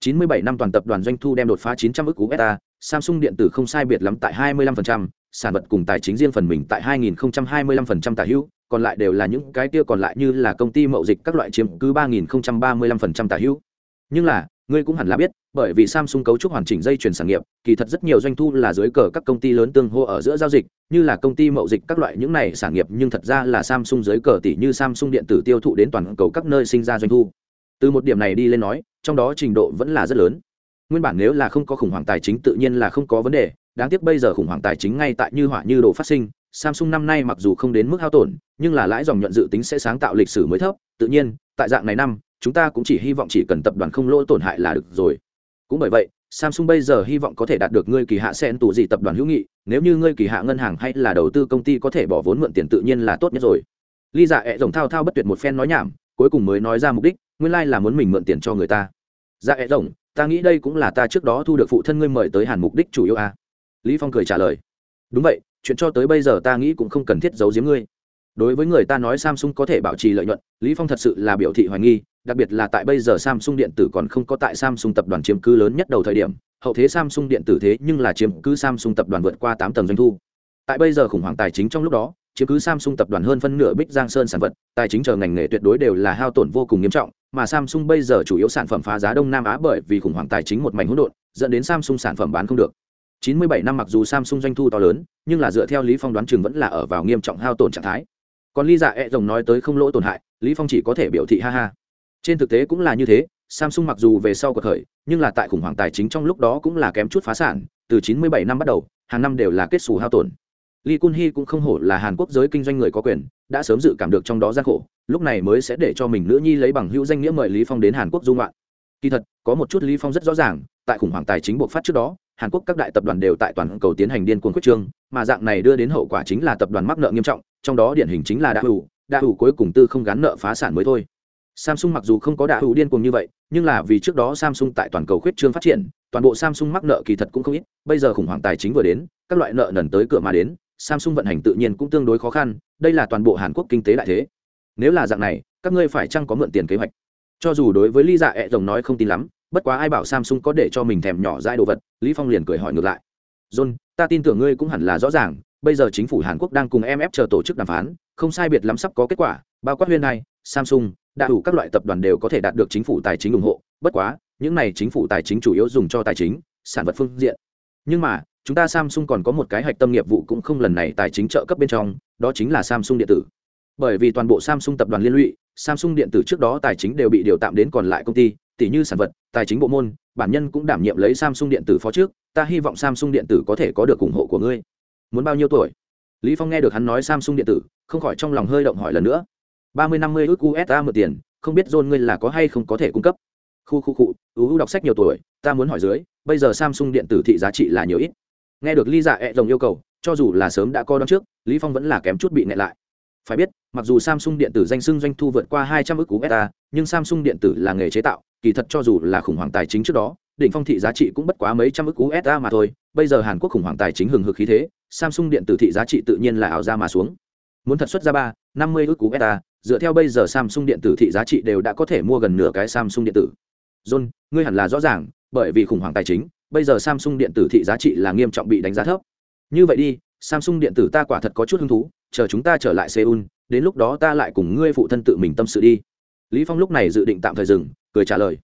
97 năm toàn tập đoàn doanh thu đem đột phá 900 ức USD, Samsung điện tử không sai biệt lắm tại 25%, sản vật cùng tài chính riêng phần mình tại 2025% tả hữu, còn lại đều là những cái kia còn lại như là công ty mậu dịch các loại chiếm cứ 3035% tả hữu. Nhưng là, ngươi cũng hẳn là biết, bởi vì Samsung cấu trúc hoàn chỉnh dây chuyển sản nghiệp, kỳ thật rất nhiều doanh thu là dưới cờ các công ty lớn tương hô ở giữa giao dịch, như là công ty mậu dịch các loại những này sản nghiệp nhưng thật ra là Samsung dưới cờ tỷ như Samsung điện tử tiêu thụ đến toàn cầu các nơi sinh ra doanh thu. Từ một điểm này đi lên nói, trong đó trình độ vẫn là rất lớn. Nguyên bản nếu là không có khủng hoảng tài chính tự nhiên là không có vấn đề, đáng tiếc bây giờ khủng hoảng tài chính ngay tại như hỏa như đồ phát sinh, Samsung năm nay mặc dù không đến mức hao tổn, nhưng là lãi dòng nhuận dự tính sẽ sáng tạo lịch sử mới thấp, tự nhiên, tại dạng này năm, chúng ta cũng chỉ hy vọng chỉ cần tập đoàn không lỗ tổn hại là được rồi. Cũng bởi vậy, Samsung bây giờ hy vọng có thể đạt được ngươi kỳ hạ sen tủ gì tập đoàn hữu nghị, nếu như ngươi kỳ hạ ngân hàng hay là đầu tư công ty có thể bỏ vốn mượn tiền tự nhiên là tốt nhất rồi. Ly Dạ ẹ rồng thao thao bất tuyệt một phen nói nhảm, cuối cùng mới nói ra mục đích, nguyên lai là muốn mình mượn tiền cho người ta. Dạ ẹ rồng, ta nghĩ đây cũng là ta trước đó thu được phụ thân ngươi mời tới Hàn mục đích chủ yếu a. À? Lý Phong cười trả lời. Đúng vậy, chuyện cho tới bây giờ ta nghĩ cũng không cần thiết giấu giếm ngươi đối với người ta nói samsung có thể bảo trì lợi nhuận lý phong thật sự là biểu thị hoài nghi đặc biệt là tại bây giờ samsung điện tử còn không có tại samsung tập đoàn chiếm cứ lớn nhất đầu thời điểm hậu thế samsung điện tử thế nhưng là chiếm cứ samsung tập đoàn vượt qua tám tầng doanh thu. Tại bây giờ khủng hoảng tài chính trong lúc đó chiếm cứ samsung tập đoàn hơn phân nửa bích giang sơn sản vật tài chính chờ ngành nghề tuyệt đối đều là hao tổn vô cùng nghiêm trọng mà samsung bây giờ chủ yếu sản phẩm phá giá đông nam á bởi vì khủng hoảng tài chính một mảnh hỗn độn dẫn đến samsung sản phẩm bán không được. 97 năm mặc dù Samsung doanh thu to lớn, nhưng là dựa theo Lý Phong đoán chừng vẫn là ở vào nghiêm trọng hao tổn trạng thái. Còn Lý dạ E rồng nói tới không lỗ tổn hại lý phong chỉ có thể biểu thị ha ha trên thực tế cũng là như thế samsung mặc dù về sau cuộc khởi nhưng là tại khủng hoảng tài chính trong lúc đó cũng là kém chút phá sản từ 97 năm bắt đầu hàng năm đều là kết xù hao tổn Lee Kun Hee cũng không hổ là Hàn Quốc giới kinh doanh người có quyền, đã sớm dự cảm được trong đó gian khổ, lúc này mới sẽ để cho mình nữ nhi lấy bằng hữu danh nghĩa mời Lý Phong đến Hàn Quốc du ngoạn. Kỳ thật, có một chút Lý Phong rất rõ ràng, tại khủng hoảng tài chính bộc phát trước đó, Hàn Quốc các đại tập đoàn đều tại toàn cầu tiến hành điên cuồng quyết trương, mà dạng này đưa đến hậu quả chính là tập đoàn mắc nợ nghiêm trọng, trong đó điển hình chính là Đa Hữu, Đa Hữu cuối cùng tư không gắn nợ phá sản mới thôi. Samsung mặc dù không có đả Hữu điên cuồng như vậy, nhưng là vì trước đó Samsung tại toàn cầu khuyết trương phát triển, toàn bộ Samsung mắc nợ kỳ thật cũng không ít, bây giờ khủng hoảng tài chính vừa đến, các loại nợ nần tới cửa mà đến, Samsung vận hành tự nhiên cũng tương đối khó khăn, đây là toàn bộ Hàn Quốc kinh tế đại thế. Nếu là dạng này, các ngươi phải chăng có mượn tiền kế hoạch? Cho dù đối với Lý Dạ ẹ rồng nói không tin lắm, bất quá ai bảo Samsung có để cho mình thèm nhỏ dãi đồ vật, Lý Phong liền cười hỏi ngược lại. John, ta tin tưởng ngươi cũng hẳn là rõ ràng, bây giờ chính phủ Hàn Quốc đang cùng MF chờ tổ chức đàm phán, không sai biệt lắm sắp có kết quả bao quát huyên này samsung đã đủ các loại tập đoàn đều có thể đạt được chính phủ tài chính ủng hộ, bất quá, những này chính phủ tài chính chủ yếu dùng cho tài chính, sản vật phương diện. Nhưng mà, chúng ta samsung còn có một cái hạch tâm nghiệp vụ cũng không lần này tài chính trợ cấp bên trong, đó chính là samsung điện tử. Bởi vì toàn bộ samsung tập đoàn liên lụy, samsung điện tử trước đó tài chính đều bị điều tạm đến còn lại công ty tỷ như sản vật, tài chính bộ môn, bản nhân cũng đảm nhiệm lấy samsung điện tử phó trước, ta hy vọng samsung điện tử có thể có được ủng hộ của ngươi. Muốn bao nhiêu tuổi? Lý phong nghe được hắn nói samsung điện tử, không khỏi trong lòng hơi động hỏi lần nữa ba mươi năm mươi ước usa một tiền, không biết john ngươi là có hay không có thể cung cấp. Khu khu cụ ưu đọc sách nhiều tuổi, ta muốn hỏi dưới, bây giờ samsung điện tử thị giá trị là nhiều ít? Nghe được ly dạ ẹ rồng yêu cầu, cho dù là sớm đã coi đón trước, lý phong vẫn là kém chút bị nẹ lại. Phải biết, mặc dù samsung điện tử danh sưng doanh thu vượt qua hai trăm ước usd nhưng samsung điện tử là nghề chế tạo, kỳ thật cho dù là khủng hoảng tài chính trước đó, đỉnh phong thị giá trị cũng bất quá mấy trăm ước usd mà thôi. Bây giờ hàn quốc khủng hoảng tài chính hừng hực khí thế, samsung điện tử thị giá trị tự nhiên là ảo ra mà xuống. Muốn thật xuất ra ba, năm mươi ước usd dựa theo bây giờ samsung điện tử thị giá trị đều đã có thể mua gần nửa cái samsung điện tử. John, ngươi hẳn là rõ ràng, bởi vì khủng hoảng tài chính, bây giờ samsung điện tử thị giá trị là nghiêm trọng bị đánh giá thấp. Như vậy đi, samsung điện tử ta quả thật có chút hứng thú, chờ chúng ta trở lại seoul, đến lúc đó ta lại cùng ngươi phụ thân tự mình tâm sự đi. Lý phong lúc này dự định tạm thời dừng, cười trả lời.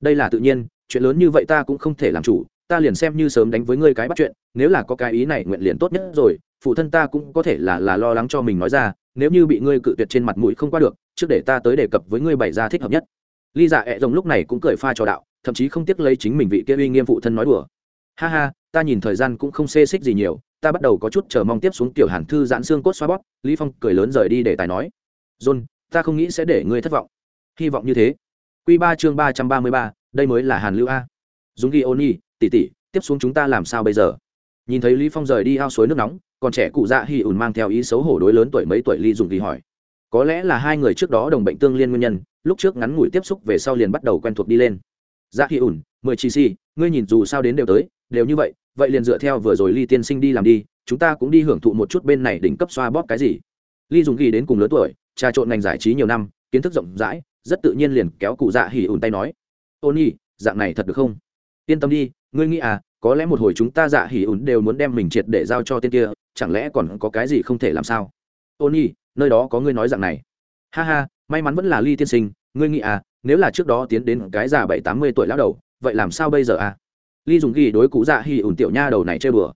Đây là tự nhiên, chuyện lớn như vậy ta cũng không thể làm chủ, ta liền xem như sớm đánh với ngươi cái bắt chuyện, nếu là có cái ý này nguyện liền tốt nhất rồi, phụ thân ta cũng có thể là là lo lắng cho mình nói ra nếu như bị ngươi cự tuyệt trên mặt mũi không qua được, trước để ta tới đề cập với ngươi bày ra thích hợp nhất. Ly dạ ẹ rồng lúc này cũng cười pha trò đạo, thậm chí không tiếc lấy chính mình vị kia uy nghiêm phụ thân nói đùa. Ha ha, ta nhìn thời gian cũng không xê xích gì nhiều, ta bắt đầu có chút chờ mong tiếp xuống tiểu hàn thư giãn xương cốt xoa bóp. Lý phong cười lớn rời đi để tài nói, john, ta không nghĩ sẽ để ngươi thất vọng. Hy vọng như thế. Quy ba chương ba trăm ba mươi ba, đây mới là hàn lưu a. Dùng ghi ôn nhi, tỷ tỷ, tiếp xuống chúng ta làm sao bây giờ? Nhìn thấy lý phong rời đi ao suối nước nóng, còn trẻ cụ dạ hi ùn mang theo ý xấu hổ đối lớn tuổi mấy tuổi ly dùng ghi hỏi, có lẽ là hai người trước đó đồng bệnh tương liên nguyên nhân, lúc trước ngắn ngủi tiếp xúc về sau liền bắt đầu quen thuộc đi lên. Dạ hi ùn, mười chi si, ngươi nhìn dù sao đến đều tới, đều như vậy vậy liền dựa theo vừa rồi ly tiên sinh đi làm đi, chúng ta cũng đi hưởng thụ một chút bên này đỉnh cấp xoa bóp cái gì. Ly dùng ghi đến cùng lớn tuổi, trà trộn ngành giải trí nhiều năm, kiến thức rộng rãi, rất tự nhiên liền kéo cụ dạ hỉ ùn tay nói ôn nhi, dạng này thật được không? Yên tâm đi, ngươi nghĩ à có lẽ một hồi chúng ta dạ hỉ ùn đều muốn đem mình triệt để giao cho tên kia, chẳng lẽ còn có cái gì không thể làm sao? Ôn nơi đó có ngươi nói dạng này. Ha ha, may mắn vẫn là ly tiên sinh, ngươi nghĩ à nếu là trước đó tiến đến cái già bảy tám mươi tuổi lão đầu, vậy làm sao bây giờ à? Ly dùng ghi đối cụ dạ hỉ ùn tiểu nha đầu này chơi bừa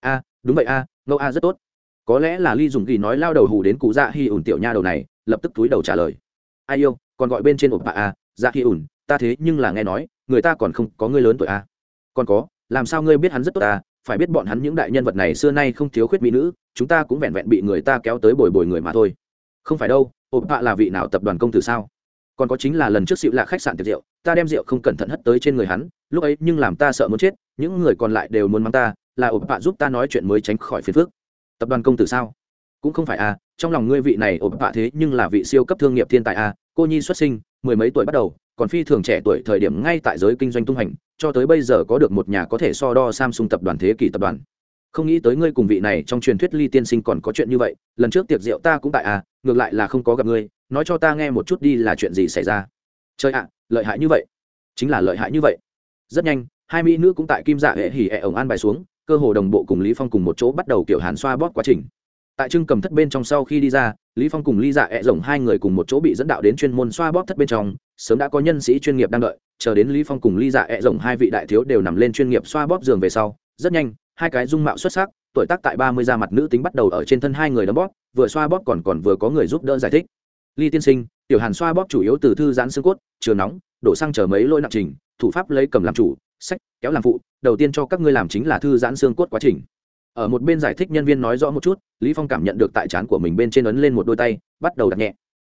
a à, đúng vậy à, a ngẫu a à, rất tốt. Có lẽ là ly dùng ghi nói lao đầu hù đến cụ dạ hỉ ùn tiểu nha đầu này, lập tức túi đầu trả lời. Ai yêu, còn gọi bên trên ổ bạ a dạ hỉ ùn ta thế nhưng là nghe nói, người ta còn không có ngươi lớn tuổi a còn có làm sao ngươi biết hắn rất tốt ta phải biết bọn hắn những đại nhân vật này xưa nay không thiếu khuyết mỹ nữ, chúng ta cũng vẹn vẹn bị người ta kéo tới bồi bồi người mà thôi. Không phải đâu ộp bạ là vị nào tập đoàn công tử sao? Còn có chính là lần trước xịu lạ khách sạn tiệc rượu, ta đem rượu không cẩn thận hất tới trên người hắn, lúc ấy nhưng làm ta sợ muốn chết, những người còn lại đều muốn mắng ta, là ộp bạ giúp ta nói chuyện mới tránh khỏi phiền phức. Tập đoàn công tử sao? Cũng không phải à trong lòng ngươi vị này ộp bạ thế nhưng là vị siêu cấp thương nghiệp thiên tài à cô nhi xuất sinh, mười mấy tuổi bắt đầu, còn phi thường trẻ tuổi thời điểm ngay tại giới kinh doanh tung hành cho tới bây giờ có được một nhà có thể so đo samsung tập đoàn thế kỷ tập đoàn. Không nghĩ tới ngươi cùng vị này trong truyền thuyết ly tiên sinh còn có chuyện như vậy, lần trước tiệc rượu ta cũng tại à ngược lại là không có gặp ngươi, nói cho ta nghe một chút đi là chuyện gì xảy ra. Chơi ạ, lợi hại như vậy. Chính là lợi hại như vậy. Rất nhanh, hai mỹ nữ cũng tại kim dạ hệ hỉ hệ ổng an bài xuống, cơ hồ đồng bộ cùng lý phong cùng một chỗ bắt đầu kiểu hàn xoa bóp quá trình tại trưng cầm thất bên trong sau khi đi ra, lý phong cùng ly dạ ẹ rồng hai người cùng một chỗ bị dẫn đạo đến chuyên môn xoa bóp thất bên trong. Sớm đã có nhân sĩ chuyên nghiệp đang đợi, chờ đến lý phong cùng ly dạ ẹ rồng hai vị đại thiếu đều nằm lên chuyên nghiệp xoa bóp giường về sau. Rất nhanh, hai cái dung mạo xuất sắc, tuổi tác tại ba mươi da mặt nữ tính bắt đầu ở trên thân hai người đấm bóp, vừa xoa bóp còn còn vừa có người giúp đỡ giải thích. Ly tiên sinh, tiểu hàn xoa bóp chủ yếu từ thư giãn xương cốt, chừa nóng, đổ xăng chờ mấy lôi nặng trình, thủ pháp lấy cầm làm chủ, sách, kéo làm phụ, đầu tiên cho các ngươi làm chính là thư giãn xương cốt quá trình ở một bên giải thích nhân viên nói rõ một chút, lý phong cảm nhận được tại trán của mình bên trên ấn lên một đôi tay, bắt đầu đặt nhẹ.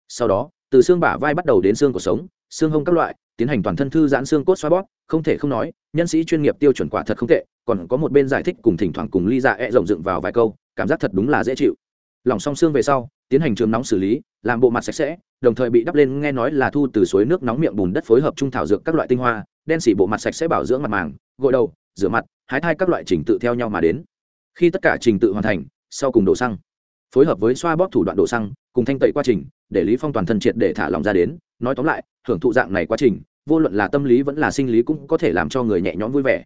Sau đó, từ xương bả vai bắt đầu đến xương cổ sống, xương hông các loại, tiến hành toàn thân thư giãn xương cốt xoa bóp, không thể không nói, nhân sĩ chuyên nghiệp tiêu chuẩn quả thật không tệ, còn có một bên giải thích cùng thỉnh thoảng cùng ly dạ e rộng dựng vào vài câu, cảm giác thật đúng là dễ chịu. Lòng song xương về sau, tiến hành trường nóng xử lý, làm bộ mặt sạch sẽ, đồng thời bị đắp lên nghe nói là thu từ suối nước nóng miệng bùn đất phối hợp trung thảo dược các loại tinh hoa, đen xỉ bộ mặt sạch sẽ bảo dưỡng mặt màng, gội đầu, rửa mặt, hái thai các loại trình tự theo nhau mà đến khi tất cả trình tự hoàn thành, sau cùng đổ xăng. Phối hợp với xoa bóp thủ đoạn đổ xăng, cùng thanh tẩy quá trình, để lý phong toàn thân triệt để thả lòng ra đến. Nói tóm lại, hưởng thụ dạng này quá trình, vô luận là tâm lý vẫn là sinh lý cũng có thể làm cho người nhẹ nhõm vui vẻ.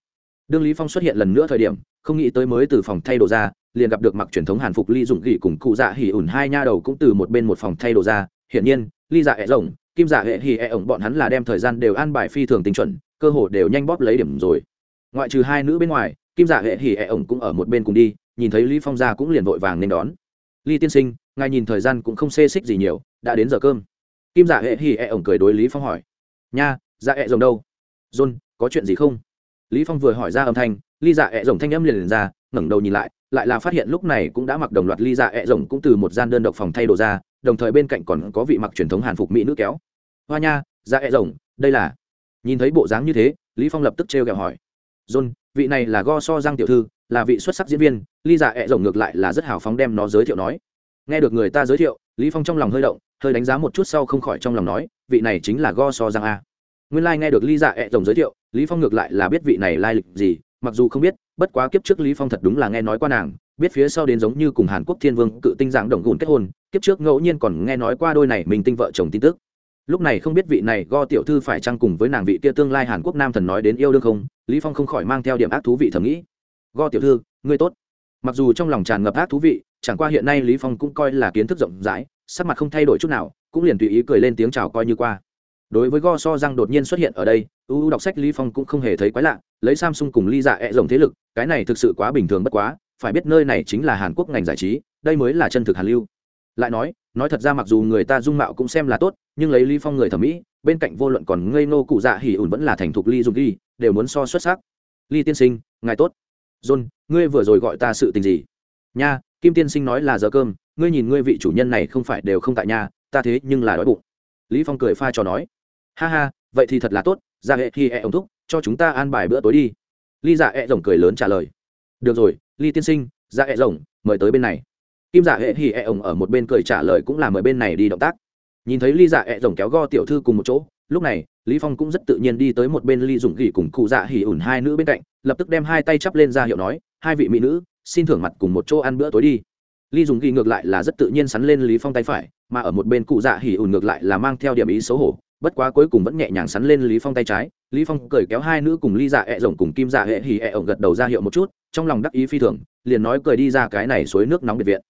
Đương lý phong xuất hiện lần nữa thời điểm, không nghĩ tới mới từ phòng thay đồ ra, liền gặp được mặc truyền thống hàn phục ly dụng gỉ cùng cụ dạ hỉ ủn hai nha đầu cũng từ một bên một phòng thay đồ ra. Hiển nhiên, ly dạ hệ rồng, kim dạ hệ hỉ hệ ổng bọn hắn là đem thời gian đều an bài phi thường tinh chuẩn, cơ hồ đều nhanh bóp lấy điểm rồi. Ngoại trừ hai nữ bên ngoài kim dạ hệ hỉ ẹ ổng cũng ở một bên cùng đi nhìn thấy lý phong ra cũng liền vội vàng nên đón. Ly tiên sinh ngài nhìn thời gian cũng không xê xích gì nhiều đã đến giờ cơm. Kim dạ hệ hỉ ẹ ổng cười đối lý phong hỏi. Nha dạ ẹ rồng đâu? John có chuyện gì không? Lý phong vừa hỏi ra âm thanh ly dạ ẹ rồng thanh âm liền, liền ra ngẩng đầu nhìn lại lại là phát hiện lúc này cũng đã mặc đồng loạt ly dạ ẹ rồng cũng từ một gian đơn độc phòng thay đồ ra đồng thời bên cạnh còn có vị mặc truyền thống hàn phục mỹ nữ kéo. Hoa nha dạ ẹ rồng đây là nhìn thấy bộ dáng như thế lý phong lập tức trêu ghẹo hỏi john, vị này là go so giang tiểu thư, là vị xuất sắc diễn viên ly dạ ẹ rồng ngược lại là rất hào phóng đem nó giới thiệu nói. Nghe được người ta giới thiệu, lý phong trong lòng hơi động, hơi đánh giá một chút sau không khỏi trong lòng nói, vị này chính là go so giang a. Nguyên lai like nghe được ly dạ ẹ rồng giới thiệu, lý phong ngược lại là biết vị này lai lịch gì, mặc dù không biết, bất quá kiếp trước lý phong thật đúng là nghe nói qua nàng, biết phía sau đến giống như cùng hàn quốc thiên vương cự tinh dạng đồng gùn kết hôn, kiếp trước ngẫu nhiên còn nghe nói qua đôi này mình tinh vợ chồng tin tức lúc này không biết vị này go tiểu thư phải chăng cùng với nàng vị kia tương lai hàn quốc nam thần nói đến yêu đương không, lý phong không khỏi mang theo điểm ác thú vị thầm nghĩ. Go tiểu thư, ngươi tốt. Mặc dù trong lòng tràn ngập ác thú vị, chẳng qua hiện nay lý phong cũng coi là kiến thức rộng rãi, sắc mặt không thay đổi chút nào, cũng liền tùy ý cười lên tiếng chào coi như qua. Đối với go so răng đột nhiên xuất hiện ở đây ưu đọc sách lý phong cũng không hề thấy quái lạ, lấy samsung cùng ly dạ e rồng thế lực, cái này thực sự quá bình thường bất quá, phải biết nơi này chính là hàn quốc ngành giải trí, đây mới là chân thực hàn lưu lại nói nói thật ra mặc dù người ta dung mạo cũng xem là tốt, nhưng lấy ly phong người thẩm mỹ, bên cạnh vô luận còn ngây nô cụ dạ hỉ ủn vẫn là thành thục ly dùng ghi, đều muốn so xuất sắc. Ly tiên sinh, ngài tốt. John, ngươi vừa rồi gọi ta sự tình gì? Nha, kim tiên sinh nói là giờ cơm, ngươi nhìn ngươi vị chủ nhân này không phải đều không tại nhà, ta thế nhưng là đói bụng. Lý phong cười pha trò nói. Ha ha, vậy thì thật là tốt, ra hệ khi e ông thúc, cho chúng ta an bài bữa tối đi. Ly dạ e rồng cười lớn trả lời. Được rồi ly tiên sinh dạ e rồng, mời tới bên này kim dạ hệ thì e ổng ở một bên cười trả lời cũng là mời bên này đi động tác. Nhìn thấy ly dạ e rồng kéo go tiểu thư cùng một chỗ, lúc này, lý phong cũng rất tự nhiên đi tới một bên ly dùng gỉ cùng cụ dạ hỉ ủn hai nữ bên cạnh, lập tức đem hai tay chắp lên ra hiệu nói, hai vị mỹ nữ, xin thưởng mặt cùng một chỗ ăn bữa tối đi. Ly dùng ghi ngược lại là rất tự nhiên sắn lên lý phong tay phải, mà ở một bên cụ dạ hỉ ủn ngược lại là mang theo điểm ý xấu hổ, bất quá cuối cùng vẫn nhẹ nhàng sắn lên lý phong tay trái. Lý phong cởi kéo hai nữ cùng ly dạ ẹ rồng cùng kim dạ hệ hỉ ẹ ổng gật đầu ra hiệu một chút, trong lòng đắc ý phi thường, liền nói cười đi ra cái này suối nước nóng biệt viện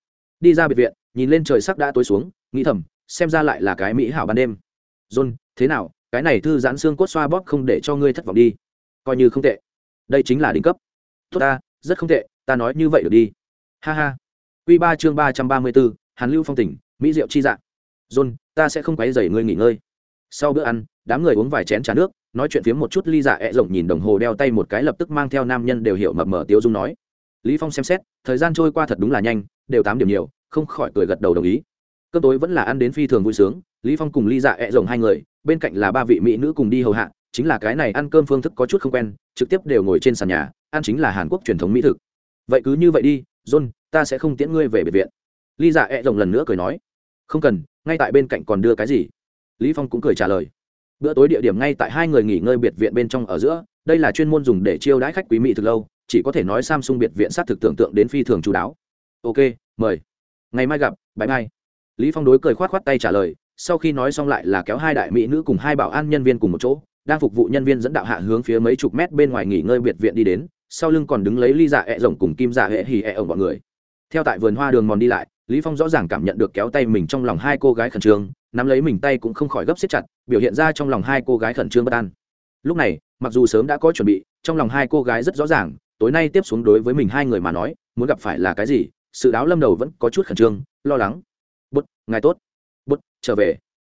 đi ra biệt viện, nhìn lên trời sắc đã tối xuống, nghĩ thầm, xem ra lại là cái mỹ hảo ban đêm. John, thế nào? Cái này thư giãn xương cốt xoa bóp không để cho ngươi thất vọng đi. Coi như không tệ. Đây chính là đỉnh cấp. Tốt ta, rất không tệ, ta nói như vậy được đi. Ha ha. Quy ba chương ba trăm ba mươi bốn, hàn lưu phong tỉnh, mỹ diệu chi dạng john, ta sẽ không quấy rầy ngươi nghỉ ngơi. Sau bữa ăn, đám người uống vài chén trà nước, nói chuyện phiếm một chút ly dạ e ẹ rộng nhìn đồng hồ đeo tay một cái lập tức mang theo nam nhân đều hiểu mập mờ tiêu dung nói lý phong xem xét, thời gian trôi qua thật đúng là nhanh, đều tám điểm nhiều, không khỏi cười gật đầu đồng ý. Cơm tối vẫn là ăn đến phi thường vui sướng, lý phong cùng ly dạ ẹ rồng hai người, bên cạnh là ba vị mỹ nữ cùng đi hầu hạ, chính là cái này ăn cơm phương thức có chút không quen, trực tiếp đều ngồi trên sàn nhà, ăn chính là hàn quốc truyền thống mỹ thực. Vậy cứ như vậy đi, john, ta sẽ không tiễn ngươi về biệt viện. Ly dạ ẹ rồng lần nữa cười nói. Không cần, ngay tại bên cạnh còn đưa cái gì? Lý phong cũng cười trả lời. Bữa tối địa điểm ngay tại hai người nghỉ ngơi biệt viện bên trong ở giữa, đây là chuyên môn dùng để chiêu đãi khách quý mỹ thực lâu chỉ có thể nói samsung biệt viện sát thực tưởng tượng đến phi thường chú đáo. Ok, mời. Ngày mai gặp bãi mai lý phong đối cười khoát khoát tay trả lời, sau khi nói xong lại là kéo hai đại mỹ nữ cùng hai bảo an nhân viên cùng một chỗ, đang phục vụ nhân viên dẫn đạo hạ hướng phía mấy chục mét bên ngoài nghỉ ngơi biệt viện đi đến, sau lưng còn đứng lấy ly dạ ẹ rồng cùng kim dạ hệ hì ẹ ổng bọn người. Theo tại vườn hoa đường mòn đi lại, lý phong rõ ràng cảm nhận được kéo tay mình trong lòng hai cô gái khẩn trương, nắm lấy mình tay cũng không khỏi gấp siết chặt, biểu hiện ra trong lòng hai cô gái khẩn trương bất an. Lúc này, mặc dù sớm đã có chuẩn bị, trong lòng hai cô gái rất rõ ràng tối nay tiếp xuống đối với mình hai người mà nói, muốn gặp phải là cái gì, sự đáo lâm đầu vẫn có chút khẩn trương, lo lắng. Bút ngài tốt. Bút trở về.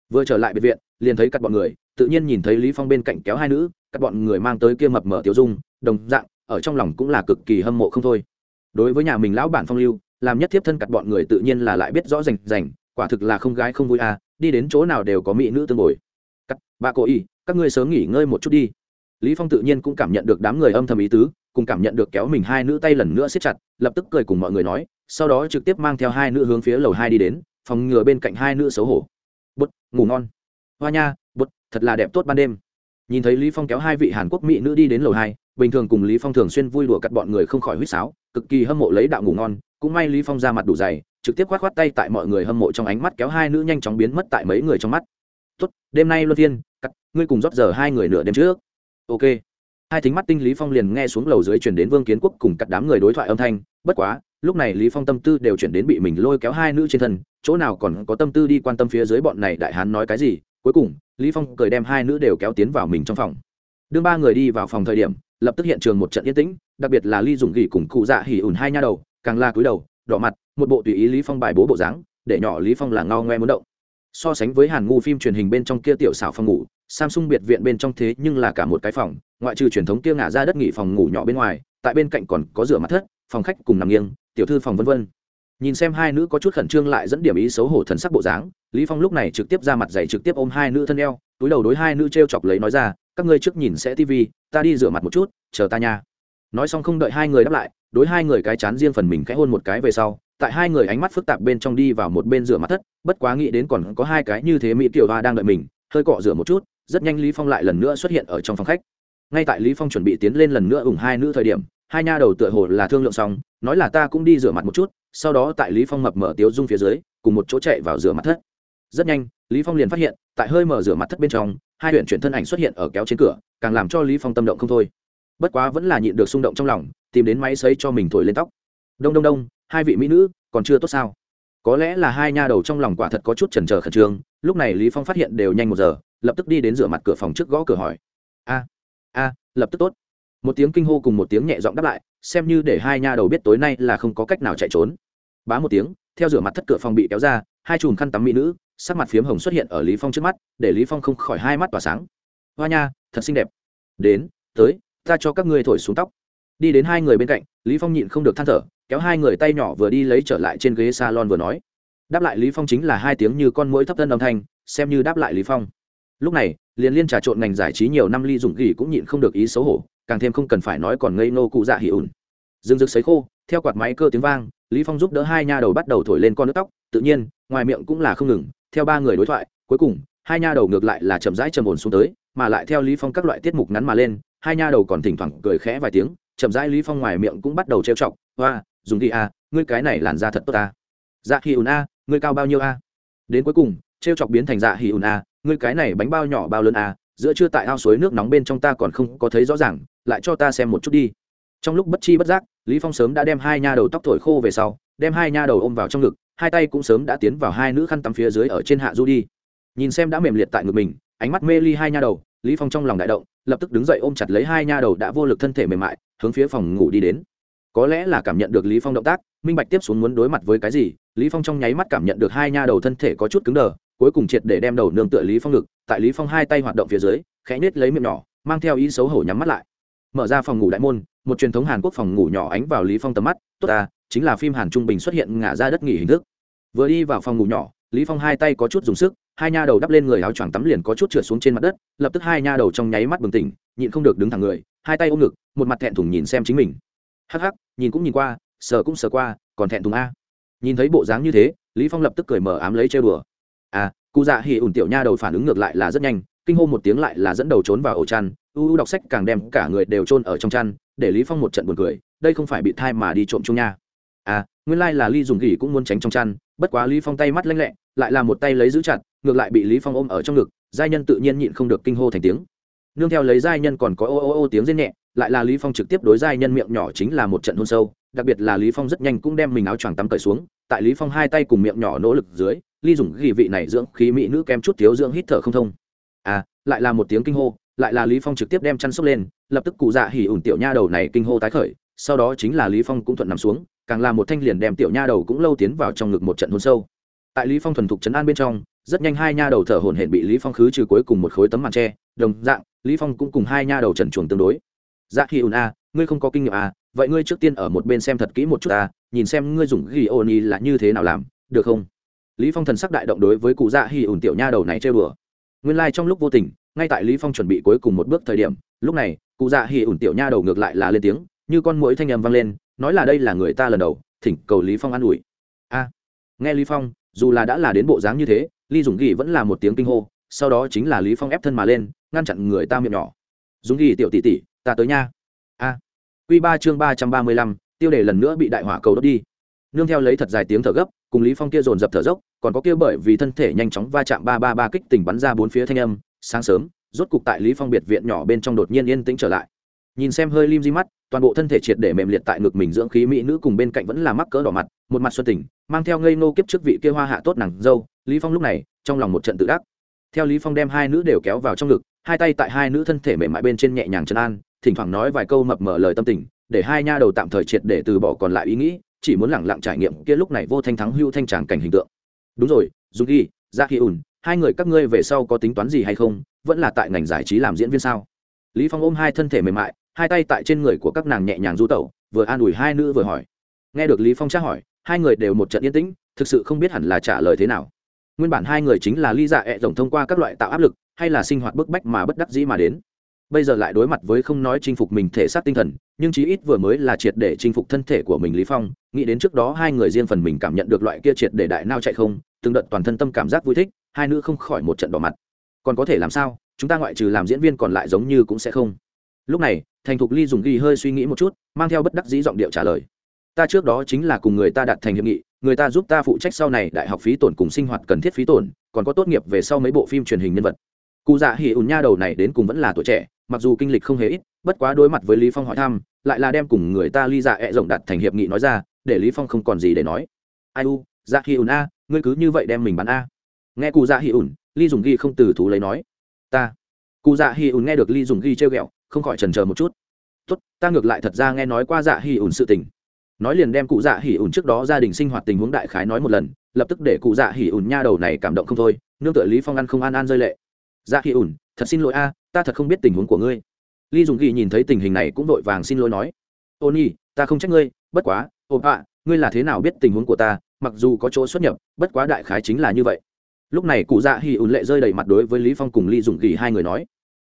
Vừa trở lại biệt viện, liền thấy cắt bọn người, tự nhiên nhìn thấy lý phong bên cạnh kéo hai nữ các bọn người mang tới kia mập mở tiểu dung, đồng dạng, ở trong lòng cũng là cực kỳ hâm mộ không thôi. Đối với nhà mình lão bản phong lưu, làm nhất thiếp thân cặt bọn người tự nhiên là lại biết rõ rành rành, quả thực là không gái không vui à đi đến chỗ nào đều có mỹ nữ tương bồi. Cắt ba cô y, các ngươi sớm nghỉ ngơi một chút đi. Lý phong tự nhiên cũng cảm nhận được đám người âm thầm ý tứ cùng cảm nhận được kéo mình hai nữ tay lần nữa siết chặt, lập tức cười cùng mọi người nói, sau đó trực tiếp mang theo hai nữ hướng phía lầu hai đi đến, phòng ngừa bên cạnh hai nữ xấu hổ. Bút, ngủ ngon. Hoa nha, bút, thật là đẹp tốt ban đêm. Nhìn thấy lý phong kéo hai vị hàn quốc mỹ nữ đi đến lầu hai, bình thường cùng lý phong thường xuyên vui đùa cắt bọn người không khỏi huýt sáo, cực kỳ hâm mộ lấy đạo ngủ ngon, cũng may lý phong ra mặt đủ dày, trực tiếp khoát khoát tay tại mọi người hâm mộ trong ánh mắt kéo hai nữ nhanh chóng biến mất tại mấy người trong mắt. Tốt, đêm nay luân thiên, cắt, ngươi cùng rót giờ hai người nửa đêm trước. Ok hai thính mắt tinh lý phong liền nghe xuống lầu dưới chuyển đến vương kiến quốc cùng cắt đám người đối thoại âm thanh, bất quá, lúc này lý phong tâm tư đều chuyển đến bị mình lôi kéo hai nữ trên thân, chỗ nào còn có tâm tư đi quan tâm phía dưới bọn này đại hán nói cái gì, cuối cùng, lý phong cười đem hai nữ đều kéo tiến vào mình trong phòng. Đương ba người đi vào phòng thời điểm, lập tức hiện trường một trận yên tĩnh, đặc biệt là ly dùng gỉ cùng cụ dạ hỉ ủn hai nha đầu, càng la cúi đầu, đỏ mặt, một bộ tùy ý lý phong bài bố bộ dáng, để nhỏ lý phong là ngao ngoe muốn động. So sánh với hàn ngu phim truyền hình bên trong kia tiểu xảo phòng ngủ samsung biệt viện bên trong thế nhưng là cả một cái phòng, ngoại trừ truyền thống kia ngả ra đất nghỉ phòng ngủ nhỏ bên ngoài, tại bên cạnh còn có rửa mặt thất, phòng khách cùng nằm nghiêng, tiểu thư phòng vân vân. Nhìn xem hai nữ có chút khẩn trương lại dẫn điểm ý xấu hổ thần sắc bộ dáng, lý phong lúc này trực tiếp ra mặt dày trực tiếp ôm hai nữ thân eo, túi đầu đối hai nữ treo chọc lấy nói ra, các ngươi trước nhìn sẽ tivi ta đi rửa mặt một chút, chờ ta nha. Nói xong không đợi hai người đáp lại, đối hai người cái chán riêng phần mình khẽ hôn một cái về sau, tại hai người ánh mắt phức tạp bên trong đi vào một bên rửa mặt thất, bất quá nghĩ đến còn có hai cái như thế mỹ tiểu hoa đang đợi mình, hơi cọ rửa một chút rất nhanh lý phong lại lần nữa xuất hiện ở trong phòng khách. Ngay tại lý phong chuẩn bị tiến lên lần nữa ủng hai nữ thời điểm, hai nha đầu tựa hồ là thương lượng xong, nói là ta cũng đi rửa mặt một chút, sau đó tại lý phong mập mở tiếu dung phía dưới, cùng một chỗ chạy vào rửa mặt thất. Rất nhanh, lý phong liền phát hiện, tại hơi mở rửa mặt thất bên trong, hai huyện chuyển thân ảnh xuất hiện ở kéo trên cửa, càng làm cho lý phong tâm động không thôi. Bất quá vẫn là nhịn được xung động trong lòng, tìm đến máy sấy cho mình thổi lên tóc. Đông đông đông, hai vị mỹ nữ, còn chưa tốt sao? Có lẽ là hai nha đầu trong lòng quả thật có chút chần chờ khẩn trương, lúc này lý phong phát hiện đều nhanh một giờ lập tức đi đến rửa mặt cửa phòng trước gõ cửa hỏi. A a, lập tức tốt. Một tiếng kinh hô cùng một tiếng nhẹ giọng đáp lại, xem như để hai nha đầu biết tối nay là không có cách nào chạy trốn. Bá một tiếng, theo rửa mặt thất cửa phòng bị kéo ra, hai chùm khăn tắm mỹ nữ, sắc mặt phiếm hồng xuất hiện ở lý phong trước mắt, để lý phong không khỏi hai mắt tỏa sáng. Hoa nha, thật xinh đẹp. Đến, tới, ta cho các ngươi thổi xuống tóc. Đi đến hai người bên cạnh, lý phong nhịn không được than thở, kéo hai người tay nhỏ vừa đi lấy trở lại trên ghế salon vừa nói. Đáp lại lý phong chính là hai tiếng như con mũi thấp thân âm thanh, xem như đáp lại lý phong lúc này liền liên trà trộn ngành giải trí nhiều năm ly dùng gỉ cũng nhịn không được ý xấu hổ càng thêm không cần phải nói còn ngây nô cụ dạ hỉ ủn. Dương rực sấy khô theo quạt máy cơ tiếng vang lý phong giúp đỡ hai nha đầu bắt đầu thổi lên con nước tóc tự nhiên ngoài miệng cũng là không ngừng theo ba người đối thoại cuối cùng hai nha đầu ngược lại là chậm rãi trầm ổn xuống tới mà lại theo lý phong các loại tiết mục ngắn mà lên hai nha đầu còn thỉnh thoảng cười khẽ vài tiếng chậm rãi lý phong ngoài miệng cũng bắt đầu trêu chọc hoa dùng đi a à, ngươi cái này làn da thật tốt ta. Dạ hỉ ùn a ngươi cao bao nhiêu a? Đến cuối cùng trêu chọc biến thành dạ hỉ ùn a, ngươi cái này bánh bao nhỏ bao lớn a, giữa trưa tại ao suối nước nóng bên trong ta còn không có thấy rõ ràng, lại cho ta xem một chút đi. Trong lúc bất chi bất giác, lý phong sớm đã đem hai nha đầu tóc thổi khô về sau, đem hai nha đầu ôm vào trong ngực, hai tay cũng sớm đã tiến vào hai nữ khăn tắm phía dưới ở trên hạ du đi. Nhìn xem đã mềm liệt tại ngực mình, ánh mắt mê ly hai nha đầu, lý phong trong lòng đại động, lập tức đứng dậy ôm chặt lấy hai nha đầu đã vô lực thân thể mềm mại, hướng phía phòng ngủ đi đến. Có lẽ là cảm nhận được lý phong động tác, minh bạch tiếp xuống muốn đối mặt với cái gì, lý phong trong nháy mắt cảm nhận được hai nha đầu thân thể có chút cứng đờ cuối cùng triệt để đem đầu nương tựa lý phong ngực, tại lý phong hai tay hoạt động phía dưới, khẽ nết lấy miệng nhỏ, mang theo ý xấu hổ nhắm mắt lại. Mở ra phòng ngủ đại môn, một truyền thống hàn quốc phòng ngủ nhỏ ánh vào lý phong tầm mắt, tốt à chính là phim hàn trung bình xuất hiện ngả ra đất nghỉ hình thức. Vừa đi vào phòng ngủ nhỏ, lý phong hai tay có chút dùng sức, hai nha đầu đắp lên người áo choàng tắm liền có chút trượt xuống trên mặt đất, lập tức hai nha đầu trong nháy mắt bừng tỉnh, nhịn không được đứng thẳng người, hai tay ôm ngực, một mặt thẹn thùng nhìn xem chính mình. Hắc hắc, nhìn cũng nhìn qua, sờ cũng sờ qua, còn thẹn thùng a. Nhìn thấy bộ dáng như thế, lý phong lập tức cười mở ám lấy chơi bừa à cụ dạ hỉ ủn tiểu nha đầu phản ứng ngược lại là rất nhanh, kinh hô một tiếng lại là dẫn đầu trốn vào ổ chăn, u u đọc sách càng đem cả người đều trôn ở trong chăn, để lý phong một trận buồn cười, đây không phải bị thai mà đi trộm chung nha. À nguyên lai là ly dùng gỉ cũng muốn tránh trong chăn, bất quá lý phong tay mắt lanh lẹ, lại là một tay lấy giữ chặt, ngược lại bị lý phong ôm ở trong ngực, giai nhân tự nhiên nhịn không được kinh hô thành tiếng. Nương theo lấy giai nhân còn có ô ô ô tiếng rên nhẹ, lại là lý phong trực tiếp đối giai nhân miệng nhỏ chính là một trận hôn sâu, đặc biệt là lý phong rất nhanh cũng đem mình áo choàng tắm cởi xuống, tại lý phong hai tay cùng miệng nhỏ nỗ lực dưới ly dùng ghi vị này dưỡng khí mỹ nữ kem chút thiếu dưỡng hít thở không thông. À lại là một tiếng kinh hô, lại là lý phong trực tiếp đem chăn sốc lên, lập tức cụ dạ hỉ ủn tiểu nha đầu này kinh hô tái khởi, sau đó chính là lý phong cũng thuận nằm xuống, càng là một thanh liền đem tiểu nha đầu cũng lâu tiến vào trong ngực một trận hôn sâu. Tại lý phong thuần thục chấn an bên trong, rất nhanh hai nha đầu thở hổn hển bị lý phong khứ trừ cuối cùng một khối tấm màn tre đồng dạng, lý phong cũng cùng hai nha đầu trần chuồng tương đối. Dạ hỉ ủn a ngươi không có kinh nghiệm à vậy ngươi trước tiên ở một bên xem thật kỹ một chút à nhìn xem ngươi dùng ghi ôn là như thế nào làm, được không? Lý phong thần sắc đại động đối với cụ dạ hi ủn tiểu nha đầu này chơi bừa nguyên lai like trong lúc vô tình, ngay tại lý phong chuẩn bị cuối cùng một bước thời điểm, lúc này, cụ dạ hi ủn tiểu nha đầu ngược lại là lên tiếng, như con mũi thanh âm vang lên, nói là đây là người ta lần đầu, thỉnh cầu lý phong an ủi. A, nghe lý phong, dù là đã là đến bộ dáng như thế ly dùng gỉ vẫn là một tiếng kinh hô, sau đó chính là lý phong ép thân mà lên, ngăn chặn người ta miệng nhỏ. Dùng gỉ tiểu tỷ tỷ, ta tới nha. A, quy ba chương ba trăm ba mươi lăm, tiêu đề lần nữa bị đại hỏa cầu đốt đi. Nương theo lấy thật dài tiếng thở gấp, cùng lý phong kia dồn dập thở dốc còn có kia bởi vì thân thể nhanh chóng va chạm ba ba ba kích tỉnh bắn ra bốn phía thanh âm, sáng sớm, rốt cục tại lý phong biệt viện nhỏ bên trong đột nhiên yên tĩnh trở lại. Nhìn xem hơi lim di mắt, toàn bộ thân thể triệt để mềm liệt tại ngực mình dưỡng khí mỹ nữ cùng bên cạnh vẫn là mắc cỡ đỏ mặt, một mặt xuân tình, mang theo ngây nô kiếp trước vị kia hoa hạ tốt nàng dâu, lý phong lúc này, trong lòng một trận tự đắc. Theo lý phong đem hai nữ đều kéo vào trong ngực, hai tay tại hai nữ thân thể mềm mại bên trên nhẹ nhàng chân an, thỉnh thoảng nói vài câu mập mờ lời tâm tình, để hai nha đầu tạm thời triệt để từ bỏ còn lại ý nghĩ, chỉ muốn lẳng lặng trải nghiệm kia lúc này vô thanh thắng hưu thanh tràng cảnh hình tượng đúng rồi dùng ghi dạ ra khi ùn, hai người các ngươi về sau có tính toán gì hay không? Vẫn là tại ngành giải trí làm diễn viên sao? Lý phong ôm hai thân thể mềm mại, hai tay tại trên người của các nàng nhẹ nhàng du tẩu, vừa an ủi hai nữ vừa hỏi. Nghe được lý phong tra hỏi, hai người đều một trận yên tĩnh, thực sự không biết hẳn là trả lời thế nào. Nguyên bản hai người chính là ly dạ e ẹ rộng thông qua các loại tạo áp lực, hay là sinh hoạt bức bách mà bất đắc dĩ mà đến. Bây giờ lại đối mặt với không nói chinh phục mình thể xác tinh thần, nhưng chí ít vừa mới là triệt để chinh phục thân thể của mình lý phong, nghĩ đến trước đó hai người riêng phần mình cảm nhận được loại kia triệt để đại nao chạy không từng đợt toàn thân tâm cảm giác vui thích, hai nữ không khỏi một trận đỏ mặt. Còn có thể làm sao? Chúng ta ngoại trừ làm diễn viên còn lại giống như cũng sẽ không. Lúc này, thành thục ly dùng ghi hơi suy nghĩ một chút, mang theo bất đắc dĩ giọng điệu trả lời. Ta trước đó chính là cùng người ta đặt thành hiệp nghị, người ta giúp ta phụ trách sau này đại học phí tổn cùng sinh hoạt cần thiết phí tổn, còn có tốt nghiệp về sau mấy bộ phim truyền hình nhân vật. Cụ dạ hỉ ùn nha đầu này đến cùng vẫn là tuổi trẻ, mặc dù kinh lịch không hề ít, bất quá đối mặt với lý phong hỏi thăm, lại là đem cùng người ta ly dạ ẹ rộng đặt thành hiệp nghị nói ra, để lý phong không còn gì để nói. Ai u dạ hỉ ùn a ngươi cứ như vậy đem mình bán a. Nghe cụ dạ hỉ ủn, ly dùng ghi không từ thú lấy nói. Ta. Cụ dạ hỉ ủn nghe được ly dùng ghi trêu ghẹo, không khỏi chần chờ một chút. Tốt, ta ngược lại thật ra nghe nói qua dạ hỉ ủn sự tình. Nói liền đem cụ dạ hỉ ủn trước đó gia đình sinh hoạt tình huống đại khái nói một lần, lập tức để cụ dạ hỉ ủn nha đầu này cảm động không thôi, nương tựa lý phong ăn không an an rơi lệ. Dạ hỉ ủn, thật xin lỗi a, ta thật không biết tình huống của ngươi. Ly dùng ghi nhìn thấy tình hình này cũng vội vàng xin lỗi nói. Ô nhi, ta không trách ngươi, bất quá ô ạ, ngươi là thế nào biết tình huống của ta mặc dù có chỗ xuất nhập, bất quá đại khái chính là như vậy. Lúc này cụ dạ hỉ ùn lệ rơi đầy mặt đối với lý phong cùng ly dùng gỉ hai người nói,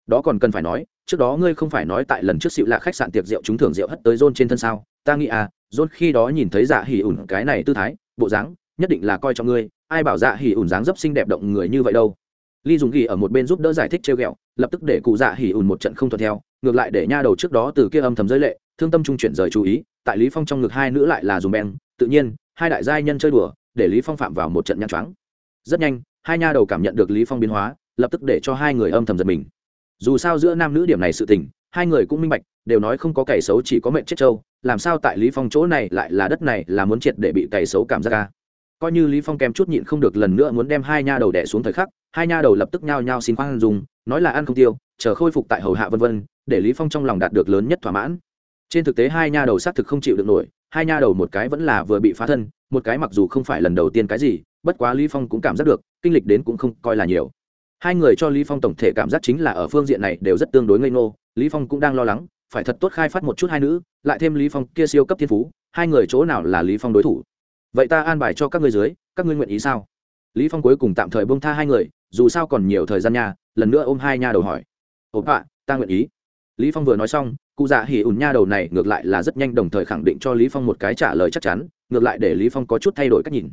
đó còn cần phải nói, trước đó ngươi không phải nói tại lần trước xịu lạ khách sạn tiệc rượu chúng thưởng rượu hất tới rôn trên thân sao? Ta nghĩ à rôn khi đó nhìn thấy dạ hỉ ủn cái này tư thái, bộ dáng, nhất định là coi trọng ngươi. Ai bảo dạ hỉ ủn dáng dấp xinh đẹp động người như vậy đâu? Ly dùng gỉ ở một bên giúp đỡ giải thích trêu ghẹo, lập tức để cụ dạ hỉ ủn một trận không thuận theo, ngược lại để nha đầu trước đó từ kia âm thầm giới lệ, thương tâm trung chuyển rời chú ý, tại lý phong trong ngực hai nữ lại là dùng beng. Tự nhiên hai đại giai nhân chơi đùa, để lý phong phạm vào một trận nhăn choáng. Rất nhanh, hai nha đầu cảm nhận được lý phong biến hóa, lập tức để cho hai người âm thầm giật mình. Dù sao giữa nam nữ điểm này sự tình, hai người cũng minh bạch, đều nói không có cày xấu chỉ có mệnh chết trâu, làm sao tại lý phong chỗ này lại là đất này là muốn triệt để bị cày xấu cảm giác ca. Coi như lý phong kèm chút nhịn không được lần nữa muốn đem hai nha đầu đẻ xuống thời khắc, hai nha đầu lập tức nhao nhao xin khoan dùng nói là ăn không tiêu, chờ khôi phục tại hầu hạ vân vân, để lý phong trong lòng đạt được lớn nhất thỏa mãn trên thực tế hai nha đầu xác thực không chịu được nổi, hai nha đầu một cái vẫn là vừa bị phá thân, một cái mặc dù không phải lần đầu tiên cái gì, bất quá lý phong cũng cảm giác được, kinh lịch đến cũng không coi là nhiều. Hai người cho lý phong tổng thể cảm giác chính là ở phương diện này đều rất tương đối ngây ngô, lý phong cũng đang lo lắng, phải thật tốt khai phát một chút hai nữ, lại thêm lý phong kia siêu cấp thiên phú, hai người chỗ nào là lý phong đối thủ? Vậy ta an bài cho các ngươi dưới, các ngươi nguyện ý sao? Lý phong cuối cùng tạm thời buông tha hai người, dù sao còn nhiều thời gian nha, lần nữa ôm hai nha đầu hỏi. Ồ ạ ta nguyện ý. Lý phong vừa nói xong cụ dạ hỉ ủn nha đầu này ngược lại là rất nhanh đồng thời khẳng định cho lý phong một cái trả lời chắc chắn, ngược lại để lý phong có chút thay đổi cách nhìn.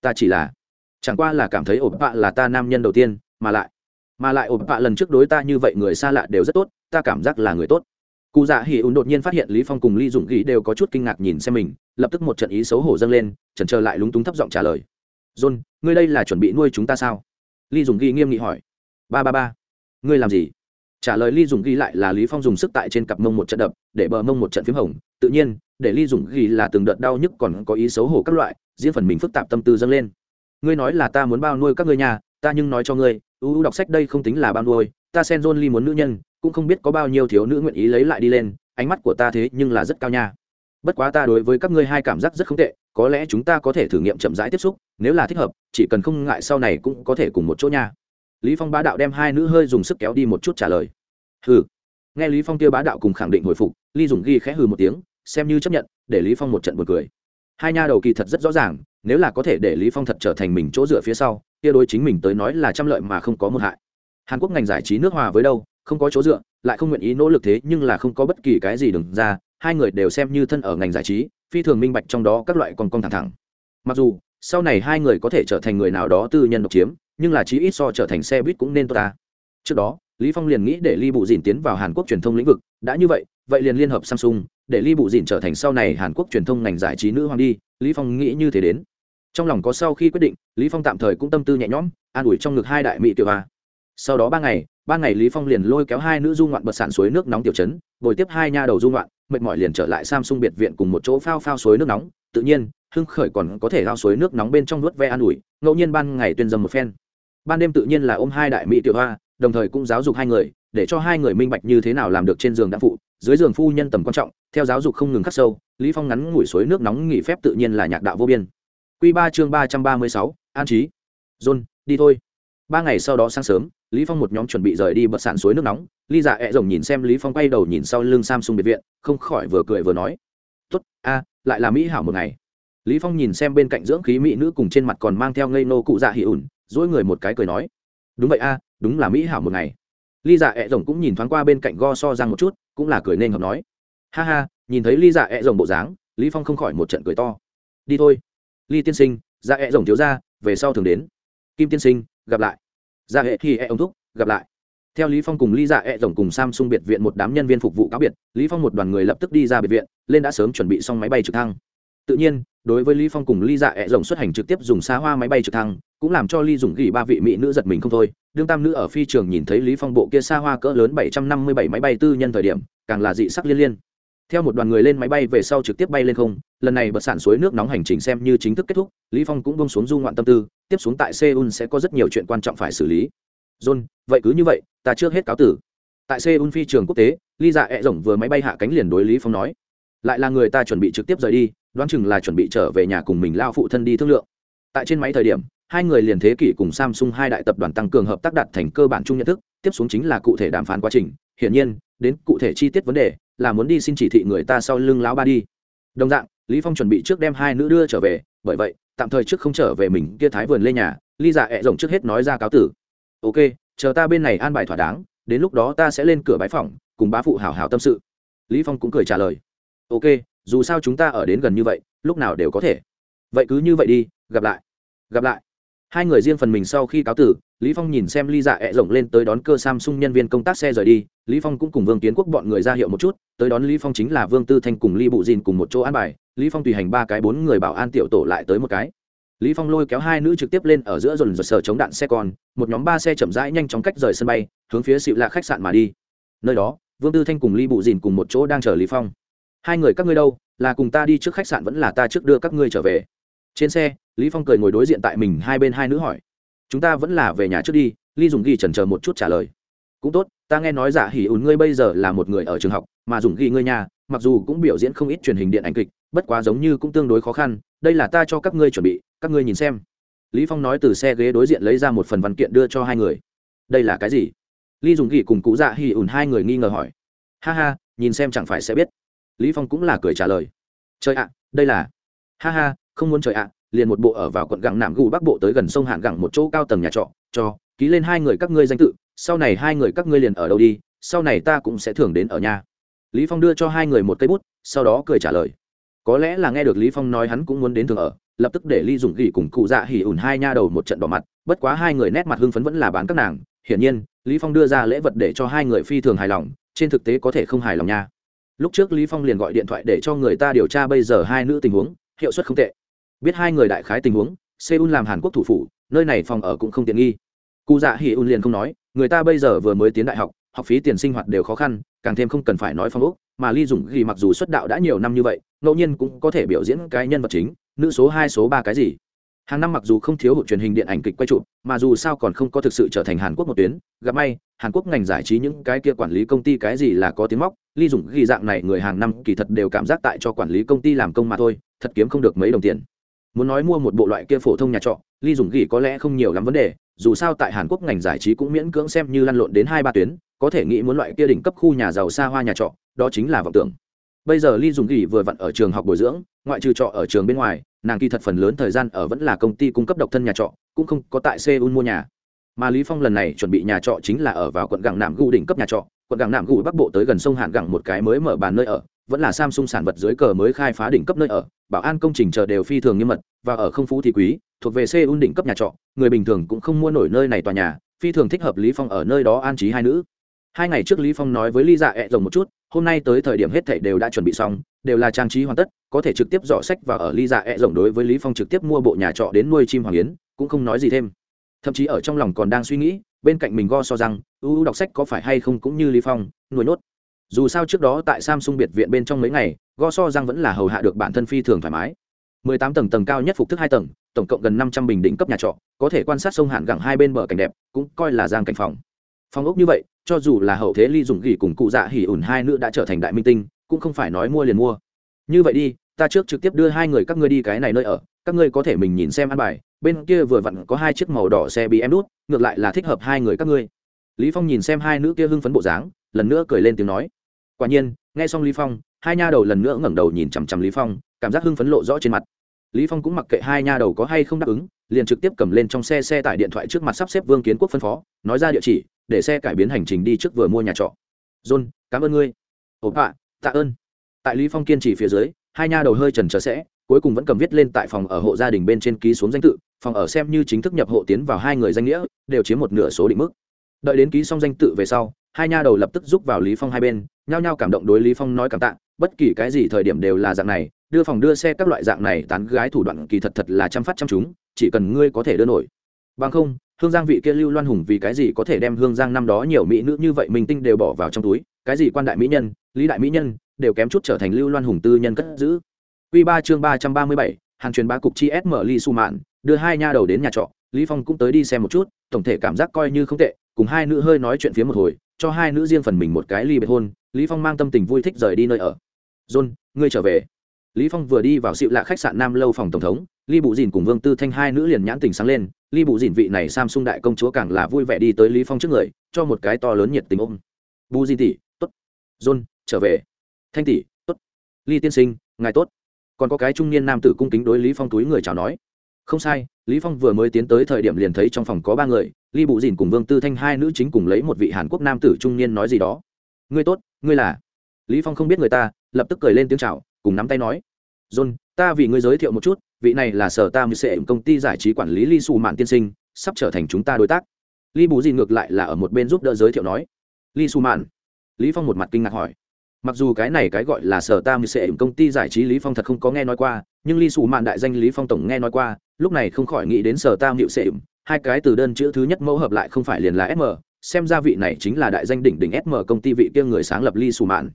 Ta chỉ là, chẳng qua là cảm thấy ổn bạ là ta nam nhân đầu tiên, mà lại mà lại ổn bạ lần trước đối ta như vậy người xa lạ đều rất tốt, ta cảm giác là người tốt. Cụ dạ hỉ ùn đột nhiên phát hiện lý phong cùng ly dụng ghi đều có chút kinh ngạc nhìn xem mình, lập tức một trận ý xấu hổ dâng lên, chần chờ lại lúng túng thấp giọng trả lời. John, ngươi đây là chuẩn bị nuôi chúng ta sao? Ly dùng ghi nghiêm nghị hỏi. Ba ba ba, ngươi làm gì? Trả lời ly dùng ghi lại là lý phong dùng sức tại trên cặp mông một trận đập, để bờ mông một trận phím hồng. Tự nhiên, để ly dùng ghi là từng đợt đau nhức còn có ý xấu hổ các loại riêng phần mình phức tạp tâm tư dâng lên. Ngươi nói là ta muốn bao nuôi các ngươi nhà, ta nhưng nói cho ngươi, u đọc sách đây không tính là bao nuôi, ta sen john ly muốn nữ nhân, cũng không biết có bao nhiêu thiếu nữ nguyện ý lấy lại đi lên, ánh mắt của ta thế nhưng là rất cao nha. Bất quá ta đối với các ngươi hai cảm giác rất không tệ, có lẽ chúng ta có thể thử nghiệm chậm rãi tiếp xúc, nếu là thích hợp, chỉ cần không ngại sau này cũng có thể cùng một chỗ nha lý phong bá đạo đem hai nữ hơi dùng sức kéo đi một chút trả lời. Hừ. Nghe lý phong kia bá đạo cùng khẳng định hồi phục ly dùng ghi khẽ hừ một tiếng, xem như chấp nhận, để lý phong một trận buồn cười. Hai nha đầu kỳ thật rất rõ ràng, nếu là có thể để lý phong thật trở thành mình chỗ dựa phía sau, kia đối chính mình tới nói là trăm lợi mà không có một hại. Hàn quốc ngành giải trí nước hòa với đâu, không có chỗ dựa, lại không nguyện ý nỗ lực thế nhưng là không có bất kỳ cái gì đừng ra, hai người đều xem như thân ở ngành giải trí, phi thường minh bạch trong đó các loại con con thẳng thẳng. Mặc dù, sau này hai người có thể trở thành người nào đó tư nhân độc chiếm nhưng là chí ít so trở thành xe buýt cũng nên tốt ta. Trước đó, lý phong liền nghĩ để ly bụ dìn tiến vào hàn quốc truyền thông lĩnh vực. Đã như vậy vậy liền liên hợp samsung, để ly bụ dìn trở thành sau này hàn quốc truyền thông ngành giải trí nữ hoàng đi. Lý phong nghĩ như thế đến. Trong lòng có sau khi quyết định, lý phong tạm thời cũng tâm tư nhẹ nhõm, an ủi trong ngực hai đại mỹ tiểu a sau đó ba ngày ba ngày lý phong liền lôi kéo hai nữ du ngoạn bật sạn suối nước nóng tiểu trấn, bồi tiếp hai nha đầu du ngoạn, mệt mỏi liền trở lại samsung biệt viện cùng một chỗ phao phao suối nước nóng. Tự nhiên, hưng khởi còn có thể lao suối nước nóng bên trong nuốt ve an ủi, ngẫu nhiên ban ngày tuyên dâm một phen ban đêm tự nhiên là ôm hai đại mỹ tiểu hoa, đồng thời cũng giáo dục hai người, để cho hai người minh bạch như thế nào làm được trên giường đã phụ. Dưới giường phu nhân tầm quan trọng, theo giáo dục không ngừng khắc sâu, lý phong ngắn ngủi suối nước nóng nghỉ phép tự nhiên là nhạc đạo vô biên. Quy ba chương ba trăm ba mươi sáu, an trí. John, đi thôi. Ba ngày sau đó sáng sớm, lý phong một nhóm chuẩn bị rời đi bật sạn suối nước nóng. Ly dạ ẹ rồng nhìn xem lý phong quay đầu nhìn sau lưng samsung biệt viện, không khỏi vừa cười vừa nói. Tốt, a, lại là mỹ hảo một ngày. Lý phong nhìn xem bên cạnh dưỡng khí mỹ nữ cùng trên mặt còn mang theo ngây nô cụ dạ hỉ ủn dỗi người một cái cười nói, đúng vậy a, đúng là mỹ hảo một ngày. Ly dạ ẹ rồng cũng nhìn thoáng qua bên cạnh go so răng một chút, cũng là cười nên hợp nói, ha ha, nhìn thấy ly dạ ẹ rồng bộ dáng, lý phong không khỏi một trận cười to. Đi thôi. Ly tiên sinh dạ ẹ rồng thiếu ra về sau thường đến. Kim tiên sinh, gặp lại. Dạ hệ thì ẹ ông thúc, gặp lại. Theo lý phong cùng ly dạ ẹ rồng cùng samsung biệt viện một đám nhân viên phục vụ cáo biệt, lý phong một đoàn người lập tức đi ra biệt viện, lên đã sớm chuẩn bị xong máy bay trực thăng. Tự nhiên, đối với lý phong cùng ly dạ ẹ rồng xuất hành trực tiếp dùng xa hoa máy bay trực thăng cũng làm cho ly dùng gỉ ba vị mỹ nữ giật mình không thôi. Đương tam nữ ở phi trường nhìn thấy lý phong bộ kia xa hoa cỡ lớn 757 máy bay tư nhân thời điểm, càng là dị sắc liên liên. Theo một đoàn người lên máy bay về sau trực tiếp bay lên không, lần này bật sản suối nước nóng hành trình xem như chính thức kết thúc, lý phong cũng buông xuống du ngoạn tâm tư, tiếp xuống tại seoul sẽ có rất nhiều chuyện quan trọng phải xử lý. John, vậy cứ như vậy, ta trước hết cáo tử. Tại seoul phi trường quốc tế, ly dạ ẹ rồng vừa máy bay hạ cánh liền đối lý phong nói, lại là người ta chuẩn bị trực tiếp rời đi, đoán chừng là chuẩn bị trở về nhà cùng mình lao phụ thân đi thương lượng. Tại trên máy thời điểm hai người liền thế kỷ cùng samsung hai đại tập đoàn tăng cường hợp tác đạt thành cơ bản chung nhận thức, tiếp xuống chính là cụ thể đàm phán quá trình. Hiển nhiên, đến cụ thể chi tiết vấn đề là muốn đi xin chỉ thị người ta sau lưng lão ba đi. Đồng dạng, lý phong chuẩn bị trước đem hai nữ đưa trở về, bởi vậy, tạm thời trước không trở về mình kia thái vườn lên nhà ly dạ ẹ rộng trước hết nói ra cáo tử. Ok, chờ ta bên này an bài thỏa đáng, đến lúc đó ta sẽ lên cửa bái phòng cùng bá phụ hảo hảo tâm sự. Lý phong cũng cười trả lời. Ok, dù sao chúng ta ở đến gần như vậy, lúc nào đều có thể. Vậy cứ như vậy đi, gặp lại. Gặp lại hai người riêng phần mình sau khi cáo tử, lý phong nhìn xem ly dạ ẹ rộng lên tới đón cơ samsung nhân viên công tác xe rời đi, lý phong cũng cùng vương kiến quốc bọn người ra hiệu một chút, tới đón lý phong chính là vương tư thanh cùng ly bụ dìn cùng một chỗ an bài, lý phong tùy hành ba cái bốn người bảo an tiểu tổ lại tới một cái. Lý phong lôi kéo hai nữ trực tiếp lên ở giữa dồn dồn sở chống đạn xe con, một nhóm ba xe chậm rãi nhanh chóng cách rời sân bay, hướng phía xịu lạ khách sạn mà đi. Nơi đó, vương tư thanh cùng ly bụ dìn cùng một chỗ đang chờ lý phong. Hai người các ngươi đâu? Là cùng ta đi trước khách sạn vẫn là ta trước đưa các ngươi trở về? Trên xe, lý phong cười ngồi đối diện tại mình hai bên hai nữ hỏi, chúng ta vẫn là về nhà trước đi. Ly dùng ghi chần chờ một chút trả lời, cũng tốt, ta nghe nói giả hỉ ùn ngươi bây giờ là một người ở trường học, mà dùng ghi ngươi nhà, mặc dù cũng biểu diễn không ít truyền hình điện ảnh kịch, bất quá giống như cũng tương đối khó khăn, đây là ta cho các ngươi chuẩn bị, các ngươi nhìn xem. Lý phong nói từ xe ghế đối diện lấy ra một phần văn kiện đưa cho hai người, đây là cái gì? Ly dùng ghi cùng cụ dạ hỉ ùn hai người nghi ngờ hỏi, ha ha, nhìn xem chẳng phải sẽ biết. Lý phong cũng là cười trả lời, trời ạ, đây là, ha ha không muốn trời ạ, liền một bộ ở vào quận gẳng nạm gù bắc bộ tới gần sông hạn gẳng một chỗ cao tầng nhà trọ, cho, ký lên hai người các ngươi danh tự, sau này hai người các ngươi liền ở đâu đi, sau này ta cũng sẽ thường đến ở nhà. Lý phong đưa cho hai người một cây bút, sau đó cười trả lời. Có lẽ là nghe được lý phong nói hắn cũng muốn đến thường ở, lập tức để ly dùng gỉ cùng cụ dạ hỉ ủn hai nha đầu một trận đỏ mặt, bất quá hai người nét mặt hưng phấn vẫn là bán các nàng. Hiển nhiên, lý phong đưa ra lễ vật để cho hai người phi thường hài lòng, trên thực tế có thể không hài lòng nha. Lúc trước lý phong liền gọi điện thoại để cho người ta điều tra bây giờ hai nữ tình huống, hiệu suất không tệ biết hai người đại khái tình huống, seoul làm hàn quốc thủ phủ, nơi này phòng ở cũng không tiện nghi. Cụ dạ hỉ un liền không nói, người ta bây giờ vừa mới tiến đại học học phí tiền sinh hoạt đều khó khăn, càng thêm không cần phải nói phong ốc, mà ly dùng ghi mặc dù xuất đạo đã nhiều năm như vậy, ngẫu nhiên cũng có thể biểu diễn cái nhân vật chính, nữ số hai, số ba cái gì. Hàng năm mặc dù không thiếu hụt truyền hình điện ảnh kịch quay chụp, mà dù sao còn không có thực sự trở thành hàn quốc một tuyến, gặp may, hàn quốc ngành giải trí những cái kia quản lý công ty cái gì là có tiếng móc, ly dùng ghi dạng này người hàng năm kỳ thật đều cảm giác tại cho quản lý công ty làm công mà thôi, thật kiếm không được mấy đồng tiền muốn nói mua một bộ loại kia phổ thông nhà trọ, ly dùng gỉ có lẽ không nhiều lắm vấn đề, dù sao tại hàn quốc ngành giải trí cũng miễn cưỡng xem như lăn lộn đến hai ba tuyến, có thể nghĩ muốn loại kia đỉnh cấp khu nhà giàu xa hoa nhà trọ, đó chính là vọng tưởng. Bây giờ ly dùng gỉ vừa vặn ở trường học bồi dưỡng, ngoại trừ trọ ở trường bên ngoài, nàng kỳ thật phần lớn thời gian ở vẫn là công ty cung cấp độc thân nhà trọ, cũng không có tại seoul mua nhà. Mà lý phong lần này chuẩn bị nhà trọ chính là ở vào quận gẳng nạm gu đỉnh cấp nhà trọ, quận gẳng nạm gu bắc bộ tới gần sông Hàn gẳng một cái mới mở bàn nơi ở vẫn là samsung sản vật dưới cờ mới khai phá đỉnh cấp nơi ở, bảo an công trình chờ đều phi thường nghiêm mật, và ở không phú thì quý, thuộc về seoul đỉnh cấp nhà trọ, người bình thường cũng không mua nổi nơi này tòa nhà, phi thường thích hợp lý phong ở nơi đó an trí hai nữ. Hai ngày trước lý phong nói với lý dạ ẹ rồng một chút, hôm nay tới thời điểm hết thảy đều đã chuẩn bị xong, đều là trang trí hoàn tất, có thể trực tiếp dọ sách và ở lý dạ ẹ rồng đối với lý phong trực tiếp mua bộ nhà trọ đến nuôi chim hoàng yến, cũng không nói gì thêm. Thậm chí ở trong lòng còn đang suy nghĩ, bên cạnh mình go so rằng ưu đọc sách có phải hay không? Cũng như lý phong, nuôi nốt dù sao trước đó tại samsung biệt viện bên trong mấy ngày, go so răng vẫn là hầu hạ được bản thân phi thường thoải mái. 18 tầng tầng cao nhất phục thức hai tầng, tổng cộng gần 500 bình đỉnh cấp nhà trọ, có thể quan sát sông hạn gẳng hai bên bờ cảnh đẹp, cũng coi là giang cảnh phòng. Phòng ốc như vậy, cho dù là hậu thế ly dùng gỉ cùng cụ dạ hỉ ủn hai nữ đã trở thành đại minh tinh, cũng không phải nói mua liền mua. Như vậy đi, ta trước trực tiếp đưa hai người các ngươi đi cái này nơi ở, các ngươi có thể mình nhìn xem ăn bài, bên kia vừa vặn có hai chiếc màu đỏ xe bị em đút, ngược lại là thích hợp hai người các ngươi. Lý phong nhìn xem hai nữ kia hưng phấn bộ dáng, lần nữa cười lên tiếng nói quả nhiên, nghe xong lý phong, hai nha đầu lần nữa ngẩng đầu nhìn chằm chằm lý phong, cảm giác hưng phấn lộ rõ trên mặt. Lý phong cũng mặc kệ hai nha đầu có hay không đáp ứng, liền trực tiếp cầm lên trong xe xe tải điện thoại trước mặt sắp xếp vương kiến quốc phân phó, nói ra địa chỉ, để xe cải biến hành trình đi trước vừa mua nhà trọ. John, cảm ơn ngươi. Ổn ạ tạ ơn. Tại lý phong kiên trì phía dưới, hai nha đầu hơi trần chờ sẽ, cuối cùng vẫn cầm viết lên tại phòng ở hộ gia đình bên trên ký xuống danh tự, phòng ở xem như chính thức nhập hộ tiến vào hai người danh nghĩa, đều chiếm một nửa số định mức. Đợi đến ký xong danh tự về sau, hai nha đầu lập tức giúp vào lý phong hai bên nhao nhao cảm động đối lý phong nói cảm tạ, bất kỳ cái gì thời điểm đều là dạng này, đưa phòng đưa xe các loại dạng này tán gái thủ đoạn kỳ thật thật là chăm phát chăm chúng, chỉ cần ngươi có thể đưa nổi. Bằng không, hương giang vị kia lưu loan hùng vì cái gì có thể đem hương giang năm đó nhiều mỹ nữ như vậy minh tinh đều bỏ vào trong túi, cái gì quan đại mỹ nhân, lý đại mỹ nhân, đều kém chút trở thành lưu loan hùng tư nhân cất giữ. Quy ba chương ba trăm ba mươi bảy hàng truyền bá cục chi s mở ly su mạn, đưa hai nha đầu đến nhà trọ, lý phong cũng tới đi xem một chút, tổng thể cảm giác coi như không tệ, cùng hai nữ hơi nói chuyện phía một hồi, cho hai nữ riêng phần mình một cái ly biệt hôn lý phong mang tâm tình vui thích rời đi nơi ở. John, ngươi trở về. Lý phong vừa đi vào xịu lạ khách sạn nam lâu phòng tổng thống ly bụ dìn cùng vương tư thanh hai nữ liền nhãn tình sáng lên ly bụ dìn vị này samsung đại công chúa càng là vui vẻ đi tới lý phong trước người, cho một cái to lớn nhiệt tình ôm. Bụ dìn tỷ, tốt. John, trở về. Thanh tỷ, tốt. Ly tiên sinh, ngài tốt. Còn có cái trung niên nam tử cung kính đối lý phong túi người chào nói. Không sai, lý phong vừa mới tiến tới thời điểm liền thấy trong phòng có ba người ly bụ dìn cùng vương tư thanh hai nữ chính cùng lấy một vị hàn quốc nam tử trung niên nói gì đó. Ngươi tốt ngươi là? Lý phong không biết người ta, lập tức cười lên tiếng chào, cùng nắm tay nói. John, ta vì ngươi giới thiệu một chút, vị này là sở tam sẽ sệ, công ty giải trí quản lý ly su mạn tiên sinh, sắp trở thành chúng ta đối tác. Ly bù gì ngược lại là ở một bên giúp đỡ giới thiệu nói. Ly su mạn. Lý phong một mặt kinh ngạc hỏi. Mặc dù cái này cái gọi là sở tam sẽ sệ, công ty giải trí lý phong thật không có nghe nói qua, nhưng ly su mạn đại danh lý phong tổng nghe nói qua, lúc này không khỏi nghĩ đến sở tam hiệu sệ, hai cái từ đơn chữ thứ nhất mẫu hợp lại không phải liền là sm xem ra vị này chính là đại danh đỉnh đỉnh sm công ty vị kia người sáng lập Lee su mạn.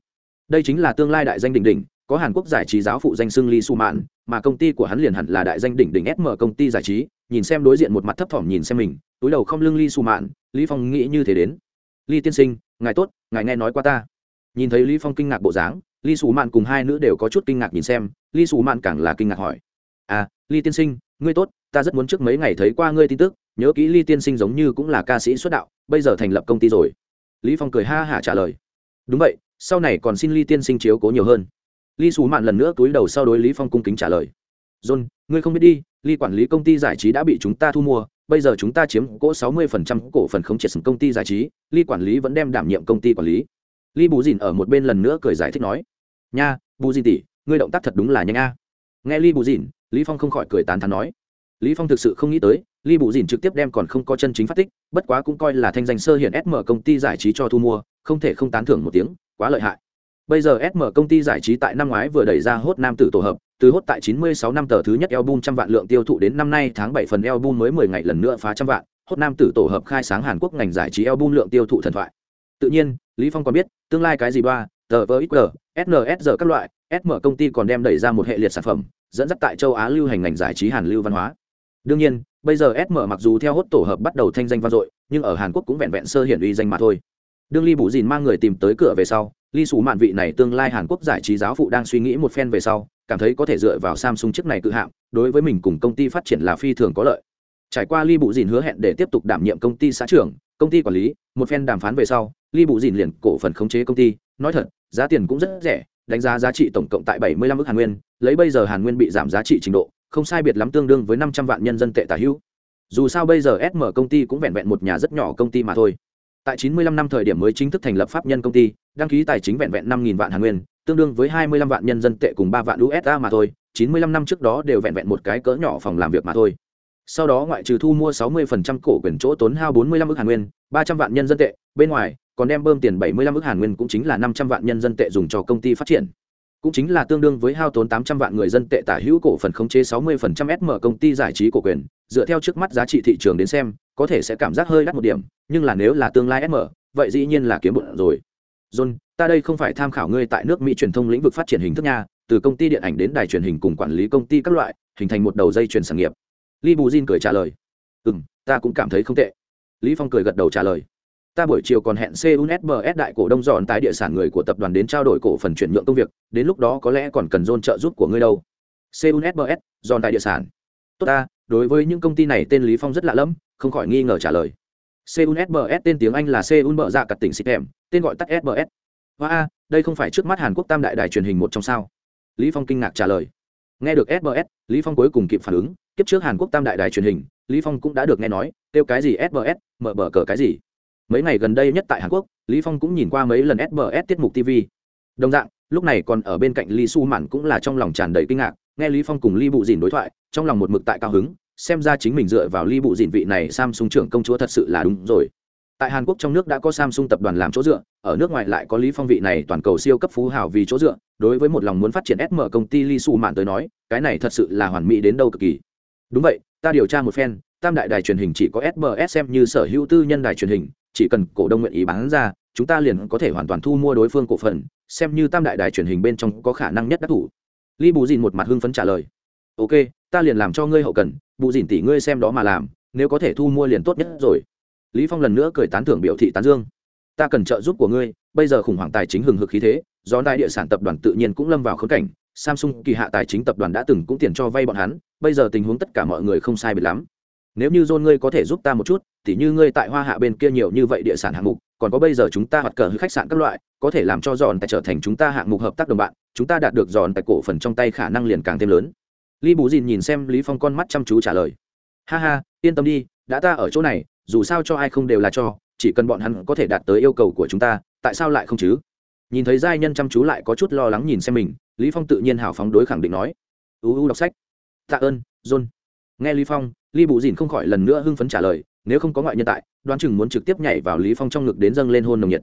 Đây chính là tương lai đại danh đỉnh đỉnh, có hàn quốc giải trí giáo phụ danh xưng lee su mạn, mà công ty của hắn liền hẳn là đại danh đỉnh đỉnh sm công ty giải trí, nhìn xem đối diện một mặt thấp thỏm nhìn xem mình, túi đầu không lưng lee su mạn, lý phong nghĩ như thế đến. Lee tiên sinh, ngài tốt, ngài nghe nói qua ta. Nhìn thấy lý phong kinh ngạc bộ dáng, lee su mạn cùng hai nữ đều có chút kinh ngạc nhìn xem, lee su mạn càng là kinh ngạc hỏi à lee tiên sinh, ngươi tốt, ta rất muốn trước mấy ngày thấy qua ngươi tin tức nhớ kỹ ly tiên sinh giống như cũng là ca sĩ xuất đạo, bây giờ thành lập công ty rồi. Lý phong cười ha hả trả lời. Đúng vậy, sau này còn xin ly tiên sinh chiếu cố nhiều hơn. Ly xù mạn lần nữa túi đầu sau đối lý phong cung kính trả lời. John, ngươi không biết đi, ly quản lý công ty giải trí đã bị chúng ta thu mua, bây giờ chúng ta chiếm cỗ 60% cổ phần khống chế sừng công ty giải trí, ly quản lý vẫn đem đảm nhiệm công ty quản lý. Ly bù dìn ở một bên lần nữa cười giải thích nói. Nha, bù dìn tỷ, ngươi động tác thật đúng là nhanh a. Nghe ly bù dìn, lý phong không khỏi cười tán thán nói. Lý phong thực sự không nghĩ tới Lý bù dìn trực tiếp đem còn không có chân chính phát tích bất quá cũng coi là thanh danh sơ hiện sm công ty giải trí cho thu mua không thể không tán thưởng một tiếng quá lợi hại Bây giờ SM công ty giải trí tại năm ngoái vừa đẩy ra hốt nam tử tổ hợp, từ hốt tại 96 năm tờ thứ nhất album trăm vạn lượng tiêu thụ đến năm nay tháng 7 phần album mới 10 ngày lần nữa phá trăm vạn, hốt nam tử tổ hợp khai sáng Hàn Quốc ngành giải trí album lượng tiêu thụ thần thoại. Tự nhiên, Lý Phong còn biết, tương lai cái gì ba, tờ với XG, các loại, SM công ty còn đem đẩy ra một hệ liệt sản phẩm, dẫn dắt tại châu Á lưu hành ngành giải trí Hàn lưu văn hóa. Đương nhiên, bây giờ SM mặc dù theo hốt tổ hợp bắt đầu thanh danh vang dội, nhưng ở Hàn Quốc cũng vẹn vẹn sơ hiển uy danh mà thôi. Đương Ly bù Dìn mang người tìm tới cửa về sau, ly xù mạn vị này tương lai hàn quốc giải trí giáo phụ đang suy nghĩ một phen về sau cảm thấy có thể dựa vào samsung chiếc này cự hạng đối với mình cùng công ty phát triển là phi thường có lợi trải qua ly bụ dìn hứa hẹn để tiếp tục đảm nhiệm công ty xã trưởng công ty quản lý một phen đàm phán về sau ly bụ dìn liền cổ phần khống chế công ty nói thật giá tiền cũng rất rẻ đánh giá giá trị tổng cộng tại bảy mươi lăm ước hàn nguyên lấy bây giờ hàn nguyên bị giảm giá trị trình độ không sai biệt lắm tương đương với năm trăm vạn nhân dân tệ tả hữu. Dù sao bây giờ sm công ty cũng vẹn vẹn một nhà rất nhỏ công ty mà thôi. Tại 95 năm thời điểm mới chính thức thành lập pháp nhân công ty, đăng ký tài chính vẹn vẹn 5.000 vạn hàn nguyên, tương đương với 25 vạn nhân dân tệ cùng 3 vạn usd mà thôi. 95 năm trước đó đều vẹn vẹn một cái cỡ nhỏ phòng làm việc mà thôi. Sau đó ngoại trừ thu mua 60% cổ quyền chỗ tốn hao 45 ức hàn nguyên 300 vạn nhân dân tệ, bên ngoài, còn đem bơm tiền 75 ức hàn nguyên cũng chính là 500 vạn nhân dân tệ dùng cho công ty phát triển cũng chính là tương đương với hao tốn 800 vạn người dân tệ tả hữu cổ phần khống chế 60% SM công ty giải trí cổ quyền, dựa theo trước mắt giá trị thị trường đến xem, có thể sẽ cảm giác hơi đắt một điểm, nhưng là nếu là tương lai SM, vậy dĩ nhiên là kiếm bộn rồi. John, ta đây không phải tham khảo ngươi tại nước mỹ truyền thông lĩnh vực phát triển hình thức nha từ công ty điện ảnh đến đài truyền hình cùng quản lý công ty các loại hình thành một đầu dây chuyền sản nghiệp. Li bù jin cười trả lời. Ừm ta cũng cảm thấy không tệ. Lý phong cười gật đầu trả lời ta buổi chiều còn hẹn CUNSBS đại cổ đông dọn tái địa sản người của tập đoàn đến trao đổi cổ phần chuyển nhượng công việc, đến lúc đó có lẽ còn cần dôn trợ giúp của ngươi đâu. CUNSBS, dọn tái địa sản. Tốt ta, đối với những công ty này tên Lý Phong rất lạ lẫm, không khỏi nghi ngờ trả lời. CUNSBS tên tiếng Anh là Cun bợ dạ cật tỉnh xịt em, tên gọi tắt SBS. Hoa a, đây không phải trước mắt Hàn Quốc tam đại đài truyền hình một trong sao? Lý Phong kinh ngạc trả lời. Nghe được SBS, Lý Phong cuối cùng kịp phản ứng, kiếp trước Hàn Quốc tam đại đài truyền hình, Lý Phong cũng đã được nghe nói, kêu cái gì SBS, mở bờ cờ cái gì mấy ngày gần đây nhất tại hàn quốc, lý phong cũng nhìn qua mấy lần sbs tiết mục tv đồng dạng, lúc này còn ở bên cạnh lý su mạn cũng là trong lòng tràn đầy kinh ngạc, nghe lý phong cùng lý bụ dìn đối thoại, trong lòng một mực tại cao hứng, xem ra chính mình dựa vào lý bụ dìn vị này samsung trưởng công chúa thật sự là đúng rồi. Tại hàn quốc trong nước đã có samsung tập đoàn làm chỗ dựa, ở nước ngoài lại có lý phong vị này toàn cầu siêu cấp phú hào vì chỗ dựa, đối với một lòng muốn phát triển sm công ty lý su mạn tới nói, cái này thật sự là hoàn mỹ đến đâu cực kỳ. Đúng vậy, ta điều tra một phen, tam đại đài truyền hình chỉ có sbs xem như sở hữu tư nhân đài truyền hình chỉ cần cổ đông nguyện ý bán ra, chúng ta liền có thể hoàn toàn thu mua đối phương cổ phần, xem như tam đại đài truyền hình bên trong có khả năng nhất đắc thủ. Li bù dìn một mặt hưng phấn trả lời. Ok, ta liền làm cho ngươi hậu cần, bù dìn tỷ ngươi xem đó mà làm, nếu có thể thu mua liền tốt nhất rồi. Lý phong lần nữa cười tán thưởng biểu thị tán dương. Ta cần trợ giúp của ngươi, bây giờ khủng hoảng tài chính hừng hực khí thế, do đại địa sản tập đoàn tự nhiên cũng lâm vào khốn cảnh, samsung, kỳ hạ tài chính tập đoàn đã từng cũng tiền cho vay bọn hắn, bây giờ tình huống tất cả mọi người không sai biệt lắm nếu như john ngươi có thể giúp ta một chút, thì như ngươi tại hoa hạ bên kia nhiều như vậy địa sản hạng mục, còn có bây giờ chúng ta hoạt cờ khách sạn các loại, có thể làm cho giòn tại trở thành chúng ta hạng mục hợp tác đồng bạn, chúng ta đạt được giòn tại cổ phần trong tay khả năng liền càng thêm lớn. Lý bù dìn nhìn xem lý phong con mắt chăm chú trả lời. Ha ha, yên tâm đi, đã ta ở chỗ này, dù sao cho ai không đều là cho, chỉ cần bọn hắn có thể đạt tới yêu cầu của chúng ta, tại sao lại không chứ? Nhìn thấy giai nhân chăm chú lại có chút lo lắng nhìn xem mình, lý phong tự nhiên hào phóng đối khẳng định nói. Uu đọc sách. Tạ ơn, john. Nghe lý phong lý bù dìn không khỏi lần nữa hưng phấn trả lời, nếu không có ngoại nhân tại, đoán chừng muốn trực tiếp nhảy vào lý phong trong ngực đến dâng lên hôn nồng nhiệt.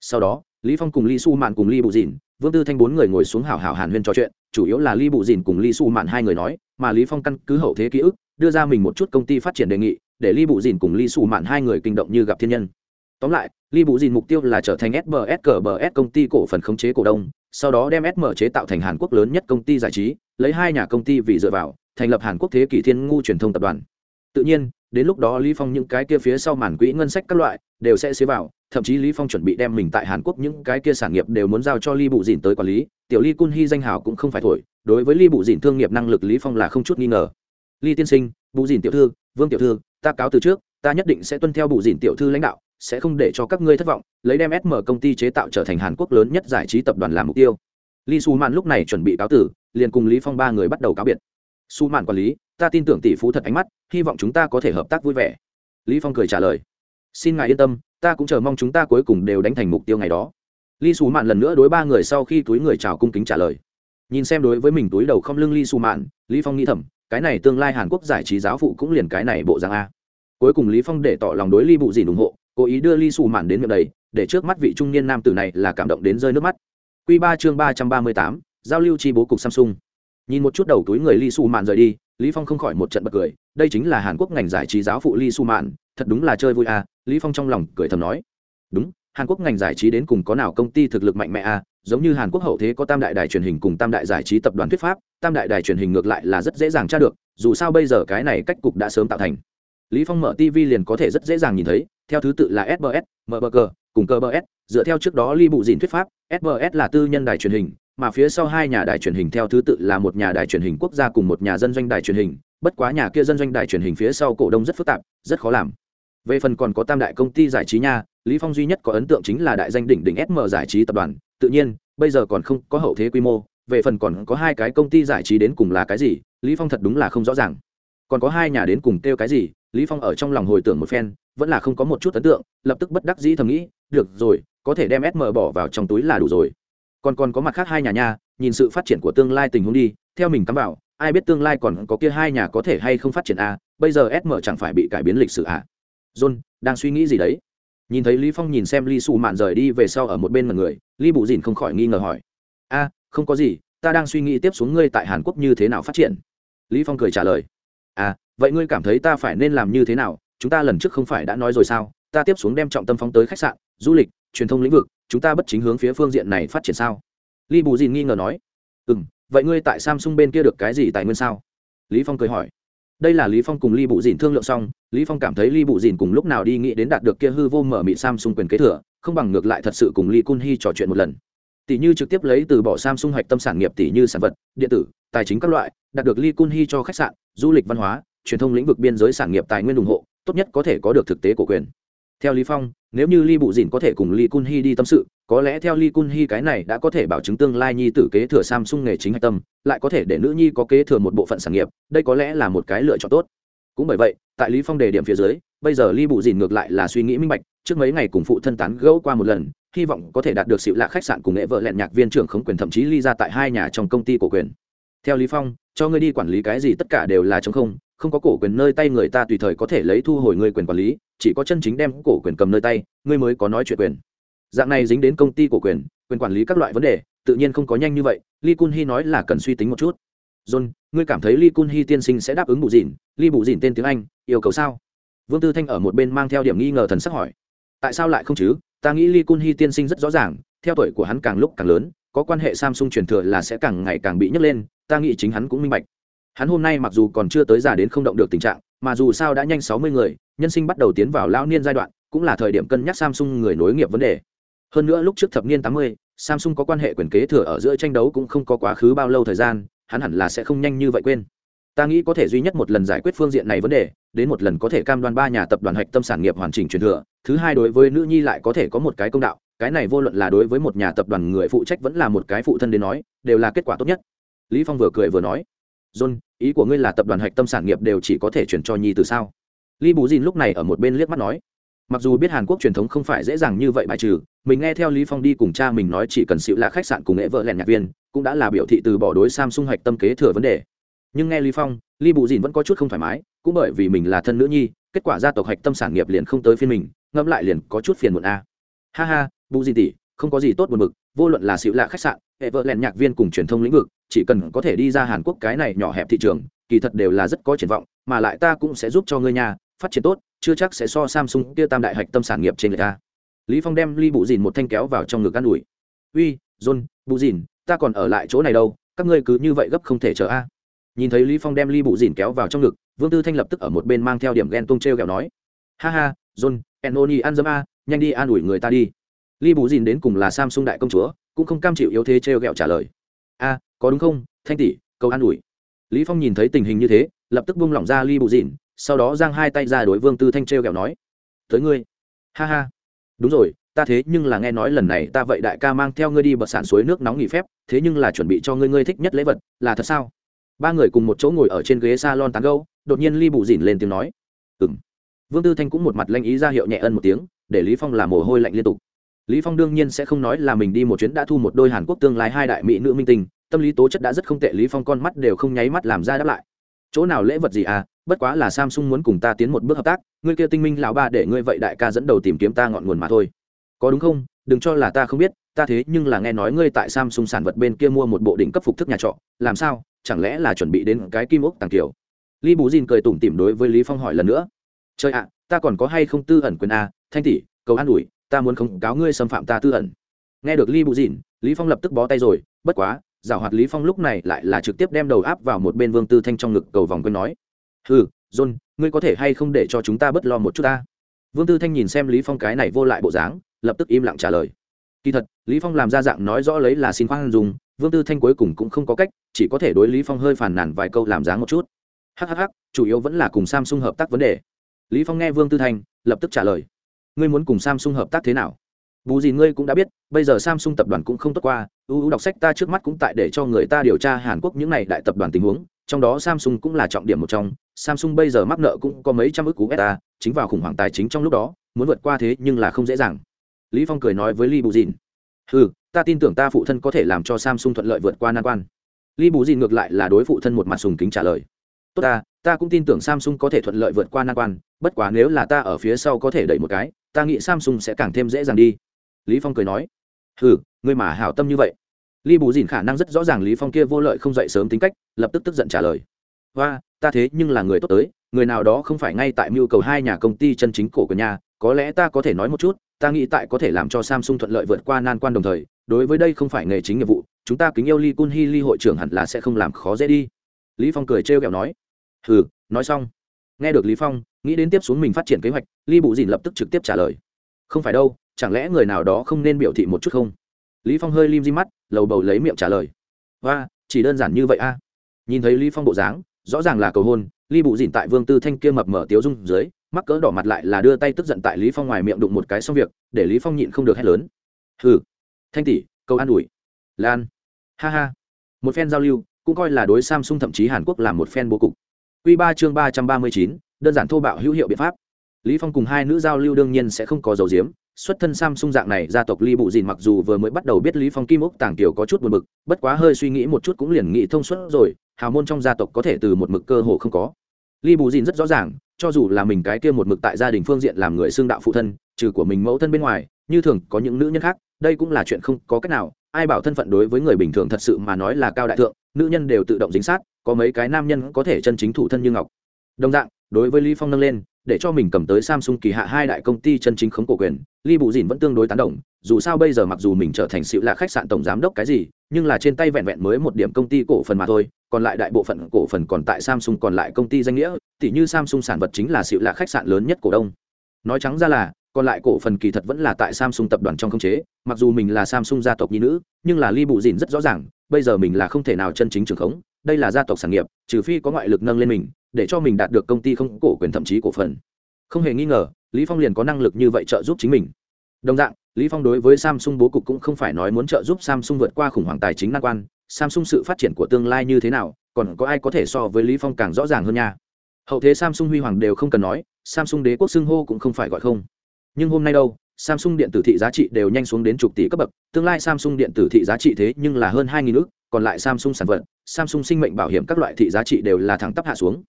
Sau đó, lý phong cùng lý su mạn cùng lý bù dìn, vương tư thanh bốn người ngồi xuống hào hào hàn huyên trò chuyện, chủ yếu là lý bù dìn cùng lý su mạn hai người nói, mà lý phong căn cứ hậu thế ký ức, đưa ra mình một chút công ty phát triển đề nghị, để lý bù dìn cùng lý su mạn hai người kinh động như gặp thiên nhân. Tóm lại lý bù dìn mục tiêu là trở thành SBSBS công ty cổ phần khống chế cổ đông, sau đó đem sm chế tạo thành hàn quốc lớn nhất công ty giải trí, lấy hai nhà công ty vì dựa vào, thành lập hàn quốc thế kỷ thiên ngu truyền thông tập đoàn tự nhiên, đến lúc đó lý phong những cái kia phía sau màn quỹ ngân sách các loại đều sẽ xế vào, thậm chí lý phong chuẩn bị đem mình tại hàn quốc những cái kia sản nghiệp đều muốn giao cho ly bụ dìn tới quản lý, tiểu ly cun hy danh hào cũng không phải thổi, đối với ly bụ dìn thương nghiệp năng lực lý phong là không chút nghi ngờ. Ly tiên sinh bụ dìn tiểu thư, vương tiểu thư, ta cáo từ trước, ta nhất định sẽ tuân theo bụ dìn tiểu thư lãnh đạo, sẽ không để cho các ngươi thất vọng, lấy đem sm công ty chế tạo trở thành hàn quốc lớn nhất giải trí tập đoàn làm mục tiêu. Ly su mạn lúc này chuẩn bị cáo tử liền cùng lý phong ba người bắt đầu cáo biệt. Su mạn quản lý ta tin tưởng tỷ phú thật ánh mắt, hy vọng chúng ta có thể hợp tác vui vẻ. Lý phong cười trả lời. Xin ngài yên tâm, ta cũng chờ mong chúng ta cuối cùng đều đánh thành mục tiêu ngày đó. Lý xù mạn lần nữa đối ba người sau khi túi người chào cung kính trả lời. Nhìn xem đối với mình túi đầu không lưng lý xù mạn, lý phong nghĩ thầm, cái này tương lai hàn quốc giải trí giáo phụ cũng liền cái này bộ dạng a. Cuối cùng lý phong để tỏ lòng đối lý bụ dìn ủng hộ, cố ý đưa lý xù mạn đến miệng đầy, để trước mắt vị trung niên nam tử này là cảm động đến rơi nước mắt. Quy ba chương ba trăm ba mươi tám, giao lưu chi bố cục samsung. Nhìn một chút đầu túi người lý xù mạn rời đi lý phong không khỏi một trận bật cười, đây chính là hàn quốc ngành giải trí giáo phụ Lý su mạn, thật đúng là chơi vui à lý phong trong lòng cười thầm nói đúng, hàn quốc ngành giải trí đến cùng có nào công ty thực lực mạnh mẽ à giống như hàn quốc hậu thế có tam đại đài truyền hình cùng tam đại giải trí tập đoàn thuyết pháp, tam đại đài truyền hình ngược lại là rất dễ dàng tra được, dù sao bây giờ cái này cách cục đã sớm tạo thành lý phong mở tv liền có thể rất dễ dàng nhìn thấy, theo thứ tự là sbs mbg cùng CBS. dựa theo trước đó ly bụ dìn thuyết pháp sbs là tư nhân đài truyền hình mà phía sau hai nhà đài truyền hình theo thứ tự là một nhà đài truyền hình quốc gia cùng một nhà dân doanh đài truyền hình, bất quá nhà kia dân doanh đài truyền hình phía sau cổ đông rất phức tạp, rất khó làm. Về phần còn có tam đại công ty giải trí nha, lý phong duy nhất có ấn tượng chính là đại danh đỉnh đỉnh sm giải trí tập đoàn, tự nhiên, bây giờ còn không có hậu thế quy mô, về phần còn có hai cái công ty giải trí đến cùng là cái gì, lý phong thật đúng là không rõ ràng. Còn có hai nhà đến cùng kêu cái gì, lý phong ở trong lòng hồi tưởng một phen, vẫn là không có một chút ấn tượng, lập tức bất đắc dĩ thầm nghĩ, được rồi, có thể đem sm bỏ vào trong túi là đủ rồi còn còn có mặt khác hai nhà nha, nhìn sự phát triển của tương lai tình huống đi, theo mình cắm vào, ai biết tương lai còn có kia hai nhà có thể hay không phát triển a à? bây giờ sm chẳng phải bị cải biến lịch sử à? John, đang suy nghĩ gì đấy? Nhìn thấy lý phong nhìn xem ly xù mạn rời đi về sau ở một bên mọi người ly bụ dìn không khỏi nghi ngờ hỏi. A không có gì, ta đang suy nghĩ tiếp xuống ngươi tại hàn quốc như thế nào phát triển. Lý phong cười trả lời. À vậy ngươi cảm thấy ta phải nên làm như thế nào? Chúng ta lần trước không phải đã nói rồi sao? Ta tiếp xuống đem trọng tâm phóng tới khách sạn, du lịch, truyền thông lĩnh vực chúng ta bất chính hướng phía phương diện này phát triển sao? Li bù dìn nghi ngờ nói. Ừ m vậy ngươi tại samsung bên kia được cái gì tài nguyên sao? Lý phong cười hỏi. Đây là lý phong cùng Li Bù dìn thương lượng xong, lý phong cảm thấy Li Bù dìn cùng lúc nào đi nghĩ đến đạt được kia hư vô mở mị samsung quyền kế thừa, không bằng ngược lại thật sự cùng Li kun Hi trò chuyện một lần. Tỷ như trực tiếp lấy từ bỏ samsung hoạch tâm sản nghiệp tỷ như sản vật, điện tử, tài chính các loại, đạt được Li kun Hi cho khách sạn, du lịch văn hóa, truyền thông lĩnh vực biên giới sản nghiệp tài nguyên ủng hộ, tốt nhất có thể có được thực tế của quyền theo lý phong, nếu như Lý bụ dìn có thể cùng Lý kun Hi đi tâm sự, có lẽ theo Lý kun Hi cái này đã có thể bảo chứng tương lai nhi tử kế thừa samsung nghề chính hạch tâm, lại có thể để nữ nhi có kế thừa một bộ phận sản nghiệp, đây có lẽ là một cái lựa chọn tốt. Cũng bởi vậy, tại lý phong đề điểm phía dưới, bây giờ Lý bụ dìn ngược lại là suy nghĩ minh bạch, trước mấy ngày cùng phụ thân tán gẫu qua một lần, hy vọng có thể đạt được sự lạ khách sạn cùng nghệ vợ lẹn nhạc viên trưởng khống quyền thậm chí ly ra tại hai nhà trong công ty cổ quyền. Theo lý phong, cho ngươi đi quản lý cái gì tất cả đều là chống không không có cổ quyền nơi tay người ta tùy thời có thể lấy thu hồi người quyền quản lý, chỉ có chân chính đem cổ quyền cầm nơi tay, ngươi mới có nói chuyện quyền. Dạng này dính đến công ty cổ quyền quyền quản lý các loại vấn đề, tự nhiên không có nhanh như vậy, Lee kun hi nói là cần suy tính một chút. John, ngươi cảm thấy Lee kun hi tiên sinh sẽ đáp ứng bù dìn? Lee bù dìn tên tiếng anh, yêu cầu sao? Vương tư thanh ở một bên mang theo điểm nghi ngờ thần sắc hỏi. Tại sao lại không chứ? Ta nghĩ Lee kun hi tiên sinh rất rõ ràng, theo tuổi của hắn càng lúc càng lớn, có quan hệ samsung truyền thừa là sẽ càng ngày càng bị nhấc lên, ta nghĩ chính hắn cũng minh bạch hắn hôm nay mặc dù còn chưa tới già đến không động được tình trạng, mà dù sao đã nhanh sáu mươi người, nhân sinh bắt đầu tiến vào lao niên giai đoạn, cũng là thời điểm cân nhắc samsung người nối nghiệp vấn đề. Hơn nữa lúc trước thập niên tám mươi, samsung có quan hệ quyền kế thừa ở giữa tranh đấu cũng không có quá khứ bao lâu thời gian, hắn hẳn là sẽ không nhanh như vậy quên. Ta nghĩ có thể duy nhất một lần giải quyết phương diện này vấn đề, đến một lần có thể cam đoan ba nhà tập đoàn hạch tâm sản nghiệp hoàn chỉnh truyền thừa, thứ hai đối với nữ nhi lại có thể có một cái công đạo, cái này vô luận là đối với một nhà tập đoàn người phụ trách vẫn là một cái phụ thân đến nói, đều là kết quả tốt nhất. Lý phong vừa cười vừa nói john, ý của ngươi là tập đoàn hạch tâm sản nghiệp đều chỉ có thể chuyển cho nhi từ sao? Lý bù dìn lúc này ở một bên liếc mắt nói. Mặc dù biết hàn quốc truyền thống không phải dễ dàng như vậy bài trừ, mình nghe theo lý phong đi cùng cha mình nói chỉ cần xịu là khách sạn cùng nghệ vợ lẹn nhạc viên, cũng đã là biểu thị từ bỏ đối samsung hạch tâm kế thừa vấn đề. Nhưng nghe lý phong lý bù dìn vẫn có chút không thoải mái, cũng bởi vì mình là thân nữ nhi, kết quả gia tộc hạch tâm sản nghiệp liền không tới phiên mình, ngẫm lại liền có chút phiền muộn a. Ha ha bù dìn tỷ, không có gì tốt buồn bực, vô luận là xịu lạ khách sạn hệ vợ lẹn nhạc viên cùng truyền thông lĩnh vực chỉ cần có thể đi ra hàn quốc cái này nhỏ hẹp thị trường, kỳ thật đều là rất có triển vọng, mà lại ta cũng sẽ giúp cho ngươi nhà phát triển tốt, chưa chắc sẽ so samsung kia tam đại hạch tâm sản nghiệp trên người ta. Lý phong đem ly bụ dìn một thanh kéo vào trong ngực ăn ủi. Uy, john bụ dìn, ta còn ở lại chỗ này đâu, các ngươi cứ như vậy gấp không thể chờ a. Nhìn thấy lý phong đem ly bụ dìn kéo vào trong ngực, vương tư thanh lập tức ở một bên mang theo điểm ghen tung treo kẹo nói, ha ha, john enoni ăn dâm a, nhanh đi an ủi người ta đi. Ly bù dìn đến cùng là samsung đại công chúa, cũng không cam chịu yếu thế treo kẹo trả lời. A có đúng không, thanh tỷ, cầu an ủi. Lý phong nhìn thấy tình hình như thế, lập tức buông lỏng ra ly bù dịn, sau đó giang hai tay ra đối vương tư thanh treo kẹo nói, tới ngươi. Ha ha. Đúng rồi, ta thế nhưng là nghe nói lần này ta vậy đại ca mang theo ngươi đi bật sản suối nước nóng nghỉ phép, thế nhưng là chuẩn bị cho ngươi ngươi thích nhất lễ vật, là thật sao? Ba người cùng một chỗ ngồi ở trên ghế salon tán gâu đột nhiên ly bù dịn lên tiếng nói, ừm. Vương tư thanh cũng một mặt lanh ý ra hiệu nhẹ ân một tiếng, để lý phong làm mồ hôi lạnh liên tục. Lý phong đương nhiên sẽ không nói là mình đi một chuyến đã thu một đôi hàn quốc tương lai hai đại mỹ nữ minh tinh tâm lý tố chất đã rất không tệ, lý phong con mắt đều không nháy mắt làm ra đáp lại. Chỗ nào lễ vật gì à? Bất quá là samsung muốn cùng ta tiến một bước hợp tác, ngươi kia tinh minh lão ba để ngươi vậy đại ca dẫn đầu tìm kiếm ta ngọn nguồn mà thôi. Có đúng không? Đừng cho là ta không biết, ta thế nhưng là nghe nói ngươi tại samsung sản vật bên kia mua một bộ đỉnh cấp phục thức nhà trọ, làm sao? Chẳng lẽ là chuẩn bị đến cái kim ốc tàng kiểu? Lý bù dìn cười tủm tỉm đối với lý phong hỏi lần nữa. Chơi ạ, ta còn có hay không tư ẩn quyền a thanh tỷ, cầu an ủi, ta muốn không cáo ngươi xâm phạm ta tư ẩn. Nghe được lý bù dìn, lý phong lập tức bó tay rồi, bất quá giảo hoạt lý phong lúc này lại là trực tiếp đem đầu áp vào một bên vương tư thanh trong ngực cầu vòng quên nói, hừ, john, ngươi có thể hay không để cho chúng ta bất lo một chút ta? Vương tư thanh nhìn xem lý phong cái này vô lại bộ dáng, lập tức im lặng trả lời, kỳ thật, lý phong làm ra dạng nói rõ lấy là xin khoan dùng vương tư thanh cuối cùng cũng không có cách, chỉ có thể đối lý phong hơi phàn nàn vài câu làm dáng một chút. Hhh chủ yếu vẫn là cùng samsung hợp tác vấn đề. Lý phong nghe vương tư thanh, lập tức trả lời, ngươi muốn cùng samsung hợp tác thế nào? Bù gì ngươi cũng đã biết, bây giờ samsung tập đoàn cũng không tốt qua ưu đọc sách ta trước mắt cũng tại để cho người ta điều tra hàn quốc những này đại tập đoàn tình huống, trong đó samsung cũng là trọng điểm một trong. Samsung bây giờ mắc nợ cũng có mấy trăm ức cú beta, chính vào khủng hoảng tài chính trong lúc đó, muốn vượt qua thế nhưng là không dễ dàng. Lý phong cười nói với Lý bù dìn ừ ta tin tưởng ta phụ thân có thể làm cho samsung thuận lợi vượt qua nan quan. Lý bù dìn ngược lại là đối phụ thân một mặt sùng kính trả lời, tốt ta ta cũng tin tưởng samsung có thể thuận lợi vượt qua nan quan, bất quá nếu là ta ở phía sau có thể đẩy một cái, ta nghĩ samsung sẽ càng thêm dễ dàng đi lý phong cười nói ừ ngươi mà hảo tâm như vậy. Lý bù dìn khả năng rất rõ ràng lý phong kia vô lợi không dậy sớm tính cách, lập tức tức giận trả lời và ta thế nhưng là người tốt tới, người nào đó không phải ngay tại mưu cầu hai nhà công ty chân chính cổ của nhà, có lẽ ta có thể nói một chút, ta nghĩ tại có thể làm cho samsung thuận lợi vượt qua nan quan đồng thời, đối với đây không phải nghề chính nghiệp vụ, chúng ta kính yêu Lee kun Hee, Lee hội trưởng hẳn là sẽ không làm khó dễ đi. Lý phong cười trêu ghẹo nói, hừ, nói xong. Nghe được lý phong, nghĩ đến tiếp xuống mình phát triển kế hoạch Lý Bù dìn lập tức trực tiếp trả lời, không phải đâu chẳng lẽ người nào đó không nên biểu thị một chút không? Lý phong hơi lim di mắt, lầu bầu lấy miệng trả lời. Và chỉ đơn giản như vậy a. Nhìn thấy lý phong bộ dáng, rõ ràng là cầu hôn ly bụ dìn tại vương tư thanh kia mập mở tiếu dung dưới, mắc cỡ đỏ mặt lại là đưa tay tức giận tại lý phong ngoài miệng đụng một cái xong việc, để lý phong nhịn không được hét lớn. Hừ. Thanh tỷ câu an ủi. Lan. Ha ha. Một phen giao lưu, cũng coi là đối samsung thậm chí hàn quốc làm một phen bố cục. Quy ba chương ba trăm ba mươi chín, đơn giản thô bạo hữu hiệu biện pháp. Lý phong cùng hai nữ giao lưu đương nhiên sẽ không có dầu diếm xuất thân Samsung dạng này gia tộc Ly Bụ Dìn mặc dù vừa mới bắt đầu biết Lý Phong Kim Ốc Tàng Tiểu có chút buồn bực, bất quá hơi suy nghĩ một chút cũng liền nghĩ thông suốt rồi, hào môn trong gia tộc có thể từ một mực cơ hồ không có. Ly Bụ Dìn rất rõ ràng, cho dù là mình cái kia một mực tại gia đình phương diện làm người xương đạo phụ thân, trừ của mình mẫu thân bên ngoài, như thường có những nữ nhân khác, đây cũng là chuyện không có cách nào, ai bảo thân phận đối với người bình thường thật sự mà nói là cao đại thượng, nữ nhân đều tự động dính sát, có mấy cái nam nhân có thể chân chính thủ thân như ngọc. Đồng dạng, đối với Lý Phong nâng lên, để cho mình cầm tới Samsung kỳ hạ hai đại công ty chân chính khống cổ quyền, Lee Bụ Dìn vẫn tương đối tán đồng, dù sao bây giờ mặc dù mình trở thành xịu là khách sạn tổng giám đốc cái gì, nhưng là trên tay vẹn vẹn mới một điểm công ty cổ phần mà thôi, còn lại đại bộ phận cổ phần còn tại Samsung còn lại công ty danh nghĩa, tỉ như Samsung sản vật chính là xịu là khách sạn lớn nhất cổ đông. Nói trắng ra là, còn lại cổ phần kỳ thật vẫn là tại Samsung tập đoàn trong không chế, mặc dù mình là Samsung gia tộc nhi nữ, nhưng là Lee Bụ Dìn rất rõ ràng, bây giờ mình là không thể nào chân chính trưởng khống, đây là gia tộc sản nghiệp, trừ phi có ngoại lực nâng lên mình, để cho mình đạt được công ty không cổ quyền thậm chí cổ phần. Không hề nghi ngờ, lý phong liền có năng lực như vậy trợ giúp chính mình. Đồng dạng, lý phong đối với samsung bố cục cũng không phải nói muốn trợ giúp samsung vượt qua khủng hoảng tài chính nan quan, samsung sự phát triển của tương lai như thế nào, còn có ai có thể so với lý phong càng rõ ràng hơn nha. Hậu thế samsung huy hoàng đều không cần nói, samsung đế quốc xưng hô cũng không phải gọi không. Nhưng hôm nay đâu, samsung điện tử thị giá trị đều nhanh xuống đến chục tỷ cấp bậc, tương lai samsung điện tử thị giá trị thế nhưng là hơn hai nghìn ước, còn lại samsung sản vật, samsung sinh mệnh bảo hiểm các loại thị giá trị đều là thẳng tắp hạ xuống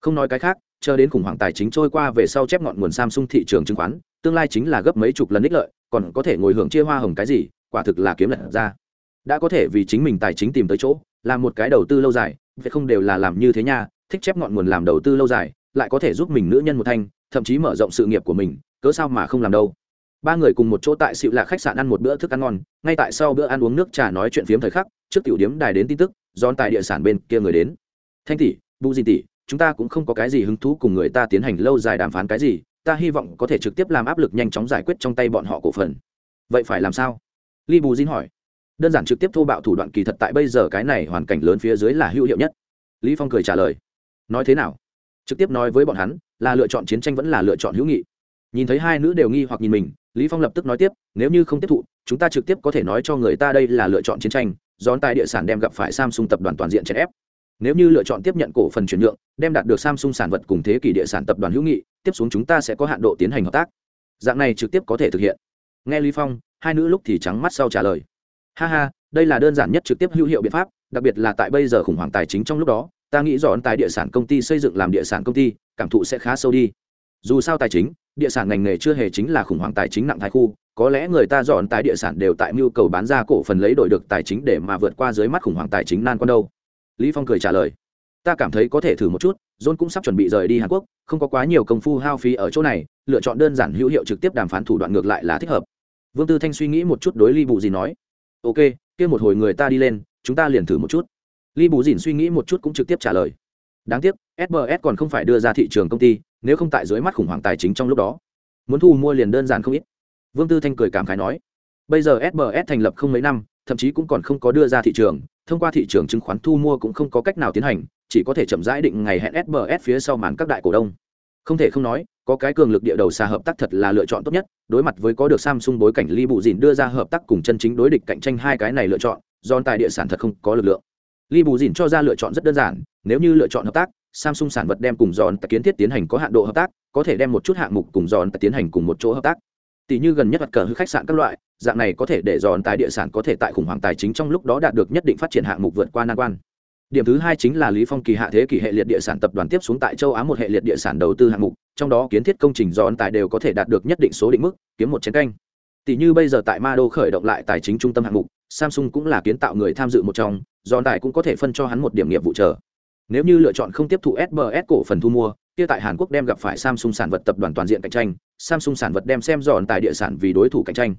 không nói cái khác, chờ đến khủng hoảng tài chính trôi qua về sau chép ngọn nguồn samsung thị trường chứng khoán, tương lai chính là gấp mấy chục lần ích lợi, còn có thể ngồi hưởng chia hoa hồng cái gì, quả thực là kiếm lật ra. Đã có thể vì chính mình tài chính tìm tới chỗ làm một cái đầu tư lâu dài vậy không đều là làm như thế nha, thích chép ngọn nguồn làm đầu tư lâu dài, lại có thể giúp mình nữ nhân một thanh, thậm chí mở rộng sự nghiệp của mình, cớ sao mà không làm đâu. Ba người cùng một chỗ tại xịu lạc khách sạn ăn một bữa thức ăn ngon, ngay tại sau bữa ăn uống nước trà nói chuyện phiếm thời khắc, trước tiểu điếm đài đến tin tức giòn tại địa sản bên kia người đến. Thanh tỷ bu di tỷ chúng ta cũng không có cái gì hứng thú cùng người ta tiến hành lâu dài đàm phán cái gì, ta hy vọng có thể trực tiếp làm áp lực nhanh chóng giải quyết trong tay bọn họ cổ phần. Vậy phải làm sao? Li bù xin hỏi. Đơn giản trực tiếp thô bạo thủ đoạn kỳ thật tại bây giờ cái này hoàn cảnh lớn phía dưới là hữu hiệu nhất. Lý phong cười trả lời. Nói thế nào? Trực tiếp nói với bọn hắn, là lựa chọn chiến tranh vẫn là lựa chọn hữu nghị. Nhìn thấy hai nữ đều nghi hoặc nhìn mình, lý phong lập tức nói tiếp, nếu như không tiếp thụ, chúng ta trực tiếp có thể nói cho người ta đây là lựa chọn chiến tranh, gión tài địa sản đem gặp phải samsung tập đoàn toàn diện chèn ép nếu như lựa chọn tiếp nhận cổ phần chuyển nhượng, đem đạt được samsung sản vật cùng thế kỷ địa sản tập đoàn hữu nghị, tiếp xuống chúng ta sẽ có hạn độ tiến hành hợp tác. Dạng này trực tiếp có thể thực hiện. Nghe lý phong, hai nữ lúc thì trắng mắt sau trả lời. Ha ha, đây là đơn giản nhất trực tiếp hữu hiệu biện pháp, đặc biệt là tại bây giờ khủng hoảng tài chính trong lúc đó, ta nghĩ dọn tài địa sản công ty xây dựng làm địa sản công ty, cảm thụ sẽ khá sâu đi. Dù sao tài chính, địa sản ngành nghề chưa hề chính là khủng hoảng tài chính nặng thái khu, có lẽ người ta dọn tài địa sản đều tại nhu cầu bán ra cổ phần lấy đổi được tài chính để mà vượt qua dưới mắt khủng hoảng tài chính nan con đâu lý phong cười trả lời. Ta cảm thấy có thể thử một chút, john cũng sắp chuẩn bị rời đi hàn quốc, không có quá nhiều công phu hao phí ở chỗ này, lựa chọn đơn giản hữu hiệu trực tiếp đàm phán thủ đoạn ngược lại là thích hợp. Vương tư thanh suy nghĩ một chút đối ly bù dìn nói. Ok, kia một hồi người ta đi lên, chúng ta liền thử một chút. Ly bù dìn suy nghĩ một chút cũng trực tiếp trả lời. Đáng tiếc sbs còn không phải đưa ra thị trường công ty, nếu không tại dưới mắt khủng hoảng tài chính trong lúc đó. Muốn thu mua liền đơn giản không ít. Vương tư thanh cười cảm khái nói. Bây giờ sbs thành lập không mấy năm thậm chí cũng còn không có đưa ra thị trường, thông qua thị trường chứng khoán thu mua cũng không có cách nào tiến hành, chỉ có thể chậm rãi định ngày hẹn sbs phía sau màn các đại cổ đông. Không thể không nói, có cái cường lực địa đầu xa hợp tác thật là lựa chọn tốt nhất, đối mặt với có được samsung bối cảnh ly bù dìn đưa ra hợp tác cùng chân chính đối địch cạnh tranh hai cái này lựa chọn, do tài địa sản thật không có lực lượng. Ly bù dìn cho ra lựa chọn rất đơn giản, nếu như lựa chọn hợp tác, samsung sản vật đem cùng giòn kiến thiết tiến hành có hạn độ hợp tác, có thể đem một chút hạng mục cùng giòn tiến hành cùng một chỗ hợp tác. Tỷ như gần nhất mặt cờ hư khách sạn các loại dạng này có thể để dọn tài địa sản có thể tại khủng hoảng tài chính trong lúc đó đạt được nhất định phát triển hạng mục vượt qua nan quan. Điểm thứ hai chính là lý phong kỳ hạ thế kỷ hệ liệt địa sản tập đoàn tiếp xuống tại châu á một hệ liệt địa sản đầu tư hạng mục, trong đó kiến thiết công trình dọn tài đều có thể đạt được nhất định số định mức, kiếm một chiến canh. Tỷ như bây giờ tại ma đô khởi động lại tài chính trung tâm hạng mục, samsung cũng là kiến tạo người tham dự một trong, dọn tài cũng có thể phân cho hắn một điểm nghiệp vụ chờ. Nếu như lựa chọn không tiếp thụ sbs cổ phần thu mua, kia tại hàn quốc đem gặp phải samsung sản vật tập đoàn toàn diện cạnh tranh, samsung sản vật đem xem dọn tài địa sản vì đối thủ cạnh tranh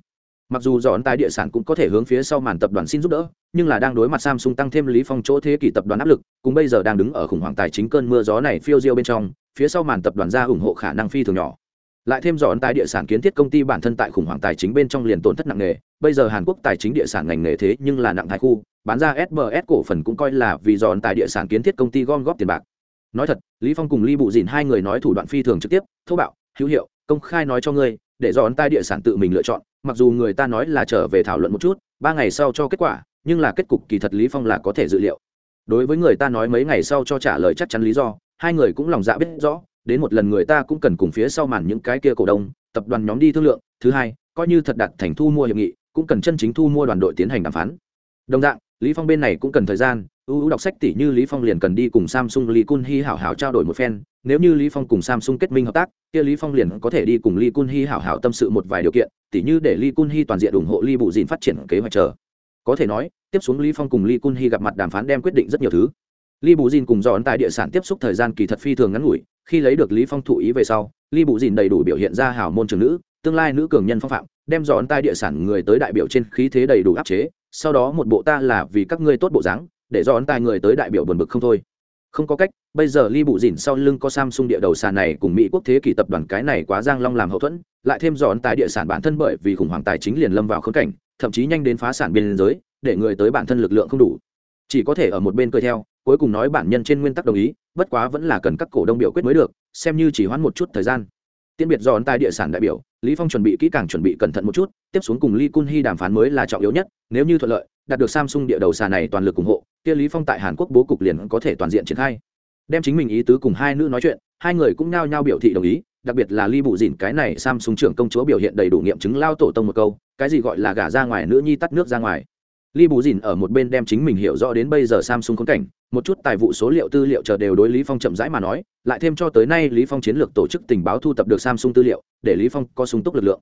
mặc dù dọn tài địa sản cũng có thể hướng phía sau màn tập đoàn xin giúp đỡ, nhưng là đang đối mặt samsung tăng thêm lý phong chỗ thế kỷ tập đoàn áp lực, cùng bây giờ đang đứng ở khủng hoảng tài chính cơn mưa gió này phiêu diêu bên trong, phía sau màn tập đoàn ra ủng hộ khả năng phi thường nhỏ. Lại thêm dọn tài địa sản kiến thiết công ty bản thân tại khủng hoảng tài chính bên trong liền tổn thất nặng nề, bây giờ hàn quốc tài chính địa sản ngành nghề thế nhưng là nặng thái khu, bán ra sbs cổ phần cũng coi là vì dọn tài địa sản kiến thiết công ty gom góp tiền bạc. Nói thật, lý phong cùng ly bụ dìn hai người nói thủ đoạn phi thường trực tiếp, thô bạo, hữu hiệu, công khai nói cho ngươi, để dọn tài địa sản tự mình lựa chọn mặc dù người ta nói là trở về thảo luận một chút, ba ngày sau cho kết quả, nhưng là kết cục kỳ thật lý phong là có thể dự liệu. Đối với người ta nói mấy ngày sau cho trả lời chắc chắn lý do, hai người cũng lòng dạ biết rõ, đến một lần người ta cũng cần cùng phía sau màn những cái kia cổ đông, tập đoàn nhóm đi thương lượng. Thứ hai, coi như thật đặt thành thu mua hiệp nghị, cũng cần chân chính thu mua đoàn đội tiến hành đàm phán. Đồng dạng lý phong bên này cũng cần thời gian ưu đọc sách tỷ như lý phong liền cần đi cùng samsung lee kun hi hảo hảo trao đổi một phen. Nếu như lý phong cùng samsung kết minh hợp tác, kia lý phong liền có thể đi cùng lee kun hi hảo hảo tâm sự một vài điều kiện, tỷ như để lee kun hi toàn diện ủng hộ lee bụ dìn phát triển kế hoạch chờ. Có thể nói, tiếp xuống lý phong cùng lee kun hi gặp mặt đàm phán đem quyết định rất nhiều thứ. Lee bù dìn cùng dọn tại địa sản tiếp xúc thời gian kỳ thật phi thường ngắn ngủi, khi lấy được lý phong thụ ý về sau, lee bù dìn đầy đủ biểu hiện ra hảo môn trường nữ, tương lai nữ cường nhân phong phạm, đem dọn tại địa sản người tới đại biểu trên khí thế đầy đủ áp chế sau đó một bộ ta là vì các ngươi tốt bộ dáng, để dọn tai người tới đại biểu buồn bực không thôi. Không có cách, bây giờ ly bụ dìn sau lưng có samsung địa đầu sàn này cùng mỹ quốc thế kỷ tập đoàn cái này quá giang long làm hậu thuẫn, lại thêm dọn tài địa sản bản thân bởi vì khủng hoảng tài chính liền lâm vào khớp cảnh, thậm chí nhanh đến phá sản biên giới, để người tới bản thân lực lượng không đủ. Chỉ có thể ở một bên cười theo, cuối cùng nói bản nhân trên nguyên tắc đồng ý, bất quá vẫn là cần các cổ đông biểu quyết mới được, xem như chỉ hoãn một chút thời gian. Tiễn biệt dọn tài địa sản đại biểu lý phong chuẩn bị kỹ càng chuẩn bị cẩn thận một chút, tiếp xuống cùng lee kun Hee đàm phán mới là trọng yếu nhất, nếu như thuận lợi, đạt được samsung địa đầu xà này toàn lực ủng hộ, kia lý phong tại hàn quốc bố cục liền có thể toàn diện triển khai. Đem chính mình ý tứ cùng hai nữ nói chuyện, hai người cũng nhao nhao biểu thị đồng ý, đặc biệt là ly bụ dìn, cái này samsung trưởng công chúa biểu hiện đầy đủ nghiệm chứng lao tổ tông một câu, cái gì gọi là gả ra ngoài nữ nhi tắt nước ra ngoài. Lý bù dìn ở một bên đem chính mình hiểu rõ đến bây giờ samsung khốn cảnh, một chút tài vụ số liệu tư liệu chờ đều đối lý phong chậm rãi mà nói, lại thêm cho tới nay lý phong chiến lược tổ chức tình báo thu thập được samsung tư liệu, để lý phong có sung túc lực lượng.